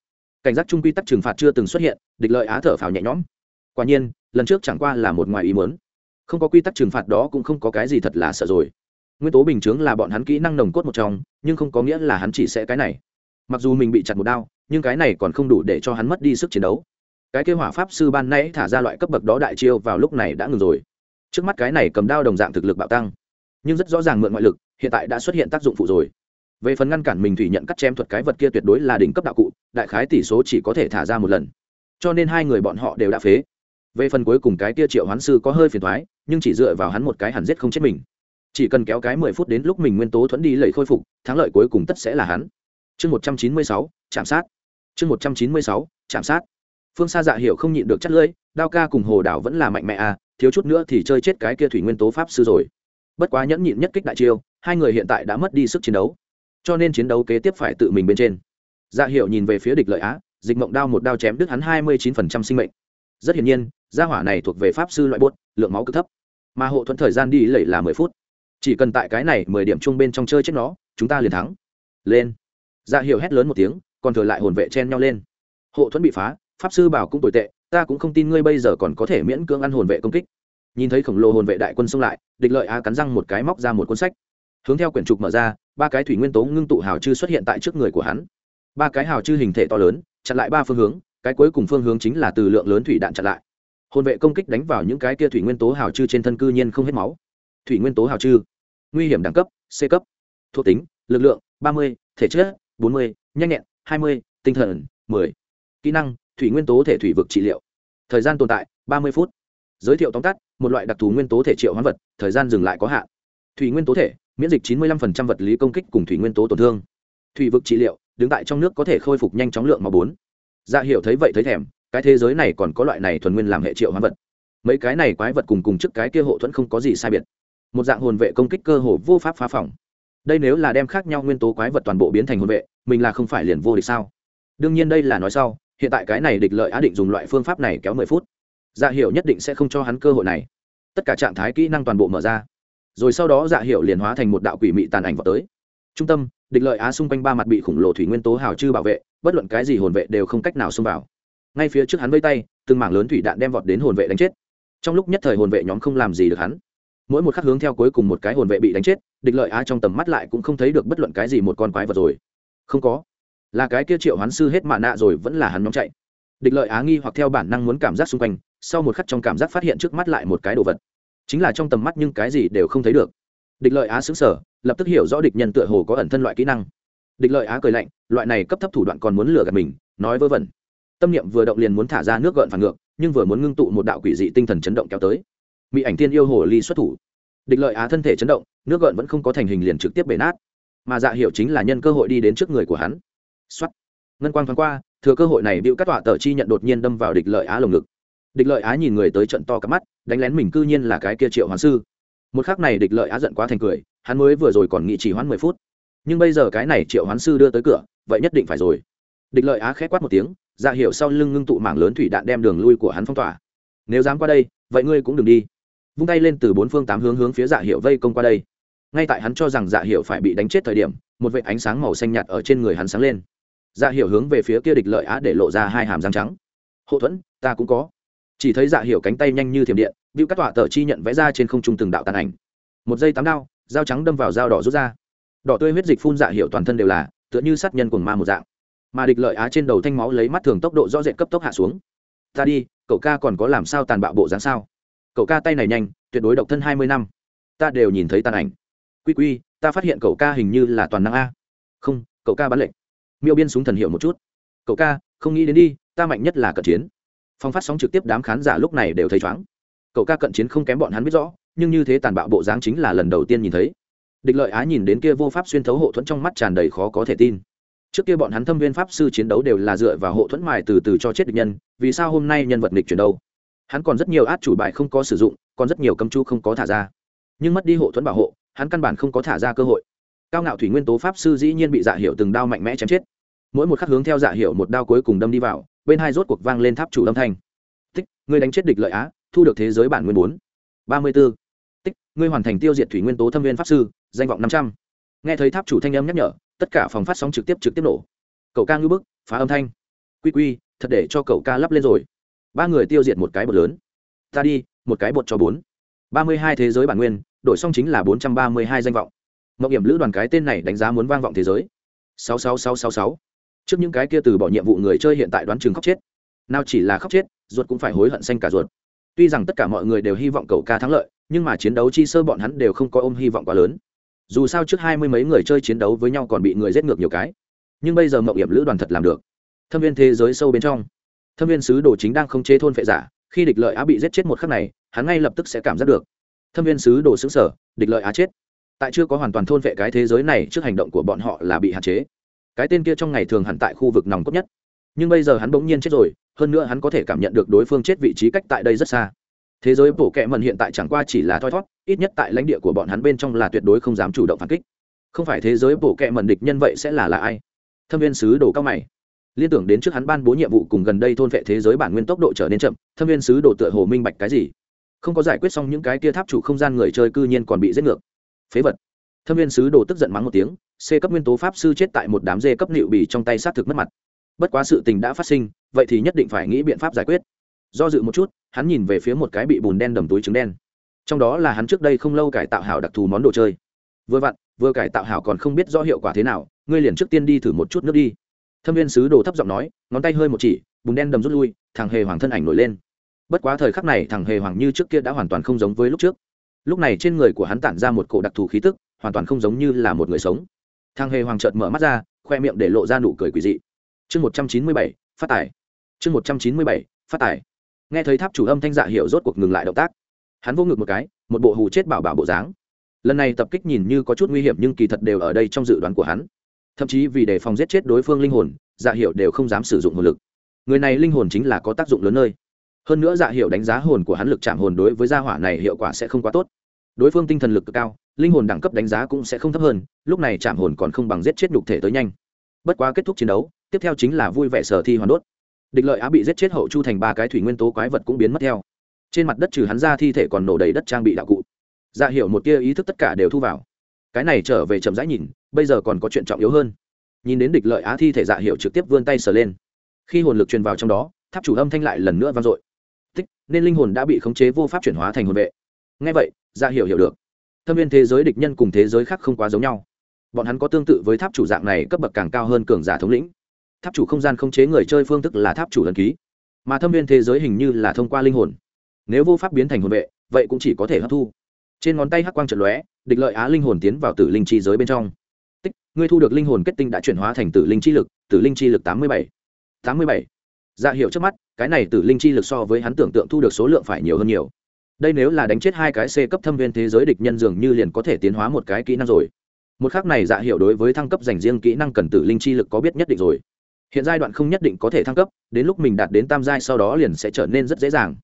Cảnh giác chung quy tắc trừng phạt chưa từng xuất hiện, địch lợi á thở phào nhẹ nhõm. Quả nhiên, lần trước chẳng qua là một ngoài ý muốn. Không có quy tắc trừng phạt đó cũng không có cái gì thật là sợ rồi. Nguyên tố bình chướng là bọn hắn kỹ năng nồng cốt một trong, nhưng không có nghĩa là hắn chỉ sẽ cái này mặc dù mình bị chặt một đao, nhưng cái này còn không đủ để cho hắn mất đi sức chiến đấu. Cái kế hỏa pháp sư ban nãy thả ra loại cấp bậc đó đại chiêu vào lúc này đã ngừng rồi. Trước mắt cái này cầm đao đồng dạng thực lực bạo tăng, nhưng rất rõ ràng mượn ngoại lực, hiện tại đã xuất hiện tác dụng phụ rồi. Về phần ngăn cản mình thủy nhận cắt chém thuật cái vật kia tuyệt đối là đỉnh cấp đạo cụ, đại khái tỷ số chỉ có thể thả ra một lần. Cho nên hai người bọn họ đều đã phế. Về phần cuối cùng cái kia triệu hoán sư có hơi phiền thoái nhưng chỉ dựa vào hắn một cái hẳn giết không chết mình. Chỉ cần kéo cái mười phút đến lúc mình nguyên tố thuẫn đi lầy khôi phục, thắng lợi cuối cùng tất sẽ là hắn chương một trăm chín mươi sáu, chạm sát. Chương một trăm chín mươi sáu, chạm sát. Phương xa dạ hiểu không nhịn được chất lưỡi, đao ca cùng hồ đảo vẫn là mạnh mẽ à thiếu chút nữa thì chơi chết cái kia thủy nguyên tố pháp sư rồi. Bất quá nhẫn nhịn nhất kích đại chiêu, hai người hiện tại đã mất đi sức chiến đấu. Cho nên chiến đấu kế tiếp phải tự mình bên trên. Dạ hiệu nhìn về phía địch lợi á, dịch mộng đao một đao chém đứt hắn hai mươi chín phần trăm sinh mệnh. Rất hiển nhiên, gia hỏa này thuộc về pháp sư loại bốt lượng máu cực thấp. Mà hộ thuẫn thời gian đi lẩy là mười phút. Chỉ cần tại cái này mười điểm chung bên trong chơi chết nó, chúng ta liền thắng. Lên dạ hiệu hét lớn một tiếng, còn thừa lại hồn vệ chen nhau lên. Hộ thuẫn bị phá, pháp sư bảo cũng tồi tệ, ta cũng không tin ngươi bây giờ còn có thể miễn cưỡng ăn hồn vệ công kích. Nhìn thấy khổng lồ hồn vệ đại quân xông lại, địch lợi á cắn răng một cái móc ra một cuốn sách. Hướng theo quyển trục mở ra, ba cái thủy nguyên tố ngưng tụ hào chư xuất hiện tại trước người của hắn. Ba cái hào chư hình thể to lớn, chặn lại ba phương hướng, cái cuối cùng phương hướng chính là từ lượng lớn thủy đạn chặn lại. Hồn vệ công kích đánh vào những cái kia thủy nguyên tố hào chư trên thân cư nhiên không hết máu. Thủy nguyên tố hào chư, nguy hiểm đẳng cấp, c cấp, thuộc tính, lực lượng, ba mươi, thể chất bốn mươi, nhanh nhẹn, hai mươi, tinh thần, mười. Kỹ năng, thủy nguyên tố thể thủy vực trị liệu. Thời gian tồn tại, ba mươi phút. Giới thiệu tóm tắt, một loại đặc thù nguyên tố thể triệu hoán vật, thời gian dừng lại có hạn. Thủy nguyên tố thể, miễn dịch chín mươi 95% vật lý công kích cùng thủy nguyên tố tổn thương. Thủy vực trị liệu, đứng tại trong nước có thể khôi phục nhanh chóng lượng máu bốn. Dạ hiểu thấy vậy thấy thèm, cái thế giới này còn có loại này thuần nguyên làm hệ triệu hoán vật. Mấy cái này quái vật cùng cùng trước cái kia hộ thuẫn không có gì sai biệt. Một dạng hồn vệ công kích cơ hồ vô pháp phá phòng đây nếu là đem khác nhau nguyên tố quái vật toàn bộ biến thành hồn vệ, mình là không phải liền vô địch sao? Đương nhiên đây là nói sau, hiện tại cái này địch lợi á định dùng loại phương pháp này kéo mười phút. Dạ hiệu nhất định sẽ không cho hắn cơ hội này. Tất cả trạng thái kỹ năng toàn bộ mở ra. Rồi sau đó dạ hiệu liền hóa thành một đạo quỷ mị tàn ảnh vào tới. Trung tâm, địch lợi á xung quanh ba mặt bị khổng lồ thủy nguyên tố hào chư bảo vệ, bất luận cái gì hồn vệ đều không cách nào xông vào. Ngay phía trước hắn vây tay, từng mảng lớn thủy đạn đem vọt đến hồn vệ đánh chết. Trong lúc nhất thời hồn vệ nhóm không làm gì được hắn mỗi một khắc hướng theo cuối cùng một cái hồn vệ bị đánh chết, địch lợi á trong tầm mắt lại cũng không thấy được bất luận cái gì một con quái vật rồi. Không có. Là cái kia triệu hoán sư hết mạ nạ rồi vẫn là hắn nhóm chạy. Địch lợi á nghi hoặc theo bản năng muốn cảm giác xung quanh, sau một khắc trong cảm giác phát hiện trước mắt lại một cái đồ vật. Chính là trong tầm mắt nhưng cái gì đều không thấy được. Địch lợi á xứng sở lập tức hiểu rõ địch nhân tựa hồ có ẩn thân loại kỹ năng. Địch lợi á cười lạnh, loại này cấp thấp thủ đoạn còn muốn lừa gạt mình, nói vớ vẩn. Tâm niệm vừa động liền muốn thả ra nước gợn phản ngược, nhưng vừa muốn ngưng tụ một đạo quỷ dị tinh thần chấn động kéo tới mỹ ảnh tiên yêu hồ ly xuất thủ. Địch lợi á thân thể chấn động, nước gợn vẫn không có thành hình liền trực tiếp bể nát. Mà dạ hiệu chính là nhân cơ hội đi đến trước người của hắn. Xuất ngân quang thoáng qua, thừa cơ hội này bịu các tọa tờ chi nhận đột nhiên đâm vào địch lợi á lồng ngực. Địch lợi á nhìn người tới trận to cắp mắt, đánh lén mình cư nhiên là cái kia triệu hoán sư. Một khắc này địch lợi á giận quá thành cười, hắn mới vừa rồi còn nghị chỉ hoãn mười phút. Nhưng bây giờ cái này triệu hoán sư đưa tới cửa, vậy nhất định phải rồi. Địch lợi á khét quát một tiếng dạ ra hiệu sau lưng ngưng tụ mảng lớn thủy đạn đem đường lui của hắn phong tỏa. Nếu dám qua đây, vậy ngươi cũng đừng đi vung tay lên từ bốn phương tám hướng hướng phía dạ hiệu vây công qua đây. Ngay tại hắn cho rằng dạ hiệu phải bị đánh chết thời điểm, một vệ ánh sáng màu xanh nhạt ở trên người hắn sáng lên. Dạ hiệu hướng về phía kia địch lợi á để lộ ra hai hàm răng trắng. Hậu thuẫn, ta cũng có. Chỉ thấy dạ hiệu cánh tay nhanh như thiểm điện vịu các tọa tờ chi nhận vẽ ra trên không trung từng đạo tàn ảnh. Một dây tám đao, dao trắng đâm vào dao đỏ rút ra. Đỏ tươi huyết dịch phun dạ hiệu toàn thân đều là, tựa như sát nhân cuồng ma một dạng. Mà địch lợi á trên đầu thanh máu lấy mắt thường tốc độ rõ rệt cấp tốc hạ xuống. Ta đi, cậu ca còn có làm sao tàn bạo bộ dáng sao? Cậu ca tay này nhanh, tuyệt đối độc thân hai mươi năm. Ta đều nhìn thấy tàn ảnh. Quy quy, ta phát hiện cậu ca hình như là toàn năng a. Không, cậu ca bắn lệnh. Miêu biên súng thần hiệu một chút. Cậu ca, không nghĩ đến đi, ta mạnh nhất là cận chiến. Phong phát sóng trực tiếp đám khán giả lúc này đều thấy chóng cậu ca cận chiến không kém bọn hắn biết rõ, nhưng như thế tàn bạo bộ dáng chính là lần đầu tiên nhìn thấy. Địch lợi á nhìn đến kia vô pháp xuyên thấu hộ thuẫn trong mắt tràn đầy khó có thể tin. Trước kia bọn hắn thâm viên pháp sư chiến đấu đều là dựa vào hộ thuẫn mài từ từ cho chết địch nhân, vì sao hôm nay nhân vật nghịch chuyển đâu? Hắn còn rất nhiều át chủ bài không có sử dụng, còn rất nhiều cấm chu không có thả ra. Nhưng mất đi hộ thuẫn bảo hộ, hắn căn bản không có thả ra cơ hội. Cao ngạo thủy nguyên tố pháp sư dĩ nhiên bị dạ hiệu từng đao mạnh mẽ chém chết. Mỗi một khắc hướng theo dạ hiệu một đao cuối cùng đâm đi vào, bên hai rốt cuộc vang lên tháp chủ âm thanh. Tích, ngươi đánh chết địch lợi á, thu được thế giới bản nguyên bốn. Ba mươi b ố tích, ngươi hoàn thành tiêu diệt thủy nguyên tố thâm viên pháp sư, danh vọng năm trăm. Nghe thấy tháp chủ thanh âm nhắc nhở, tất cả phòng phát sóng trực tiếp trực tiếp nổ. Cậu ca ngư bức, phá âm thanh. Quy quy, thật để cho cậu ca lắp lên rồi ba người tiêu diệt một cái bột lớn. Ta đi, một cái bột cho bốn. Ba mươi hai thế giới bản nguyên, đổi xong chính là bốn trăm ba mươi hai danh vọng. Mộng hiểm lữ đoàn cái tên này đánh giá muốn vang vọng thế giới. Sáu sáu sáu sáu sáu. Trước những cái kia từ bỏ nhiệm vụ người chơi hiện tại đoán chừng khóc chết. Nào chỉ là khóc chết, ruột cũng phải hối hận xanh cả ruột. Tuy rằng tất cả mọi người đều hy vọng cầu ca thắng lợi, nhưng mà chiến đấu chi sơ bọn hắn đều không có ôm hy vọng quá lớn. Dù sao trước hai mươi mấy người chơi chiến đấu với nhau còn bị người giết ngược nhiều cái. Nhưng bây giờ mậu hiểm lữ đoàn thật làm được. Thâm viên thế giới sâu bên trong thâm viên sứ đồ chính đang không chế thôn phệ giả, khi địch lợi á bị giết chết một khắc này, hắn ngay lập tức sẽ cảm giác được. Thâm viên sứ đồ xứng sở địch lợi á chết. Tại chưa có hoàn toàn thôn vệ cái thế giới này trước hành động của bọn họ là bị hạn chế. Cái tên kia trong ngày thường hẳn tại khu vực nòng cốt nhất. Nhưng bây giờ hắn bỗng nhiên chết rồi, hơn nữa hắn có thể cảm nhận được đối phương chết vị trí cách tại đây rất xa. Thế giới bổ kẹ mần hiện tại chẳng qua chỉ là thoi thót, ít nhất tại lãnh địa của bọn hắn bên trong là tuyệt đối không dám chủ động phản kích. Không phải thế giới bổ kẹ mần địch nhân vậy sẽ là là ai? Thâm viên sứ đồ cao mày liên tưởng đến trước hắn ban bố nhiệm vụ cùng gần đây thôn vệ thế giới bản nguyên tốc độ trở nên chậm, thâm viên sứ đồ tựa hồ minh bạch cái gì. Không có giải quyết xong những cái kia tháp chủ không gian người chơi cư nhiên còn bị giết ngược. Phế vật. Thâm viên sứ đồ tức giận mắng một tiếng, c cấp nguyên tố pháp sư chết tại một đám dê cấp nịu bì trong tay xác thực mất mặt. Bất quá sự tình đã phát sinh, vậy thì nhất định phải nghĩ biện pháp giải quyết. Do dự một chút, hắn nhìn về phía một cái bị bùn đen đầm túi trứng đen. Trong đó là hắn trước đây không lâu cải tạo hảo đặc thù món đồ chơi. Vừa vặn, vừa cải tạo hảo còn không biết rõ hiệu quả thế nào, ngươi liền trước tiên đi thử một chút nước đi thâm viên sứ đồ thấp giọng nói, ngón tay hơi một chỉ, bùn đen đầm rút lui, thằng hề hoàng thân ảnh nổi lên. Bất quá thời khắc này thằng hề hoàng như trước kia đã hoàn toàn không giống với lúc trước. Lúc này trên người của hắn tản ra một cổ đặc thù khí tức, hoàn toàn không giống như là một người sống. Thằng hề hoàng trợt mở mắt ra, khoe miệng để lộ ra nụ cười quỳ dị. Chương một trăm chín mươi bảy, phát tải chương một trăm chín mươi bảy, phát tải nghe thấy tháp chủ âm thanh dạ hiệu rốt cuộc ngừng lại động tác. Hắn vô ngực một cái, một bộ hù chết bảo bảo bộ dáng. Lần này tập kích nhìn như có chút nguy hiểm nhưng kỳ thật đều ở đây trong dự đoán của hắn thậm chí vì đề phòng giết chết đối phương linh hồn dạ hiệu đều không dám sử dụng hồn lực. Người này linh hồn chính là có tác dụng lớn nơi. Hơn nữa dạ hiệu đánh giá hồn của hắn lực chạm hồn đối với gia hỏa này hiệu quả sẽ không quá tốt. Đối phương tinh thần lực cực cao, linh hồn đẳng cấp đánh giá cũng sẽ không thấp hơn, lúc này chạm hồn còn không bằng giết chết nhục thể tới nhanh. Bất quá kết thúc chiến đấu, tiếp theo chính là vui vẻ sở thi hoàn đốt. Địch lợi á bị giết chết hậu chu thành ba cái thủy nguyên tố quái vật cũng biến mất theo. Trên mặt đất trừ hắn ra thi thể còn nổ đầy đất trang bị đạo cụ. Dạ hiệu một tia ý thức tất cả đều thu vào cái này trở về chậm rãi nhìn, bây giờ còn có chuyện trọng yếu hơn. Nhìn đến địch lợi á thi thể dạ hiệu trực tiếp vươn tay sờ lên. Khi hồn lực truyền vào trong đó, tháp chủ âm thanh lại lần nữa vang dội. Tích, nên linh hồn đã bị khống chế vô pháp chuyển hóa thành hồn vệ. Ngay vậy dạ hiệu hiểu được. Thâm viên thế giới địch nhân cùng thế giới khác không quá giống nhau. Bọn hắn có tương tự với tháp chủ dạng này cấp bậc càng cao hơn cường giả thống lĩnh. Tháp chủ không gian khống chế người chơi phương thức là tháp chủ lần ký. Mà thâm viên thế giới hình như là thông qua linh hồn. Nếu vô pháp biến thành hồn vệ, vậy cũng chỉ có thể hấp thu trên ngón tay hắc quang trận lóe, địch lợi á linh hồn tiến vào tử linh chi giới bên trong. Tích, ngươi thu được linh hồn kết tinh đã chuyển hóa thành tử linh chi lực, tử linh chi lực tám mươi bảy. tám mươi bảy. Dạ hiệu trước mắt, cái này tử linh chi lực so với hắn tưởng tượng thu được số lượng phải nhiều hơn nhiều. Đây nếu là đánh chết hai cái c cấp thâm viên thế giới địch nhân dường như liền có thể tiến hóa một cái kỹ năng rồi. Một khác này dạ hiệu đối với thăng cấp dành riêng kỹ năng cần tử linh chi lực có biết nhất định rồi. Hiện giai đoạn không nhất định có thể thăng cấp, đến lúc mình đạt đến tam giai sau đó liền sẽ trở nên rất dễ dàng.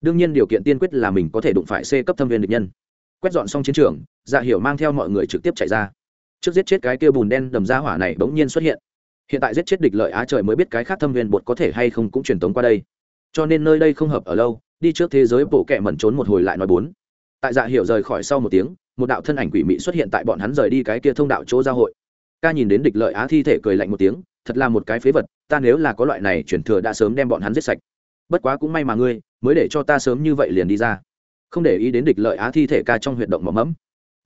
Đương nhiên điều kiện tiên quyết là mình có thể đụng phải c cấp thâm viên địch nhân quét dọn xong chiến trường dạ hiểu mang theo mọi người trực tiếp chạy ra. Trước giết chết cái kia bùn đen đầm ra hỏa này bỗng nhiên xuất hiện. Hiện tại giết chết địch lợi á trời mới biết cái khác thâm viên bột có thể hay không cũng truyền tống qua đây. Cho nên nơi đây không hợp ở lâu, đi trước thế giới bộ kẹ mẩn trốn một hồi lại nói bốn. Tại dạ hiểu rời khỏi sau một tiếng, một đạo thân ảnh quỷ mị xuất hiện tại bọn hắn rời đi cái kia thông đạo chỗ giao hội. Ca nhìn đến địch lợi á thi thể cười lạnh một tiếng, thật là một cái phế vật, ta nếu là có loại này chuyển thừa đã sớm đem bọn hắn giết sạch. Bất quá cũng may mà ngươi, mới để cho ta sớm như vậy liền đi ra không để ý đến địch lợi á thi thể ca trong huyệt động mỏm mẫm.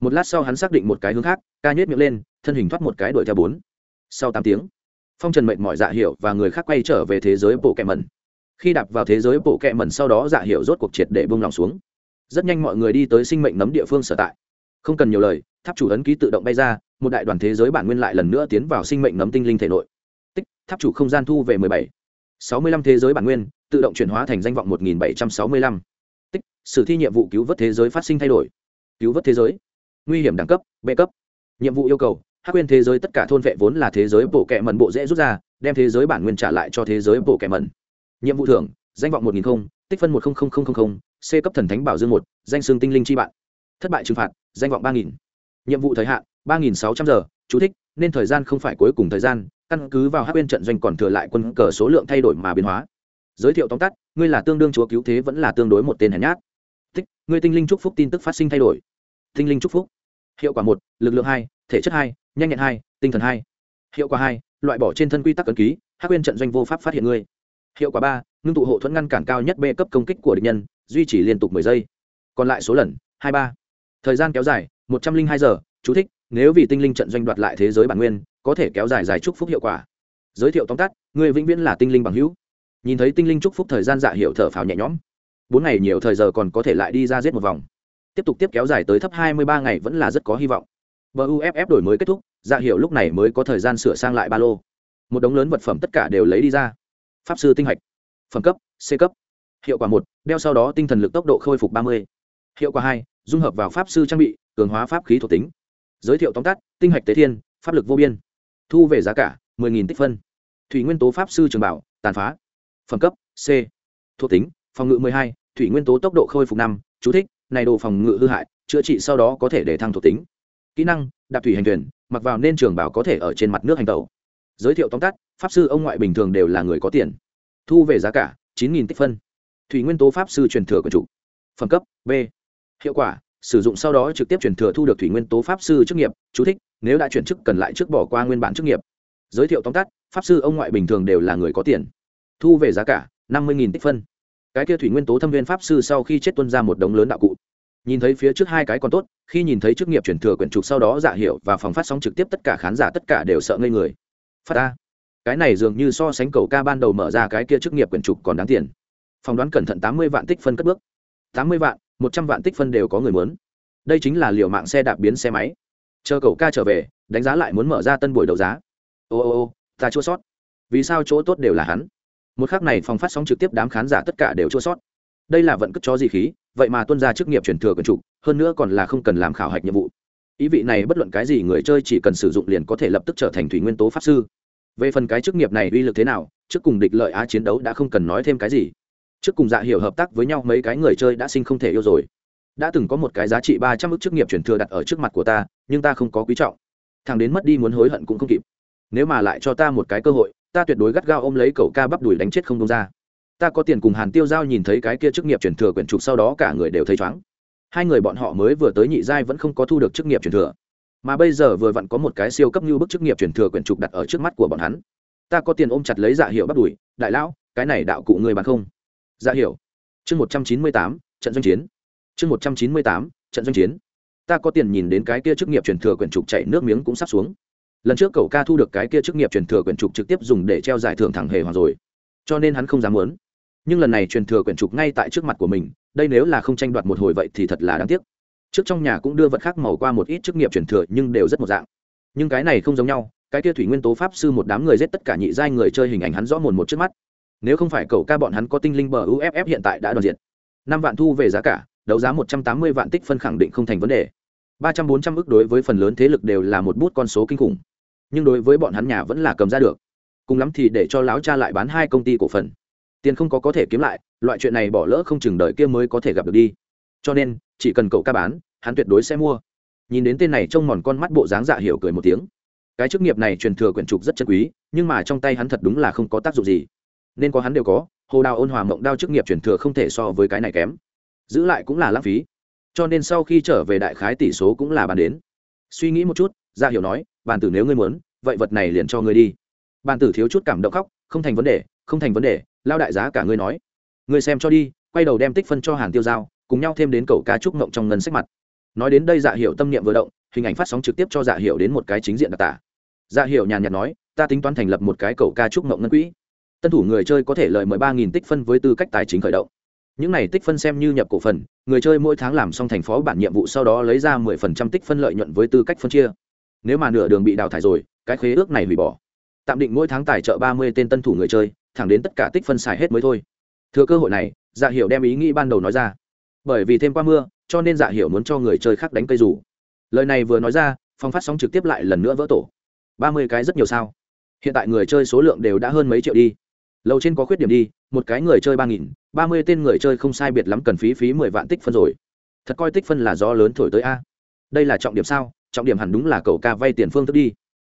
Một lát sau hắn xác định một cái hướng khác, ca nhét miệng lên, thân hình thoát một cái đuổi theo bốn. Sau tám tiếng, phong trần mệnh mọi dạ hiệu và người khác quay trở về thế giới bộ kẹ mẩn. Khi đạp vào thế giới bộ kẹ mẩn sau đó dạ hiệu rốt cuộc triệt để bông lòng xuống. Rất nhanh mọi người đi tới sinh mệnh nấm địa phương sở tại. Không cần nhiều lời, tháp chủ ấn ký tự động bay ra, một đại đoàn thế giới bản nguyên lại lần nữa tiến vào sinh mệnh nấm tinh linh thể nội. Tích, tháp chủ không gian thu về mười bảy. Sáu mươi lăm thế giới bản nguyên, tự động chuyển hóa thành danh vọng một nghìn bảy trăm sáu mươi lăm sử thi nhiệm vụ cứu vớt thế giới phát sinh thay đổi. Cứu vớt thế giới. Nguy hiểm đẳng cấp, b cấp. Nhiệm vụ yêu cầu, hắc quên thế giới tất cả thôn vệ vốn là thế giới bộ kệ mẩn bộ dễ rút ra, đem thế giới bản nguyên trả lại cho thế giới bộ kệ mẩn. Nhiệm vụ thưởng, danh vọng một nghìn không, tích phân một c cấp thần thánh bảo dương một, danh xương tinh linh chi bạn. Thất bại trừng phạt, danh vọng ba nghìn. Nhiệm vụ thời hạn, ba nghìn sáu trăm giờ, chú thích, nên thời gian không phải cuối cùng thời gian, căn cứ vào hát bên trận doanh còn thừa lại quân cờ số lượng thay đổi mà biến hóa. Giới thiệu tóm tắt, ngươi là tương đương chúa cứu thế vẫn là tương đối một tên hèn nhát tích người tinh linh chúc phúc tin tức phát sinh thay đổi. Tinh linh chúc phúc. Hiệu quả một, lực lượng hai, thể chất hai, nhanh nhẹn hai, tinh thần hai. Hiệu quả hai, loại bỏ trên thân quy tắc ấn ký hát quyên trận doanh vô pháp phát hiện ngươi. Hiệu quả ba, ngưng tụ hộ thuẫn ngăn cản cao nhất b cấp công kích của địch nhân, duy trì liên tục mười giây. Còn lại số lần, hai ba. Thời gian kéo dài, một trăm linh hai giờ. Chú thích, nếu vì tinh linh trận doanh đoạt lại thế giới bản nguyên, có thể kéo dài dài chúc phúc hiệu quả. Giới thiệu tóm tắt người vĩnh viễn là tinh linh bằng hữu. Nhìn thấy tinh linh chúc phúc thời gian dạ hiệu thở phào nhẹ nhõm bốn ngày nhiều thời giờ còn có thể lại đi ra giết một vòng. Tiếp tục tiếp kéo dài tới thấp hai mươi ba ngày vẫn là rất có hy vọng. Buff uff đổi mới kết thúc dạ hiệu lúc này mới có thời gian sửa sang lại ba lô. Một đống lớn vật phẩm tất cả đều lấy đi ra. Pháp sư tinh hạch. Phẩm cấp c cấp. Hiệu quả một đeo sau đó tinh thần lực tốc độ khôi phục ba mươi. Hiệu quả hai dung hợp vào pháp sư trang bị cường hóa pháp khí thuộc tính. Giới thiệu tóm tắt tinh hạch tế thiên pháp lực vô biên. Thu về giá cả 10.000 tích phân. Thủy nguyên tố pháp sư trường bảo tàn phá. Phẩm cấp c. Thuộc tính phòng ngự 12, thủy nguyên tố tốc độ khôi phục năm, chú thích, này đồ phòng ngự hư hại, chữa trị sau đó có thể để thăng thuộc tính. Kỹ năng, đạp thủy hành thuyền, mặc vào nên trường bảo có thể ở trên mặt nước hành tàu giới thiệu tóm tắt, pháp sư ông ngoại bình thường đều là người có tiền. Thu về giá cả, chín nghìn tích phân. Thủy nguyên tố pháp sư truyền thừa của chủ. Phẩm cấp, b. Hiệu quả, sử dụng sau đó trực tiếp truyền thừa thu được thủy nguyên tố pháp sư chức nghiệp, chú thích, nếu đã chuyển chức cần lại trước bỏ qua nguyên bản chức nghiệp. Giới thiệu tóm tắt, pháp sư ông ngoại bình thường đều là người có tiền. Thu về giá cả, năm mươi tích phân cái kia thủy nguyên tố thâm viên pháp sư sau khi chết tuân ra một đống lớn đạo cụ. Nhìn thấy phía trước hai cái còn tốt, khi nhìn thấy chức nghiệp chuyển thừa quyển trục sau đó dạ giả hiệu và phòng phát sóng trực tiếp tất cả khán giả tất cả đều sợ ngây người. Phát a. Cái này dường như so sánh cầu ca ban đầu mở ra cái kia chức nghiệp quyển trục còn đáng tiền. Phỏng đoán cẩn thận tám mươi vạn tích phân cất bước. Tám mươi vạn, một trăm vạn tích phân đều có người muốn. Đây chính là liều mạng xe đạp biến xe máy. Chờ cầu ca trở về, đánh giá lại muốn mở ra tân buổi đấu giá. Ô ô ô, ta chua sót. Vì sao chỗ tốt đều là hắn? Một khác này phòng phát sóng trực tiếp đám khán giả tất cả đều chua sót. Đây là vận cất cho gì khí, vậy mà tuân ra chức nghiệp truyền thừa quyền trục, hơn nữa còn là không cần làm khảo hạch nhiệm vụ. Ý vị này bất luận cái gì người chơi chỉ cần sử dụng liền có thể lập tức trở thành thủy nguyên tố pháp sư. Về phần cái chức nghiệp này uy lực thế nào, trước cùng địch lợi á chiến đấu đã không cần nói thêm cái gì. Trước cùng dạ hiểu hợp tác với nhau mấy cái người chơi đã sinh không thể yêu rồi. Đã từng có một cái giá trị ba trăm ước chức nghiệp truyền thừa đặt ở trước mặt của ta, nhưng ta không có quý trọng. Thằng đến mất đi muốn hối hận cũng không kịp. Nếu mà lại cho ta một cái cơ hội ta tuyệt đối gắt gao ôm lấy cậu ca bắp đùi đánh chết không đông ra. Ta có tiền cùng hàn tiêu giao nhìn thấy cái kia chức nghiệp truyền thừa quyển trục sau đó cả người đều thấy chóng hai người bọn họ mới vừa tới nhị giai vẫn không có thu được chức nghiệp truyền thừa. Mà bây giờ vừa vặn có một cái siêu cấp như bức chức nghiệp truyền thừa quyển trục đặt ở trước mắt của bọn hắn. Ta có tiền ôm chặt lấy dạ hiệu bắt đùi, đại lão, cái này đạo cụ người bán không? Dạ hiệu chương một trăm chín mươi tám, trận doanh chiến. Chương một trăm chín mươi tám, trận doanh chiến. Ta có tiền nhìn đến cái kia chức nghiệp truyền thừa quyển trục chạy nước miếng cũng sắp xuống lần trước cậu ca thu được cái kia chức nghiệp truyền thừa quyển trục trực tiếp dùng để treo giải thưởng thẳng hề hoàng rồi. Cho nên hắn không dám muốn. Nhưng lần này truyền thừa quyển trục ngay tại trước mặt của mình, đây nếu là không tranh đoạt một hồi vậy thì thật là đáng tiếc. Trước trong nhà cũng đưa vật khác màu qua một ít chức nghiệp truyền thừa nhưng đều rất một dạng. Nhưng cái này không giống nhau, cái kia thủy nguyên tố pháp sư một đám người giết tất cả nhị giai người chơi hình ảnh hắn rõ mồn một trước mắt. Nếu không phải cậu ca bọn hắn có tinh linh bờ uff hiện tại đã đoàn diện. Năm vạn thu về giá cả, đấu giá một trăm tám mươi vạn tích phân khẳng định không thành vấn đề. ba trăm bốn trăm ước đối với phần lớn thế lực đều là một bút con số kinh khủng nhưng đối với bọn hắn nhà vẫn là cầm ra được. Cùng lắm thì để cho láo cha lại bán hai công ty cổ phần. Tiền không có có thể kiếm lại, loại chuyện này bỏ lỡ không chừng đợi kia mới có thể gặp được đi. Cho nên, chỉ cần cậu ca bán, hắn tuyệt đối sẽ mua. Nhìn đến tên này trông mòn con mắt bộ dáng dạ hiểu cười một tiếng. Cái chức nghiệp này truyền thừa quyển trục rất chân quý, nhưng mà trong tay hắn thật đúng là không có tác dụng gì. Nên có hắn đều có, hồ đào ôn hòa mộng đao chức nghiệp truyền thừa không thể so với cái này kém. Giữ lại cũng là lãng phí. Cho nên sau khi trở về đại khái tỷ số cũng là bàn đến suy nghĩ một chút dạ hiểu nói bàn tử nếu ngươi muốn, vậy vật này liền cho ngươi đi. Bàn tử thiếu chút cảm động khóc, không thành vấn đề, không thành vấn đề lao đại giá cả ngươi nói. Ngươi xem cho đi, quay đầu đem tích phân cho hàn tiêu giao, cùng nhau thêm đến cầu cá trúc mộng trong ngân sách mặt. Nói đến đây dạ hiệu tâm niệm vừa động, hình ảnh phát sóng trực tiếp cho dạ hiệu đến một cái chính diện đặc tả. Dạ hiệu nhàn nhạt nói, ta tính toán thành lập một cái cầu ca trúc mộng ngân quỹ. Tân thủ người chơi có thể lợi mười ba nghìn tích phân với tư cách tài chính khởi động những này tích phân xem như nhập cổ phần, người chơi mỗi tháng làm xong thành phó bản nhiệm vụ sau đó lấy ra mười phần trăm tích phân lợi nhuận với tư cách phân chia. Nếu mà nửa đường bị đào thải rồi, cái khế ước này hủy bỏ. Tạm định mỗi tháng tài trợ ba mươi tên tân thủ người chơi, thẳng đến tất cả tích phân xài hết mới thôi. Thừa cơ hội này dạ hiệu đem ý nghĩ ban đầu nói ra. Bởi vì thêm qua mưa, cho nên dạ hiệu muốn cho người chơi khác đánh cây rủ lời này vừa nói ra phong phát sóng trực tiếp lại lần nữa vỡ tổ. Ba mươi cái rất nhiều sao. Hiện tại người chơi số lượng đều đã hơn mấy triệu đi. Lâu trên có khuyết điểm đi, một cái người chơi ba nghìn ba mươi tên người chơi không sai biệt lắm cần phí phí mười vạn tích phân rồi. Thật coi tích phân là do lớn thổi tới a. Đây là trọng điểm sao? Trọng điểm hẳn đúng là cậu ca vay tiền phương thức đi.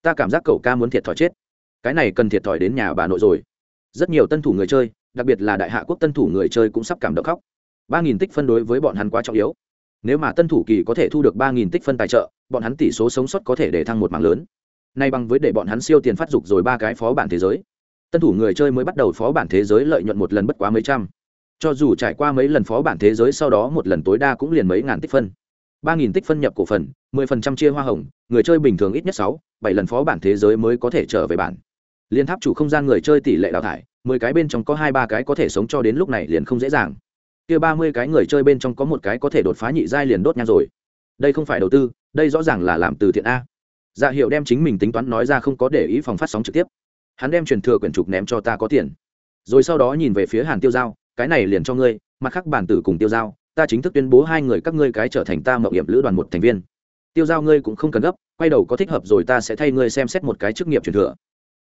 Ta cảm giác cậu ca muốn thiệt thòi chết. Cái này cần thiệt thòi đến nhà bà nội rồi. Rất nhiều tân thủ người chơi, đặc biệt là đại hạ quốc tân thủ người chơi cũng sắp cảm động khóc. Ba nghìn tích phân đối với bọn hắn quá trọng yếu. Nếu mà tân thủ kỳ có thể thu được ba nghìn tích phân tài trợ, bọn hắn tỷ số sống sót có thể để thăng một mảng lớn. Nay bằng với để bọn hắn siêu tiền phát dục rồi ba cái phó bản thế giới. Tân thủ người chơi mới bắt đầu phó bản thế giới lợi nhuận một lần bất quá mấy trăm cho dù trải qua mấy lần phó bản thế giới sau đó một lần tối đa cũng liền mấy ngàn tích phân. Ba nghìn tích phân nhập cổ phần, mười phần trăm chia hoa hồng, người chơi bình thường ít nhất sáu, bảy lần phó bản thế giới mới có thể trở về bản. Liên tháp chủ không gian người chơi tỷ lệ đào thải, mười cái bên trong có hai ba cái có thể sống cho đến lúc này liền không dễ dàng. Kia ba mươi cái người chơi bên trong có một cái có thể đột phá nhị giai liền đốt nhang rồi. Đây không phải đầu tư, đây rõ ràng là làm từ thiện a. Dạ hiệu đem chính mình tính toán nói ra không có để ý phòng phát sóng trực tiếp. Hắn đem truyền thừa quyển trục ném cho ta có tiền. Rồi sau đó nhìn về phía hàn tiêu giao cái này liền cho ngươi, mặt khác bản tử cùng tiêu giao, ta chính thức tuyên bố hai người các ngươi cái trở thành ta mậu hiểm lữ đoàn một thành viên. Tiêu giao ngươi cũng không cần gấp, quay đầu có thích hợp rồi ta sẽ thay ngươi xem xét một cái chức nghiệp truyền thừa.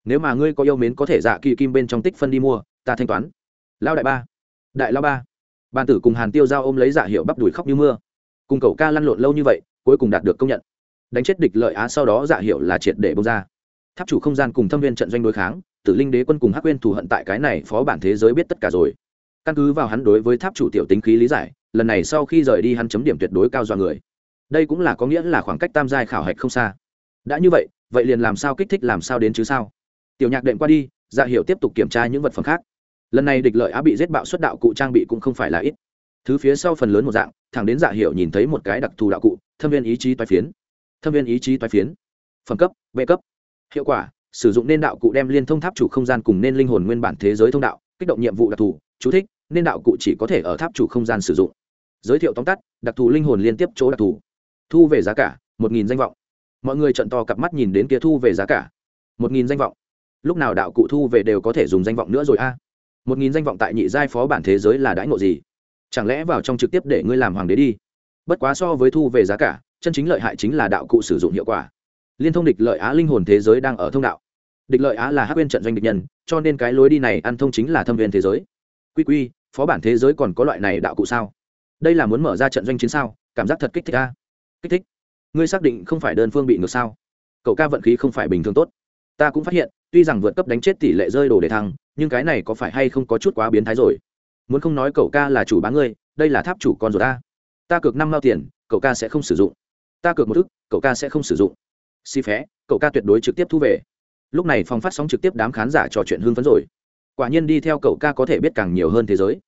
Nếu mà ngươi có yêu mến có thể dạ kỳ kim bên trong tích phân đi mua, ta thanh toán. Lao đại ba. Đại lao ba. Bàn tử cùng hàn tiêu giao ôm lấy dạ hiệu bắp đùi khóc như mưa. Cùng cậu ca lăn lộn lâu như vậy, cuối cùng đạt được công nhận. Đánh chết địch lợi á sau đó dạ hiệu là triệt để bông ra. Tháp chủ không gian cùng thâm viên trận doanh đối kháng, tử linh đế quân cùng hắc quên thù hận tại cái này phó bản thế giới biết tất cả rồi căn cứ vào hắn đối với tháp chủ tiểu tính khí lý giải, lần này sau khi rời đi hắn chấm điểm tuyệt đối cao do người. Đây cũng là có nghĩa là khoảng cách tam giai khảo hạch không xa. Đã như vậy vậy liền làm sao kích thích làm sao đến chứ sao? Tiểu nhạc đệm qua đi dạ hiệu tiếp tục kiểm tra những vật phẩm khác. Lần này địch lợi á bị giết bạo xuất đạo cụ trang bị cũng không phải là ít. Thứ phía sau phần lớn một dạng, thẳng đến dạ hiệu nhìn thấy một cái đặc thù đạo cụ, thâm viên ý chí toái phiến. Thâm viên ý chí toái phiến. Phẩm cấp, b cấp. Hiệu quả, sử dụng nên đạo cụ đem liên thông tháp chủ không gian cùng nên linh hồn nguyên bản thế giới thông đạo, kích động nhiệm vụ đặc thù, chú thích nên đạo cụ chỉ có thể ở tháp chủ không gian sử dụng. Giới thiệu tóm tắt, đặc thù linh hồn liên tiếp chỗ đặc thù. Thu về giá cả, một nghìn danh vọng. Mọi người trận to cặp mắt nhìn đến kia thu về giá cả. một nghìn danh vọng. Lúc nào đạo cụ thu về đều có thể dùng danh vọng nữa rồi a. một nghìn danh vọng tại nhị giai phó bản thế giới là đãi ngộ gì? Chẳng lẽ vào trong trực tiếp để ngươi làm hoàng đế đi? Bất quá so với thu về giá cả, chân chính lợi hại chính là đạo cụ sử dụng hiệu quả. Liên thông địch lợi á linh hồn thế giới đang ở thông đạo. Địch lợi á là hát quên trận doanh địch nhân, cho nên cái lối đi này ăn thông chính là thâm viên thế giới quy quy, phó bản thế giới còn có loại này đạo cụ sao? Đây là muốn mở ra trận doanh chiến sao? Cảm giác thật kích thích a. Kích thích. Ngươi xác định không phải đơn phương bị ngược sao? Cậu ca vận khí không phải bình thường tốt. Ta cũng phát hiện, tuy rằng vượt cấp đánh chết tỷ lệ rơi đồ để thăng, nhưng cái này có phải hay không có chút quá biến thái rồi? Muốn không nói cậu ca là chủ bá ngươi, đây là tháp chủ con rồi ta. Ta cược năm mao tiền, cậu ca sẽ không sử dụng. Ta cược một thức, cậu ca sẽ không sử dụng. Xi phé, cậu ca tuyệt đối trực tiếp thu về. Lúc này phòng phát sóng trực tiếp đám khán giả trò chuyện hưng phấn rồi quả nhiên đi theo cậu ca có thể biết càng nhiều hơn thế giới.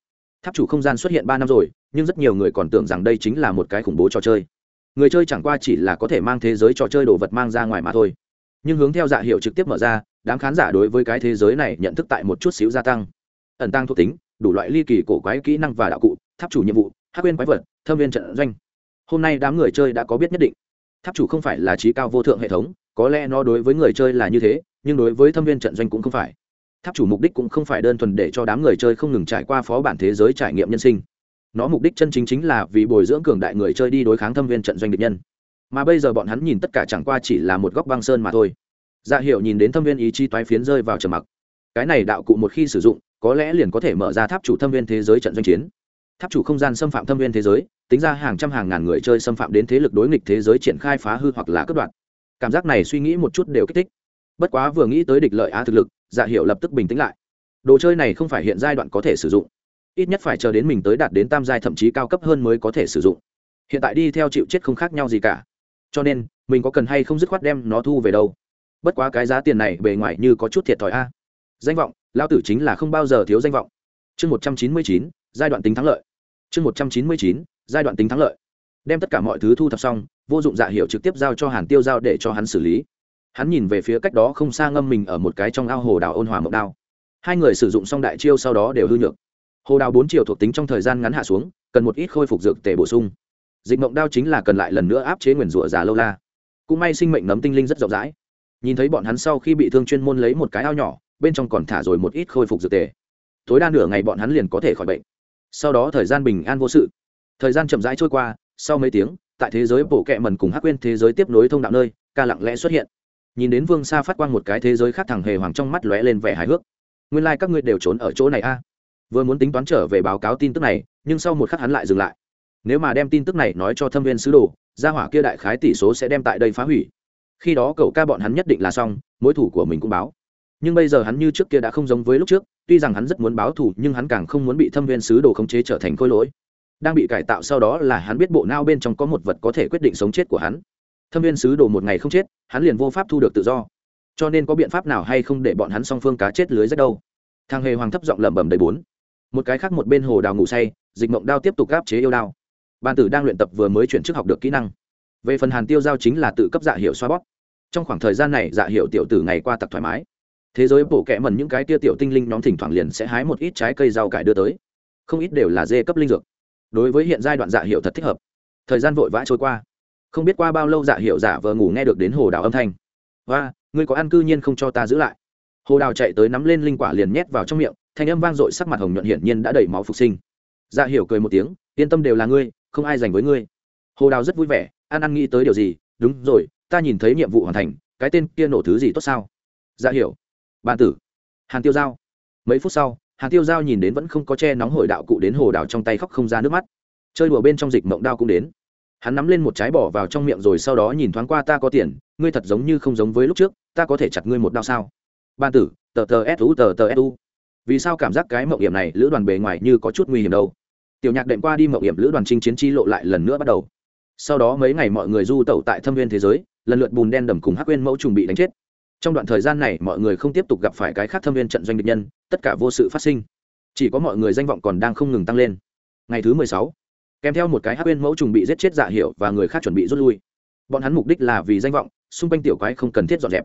Tháp chủ không gian xuất hiện ba năm rồi, nhưng rất nhiều người còn tưởng rằng đây chính là một cái khủng bố trò chơi. Người chơi chẳng qua chỉ là có thể mang thế giới trò chơi đồ vật mang ra ngoài mà thôi. Nhưng hướng theo dạ hiệu trực tiếp mở ra, đám khán giả đối với cái thế giới này nhận thức tại một chút xíu gia tăng. Ẩn tăng thuộc tính, đủ loại ly kỳ cổ quái kỹ năng và đạo cụ, tháp chủ nhiệm vụ hát quên quái vật, thâm viên trận doanh. Hôm nay đám người chơi đã có biết nhất định. Tháp chủ không phải là trí cao vô thượng hệ thống, có lẽ nó đối với người chơi là như thế, nhưng đối với thâm viên trận doanh cũng không phải tháp chủ mục đích cũng không phải đơn thuần để cho đám người chơi không ngừng trải qua phó bản thế giới trải nghiệm nhân sinh. Nó mục đích chân chính chính là vì bồi dưỡng cường đại người chơi đi đối kháng thâm viên trận doanh địch nhân. Mà bây giờ bọn hắn nhìn tất cả chẳng qua chỉ là một góc băng sơn mà thôi. Dạ hiệu nhìn đến thâm viên ý chí toái phiến rơi vào trầm mặc. Cái này đạo cụ một khi sử dụng, có lẽ liền có thể mở ra tháp chủ thâm viên thế giới trận doanh chiến. Tháp chủ không gian xâm phạm thâm viên thế giới, tính ra hàng trăm hàng ngàn người chơi xâm phạm đến thế lực đối nghịch thế giới triển khai phá hư hoặc là cướp đoạt. Cảm giác này suy nghĩ một chút đều kích thích. Bất quá vừa nghĩ tới địch lợi á thực lực dạ hiệu lập tức bình tĩnh lại. Đồ chơi này không phải hiện giai đoạn có thể sử dụng. Ít nhất phải chờ đến mình tới đạt đến tam giai thậm chí cao cấp hơn mới có thể sử dụng. Hiện tại đi theo chịu chết không khác nhau gì cả. Cho nên, mình có cần hay không dứt khoát đem nó thu về đâu? Bất quá cái giá tiền này bề ngoài như có chút thiệt thòi a. Danh vọng lao tử chính là không bao giờ thiếu danh vọng. Chương một trăm chín mươi chín, giai đoạn tính thắng lợi. Chương một trăm chín mươi chín, giai đoạn tính thắng lợi. Đem tất cả mọi thứ thu thập xong, vô dụng dạ hiệu trực tiếp giao cho hàn tiêu giao để cho hắn xử lý hắn nhìn về phía cách đó không xa ngâm mình ở một cái trong ao hồ đào ôn hòa mộng đao. Hai người sử dụng xong đại chiêu sau đó đều hư nhược. Hồ đào bốn chiều thuộc tính trong thời gian ngắn hạ xuống, cần một ít khôi phục dược tể bổ sung. Dịch mộng đao chính là cần lại lần nữa áp chế nguyền rủa già lâu la. Cũng may sinh mệnh nấm tinh linh rất rộng rãi. Nhìn thấy bọn hắn sau khi bị thương chuyên môn lấy một cái ao nhỏ, bên trong còn thả rồi một ít khôi phục dược tề. Tối đa nửa ngày bọn hắn liền có thể khỏi bệnh. Sau đó thời gian bình an vô sự. Thời gian chậm rãi trôi qua, sau mấy tiếng, tại thế giới bổ kẹ mần cùng hắc quên thế giới tiếp nối thông đạo nơi, ca lặng lẽ xuất hiện nhìn đến vương xa phát quang một cái thế giới khác thằng hề hoàng trong mắt lóe lên vẻ hài hước. Nguyên lai、like、các ngươi đều trốn ở chỗ này a. Vừa muốn tính toán trở về báo cáo tin tức này, nhưng sau một khắc hắn lại dừng lại. Nếu mà đem tin tức này nói cho thâm viên sứ đồ, gia hỏa kia đại khái tỷ số sẽ đem tại đây phá hủy. Khi đó cậu ca bọn hắn nhất định là xong, mối thủ của mình cũng báo. Nhưng bây giờ hắn như trước kia đã không giống với lúc trước, tuy rằng hắn rất muốn báo thù, nhưng hắn càng không muốn bị thâm viên sứ đồ khống chế trở thành khôi lỗi. Đang bị cải tạo sau đó là hắn biết bộ nao bên trong có một vật có thể quyết định sống chết của hắn thâm viên sứ đồ một ngày không chết, hắn liền vô pháp thu được tự do. Cho nên có biện pháp nào hay không để bọn hắn song phương cá chết lưới rất đâu? Thằng hề hoàng thấp giọng lẩm bẩm đầy bốn. Một cái khác một bên hồ đào ngủ say, dịch mộng đao tiếp tục gáp chế yêu đao. Ban tử đang luyện tập vừa mới chuyển chức học được kỹ năng. Về phần hàn tiêu giao chính là tự cấp dạ hiệu xoa bóp. Trong khoảng thời gian này dạ hiệu tiểu tử ngày qua tặc thoải mái. Thế giới bổ kẽ mần những cái tia tiểu tinh linh nhóm thỉnh thoảng liền sẽ hái một ít trái cây rau cải đưa tới. Không ít đều là dê cấp linh dược. Đối với hiện giai đoạn dạ hiệu thật thích hợp. Thời gian vội vã trôi qua không biết qua bao lâu dạ hiệu giả vờ ngủ nghe được đến hồ đào âm thanh. Và ngươi có ăn cư nhiên không cho ta giữ lại? Hồ đào chạy tới nắm lên linh quả liền nhét vào trong miệng, thanh âm vang dội sắc mặt hồng nhuận hiển nhiên đã đầy máu phục sinh. Dạ hiểu cười một tiếng, yên tâm đều là ngươi, không ai dành với ngươi. Hồ đào rất vui vẻ, an ăn nghĩ tới điều gì? Đúng rồi, ta nhìn thấy nhiệm vụ hoàn thành, cái tên kia nổ thứ gì tốt sao? Dạ hiểu, bàn tử, hàn tiêu giao. Mấy phút sau, hàn tiêu giao nhìn đến vẫn không có che nóng hổi đạo cụ đến hồ đào trong tay khóc không ra nước mắt. Chơi đùa bên trong dịch mộng đao cũng đến hắn nắm lên một trái bỏ vào trong miệng rồi sau đó nhìn thoáng qua ta có tiền, ngươi thật giống như không giống với lúc trước, ta có thể chặt ngươi một đao sao? Ban tử, tờ tờ su tờ tờ su vì sao cảm giác cái mộng hiểm này, lữ đoàn bề ngoài như có chút nguy hiểm đâu? Tiểu nhạc đệm qua đi mộng hiểm, lữ đoàn chinh chiến chi lộ lại lần nữa bắt đầu. Sau đó mấy ngày mọi người du tẩu tại thâm viên thế giới, lần lượt bùn đen đầm cùng hắc quên mẫu trùng bị đánh chết. Trong đoạn thời gian này, mọi người không tiếp tục gặp phải cái khác thâm viên trận doanh địch nhân, tất cả vô sự phát sinh. Chỉ có mọi người danh vọng còn đang không ngừng tăng lên. Ngày thứ mười sáu kèm theo một cái hắc bên mẫu trùng bị giết chết dạ hiệu và người khác chuẩn bị rút lui. Bọn hắn mục đích là vì danh vọng, xung quanh tiểu quái không cần thiết dọn dẹp.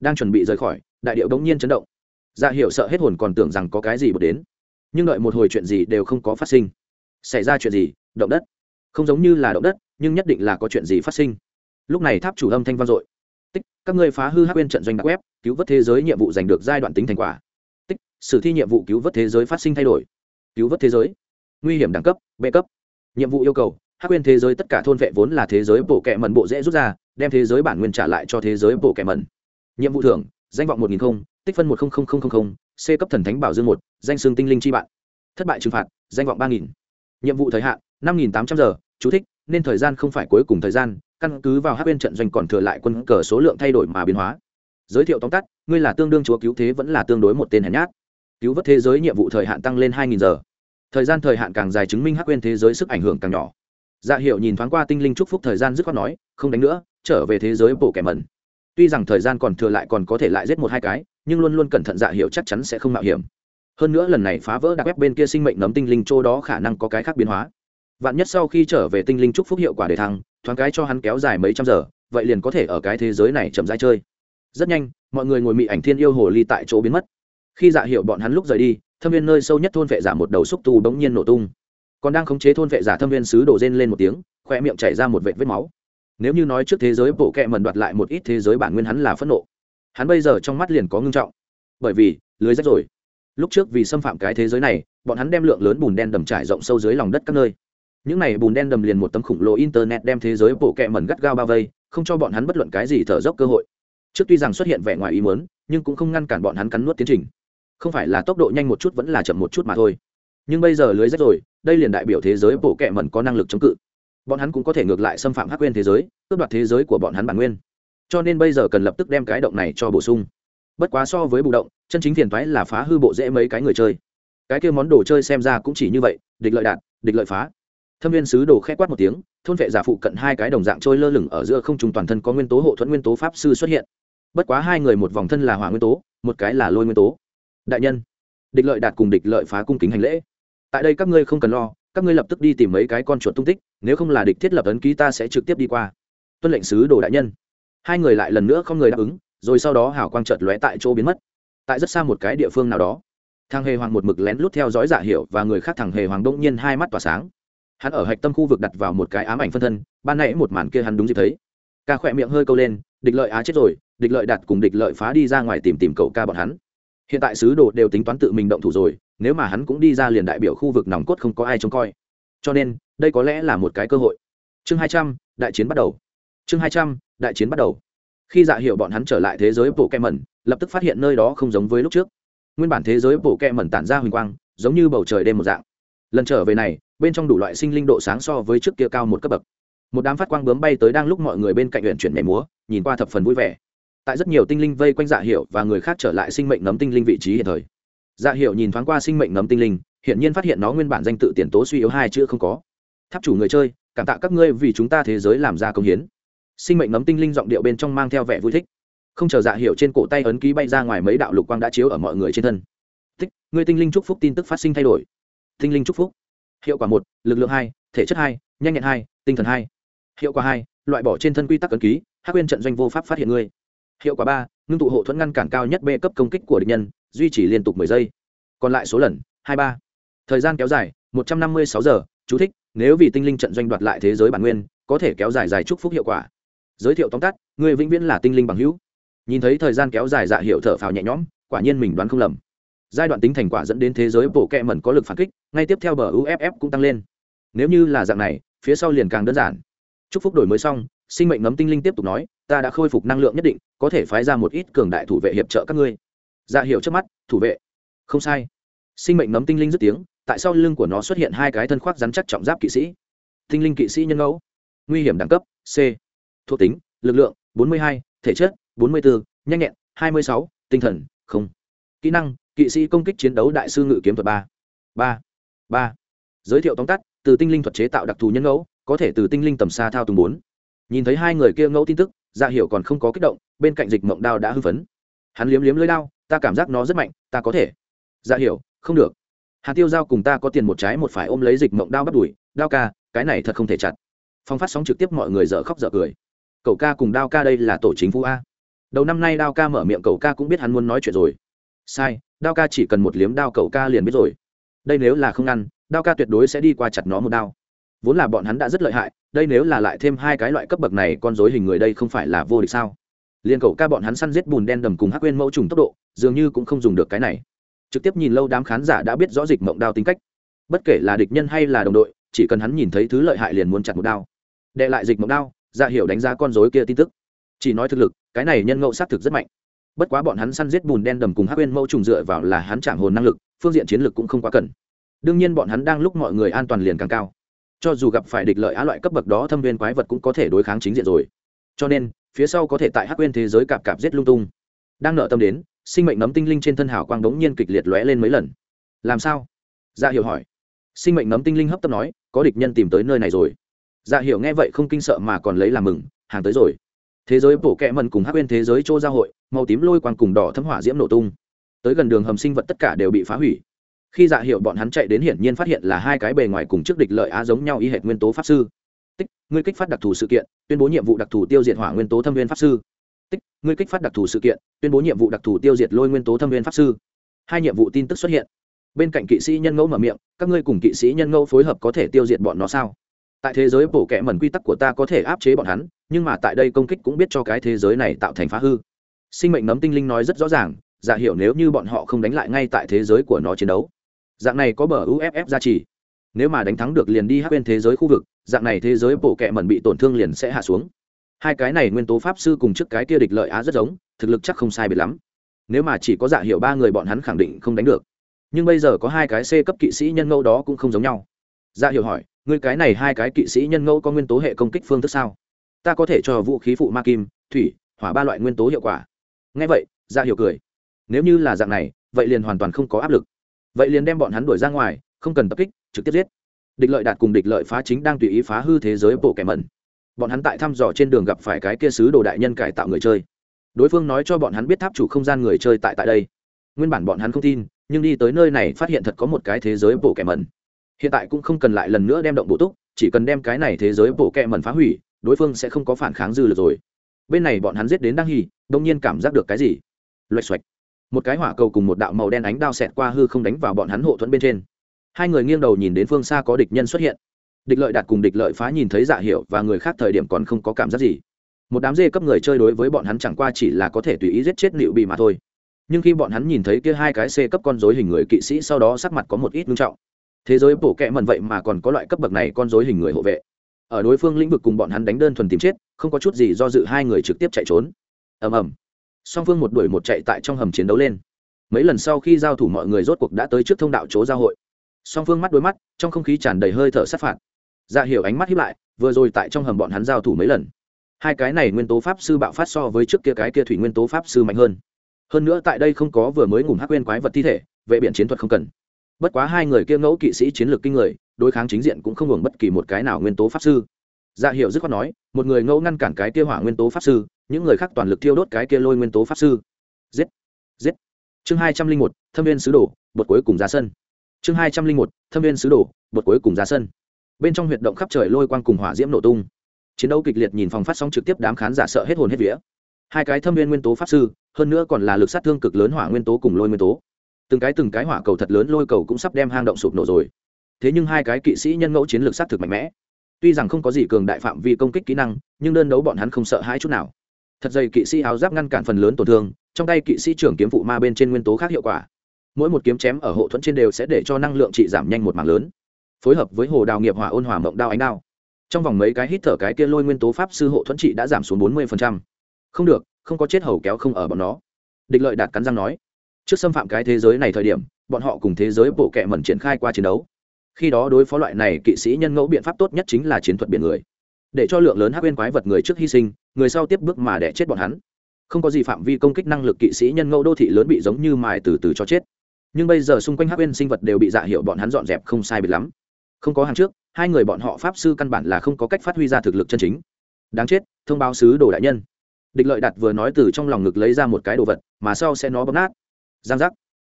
Đang chuẩn bị rời khỏi, đại điệu bỗng nhiên chấn động. Dạ hiệu sợ hết hồn còn tưởng rằng có cái gì bật đến. Nhưng đợi một hồi chuyện gì đều không có phát sinh. Xảy ra chuyện gì? Động đất. Không giống như là động đất, nhưng nhất định là có chuyện gì phát sinh. Lúc này tháp chủ âm thanh vang dội. Tích, các ngươi phá hư hắc bên trận doanh web cứu vớt thế giới nhiệm vụ giành được giai đoạn tính thành quả. Tích, sử thi nhiệm vụ cứu vớt thế giới phát sinh thay đổi. Cứu vớt thế giới. Nguy hiểm đẳng cấp, b cấp nhiệm vụ yêu cầu, hắc quên thế giới tất cả thôn vệ vốn là thế giới bộ kệ mẩn bộ dễ rút ra, đem thế giới bản nguyên trả lại cho thế giới bộ kệ mẩn. Nhiệm vụ thưởng, danh vọng một nghìn không, tích phân một c cấp thần thánh bảo dương một, danh xương tinh linh chi bạn. Thất bại trừng phạt, danh vọng ba nghìn. Nhiệm vụ thời hạn, năm nghìn tám trăm giờ, chú thích, nên thời gian không phải cuối cùng thời gian, căn cứ vào hát bên trận doanh còn thừa lại quân cờ số lượng thay đổi mà biến hóa. Giới thiệu tóm tắt, ngươi là tương đương chúa cứu thế vẫn là tương đối một tên hèn nhát. Cứu vớt thế giới nhiệm vụ thời hạn tăng lên hai nghìn giờ thời gian thời hạn càng dài chứng minh hắc quên thế giới sức ảnh hưởng càng nhỏ. Dạ hiệu nhìn thoáng qua tinh linh chúc phúc thời gian dứt khoát nói, không đánh nữa, trở về thế giới bộ kẻ mẩn. Tuy rằng thời gian còn thừa lại còn có thể lại giết một hai cái, nhưng luôn luôn cẩn thận dạ hiệu chắc chắn sẽ không mạo hiểm. Hơn nữa lần này phá vỡ đặc web bên kia sinh mệnh nấm tinh linh châu đó khả năng có cái khác biến hóa. Vạn nhất sau khi trở về tinh linh chúc phúc hiệu quả để thăng, thoáng cái cho hắn kéo dài mấy trăm giờ, vậy liền có thể ở cái thế giới này chậm rãi chơi. Rất nhanh, mọi người ngồi mị ảnh thiên yêu hồ ly tại chỗ biến mất. Khi dạ hiệu bọn hắn lúc rời đi thâm viên nơi sâu nhất thôn vệ giả một đầu xúc tu bỗng nhiên nổ tung. Còn đang khống chế thôn vệ giả thâm viên sứ đổ rên lên một tiếng, khoe miệng chảy ra một vệt vết máu. Nếu như nói trước thế giới bộ kệ mần đoạt lại một ít thế giới bản nguyên hắn là phẫn nộ. Hắn bây giờ trong mắt liền có ngưng trọng. Bởi vì, lưới rách rồi. Lúc trước vì xâm phạm cái thế giới này, bọn hắn đem lượng lớn bùn đen đầm trải rộng sâu dưới lòng đất các nơi. Những này bùn đen đầm liền một tấm khủng lồ internet đem thế giới bộ kệ mẩn gắt gao bao vây, không cho bọn hắn bất luận cái gì thở dốc cơ hội. Trước tuy rằng xuất hiện vẻ ngoài ý muốn, nhưng cũng không ngăn cản bọn hắn cắn nuốt tiến trình không phải là tốc độ nhanh một chút vẫn là chậm một chút mà thôi. Nhưng bây giờ lưới rách rồi, đây liền đại biểu thế giới bộ kệ mẩn có năng lực chống cự. Bọn hắn cũng có thể ngược lại xâm phạm hắc quên thế giới, cướp đoạt thế giới của bọn hắn bản nguyên. Cho nên bây giờ cần lập tức đem cái động này cho bổ sung. Bất quá so với bù động, chân chính phiền toái là phá hư bộ dễ mấy cái người chơi. Cái kia món đồ chơi xem ra cũng chỉ như vậy, địch lợi đạt địch lợi phá. Thâm viên sứ đồ khét quát một tiếng, thôn vệ giả phụ cận hai cái đồng dạng trôi lơ lửng ở giữa không trùng toàn thân có nguyên tố hộ thuẫn nguyên tố pháp sư xuất hiện. Bất quá hai người một vòng thân là hỏa nguyên tố, một cái là lôi nguyên tố đại nhân, địch lợi đạt cùng địch lợi phá cung kính hành lễ. Tại đây các ngươi không cần lo, các ngươi lập tức đi tìm mấy cái con chuột tung tích, nếu không là địch thiết lập ấn ký ta sẽ trực tiếp đi qua. Tuân lệnh sứ đồ đại nhân. Hai người lại lần nữa không người đáp ứng, rồi sau đó hảo quang chợt lóe tại chỗ biến mất. Tại rất xa một cái địa phương nào đó, thằng hề hoàng một mực lén lút theo dõi giả hiểu và người khác thằng hề hoàng đông nhiên hai mắt tỏa sáng. Hắn ở hạch tâm khu vực đặt vào một cái ám ảnh phân thân, ban nãy một màn kia hắn đúng dịp thấy. Ca khỏe miệng hơi câu lên, địch lợi á chết rồi, địch lợi đặt cùng địch lợi phá đi ra ngoài tìm tìm cậu ca bọn hắn hiện tại sứ đồ đều tính toán tự mình động thủ rồi, nếu mà hắn cũng đi ra liền đại biểu khu vực nòng cốt không có ai trông coi. Cho nên, đây có lẽ là một cái cơ hội. Chương hai trăm, đại chiến bắt đầu. Chương hai trăm, đại chiến bắt đầu. Khi dạ hiệu bọn hắn trở lại thế giới bộ kem mẩn lập tức phát hiện nơi đó không giống với lúc trước. Nguyên bản thế giới bộ kem mẩn tản ra huỳnh quang, giống như bầu trời đêm một dạng. Lần trở về này, bên trong đủ loại sinh linh độ sáng so với trước kia cao một cấp bậc. Một đám phát quang bướm bay tới đang lúc mọi người bên cạnh huyện chuyển nhảy múa, nhìn qua thập phần vui vẻ tại rất nhiều tinh linh vây quanh dạ hiệu và người khác trở lại sinh mệnh nấm tinh linh vị trí hiện thời. Dạ hiệu nhìn thoáng qua sinh mệnh nấm tinh linh hiện nhiên phát hiện nó nguyên bản danh tự tiền tố suy yếu hai chữ không có. Tháp chủ người chơi, cảm tạ các ngươi vì chúng ta thế giới làm ra công hiến. Sinh mệnh nấm tinh linh giọng điệu bên trong mang theo vẻ vui thích. Không chờ dạ hiệu trên cổ tay ấn ký bay ra ngoài mấy đạo lục quang đã chiếu ở mọi người trên thân. Thích người tinh linh chúc phúc tin tức phát sinh thay đổi. Tinh linh chúc phúc. Hiệu quả một, lực lượng hai, thể chất hai, nhanh nhẹn hai, tinh thần hai. Hiệu quả hai, loại bỏ trên thân quy tắc ấn ký hát quyên trận doanh vô pháp phát hiện ngươi hiệu quả ba, ngưng tụ hộ thuẫn ngăn cản cao nhất b cấp công kích của địch nhân, duy trì liên tục mười giây. Còn lại số lần, hai, ba. Thời gian kéo dài, một trăm năm mươi sáu giờ. Chú thích, nếu vì tinh linh trận doanh đoạt lại thế giới bản nguyên, có thể kéo dài dài chúc phúc hiệu quả. Giới thiệu tóm tắt, người vĩnh viễn là tinh linh bằng hữu. Nhìn thấy thời gian kéo dài dạ hiệu thở phào nhẹ nhõm, quả nhiên mình đoán không lầm. Giai đoạn tính thành quả dẫn đến thế giới bổ kẹ mẩn có lực phản kích, ngay tiếp theo bờ uff cũng tăng lên. Nếu như là dạng này, phía sau liền càng đơn giản. Chúc phúc đổi mới xong sinh mệnh ngấm tinh linh tiếp tục nói ta đã khôi phục năng lượng nhất định có thể phái ra một ít cường đại thủ vệ hiệp trợ các ngươi. Dạ ra hiệu trước mắt thủ vệ? Không sai. Sinh mệnh ngấm tinh linh dứt tiếng tại sau lưng của nó xuất hiện hai cái thân khoác rắn chắc trọng giáp kỵ sĩ. Tinh linh kỵ sĩ nhân ngẫu nguy hiểm đẳng cấp c. Thuộc tính lực lượng 42, thể chất 44, nhanh nhẹn 26, tinh thần không. Kỹ năng kỵ sĩ công kích chiến đấu đại sư ngự kiếm thuật ba. Ba. Ba. Giới thiệu tóm tắt từ tinh linh thuật chế tạo đặc thù nhân ngẫu có thể từ tinh linh tầm xa thao tùng bốn nhìn thấy hai người kia ngẫu tin tức dạ hiểu còn không có kích động, bên cạnh dịch mộng đao đã hư phấn. Hắn liếm liếm lưới đao, ta cảm giác nó rất mạnh, ta có thể. Dạ hiểu, không được. Hà tiêu giao cùng ta có tiền một trái một phải ôm lấy dịch mộng đao bắt đùi đao ca, cái này thật không thể chặt. Phong phát sóng trực tiếp mọi người dở khóc dở cười. Cậu ca cùng đao ca đây là tổ chính phủ a. Đầu năm nay đao ca mở miệng cậu ca cũng biết hắn muốn nói chuyện rồi. Sai, đao ca chỉ cần một liếm đao cậu ca liền biết rồi. Đây nếu là không ăn, đao ca tuyệt đối sẽ đi qua chặt nó một đao vốn là bọn hắn đã rất lợi hại, đây nếu là lại thêm hai cái loại cấp bậc này, con dối hình người đây không phải là vô địch sao? Liên cầu ca bọn hắn săn giết bùn đen đầm cùng hắc quên mẫu trùng tốc độ, dường như cũng không dùng được cái này. Trực tiếp nhìn lâu đám khán giả đã biết rõ dịch mộng đao tính cách. Bất kể là địch nhân hay là đồng đội, chỉ cần hắn nhìn thấy thứ lợi hại liền muốn chặt một đao. Đệ lại dịch mộng đao, ra hiểu đánh giá con dối kia tin tức. Chỉ nói thực lực, cái này nhân ngẫu xác thực rất mạnh. Bất quá bọn hắn săn giết bùn đen đầm cùng hắc quên mẫu trùng dựa vào là hắn chạm hồn năng lực, phương diện chiến lược cũng không quá cần. Đương nhiên bọn hắn đang lúc mọi người an toàn liền càng cao cho dù gặp phải địch lợi á loại cấp bậc đó thâm viên quái vật cũng có thể đối kháng chính diện rồi. Cho nên, phía sau có thể tại hắc quên thế giới cạp cạp giết lung tung. Đang nợ tâm đến, sinh mệnh nấm tinh linh trên thân hảo quang đống nhiên kịch liệt lóe lên mấy lần. Làm sao? Dạ hiểu hỏi. Sinh mệnh nấm tinh linh hấp tấp nói, có địch nhân tìm tới nơi này rồi. Dạ hiểu nghe vậy không kinh sợ mà còn lấy làm mừng, hàng tới rồi. Thế giới bổ kẹ mần cùng hắc quên thế giới chỗ giao hội, màu tím lôi quang cùng đỏ thấm hỏa diễm nổ tung. Tới gần đường hầm sinh vật tất cả đều bị phá hủy khi dạ hiệu bọn hắn chạy đến hiển nhiên phát hiện là hai cái bề ngoài cùng trước địch lợi á giống nhau y hệt nguyên tố pháp sư. Tích, ngươi kích phát đặc thù sự kiện, tuyên bố nhiệm vụ đặc thù tiêu diệt hỏa nguyên tố thâm viên pháp sư. Tích, ngươi kích phát đặc thù sự kiện, tuyên bố nhiệm vụ đặc thù tiêu diệt lôi nguyên tố thâm viên pháp sư. Hai nhiệm vụ tin tức xuất hiện. Bên cạnh kỵ sĩ nhân ngẫu mở miệng, các ngươi cùng kỵ sĩ nhân ngẫu phối hợp có thể tiêu diệt bọn nó sao? Tại thế giới bổ kẽ mẩn quy tắc của ta có thể áp chế bọn hắn, nhưng mà tại đây công kích cũng biết cho cái thế giới này tạo thành phá hư. Sinh mệnh nấm tinh linh nói rất rõ ràng giả dạ hiểu nếu như bọn họ không đánh lại ngay tại thế giới của nó chiến đấu dạng này có bờ uff gia trì. Nếu mà đánh thắng được liền đi hát bên thế giới khu vực, dạng này thế giới bộ kẹ mẩn bị tổn thương liền sẽ hạ xuống. Hai cái này nguyên tố pháp sư cùng trước cái kia địch lợi á rất giống, thực lực chắc không sai biệt lắm. Nếu mà chỉ có dạ hiệu ba người bọn hắn khẳng định không đánh được. Nhưng bây giờ có hai cái c cấp kỵ sĩ nhân ngẫu đó cũng không giống nhau. Dạ hiệu hỏi người cái này hai cái kỵ sĩ nhân ngẫu có nguyên tố hệ công kích phương thức sao? Ta có thể cho vũ khí phụ ma kim, thủy, hỏa ba loại nguyên tố hiệu quả. Ngay vậy dạ hiệu cười. Nếu như là dạng này, vậy liền hoàn toàn không có áp lực vậy liền đem bọn hắn đuổi ra ngoài, không cần tập kích, trực tiếp giết. Địch lợi đạt cùng địch lợi phá chính đang tùy ý phá hư thế giới bộ kẻ mẩn. Bọn hắn tại thăm dò trên đường gặp phải cái kia sứ đồ đại nhân cải tạo người chơi. Đối phương nói cho bọn hắn biết tháp chủ không gian người chơi tại tại đây. Nguyên bản bọn hắn không tin, nhưng đi tới nơi này phát hiện thật có một cái thế giới bộ kẻ mẩn. Hiện tại cũng không cần lại lần nữa đem động bộ túc, chỉ cần đem cái này thế giới bộ kẻ mẩn phá hủy, đối phương sẽ không có phản kháng dư lực rồi. Bên này bọn hắn giết đến đang hì đông nhiên cảm giác được cái gì? Loạch xoạch một cái hỏa cầu cùng một đạo màu đen ánh đao xẹt qua hư không đánh vào bọn hắn hộ thuẫn bên trên. Hai người nghiêng đầu nhìn đến phương xa có địch nhân xuất hiện. Địch lợi đạt cùng địch lợi phá nhìn thấy dạ hiệu và người khác thời điểm còn không có cảm giác gì. Một đám dê cấp người chơi đối với bọn hắn chẳng qua chỉ là có thể tùy ý giết chết liệu bị mà thôi. Nhưng khi bọn hắn nhìn thấy kia hai cái c cấp con dối hình người kỵ sĩ sau đó sắc mặt có một ít nghiêm trọng. Thế giới bổ kẹ mần vậy mà còn có loại cấp bậc này con dối hình người hộ vệ. Ở đối phương lĩnh vực cùng bọn hắn đánh đơn thuần tìm chết, không có chút gì do dự hai người trực tiếp chạy trốn. Ầm ầm song phương một đuổi một chạy tại trong hầm chiến đấu lên. Mấy lần sau khi giao thủ mọi người rốt cuộc đã tới trước thông đạo chỗ giao hội. Song phương mắt đôi mắt, trong không khí tràn đầy hơi thở sát phạt. Ra hiểu ánh mắt hiếp lại, vừa rồi tại trong hầm bọn hắn giao thủ mấy lần. Hai cái này nguyên tố pháp sư bạo phát so với trước kia cái kia thủy nguyên tố pháp sư mạnh hơn. Hơn nữa tại đây không có vừa mới ngủm hắc quên quái vật thi thể, vệ biện chiến thuật không cần. Bất quá hai người kia ngẫu kỵ sĩ chiến lược kinh người, đối kháng chính diện cũng không hưởng bất kỳ một cái nào nguyên tố pháp sư. Dạ hiệu dứt khoát nói, một người ngẫu ngăn cản cái kia hỏa nguyên tố pháp sư những người khác toàn lực thiêu đốt cái kia lôi nguyên tố pháp sư. Giết giết. Chương hai trăm linh một, thâm viên sứ đồ, bột cuối cùng ra sân. Chương hai trăm linh một, thâm viên sứ đồ, bột cuối cùng ra sân. Bên trong huyệt động khắp trời lôi quang cùng hỏa diễm nổ tung. Chiến đấu kịch liệt nhìn phòng phát sóng trực tiếp đám khán giả sợ hết hồn hết vía. Hai cái thâm viên nguyên tố pháp sư, hơn nữa còn là lực sát thương cực lớn hỏa nguyên tố cùng lôi nguyên tố. Từng cái từng cái hỏa cầu thật lớn lôi cầu cũng sắp đem hang động sụp nổ rồi. Thế nhưng hai cái kỵ sĩ nhân ngẫu chiến lược sát thực mạnh mẽ. Tuy rằng không có gì cường đại phạm vi công kích kỹ năng, nhưng đơn đấu bọn hắn không sợ hãi chút nào thật dày kỵ sĩ áo giáp ngăn cản phần lớn tổn thương, trong tay kỵ sĩ trưởng kiếm phụ ma bên trên nguyên tố khác hiệu quả. Mỗi một kiếm chém ở hộ thuẫn trên đều sẽ để cho năng lượng trị giảm nhanh một mảng lớn. Phối hợp với hồ đào nghiệp hỏa ôn hòa mộng đao ánh đao. Trong vòng mấy cái hít thở cái kia lôi nguyên tố pháp sư hộ thuẫn trị đã giảm xuống bốn mươi không được, không có chết hầu kéo không ở bọn nó. Địch lợi đạt cắn răng nói. Trước xâm phạm cái thế giới này thời điểm, bọn họ cùng thế giới bộ kệ mẩn triển khai qua chiến đấu. Khi đó đối phó loại này kỵ sĩ nhân ngẫu biện pháp tốt nhất chính là chiến thuật biển người để cho lượng lớn hắc bên quái vật người trước hy sinh, người sau tiếp bước mà đẻ chết bọn hắn. Không có gì phạm vi công kích năng lực kỵ sĩ nhân ngẫu đô thị lớn bị giống như mài từ từ cho chết. Nhưng bây giờ xung quanh hắc bên sinh vật đều bị dạ hiệu bọn hắn dọn dẹp không sai biệt lắm. Không có hàng trước, hai người bọn họ pháp sư căn bản là không có cách phát huy ra thực lực chân chính. Đáng chết, thông báo sứ đồ đại nhân. Địch lợi đặt vừa nói từ trong lòng ngực lấy ra một cái đồ vật, mà sau sẽ nó bóp nát. Giang giác.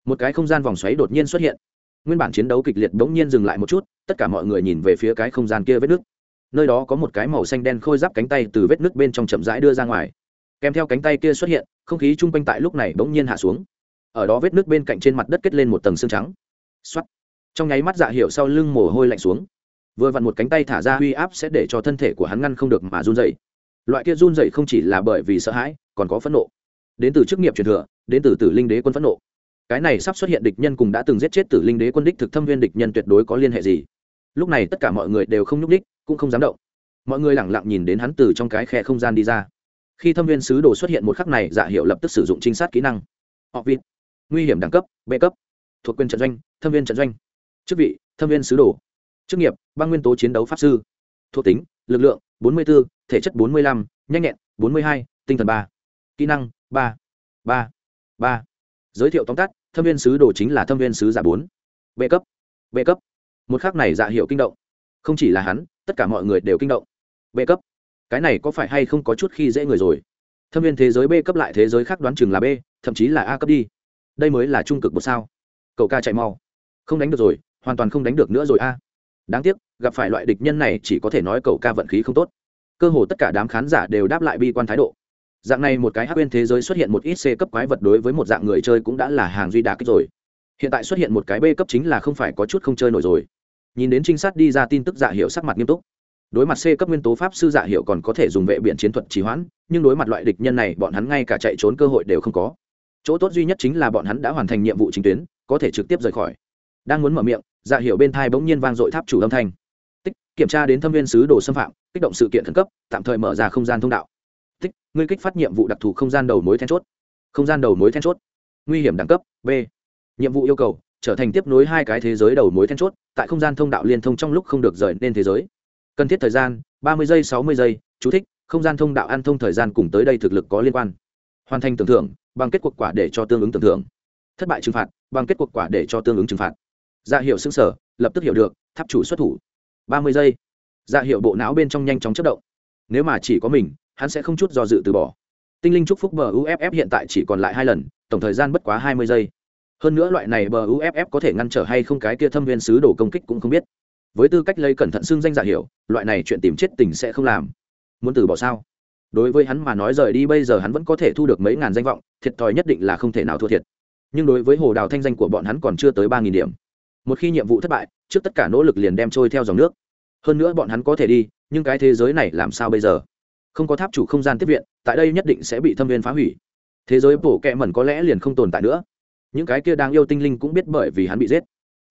Một cái không gian vòng xoáy đột nhiên xuất hiện. Nguyên bản chiến đấu kịch liệt bỗng nhiên dừng lại một chút, tất cả mọi người nhìn về phía cái không gian kia vết nước nơi đó có một cái màu xanh đen khôi giáp cánh tay từ vết nước bên trong chậm rãi đưa ra ngoài. Kèm theo cánh tay kia xuất hiện, không khí chung quanh tại lúc này bỗng nhiên hạ xuống. Ở đó vết nước bên cạnh trên mặt đất kết lên một tầng xương trắng. X trong nháy mắt dạ hiệu sau lưng mồ hôi lạnh xuống. Vừa vặn một cánh tay thả ra uy áp sẽ để cho thân thể của hắn ngăn không được mà run dậy loại kia run dậy không chỉ là bởi vì sợ hãi, còn có phẫn nộ. Đến từ chức nghiệp truyền thừa, đến từ tử linh đế quân phẫn nộ. Cái này sắp xuất hiện địch nhân cùng đã từng giết chết tử linh đế quân đích thực thâm viên địch nhân tuyệt đối có liên hệ gì? Lúc này tất cả mọi người đều không nhúc đích cũng không dám động. Mọi người lẳng lặng nhìn đến hắn từ trong cái khe không gian đi ra. Khi thâm viên sứ đồ xuất hiện một khắc này dạ hiệu lập tức sử dụng trinh sát kỹ năng. Họ vịt. Nguy hiểm đẳng cấp b cấp. Thuộc quyền trận doanh thâm viên trận doanh. Chức vị thâm viên sứ đồ. Chức nghiệp băng nguyên tố chiến đấu pháp sư. Thuộc tính lực lượng 44, thể chất 45, nhanh nhẹn 42, tinh thần ba. Kỹ năng ba. Ba. Ba. Giới thiệu tóm tắt thâm viên sứ đồ chính là thâm viên sứ giả bốn. B cấp. B cấp một khác này dạ hiệu kinh động. Không chỉ là hắn, tất cả mọi người đều kinh động. B cấp. Cái này có phải hay không có chút khi dễ người rồi? Thâm viên thế giới b cấp lại thế giới khác đoán chừng là b, thậm chí là a cấp đi. Đây mới là trung cực một sao. Cậu ca chạy mau. Không đánh được rồi, hoàn toàn không đánh được nữa rồi a. Đáng tiếc, gặp phải loại địch nhân này chỉ có thể nói cậu ca vận khí không tốt. Cơ hồ tất cả đám khán giả đều đáp lại bi quan thái độ. Dạng này một cái hát bên thế giới xuất hiện một ít c cấp quái vật đối với một dạng người chơi cũng đã là hàng duy đà kích rồi. Hiện tại xuất hiện một cái b cấp chính là không phải có chút không chơi nổi rồi nhìn đến trinh sát đi ra tin tức dạ hiệu sắc mặt nghiêm túc. Đối mặt c cấp nguyên tố pháp sư dạ hiệu còn có thể dùng vệ biện chiến thuật trì hoãn, nhưng đối mặt loại địch nhân này, bọn hắn ngay cả chạy trốn cơ hội đều không có. Chỗ tốt duy nhất chính là bọn hắn đã hoàn thành nhiệm vụ chính tuyến, có thể trực tiếp rời khỏi. Đang muốn mở miệng dạ hiệu bên thai bỗng nhiên vang dội tháp chủ âm thanh. Tích, kiểm tra đến thâm viên sứ đồ xâm phạm, kích động sự kiện khẩn cấp, tạm thời mở ra không gian thông đạo. Tích, ngươi kích phát nhiệm vụ đặc thù không gian đầu mối then chốt. Không gian đầu mối then chốt. Nguy hiểm đẳng cấp, b. Nhiệm vụ yêu cầu trở thành tiếp nối hai cái thế giới đầu mối then chốt, tại không gian thông đạo liên thông trong lúc không được rời nên thế giới. Cần thiết thời gian, ba mươi giây, sáu mươi giây, chú thích, không gian thông đạo an thông thời gian cùng tới đây thực lực có liên quan. Hoàn thành tưởng thưởng, bằng kết cuộc quả để cho tương ứng tưởng thưởng. Thất bại trừng phạt, bằng kết cuộc quả để cho tương ứng trừng phạt. Dạ hiệu xứng sở, lập tức hiểu được, tháp chủ xuất thủ. ba mươi giây. Dạ hiệu bộ não bên trong nhanh chóng chất động. Nếu mà chỉ có mình, hắn sẽ không chút do dự từ bỏ. Tinh linh chúc phúc bờ uff hiện tại chỉ còn lại hai lần, tổng thời gian bất quá hai mươi giây hơn nữa loại này bờ uff có thể ngăn trở hay không cái kia thâm viên sứ đồ công kích cũng không biết. Với tư cách lấy cẩn thận xưng danh giả hiểu, loại này chuyện tìm chết tình sẽ không làm. Muốn từ bỏ sao? Đối với hắn mà nói rời đi bây giờ hắn vẫn có thể thu được mấy ngàn danh vọng, thiệt thòi nhất định là không thể nào thua thiệt. Nhưng đối với hồ đào thanh danh của bọn hắn còn chưa tới ba nghìn điểm. Một khi nhiệm vụ thất bại, trước tất cả nỗ lực liền đem trôi theo dòng nước. Hơn nữa bọn hắn có thể đi, nhưng cái thế giới này làm sao bây giờ? Không có tháp chủ không gian tiếp viện, tại đây nhất định sẽ bị thâm viên phá hủy. Thế giới bổ kẹ mẩn có lẽ liền không tồn tại nữa những cái kia đang yêu tinh linh cũng biết bởi vì hắn bị giết.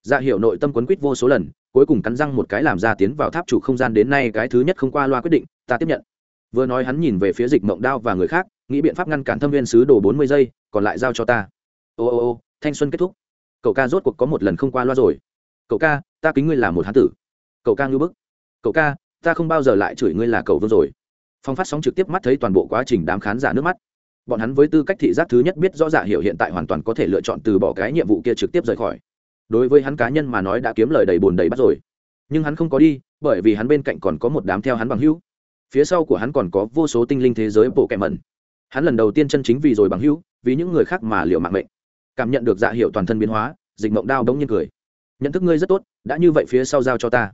Dạ hiệu nội tâm quấn quýt vô số lần, cuối cùng cắn răng một cái làm ra tiến vào tháp chủ không gian đến nay cái thứ nhất không qua loa quyết định, ta tiếp nhận. Vừa nói hắn nhìn về phía dịch mộng đao và người khác, nghĩ biện pháp ngăn cản thâm viên sứ đồ bốn mươi giây, còn lại giao cho ta. Ô ô ô, thanh xuân kết thúc. Cậu ca rốt cuộc có một lần không qua loa rồi. Cậu ca, ta kính ngươi là một hán tử. Cậu ca ngư bức. Cậu ca, ta không bao giờ lại chửi ngươi là cậu vương rồi. Phong phát sóng trực tiếp mắt thấy toàn bộ quá trình đám khán giả nước mắt bọn hắn với tư cách thị giác thứ nhất biết rõ dạ hiểu hiện tại hoàn toàn có thể lựa chọn từ bỏ cái nhiệm vụ kia trực tiếp rời khỏi. Đối với hắn cá nhân mà nói đã kiếm lời đầy bồn đầy bắt rồi. Nhưng hắn không có đi, bởi vì hắn bên cạnh còn có một đám theo hắn bằng hữu. Phía sau của hắn còn có vô số tinh linh thế giới bộ kẹm mẩn. Hắn lần đầu tiên chân chính vì rồi bằng hữu, vì những người khác mà liệu mạng mệnh. Cảm nhận được dạ hiệu toàn thân biến hóa, dịch mộng đao đống nhiên cười. Nhận thức ngươi rất tốt, đã như vậy phía sau giao cho ta.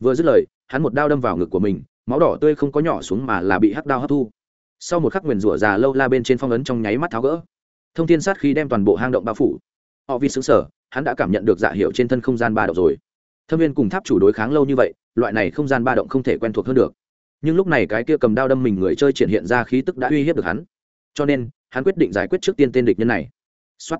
Vừa dứt lời, hắn một đao đâm vào ngực của mình, máu đỏ tươi không có nhỏ xuống mà là bị hắc đao hấp thu sau một khắc nguyền rủa già lâu la bên trên phong ấn trong nháy mắt tháo gỡ. Thông tin sát khi đem toàn bộ hang động bao phủ. Họ vì xứng sở hắn đã cảm nhận được dạ hiệu trên thân không gian ba động rồi. Thâm viên cùng tháp chủ đối kháng lâu như vậy, loại này không gian ba động không thể quen thuộc hơn được. Nhưng lúc này cái kia cầm đao đâm mình người chơi triển hiện ra khí tức đã uy hiếp được hắn. Cho nên, hắn quyết định giải quyết trước tiên tên địch nhân này. Xuất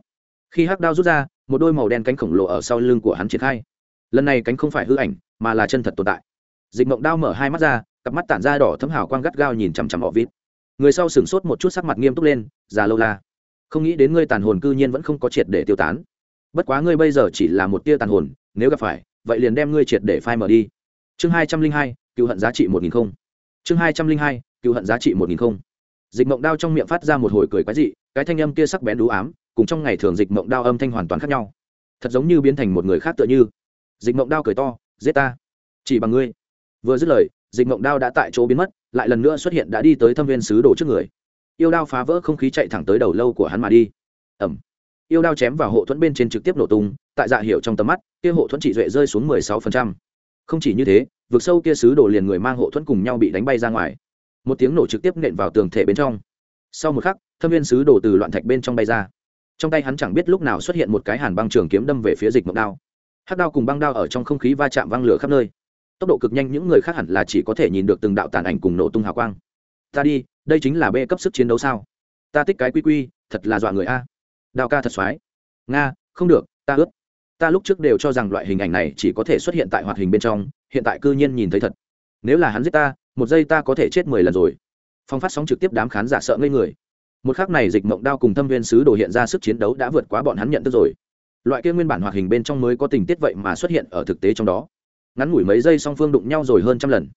khi hắc đao rút ra, một đôi màu đen cánh khổng lồ ở sau lưng của hắn triển khai. Lần này cánh không phải hư ảnh, mà là chân thật tồn tại. Dịch mộng đao mở hai mắt ra, cặp mắt tản ra đỏ thấm hào quang gắt gao nhìn chằm chằm họ vít người sau sửng sốt một chút sắc mặt nghiêm túc lên, già lâu la, không nghĩ đến ngươi tàn hồn cư nhiên vẫn không có triệt để tiêu tán. Bất quá ngươi bây giờ chỉ là một tia tàn hồn, nếu gặp phải, vậy liền đem ngươi triệt để phai mở đi. Chương hai trăm linh hai, cựu hận giá trị một nghìn không. Chương hai trăm linh hai, cựu hận giá trị một nghìn không. Dịch mộng đao trong miệng phát ra một hồi cười quái dị, cái thanh âm kia sắc bén đú ám, cùng trong ngày thường dịch mộng đao âm thanh hoàn toàn khác nhau. Thật giống như biến thành một người khác tựa như. Dịch mộng đao cười to, giết ta, chỉ bằng ngươi. Vừa dứt lời dịch mộng đao đã tại chỗ biến mất, lại lần nữa xuất hiện đã đi tới thâm viên sứ đồ trước người. Yêu đao phá vỡ không khí chạy thẳng tới đầu lâu của hắn mà đi. Ẩm yêu đao chém vào hộ thuẫn bên trên trực tiếp nổ tung, tại dạ hiệu trong tầm mắt, kia hộ thuẫn trị duệ rơi xuống mười sáu phần trăm. Không chỉ như thế, vực sâu kia sứ đồ liền người mang hộ thuẫn cùng nhau bị đánh bay ra ngoài. Một tiếng nổ trực tiếp nện vào tường thể bên trong. Sau một khắc, thâm viên sứ đồ từ loạn thạch bên trong bay ra. Trong tay hắn chẳng biết lúc nào xuất hiện một cái hàn băng trường kiếm đâm về phía dịch mộng đao. Hát đao cùng băng đao ở trong không khí va chạm văng lửa khắp nơi tốc độ cực nhanh những người khác hẳn là chỉ có thể nhìn được từng đạo tàn ảnh cùng nổ tung hào quang. Ta đi, đây chính là bê cấp sức chiến đấu sao? Ta thích cái quy quy, thật là dọa người a. Đào ca thật soái nga, không được, ta ướt ta lúc trước đều cho rằng loại hình ảnh này chỉ có thể xuất hiện tại hoạt hình bên trong, hiện tại cư nhiên nhìn thấy thật. Nếu là hắn giết ta, một giây ta có thể chết mười lần rồi. Phong phát sóng trực tiếp đám khán giả sợ ngây người. Một khắc này dịch mộng đao cùng thâm viên sứ đồ hiện ra sức chiến đấu đã vượt quá bọn hắn nhận thức rồi. Loại kia nguyên bản hoạt hình bên trong mới có tình tiết vậy mà xuất hiện ở thực tế trong đó ngắn ngủi mấy giây song phương đụng nhau rồi hơn trăm lần.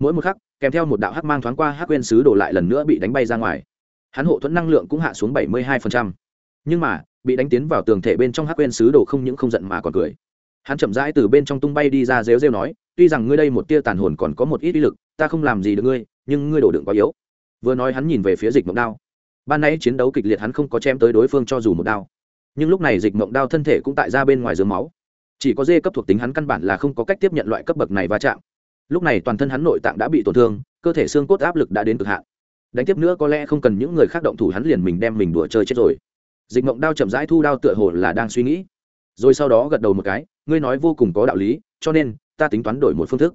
Mỗi một khắc, kèm theo một đạo hắc mang thoáng qua, hắc quên sứ đổ lại lần nữa bị đánh bay ra ngoài. Hắn hộ thuẫn năng lượng cũng hạ xuống bảy mươi hai nhưng mà, bị đánh tiến vào tường thể bên trong hắc quên sứ đổ không những không giận mà còn cười. Hắn chậm rãi từ bên trong tung bay đi ra rêu rêu nói, tuy rằng ngươi đây một tia tàn hồn còn có một ít uy lực, ta không làm gì được ngươi, nhưng ngươi đổ đựng quá yếu. Vừa nói hắn nhìn về phía dịch mộng đao. Ban nãy chiến đấu kịch liệt hắn không có chém tới đối phương cho dù một đao. Nhưng lúc này dịch mộng đao thân thể cũng tại ra bên ngoài dưới máu chỉ có dê cấp thuộc tính hắn căn bản là không có cách tiếp nhận loại cấp bậc này va chạm. Lúc này toàn thân hắn nội tạng đã bị tổn thương, cơ thể xương cốt áp lực đã đến cực hạn. Đánh tiếp nữa có lẽ không cần những người khác động thủ hắn liền mình đem mình đùa chơi chết rồi. Dịch mộng đao chậm rãi thu đao tựa hồ là đang suy nghĩ. Rồi sau đó gật đầu một cái, ngươi nói vô cùng có đạo lý, cho nên, ta tính toán đổi một phương thức.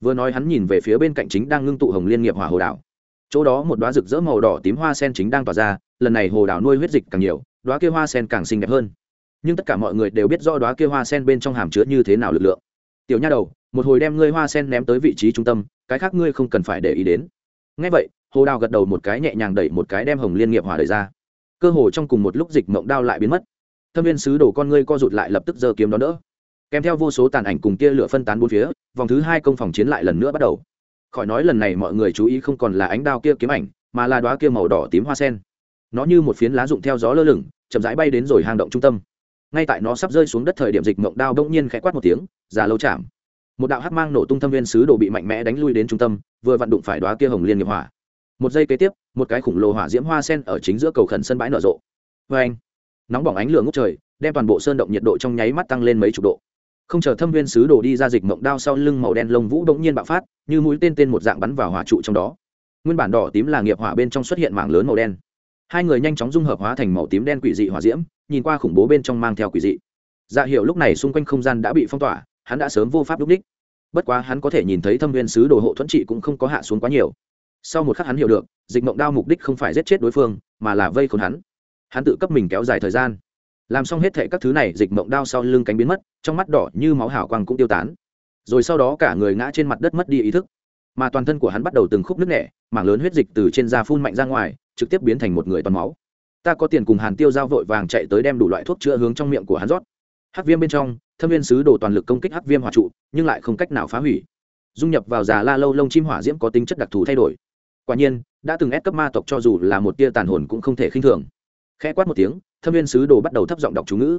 Vừa nói hắn nhìn về phía bên cạnh chính đang ngưng tụ hồng liên nghiệp hỏa hồ đảo. Chỗ đó một đoá rực rỡ màu đỏ tím hoa sen chính đang tỏa ra, lần này hồ đảo nuôi huyết dịch càng nhiều đoá kia hoa sen càng xinh đẹp hơn nhưng tất cả mọi người đều biết rõ đoá kia hoa sen bên trong hàm chứa như thế nào lực lượng. Tiểu nha đầu, một hồi đem ngươi hoa sen ném tới vị trí trung tâm, cái khác ngươi không cần phải để ý đến. Ngay vậy, hồ đào gật đầu một cái nhẹ nhàng đẩy một cái đem hồng liên nghiệp hỏa đẩy ra. Cơ hồ trong cùng một lúc dịch mộng đao lại biến mất. Thâm viên sứ đồ con ngươi co rụt lại lập tức giơ kiếm đón đỡ. Kèm theo vô số tàn ảnh cùng tia lửa phân tán bốn phía, vòng thứ hai công phòng chiến lại lần nữa bắt đầu. Khỏi nói lần này mọi người chú ý không còn là ánh đao kia kiếm ảnh, mà là đoá kia màu đỏ tím hoa sen. Nó như một phiến lá rụng theo gió lơ lửng, chậm rãi bay đến rồi hang động trung tâm ngay tại nó sắp rơi xuống đất thời điểm dịch mộng đao đông nhiên khẽ quát một tiếng, già lâu chạm. Một đạo hắc mang nổ tung thâm viên sứ đồ bị mạnh mẽ đánh lui đến trung tâm, vừa vặn đụng phải đoá kia hồng liên nghiệp hỏa. Một giây kế tiếp, một cái khủng lồ hỏa diễm hoa sen ở chính giữa cầu khẩn sân bãi nở rộ. Vê anh nóng bỏng ánh lửa ngốc trời, đem toàn bộ sơn động nhiệt độ trong nháy mắt tăng lên mấy chục độ. Không chờ thâm viên sứ đồ đi ra dịch mộng đao sau lưng màu đen lông vũ đ ỗ n g nhiên bạo phát, như mũi tên tên một dạng bắn vào hỏa trụ trong đó. Nguyên bản đỏ tím là nghiệp hỏa bên trong xuất hiện mảng lớn màu đen hai người nhanh chóng dung hợp hóa thành màu tím đen quỷ dị hỏa diễm, nhìn qua khủng bố bên trong mang theo quỷ dị. Dạ hiệu lúc này xung quanh không gian đã bị phong tỏa, hắn đã sớm vô pháp đúc đích. Bất quá hắn có thể nhìn thấy thâm viên sứ đồ hộ thuẫn trị cũng không có hạ xuống quá nhiều. Sau một khắc hắn hiểu được, dịch mộng đao mục đích không phải giết chết đối phương, mà là vây khốn hắn. Hắn tự cấp mình kéo dài thời gian. Làm xong hết thệ các thứ này, dịch mộng đao sau lưng cánh biến mất, trong mắt đỏ như máu hảo quang cũng tiêu tán. Rồi sau đó cả người ngã trên mặt đất mất đi ý thức. Mà toàn thân của hắn bắt đầu từng khúc nứt nẻ, mảng lớn huyết dịch từ trên da phun mạnh ra ngoài trực tiếp biến thành một người toàn máu. Ta có tiền cùng hàn tiêu giao vội vàng chạy tới đem đủ loại thuốc chữa hướng trong miệng của hắn rót. Hắc viêm bên trong, thâm viên sứ đồ toàn lực công kích hắc viêm hỏa trụ, nhưng lại không cách nào phá hủy. Dung nhập vào già la lâu lông chim hỏa diễm có tính chất đặc thù thay đổi. Quả nhiên, đã từng ép cấp ma tộc cho dù là một tia tàn hồn cũng không thể khinh thường. Khẽ quát một tiếng, thâm viên sứ đồ bắt đầu thấp giọng đọc chú ngữ.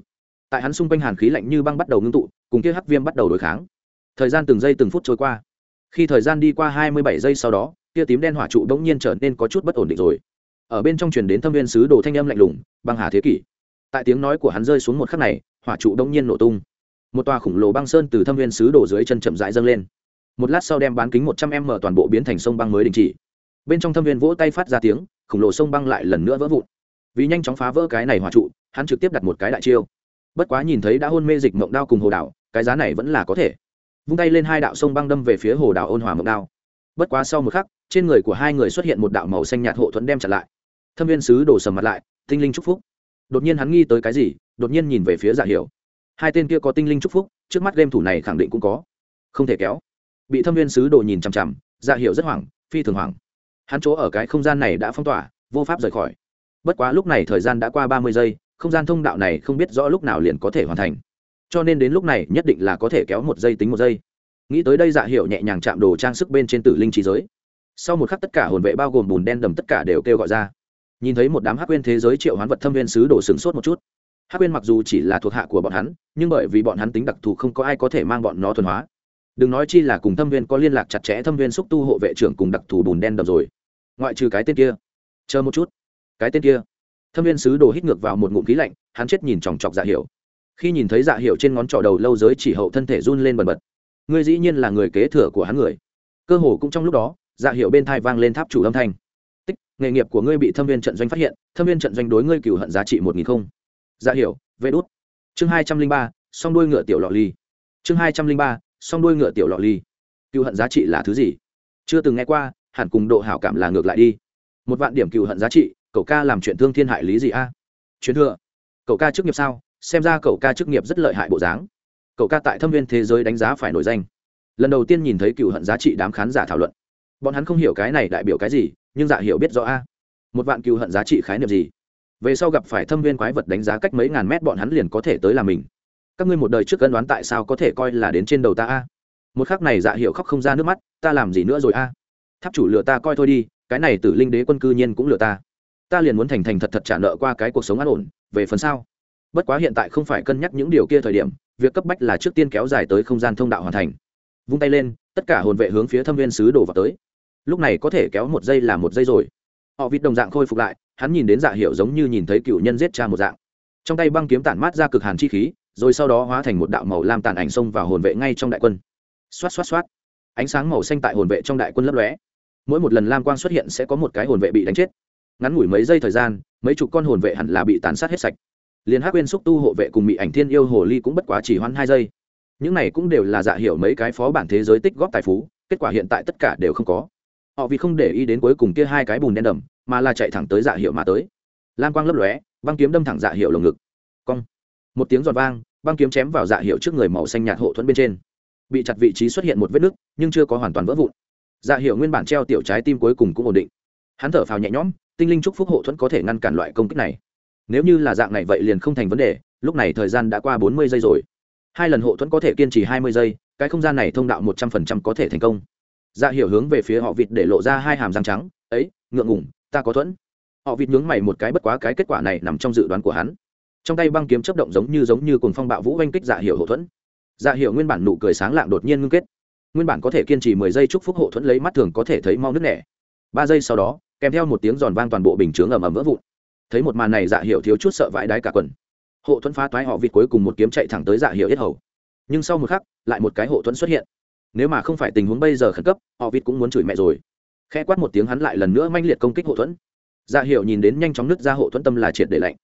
Tại hắn xung quanh hàn khí lạnh như băng bắt đầu ngưng tụ, cùng kia hắc viêm bắt đầu đối kháng. Thời gian từng giây từng phút trôi qua. Khi thời gian đi qua hai mươi bảy giây sau đó, kia tím đen hỏa trụ bỗng nhiên trở nên có chút bất ổn định rồi ở bên trong truyền đến thâm viên sứ đồ thanh âm lạnh lùng, băng hà thế kỷ. Tại tiếng nói của hắn rơi xuống một khắc này, hỏa trụ đông nhiên nổ tung. Một tòa khủng lồ băng sơn từ thâm viên sứ đồ dưới chân chậm rãi dâng lên. Một lát sau đem bán kính một trăm m toàn bộ biến thành sông băng mới đình chỉ. Bên trong thâm viên vỗ tay phát ra tiếng, khổng lồ sông băng lại lần nữa vỡ vụn. Vì nhanh chóng phá vỡ cái này hỏa trụ, hắn trực tiếp đặt một cái đại chiêu. Bất quá nhìn thấy đã hôn mê dịch mộng đao cùng hồ đảo, cái giá này vẫn là có thể. Vung tay lên hai đạo sông băng đâm về phía hồ đảo ôn hòa mộng đao. Bất quá sau một khắc, trên người của hai người xuất hiện một đạo màu xanh nhạt hộ thuẫn đem chặn lại thâm viên sứ đổ sầm mặt lại, tinh linh chúc phúc. Đột nhiên hắn nghi tới cái gì, đột nhiên nhìn về phía giả hiểu. Hai tên kia có tinh linh chúc phúc, trước mắt game thủ này khẳng định cũng có. Không thể kéo. Bị thâm viên sứ đồ nhìn chằm chằm giả hiểu rất hoảng, phi thường hoảng. Hắn chỗ ở cái không gian này đã phong tỏa, vô pháp rời khỏi. Bất quá lúc này thời gian đã qua ba mươi giây, không gian thông đạo này không biết rõ lúc nào liền có thể hoàn thành. Cho nên đến lúc này nhất định là có thể kéo một giây tính một giây. Nghĩ tới đây dạ hiệu nhẹ nhàng chạm đồ trang sức bên trên tử linh trí giới. Sau một khắc tất cả hồn vệ bao gồm bùn đen đầm tất cả đều kêu gọi ra nhìn thấy một đám hắc quên thế giới triệu hoán vật thâm viên sứ đổ sừng sốt một chút. Hắc quên mặc dù chỉ là thuộc hạ của bọn hắn, nhưng bởi vì bọn hắn tính đặc thù không có ai có thể mang bọn nó thuần hóa. Đừng nói chi là cùng thâm viên có liên lạc chặt chẽ, thâm viên xúc tu hộ vệ trưởng cùng đặc thù bùn đen đập rồi. Ngoại trừ cái tên kia. Chờ một chút. Cái tên kia. Thâm viên sứ đồ hít ngược vào một ngụm khí lạnh, hắn chết nhìn chòng chọc dạ hiểu. Khi nhìn thấy dạ hiểu trên ngón trỏ đầu lâu giới chỉ hậu thân thể run lên bần bật. Ngươi dĩ nhiên là người kế thừa của hắn người. Cơ hồ cũng trong lúc đó dạ hiểu bên thai vang lên tháp chủ âm thanh nghề nghiệp của ngươi bị thâm viên trận doanh phát hiện, thâm viên trận doanh đối ngươi cửu hận giá trị một nghìn không. Dạ hiểu, vê đốt chương hai trăm linh ba, song đuôi ngựa tiểu lọ ly. Chương hai trăm linh ba, song đuôi ngựa tiểu lọ ly. Cựu hận giá trị là thứ gì? Chưa từng nghe qua, hẳn cùng độ hảo cảm là ngược lại đi. Một vạn điểm cựu hận giá trị, cậu ca làm chuyện thương thiên hại lý gì a? À? truyền thừa cậu ca chức nghiệp sao? Xem ra cậu ca chức nghiệp rất lợi hại bộ dáng. Cậu ca tại thâm viên thế giới đánh giá phải nổi danh. Lần đầu tiên nhìn thấy cựu hận giá trị đám khán giả thảo luận bọn hắn không hiểu cái này đại biểu cái gì, nhưng dạ hiểu biết rõ a. Một vạn cựu hận giá trị khái niệm gì? Về sau gặp phải thâm viên quái vật đánh giá cách mấy ngàn mét bọn hắn liền có thể tới là mình. Các ngươi một đời trước cân đoán tại sao có thể coi là đến trên đầu ta a? Một khắc này dạ hiểu khóc không ra nước mắt, ta làm gì nữa rồi a? Tháp chủ lừa ta coi thôi đi, cái này tử linh đế quân cư nhiên cũng lừa ta. Ta liền muốn thành thành thật thật trả nợ qua cái cuộc sống an ổn, về phần sau bất quá hiện tại không phải cân nhắc những điều kia thời điểm, việc cấp bách là trước tiên kéo dài tới không gian thông đạo hoàn thành. Vung tay lên, tất cả hồn vệ hướng phía thâm viên sứ đổ vào tới lúc này có thể kéo một giây là một giây rồi. Họ vịt đồng dạng khôi phục lại, hắn nhìn đến dạ hiệu giống như nhìn thấy cựu nhân giết cha một dạng. Trong tay băng kiếm tản mát ra cực hàn chi khí, rồi sau đó hóa thành một đạo màu lam tàn ảnh xông vào hồn vệ ngay trong đại quân. Xoát xoát xoát. Ánh sáng màu xanh tại hồn vệ trong đại quân lấp lóe. Mỗi một lần lam quang xuất hiện sẽ có một cái hồn vệ bị đánh chết. Ngắn ngủi mấy giây thời gian, mấy chục con hồn vệ hẳn là bị tàn sát hết sạch. Liền hắc quên xúc tu hộ vệ cùng bị ảnh thiên yêu hồ ly cũng bất quá chỉ hoãn hai giây. Những này cũng đều là dạ hiểu mấy cái phó bản thế giới tích góp tài phú, kết quả hiện tại tất cả đều không có họ vì không để ý đến cuối cùng kia hai cái bùn đen đầm, mà là chạy thẳng tới dạ hiệu mà tới. Lam quang lấp lóe, băng kiếm đâm thẳng dạ hiệu lồng ngực. Cong. Một tiếng giọt vang, băng kiếm chém vào dạ hiệu trước người màu xanh nhạt hộ thuẫn bên trên. Bị chặt vị trí xuất hiện một vết nứt, nhưng chưa có hoàn toàn vỡ vụn. Dạ hiệu nguyên bản treo tiểu trái tim cuối cùng cũng ổn định. Hắn thở phào nhẹ nhõm, tinh linh trúc phúc hộ thuẫn có thể ngăn cản loại công kích này. Nếu như là dạng này vậy liền không thành vấn đề, lúc này thời gian đã qua bốn mươi giây rồi. Hai lần hộ thuẫn có thể kiên trì hai mươi giây, cái không gian này thông đạo một trăm phần trăm có thể thành công dạ hiểu hướng về phía họ vịt để lộ ra hai hàm răng trắng, ấy, ngượng ngủng ta có thuẫn. Họ vịt nhướng mày một cái bất quá cái kết quả này nằm trong dự đoán của hắn. Trong tay băng kiếm chấp động giống như giống như cùng phong bạo vũ oanh kích dạ Hiểu hậu thuẫn. Dạ Hiểu nguyên bản nụ cười sáng lạng đột nhiên ngưng kết. Nguyên bản có thể kiên trì mười giây chúc phúc hộ thuẫn lấy mắt thường có thể thấy mau nước nẻ. Ba giây sau đó, kèm theo một tiếng giòn vang toàn bộ bình chướng ầm ầm vỡ vụn. Thấy một màn này dạ Hiểu thiếu chút sợ vãi đái cả quần. Hộ thuẫn phá toái họ vịt cuối cùng một kiếm chạy thẳng tới dạ Hiểu yết hầu. Nhưng sau một khắc, lại một cái hộ thuẫn xuất hiện nếu mà không phải tình huống bây giờ khẩn cấp, họ vịt cũng muốn chửi mẹ rồi. Khẽ quát một tiếng hắn lại lần nữa manh liệt công kích hộ thuẫn. Dạ hiệu nhìn đến nhanh chóng nứt ra hộ thuẫn tâm là triệt để lạnh.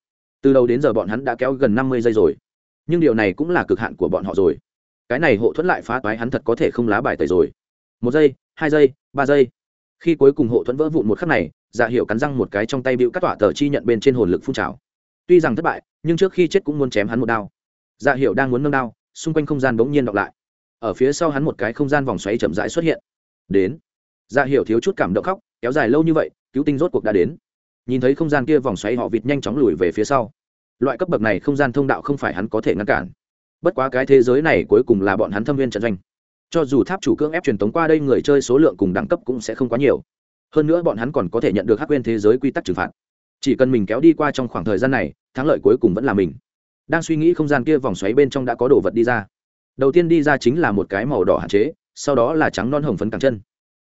Từ đầu đến giờ bọn hắn đã kéo gần năm mươi giây rồi. Nhưng điều này cũng là cực hạn của bọn họ rồi. Cái này hộ thuẫn lại phá toái hắn thật có thể không lá bài tẩy rồi. Một giây, hai giây, ba giây. Khi cuối cùng hộ thuẫn vỡ vụn một khắc này dạ hiệu cắn răng một cái trong tay bịu cắt tỏa tờ chi nhận bên trên hồn lực phun trào. Tuy rằng thất bại, nhưng trước khi chết cũng muốn chém hắn một đao. Dạ hiệu đang muốn nâng đao, xung quanh không gian bỗng nhiên đọc lại ở phía sau hắn một cái không gian vòng xoáy chậm rãi xuất hiện. Đến. Dạ hiểu thiếu chút cảm động khóc, kéo dài lâu như vậy, cứu tinh rốt cuộc đã đến. Nhìn thấy không gian kia vòng xoáy họ vịt nhanh chóng lùi về phía sau. Loại cấp bậc này không gian thông đạo không phải hắn có thể ngăn cản. Bất quá cái thế giới này cuối cùng là bọn hắn thâm viên trận doanh. Cho dù tháp chủ cưỡng ép truyền tống qua đây, người chơi số lượng cùng đẳng cấp cũng sẽ không quá nhiều. Hơn nữa bọn hắn còn có thể nhận được hắc quên thế giới quy tắc trừng phạt. Chỉ cần mình kéo đi qua trong khoảng thời gian này, thắng lợi cuối cùng vẫn là mình. Đang suy nghĩ không gian kia vòng xoáy bên trong đã có đồ vật đi ra đầu tiên đi ra chính là một cái màu đỏ hạn chế, sau đó là trắng non hồng phấn càng chân.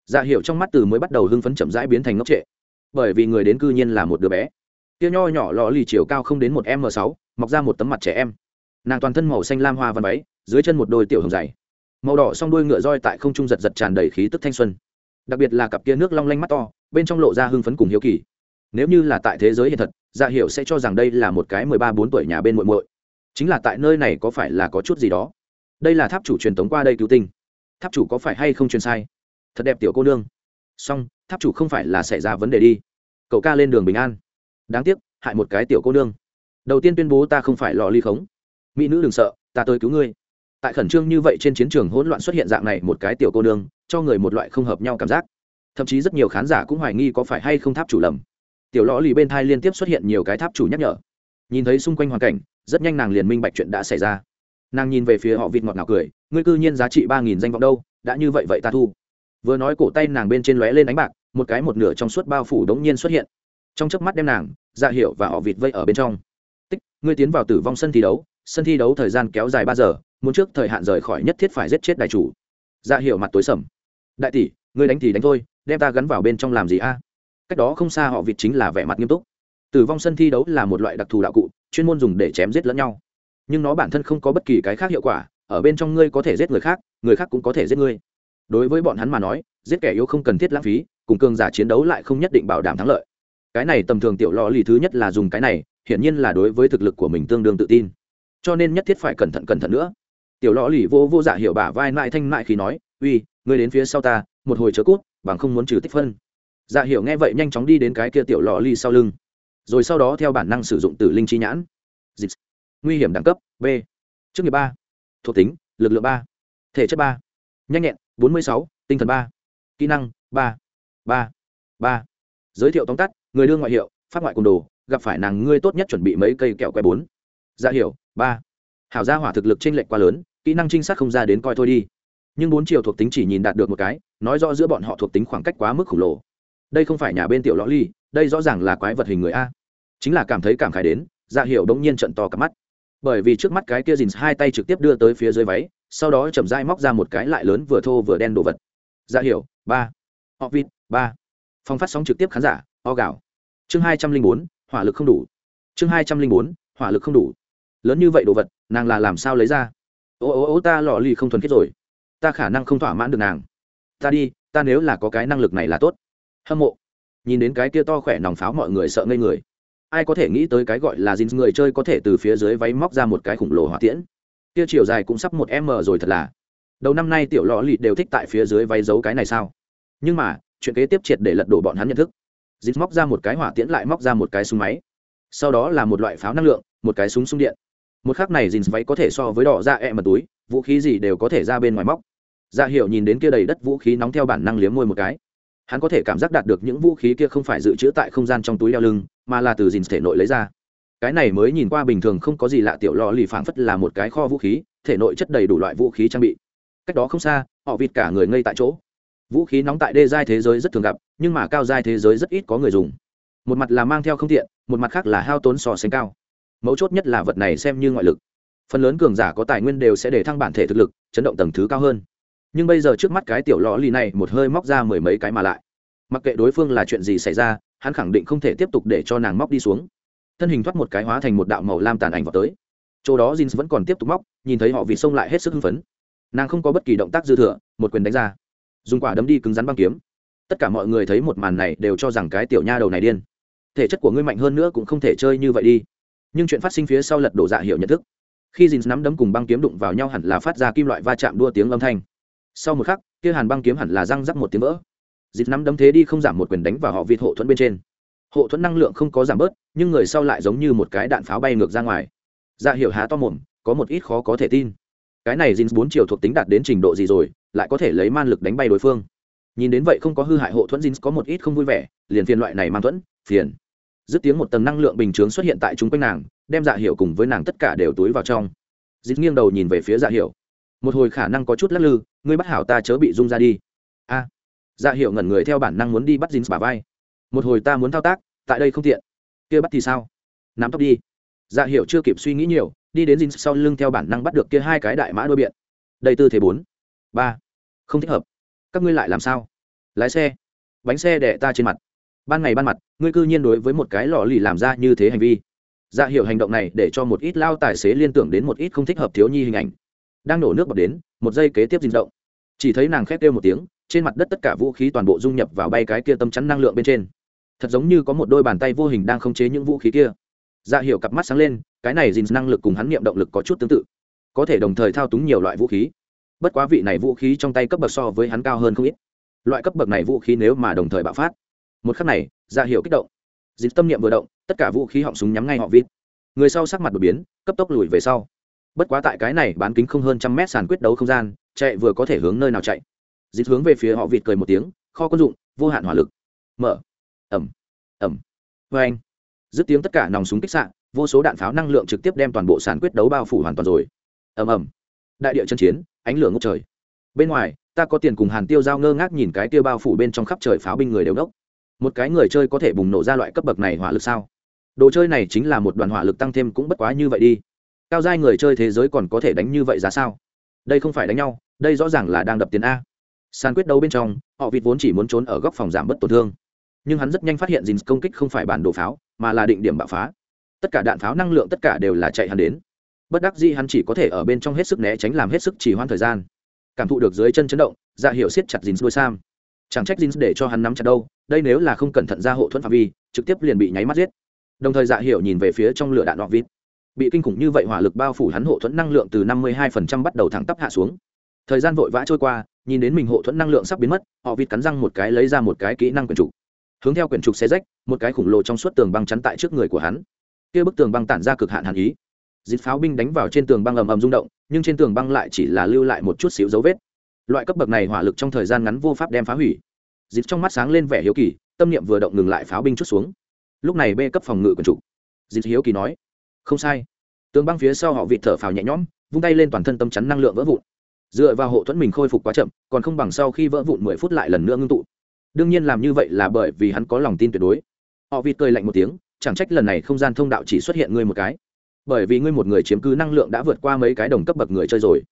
Dạ hiệu trong mắt từ mới bắt đầu hưng phấn chậm rãi biến thành ngốc trệ. Bởi vì người đến cư nhiên là một đứa bé. Kia nho nhỏ lò lì chiều cao không đến một m sáu, mọc ra một tấm mặt trẻ em. Nàng toàn thân màu xanh lam hoa văn váy, dưới chân một đôi tiểu hồng dày. Màu đỏ s o n g đuôi ngựa roi tại không trung giật giật tràn đầy khí tức thanh xuân. Đặc biệt là cặp kia nước long lanh mắt to, bên trong lộ ra hưng phấn cùng hiếu kỳ. Nếu như là tại thế giới hiện thật dạ hiệu sẽ cho rằng đây là một cái mười ba, bốn tuổi nhà bên muội muội. Chính là tại nơi này có phải là có chút gì đó? Đây là tháp chủ truyền tống qua đây cứu tinh. Tháp chủ có phải hay không truyền sai? Thật đẹp tiểu cô nương. Song tháp chủ không phải là xảy ra vấn đề đi. Cậu ca lên đường bình an. Đáng tiếc, hại một cái tiểu cô nương. Đầu tiên tuyên bố ta không phải lò ly khống. Mỹ nữ đừng sợ, ta tới cứu ngươi. Tại khẩn trương như vậy trên chiến trường hỗn loạn xuất hiện dạng này một cái tiểu cô nương, cho người một loại không hợp nhau cảm giác. Thậm chí rất nhiều khán giả cũng hoài nghi có phải hay không tháp chủ lầm. Tiểu lò lì bên thai liên tiếp xuất hiện nhiều cái tháp chủ nhắc nhở. Nhìn thấy xung quanh hoàn cảnh, rất nhanh nàng liền minh bạch chuyện đã xảy ra nàng nhìn về phía họ vịt ngọt ngào cười, ngươi cư nhiên giá trị ba nghìn danh vọng đâu, đã như vậy vậy ta thu. Vừa nói cổ tay nàng bên trên lóe lên đánh bạc, một cái một nửa trong suốt bao phủ đống nhiên xuất hiện. Trong chớp mắt đem nàng dạ hiệu và họ vịt vây ở bên trong. Tích, ngươi tiến vào tử vong sân thi đấu, sân thi đấu thời gian kéo dài ba giờ, muốn trước thời hạn rời khỏi nhất thiết phải giết chết đại chủ. Dạ hiệu mặt tối sầm. Đại tỷ, ngươi đánh thì đánh thôi, đem ta gắn vào bên trong làm gì a? Cách đó không xa họ vịt chính là vẻ mặt nghiêm túc. Tử vong sân thi đấu là một loại đặc thù đạo cụ, chuyên môn dùng để chém giết lẫn nhau nhưng nó bản thân không có bất kỳ cái khác hiệu quả, ở bên trong ngươi có thể giết người khác người khác cũng có thể giết ngươi. Đối với bọn hắn mà nói, giết kẻ yếu không cần thiết lãng phí, cùng cường giả chiến đấu lại không nhất định bảo đảm thắng lợi. Cái này tầm thường tiểu lò lì thứ nhất là dùng cái này, hiển nhiên là đối với thực lực của mình tương đương tự tin. Cho nên nhất thiết phải cẩn thận cẩn thận nữa. Tiểu lò lì vô vô dạ giả hiệu bả vai mãi thanh mãi khi nói, uy, ngươi đến phía sau ta, một hồi chớ cút, bằng không muốn trừ tích phân. Dạ hiệu nghe vậy nhanh chóng đi đến cái kia tiểu lò lì sau lưng. Rồi sau đó theo bản năng sử dụng tử linh chi nhãn. Dịch nguy hiểm đẳng cấp, b. Chức nghiệp ba. Thuộc tính, lực lượng ba. Thể chất ba. Nhanh nhẹn, bốn mươi sáu, tinh thần ba. Kỹ năng, ba. Ba. Ba. Giới thiệu tóm tắt, người đương ngoại hiệu phát ngoại côn đồ, gặp phải nàng ngươi tốt nhất chuẩn bị mấy cây kẹo que bốn. Ra hiểu, ba. Hảo gia hỏa thực lực t r ê n lệch quá lớn, kỹ năng trinh sát không ra đến coi thôi đi. Nhưng bốn chiều thuộc tính chỉ nhìn đạt được một cái, nói rõ giữa bọn họ thuộc tính khoảng cách quá mức khổng lồ. Đây không phải nhà bên tiểu lõ ly, đây rõ ràng là quái vật hình người a. Chính là cảm thấy cảm khải đến ra hiểu đống nhiên trận to cả mắt bởi vì trước mắt cái kia dìn hai tay trực tiếp đưa tới phía dưới váy, sau đó chậm dai móc ra một cái lại lớn vừa thô vừa đen đồ vật. Dạ hiểu, ba. Họ vịt, ba. Phong phát sóng trực tiếp khán giả, o gạo. Chương hai trăm linh bốn, hỏa lực không đủ. Chương hai trăm linh bốn, hỏa lực không đủ. Lớn như vậy đồ vật, nàng là làm sao lấy ra? Ô ô ô, ta lò lì không thuần khiết rồi. Ta khả năng không thỏa mãn được nàng. Ta đi, ta nếu là có cái năng lực này là tốt. Hâm mộ. Nhìn đến cái kia to khỏe nòng pháo mọi người sợ ngây người ai có thể nghĩ tới cái gọi là dính người chơi có thể từ phía dưới váy móc ra một cái khủng lồ hỏa tiễn. Kia chiều dài cũng sắp một m rồi thật là. Đầu năm nay tiểu lò lì đều thích tại phía dưới váy giấu cái này sao? Nhưng mà, chuyện kế tiếp triệt để lật đổ bọn hắn nhận thức. Dính móc ra một cái hỏa tiễn lại móc ra một cái súng máy. Sau đó là một loại pháo năng lượng, một cái súng súng điện. Một khác này dính váy có thể so với đỏ ra e mật túi, vũ khí gì đều có thể ra bên ngoài móc. Dạ hiệu nhìn đến kia đầy đất vũ khí nóng theo bản năng liếm môi một cái. Hắn có thể cảm giác đạt được những vũ khí kia không phải dự trữ tại không gian trong túi đeo lưng mà là từ dìn thể nội lấy ra. Cái này mới nhìn qua bình thường không có gì lạ, tiểu lò lì phảng phất là một cái kho vũ khí, thể nội chất đầy đủ loại vũ khí trang bị. Cách đó không xa, họ vịt cả người ngây tại chỗ. Vũ khí nóng tại đê giai thế giới rất thường gặp, nhưng mà cao giai thế giới rất ít có người dùng. Một mặt là mang theo không tiện, một mặt khác là hao tốn sò sánh cao. Mấu chốt nhất là vật này xem như ngoại lực. Phần lớn cường giả có tài nguyên đều sẽ để thăng bản thể thực lực, chấn động tầng thứ cao hơn. Nhưng bây giờ trước mắt cái tiểu lò lì này một hơi móc ra mười mấy cái mà lại. Mặc kệ đối phương là chuyện gì xảy ra hắn khẳng định không thể tiếp tục để cho nàng móc đi xuống. Thân hình thoát một cái hóa thành một đạo màu lam tàn ảnh vào tới. Chỗ đó jeans vẫn còn tiếp tục móc, nhìn thấy họ vì xông lại hết sức hưng phấn. Nàng không có bất kỳ động tác dư thừa, một quyền đánh ra. Dùng quả đấm đi cứng rắn băng kiếm. Tất cả mọi người thấy một màn này đều cho rằng cái tiểu nha đầu này điên. Thể chất của ngươi mạnh hơn nữa cũng không thể chơi như vậy đi. Nhưng chuyện phát sinh phía sau lật đổ dạ hiệu nhận thức. Khi dìn nắm đấm cùng băng kiếm đụng vào nhau hẳn là phát ra kim loại va chạm đua tiếng âm thanh. Sau một khắc, kia hàn băng kiếm hẳn là răng rắc một tiếng vỡ dịp nắm đấm thế đi không giảm một quyền đánh vào họ vịt hộ thuẫn bên trên. Hộ thuẫn năng lượng không có giảm bớt nhưng người sau lại giống như một cái đạn pháo bay ngược ra ngoài. Dạ hiểu há to mồm có một ít khó có thể tin. Cái này jeans bốn chiều thuộc tính đạt đến trình độ gì rồi lại có thể lấy man lực đánh bay đối phương. Nhìn đến vậy không có hư hại hộ thuẫn jeans có một ít không vui vẻ liền phiền loại này man thuẫn phiền. Dứt tiếng một tầng năng lượng bình chướng xuất hiện tại chúng quanh nàng đem dạ hiểu cùng với nàng tất cả đều túi vào trong. Dít nghiêng đầu nhìn về phía dạ hiểu, một hồi khả năng có chút lắc lư ngươi bắt hảo ta chớ bị rung ra đi. A dạ hiệu ngẩn người theo bản năng muốn đi bắt dính bà vai. Một hồi ta muốn thao tác, tại đây không tiện. Kia bắt thì sao? Nắm tóc đi. Dạ hiệu chưa kịp suy nghĩ nhiều, đi đến dính sau lưng theo bản năng bắt được kia hai cái đại mã đôi biện. Đây tư thế bốn, ba. Không thích hợp. Các ngươi lại làm sao? Lái xe. Bánh xe đẻ ta trên mặt. Ban ngày ban mặt, ngươi cư nhiên đối với một cái lò lì làm ra như thế hành vi. Dạ hiệu hành động này để cho một ít lao tài xế liên tưởng đến một ít không thích hợp thiếu nhi hình ảnh. Đang nổ nước bọt đến, một giây kế tiếp dinh động. Chỉ thấy nàng khét kêu một tiếng trên mặt đất tất cả vũ khí toàn bộ dung nhập vào bay cái kia tâm chắn năng lượng bên trên. Thật giống như có một đôi bàn tay vô hình đang khống chế những vũ khí kia. Dạ hiểu cặp mắt sáng lên, cái này dìn năng lực cùng hắn niệm động lực có chút tương tự. Có thể đồng thời thao túng nhiều loại vũ khí. Bất quá vị này vũ khí trong tay cấp bậc so với hắn cao hơn không ít. Loại cấp bậc này vũ khí nếu mà đồng thời bạo phát, một khắc này dạ hiểu kích động. Dịp tâm niệm vừa động, tất cả vũ khí họng súng nhắm ngay họ vít người sau sắc mặt đột biến, cấp tốc lùi về sau. Bất quá tại cái này bán kính không hơn trăm mét sàn quyết đấu không gian, chạy vừa có thể hướng nơi nào chạy dịt hướng về phía họ vịt cười một tiếng, kho quân dụng, vô hạn hỏa lực. Mở. Ẩm. Ẩm. Vê anh. Dứt tiếng tất cả nòng súng kích sạn vô số đạn pháo năng lượng trực tiếp đem toàn bộ sàn quyết đấu bao phủ hoàn toàn rồi. Ầm ầm đại địa chân chiến, ánh lửa ngốc trời. Bên ngoài, ta có tiền cùng hàn tiêu giao ngơ ngác nhìn cái tiêu bao phủ bên trong khắp trời pháo binh người đều đốc. Một cái người chơi có thể bùng nổ ra loại cấp bậc này hỏa lực sao? Đồ chơi này chính là một đoàn hỏa lực tăng thêm cũng bất quá như vậy đi. Cao giai người chơi thế giới còn có thể đánh như vậy giá sao? Đây không phải đánh nhau, đây rõ ràng là đang đập tiền a sàn quyết đấu bên trong họ vịt vốn chỉ muốn trốn ở góc phòng giảm bớt tổn thương. Nhưng hắn rất nhanh phát hiện dìn công kích không phải bản đồ pháo mà là định điểm bạo phá. Tất cả đạn pháo năng lượng tất cả đều là chạy hắn đến. Bất đắc dĩ hắn chỉ có thể ở bên trong hết sức né tránh làm hết sức chỉ hoãn thời gian. Cảm thụ được dưới chân chấn động ra dạ hiệu siết chặt dìn đuôi sam. Chẳng trách dìn để cho hắn nắm chặt đâu đây nếu là không cẩn thận ra hộ thuẫn phạm vi trực tiếp liền bị nháy mắt giết. Đồng thời dạ hiệu nhìn về phía trong lửa đạn nọ vịt, bị kinh khủng như vậy hỏa lực bao phủ hắn hộ thuẫn năng lượng từ năm mươi 52% bắt đầu thẳng tắp hạ xuống. Thời gian vội vã trôi qua nhìn đến mình hộ thuẫn năng lượng sắp biến mất, họ vịt cắn răng một cái lấy ra một cái kỹ năng quyển trục. Hướng theo quyển trục xe rách, một cái khổng lồ trong suốt tường băng chắn tại trước người của hắn. Kia bức tường băng tản ra cực hạn hàn ý. Dịp pháo binh đánh vào trên tường băng ầm ầm rung động, nhưng trên tường băng lại chỉ là lưu lại một chút xíu dấu vết. Loại cấp bậc này hỏa lực trong thời gian ngắn vô pháp đem phá hủy. Dịp trong mắt sáng lên vẻ hiếu kỳ, tâm niệm vừa động ngừng lại pháo binh chút xuống. Lúc này bê cấp phòng ngự quần chủ dịp hiếu kỳ nói, không sai. Tường băng phía sau họ vịt thở phào nhẹ nhõm, vung tay lên toàn thân tâm chắn năng lượng vỡ vụn dựa vào hộ thuẫn mình khôi phục quá chậm, còn không bằng sau khi vỡ vụn mười phút lại lần nữa ngưng tụ. Đương nhiên làm như vậy là bởi vì hắn có lòng tin tuyệt đối. Họ vịt cười lạnh một tiếng, chẳng trách lần này không gian thông đạo chỉ xuất hiện ngươi một cái. Bởi vì ngươi một người chiếm cứ năng lượng đã vượt qua mấy cái đồng cấp bậc người chơi rồi.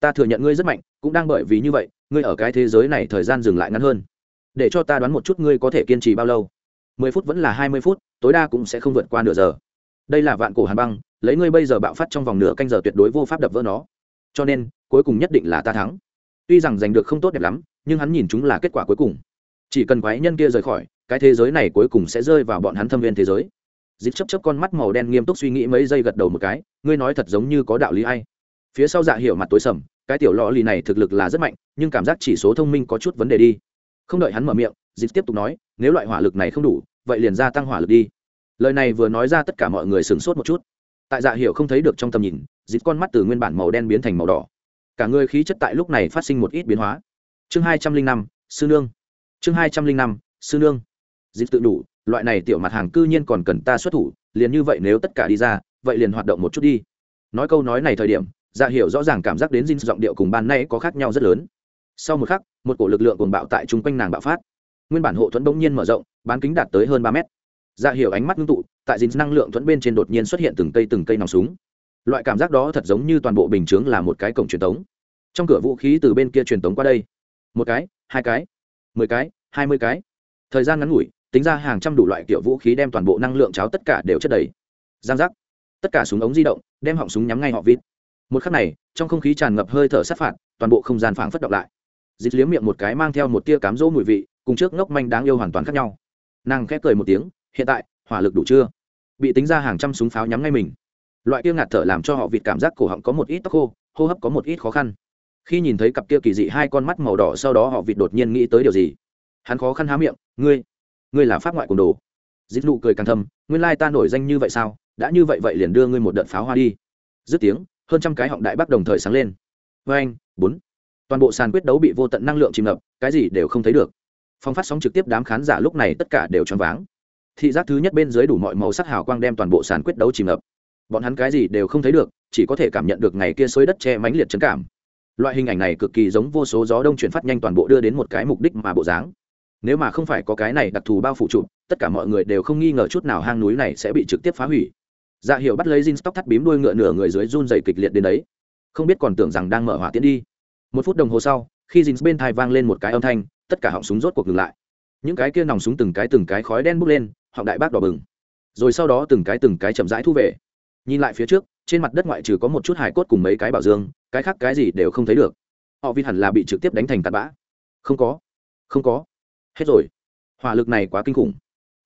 Ta thừa nhận ngươi rất mạnh, cũng đang bởi vì như vậy, ngươi ở cái thế giới này thời gian dừng lại ngắn hơn. Để cho ta đoán một chút ngươi có thể kiên trì bao lâu. Mười phút vẫn là hai mươi phút, tối đa cũng sẽ không vượt qua nửa giờ. Đây là vạn cổ hàn băng, lấy ngươi bây giờ bạo phát trong vòng nửa canh giờ tuyệt đối vô pháp đập vỡ nó. Cho nên cuối cùng nhất định là ta thắng. Tuy rằng giành được không tốt đẹp lắm, nhưng hắn nhìn chúng là kết quả cuối cùng. Chỉ cần quái nhân kia rời khỏi, cái thế giới này cuối cùng sẽ rơi vào bọn hắn thâm viên thế giới. Dịp chấp chấp con mắt màu đen nghiêm túc suy nghĩ mấy giây gật đầu một cái, ngươi nói thật giống như có đạo lý hay. Phía sau dạ hiểu mặt tối sầm, cái tiểu lò lì này thực lực là rất mạnh, nhưng cảm giác chỉ số thông minh có chút vấn đề đi. Không đợi hắn mở miệng dịp tiếp tục nói, nếu loại hỏa lực này không đủ, vậy liền gia tăng hỏa lực đi. Lời này vừa nói ra tất cả mọi người sửng sốt một chút. Tại dạ hiểu không thấy được trong tầm nhìn dịp con mắt từ nguyên bản màu đen biến thành màu đỏ cả người khí chất tại lúc này phát sinh một ít biến hóa. Chương hai trăm linh năm, sư nương. Chương hai trăm linh năm, sư nương. Dịp tự đủ, loại này tiểu mặt hàng cư nhiên còn cần ta xuất thủ, liền như vậy nếu tất cả đi ra, vậy liền hoạt động một chút đi. Nói câu nói này thời điểm dạ hiểu rõ ràng cảm giác đến dinh giọng điệu cùng ban nay có khác nhau rất lớn. Sau một khắc, một cổ lực lượng cuồng bạo tại chung quanh nàng bạo phát. Nguyên bản hộ thuẫn bỗng nhiên mở rộng, bán kính đạt tới hơn ba mét. Dạ hiểu ánh mắt ngưng tụ, tại dính năng lượng thuẫn bên trên đột nhiên xuất hiện từng cây từng cây nòng súng loại cảm giác đó thật giống như toàn bộ bình chướng là một cái cổng truyền tống. Trong cửa vũ khí từ bên kia truyền tống qua đây. Một cái, hai cái, mười cái, hai mươi cái. Thời gian ngắn ngủi, tính ra hàng trăm đủ loại kiểu vũ khí đem toàn bộ năng lượng cháo tất cả đều chất đầy. Giang giác. Tất cả súng ống di động, đem họng súng nhắm ngay họ vít một khắc này, trong không khí tràn ngập hơi thở sát phạt, toàn bộ không gian phảng phất động lại. Dịch liếm miệng một cái mang theo một tia cám dỗ mùi vị, cùng trước ngốc manh đáng yêu hoàn toàn khác nhau. Nàng khép cười một tiếng, hiện tại, hỏa lực đủ chưa? Bị tính ra hàng trăm súng pháo nhắm ngay mình loại kia ngạt thở làm cho họ vịt cảm giác cổ họng có một ít tóc khô hô hấp có một ít khó khăn. Khi nhìn thấy cặp kia kỳ dị hai con mắt màu đỏ sau đó họ vịt đột nhiên nghĩ tới điều gì? Hắn khó khăn há miệng ngươi ngươi là pháp ngoại cùng đồ. Dít nụ cười càng thầm, nguyên lai ta nổi danh như vậy sao? Đã như vậy vậy liền đưa ngươi một đợt pháo hoa đi. Dứt tiếng hơn trăm cái họng đại bác đồng thời sáng lên. Vê anh bốn. Toàn bộ sàn quyết đấu bị vô tận năng lượng chìm ngập cái gì đều không thấy được. Phong phát sóng trực tiếp đám khán giả lúc này tất cả đều choáng váng. Thị giác thứ nhất bên dưới đủ mọi màu sắc hào quang đem toàn bộ sàn quyết đấu chìm ngập bọn hắn cái gì đều không thấy được, chỉ có thể cảm nhận được ngày kia xối đất che mãnh liệt trấn cảm. Loại hình ảnh này cực kỳ giống vô số gió đông chuyển phát nhanh toàn bộ đưa đến một cái mục đích mà bộ dáng. Nếu mà không phải có cái này đặc thù bao phủ trụ, tất cả mọi người đều không nghi ngờ chút nào hang núi này sẽ bị trực tiếp phá hủy. Dạ hiệu bắt lấy j tóc thắt bím đuôi ngựa nửa người dưới run dày kịch liệt đến đấy. Không biết còn tưởng rằng đang mở hỏa tiễn đi. Một phút đồng hồ sau, khi j bên thai vang lên một cái âm thanh, tất cả họng súng rốt cuộc ngừng lại. Những cái kia nòng súng từng cái từng cái khói đen bốc lên, họng đại bác đỏ bừng. Rồi sau đó từng cái từng cái chậm rãi thu về nhìn lại phía trước, trên mặt đất ngoại trừ có một chút hài cốt cùng mấy cái bảo dương, cái khác cái gì đều không thấy được. Họ vi hẳn là bị trực tiếp đánh thành tạt bã. Không có. Không có. Hết rồi. Hỏa lực này quá kinh khủng.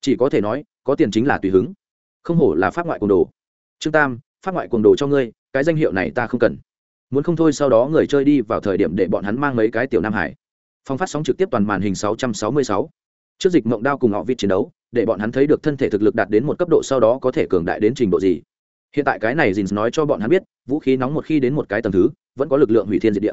Chỉ có thể nói, có tiền chính là tùy hứng. Không hổ là pháp ngoại côn đồ. Trương tam, pháp ngoại côn đồ cho ngươi, cái danh hiệu này ta không cần. Muốn không thôi sau đó người chơi đi vào thời điểm để bọn hắn mang mấy cái tiểu nam hải. Phong phát sóng trực tiếp toàn màn hình 666. trước dịch mộng đao cùng họ vịt chiến đấu, để bọn hắn thấy được thân thể thực lực đạt đến một cấp độ sau đó có thể cường đại đến trình độ gì hiện tại cái này dìn nói cho bọn hắn biết, vũ khí nóng một khi đến một cái tầng thứ, vẫn có lực lượng hủy thiên diệt địa.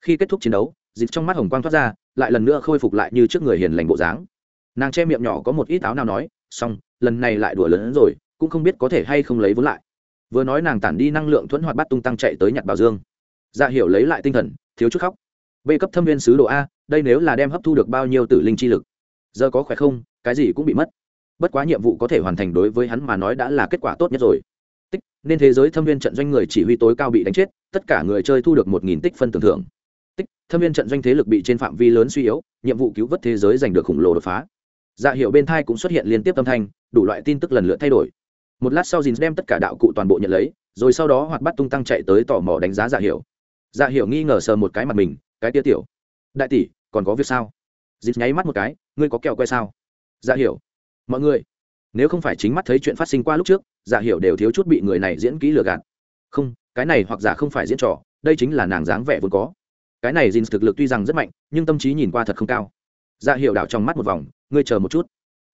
Khi kết thúc chiến đấu dìn trong mắt hồng quang thoát ra, lại lần nữa khôi phục lại như trước người hiền lành bộ dáng. Nàng che miệng nhỏ có một ít áo nào nói, xong, lần này lại đùa lớn hơn rồi, cũng không biết có thể hay không lấy vốn lại. Vừa nói nàng tản đi năng lượng thuẫn hoạt bắt tung tăng chạy tới nhặt bảo dương. Dạ hiểu lấy lại tinh thần, thiếu chút khóc. B cấp thâm viên sứ độ a, đây nếu là đem hấp thu được bao nhiêu tử linh chi lực? Giờ có khỏe không? Cái gì cũng bị mất. Bất quá nhiệm vụ có thể hoàn thành đối với hắn mà nói đã là kết quả tốt nhất rồi tích, nên thế giới thâm viên trận doanh người chỉ huy tối cao bị đánh chết, tất cả người chơi thu được một nghìn tích phân tưởng thưởng. Tích, thâm viên trận doanh thế lực bị trên phạm vi lớn suy yếu, nhiệm vụ cứu vớt thế giới giành được khủng lồ đột phá. Dạ hiệu bên thai cũng xuất hiện liên tiếp âm thanh, đủ loại tin tức lần lượt thay đổi. Một lát sau dìn đem tất cả đạo cụ toàn bộ nhận lấy, rồi sau đó hoạt bắt tung tăng chạy tới tò mò đánh giá dạ hiệu dạ hiệu nghi ngờ sờ một cái mặt mình, cái tia tiểu, đại tỷ, còn có việc sao? Dìn nháy mắt một cái, ngươi có kẹo que sao? Dạ hiệu mọi người nếu không phải chính mắt thấy chuyện phát sinh qua lúc trước, giả hiểu đều thiếu chút bị người này diễn kỹ lừa gạt. Không, cái này hoặc giả không phải diễn trò, đây chính là nàng dáng vẻ vốn có. Cái này Jin thực lực tuy rằng rất mạnh, nhưng tâm trí nhìn qua thật không cao. Dạ hiệu đảo trong mắt một vòng, ngươi chờ một chút.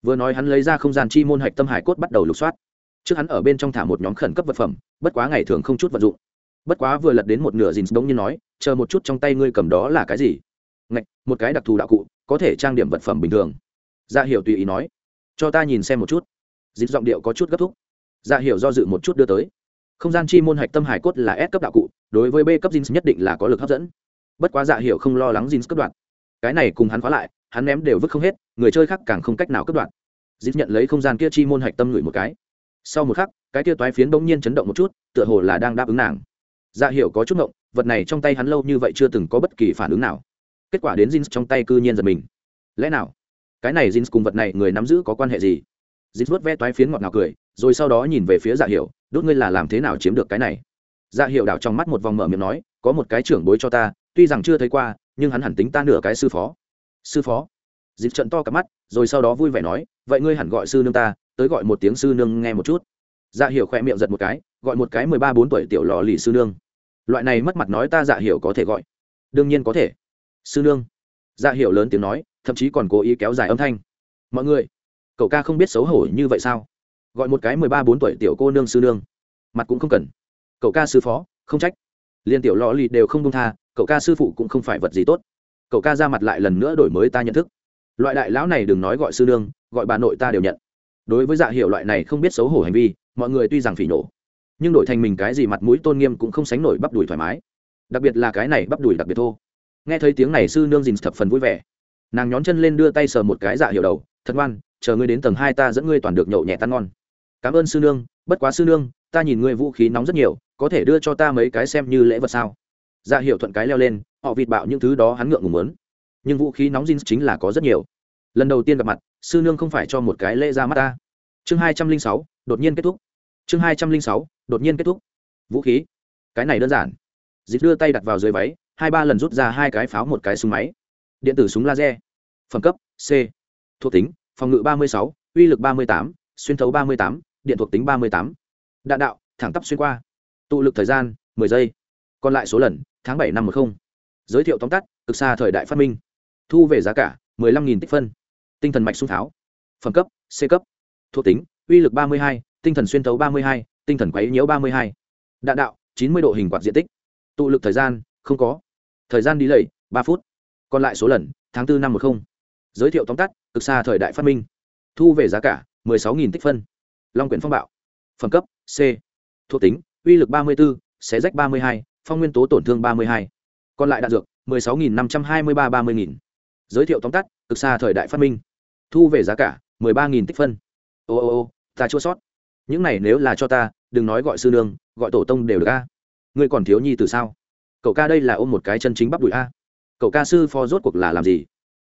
Vừa nói hắn lấy ra không gian chi môn hạch tâm hải cốt bắt đầu lục soát. Trước hắn ở bên trong thả một nhóm khẩn cấp vật phẩm, bất quá ngày thường không chút vật dụng. Bất quá vừa lật đến một nửa Jin đống như nói, chờ một chút trong tay ngươi cầm đó là cái gì? Ngạch, một cái đặc thù đạo cụ, có thể trang điểm vật phẩm bình thường. Dạ hiểu tùy ý nói cho ta nhìn xem một chút. Dịp giọng điệu có chút gấp thúc. Dạ hiểu do dự một chút đưa tới. Không gian chi môn hạch tâm hải cốt là S cấp đạo cụ, đối với B cấp jeans nhất định là có lực hấp dẫn. Bất quá dạ hiểu không lo lắng jeans cấp đoạn. Cái này cùng hắn khóa lại, hắn ném đều vứt không hết, người chơi khác càng không cách nào cấp đoạn. Jeans nhận lấy không gian kia chi môn hạch tâm ngửi một cái. Sau một khắc, cái kia toái phiến bỗng nhiên chấn động một chút, tựa hồ là đang đáp ứng nàng. Dạ hiểu có chút ngộng, vật này trong tay hắn lâu như vậy chưa từng có bất kỳ phản ứng nào. Kết quả đến jeans trong tay cư nhiên giật mình. Lẽ nào? Cái này Jin cùng vật này người nắm giữ có quan hệ gì? Jin vuốt ve toái phiến ngọt ngào cười, rồi sau đó nhìn về phía dạ hiểu, đốt ngươi là làm thế nào chiếm được cái này? Dạ hiểu đảo trong mắt một vòng mở miệng nói, có một cái trưởng bối cho ta, tuy rằng chưa thấy qua, nhưng hắn hẳn tính ta nửa cái sư phó. Sư phó? Jin trợn to cả mắt, rồi sau đó vui vẻ nói, vậy ngươi hẳn gọi sư nương ta, tới gọi một tiếng sư nương nghe một chút. Dạ hiểu khẽ miệng giật một cái, gọi một cái mười ba bốn tuổi tiểu lò lì sư nương. Loại này mất mặt nói ta dạ hiểu có thể gọi. Đương nhiên có thể. Sư nương dạ hiểu lớn tiếng nói, thậm chí còn cố ý kéo dài âm thanh. Mọi người, cậu ca không biết xấu hổ như vậy sao? Gọi một cái mười ba bốn tuổi tiểu cô nương sư nương. Mặt cũng không cần. Cậu ca sư phó, không trách. Liên tiểu lò lì đều không công tha, cậu ca sư phụ cũng không phải vật gì tốt. Cậu ca ra mặt lại lần nữa đổi mới ta nhận thức. Loại đại lão này đừng nói gọi sư nương, gọi bà nội ta đều nhận. Đối với dạ hiệu loại này không biết xấu hổ hành vi, mọi người tuy rằng phỉ nổ nhưng đổi thành mình cái gì mặt mũi tôn nghiêm cũng không sánh nổi bắp đùi thoải mái. Đặc biệt là cái này bắp đùi đặc biệt thô nghe thấy tiếng này, sư nương dình thập phần vui vẻ. Nàng nhón chân lên đưa tay sờ một cái dạ hiệu đầu, thật ngoan, chờ ngươi đến tầng hai ta dẫn ngươi toàn được nhậu nhẹ tan ngon. Cảm ơn sư nương, bất quá sư nương, ta nhìn ngươi vũ khí nóng rất nhiều, có thể đưa cho ta mấy cái xem như lễ vật sao? Dạ hiệu thuận cái leo lên, họ vịt bạo những thứ đó hắn ngượng ngùng muốn. Nhưng vũ khí nóng jeans chính là có rất nhiều. Lần đầu tiên gặp mặt, sư nương không phải cho một cái lễ ra mắt ta. Chương hai trăm linh sáu, đột nhiên kết thúc. Chương hai trăm linh sáu, đột nhiên kết thúc. Vũ khí. Cái này đơn giản. Dịp đưa tay đặt vào dưới váy hai ba lần rút ra hai cái pháo một cái súng máy. Điện tử súng laser. Phẩm cấp, c. Thuộc tính, phòng ngự ba mươi sáu, uy lực ba mươi tám, xuyên thấu ba mươi tám, điện thuộc tính ba mươi tám. Đạn đạo, thẳng tắp xuyên qua. Tụ lực thời gian, mười giây. Còn lại số lần, tháng bảy năm một không. Giới thiệu tóm tắt, cực xa thời đại phát minh. Thu về giá cả, mười lăm nghìn tích phân. Tinh thần mạch sung tháo. Phẩm cấp, c cấp. Thuộc tính, uy lực ba mươi hai, tinh thần xuyên thấu ba mươi hai, tinh thần quấy nhiễu ba mươi hai. Đạn đạo, chín mươi độ hình quạt diện tích. Tụ lực thời gian, không có thời gian đi lầy, ba phút. Còn lại số lần, tháng bốn năm một không. Giới thiệu tóm tắt, cực xa thời đại phát minh. Thu về giá cả, mười sáu nghìn tích phân. Long quyển phong bạo. Phẩm cấp, c. Thuộc tính, uy lực ba mươi bốn xé rách ba mươi hai, phong nguyên tố tổn thương ba mươi hai. Còn lại đạn dược, mười sáu nghìn năm trăm hai mươi ba ba mươi nghìn. Giới thiệu tóm tắt, cực xa thời đại phát minh. Thu về giá cả, mười ba nghìn tích phân. Ô ô ô, ta chua sót. Những này nếu là cho ta, đừng nói gọi sư nương, gọi tổ tông đều được a. Ngươi còn thiếu nhi từ sao? Cậu ca đây là ôm một cái chân chính bắp đùi a. Cậu ca sư phó rốt cuộc là làm gì?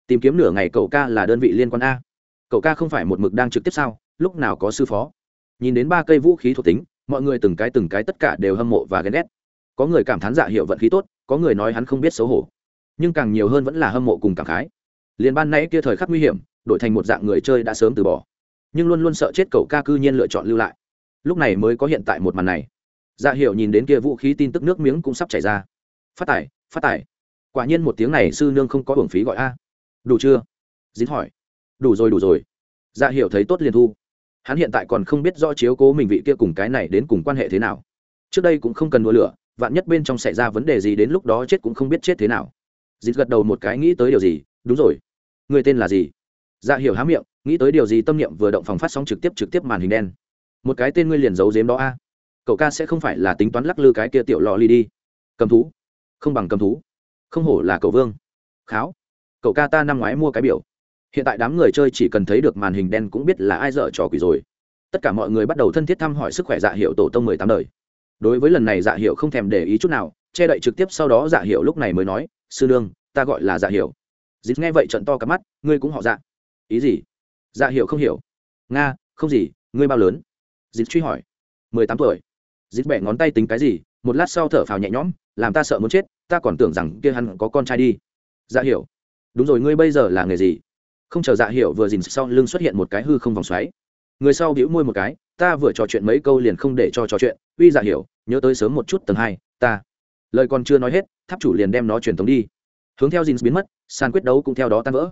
Tìm kiếm nửa ngày cậu ca là đơn vị liên quan a. Cậu ca không phải một mực đang trực tiếp sao? Lúc nào có sư phó? Nhìn đến ba cây vũ khí thuộc tính, mọi người từng cái từng cái tất cả đều hâm mộ và ghen ghét. Có người cảm thán dạ hiệu vận khí tốt, có người nói hắn không biết xấu hổ. Nhưng càng nhiều hơn vẫn là hâm mộ cùng cảm khái. Liền ban nãy kia thời khắc nguy hiểm, đổi thành một dạng người chơi đã sớm từ bỏ. Nhưng luôn luôn sợ chết cậu ca cư nhiên lựa chọn lưu lại. Lúc này mới có hiện tại một màn này. Dạ hiệu nhìn đến kia vũ khí tin tức nước miếng cũng sắp chảy ra phát tải phát tải quả nhiên một tiếng này sư nương không có hưởng phí gọi a. Đủ chưa? Dính hỏi. Đủ rồi đủ rồi. Dạ hiểu thấy tốt liền thu. Hắn hiện tại còn không biết rõ chiếu cố mình vị kia cùng cái này đến cùng quan hệ thế nào. Trước đây cũng không cần đua lửa, vạn nhất bên trong xảy ra vấn đề gì đến lúc đó chết cũng không biết chết thế nào. Dịp gật đầu một cái nghĩ tới điều gì, đúng rồi. Người tên là gì? Dạ hiểu há miệng, nghĩ tới điều gì tâm niệm vừa động phòng phát sóng trực tiếp trực tiếp màn hình đen. Một cái tên ngươi liền giấu giếm đó a. Cậu ca sẽ không phải là tính toán lắc lư cái kia tiểu lò ly đi. Cầm thú không bằng cầm thú, không hổ là cậu vương. Kháo, cậu ca ta năm ngoái mua cái biểu. Hiện tại đám người chơi chỉ cần thấy được màn hình đen cũng biết là ai dở trò quỷ rồi. Tất cả mọi người bắt đầu thân thiết thăm hỏi sức khỏe dạ hiệu tổ tông mười tám đời. Đối với lần này dạ hiệu không thèm để ý chút nào, che đậy trực tiếp sau đó dạ hiệu lúc này mới nói, sư nương, ta gọi là dạ hiệu dịp nghe vậy trận to cắm mắt, ngươi cũng họ dạ. Ý gì? Dạ hiệu không hiểu. Nga, không gì, ngươi bao lớn? Dịp truy hỏi. Mười tám tuổi. Dịp bẻ ngón tay tính cái gì, một lát sau thở phào nhẹ nhõm làm ta sợ muốn chết, ta còn tưởng rằng kia hắn có con trai đi. Dạ hiểu. Đúng rồi, ngươi bây giờ là nghề gì? Không chờ dạ hiểu vừa dìn sau lưng xuất hiện một cái hư không vòng xoáy. Người sau bĩu môi một cái, ta vừa trò chuyện mấy câu liền không để cho trò chuyện. Uy dạ hiểu, nhớ tới sớm một chút tầng hai, ta. Lời còn chưa nói hết, tháp chủ liền đem nó truyền tống đi. Hướng theo jeans biến mất, sàn quyết đấu cũng theo đó tan vỡ.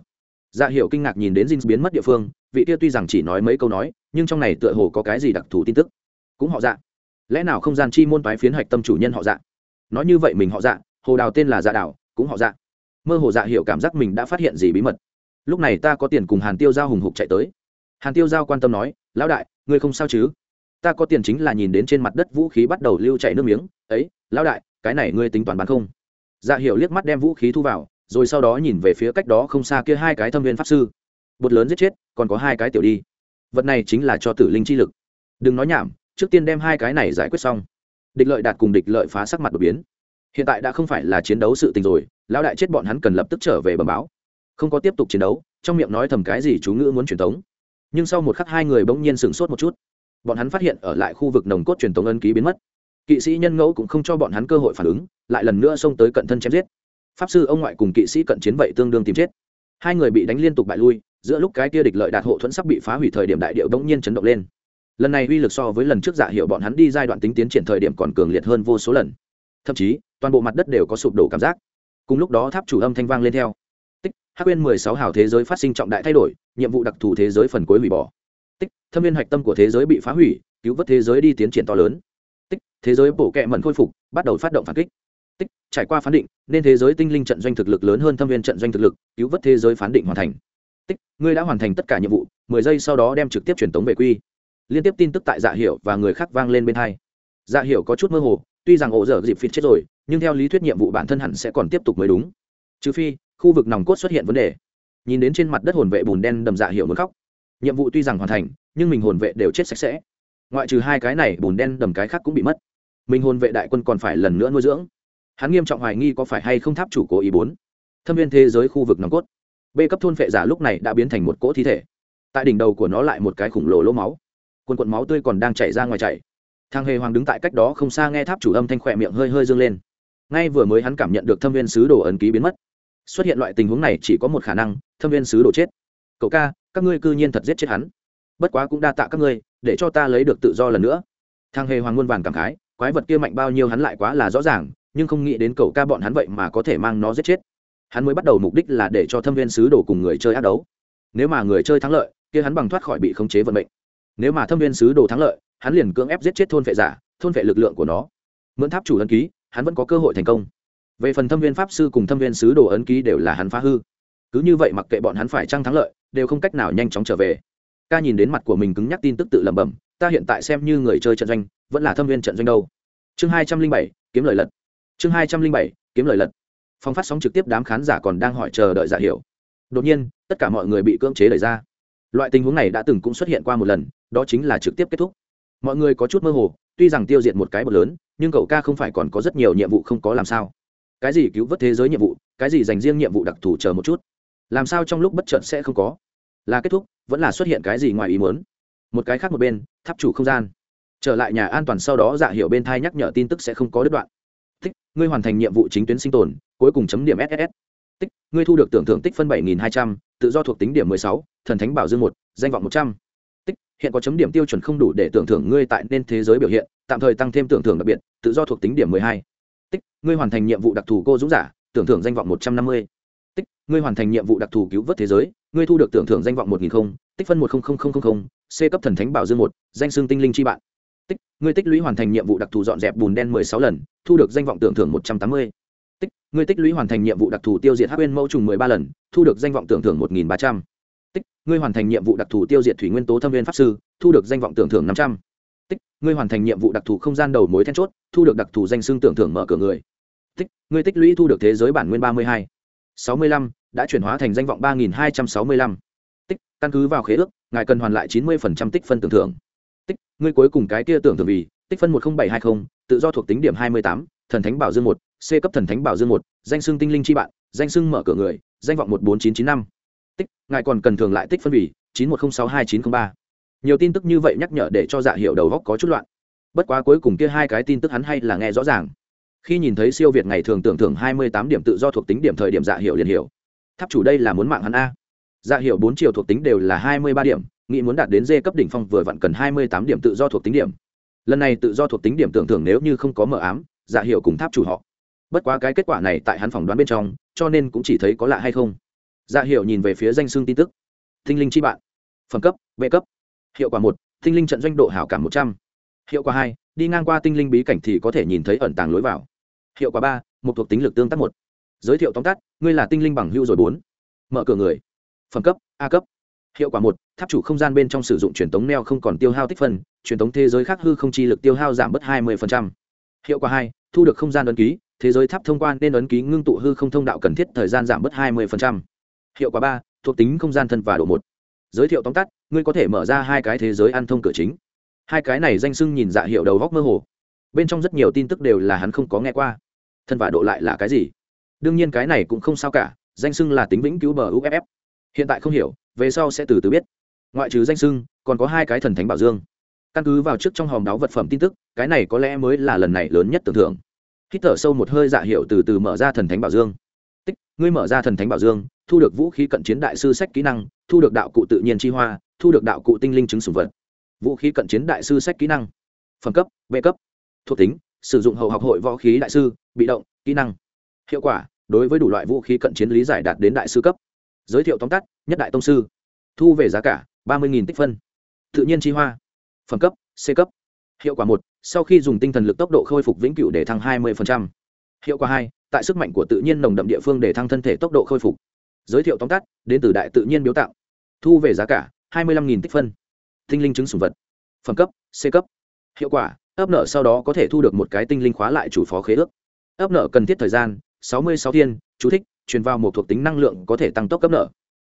Dạ hiểu kinh ngạc nhìn đến jeans biến mất địa phương, vị kia tuy rằng chỉ nói mấy câu nói, nhưng trong này tựa hồ có cái gì đặc thù tin tức. Cũng họ dạ. Lẽ nào không gian chi môn toái phiến hạch tâm chủ nhân họ dạ? Nói như vậy mình họ dạ hồ đào tên là dạ đào, cũng họ dạ. Mơ hồ dạ hiểu cảm giác mình đã phát hiện gì bí mật. Lúc này ta có tiền cùng hàn tiêu giao hùng hục chạy tới. Hàn tiêu giao quan tâm nói, lão đại, ngươi không sao chứ? Ta có tiền chính là nhìn đến trên mặt đất vũ khí bắt đầu lưu chạy nước miếng. Ấy, lão đại, cái này ngươi tính toán bán không? Dạ hiểu liếc mắt đem vũ khí thu vào, rồi sau đó nhìn về phía cách đó không xa kia hai cái thâm viên pháp sư. Bột lớn giết chết, còn có hai cái tiểu đi. Vật này chính là cho tử linh chi lực. Đừng nói nhảm, trước tiên đem hai cái này giải quyết xong địch lợi đạt cùng địch lợi phá sắc mặt đột biến. Hiện tại đã không phải là chiến đấu sự tình rồi, lão đại chết bọn hắn cần lập tức trở về bầm báo. Không có tiếp tục chiến đấu, trong miệng nói thầm cái gì chú ngữ muốn truyền tống. Nhưng sau một khắc hai người bỗng nhiên sửng sốt một chút. Bọn hắn phát hiện ở lại khu vực nồng cốt truyền tống ân ký biến mất. Kỵ sĩ nhân ngẫu cũng không cho bọn hắn cơ hội phản ứng, lại lần nữa xông tới cận thân chém giết. Pháp sư ông ngoại cùng kỵ sĩ cận chiến vậy tương đương tìm chết. Hai người bị đánh liên tục bại lui, giữa lúc cái kia địch lợi đạt hộ thuẫn sắp bị phá hủy thời điểm đại điệu bỗng nhiên chấn động lên lần này uy lực so với lần trước dạ hiệu bọn hắn đi giai đoạn tính tiến triển thời điểm còn cường liệt hơn vô số lần. Thậm chí, toàn bộ mặt đất đều có sụp đổ cảm giác. Cùng lúc đó tháp chủ âm thanh vang lên theo. Tích, hắc quyên mười sáu hào thế giới phát sinh trọng đại thay đổi, nhiệm vụ đặc thù thế giới phần cuối hủy bỏ. Tích, thâm viên hạch tâm của thế giới bị phá hủy, cứu vớt thế giới đi tiến triển to lớn. Tích, thế giới bổ kẹ mẩn khôi phục, bắt đầu phát động phản kích. Tích, trải qua phán định, nên thế giới tinh linh trận doanh thực lực lớn hơn thâm viên trận doanh thực lực, cứu vớt thế giới phán định hoàn thành. Tích, ngươi đã hoàn thành tất cả nhiệm vụ, mười giây sau đó đem trực tiếp truyền tống về quy liên tiếp tin tức tại dạ hiệu và người khác vang lên bên hai. Dạ hiệu có chút mơ hồ, tuy rằng ổ dở dịp phịt chết rồi, nhưng theo lý thuyết nhiệm vụ bản thân hẳn sẽ còn tiếp tục mới đúng. Trừ phi, khu vực nòng cốt xuất hiện vấn đề. Nhìn đến trên mặt đất hồn vệ bùn đen đầm dạ hiệu muốn khóc. Nhiệm vụ tuy rằng hoàn thành, nhưng mình hồn vệ đều chết sạch sẽ. Ngoại trừ hai cái này, bùn đen đầm cái khác cũng bị mất. Mình hồn vệ đại quân còn phải lần nữa nuôi dưỡng. Hắn nghiêm trọng hoài nghi có phải hay không tháp chủ cố ý bốn. Thâm viên thế giới khu vực nòng cốt. B cấp thôn vệ giả lúc này đã biến thành một cỗ thi thể. Tại đỉnh đầu của nó lại một cái khủng lồ lỗ máu quần quần máu tươi còn đang chảy ra ngoài chảy. Thang hề hoàng đứng tại cách đó không xa nghe tháp chủ âm thanh khỏe miệng hơi hơi dương lên. Ngay vừa mới hắn cảm nhận được thâm viên sứ đồ ấn ký biến mất. Xuất hiện loại tình huống này chỉ có một khả năng, thâm viên sứ đồ chết. Cậu ca, các ngươi cư nhiên thật giết chết hắn. Bất quá cũng đa tạ các ngươi, để cho ta lấy được tự do lần nữa. Thang hề hoàng muôn vàn cảm khái, quái vật kia mạnh bao nhiêu hắn lại quá là rõ ràng, nhưng không nghĩ đến cậu ca bọn hắn vậy mà có thể mang nó giết chết. Hắn mới bắt đầu mục đích là để cho thâm viên sứ đồ cùng người chơi ác đấu. Nếu mà người chơi thắng lợi, kia hắn bằng thoát khỏi bị khống chế vận mệnh nếu mà thâm viên sứ đồ thắng lợi, hắn liền cưỡng ép giết chết thôn vệ giả, thôn vệ lực lượng của nó. Mượn tháp chủ ấn ký, hắn vẫn có cơ hội thành công. Về phần thâm viên pháp sư cùng thâm viên sứ đồ ấn ký đều là hắn phá hư. Cứ như vậy mặc kệ bọn hắn phải trăng thắng lợi, đều không cách nào nhanh chóng trở về. Ca nhìn đến mặt của mình cứng nhắc tin tức tự lẩm bẩm, ta hiện tại xem như người chơi trận doanh, vẫn là thâm viên trận doanh đâu. Chương hai trăm linh bảy, kiếm lời lật. Chương hai trăm linh bảy, kiếm lời lật. Phong phát sóng trực tiếp đám khán giả còn đang hỏi chờ đợi giả hiểu. Đột nhiên, tất cả mọi người bị cưỡng chế đẩy ra. Loại tình huống này đã từng cũng xuất hiện qua một lần đó chính là trực tiếp kết thúc. Mọi người có chút mơ hồ, tuy rằng tiêu diệt một cái bậc lớn, nhưng cậu ca không phải còn có rất nhiều nhiệm vụ không có làm sao. Cái gì cứu vớt thế giới nhiệm vụ, cái gì dành riêng nhiệm vụ đặc thù chờ một chút. Làm sao trong lúc bất chợt sẽ không có? Là kết thúc, vẫn là xuất hiện cái gì ngoài ý muốn? Một cái khác một bên, tháp chủ không gian. Trở lại nhà an toàn sau đó dạ hiệu bên thai nhắc nhở tin tức sẽ không có đứt đoạn. Tích, ngươi hoàn thành nhiệm vụ chính tuyến sinh tồn, cuối cùng chấm điểm ss tích, ngươi thu được tưởng thưởng tích phân bảy nghìn hai trăm, tự do thuộc tính điểm mười sáu, thần thánh bảo dương một, danh vọng một trăm tích, hiện có chấm điểm tiêu chuẩn không đủ để tưởng thưởng ngươi tại nên thế giới biểu hiện, tạm thời tăng thêm tưởng thưởng đặc biệt, tự do thuộc tính điểm mười hai. Tích, ngươi hoàn thành nhiệm vụ đặc thù cô dũng giả, tưởng thưởng danh vọng một trăm năm mươi. Tích, ngươi hoàn thành nhiệm vụ đặc thù cứu vớt thế giới, ngươi thu được tưởng thưởng danh vọng một nghìn không, tích phân một c cấp thần thánh bảo dương một, danh xương tinh linh chi bạn. Tích, ngươi tích lũy hoàn thành nhiệm vụ đặc thù dọn dẹp bùn đen mười sáu lần, thu được danh vọng tưởng thưởng một trăm tám mươi. Tích, ngươi tích lũy hoàn thành nhiệm vụ đặc thù tiêu diệt hắc bên mẫu trùng mười ba lần, thu được danh vọng tưởng thưởng một nghìn ba trăm. tích ngươi hoàn thành nhiệm vụ đặc thù tiêu diệt thủy nguyên tố thâm viên pháp sư, thu được danh vọng tưởng thưởng năm trăm. Tích, ngươi hoàn thành nhiệm vụ đặc thù không gian đầu mối then chốt, thu được đặc thù danh xưng tưởng thưởng mở cửa người. Tích, ngươi tích lũy thu được thế giới bản nguyên ba mươi hai. Sáu mươi lăm, đã chuyển hóa thành danh vọng ba nghìn hai trăm sáu mươi lăm. Tích, căn cứ vào khế ước, ngài cần hoàn lại chín mươi phần trăm tích phân tưởng thưởng. Tích, ngươi cuối cùng cái kia tưởng thưởng vì, tích phân một nghìn bảy hai mươi tự do thuộc tính điểm hai mươi tám, thần thánh bảo dương một, c cấp thần thánh bảo dương một, danh xưng tinh linh chi bạn, danh xưng mở cửa người, danh vọng một bốn chín chín năm tích, ngài còn cần thường lại tích phân vì chín một không sáu hai chín không ba. Nhiều tin tức như vậy nhắc nhở để cho dạ hiệu đầu góc có chút loạn. Bất quá cuối cùng kia hai cái tin tức hắn hay là nghe rõ ràng. Khi nhìn thấy siêu việt ngày thường tưởng thưởng hai mươi tám điểm tự do thuộc tính điểm thời điểm dạ hiệu liền hiểu. Tháp chủ đây là muốn mạng hắn a. Dạ hiệu bốn chiều thuộc tính đều là hai mươi ba điểm, nghĩ muốn đạt đến d cấp đỉnh phong vừa vặn cần hai mươi tám điểm tự do thuộc tính điểm. Lần này tự do thuộc tính điểm tưởng thưởng nếu như không có mờ ám dạ hiệu cùng tháp chủ họ. Bất quá cái kết quả này tại hắn phỏng đoán bên trong, cho nên cũng chỉ thấy có lạ hay không dạ hiệu nhìn về phía danh xương tin tức. Tinh linh chi bạn. Phẩm cấp vệ cấp. Hiệu quả một tinh linh trận doanh độ hảo cảm một trăm. Hiệu quả hai, đi ngang qua tinh linh bí cảnh thì có thể nhìn thấy ẩn tàng lối vào. Hiệu quả ba, một thuộc tính lực tương tác một. Giới thiệu tóm tắt, ngươi là tinh linh bằng hưu rồi bốn. Mở cửa người. Phẩm cấp, a cấp. Hiệu quả một, tháp chủ không gian bên trong sử dụng truyền tống neo không còn tiêu hao tích phân, truyền tống thế giới khác hư không chi lực tiêu hao giảm bớt hai mươi hiệu quả hai, thu được không gian ấn ký, thế giới tháp thông quan nên ấn ký ngưng tụ hư không thông đạo cần thiết thời gian giảm bớt hai mươi hiệu quả ba, thuộc tính không gian thân và độ một. Giới thiệu tóm tắt, ngươi có thể mở ra hai cái thế giới ăn thông cửa chính. Hai cái này danh sưng nhìn dạ hiệu đầu góc mơ hồ. Bên trong rất nhiều tin tức đều là hắn không có nghe qua. Thân và độ lại là cái gì? Đương nhiên cái này cũng không sao cả, danh sưng là tính vĩnh cứu bờ uff hiện tại không hiểu, về sau sẽ từ từ biết. Ngoại trừ danh sưng còn có hai cái thần thánh bảo dương. Căn cứ vào trước trong hòm đáo vật phẩm tin tức, cái này có lẽ mới là lần này lớn nhất tưởng thưởng hít thở sâu một hơi dạ hiệu từ từ mở ra thần thánh bảo dương ngươi mở ra thần thánh bảo dương, thu được vũ khí cận chiến đại sư sách kỹ năng, thu được đạo cụ tự nhiên chi hoa, thu được đạo cụ tinh linh chứng sùng vật. Vũ khí cận chiến đại sư sách kỹ năng. Phẩm cấp, b cấp. Thuộc tính, sử dụng hậu học hội võ khí đại sư, bị động, kỹ năng. Hiệu quả, đối với đủ loại vũ khí cận chiến lý giải đạt đến đại sư cấp. Giới thiệu tóm tắt, nhất đại tông sư. Thu về giá cả, ba mươi tích phân. Tự nhiên chi hoa. Phẩm cấp, c cấp. Hiệu quả một, sau khi dùng tinh thần lực tốc độ khôi phục vĩnh cửu để thăng hai mươi hiệu quả hai tại sức mạnh của tự nhiên nồng đậm địa phương để thăng thân thể tốc độ khôi phục. Giới thiệu tóm tắt, đến từ đại tự nhiên biếu tạo. Thu về giá cả, hai mươi năm tích phân. Tinh linh chứng sùng vật. Phẩm cấp, c cấp. Hiệu quả, ấp nợ sau đó có thể thu được một cái tinh linh khóa lại chủ phó khế ước. Ấp nợ cần thiết thời gian, sáu mươi sáu thiên, chú thích, truyền vào một thuộc tính năng lượng có thể tăng tốc cấp nợ.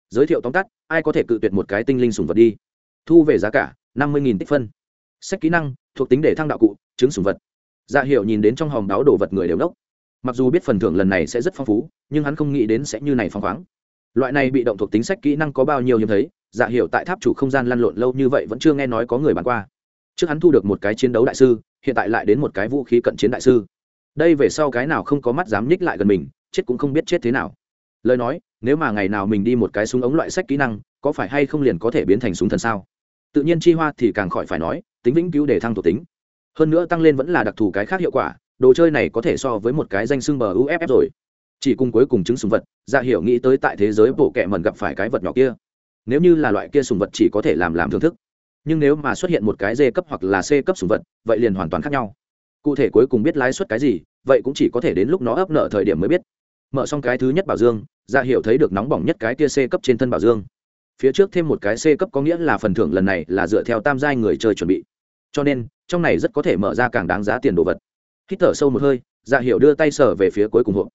Giới thiệu tóm tắt, ai có thể cự tuyệt một cái tinh linh sùng vật đi? Thu về giá cả, năm mươi tích phân. Sách kỹ năng, thuộc tính để thăng đạo cụ, chứng sùng vật. Dạ hiệu nhìn đến trong hòm đáo đồ vật người đều đốc mặc dù biết phần thưởng lần này sẽ rất phong phú, nhưng hắn không nghĩ đến sẽ như này phong khoáng. Loại này bị động thuộc tính sách kỹ năng có bao nhiêu hiếm thấy dạ hiểu tại tháp chủ không gian lăn lộn lâu như vậy vẫn chưa nghe nói có người bán qua. Trước hắn thu được một cái chiến đấu đại sư, hiện tại lại đến một cái vũ khí cận chiến đại sư. Đây về sau cái nào không có mắt dám nhích lại gần mình, chết cũng không biết chết thế nào. Lời nói, nếu mà ngày nào mình đi một cái súng ống loại sách kỹ năng, có phải hay không liền có thể biến thành súng thần sao? Tự nhiên chi hoa thì càng khỏi phải nói, tính vĩnh cứu để thăng thuộc tính. Hơn nữa tăng lên vẫn là đặc thù cái khác hiệu quả đồ chơi này có thể so với một cái danh xưng bờ uff rồi. Chỉ cùng cuối cùng chứng sùng vật dạ hiểu nghĩ tới tại thế giới bộ kệ mần gặp phải cái vật nhỏ kia. Nếu như là loại kia sùng vật chỉ có thể làm làm thưởng thức, nhưng nếu mà xuất hiện một cái d cấp hoặc là c cấp sùng vật, vậy liền hoàn toàn khác nhau. Cụ thể cuối cùng biết lái suất cái gì, vậy cũng chỉ có thể đến lúc nó ấp nợ thời điểm mới biết. Mở xong cái thứ nhất bảo dương dạ hiểu thấy được nóng bỏng nhất cái kia c cấp trên thân bảo dương. Phía trước thêm một cái c cấp có nghĩa là phần thưởng lần này là dựa theo tam giai người chơi chuẩn bị. Cho nên, trong này rất có thể mở ra càng đáng giá tiền đồ vật hít thở sâu một hơi dạ hiểu đưa tay sở về phía cuối cùng hộp.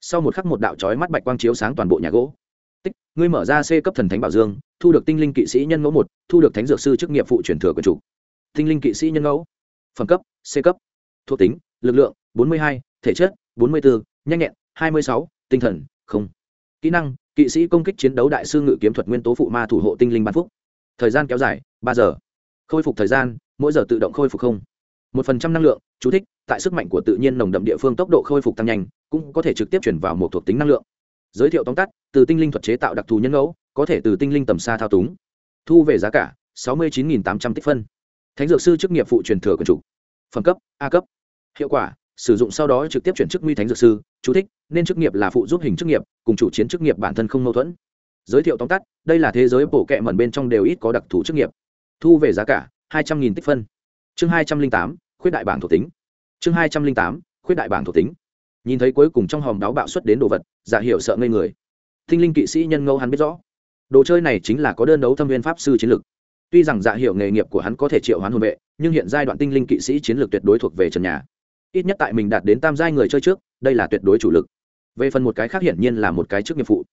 Sau một khắc một đạo trói mắt bạch quang chiếu sáng toàn bộ nhà gỗ. Tích ngươi mở ra c cấp thần thánh bảo dương thu được tinh linh kỵ sĩ nhân ngẫu một thu được thánh dược sư chức nghiệp phụ truyền thừa của chủ. Tinh linh kỵ sĩ nhân ngẫu phẩm cấp c cấp. Thuộc tính lực lượng 42, thể chất 44, nhanh nhẹn 26, tinh thần không. Kỹ năng kỵ sĩ công kích chiến đấu đại sư ngự kiếm thuật nguyên tố phụ ma thủ hộ tinh linh ban phúc. Thời gian kéo dài ba giờ. Khôi phục thời gian mỗi giờ tự động khôi phục không. Một phần trăm năng lượng chú thích tại sức mạnh của tự nhiên nồng đậm địa phương tốc độ khôi phục tăng nhanh, cũng có thể trực tiếp chuyển vào một thuộc tính năng lượng. Giới thiệu tóm tắt, từ tinh linh thuật chế tạo đặc thù nhân ngẫu, có thể từ tinh linh tầm xa thao túng. Thu về giá cả, sáu mươi chín tám trăm tích phân. Thánh dược sư chức nghiệp phụ truyền thừa quần chủ. Phẩm cấp, a cấp. Hiệu quả, sử dụng sau đó trực tiếp chuyển chức nguy thánh dược sư, chú thích, nên chức nghiệp là phụ giúp hình chức nghiệp, cùng chủ chiến chức nghiệp bản thân không mâu thuẫn. Giới thiệu tóm tắt, đây là thế giới bổ kẹ mẩn bên trong đều ít có đặc thù chức nghiệp. Thu về giá cả, hai trăm nghìn tích phân. Chương hai trăm linh tám, khuyết đại bảng thuộc tính chương hai trăm linh tám, khuyết đại bảng thuộc tính. Nhìn thấy cuối cùng trong hòm đáo bạo xuất đến đồ vật dạ giả hiệu sợ ngây người. Thinh linh kỵ sĩ nhân ngẫu hắn biết rõ, đồ chơi này chính là có đơn đấu thâm viên pháp sư chiến lược. Tuy rằng dạ hiệu nghề nghiệp của hắn có thể triệu hoán hồn vệ, nhưng hiện giai đoạn tinh linh kỵ sĩ chiến lược tuyệt đối thuộc về trần nhà. Ít nhất tại mình đạt đến tam giai người chơi trước, đây là tuyệt đối chủ lực. Về phần một cái khác hiển nhiên là một cái chức nghiệp phụ.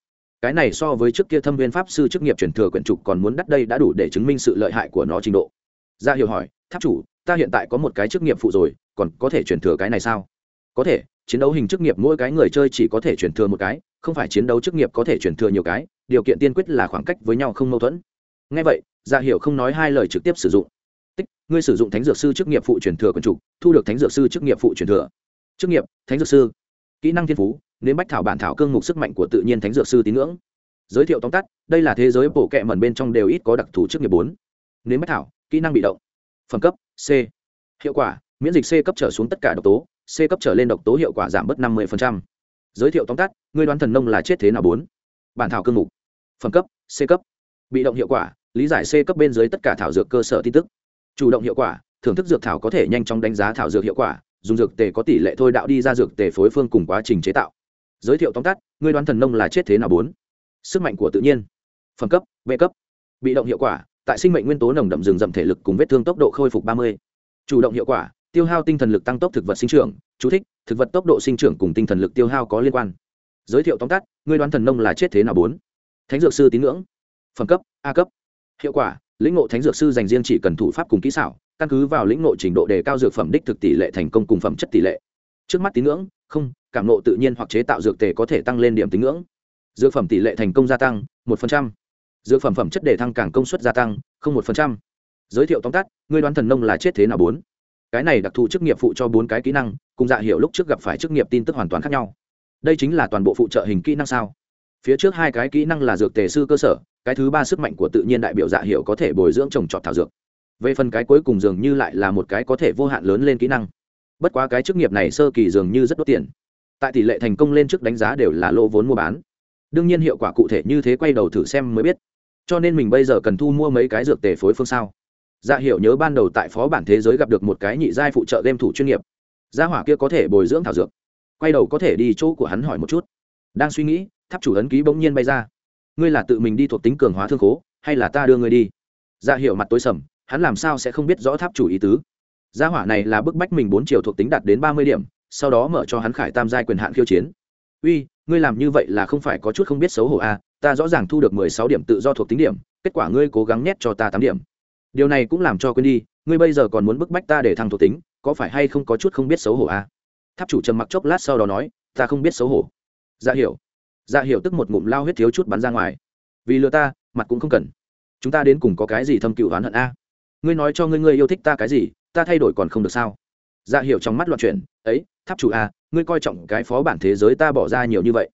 Cái này so với trước kia thâm viên pháp sư chức nghiệp truyền thừa quyển trục còn muốn đắt đây đã đủ để chứng minh sự lợi hại của nó trình độ. Dạ Ra hiệu hỏi, tháp chủ, ta hiện tại có một cái chức nghiệp phụ rồi còn có thể chuyển thừa cái này sao? Có thể, chiến đấu hình chức nghiệp mỗi cái người chơi chỉ có thể chuyển thừa một cái, không phải chiến đấu chức nghiệp có thể chuyển thừa nhiều cái, điều kiện tiên quyết là khoảng cách với nhau không mâu thuẫn. Ngay vậy dạ hiểu không nói hai lời trực tiếp sử dụng. Tích, ngươi sử dụng thánh dược sư chức nghiệp phụ truyền thừa quần trục thu được thánh dược sư chức nghiệp phụ truyền thừa. Chức nghiệp, thánh dược sư. Kỹ năng thiên phú nếu bách thảo bản thảo cương mục sức mạnh của tự nhiên thánh dược sư tín ngưỡng. Giới thiệu tóm tắt, đây là thế giới bổ kẹ mẩn bên trong đều ít có đặc thù chức nghiệp bốn. Nếu bách thảo, kỹ năng bị động. Phẩm cấp, c. Hiệu quả miễn dịch c cấp trở xuống tất cả độc tố, c cấp trở lên độc tố hiệu quả giảm bớt năm mươi giới thiệu tóm tắt người đoán thần nông là chết thế nào bốn? Bản thảo cương mục. Phẩm cấp, c cấp. Bị động hiệu quả, lý giải c cấp bên dưới tất cả thảo dược cơ sở tin tức. Chủ động hiệu quả, thưởng thức dược thảo có thể nhanh chóng đánh giá thảo dược hiệu quả, dùng dược tề có tỷ lệ thôi đạo đi ra dược tề phối phương cùng quá trình chế tạo. Giới thiệu tóm tắt người đoán thần nông là chết thế nào bốn? Sức mạnh của tự nhiên. Phẩm cấp, b cấp. Bị động hiệu quả, tại sinh mệnh nguyên tố nồng đậm rừng rậm thể lực cùng vết thương tốc độ khôi phục ba mươi. Chủ động hiệu quả tiêu hao tinh thần lực tăng tốc thực vật sinh trưởng, chú thích, thực vật tốc độ sinh trưởng cùng tinh thần lực tiêu hao có liên quan. Giới thiệu tóm tắt, ngươi đoán thần nông là chết thế nào bốn? Thánh dược sư tín ngưỡng. Phẩm cấp, a cấp. Hiệu quả, lĩnh ngộ thánh dược sư dành riêng chỉ cần thủ pháp cùng kỹ xảo, căn cứ vào lĩnh ngộ trình độ đề cao dược phẩm đích thực tỷ lệ thành công cùng phẩm chất tỷ lệ. Trước mắt tín ngưỡng, không, cảm nộ tự nhiên hoặc chế tạo dược tề có thể tăng lên điểm tín ngưỡng. Dược phẩm tỷ lệ thành công gia tăng, một phần trăm. Dược phẩm phẩm chất đề thăng càng công suất gia tăng, không một phần trăm. Giới thiệu tóm tắt, ngươi đoán thần nông là chết thế nào bốn? Cái này đặc thù chức nghiệp phụ cho bốn cái kỹ năng, cùng dạ hiệu lúc trước gặp phải chức nghiệp tin tức hoàn toàn khác nhau. Đây chính là toàn bộ phụ trợ hình kỹ năng sao? Phía trước hai cái kỹ năng là dược tề sư cơ sở, cái thứ ba sức mạnh của tự nhiên đại biểu dạ hiệu có thể bồi dưỡng trồng trọt thảo dược. Về phần cái cuối cùng dường như lại là một cái có thể vô hạn lớn lên kỹ năng. Bất quá cái chức nghiệp này sơ kỳ dường như rất đốt tiền. Tại tỷ lệ thành công lên trước đánh giá đều là lỗ vốn mua bán. Đương nhiên hiệu quả cụ thể như thế quay đầu thử xem mới biết. Cho nên mình bây giờ cần thu mua mấy cái dược tề phối phương sao? Dạ hiệu nhớ ban đầu tại phó bản thế giới gặp được một cái nhị giai phụ trợ game thủ chuyên nghiệp. Gia hỏa kia có thể bồi dưỡng thảo dược. Quay đầu có thể đi chỗ của hắn hỏi một chút. Đang suy nghĩ tháp chủ ấn ký bỗng nhiên bay ra. Ngươi là tự mình đi thuộc tính cường hóa thương khố hay là ta đưa ngươi đi? Dạ hiệu mặt tối sầm hắn làm sao sẽ không biết rõ tháp chủ ý tứ? Gia hỏa này là bức bách mình bốn chiều thuộc tính đạt đến ba mươi điểm sau đó mở cho hắn khải tam giai quyền hạn khiêu chiến. Uy ngươi làm như vậy là không phải có chút không biết xấu hổ à, ta rõ ràng thu được mười sáu điểm tự do thuộc tính điểm kết quả ngươi cố gắng nhét cho ta tám điểm điều này cũng làm cho quên đi, ngươi bây giờ còn muốn bức bách ta để thăng thuộc tính, có phải hay không có chút không biết xấu hổ à? tháp chủ trầm mặc chốc lát sau đó nói, ta không biết xấu hổ. Dạ hiểu. Dạ hiểu tức một ngụm lao huyết thiếu chút bắn ra ngoài. Vì lừa ta, mặt cũng không cần. Chúng ta đến cùng có cái gì thâm cựu oán hận a? Ngươi nói cho ngươi ngươi yêu thích ta cái gì, ta thay đổi còn không được sao? Dạ hiểu trong mắt loạn chuyển, ấy, tháp chủ a ngươi coi trọng cái phó bản thế giới ta bỏ ra nhiều như vậy.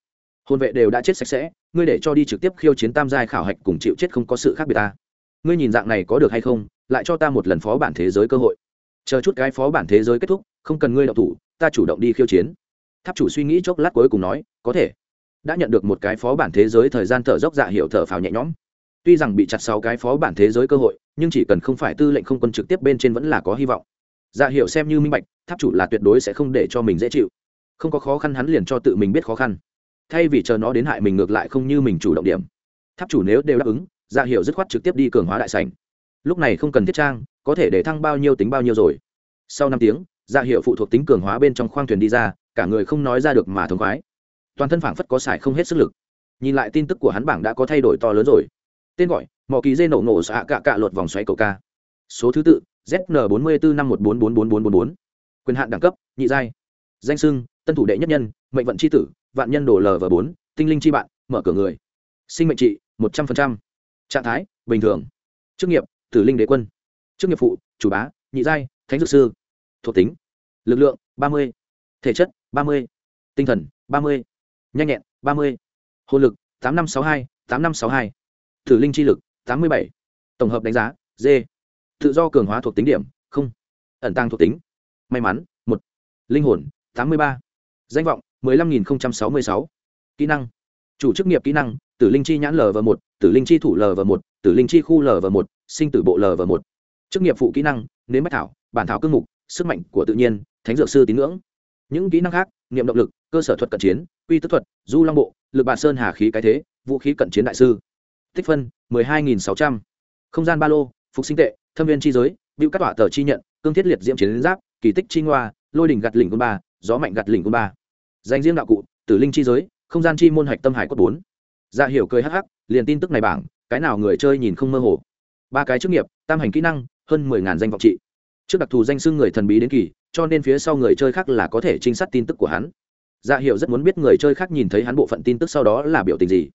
Hôn vệ đều đã chết sạch sẽ, ngươi để cho đi trực tiếp khiêu chiến tam giai khảo hạch cùng chịu chết không có sự khác biệt ta ngươi nhìn dạng này có được hay không, lại cho ta một lần phó bản thế giới cơ hội. Chờ chút cái phó bản thế giới kết thúc, không cần ngươi đậu thủ, ta chủ động đi khiêu chiến. Tháp chủ suy nghĩ chốc lát cuối cùng nói, có thể. Đã nhận được một cái phó bản thế giới thời gian thở dốc dạ hiệu thở phào nhẹ nhõm. Tuy rằng bị chặt sáu cái phó bản thế giới cơ hội, nhưng chỉ cần không phải tư lệnh không quân trực tiếp bên trên vẫn là có hy vọng. Dạ hiệu xem như minh bạch, tháp chủ là tuyệt đối sẽ không để cho mình dễ chịu. Không có khó khăn hắn liền cho tự mình biết khó khăn. Thay vì chờ nó đến hại mình ngược lại không như mình chủ động điểm. Tháp chủ nếu đều đáp ứng dạ hiệu dứt khoát trực tiếp đi cường hóa đại sành lúc này không cần thiết trang, có thể để thăng bao nhiêu tính bao nhiêu rồi. Sau năm tiếng dạ hiệu phụ thuộc tính cường hóa bên trong khoang thuyền đi ra, cả người không nói ra được mà thống khoái. Toàn thân phảng phất có xài không hết sức lực. Nhìn lại tin tức của hắn bảng đã có thay đổi to lớn rồi. Tên gọi mỏ kỳ dê nổ nổ xạ cạ cạ lột vòng xoáy cầu ca. Số thứ tự zn bốn mươi bốn năm một bốn bốn bốn bốn bốn bốn quyền hạn đẳng cấp, nhị giai. Danh sưng tân thủ đệ nhất nhân, mệnh vận c h i tử, vạn nhân đổ lv bốn, tinh linh c h i bạn, mở cửa người. Sinh mệnh trị, một trăm linh trạng thái, bình thường. Chức nghiệp, tử linh đế quân. Chức nghiệp phụ, chủ bá, nhị giai, thánh dược sư. Thuộc tính, lực lượng, ba mươi. Thể chất, ba mươi. Tinh thần, ba mươi. Nhanh nhẹn, ba mươi. Hồn lực, tám năm sáu hai, tám năm sáu hai. Thử linh chi lực, tám mươi bảy. Tổng hợp đánh giá, d. Tự do cường hóa thuộc tính điểm, không. Ẩn tăng thuộc tính, may mắn, một. Linh hồn, tám mươi ba. Danh vọng, mười lăm nghìn sáu mươi sáu. Kỹ năng chủ chức nghiệp kỹ năng, tử linh chi nhãn lv một, tử linh chi thủ lv một, tử linh chi khu lv một, sinh tử bộ lv một. Chức nghiệp phụ kỹ năng, nếm bách thảo, bản thảo cương mục, sức mạnh của tự nhiên, thánh dược sư tín ngưỡng. Những kỹ năng khác, niệm động lực, cơ sở thuật cận chiến, quy tức thuật, du long bộ, lực bản sơn hà khí cái thế, vũ khí cận chiến đại sư. Tích phân, mười hai nghìn sáu trăm. Không gian ba lô, phục sinh tệ, thâm viên chi giới bịu các tỏa tờ chi nhận, cương thiết liệt diễm chiến giáp, kỳ tích chi ngoa, lôi đỉnh gặt lỉnh quân ba, gió mạnh gặt lỉnh quân ba. Danh riêng đạo cụ, tử linh chi giới không gian chi môn hạch tâm hải cốt bốn. Dạ hiểu cười hắc hắc, liền tin tức này bảng, cái nào người chơi nhìn không mơ hồ. Ba cái chức nghiệp, tam hành kỹ năng, hơn mười ngàn danh vọng trị. Trước đặc thù danh xưng người thần bí đến kỳ, cho nên phía sau người chơi khác là có thể trinh sát tin tức của hắn. Dạ hiểu rất muốn biết người chơi khác nhìn thấy hắn bộ phận tin tức sau đó là biểu tình gì.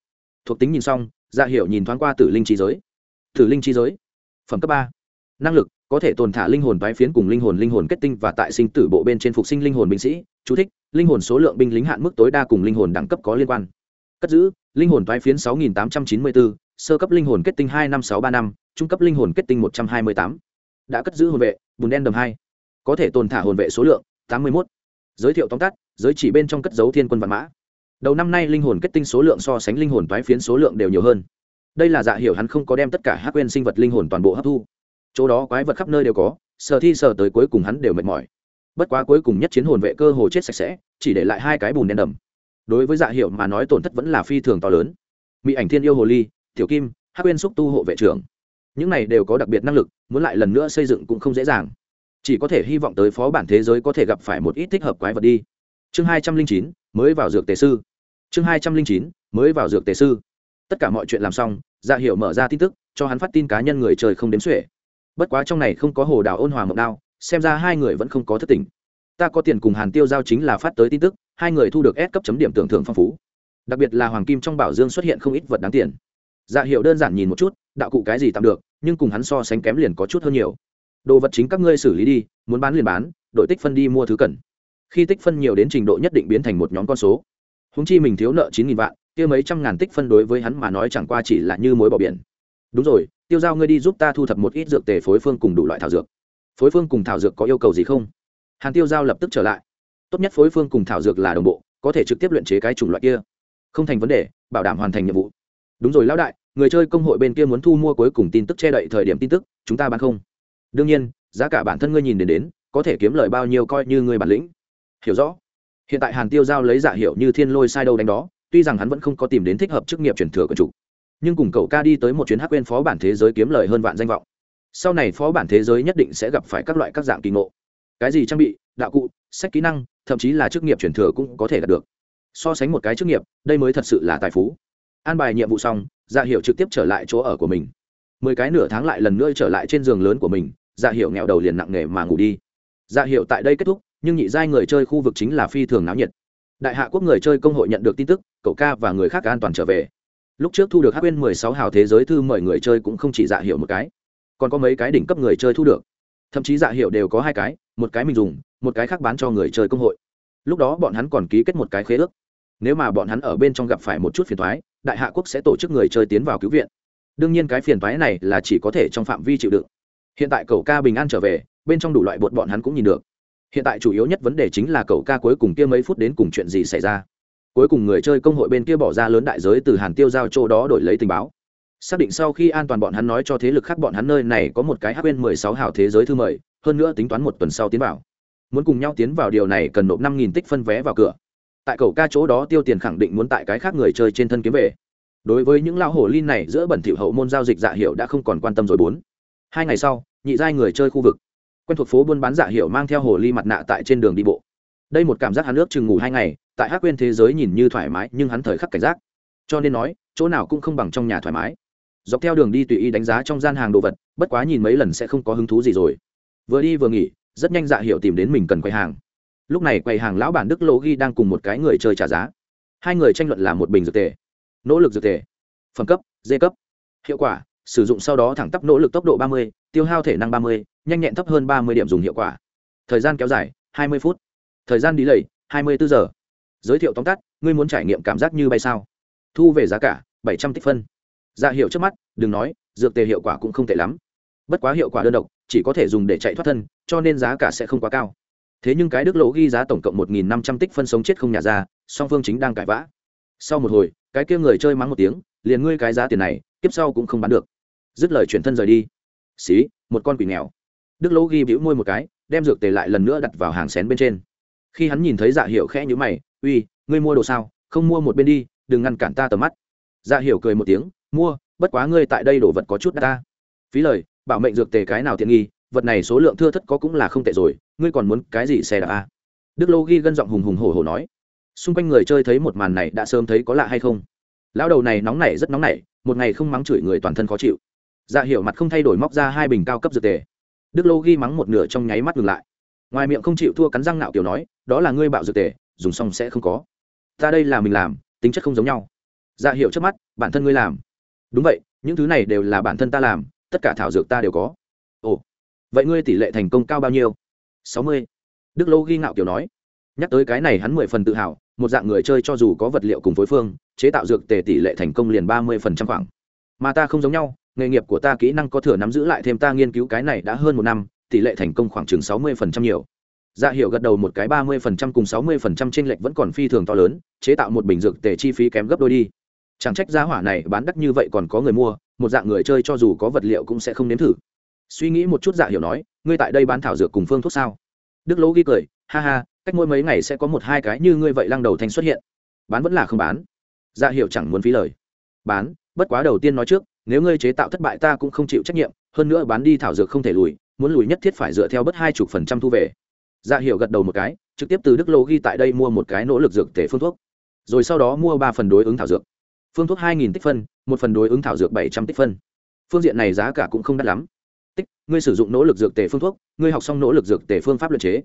Thuộc tính nhìn xong dạ hiểu nhìn thoáng qua tử linh chi giới. Tử linh chi giới? Phẩm cấp ba. Năng lực có thể tồn thả linh hồn tái phiến cùng linh hồn linh hồn kết tinh và tại sinh tử bộ bên trên phục sinh linh hồn binh sĩ chú thích linh hồn số lượng binh lính hạn mức tối đa cùng linh hồn đẳng cấp có liên quan cất giữ linh hồn tái phiến sáu nghìn tám trăm chín mươi bốn sơ cấp linh hồn kết tinh hai năm sáu ba năm trung cấp linh hồn kết tinh một trăm hai mươi tám đã cất giữ hồn vệ bùn đen đầm hai có thể tồn thả hồn vệ số lượng tám mươi một giới thiệu tóm tắt giới chỉ bên trong cất dấu thiên quân văn mã đầu năm nay linh hồn kết tinh số lượng so sánh linh hồn toái phiến số lượng đều nhiều hơn đây là dạ hiểu hắn không có đem tất cả hát quên sinh vật linh hồn toàn bộ hấp thu chỗ đó quái vật khắp nơi đều có, sờ thi sờ tới cuối cùng hắn đều mệt mỏi. Bất quá cuối cùng nhất chiến hồn vệ cơ hồ chết sạch sẽ, chỉ để lại hai cái bùn đen đầm. Đối với dạ hiệu mà nói tổn thất vẫn là phi thường to lớn. Mỹ ảnh thiên yêu hồ ly, tiểu kim, hắc uyên xúc tu hộ vệ trưởng. Những này đều có đặc biệt năng lực, muốn lại lần nữa xây dựng cũng không dễ dàng. Chỉ có thể hy vọng tới phó bản thế giới có thể gặp phải một ít thích hợp quái vật đi. Chương hai trăm linh chín, mới vào dược tề sư. Chương hai trăm linh chín, mới vào dược tề sư. Tất cả mọi chuyện làm xong dạ hiệu mở ra tin tức, cho hắn phát tin cá nhân người trời không đếm xuể bất quá trong này không có hồ đào ôn hòa mộng đao, xem ra hai người vẫn không có thất tình. Ta có tiền cùng hàn tiêu giao chính là phát tới tin tức, hai người thu được S cấp chấm điểm tưởng thưởng phong phú. Đặc biệt là hoàng kim trong bảo dương xuất hiện không ít vật đáng tiền. Dạ hiệu đơn giản nhìn một chút, đạo cụ cái gì tạm được, nhưng cùng hắn so sánh kém liền có chút hơn nhiều. Đồ vật chính các ngươi xử lý đi, muốn bán liền bán, đội tích phân đi mua thứ cần. Khi tích phân nhiều đến trình độ nhất định biến thành một nhóm con số. Húng chi mình thiếu nợ chín nghìn vạn, kia mấy trăm ngàn tích phân đối với hắn mà nói chẳng qua chỉ là như mối bỏ biển đúng rồi, tiêu giao ngươi đi giúp ta thu thập một ít dược tề phối phương cùng đủ loại thảo dược. Phối phương cùng thảo dược có yêu cầu gì không? Hàn tiêu giao lập tức trở lại. Tốt nhất phối phương cùng thảo dược là đồng bộ, có thể trực tiếp luyện chế cái chủng loại kia. Không thành vấn đề, bảo đảm hoàn thành nhiệm vụ. Đúng rồi lão đại, người chơi công hội bên kia muốn thu mua cuối cùng tin tức che đậy thời điểm tin tức, chúng ta bán không? Đương nhiên, giá cả bản thân ngươi nhìn đến đến, có thể kiếm lời bao nhiêu coi như ngươi bản lĩnh. Hiểu rõ. Hiện tại hàn tiêu giao lấy giả hiệu như thiên lôi sai đâu đánh đó, tuy rằng hắn vẫn không có tìm đến thích hợp chức nghiệp truyền thừa của chủ nhưng cùng cậu ca đi tới một chuyến hắc quên phó bản thế giới kiếm lời hơn vạn danh vọng. Sau này phó bản thế giới nhất định sẽ gặp phải các loại các dạng kỳ ngộ. Cái gì trang bị, đạo cụ, sách kỹ năng, thậm chí là chức nghiệp truyền thừa cũng có thể đạt được. So sánh một cái chức nghiệp, đây mới thật sự là tài phú. An bài nhiệm vụ xong dạ hiệu trực tiếp trở lại chỗ ở của mình. Mười cái nửa tháng lại lần nữa trở lại trên giường lớn của mình dạ hiệu nghèo đầu liền nặng nề mà ngủ đi. Dạ hiệu tại đây kết thúc, nhưng nhị giai người chơi khu vực chính là phi thường náo nhiệt. Đại hạ quốc người chơi công hội nhận được tin tức, cậu ca và người khác an toàn trở về lúc trước thu được hát quên mười sáu hào thế giới thư mời người chơi cũng không chỉ dạ hiệu một cái, còn có mấy cái đỉnh cấp người chơi thu được. Thậm chí dạ hiệu đều có hai cái, một cái mình dùng, một cái khác bán cho người chơi công hội. Lúc đó bọn hắn còn ký kết một cái khế ước. Nếu mà bọn hắn ở bên trong gặp phải một chút phiền thoái đại hạ quốc sẽ tổ chức người chơi tiến vào cứu viện. Đương nhiên cái phiền thoái này là chỉ có thể trong phạm vi chịu đựng. Hiện tại Cầu ca bình an trở về, bên trong đủ loại bột bọn hắn cũng nhìn được. Hiện tại chủ yếu nhất vấn đề chính là Cầu ca cuối cùng kia mấy phút đến cùng chuyện gì xảy ra cuối cùng người chơi công hội bên kia bỏ ra lớn đại giới từ hàn tiêu giao chỗ đó đổi lấy tình báo. Xác định sau khi an toàn bọn hắn nói cho thế lực khác bọn hắn nơi này có một cái hắc bên mười sáu hào thế giới thư mời, hơn nữa tính toán một tuần sau tiến vào. Muốn cùng nhau tiến vào điều này cần nộp năm nghìn tích phân vé vào cửa. Tại cầu ca chỗ đó tiêu tiền khẳng định muốn tại cái khác người chơi trên thân kiếm về. Đối với những lao hổ linh này, giữa bẩn thiệu hậu môn giao dịch dạ hiệu đã không còn quan tâm rồi bốn. Hai ngày sau, nhị giai người chơi khu vực. Quen thuộc phố buôn bán dạ hiệu mang theo hồ ly mặt nạ tại trên đường đi bộ đây một cảm giác hắn nước chừng ngủ hai ngày, tại hát quên thế giới nhìn như thoải mái, nhưng hắn thời khắc cảnh giác. Cho nên nói, chỗ nào cũng không bằng trong nhà thoải mái. Dọc theo đường đi tùy ý đánh giá trong gian hàng đồ vật, bất quá nhìn mấy lần sẽ không có hứng thú gì rồi. Vừa đi vừa nghỉ, rất nhanh dạ hiệu tìm đến mình cần quầy hàng. Lúc này quầy hàng lão bản đức lỗ ghi đang cùng một cái người chơi trả giá. Hai người tranh luận là một bình dược tề, nỗ lực dược tề, phẩm cấp, d cấp. Hiệu quả, sử dụng sau đó thẳng tắp nỗ lực tốc độ ba mươi, tiêu hao thể năng ba mươi, nhanh nhẹn thấp hơn ba mươi điểm dùng hiệu quả. Thời gian kéo dài, hai mươi phút thời gian đi lầy, hai mươi bốn giờ. Giới thiệu tóm tắt, ngươi muốn trải nghiệm cảm giác như bay sao? Thu về giá cả, bảy trăm tích phân. Dạ hiệu trước mắt, đừng nói, dược tề hiệu quả cũng không tệ lắm. Bất quá hiệu quả đơn độc, chỉ có thể dùng để chạy thoát thân, cho nên giá cả sẽ không quá cao. Thế nhưng cái đức lỗ ghi giá tổng cộng một nghìn năm trăm tích phân sống chết không nhà ra, song phương chính đang cãi vã. Sau một hồi, cái kia người chơi mắng một tiếng, liền ngươi cái giá tiền này tiếp sau cũng không bán được. Dứt lời chuyển thân rời đi. Xí, một con quỷ nghèo. Đức lỗ ghi bĩu môi một cái, đem dược tề lại lần nữa đặt vào hàng xén bên trên khi hắn nhìn thấy dạ hiệu khẽ nhữ mày, uy, ngươi mua đồ sao? Không mua một bên đi, đừng ngăn cản ta tầm mắt. Dạ hiệu cười một tiếng, mua, bất quá ngươi tại đây đồ vật có chút đắt ta. Phí lời, bảo mệnh dược tề cái nào tiện nghi, vật này số lượng thưa thất có cũng là không tệ rồi, ngươi còn muốn cái gì xe đạp a đức lô ghi gân giọng hùng hùng hổ hổ nói, xung quanh người chơi thấy một màn này đã sớm thấy có lạ hay không? Lão đầu này nóng nảy, rất nóng nảy, một ngày không mắng chửi người toàn thân khó chịu. Dạ hiểu mặt không thay đổi móc ra hai bình cao cấp dược tề. Đức lô ghi mắng một nửa trong nháy mắt ngừng lại ngoài miệng không chịu thua cắn răng nạo kiểu nói, đó là ngươi bạo dược tề, dùng xong sẽ không có. Ta đây là mình làm, tính chất không giống nhau. Dạ hiểu trước mắt, bản thân ngươi làm. Đúng vậy, những thứ này đều là bản thân ta làm, tất cả thảo dược ta đều có. Ồ, vậy ngươi tỷ lệ thành công cao bao nhiêu? Sáu mươi. Đức lô ghi ngạo kiểu nói. Nhắc tới cái này hắn mười phần tự hào, một dạng người chơi cho dù có vật liệu cùng phối phương, chế tạo dược tề tỷ lệ thành công liền ba mươi phần trăm khoảng. Mà ta không giống nhau, nghề nghiệp của ta kỹ năng có thừa nắm giữ lại thêm ta nghiên cứu cái này đã hơn một năm tỷ lệ thành công khoảng chừng sáu mươi phần trăm nhiều. Dạ hiểu gật đầu một cái, ba mươi phần trăm cùng sáu mươi phần trăm lệch vẫn còn phi thường to lớn, chế tạo một bình dược tề chi phí kém gấp đôi đi. Chẳng trách giá hỏa này bán đắt như vậy còn có người mua, một dạng người chơi cho dù có vật liệu cũng sẽ không nếm thử. Suy nghĩ một chút dạ hiểu nói, ngươi tại đây bán thảo dược cùng phương thuốc sao? Đức lỗ ghi cười, ha ha, cách mỗi mấy ngày sẽ có một hai cái như ngươi vậy lăng đầu thành xuất hiện. Bán vẫn là không bán. Dạ hiểu chẳng muốn phí lời. Bán, bất quá đầu tiên nói trước, nếu ngươi chế tạo thất bại ta cũng không chịu trách nhiệm hơn nữa bán đi thảo dược không thể lùi, muốn lùi nhất thiết phải dựa theo bất hai chục phần trăm thu về. Dạ hiệu gật đầu một cái, trực tiếp từ đức lô ghi tại đây mua một cái nỗ lực dược tể phương thuốc. Rồi sau đó mua ba phần đối ứng thảo dược. Phương thuốc hai nghìn tích phân, một phần đối ứng thảo dược bảy trăm tích phân. Phương diện này giá cả cũng không đắt lắm. Tích, ngươi sử dụng nỗ lực dược tể phương thuốc, ngươi học xong nỗ lực dược tể phương pháp luật chế.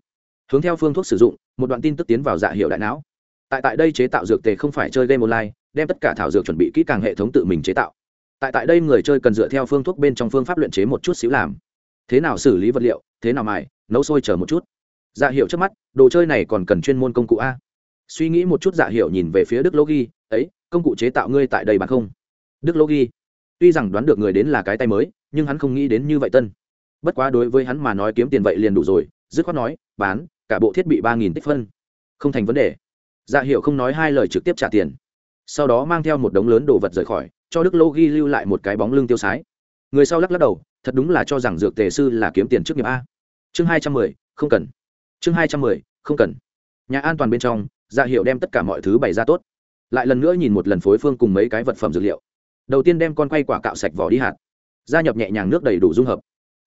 Hướng theo phương thuốc sử dụng, một đoạn tin tức tiến vào dạ hiệu đại não. Tại tại đây chế tạo dược tề không phải chơi game online, đem tất cả thảo dược chuẩn bị kỹ càng hệ thống tự mình chế tạo tại tại đây người chơi cần dựa theo phương thuốc bên trong phương pháp luyện chế một chút xíu làm. Thế nào xử lý vật liệu, thế nào mài, nấu sôi chờ một chút. Dạ hiệu trước mắt, đồ chơi này còn cần chuyên môn công cụ a. Suy nghĩ một chút dạ hiệu nhìn về phía đức lô ghi, ấy, công cụ chế tạo ngươi tại đây bằng không? Đức lô ghi, tuy rằng đoán được người đến là cái tay mới, nhưng hắn không nghĩ đến như vậy tân. Bất quá đối với hắn mà nói kiếm tiền vậy liền đủ rồi, dứt khoát nói, bán, cả bộ thiết bị ba nghìn tích phân. Không thành vấn đề. Dạ hiệu không nói hai lời trực tiếp trả tiền sau đó mang theo một đống lớn đồ vật rời khỏi, cho đức lô ghi lưu lại một cái bóng lưng tiêu sái. Người sau lắc lắc đầu, thật đúng là cho rằng dược tề sư là kiếm tiền trước nghiệp a. Chương hai trăm mười, không cần. Chương hai trăm mười, không cần. Nhà an toàn bên trong dạ hiệu đem tất cả mọi thứ bày ra tốt. Lại lần nữa nhìn một lần phối phương cùng mấy cái vật phẩm dược liệu. Đầu tiên đem con quay quả cạo sạch vỏ đi hạt. Gia nhập nhẹ nhàng nước đầy đủ dung hợp.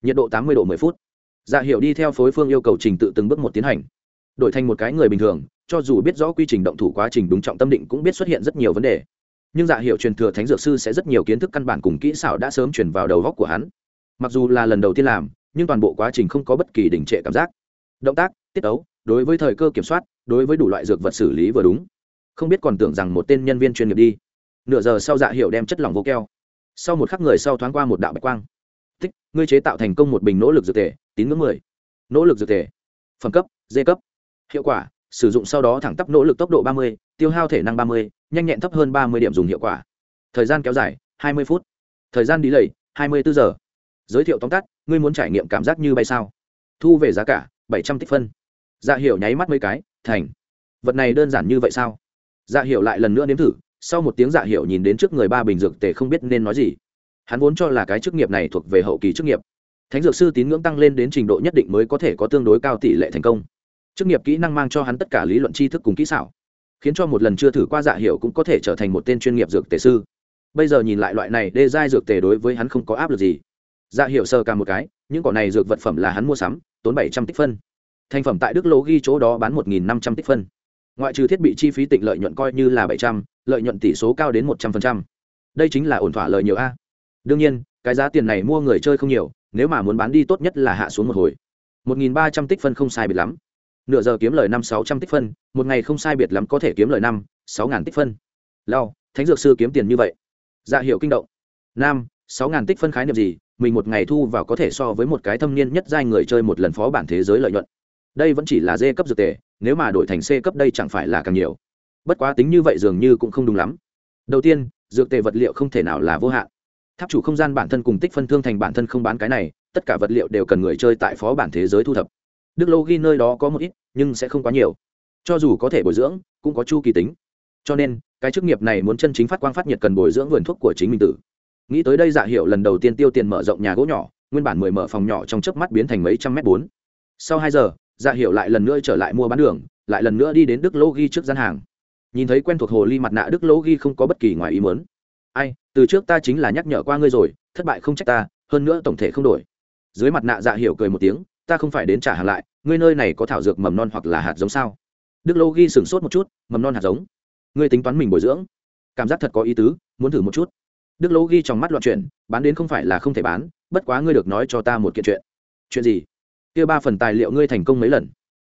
Nhiệt độ tám mươi độ 10 phút. Dạ hiệu đi theo phối phương yêu cầu trình tự từng bước một tiến hành. Đổi thành một cái người bình thường cho dù biết rõ quy trình động thủ quá trình đúng trọng tâm định cũng biết xuất hiện rất nhiều vấn đề. Nhưng dạ hiệu truyền thừa thánh dược sư sẽ rất nhiều kiến thức căn bản cùng kỹ xảo đã sớm chuyển vào đầu góc của hắn. Mặc dù là lần đầu tiên làm, nhưng toàn bộ quá trình không có bất kỳ đình trệ cảm giác. Động tác, tiết ấu, đối với thời cơ kiểm soát, đối với đủ loại dược vật xử lý vừa đúng. Không biết còn tưởng rằng một tên nhân viên chuyên nghiệp đi. Nửa giờ sau dạ hiệu đem chất lỏng vô keo. Sau một khắc người sau thoáng qua một đạo bạch quang. Tích ngươi chế tạo thành công một bình nỗ lực dược thể tín ngưỡng mười. Nỗ lực dược thể phẩm cấp, d cấp. Hiệu quả sử dụng sau đó thẳng tắp nỗ lực tốc độ ba mươi, tiêu hao thể năng ba mươi, nhanh nhẹn thấp hơn ba mươi điểm dùng hiệu quả. Thời gian kéo dài, hai mươi phút. Thời gian đi lầy hai mươi bốn giờ. Giới thiệu tóm tắt, ngươi muốn trải nghiệm cảm giác như bay sao? Thu về giá cả, bảy trăm tích phân. Dạ hiệu nháy mắt mấy cái, thành. Vật này đơn giản như vậy sao? Dạ hiệu lại lần nữa nếm thử, sau một tiếng dạ hiệu nhìn đến trước người ba bình dược tề không biết nên nói gì. Hắn vốn cho là cái chức nghiệp này thuộc về hậu kỳ chức nghiệp. Thánh dược sư tín ngưỡng tăng lên đến trình độ nhất định mới có thể có tương đối cao tỷ lệ thành công chức nghiệp kỹ năng mang cho hắn tất cả lý luận tri thức cùng kỹ xảo, khiến cho một lần chưa thử qua dạ hiệu cũng có thể trở thành một tên chuyên nghiệp dược tề sư. Bây giờ nhìn lại loại này đê giai dược tề đối với hắn không có áp lực gì. Dạ hiệu sơ cả một cái, những cỏ này dược vật phẩm là hắn mua sắm, tốn bảy trăm tích phân. Thành phẩm tại đức lô ghi chỗ đó bán một nghìn năm trăm tích phân. Ngoại trừ thiết bị chi phí tịnh lợi nhuận coi như là bảy trăm, lợi nhuận tỷ số cao đến một trăm phần trăm. đây chính là ổn thỏa lợi nhiều a. Đương nhiên, cái giá tiền này mua người chơi không nhiều, nếu mà muốn bán đi tốt nhất là hạ xuống một hồi. Một nghìn ba trăm tích phân không sai biệt lắm nửa giờ kiếm lời năm sáu trăm tích phân, một ngày không sai biệt lắm có thể kiếm lời năm, sáu ngàn tích phân. Lao thánh dược sư kiếm tiền như vậy. Dạ hiệu kinh động. Nam, sáu ngàn tích phân khái niệm gì? Mình một ngày thu vào có thể so với một cái thâm niên nhất giai người chơi một lần phó bản thế giới lợi nhuận. Đây vẫn chỉ là d cấp dược tề, nếu mà đổi thành c cấp đây chẳng phải là càng nhiều. Bất quá tính như vậy dường như cũng không đúng lắm. Đầu tiên, dược tề vật liệu không thể nào là vô hạn. Tháp chủ không gian bản thân cùng tích phân thương thành bản thân không bán cái này, tất cả vật liệu đều cần người chơi tại phó bản thế giới thu thập đức lô ghi nơi đó có một ít, nhưng sẽ không quá nhiều. Cho dù có thể bồi dưỡng, cũng có chu kỳ tính. Cho nên, cái chức nghiệp này muốn chân chính phát quang phát nhiệt cần bồi dưỡng vườn thuốc của chính mình tử. Nghĩ tới đây dạ hiệu lần đầu tiên tiêu tiền mở rộng nhà gỗ nhỏ, nguyên bản mười mở phòng nhỏ trong chớp mắt biến thành mấy trăm mét bốn. Sau hai giờ dạ hiệu lại lần nữa trở lại mua bán đường, lại lần nữa đi đến đức lô ghi trước gian hàng. Nhìn thấy quen thuộc hồ ly mặt nạ, đức lô ghi không có bất kỳ ngoài ý muốn. Ai, từ trước ta chính là nhắc nhở qua ngươi rồi, thất bại không trách ta, hơn nữa tổng thể không đổi. Dưới mặt nạ dạ hiểu cười một tiếng ta không phải đến trả hàng lại, ngươi nơi này có thảo dược mầm non hoặc là hạt giống sao? Đức lô ghi sửng sốt một chút, mầm non hạt giống. Ngươi tính toán mình bồi dưỡng. Cảm giác thật có ý tứ, muốn thử một chút. Đức lô ghi trong mắt loạn chuyện bán đến không phải là không thể bán, bất quá ngươi được nói cho ta một kiện chuyện. Chuyện gì? Kia ba phần tài liệu ngươi thành công mấy lần?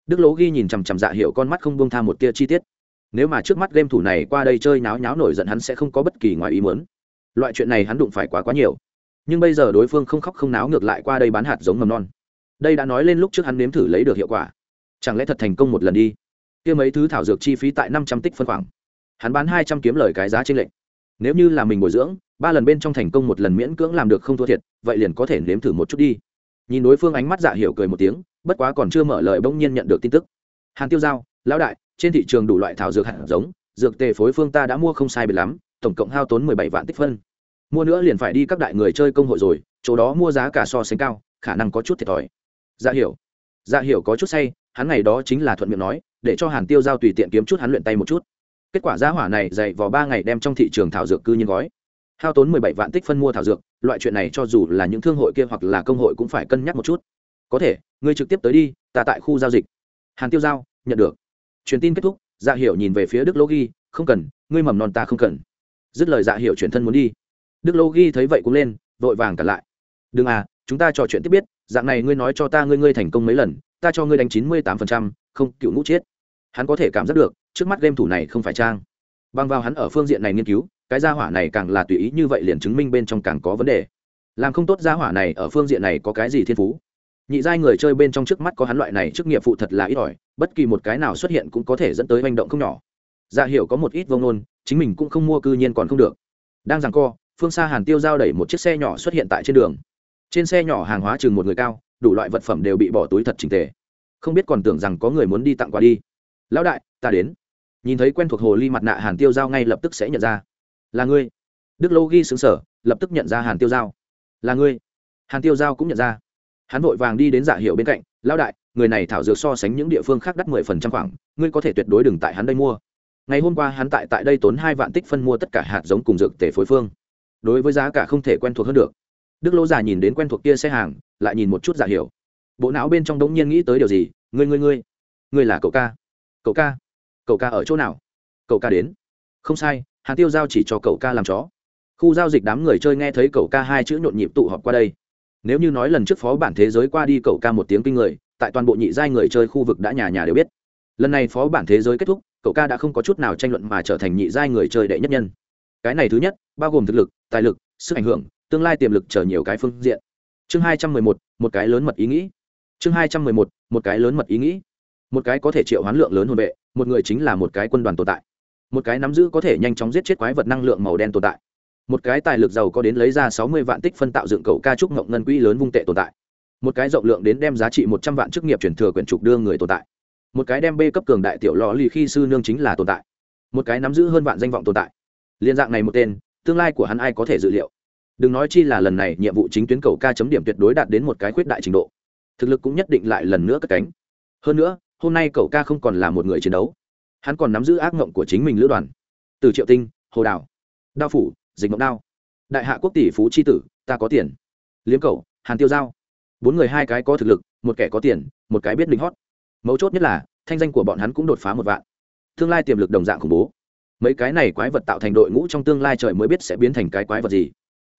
Đức Lô ghi nhìn chằm chằm dạ hiệu con mắt không buông tha một tia chi tiết. Nếu mà trước mắt game thủ này qua đây chơi náo nháo nổi giận hắn sẽ không có bất kỳ ngoài ý muốn. Loại chuyện này hắn đụng phải quá quá nhiều. Nhưng bây giờ đối phương không khóc không náo ngược lại qua đây bán hạt giống mầm non đây đã nói lên lúc trước hắn nếm thử lấy được hiệu quả. Chẳng lẽ thật thành công một lần đi? Kia mấy thứ thảo dược chi phí tại năm trăm tích phân khoảng. Hắn bán hai trăm kiếm lời cái giá trên lệnh nếu như là mình bồi dưỡng, ba lần bên trong thành công một lần miễn cưỡng làm được không thua thiệt, vậy liền có thể nếm thử một chút đi. Nhìn đối phương ánh mắt dạ hiểu cười một tiếng, bất quá còn chưa mở lời bỗng nhiên nhận được tin tức. Hàn tiêu giao, lão đại, trên thị trường đủ loại thảo dược hạt giống, dược tề phối phương ta đã mua không sai biệt lắm, tổng cộng hao tốn mười bảy vạn tích phân. Mua nữa liền phải đi các đại người chơi công hội rồi, chỗ đó mua giá cả so sánh cao, khả năng có chút thiệt thòi dạ hiểu. Dạ hiểu có chút say, hắn ngày đó chính là thuận miệng nói, để cho hàn tiêu giao tùy tiện kiếm chút hắn luyện tay một chút. Kết quả giá hỏa này dày vào ba ngày đem trong thị trường thảo dược cư nhiên gói. Hao tốn mười bảy vạn tích phân mua thảo dược, loại chuyện này cho dù là những thương hội kia hoặc là công hội cũng phải cân nhắc một chút. Có thể, ngươi trực tiếp tới đi, ta tại khu giao dịch. Hàn tiêu giao, nhận được. Truyền tin kết thúc dạ hiểu nhìn về phía đức lô ghi, không cần, ngươi mầm non ta không cần. Dứt lời dạ hiểu chuyển thân muốn đi. Đức lô ghi thấy vậy cũng lên, vội vàng cản lại. Đừng à chúng ta trò chuyện tiếp biết dạng này ngươi nói cho ta ngươi ngươi thành công mấy lần, ta cho ngươi đánh chín mươi tám phần trăm, không, cựu ngũ chết. Hắn có thể cảm giác được, trước mắt game thủ này không phải trang. Bằng vào hắn ở phương diện này nghiên cứu, cái gia hỏa này càng là tùy ý như vậy liền chứng minh bên trong càng có vấn đề. Làm không tốt gia hỏa này ở phương diện này có cái gì thiên phú? Nhị giai người chơi bên trong trước mắt có hắn loại này trước nghiệp phụ thật là ít ỏi, bất kỳ một cái nào xuất hiện cũng có thể dẫn tới manh động không nhỏ. Dạ hiểu có một ít vông nôn chính mình cũng không mua cư nhiên còn không được. Đang rằng co, phương xa hàn tiêu giao đẩy một chiếc xe nhỏ xuất hiện tại trên đường trên xe nhỏ hàng hóa chừng một người cao, đủ loại vật phẩm đều bị bỏ túi thật trình tề. Không biết còn tưởng rằng có người muốn đi tặng quà đi. Lão đại, ta đến. Nhìn thấy quen thuộc hồ ly mặt nạ hàn tiêu giao ngay lập tức sẽ nhận ra. Là ngươi. Đức lô ghi xứng sở, lập tức nhận ra hàn tiêu giao. Là ngươi. Hàn tiêu giao cũng nhận ra. Hắn vội vàng đi đến dạ giả hiệu bên cạnh. Lão đại, người này thảo dược so sánh những địa phương khác đắt mười phần trăm khoảng, ngươi có thể tuyệt đối đừng tại hắn đây mua. Ngày hôm qua hắn tại tại đây tốn hai vạn tích phân mua tất cả hạt giống cùng dược tể phối phương. Đối với giá cả không thể quen thuộc hơn được đức lô già nhìn đến quen thuộc kia xe hàng, lại nhìn một chút giả hiểu. Bộ não bên trong đống nhiên nghĩ tới điều gì? Ngươi ngươi ngươi. Ngươi là cậu ca. Cậu ca? Cậu ca ở chỗ nào? Cậu ca đến. Không sai, hàn tiêu giao chỉ cho cậu ca làm chó. Khu giao dịch đám người chơi nghe thấy cậu ca hai chữ nhộn nhịp tụ họp qua đây. Nếu như nói lần trước phó bản thế giới qua đi cậu ca một tiếng kinh người, tại toàn bộ nhị giai người chơi khu vực đã nhà nhà đều biết. Lần này phó bản thế giới kết thúc, cậu ca đã không có chút nào tranh luận mà trở thành nhị giai người chơi đệ nhất nhân. Cái này thứ nhất, bao gồm thực lực, tài lực, sức ảnh hưởng tương lai tiềm lực chờ nhiều cái phương diện. Chương hai trăm mười một một cái lớn mật ý nghĩ. Chương hai trăm mười một một cái lớn mật ý nghĩ. Một cái có thể triệu hoán lượng lớn hồn vệ, một người chính là một cái quân đoàn tồn tại. Một cái nắm giữ có thể nhanh chóng giết chết quái vật năng lượng màu đen tồn tại. Một cái tài lực giàu có đến lấy ra sáu mươi vạn tích phân tạo dựng cầu ca trúc ngộng ngân quỹ lớn vung tệ tồn tại. Một cái rộng lượng đến đem giá trị một trăm vạn chức nghiệp chuyển thừa quyển trục đưa người tồn tại. Một cái đem bê cấp cường đại tiểu lò lì khi sư nương chính là tồn tại. Một cái nắm giữ hơn vạn danh vọng tồn tại. Liên dạng này một tên, tương lai của hắn ai có thể dự liệu? Đừng nói chi là lần này nhiệm vụ chính tuyến cầu ca chấm điểm tuyệt đối đạt đến một cái khuyết đại trình độ. Thực lực cũng nhất định lại lần nữa cất cánh. Hơn nữa, hôm nay cậu ca không còn là một người chiến đấu. Hắn còn nắm giữ ác mộng của chính mình lữ đoàn. Từ triệu tinh, hồ đào, đao phủ, dịch mộng đao. Đại hạ quốc tỷ phú c h i tử, ta có tiền. Liếm cầu, hàn tiêu giao. Bốn người hai cái có thực lực, một kẻ có tiền, một cái biết lính hót. Mấu chốt nhất là, thanh danh của bọn hắn cũng đột phá một vạn. Tương lai tiềm lực đồng dạng khủng bố. Mấy cái này quái vật tạo thành đội ngũ trong tương lai trời mới biết sẽ biến thành cái quái vật gì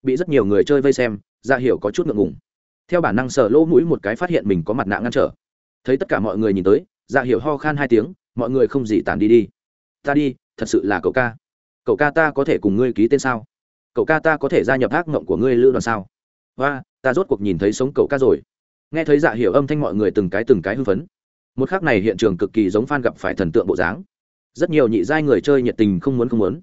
bị rất nhiều người chơi vây xem ra hiểu có chút ngượng ngùng. Theo bản năng sờ lỗ mũi một cái phát hiện mình có mặt nạ ngăn trở. Thấy tất cả mọi người nhìn tới ra hiểu ho khan hai tiếng, mọi người không gì tản đi đi. Ta đi, thật sự là cậu ca. Cậu ca ta có thể cùng ngươi ký tên sao? Cậu ca ta có thể gia nhập ác mộng của ngươi lữ đoàn sao? Và ta rốt cuộc nhìn thấy sống cậu ca rồi. Nghe thấy dạ hiểu âm thanh mọi người từng cái từng cái hư phấn. Một khác này hiện trường cực kỳ giống f gặp phải thần tượng bộ dáng. Rất nhiều nhị giai người chơi nhiệt tình không muốn không muốn.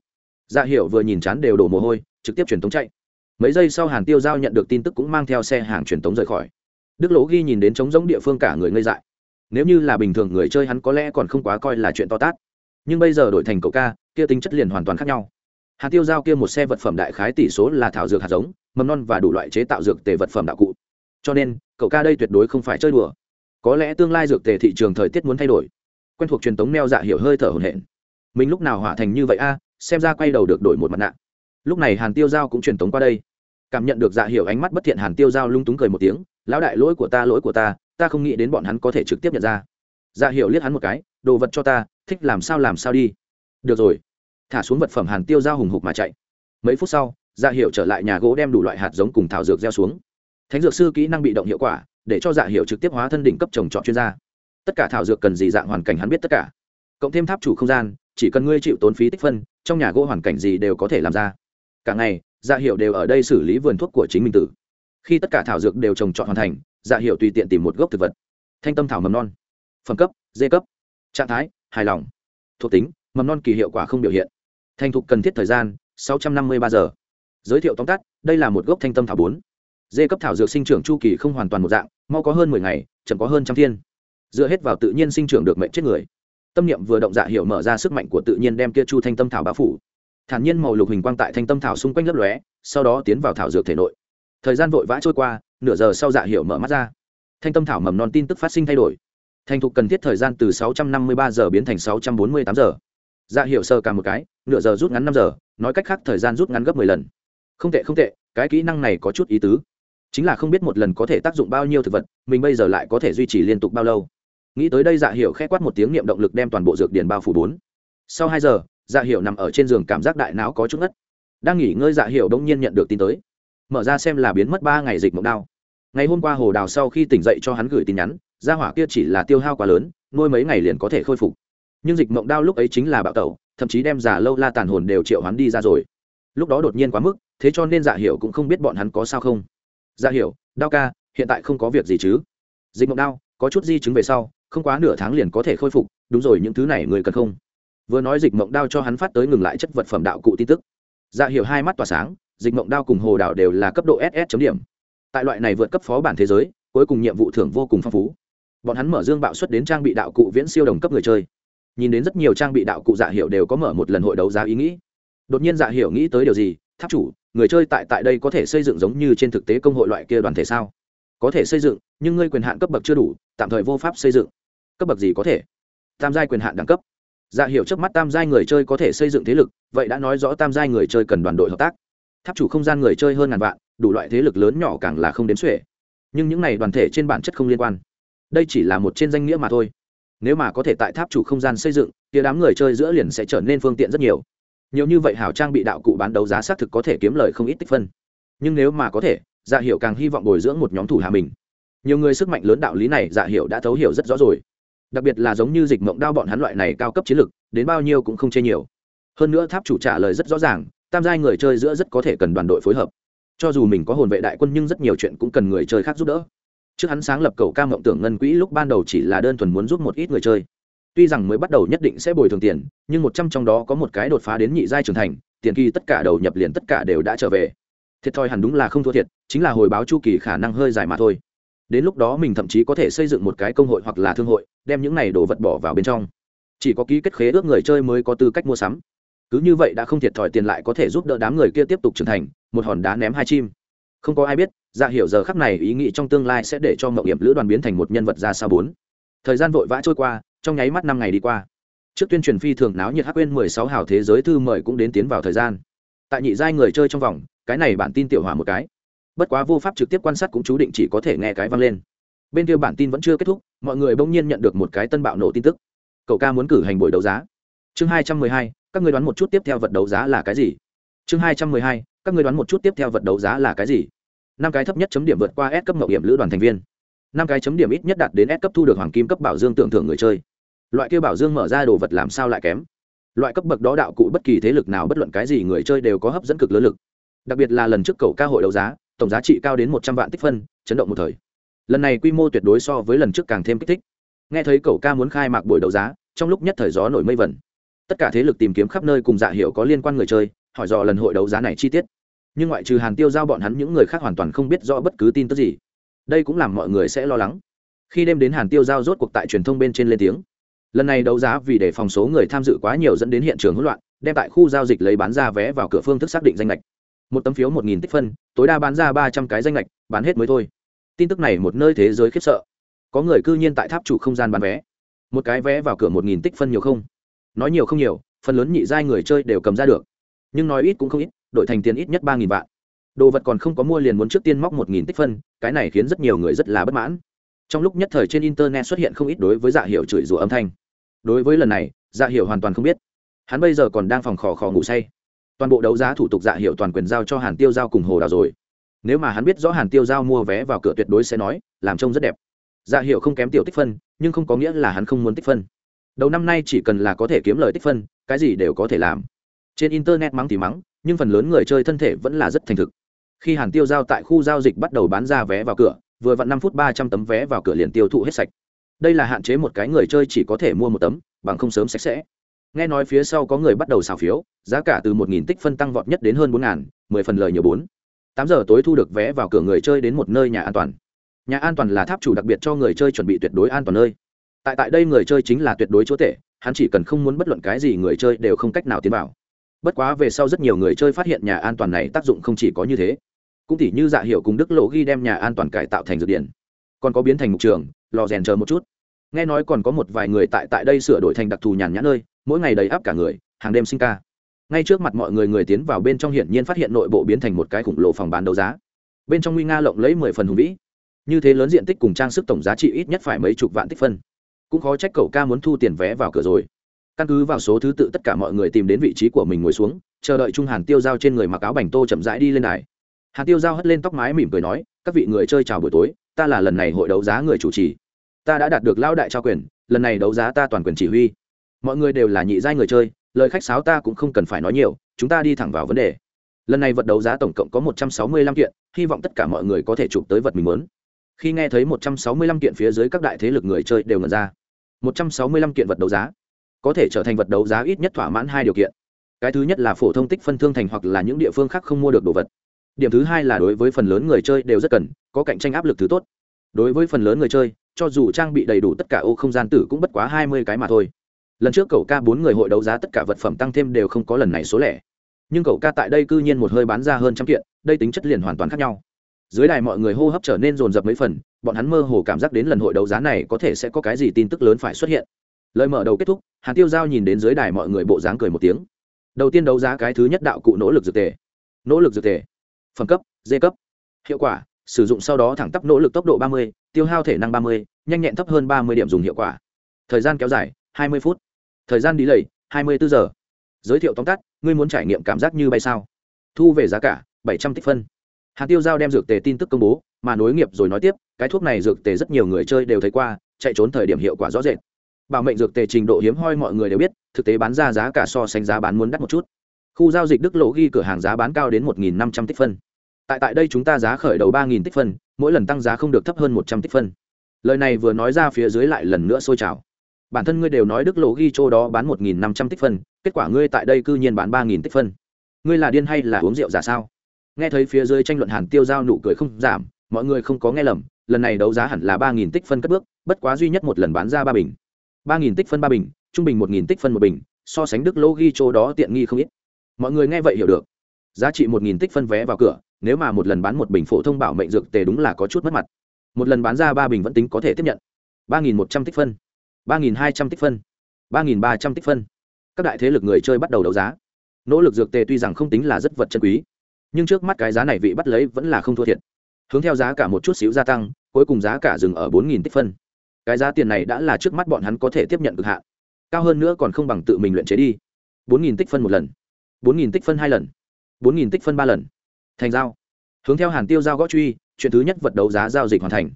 Dạ hiểu vừa nhìn chán đều đổ mồ hôi, trực tiếp truyền tống chạy mấy giây sau hàn tiêu giao nhận được tin tức cũng mang theo xe hàng truyền tống rời khỏi. Đức lỗ ghi nhìn đến trống giống địa phương cả người ngây dại. Nếu như là bình thường người chơi hắn có lẽ còn không quá coi là chuyện to tát. Nhưng bây giờ đổi thành cậu ca, kia tính chất liền hoàn toàn khác nhau. Hạt tiêu giao kia một xe vật phẩm đại khái tỷ số là thảo dược hạt giống, mầm non và đủ loại chế tạo dược tề vật phẩm đạo cụ. Cho nên, cậu ca đây tuyệt đối không phải chơi đùa. Có lẽ tương lai dược tề thị trường thời tiết muốn thay đổi. Quen thuộc truyền thống neo dạ hiểu hơi thở hồn hển. Mình lúc nào hỏa thành như vậy a, xem ra quay đầu được đổi một mặt nạ lúc này hàn tiêu giao cũng truyền tống qua đây. Cảm nhận được dạ hiểu ánh mắt bất thiện, hàn tiêu giao lung túng cười một tiếng, lão đại lỗi của ta, lỗi của ta ta không nghĩ đến bọn hắn có thể trực tiếp nhận ra. Dạ hiểu liếc hắn một cái, đồ vật cho ta, thích làm sao làm sao đi. Được rồi. Thả xuống vật phẩm, hàn tiêu giao hùng hục mà chạy. Mấy phút sau dạ hiểu trở lại nhà gỗ đem đủ loại hạt giống cùng thảo dược gieo xuống. Thánh dược sư kỹ năng bị động hiệu quả, để cho dạ hiểu trực tiếp hóa thân đỉnh cấp trồng trọt chuyên gia. Tất cả thảo dược cần gì dạng hoàn cảnh hắn biết tất cả. Cộng thêm tháp chủ không gian, chỉ cần ngươi chịu tốn phí tích phân, trong nhà gỗ hoàn cảnh gì đều có thể làm ra cả ngày dạ hiệu đều ở đây xử lý vườn thuốc của chính mình tử. Khi tất cả thảo dược đều trồng trọt hoàn thành dạ hiệu tùy tiện tìm một gốc thực vật. Thanh tâm thảo mầm non. Phẩm cấp dê cấp. Trạng thái, hài lòng. Thuộc tính, mầm non kỳ hiệu quả không biểu hiện. Thành thục cần thiết thời gian, sáu trăm năm mươi ba giờ. Giới thiệu tóm tắt, đây là một gốc thanh tâm thảo bốn. Dê cấp thảo dược sinh trưởng chu kỳ không hoàn toàn một dạng, mau có hơn mười ngày, chậm có hơn trăm thiên. Dựa hết vào tự nhiên sinh trưởng được mệnh chết người. Tâm niệm vừa động dạ hiệu mở ra sức mạnh của tự nhiên đem kia chu thanh tâm thảo bá phủ thản nhiên màu lục hình quang tại thanh tâm thảo xung quanh lấp lóe, sau đó tiến vào thảo dược thể nội. Thời gian vội vã trôi qua, nửa giờ sau dạ hiệu mở mắt ra. Thanh tâm thảo mầm non tin tức phát sinh thay đổi. Thành thục cần thiết thời gian từ 653 giờ biến thành 648 giờ. Dạ hiệu sơ cả một cái, nửa giờ rút ngắn năm giờ, nói cách khác thời gian rút ngắn gấp 10 lần. Không tệ không tệ, cái kỹ năng này có chút ý tứ. Chính là không biết một lần có thể tác dụng bao nhiêu thực vật, mình bây giờ lại có thể duy trì liên tục bao lâu. Nghĩ tới đây dạ hiệu khẽ quát một tiếng niệm động lực đem toàn bộ dược điển bao phủ bốn. Sau hai giờ dạ hiệu nằm ở trên giường cảm giác đại não có chút ngất. Đang nghỉ ngơi dạ hiệu đông nhiên nhận được tin tới. Mở ra xem là biến mất ba ngày dịch mộng đao. Ngày hôm qua hồ đào sau khi tỉnh dậy cho hắn gửi tin nhắn, gia hỏa kia chỉ là tiêu hao quá lớn, nuôi mấy ngày liền có thể khôi phục. Nhưng dịch mộng đao lúc ấy chính là bạo tẩu, thậm chí đem giả lâu la tàn hồn đều triệu hắn đi ra rồi. Lúc đó đột nhiên quá mức, thế cho nên dạ hiệu cũng không biết bọn hắn có sao không. Dạ hiệu đao ca, hiện tại không có việc gì chứ? Dịch mộng đao, có chút di chứng về sau, không quá nửa tháng liền có thể khôi phục, đúng rồi, những thứ này người cần không? Vừa nói dịch mộng đao cho hắn phát tới ngừng lại chất vật phẩm đạo cụ tin tức. Dạ hiểu hai mắt tỏa sáng, dịch mộng đao cùng hồ đảo đều là cấp độ ss chấm điểm. Tại loại này vượt cấp phó bản thế giới, cuối cùng nhiệm vụ thưởng vô cùng phong phú. Bọn hắn mở dương bạo xuất đến trang bị đạo cụ viễn siêu đồng cấp người chơi. Nhìn đến rất nhiều trang bị đạo cụ dạ hiểu đều có mở một lần hội đấu giá ý nghĩ. Đột nhiên dạ hiểu nghĩ tới điều gì? Tháp chủ, người chơi tại tại đây có thể xây dựng giống như trên thực tế công hội loại kia đoàn thể sao? Có thể xây dựng, nhưng ngươi quyền hạn cấp bậc chưa đủ, tạm thời vô pháp xây dựng. Cấp bậc gì có thể? Tam giai quyền hạn đẳng cấp dạ hiểu trước mắt tam giai người chơi có thể xây dựng thế lực, vậy đã nói rõ tam giai người chơi cần đoàn đội hợp tác. Tháp chủ không gian người chơi hơn ngàn vạn, đủ loại thế lực lớn nhỏ càng là không đếm xuể. Nhưng những này đoàn thể trên bản chất không liên quan. Đây chỉ là một trên danh nghĩa mà thôi. Nếu mà có thể tại tháp chủ không gian xây dựng thì đám người chơi giữa liền sẽ trở nên phương tiện rất nhiều. Nhiều như vậy hảo trang bị đạo cụ bán đấu giá xác thực có thể kiếm lời không ít tích phân. Nhưng nếu mà có thể dạ hiệu càng hy vọng bồi dưỡng một nhóm thủ hạ mình. Nhiều người sức mạnh lớn đạo lý này dạ hiệu đã thấu hiểu rất rõ rồi đặc biệt là giống như dịch mộng đao bọn hắn loại này cao cấp chiến lực, đến bao nhiêu cũng không chê nhiều. Hơn nữa tháp chủ trả lời rất rõ ràng, tam giai người chơi giữa rất có thể cần đoàn đội phối hợp. Cho dù mình có hồn vệ đại quân nhưng rất nhiều chuyện cũng cần người chơi khác giúp đỡ. Trước hắn sáng lập cầu ca mộng tưởng ngân quỹ lúc ban đầu chỉ là đơn thuần muốn giúp một ít người chơi. Tuy rằng mới bắt đầu nhất định sẽ bồi thường tiền, nhưng một trăm trong đó có một cái đột phá đến nhị giai trưởng thành, tiền kỳ tất cả đầu nhập liền tất cả đều đã trở về. Thiệt thòi hẳn đúng là không thua thiệt, chính là hồi báo chu kỳ khả năng hơi dài mà thôi đến lúc đó mình thậm chí có thể xây dựng một cái công hội hoặc là thương hội, đem những này đồ vật bỏ vào bên trong. Chỉ có ký kết khế ước người chơi mới có tư cách mua sắm. Cứ như vậy đã không thiệt thòi tiền lại có thể giúp đỡ đám người kia tiếp tục trưởng thành, một hòn đá ném hai chim. Không có ai biết ra hiểu giờ khắc này ý nghĩ trong tương lai sẽ để cho mậu hiểm lữ đoàn biến thành một nhân vật ra sao bốn. Thời gian vội vã trôi qua, trong nháy mắt năm ngày đi qua. Trước tuyên truyền phi thường náo nhiệt hắc quên mười sáu hào thế giới thư mời cũng đến tiến vào thời gian. Tại nhị giai người chơi trong vòng, cái này bản tin tiểu hòa một cái bất quá vô pháp trực tiếp quan sát cũng chú định chỉ có thể nghe cái vang lên. Bên kia bản tin vẫn chưa kết thúc, mọi người bỗng nhiên nhận được một cái tân bạo nổ tin tức. Cậu ca muốn cử hành buổi đấu giá. Chương hai trăm mười hai, các người đoán một chút tiếp theo vật đấu giá là cái gì? Chương hai trăm mười hai, các người đoán một chút tiếp theo vật đấu giá là cái gì? Năm cái thấp nhất chấm điểm vượt qua S cấp mậu hiểm lữ đoàn thành viên. Năm cái chấm điểm ít nhất đạt đến S cấp thu được hoàng kim cấp bảo dương tưởng thưởng người chơi. Loại kia bảo dương mở ra đồ vật làm sao lại kém? Loại cấp bậc đó đạo cụ bất kỳ thế lực nào bất luận cái gì người chơi đều có hấp dẫn cực lớn lực. Đặc biệt là lần trước cầu ca hội đấu giá tổng giá trị cao đến một trăm vạn tích phân, chấn động một thời. Lần này quy mô tuyệt đối so với lần trước càng thêm kích thích. Nghe thấy cậu ca muốn khai mạc buổi đấu giá, trong lúc nhất thời gió nổi mây vẩn. Tất cả thế lực tìm kiếm khắp nơi cùng dạ hiệu có liên quan người chơi, hỏi dò lần hội đấu giá này chi tiết. Nhưng ngoại trừ hàn tiêu giao bọn hắn, những người khác hoàn toàn không biết rõ bất cứ tin tức gì. Đây cũng làm mọi người sẽ lo lắng. Khi đêm đến hàn tiêu giao rốt cuộc tại truyền thông bên trên lên tiếng. Lần này đấu giá vì để phòng số người tham dự quá nhiều dẫn đến hiện trường hỗn loạn, đem tại khu giao dịch lấy bán ra vé vào cửa phương thức xác định danh lệch một tấm phiếu một nghìn tích phân, tối đa bán ra ba trăm cái danh lệch, bán hết mới thôi. Tin tức này một nơi thế giới khiếp sợ. Có người cư nhiên tại tháp chủ không gian bán vé. Một cái vé vào cửa một nghìn tích phân nhiều không? Nói nhiều không nhiều, phần lớn nhị giai người chơi đều cầm ra được. Nhưng nói ít cũng không ít, đổi thành tiền ít nhất ba nghìn vạn. Đồ vật còn không có mua liền muốn trước tiên móc một nghìn tích phân, cái này khiến rất nhiều người rất là bất mãn. Trong lúc nhất thời trên internet xuất hiện không ít đối với dạ hiệu chửi rủa âm thanh. Đối với lần này dạ hiệu hoàn toàn không biết. Hắn bây giờ còn đang phòng khò khò ngủ say toàn bộ đấu giá thủ tục dạ hiệu toàn quyền giao cho hàn tiêu giao cùng hồ đào rồi. Nếu mà hắn biết rõ hàn tiêu giao mua vé vào cửa tuyệt đối sẽ nói, làm trông rất đẹp. Dạ hiệu không kém tiểu tích phân, nhưng không có nghĩa là hắn không muốn tích phân. Đầu năm nay chỉ cần là có thể kiếm lời tích phân, cái gì đều có thể làm. Trên internet mắng thì mắng, nhưng phần lớn người chơi thân thể vẫn là rất thành thực. Khi hàn tiêu giao tại khu giao dịch bắt đầu bán ra vé vào cửa, vừa vặn năm phút ba trăm tấm vé vào cửa liền tiêu thụ hết sạch. Đây là hạn chế một cái người chơi chỉ có thể mua một tấm, bằng không sớm sạch sẽ nghe nói phía sau có người bắt đầu xào phiếu, giá cả từ một nghìn tích phân tăng vọt nhất đến hơn bốn ngàn, mười phần lời nhiều bốn. Tám giờ tối thu được vé vào cửa người chơi đến một nơi nhà an toàn. Nhà an toàn là tháp chủ đặc biệt cho người chơi chuẩn bị tuyệt đối an toàn nơi. Tại tại đây người chơi chính là tuyệt đối chúa tể, hắn chỉ cần không muốn bất luận cái gì người chơi đều không cách nào tiến vào. Bất quá về sau rất nhiều người chơi phát hiện nhà an toàn này tác dụng không chỉ có như thế. Cũng tỉ như dạ hiệu cùng đức lỗ ghi đem nhà an toàn cải tạo thành dược điển còn có biến thành mục trường, lò rèn chờ một chút. Nghe nói còn có một vài người tại tại đây sửa đổi thành đặc thù nhàn nhã nơi mỗi ngày đầy áp cả người, hàng đêm sinh ca. Ngay trước mặt mọi người người tiến vào bên trong hiển nhiên phát hiện nội bộ biến thành một cái khủng lồ phòng bán đấu giá. Bên trong nguy nga lộng lấy mười phần hùng vĩ. Như thế lớn diện tích cùng trang sức tổng giá trị ít nhất phải mấy chục vạn tích phân. Cũng khó trách cậu ca muốn thu tiền vé vào cửa rồi. Căn cứ vào số thứ tự tất cả mọi người tìm đến vị trí của mình ngồi xuống, chờ đợi trung hàn tiêu dao trên người mặc áo bành tô chậm rãi đi lên đài. Hàn tiêu dao hất lên tóc mái mỉm cười nói, các vị người chơi chào buổi tối, ta là lần này hội đấu giá người chủ trì. Ta đã đạt được lao đại trao quyền, lần này đấu giá ta toàn quyền chỉ huy mọi người đều là nhị giai người chơi, lời khách sáo ta cũng không cần phải nói nhiều, chúng ta đi thẳng vào vấn đề. Lần này vật đấu giá tổng cộng có một trăm sáu mươi lăm kiện, hy vọng tất cả mọi người có thể chụp tới vật mình muốn. Khi nghe thấy một trăm sáu mươi lăm kiện phía dưới các đại thế lực người chơi đều ngần ra. Một trăm sáu mươi lăm kiện vật đấu giá, có thể trở thành vật đấu giá ít nhất thỏa mãn hai điều kiện. Cái thứ nhất là phổ thông tích phân thương thành hoặc là những địa phương khác không mua được đồ vật. Điểm thứ hai là đối với phần lớn người chơi đều rất cần, có cạnh tranh áp lực thứ tốt. Đối với phần lớn người chơi, cho dù trang bị đầy đủ tất cả ô không gian tử cũng bất quá hai mươi cái mà thôi lần trước cậu ca bốn người hội đấu giá tất cả vật phẩm tăng thêm đều không có lần này số lẻ. Nhưng cậu ca tại đây cư nhiên một hơi bán ra hơn trăm kiện, đây tính chất liền hoàn toàn khác nhau. Dưới đài mọi người hô hấp trở nên rồn rập mấy phần, bọn hắn mơ hồ cảm giác đến lần hội đấu giá này có thể sẽ có cái gì tin tức lớn phải xuất hiện. Lời mở đầu kết thúc, hàn tiêu giao nhìn đến dưới đài mọi người bộ dáng cười một tiếng. Đầu tiên đấu giá cái thứ nhất đạo cụ nỗ lực dược tề. Nỗ lực dược tề. Phẩm cấp, d cấp. Hiệu quả, sử dụng sau đó thẳng tắp nỗ lực tốc độ ba mươi, tiêu hao thể năng ba mươi, nhanh nhẹn thấp hơn ba mươi điểm dùng hiệu quả. Thời gian kéo dài hai mươi phút. Thời gian đi lầy hai mươi bốn giờ. Giới thiệu tóm tắt, ngươi muốn trải nghiệm cảm giác như bay sao? Thu về giá cả, bảy trăm tích phân. Hạt tiêu giao đem dược tề tin tức công bố, mà nối nghiệp rồi nói tiếp, cái thuốc này dược tề rất nhiều người chơi đều thấy qua, chạy trốn thời điểm hiệu quả rõ rệt. Bảo mệnh dược tề trình độ hiếm hoi mọi người đều biết, thực tế bán ra giá cả so sánh giá bán muốn đắt một chút. Khu giao dịch đức lộ ghi cửa hàng giá bán cao đến một năm trăm tích phân. Tại tại đây chúng ta giá khởi đầu ba tích phân, mỗi lần tăng giá không được thấp hơn một trăm tích phân. Lời này vừa nói ra phía dưới lại lần nữa sôi trào bản thân ngươi đều nói đức lộ ghi chỗ đó bán một nghìn năm trăm tích phân, kết quả ngươi tại đây cư nhiên bán ba nghìn tích phân. Ngươi là điên hay là uống rượu giả sao? Nghe thấy phía dưới tranh luận hàn tiêu giao nụ cười không giảm, mọi người không có nghe lầm, lần này đấu giá hẳn là ba nghìn tích phân cất bước, bất quá duy nhất một lần bán ra ba bình. ba nghìn tích phân ba bình, trung bình một nghìn tích phân một bình, so sánh đức lô ghi chỗ đó tiện nghi không ít. Mọi người nghe vậy hiểu được. Giá trị một nghìn tích phân vé vào cửa, nếu mà một lần bán một bình phổ thông bảo mệnh dược tề đúng là có chút mất mặt. Một lần bán ra ba bình vẫn tính có thể tiếp nhận. ba nghìn một trăm tích phân ba nghìn hai trăm tích phân. ba nghìn ba trăm tích phân. Các đại thế lực người chơi bắt đầu đấu giá. Nỗ lực dược tề tuy rằng không tính là rất vật chân quý, nhưng trước mắt cái giá này vị bắt lấy vẫn là không thua thiệt. Hướng theo giá cả một chút xíu gia tăng, cuối cùng giá cả dừng ở bốn nghìn tích phân. Cái giá tiền này đã là trước mắt bọn hắn có thể tiếp nhận cực hạn. Cao hơn nữa còn không bằng tự mình luyện chế đi. bốn nghìn tích phân một lần. bốn nghìn tích phân hai lần. bốn nghìn tích phân ba lần. Thành giao. Hướng theo hàn tiêu giao gõ truy, chuyện thứ nhất vật đấu giá giao dịch hoàn thành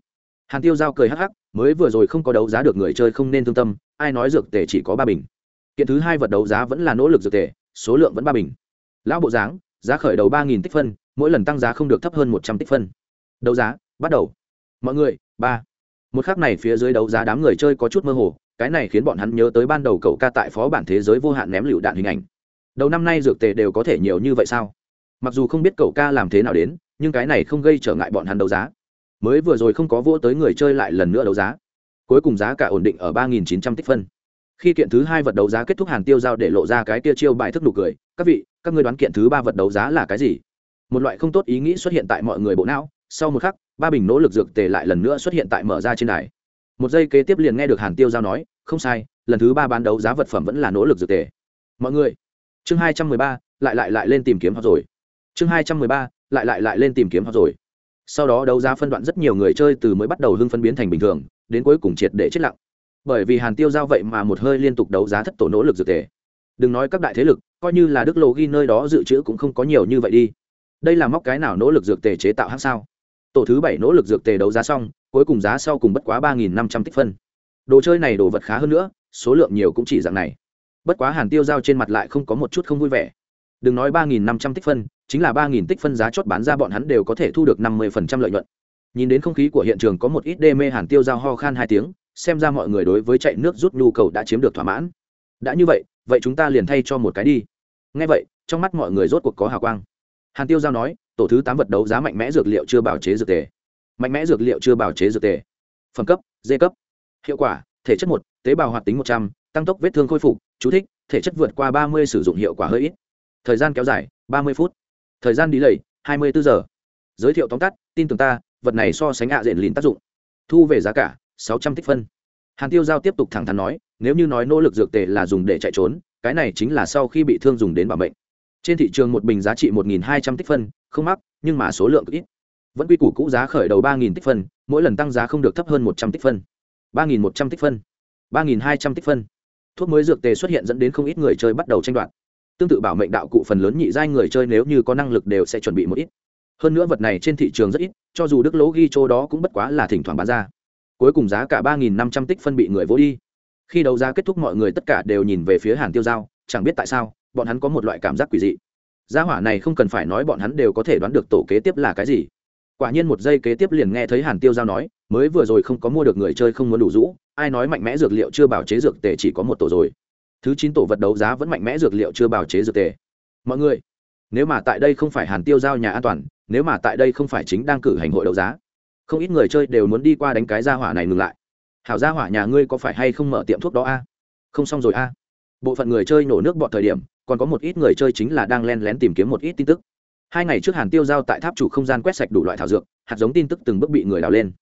hàn tiêu giao cười hắc hắc, mới vừa rồi không có đấu giá được người chơi không nên thương tâm, ai nói dược tề chỉ có ba bình. Kiện thứ hai vật đấu giá vẫn là nỗ lực dược tề, số lượng vẫn ba bình. Lão bộ dáng, giá khởi đầu ba nghìn tích phân, mỗi lần tăng giá không được thấp hơn một trăm tích phân. Đấu giá, bắt đầu. Mọi người, ba. Một khác này phía dưới đấu giá đám người chơi có chút mơ hồ, cái này khiến bọn hắn nhớ tới ban đầu cậu ca tại phó bản thế giới vô hạn ném lựu đạn hình ảnh. Đầu năm nay dược tề đều có thể nhiều như vậy sao? Mặc dù không biết cậu ca làm thế nào đến, nhưng cái này không gây trở ngại bọn hắn đấu giá mới vừa rồi không có vỗ tới người chơi lại lần nữa đấu giá. Cuối cùng giá cả ổn định ở ba nghìn chín trăm tích phân. Khi kiện thứ hai vật đấu giá kết thúc hàn tiêu giao để lộ ra cái kia chiêu bài thức nụ cười, các vị, các ngươi đoán kiện thứ ba vật đấu giá là cái gì? Một loại không tốt ý nghĩ xuất hiện tại mọi người bộ não, sau một khắc, ba bình nỗ lực dược tề lại lần nữa xuất hiện tại mở ra trên đài. Một giây kế tiếp liền nghe được hàn tiêu giao nói, không sai, lần thứ ba bán đấu giá vật phẩm vẫn là nỗ lực dược tề. Mọi người, chương hai trăm mười ba, lại lại lại lên tìm kiếm họ rồi. Chương hai trăm mười ba, lại lại lại lên tìm kiếm họ rồi sau đó đấu giá phân đoạn rất nhiều người chơi từ mới bắt đầu hưng phân biến thành bình thường, đến cuối cùng triệt để chết lặng. Bởi vì hàn tiêu giao vậy mà một hơi liên tục đấu giá thất tổ nỗ lực dược thể đừng nói các đại thế lực, coi như là đức lộ ghi nơi đó dự trữ cũng không có nhiều như vậy đi. Đây là móc cái nào nỗ lực dược tề chế tạo hát sao? Tổ thứ bảy nỗ lực dược tề đấu giá xong, cuối cùng giá sau cùng bất quá ba nghìn năm trăm tích phân. Đồ chơi này đồ vật khá hơn nữa, số lượng nhiều cũng chỉ dạng này. Bất quá hàn tiêu giao trên mặt lại không có một chút không vui vẻ. Đừng nói ba nghìn năm trăm tích phân chính là ba nghìn tích phân giá chót bán ra bọn hắn đều có thể thu được năm mươi phần trăm lợi nhuận. Nhìn đến không khí của hiện trường có một ít đê mê hàn tiêu giao ho khan hai tiếng, xem ra mọi người đối với chạy nước rút nhu cầu đã chiếm được thỏa mãn. Đã như vậy vậy chúng ta liền thay cho một cái đi. Ngay vậy, trong mắt mọi người rốt cuộc có hào quang. Hàn tiêu giao nói, tổ thứ tám vật đấu giá mạnh mẽ dược liệu chưa bảo chế dược tề. Mạnh mẽ dược liệu chưa bảo chế dược tề. Phẩm cấp, d cấp. Hiệu quả, thể chất một, tế bào hoạt tính một trăm, tăng tốc vết thương khôi phục, chú thích, thể chất vượt qua ba mươi sử dụng hiệu quả hơi ít. Thời gian kéo dài, ba mươi phút thời gian đi lầy hai mươi bốn giờ. Giới thiệu tóm tắt, tin tưởng ta, vật này so sánh ạ diện lìn tác dụng. Thu về giá cả, sáu trăm tích phân. Hàn tiêu giao tiếp tục thẳng thắn nói, nếu như nói nỗ lực dược tề là dùng để chạy trốn, cái này chính là sau khi bị thương dùng đến bảo mệnh. Trên thị trường một bình giá trị một hai trăm tích phân, không mắc, nhưng mà số lượng ít. Vẫn quy củ cũ giá khởi đầu ba tích phân, mỗi lần tăng giá không được thấp hơn một trăm tích phân. ba một trăm tích phân. ba hai trăm tích phân. Thuốc mới dược tề xuất hiện dẫn đến không ít người chơi bắt đầu tranh đoạt tương tự bảo mệnh đạo cụ phần lớn nhị giai người chơi nếu như có năng lực đều sẽ chuẩn bị một ít. Hơn nữa vật này trên thị trường rất ít, cho dù đức lỗ ghi chỗ đó cũng bất quá là thỉnh thoảng bán ra. Cuối cùng giá cả ba năm trăm tích phân bị người vỗ đi. Khi đấu giá kết thúc mọi người tất cả đều nhìn về phía hàn tiêu giao, chẳng biết tại sao, bọn hắn có một loại cảm giác quỷ dị. Giá hỏa này không cần phải nói bọn hắn đều có thể đoán được tổ kế tiếp là cái gì. Quả nhiên một giây kế tiếp liền nghe thấy hàn tiêu giao nói, mới vừa rồi không có mua được người chơi không muốn đủ rũ, ai nói mạnh mẽ dược liệu chưa bảo chế dược tề chỉ có một tổ rồi thứ chín tổ vật đấu giá vẫn mạnh mẽ dược liệu chưa bào chế dược tề. Mọi người, nếu mà tại đây không phải hàn tiêu giao nhà an toàn, nếu mà tại đây không phải chính đang cử hành hội đấu giá, không ít người chơi đều muốn đi qua đánh cái gia hỏa này ngừng lại. Hảo gia hỏa nhà ngươi có phải hay không mở tiệm thuốc đó a? Không xong rồi a. Bộ phận người chơi nổ nước bọn thời điểm, còn có một ít người chơi chính là đang len lén tìm kiếm một ít tin tức. Hai ngày trước hàn tiêu giao tại tháp chủ không gian quét sạch đủ loại thảo dược, hạt giống tin tức từng bước bị người đào lên.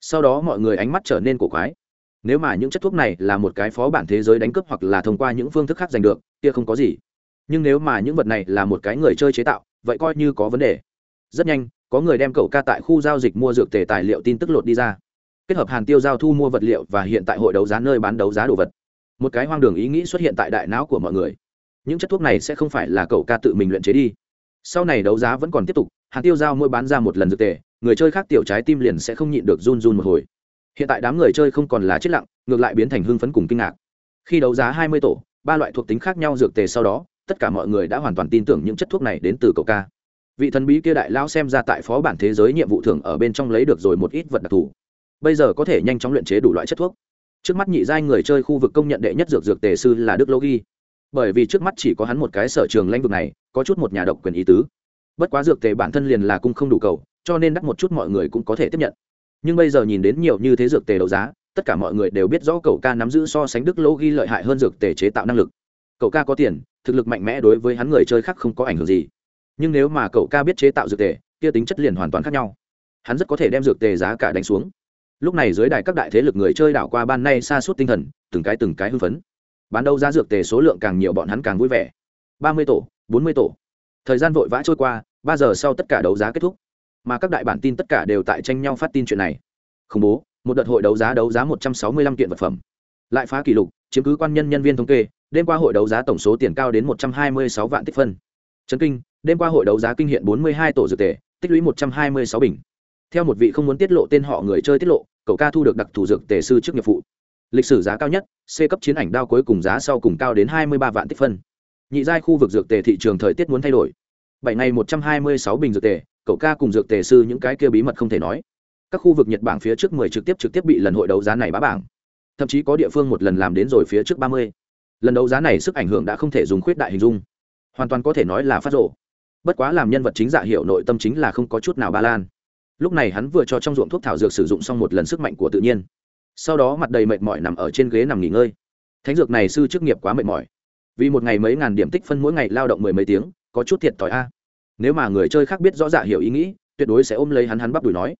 Sau đó mọi người ánh mắt trở nên cổ quái nếu mà những chất thuốc này là một cái phó bản thế giới đánh cướp hoặc là thông qua những phương thức khác giành được, kia không có gì. Nhưng nếu mà những vật này là một cái người chơi chế tạo, vậy coi như có vấn đề. Rất nhanh, có người đem cậu ca tại khu giao dịch mua dược tề tài liệu tin tức lột đi ra. Kết hợp hàn tiêu giao thu mua vật liệu và hiện tại hội đấu giá nơi bán đấu giá đồ vật. Một cái hoang đường ý nghĩ xuất hiện tại đại não của mọi người. Những chất thuốc này sẽ không phải là cậu ca tự mình luyện chế đi. Sau này đấu giá vẫn còn tiếp tục, hàn tiêu giao mỗi bán ra một lần dược tề, người chơi khác tiểu trái tim liền sẽ không nhịn được run run một hồi hiện tại đám người chơi không còn là chết lặng, ngược lại biến thành hưng phấn cùng kinh ngạc. Khi đấu giá hai mươi tổ, ba loại thuộc tính khác nhau dược tề sau đó, tất cả mọi người đã hoàn toàn tin tưởng những chất thuốc này đến từ cậu ca. Vị thần bí kia đại lao xem ra tại phó bản thế giới nhiệm vụ thường ở bên trong lấy được rồi một ít vật đặc thù. Bây giờ có thể nhanh chóng luyện chế đủ loại chất thuốc. Trước mắt nhị giai người chơi khu vực công nhận đệ nhất dược dược tề sư là đức logi bởi vì trước mắt chỉ có hắn một cái sở trường lãnh vực này, có chút một nhà độc quyền ý tứ. Bất quá dược tề bản thân liền là cung không đủ cầu, cho nên đắt một chút mọi người cũng có thể tiếp nhận nhưng bây giờ nhìn đến nhiều như thế dược tề đấu giá, tất cả mọi người đều biết rõ cậu ca nắm giữ so sánh đức lỗ ghi lợi hại hơn dược tề chế tạo năng lực. Cậu ca có tiền, thực lực mạnh mẽ đối với hắn người chơi khác không có ảnh hưởng gì. Nhưng nếu mà cậu ca biết chế tạo dược tề, kia tính chất liền hoàn toàn khác nhau. Hắn rất có thể đem dược tề giá cả đánh xuống. Lúc này dưới đài các đại thế lực người chơi đảo qua ban nay xa suốt tinh thần, từng cái từng cái hưng phấn. Bán đấu giá dược tề số lượng càng nhiều bọn hắn càng vui vẻ. Ba mươi tổ, bốn mươi tổ. Thời gian vội vã trôi qua, ba giờ sau tất cả đấu giá kết thúc mà các đại bản tin tất cả đều tại tranh nhau phát tin chuyện này. Khủng bố, một đợt hội đấu giá đấu giá một trăm sáu mươi lăm kiện vật phẩm. Lại phá kỷ lục, chiếm cứ quan nhân nhân viên thống kê, đêm qua hội đấu giá tổng số tiền cao đến một trăm hai mươi sáu vạn tích phân. Trấn kinh, đêm qua hội đấu giá kinh hiện bốn mươi hai tổ dược tề tích lũy một trăm hai mươi sáu bình. Theo một vị không muốn tiết lộ tên họ người chơi tiết lộ, cậu ca thu được đặc thù dược tề sư trước nghiệp vụ. Lịch sử giá cao nhất, c cấp chiến ảnh đao cuối cùng giá sau cùng cao đến hai mươi ba vạn tích phân. Nhị giai khu vực dược tề thị trường thời tiết muốn thay đổi. Bảy ngày một trăm hai mươi sáu bình dược tề cậu ca cùng dược tề sư những cái kia bí mật không thể nói. Các khu vực nhật bản phía trước mười trực tiếp trực tiếp bị lần hội đấu giá này bá bảng. Thậm chí có địa phương một lần làm đến rồi phía trước ba mươi. Lần đấu giá này sức ảnh hưởng đã không thể dùng khuyết đại hình dung. Hoàn toàn có thể nói là phát rộ. Bất quá làm nhân vật chính dạ hiệu nội tâm chính là không có chút nào ba lan. Lúc này hắn vừa cho trong ruộng thuốc thảo dược sử dụng xong một lần sức mạnh của tự nhiên. Sau đó mặt đầy mệt mỏi nằm ở trên ghế nằm nghỉ ngơi. Thánh dược này sư chức nghiệp quá mệt mỏi. Vì một ngày mấy ngàn điểm tích phân mỗi ngày lao động mười mấy tiếng, có chút thiệt thòi a nếu mà người chơi khác biết rõ dạ hiểu ý nghĩ, tuyệt đối sẽ ôm lấy hắn hắn bắp đùi nói,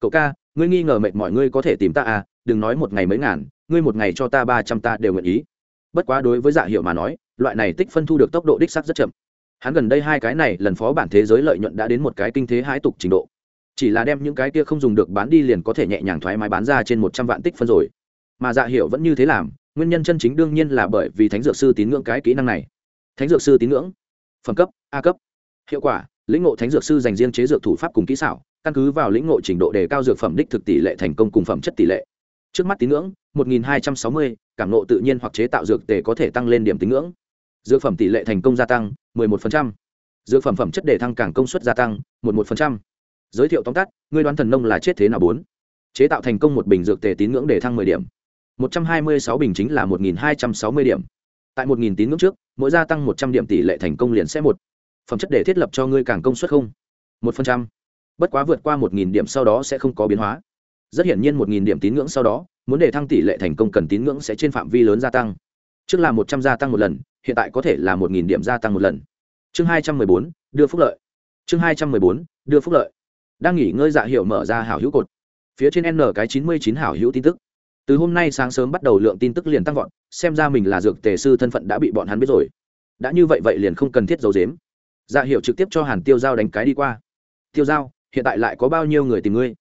cậu ca, ngươi nghi ngờ mệt mọi ngươi có thể tìm ta à đừng nói một ngày mấy ngàn, ngươi một ngày cho ta ba trăm ta đều nguyện ý. Bất quá đối với dạ hiệu mà nói, loại này tích phân thu được tốc độ đích sắc rất chậm. Hắn gần đây hai cái này lần phó bản thế giới lợi nhuận đã đến một cái kinh thế hái tục trình độ. Chỉ là đem những cái kia không dùng được bán đi liền có thể nhẹ nhàng thoái mái bán ra trên một trăm vạn tích phân rồi. Mà dạ hiệu vẫn như thế làm, nguyên nhân chân chính đương nhiên là bởi vì thánh dược sư tín ngưỡng cái kỹ năng này. Thánh dược sư tín ngưỡng? Phẩm cấp, a cấp hiệu quả lĩnh ngộ thánh dược sư dành riêng chế dược thủ pháp cùng kỹ xảo căn cứ vào lĩnh ngộ trình độ đề cao dược phẩm đích thực tỷ lệ thành công cùng phẩm chất tỷ lệ. Trước mắt tín ngưỡng 1260, cảm ngộ tự nhiên hoặc chế tạo dược tề có thể tăng lên điểm tín ngưỡng. Dược phẩm tỷ lệ thành công gia tăng 11%. dược phẩm phẩm chất đề thăng càng công suất gia tăng 11%. giới thiệu tóm tắt người đoán thần nông là chết thế nào bốn? Chế tạo thành công một bình dược tề tín ngưỡng đề thăng 10 điểm. 126 bình chính là 1260 điểm. Tại 1000 tín ngưỡng trước mỗi gia tăng 100 điểm tỷ lệ thành công liền sẽ một phẩm chất để thiết lập cho ngươi càng công suất không? Một phần trăm. Bất quá vượt qua 1000 điểm sau đó sẽ không có biến hóa. Rất hiển nhiên 1000 điểm tín ngưỡng sau đó muốn để thăng tỷ lệ thành công cần tín ngưỡng sẽ trên phạm vi lớn gia tăng. Trước là 100 gia tăng một lần hiện tại có thể là 1000 điểm gia tăng một lần. Chương 214, đưa phúc lợi. Chương 214, đưa phúc lợi. Đang nghỉ ngơi dạ hiệu mở ra hảo hữu cột. Phía trên n cái 99 hảo hữu tin tức. Từ hôm nay sáng sớm bắt đầu lượng tin tức liền tăng vọt xem ra mình là dược tề sư thân phận đã bị bọn hắn biết rồi. Đã như vậy vậy liền không cần thiết giấu dếm dạ hiệu trực tiếp cho hàn tiêu giao đánh cái đi qua. Tiêu giao, hiện tại lại có bao nhiêu người tìm ngươi?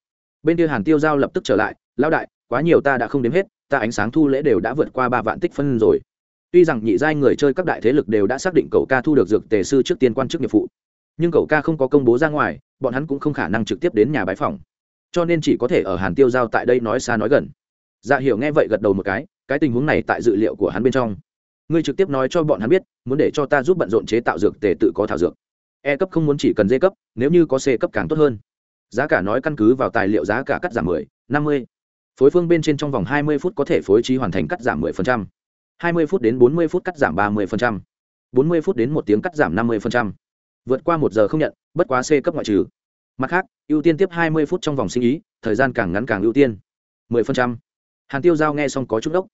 Bên kia hàn tiêu giao lập tức trở lại lao đại, quá nhiều ta đã không đếm hết, ta ánh sáng thu lễ đều đã vượt qua ba vạn tích phân rồi. Tuy rằng nhị giai người chơi các đại thế lực đều đã xác định cậu ca thu được dược tề sư trước tiên quan chức nghiệp vụ, nhưng cậu ca không có công bố ra ngoài, bọn hắn cũng không khả năng trực tiếp đến nhà bái phòng. Cho nên chỉ có thể ở hàn tiêu giao tại đây nói xa nói gần. Dạ hiểu nghe vậy gật đầu một cái cái tình huống này tại dự liệu của hắn bên trong ngươi trực tiếp nói cho bọn hắn biết, muốn để cho ta giúp bận rộn chế tạo dược tề tự có thảo dược. E cấp không muốn chỉ cần d cấp, nếu như có c cấp càng tốt hơn. Giá cả nói căn cứ vào tài liệu giá cả cắt giảm mười, năm mươi. Phối phương bên trên trong vòng hai mươi phút có thể phối trí hoàn thành cắt giảm mười phần trăm. Hai mươi phút đến bốn mươi phút cắt giảm ba mươi phần trăm. Bốn mươi phút đến một tiếng cắt giảm năm mươi phần trăm. Vượt qua một giờ không nhận, bất quá c cấp ngoại trừ. Mặt khác, ưu tiên tiếp hai mươi phút trong vòng sinh ý, thời gian càng ngắn càng ưu tiên. mười phần trăm. Hàn tiêu giao nghe xong có chút đốc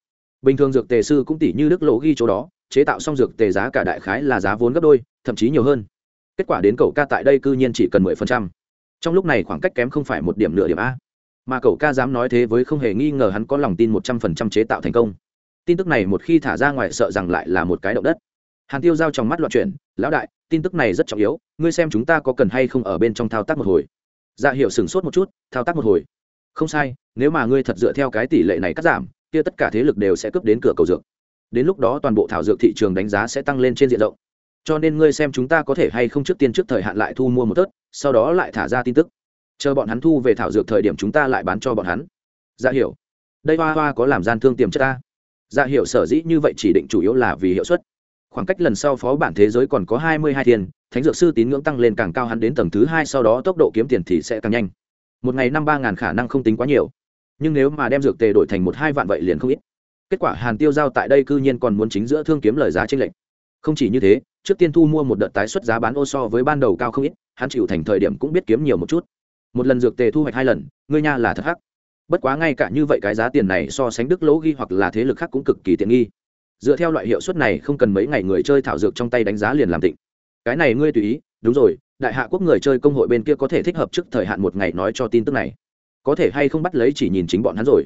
bình thường dược tề sư cũng tỷ như đức lỗ ghi chỗ đó, chế tạo xong dược tề giá cả đại khái là giá vốn gấp đôi, thậm chí nhiều hơn. Kết quả đến cậu ca tại đây cư nhiên chỉ cần mười phần trăm. Trong lúc này khoảng cách kém không phải một điểm nửa điểm a. Mà cậu ca dám nói thế với không hề nghi ngờ hắn có lòng tin một trăm phần trăm chế tạo thành công. Tin tức này một khi thả ra ngoài sợ rằng lại là một cái động đất. Hàn tiêu giao trong mắt loạn chuyển, lão đại, tin tức này rất trọng yếu, ngươi xem chúng ta có cần hay không ở bên trong thao tác một hồi? Dạ hiệu sửng sốt một chút, thao tác một hồi? Không sai, nếu mà ngươi thật dựa theo cái tỷ lệ này cắt giảm kia tất cả thế lực đều sẽ cướp đến cửa cầu dược. Đến lúc đó toàn bộ thảo dược thị trường đánh giá sẽ tăng lên trên diện rộng. Cho nên ngươi xem chúng ta có thể hay không trước tiên trước thời hạn lại thu mua một tớt sau đó lại thả ra tin tức. Chờ bọn hắn thu về thảo dược thời điểm chúng ta lại bán cho bọn hắn. Dạ hiểu. Đây hoa hoa có làm gian thương tiềm chất ta. Dạ hiểu sở dĩ như vậy chỉ định chủ yếu là vì hiệu suất. Khoảng cách lần sau phó bản thế giới còn có hai mươi hai tiền, thánh dược sư tín ngưỡng tăng lên càng cao hắn đến tầng thứ hai, sau đó tốc độ kiếm tiền thì sẽ càng nhanh. Một ngày năm ba ngàn khả năng không tính quá nhiều nhưng nếu mà đem dược tề đổi thành một hai vạn vậy liền không ít. Kết quả hàn tiêu giao tại đây cư nhiên còn muốn chính giữa thương kiếm lời giá trên lệnh không chỉ như thế, trước tiên thu mua một đợt tái xuất giá bán ô so với ban đầu cao không ít, hắn chịu thành thời điểm cũng biết kiếm nhiều một chút. Một lần dược tề thu hoạch hai lần, ngươi nha là thật hắc. Bất quá ngay cả như vậy cái giá tiền này so sánh đức lỗ ghi hoặc là thế lực khác cũng cực kỳ tiện nghi. Dựa theo loại hiệu suất này, không cần mấy ngày người chơi thảo dược trong tay đánh giá liền làm tịnh. Cái này ngươi tùy ý, đúng rồi, đại hạ quốc người chơi công hội bên kia có thể thích hợp trước thời hạn một ngày nói cho tin tức này có thể hay không bắt lấy chỉ nhìn chính bọn hắn rồi.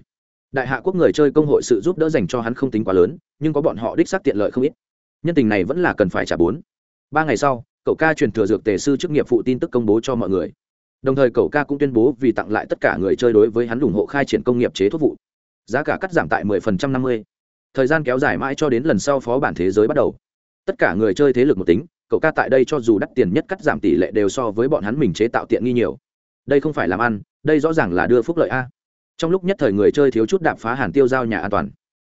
Đại hạ quốc người chơi công hội sự giúp đỡ dành cho hắn không tính quá lớn, nhưng có bọn họ đích xác tiện lợi không ít. Nhân tình này vẫn là cần phải trả bốn. Ba ngày sau, cậu ca truyền thừa dược tề sư chức nghiệp phụ tin tức công bố cho mọi người. Đồng thời cậu ca cũng tuyên bố vì tặng lại tất cả người chơi đối với hắn ủng hộ khai triển công nghiệp chế thuốc vụ. Giá cả cắt giảm tại 10% 50. thời gian kéo dài mãi cho đến lần sau phó bản thế giới bắt đầu. Tất cả người chơi thế lực một tính, cậu ca tại đây cho dù đắt tiền nhất cắt giảm tỷ lệ đều so với bọn hắn mình chế tạo tiện nghi nhiều. Đây không phải làm ăn đây rõ ràng là đưa phúc lợi a. Trong lúc nhất thời người chơi thiếu chút đạp phá hàn tiêu giao nhà an toàn.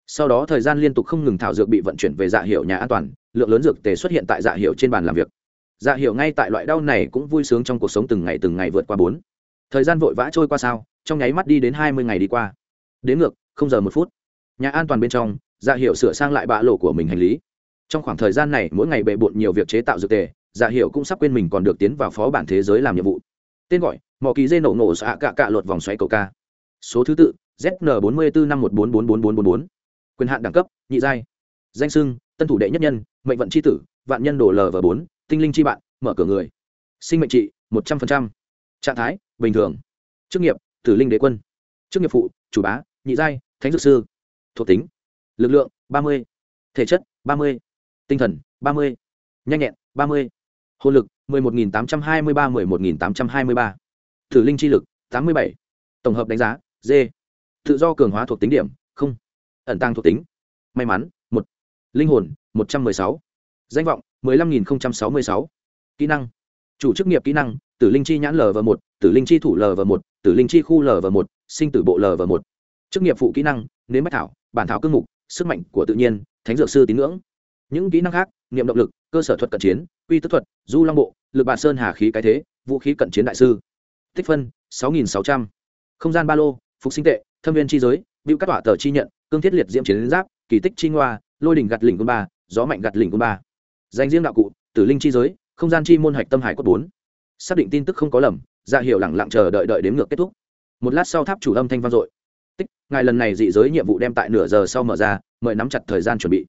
Sau đó thời gian liên tục không ngừng thảo dược bị vận chuyển về dạ hiệu nhà an toàn, lượng lớn dược tề xuất hiện tại dạ hiệu trên bàn làm việc. Dạ hiệu ngay tại loại đau này cũng vui sướng trong cuộc sống từng ngày từng ngày vượt qua bốn. Thời gian vội vã trôi qua sao, trong nháy mắt đi đến hai mươi ngày đi qua. Đến ngược, không giờ một phút. Nhà an toàn bên trong dạ hiệu sửa sang lại bạ lộ của mình hành lý. Trong khoảng thời gian này, mỗi ngày bệ bộn nhiều việc chế tạo dược tề dạ hiệu cũng sắp quên mình còn được tiến vào phó bản thế giới làm nhiệm vụ tên gọi mỏ kỳ dê nổ nổ xạ cạ cạ lột vòng xoáy cầu ca. Số thứ tự zn bốn mươi bốn năm một bốn bốn bốn bốn bốn bốn quyền hạn đẳng cấp, nhị giai. Danh sưng tân thủ đệ nhất nhân, mệnh vận c h i tử, vạn nhân đổ l và bốn, tinh linh chi bạn, mở cửa người. Sinh mệnh trị, một trăm linh trạng thái, bình thường. Chức nghiệp, tử linh đế quân. Chức nghiệp phụ, chủ bá, nhị giai, thánh dược sư. Thuộc tính, lực lượng, ba mươi. Thể chất, ba mươi. Tinh thần, ba mươi. Nhanh nhẹn, ba mươi hồn lực 11.823 11.823 thử linh chi lực 87. tổng hợp đánh giá, d. Tự do cường hóa thuộc tính điểm, không. Ẩn tăng thuộc tính. May mắn, một. Linh hồn 116. danh vọng 15.066. kỹ năng. Chủ chức nghiệp kỹ năng, tử linh chi nhãn lv một, tử linh chi thủ lv một, tử linh chi khu lv một, sinh tử bộ lv một. Chức nghiệp phụ kỹ năng, nếm bách thảo, bản thảo cương mục, sức mạnh của tự nhiên, thánh dược sư tín ngưỡng. Những kỹ năng khác, niệm động lực cơ sở thuật cận chiến, quy tức thuật, du long bộ, lực bạt sơn hà khí cái thế, vũ khí cận chiến đại sư. Tích phân, sáu nghìn sáu trăm. Không gian ba lô, phục sinh tệ, thâm viên chi giới, bưu các tọa tờ chi nhận, cương thiết liệt diễm chiến giáp, kỳ tích chi ngoa, lôi đỉnh gặt lỉnh quân ba, gió mạnh gặt lỉnh quân ba. Danh riêng đạo cụ, tử linh chi giới, không gian chi môn hạch tâm hải cốt bốn. Xác định tin tức không có lầm dạ ra hiệu lẳng lặng chờ đợi đợi đếm ngược kết thúc. Một lát sau tháp chủ âm thanh vang dội. Tích, ngài lần này dị giới nhiệm vụ đem tại nửa giờ sau mở ra, mời nắm chặt thời gian chuẩn bị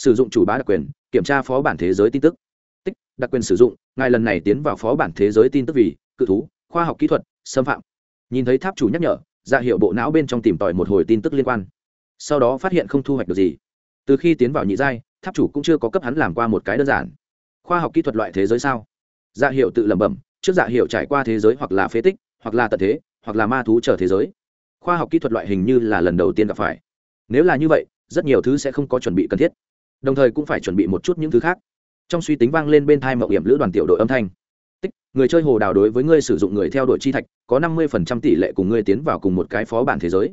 sử dụng chủ bá đặc quyền, kiểm tra phó bản thế giới tin tức. Tích, đặc quyền sử dụng, ngài lần này tiến vào phó bản thế giới tin tức vì cự thú, khoa học kỹ thuật, xâm phạm. Nhìn thấy tháp chủ nhắc nhở ra hiệu bộ não bên trong tìm tòi một hồi tin tức liên quan. Sau đó phát hiện không thu hoạch được gì. Từ khi tiến vào nhị giai, tháp chủ cũng chưa có cấp hắn làm qua một cái đơn giản. Khoa học kỹ thuật loại thế giới sao? Dạ hiệu tự lẩm bẩm, trước dạ hiệu trải qua thế giới hoặc là phế tích, hoặc là tận thế, hoặc là ma thú trở thế giới. Khoa học kỹ thuật loại hình như là lần đầu tiên gặp phải. Nếu là như vậy, rất nhiều thứ sẽ không có chuẩn bị cần thiết đồng thời cũng phải chuẩn bị một chút những thứ khác. Trong suy tính vang lên bên thai mậu hiểm lữ đoàn tiểu đội âm thanh. Tích, người chơi hồ đào đối với ngươi sử dụng người theo đội chi thạch, có năm mươi phần trăm tỷ lệ cùng ngươi tiến vào cùng một cái phó bản thế giới.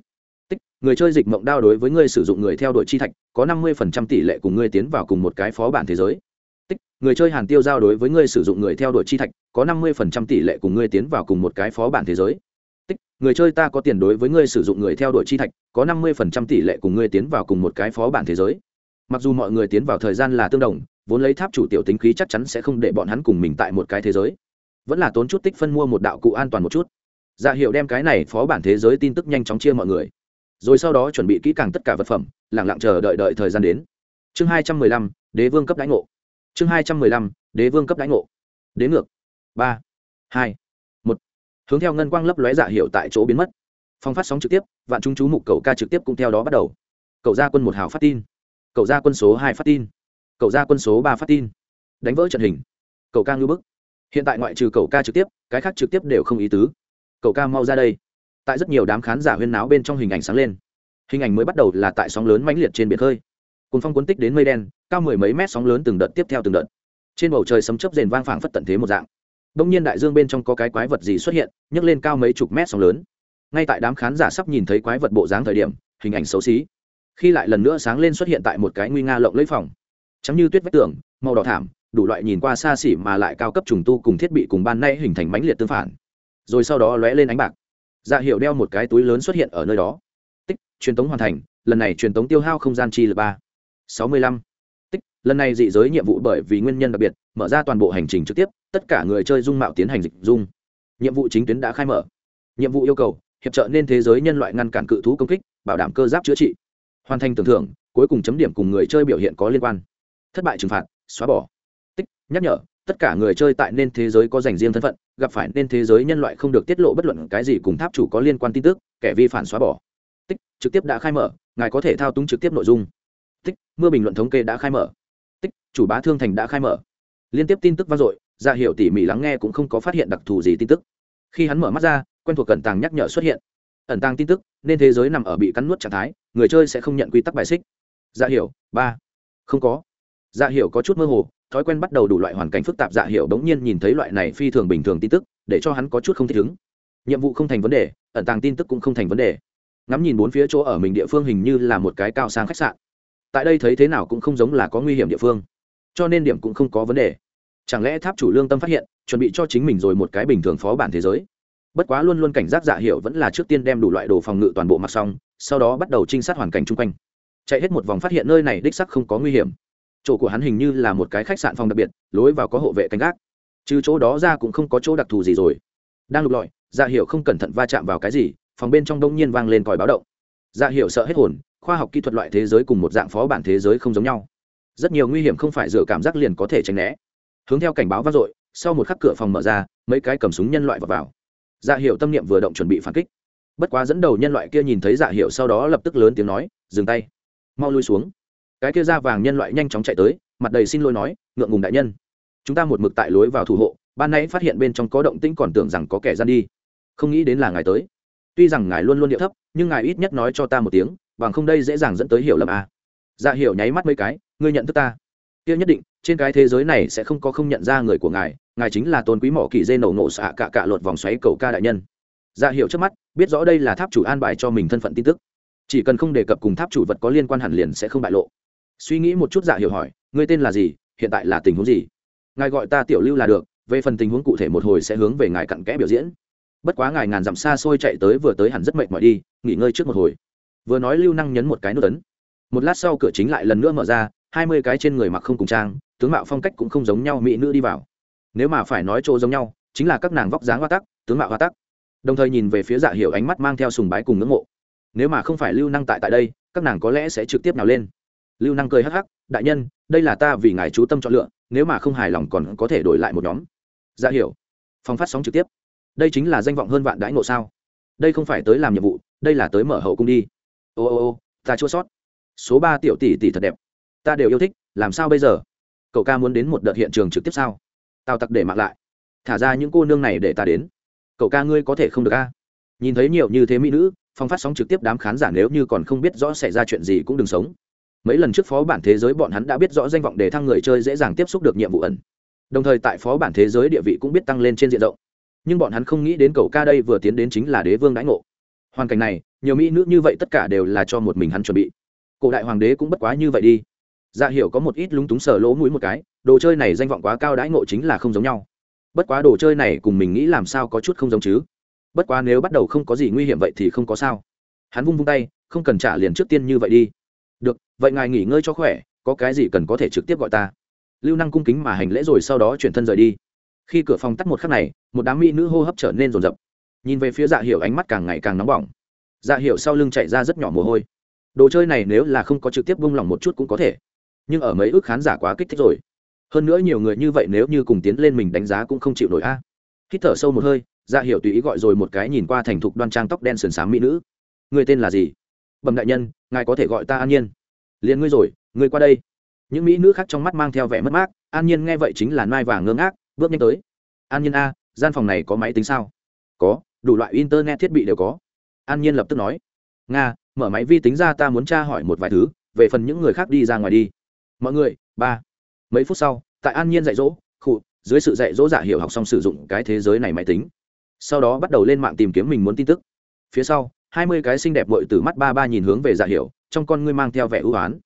Tích, người chơi dịch mộng đao đối với ngươi sử dụng người theo đội chi thạch, có năm mươi phần trăm tỷ lệ cùng ngươi tiến vào cùng một cái phó bản thế giới. Tích, người chơi hàn tiêu giao đối với ngươi sử dụng người theo đội chi thạch, có năm mươi phần trăm tỷ lệ cùng ngươi tiến vào cùng một cái phó bản thế giới. Tích, người chơi ta có tiền đối với ngươi sử dụng người theo đội chi thạch, có năm mươi phần trăm tỷ lệ cùng ngươi tiến vào cùng một cái phó bản thế giới mặc dù mọi người tiến vào thời gian là tương đồng, vốn lấy tháp chủ tiểu tính khí chắc chắn sẽ không để bọn hắn cùng mình tại một cái thế giới. Vẫn là tốn chút tích phân mua một đạo cụ an toàn một chút. Dạ hiệu đem cái này phó bản thế giới tin tức nhanh chóng chia mọi người. Rồi sau đó chuẩn bị kỹ càng tất cả vật phẩm lẳng lặng chờ đợi đợi thời gian đến. Chương hai trăm mười lăm, đế vương cấp đánh ngộ. Chương hai trăm mười lăm, đế vương cấp đánh ngộ. Đến ngược. Ba, hai hướng theo ngân quang lấp lóe dạ hiệu tại chỗ biến mất. Phong phát sóng trực tiếp, vạn chúng chú mục cầu ca trực tiếp cũng theo đó bắt đầu. Cậu ra quân một hào phát tin cậu ra quân số hai phát tin. Cậu ra quân số ba phát tin. Đánh vỡ trận hình. Cậu ca ngư bức. Hiện tại ngoại trừ cậu ca trực tiếp, cái khác trực tiếp đều không ý tứ. Cậu ca mau ra đây. Tại rất nhiều đám khán giả huyên náo bên trong hình ảnh sáng lên. Hình ảnh mới bắt đầu là tại sóng lớn mãnh liệt trên biển khơi. Cùng phong cuốn tích đến mây đen, cao mười mấy mét sóng lớn từng đợt tiếp theo từng đợt. Trên bầu trời sấm chấp rền vang phảng phất tận thế một dạng. Đông nhiên đại dương bên trong có cái quái vật gì xuất hiện, nhấc lên cao mấy chục mét sóng lớn. Ngay tại đám khán giả sắp nhìn thấy quái vật bộ dáng thời điểm, hình ảnh xấu xí khi lại lần nữa sáng lên xuất hiện tại một cái nguy nga lộng lấy phòng. Trắng như tuyết vách tường, màu đỏ thảm, đủ loại nhìn qua xa xỉ mà lại cao cấp trùng tu cùng thiết bị cùng ban nay hình thành mãnh liệt tương phản. Rồi sau đó lóe lên ánh bạc. Dạ hiệu đeo một cái túi lớn xuất hiện ở nơi đó. Tích, truyền tống hoàn thành, lần này truyền tống tiêu hao không gian chi là ba. Sáu mươi lăm. Tích, lần này dị giới nhiệm vụ bởi vì nguyên nhân đặc biệt, mở ra toàn bộ hành trình trực tiếp, tất cả người chơi dung mạo tiến hành dịch dung. Nhiệm vụ chính tuyến đã khai mở. Nhiệm vụ yêu cầu, hiệp trợ nên thế giới nhân loại ngăn cản cự thú công kích, bảo đảm cơ giáp chữa trị hoàn thành tưởng thưởng, cuối cùng chấm điểm cùng người chơi biểu hiện có liên quan. Thất bại trừng phạt, xóa bỏ. Tích, nhắc nhở, tất cả người chơi tại nên thế giới có dành riêng thân phận, gặp phải nên thế giới nhân loại không được tiết lộ bất luận cái gì cùng tháp chủ có liên quan tin tức, kẻ vi phản xóa bỏ. Tích, trực tiếp đã khai mở, ngài có thể thao túng trực tiếp nội dung. Tích, mưa bình luận thống kê đã khai mở. Tích, chủ bá thương thành đã khai mở. Liên tiếp tin tức vang dội dạ ra hiệu tỉ mỉ lắng nghe cũng không có phát hiện đặc thù gì tin tức. Khi hắn mở mắt ra, quen thuộc cẩn tàng nhắc nhở xuất hiện ẩn tăng tin tức, nên thế giới nằm ở bị cắn nuốt trạng thái, người chơi sẽ không nhận quy tắc bài xích. Dạ hiểu, ba. Không có. Dạ hiểu có chút mơ hồ, thói quen bắt đầu đủ loại hoàn cảnh phức tạp dạ hiểu bỗng nhiên nhìn thấy loại này phi thường bình thường tin tức, để cho hắn có chút không thích ứng. Nhiệm vụ không thành vấn đề, ẩn tàng tin tức cũng không thành vấn đề. Ngắm nhìn bốn phía chỗ ở mình địa phương hình như là một cái cao sang khách sạn. Tại đây thấy thế nào cũng không giống là có nguy hiểm địa phương. Cho nên điểm cũng không có vấn đề. Chẳng lẽ tháp chủ lương tâm phát hiện, chuẩn bị cho chính mình rồi một cái bình thường phó bản thế giới? Bất quá luôn luôn cảnh giác dạ hiệu vẫn là trước tiên đem đủ loại đồ phòng ngự toàn bộ mặc xong, sau đó bắt đầu trinh sát hoàn cảnh chung quanh. Chạy hết một vòng phát hiện nơi này đích sắc không có nguy hiểm. Chỗ của hắn hình như là một cái khách sạn phòng đặc biệt, lối vào có hộ vệ canh gác. Trừ chỗ đó ra cũng không có chỗ đặc thù gì rồi. Đang lục lọi dạ hiệu không cẩn thận va chạm vào cái gì, phòng bên trong đông nhiên vang lên còi báo động. Dạ hiệu sợ hết hồn, khoa học kỹ thuật loại thế giới cùng một dạng phó bản thế giới không giống nhau. Rất nhiều nguy hiểm không phải dựa cảm giác liền có thể tránh né. Hướng theo cảnh báo vang dội, sau một khắc cửa phòng mở ra, mấy cái cầm súng nhân loại vào vào dạ hiệu tâm niệm vừa động chuẩn bị phản kích. Bất quá dẫn đầu nhân loại kia nhìn thấy dạ hiệu sau đó lập tức lớn tiếng nói, dừng tay, mau lui xuống. Cái kia da vàng nhân loại nhanh chóng chạy tới, mặt đầy xin lỗi nói, ngượng ngùng đại nhân, chúng ta một mực tại lối vào thủ hộ, ban nãy phát hiện bên trong có động tĩnh còn tưởng rằng có kẻ gian đi. Không nghĩ đến là ngài tới. Tuy rằng ngài luôn luôn điệu thấp, nhưng ngài ít nhất nói cho ta một tiếng, bằng không đây dễ dàng dẫn tới hiểu lầm à. dạ hiểu nháy mắt mấy cái, ngươi nhận thức ta kia nhất định, trên cái thế giới này sẽ không có không nhận ra người của ngài ngài chính là tôn quý mỏ kỳ dê nổ nổ xạ cạ cạ lột vòng xoáy cầu ca đại nhân. Dạ hiểu trước mắt, biết rõ đây là tháp chủ an bài cho mình thân phận tin tức. Chỉ cần không đề cập cùng tháp chủ vật có liên quan hẳn liền sẽ không bại lộ. Suy nghĩ một chút dạ hiểu hỏi, ngươi tên là gì? Hiện tại là tình huống gì? Ngài gọi ta tiểu lưu là được, về phần tình huống cụ thể một hồi sẽ hướng về ngài cặn kẽ biểu diễn. Bất quá ngài ngàn dặm xa xôi chạy tới vừa tới hẳn rất mệt mỏi đi, nghỉ ngơi trước một hồi. Vừa nói lưu năng nhấn một cái nút tấn một lát sau cửa chính lại lần nữa mở ra hai mươi cái trên người mặc không cùng trang, tướng mạo phong cách cũng không giống nhau mỹ nữ đi vào. Nếu mà phải nói chỗ giống nhau, chính là các nàng vóc dáng hoa tắc, tướng mạo hoa tắc. Đồng thời nhìn về phía dạ hiệu ánh mắt mang theo sùng bái cùng ngưỡng mộ. Nếu mà không phải lưu năng tại tại đây, các nàng có lẽ sẽ trực tiếp nào lên. Lưu năng cười hắc hắc, đại nhân, đây là ta vì ngài chú tâm chọn lựa, nếu mà không hài lòng còn có thể đổi lại một nhóm. Dạ hiểu, phong phát sóng trực tiếp. Đây chính là danh vọng hơn vạn đãi ngộ sao? Đây không phải tới làm nhiệm vụ, đây là tới mở hậu cung đi. Ô ô ô, ta chua sót. Số ba tiểu tỷ tỷ thật đẹp ta đều yêu thích, làm sao bây giờ? Cậu ca muốn đến một đợt hiện trường trực tiếp sao? Tao tặc để mặc lại. Thả ra những cô nương này để ta đến. Cậu ca ngươi có thể không được a? Nhìn thấy nhiều như thế mỹ nữ, phong phát sóng trực tiếp đám khán giả nếu như còn không biết rõ xảy ra chuyện gì cũng đừng sống. Mấy lần trước phó bản thế giới bọn hắn đã biết rõ danh vọng để thăng người chơi dễ dàng tiếp xúc được nhiệm vụ ẩn. Đồng thời tại phó bản thế giới địa vị cũng biết tăng lên trên diện rộng. Nhưng bọn hắn không nghĩ đến cậu ca đây vừa tiến đến chính là đế vương đãi ngộ. Hoàn cảnh này, nhiều mỹ nữ như vậy tất cả đều là cho một mình hắn chuẩn bị. Cổ đại hoàng đế cũng bất quá như vậy đi dạ hiểu có một ít lúng túng sờ lỗ mũi một cái, đồ chơi này danh vọng quá cao đãi ngộ chính là không giống nhau. Bất quá đồ chơi này cùng mình nghĩ làm sao có chút không giống chứ. Bất quá nếu bắt đầu không có gì nguy hiểm vậy thì không có sao. Hắn vung vung tay, không cần trả liền trước tiên như vậy đi. Được, vậy ngài nghỉ ngơi cho khỏe, có cái gì cần có thể trực tiếp gọi ta. Lưu năng cung kính mà hành lễ rồi sau đó chuyển thân rời đi. Khi cửa phòng tắt một khắc này, một đám mỹ nữ hô hấp trở nên rồn rập. Nhìn về phía dạ Hiểu ánh mắt càng ngày càng nóng bỏng. Dạ Hiểu sau lưng chạy ra rất nhỏ mồ hôi. Đồ chơi này nếu là không có trực tiếp vung lòng một chút cũng có thể nhưng ở mấy ước khán giả quá kích thích rồi. Hơn nữa nhiều người như vậy nếu như cùng tiến lên mình đánh giá cũng không chịu nổi a. À. hít thở sâu một hơi dạ hiệu tùy ý gọi rồi một cái nhìn qua thành thục đoan trang tóc đen sườn xám mỹ nữ. Người tên là gì? Bẩm đại nhân, ngài có thể gọi ta an nhiên. Liền ngươi rồi, ngươi qua đây. Những mỹ nữ khác trong mắt mang theo vẻ mất mát, an nhiên nghe vậy chính là nai vàng ngơ ngác, bước nhanh tới. An nhiên a, gian phòng này có máy tính sao? Có, đủ loại internet thiết bị đều có. An nhiên lập tức nói. Nga, mở máy vi tính ra ta muốn tra hỏi một vài thứ, về phần những người khác đi ra ngoài đi mọi người, ba. Mấy phút sau, tại an nhiên dạy dỗ, khụ, dưới sự dạy dỗ giả hiểu học xong sử dụng cái thế giới này máy tính. Sau đó bắt đầu lên mạng tìm kiếm mình muốn tin tức. Phía sau, hai mươi cái xinh đẹp bội từ mắt ba ba nhìn hướng về giả hiểu, trong con ngươi mang theo vẻ ưu oán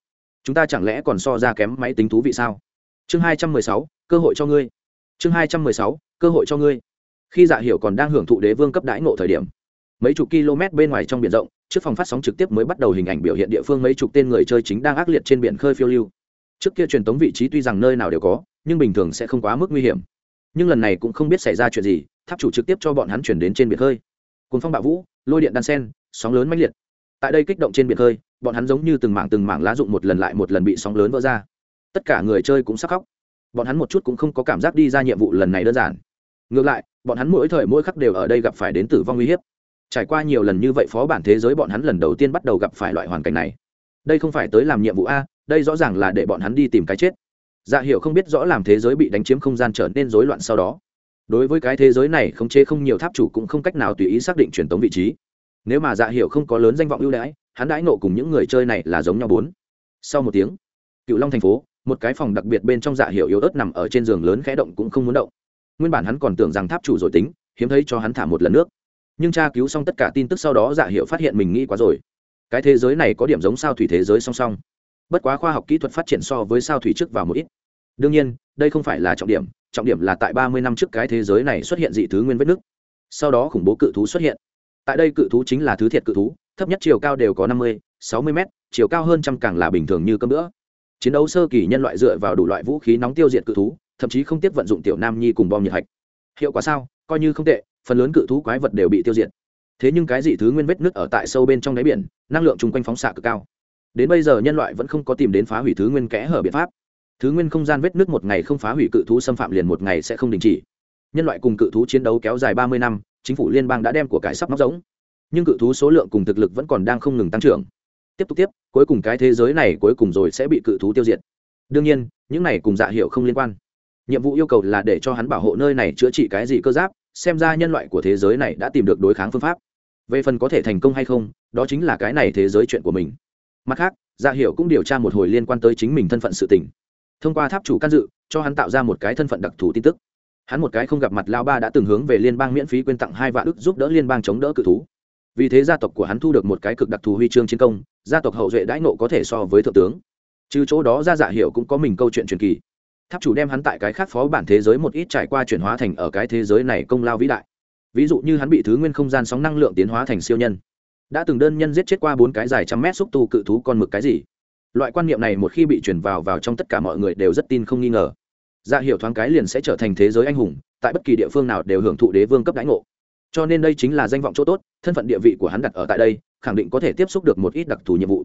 chúng ta chẳng lẽ còn so ra kém máy tính thú vị sao? Chương hai trăm mười sáu, cơ hội cho ngươi. Chương hai trăm mười sáu, cơ hội cho ngươi. Khi dạ hiểu còn đang hưởng thụ đế vương cấp đãi ngộ thời điểm, mấy chục km bên ngoài trong biển rộng, trước phòng phát sóng trực tiếp mới bắt đầu hình ảnh biểu hiện địa phương mấy chục tên người chơi chính đang ác liệt trên biển khơi phiêu lưu trước kia truyền tống vị trí tuy rằng nơi nào đều có, nhưng bình thường sẽ không quá mức nguy hiểm. Nhưng lần này cũng không biết xảy ra chuyện gì, tháp chủ trực tiếp cho bọn hắn chuyển đến trên biển hơi cồn phong bạo vũ, lôi điện đan sen, sóng lớn mãnh liệt. Tại đây kích động trên biển hơi bọn hắn giống như từng mảng từng mảng lá dụng một lần lại một lần bị sóng lớn vỡ ra. Tất cả người chơi cũng sắc khóc. Bọn hắn một chút cũng không có cảm giác đi ra nhiệm vụ lần này đơn giản. Ngược lại, bọn hắn mỗi thời mỗi khắc đều ở đây gặp phải đến tử vong uy hiếp. Trải qua nhiều lần như vậy, phó bản thế giới bọn hắn lần đầu tiên bắt đầu gặp phải loại hoàn cảnh này. Đây không phải tới làm nhiệm vụ a đây rõ ràng là để bọn hắn đi tìm cái chết. Dạ hiệu không biết rõ làm thế giới bị đánh chiếm không gian trở nên rối loạn sau đó. Đối với cái thế giới này khống chế không nhiều tháp chủ cũng không cách nào tùy ý xác định truyền tống vị trí. Nếu mà dạ hiệu không có lớn danh vọng ưu đãi, hắn đãi nộ cùng những người chơi này là giống nhau bốn. Sau một tiếng, cựu long thành phố, một cái phòng đặc biệt bên trong dạ hiệu yếu ớt nằm ở trên giường lớn khẽ động cũng không muốn động. Nguyên bản hắn còn tưởng rằng tháp chủ rồi tính, hiếm thấy cho hắn thả một lần nước. Nhưng tra cứu xong tất cả tin tức sau đó dạ hiệu phát hiện mình nghĩ quá rồi. Cái thế giới này có điểm giống sao thủy thế giới song song bất quá khoa học kỹ thuật phát triển so với sao thủy trước vào một ít. Đương nhiên, đây không phải là trọng điểm trọng điểm là tại ba mươi năm trước cái thế giới này xuất hiện dị thứ nguyên vết nước sau đó khủng bố cự thú xuất hiện. Tại đây cự thú chính là thứ thiệt cự thú, thấp nhất chiều cao đều có năm mươi, sáu mươi m chiều cao hơn trăm càng là bình thường như cơm nữa chiến đấu sơ kỳ nhân loại dựa vào đủ loại vũ khí nóng tiêu diệt cự thú, thậm chí không tiếp vận dụng tiểu nam nhi cùng bom nhiệt hạch. Hiệu quả sao? Coi như không tệ, phần lớn cự thú quái vật đều bị tiêu diệt. Thế nhưng cái dị thứ nguyên vết nứt ở tại sâu bên trong đáy biển, năng lượng chung quanh phóng xạ cực cao đến bây giờ nhân loại vẫn không có tìm đến phá hủy thứ nguyên kẽ hở biện pháp. Thứ nguyên không gian vết nước một ngày không phá hủy cự thú xâm phạm liền một ngày sẽ không đình chỉ. Nhân loại cùng cự thú chiến đấu kéo dài ba mươi năm, chính phủ liên bang đã đem của cải sắp móc giống nhưng cự thú số lượng cùng thực lực vẫn còn đang không ngừng tăng trưởng. Tiếp tục tiếp, cuối cùng cái thế giới này cuối cùng rồi sẽ bị cự thú tiêu diệt. Đương nhiên, những này cùng dạ hiệu không liên quan. Nhiệm vụ yêu cầu là để cho hắn bảo hộ nơi này chữa trị cái gì cơ giáp, xem ra nhân loại của thế giới này đã tìm được đối kháng phương pháp. Về phần có thể thành công hay không, đó chính là cái này thế giới chuyện của mình mặt khác dạ hiệu cũng điều tra một hồi liên quan tới chính mình thân phận sự tình. Thông qua tháp chủ can dự, cho hắn tạo ra một cái thân phận đặc thù tin tức. Hắn một cái không gặp mặt lao ba đã từng hướng về liên bang miễn phí quyên tặng hai vạn ức giúp đỡ liên bang chống đỡ cự thú. Vì thế gia tộc của hắn thu được một cái cực đặc thù huy chương chiến công, gia tộc hậu duệ đãi nộ có thể so với thượng tướng. Trừ chỗ đó ra dạ hiệu cũng có mình câu chuyện truyền kỳ. Tháp chủ đem hắn tại cái khác phó bản thế giới một ít trải qua chuyển hóa thành ở cái thế giới này công lao vĩ đại. Ví dụ như hắn bị thứ nguyên không gian sóng năng lượng tiến hóa thành siêu nhân đã từng đơn nhân giết chết qua bốn cái dài trăm mét xúc tu cự thú con mực cái gì. Loại quan niệm này một khi bị chuyển vào vào trong tất cả mọi người đều rất tin không nghi ngờ. Dạ hiệu thoáng cái liền sẽ trở thành thế giới anh hùng, tại bất kỳ địa phương nào đều hưởng thụ đế vương cấp đãi ngộ. Cho nên đây chính là danh vọng chỗ tốt, thân phận địa vị của hắn đặt ở tại đây, khẳng định có thể tiếp xúc được một ít đặc thù nhiệm vụ.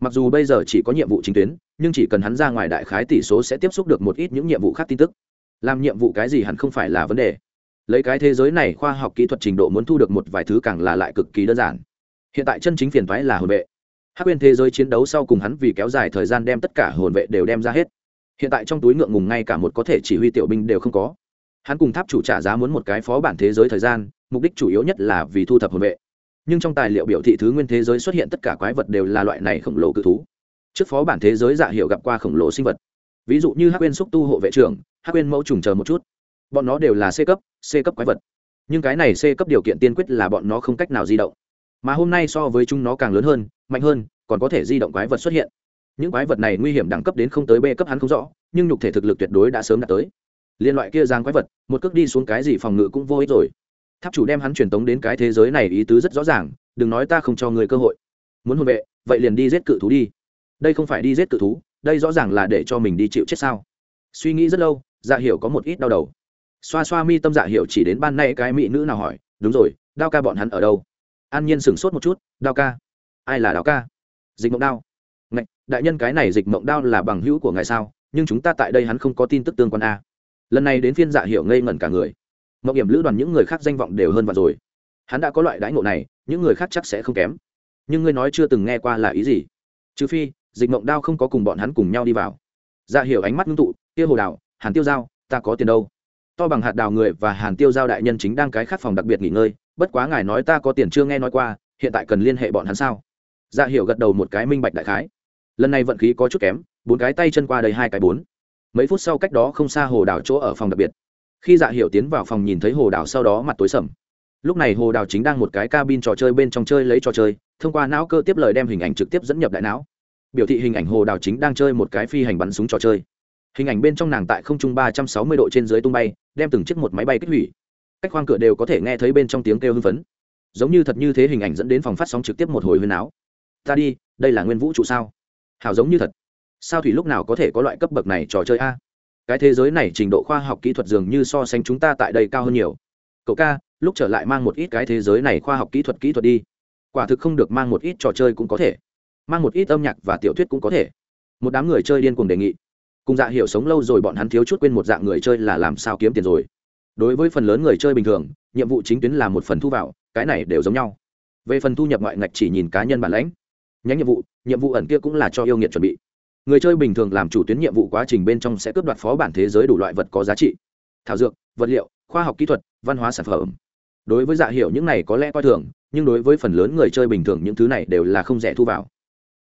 Mặc dù bây giờ chỉ có nhiệm vụ chính tuyến, nhưng chỉ cần hắn ra ngoài đại khái tỷ số sẽ tiếp xúc được một ít những nhiệm vụ khác tin tức. Làm nhiệm vụ cái gì hẳn không phải là vấn đề. Lấy cái thế giới này khoa học kỹ thuật trình độ muốn thu được một vài thứ càng là lại cực kỳ đơn giản hiện tại chân chính phiền thoái là hồn vệ. Hắc quên thế giới chiến đấu sau cùng hắn vì kéo dài thời gian đem tất cả hồn vệ đều đem ra hết. Hiện tại trong túi ngượng ngùng ngay cả một có thể chỉ huy tiểu binh đều không có. Hắn cùng tháp chủ trả giá muốn một cái phó bản thế giới thời gian, mục đích chủ yếu nhất là vì thu thập hồn vệ. Nhưng trong tài liệu biểu thị thứ nguyên thế giới xuất hiện tất cả quái vật đều là loại này khổng lồ cự thú. Trước phó bản thế giới dạ hiệu gặp qua khổng lồ sinh vật. Ví dụ như hắc quên xúc tu hộ vệ trưởng, hắc quên mẫu trùng chờ một chút. Bọn nó đều là c cấp c cấp quái vật. Nhưng cái này c cấp điều kiện tiên quyết là bọn nó không cách nào di động mà hôm nay so với chúng nó càng lớn hơn, mạnh hơn, còn có thể di động quái vật xuất hiện. Những quái vật này nguy hiểm đẳng cấp đến không tới b cấp hắn không rõ, nhưng nhục thể thực lực tuyệt đối đã sớm đạt tới. Liên loại kia giang quái vật, một cước đi xuống cái gì phòng ngự cũng vô ích rồi. Tháp chủ đem hắn truyền tống đến cái thế giới này ý tứ rất rõ ràng, đừng nói ta không cho người cơ hội. Muốn hôn vệ, vậy liền đi giết cự thú đi. Đây không phải đi giết cự thú, đây rõ ràng là để cho mình đi chịu chết sao? Suy nghĩ rất lâu dạ hiểu có một ít đau đầu. Xoa xoa mi tâm dạ hiểu chỉ đến ban nay cái mỹ nữ nào hỏi, đúng rồi, đao ca bọn hắn ở đâu? An nhiên sửng sốt một chút đao ca. Ai là đao ca? Dịch mộng đao. Ngạch, đại nhân cái này dịch mộng đao là bằng hữu của ngài sao? Nhưng chúng ta tại đây hắn không có tin tức tương quan a. Lần này đến phiên dạ hiểu ngây ngẩn cả người. Mộng hiểm lữ đoàn những người khác danh vọng đều hơn và rồi. Hắn đã có loại đãi ngộ này những người khác chắc sẽ không kém. Nhưng ngươi nói chưa từng nghe qua là ý gì? Trừ phi dịch mộng đao không có cùng bọn hắn cùng nhau đi vào. Dạ hiểu ánh mắt ngưng tụ kia hồ đào hàn tiêu giao ta có tiền đâu? To bằng hạt đào người và hàn tiêu giao đại nhân chính đang cái khát phòng đặc biệt nghỉ ngơi bất quá ngài nói ta có tiền chưa nghe nói qua, hiện tại cần liên hệ bọn hắn sao? Dạ hiểu gật đầu một cái minh bạch đại khái. Lần này vận khí có chút kém, bốn cái tay chân qua đầy hai cái bốn. Mấy phút sau cách đó không xa hồ đào chỗ ở phòng đặc biệt. Khi dạ hiểu tiến vào phòng nhìn thấy hồ đào sau đó mặt tối sầm. Lúc này hồ đào chính đang một cái cabin trò chơi bên trong chơi lấy trò chơi, thông qua não cơ tiếp lời đem hình ảnh trực tiếp dẫn nhập đại não. Biểu thị hình ảnh hồ đào chính đang chơi một cái phi hành bắn súng trò chơi. Hình ảnh bên trong nàng tại không trung ba trăm sáu mươi độ trên dưới tung bay, đem từng chiếc một máy bay kích hủy cách khoang cửa đều có thể nghe thấy bên trong tiếng kêu hưng phấn. Giống như thật như thế hình ảnh dẫn đến phòng phát sóng trực tiếp một hồi huyền áo. Ta đi, đây là nguyên vũ trụ sao? Hào giống như thật. Sao thủy lúc nào có thể có loại cấp bậc này trò chơi a? Cái thế giới này trình độ khoa học kỹ thuật dường như so sánh chúng ta tại đây cao hơn nhiều. Cậu ca, lúc trở lại mang một ít cái thế giới này khoa học kỹ thuật kỹ thuật đi. Quả thực không được mang một ít trò chơi cũng có thể. Mang một ít âm nhạc và tiểu thuyết cũng có thể. Một đám người chơi điên cuồng đề nghị. Cùng dạ hiểu sống lâu rồi bọn hắn thiếu chút quên một dạng người chơi là làm sao kiếm tiền rồi đối với phần lớn người chơi bình thường, nhiệm vụ chính tuyến là một phần thu vào, cái này đều giống nhau. Về phần thu nhập ngoại ngạch chỉ nhìn cá nhân bản lãnh. Nhánh nhiệm vụ nhiệm vụ ẩn kia cũng là cho yêu nghiệt chuẩn bị. Người chơi bình thường làm chủ tuyến nhiệm vụ quá trình bên trong sẽ cướp đoạt phó bản thế giới đủ loại vật có giá trị. Thảo dược, vật liệu, khoa học kỹ thuật, văn hóa sản phẩm. Đối với dạ hiệu những này có lẽ coi thường, nhưng đối với phần lớn người chơi bình thường những thứ này đều là không rẻ thu vào.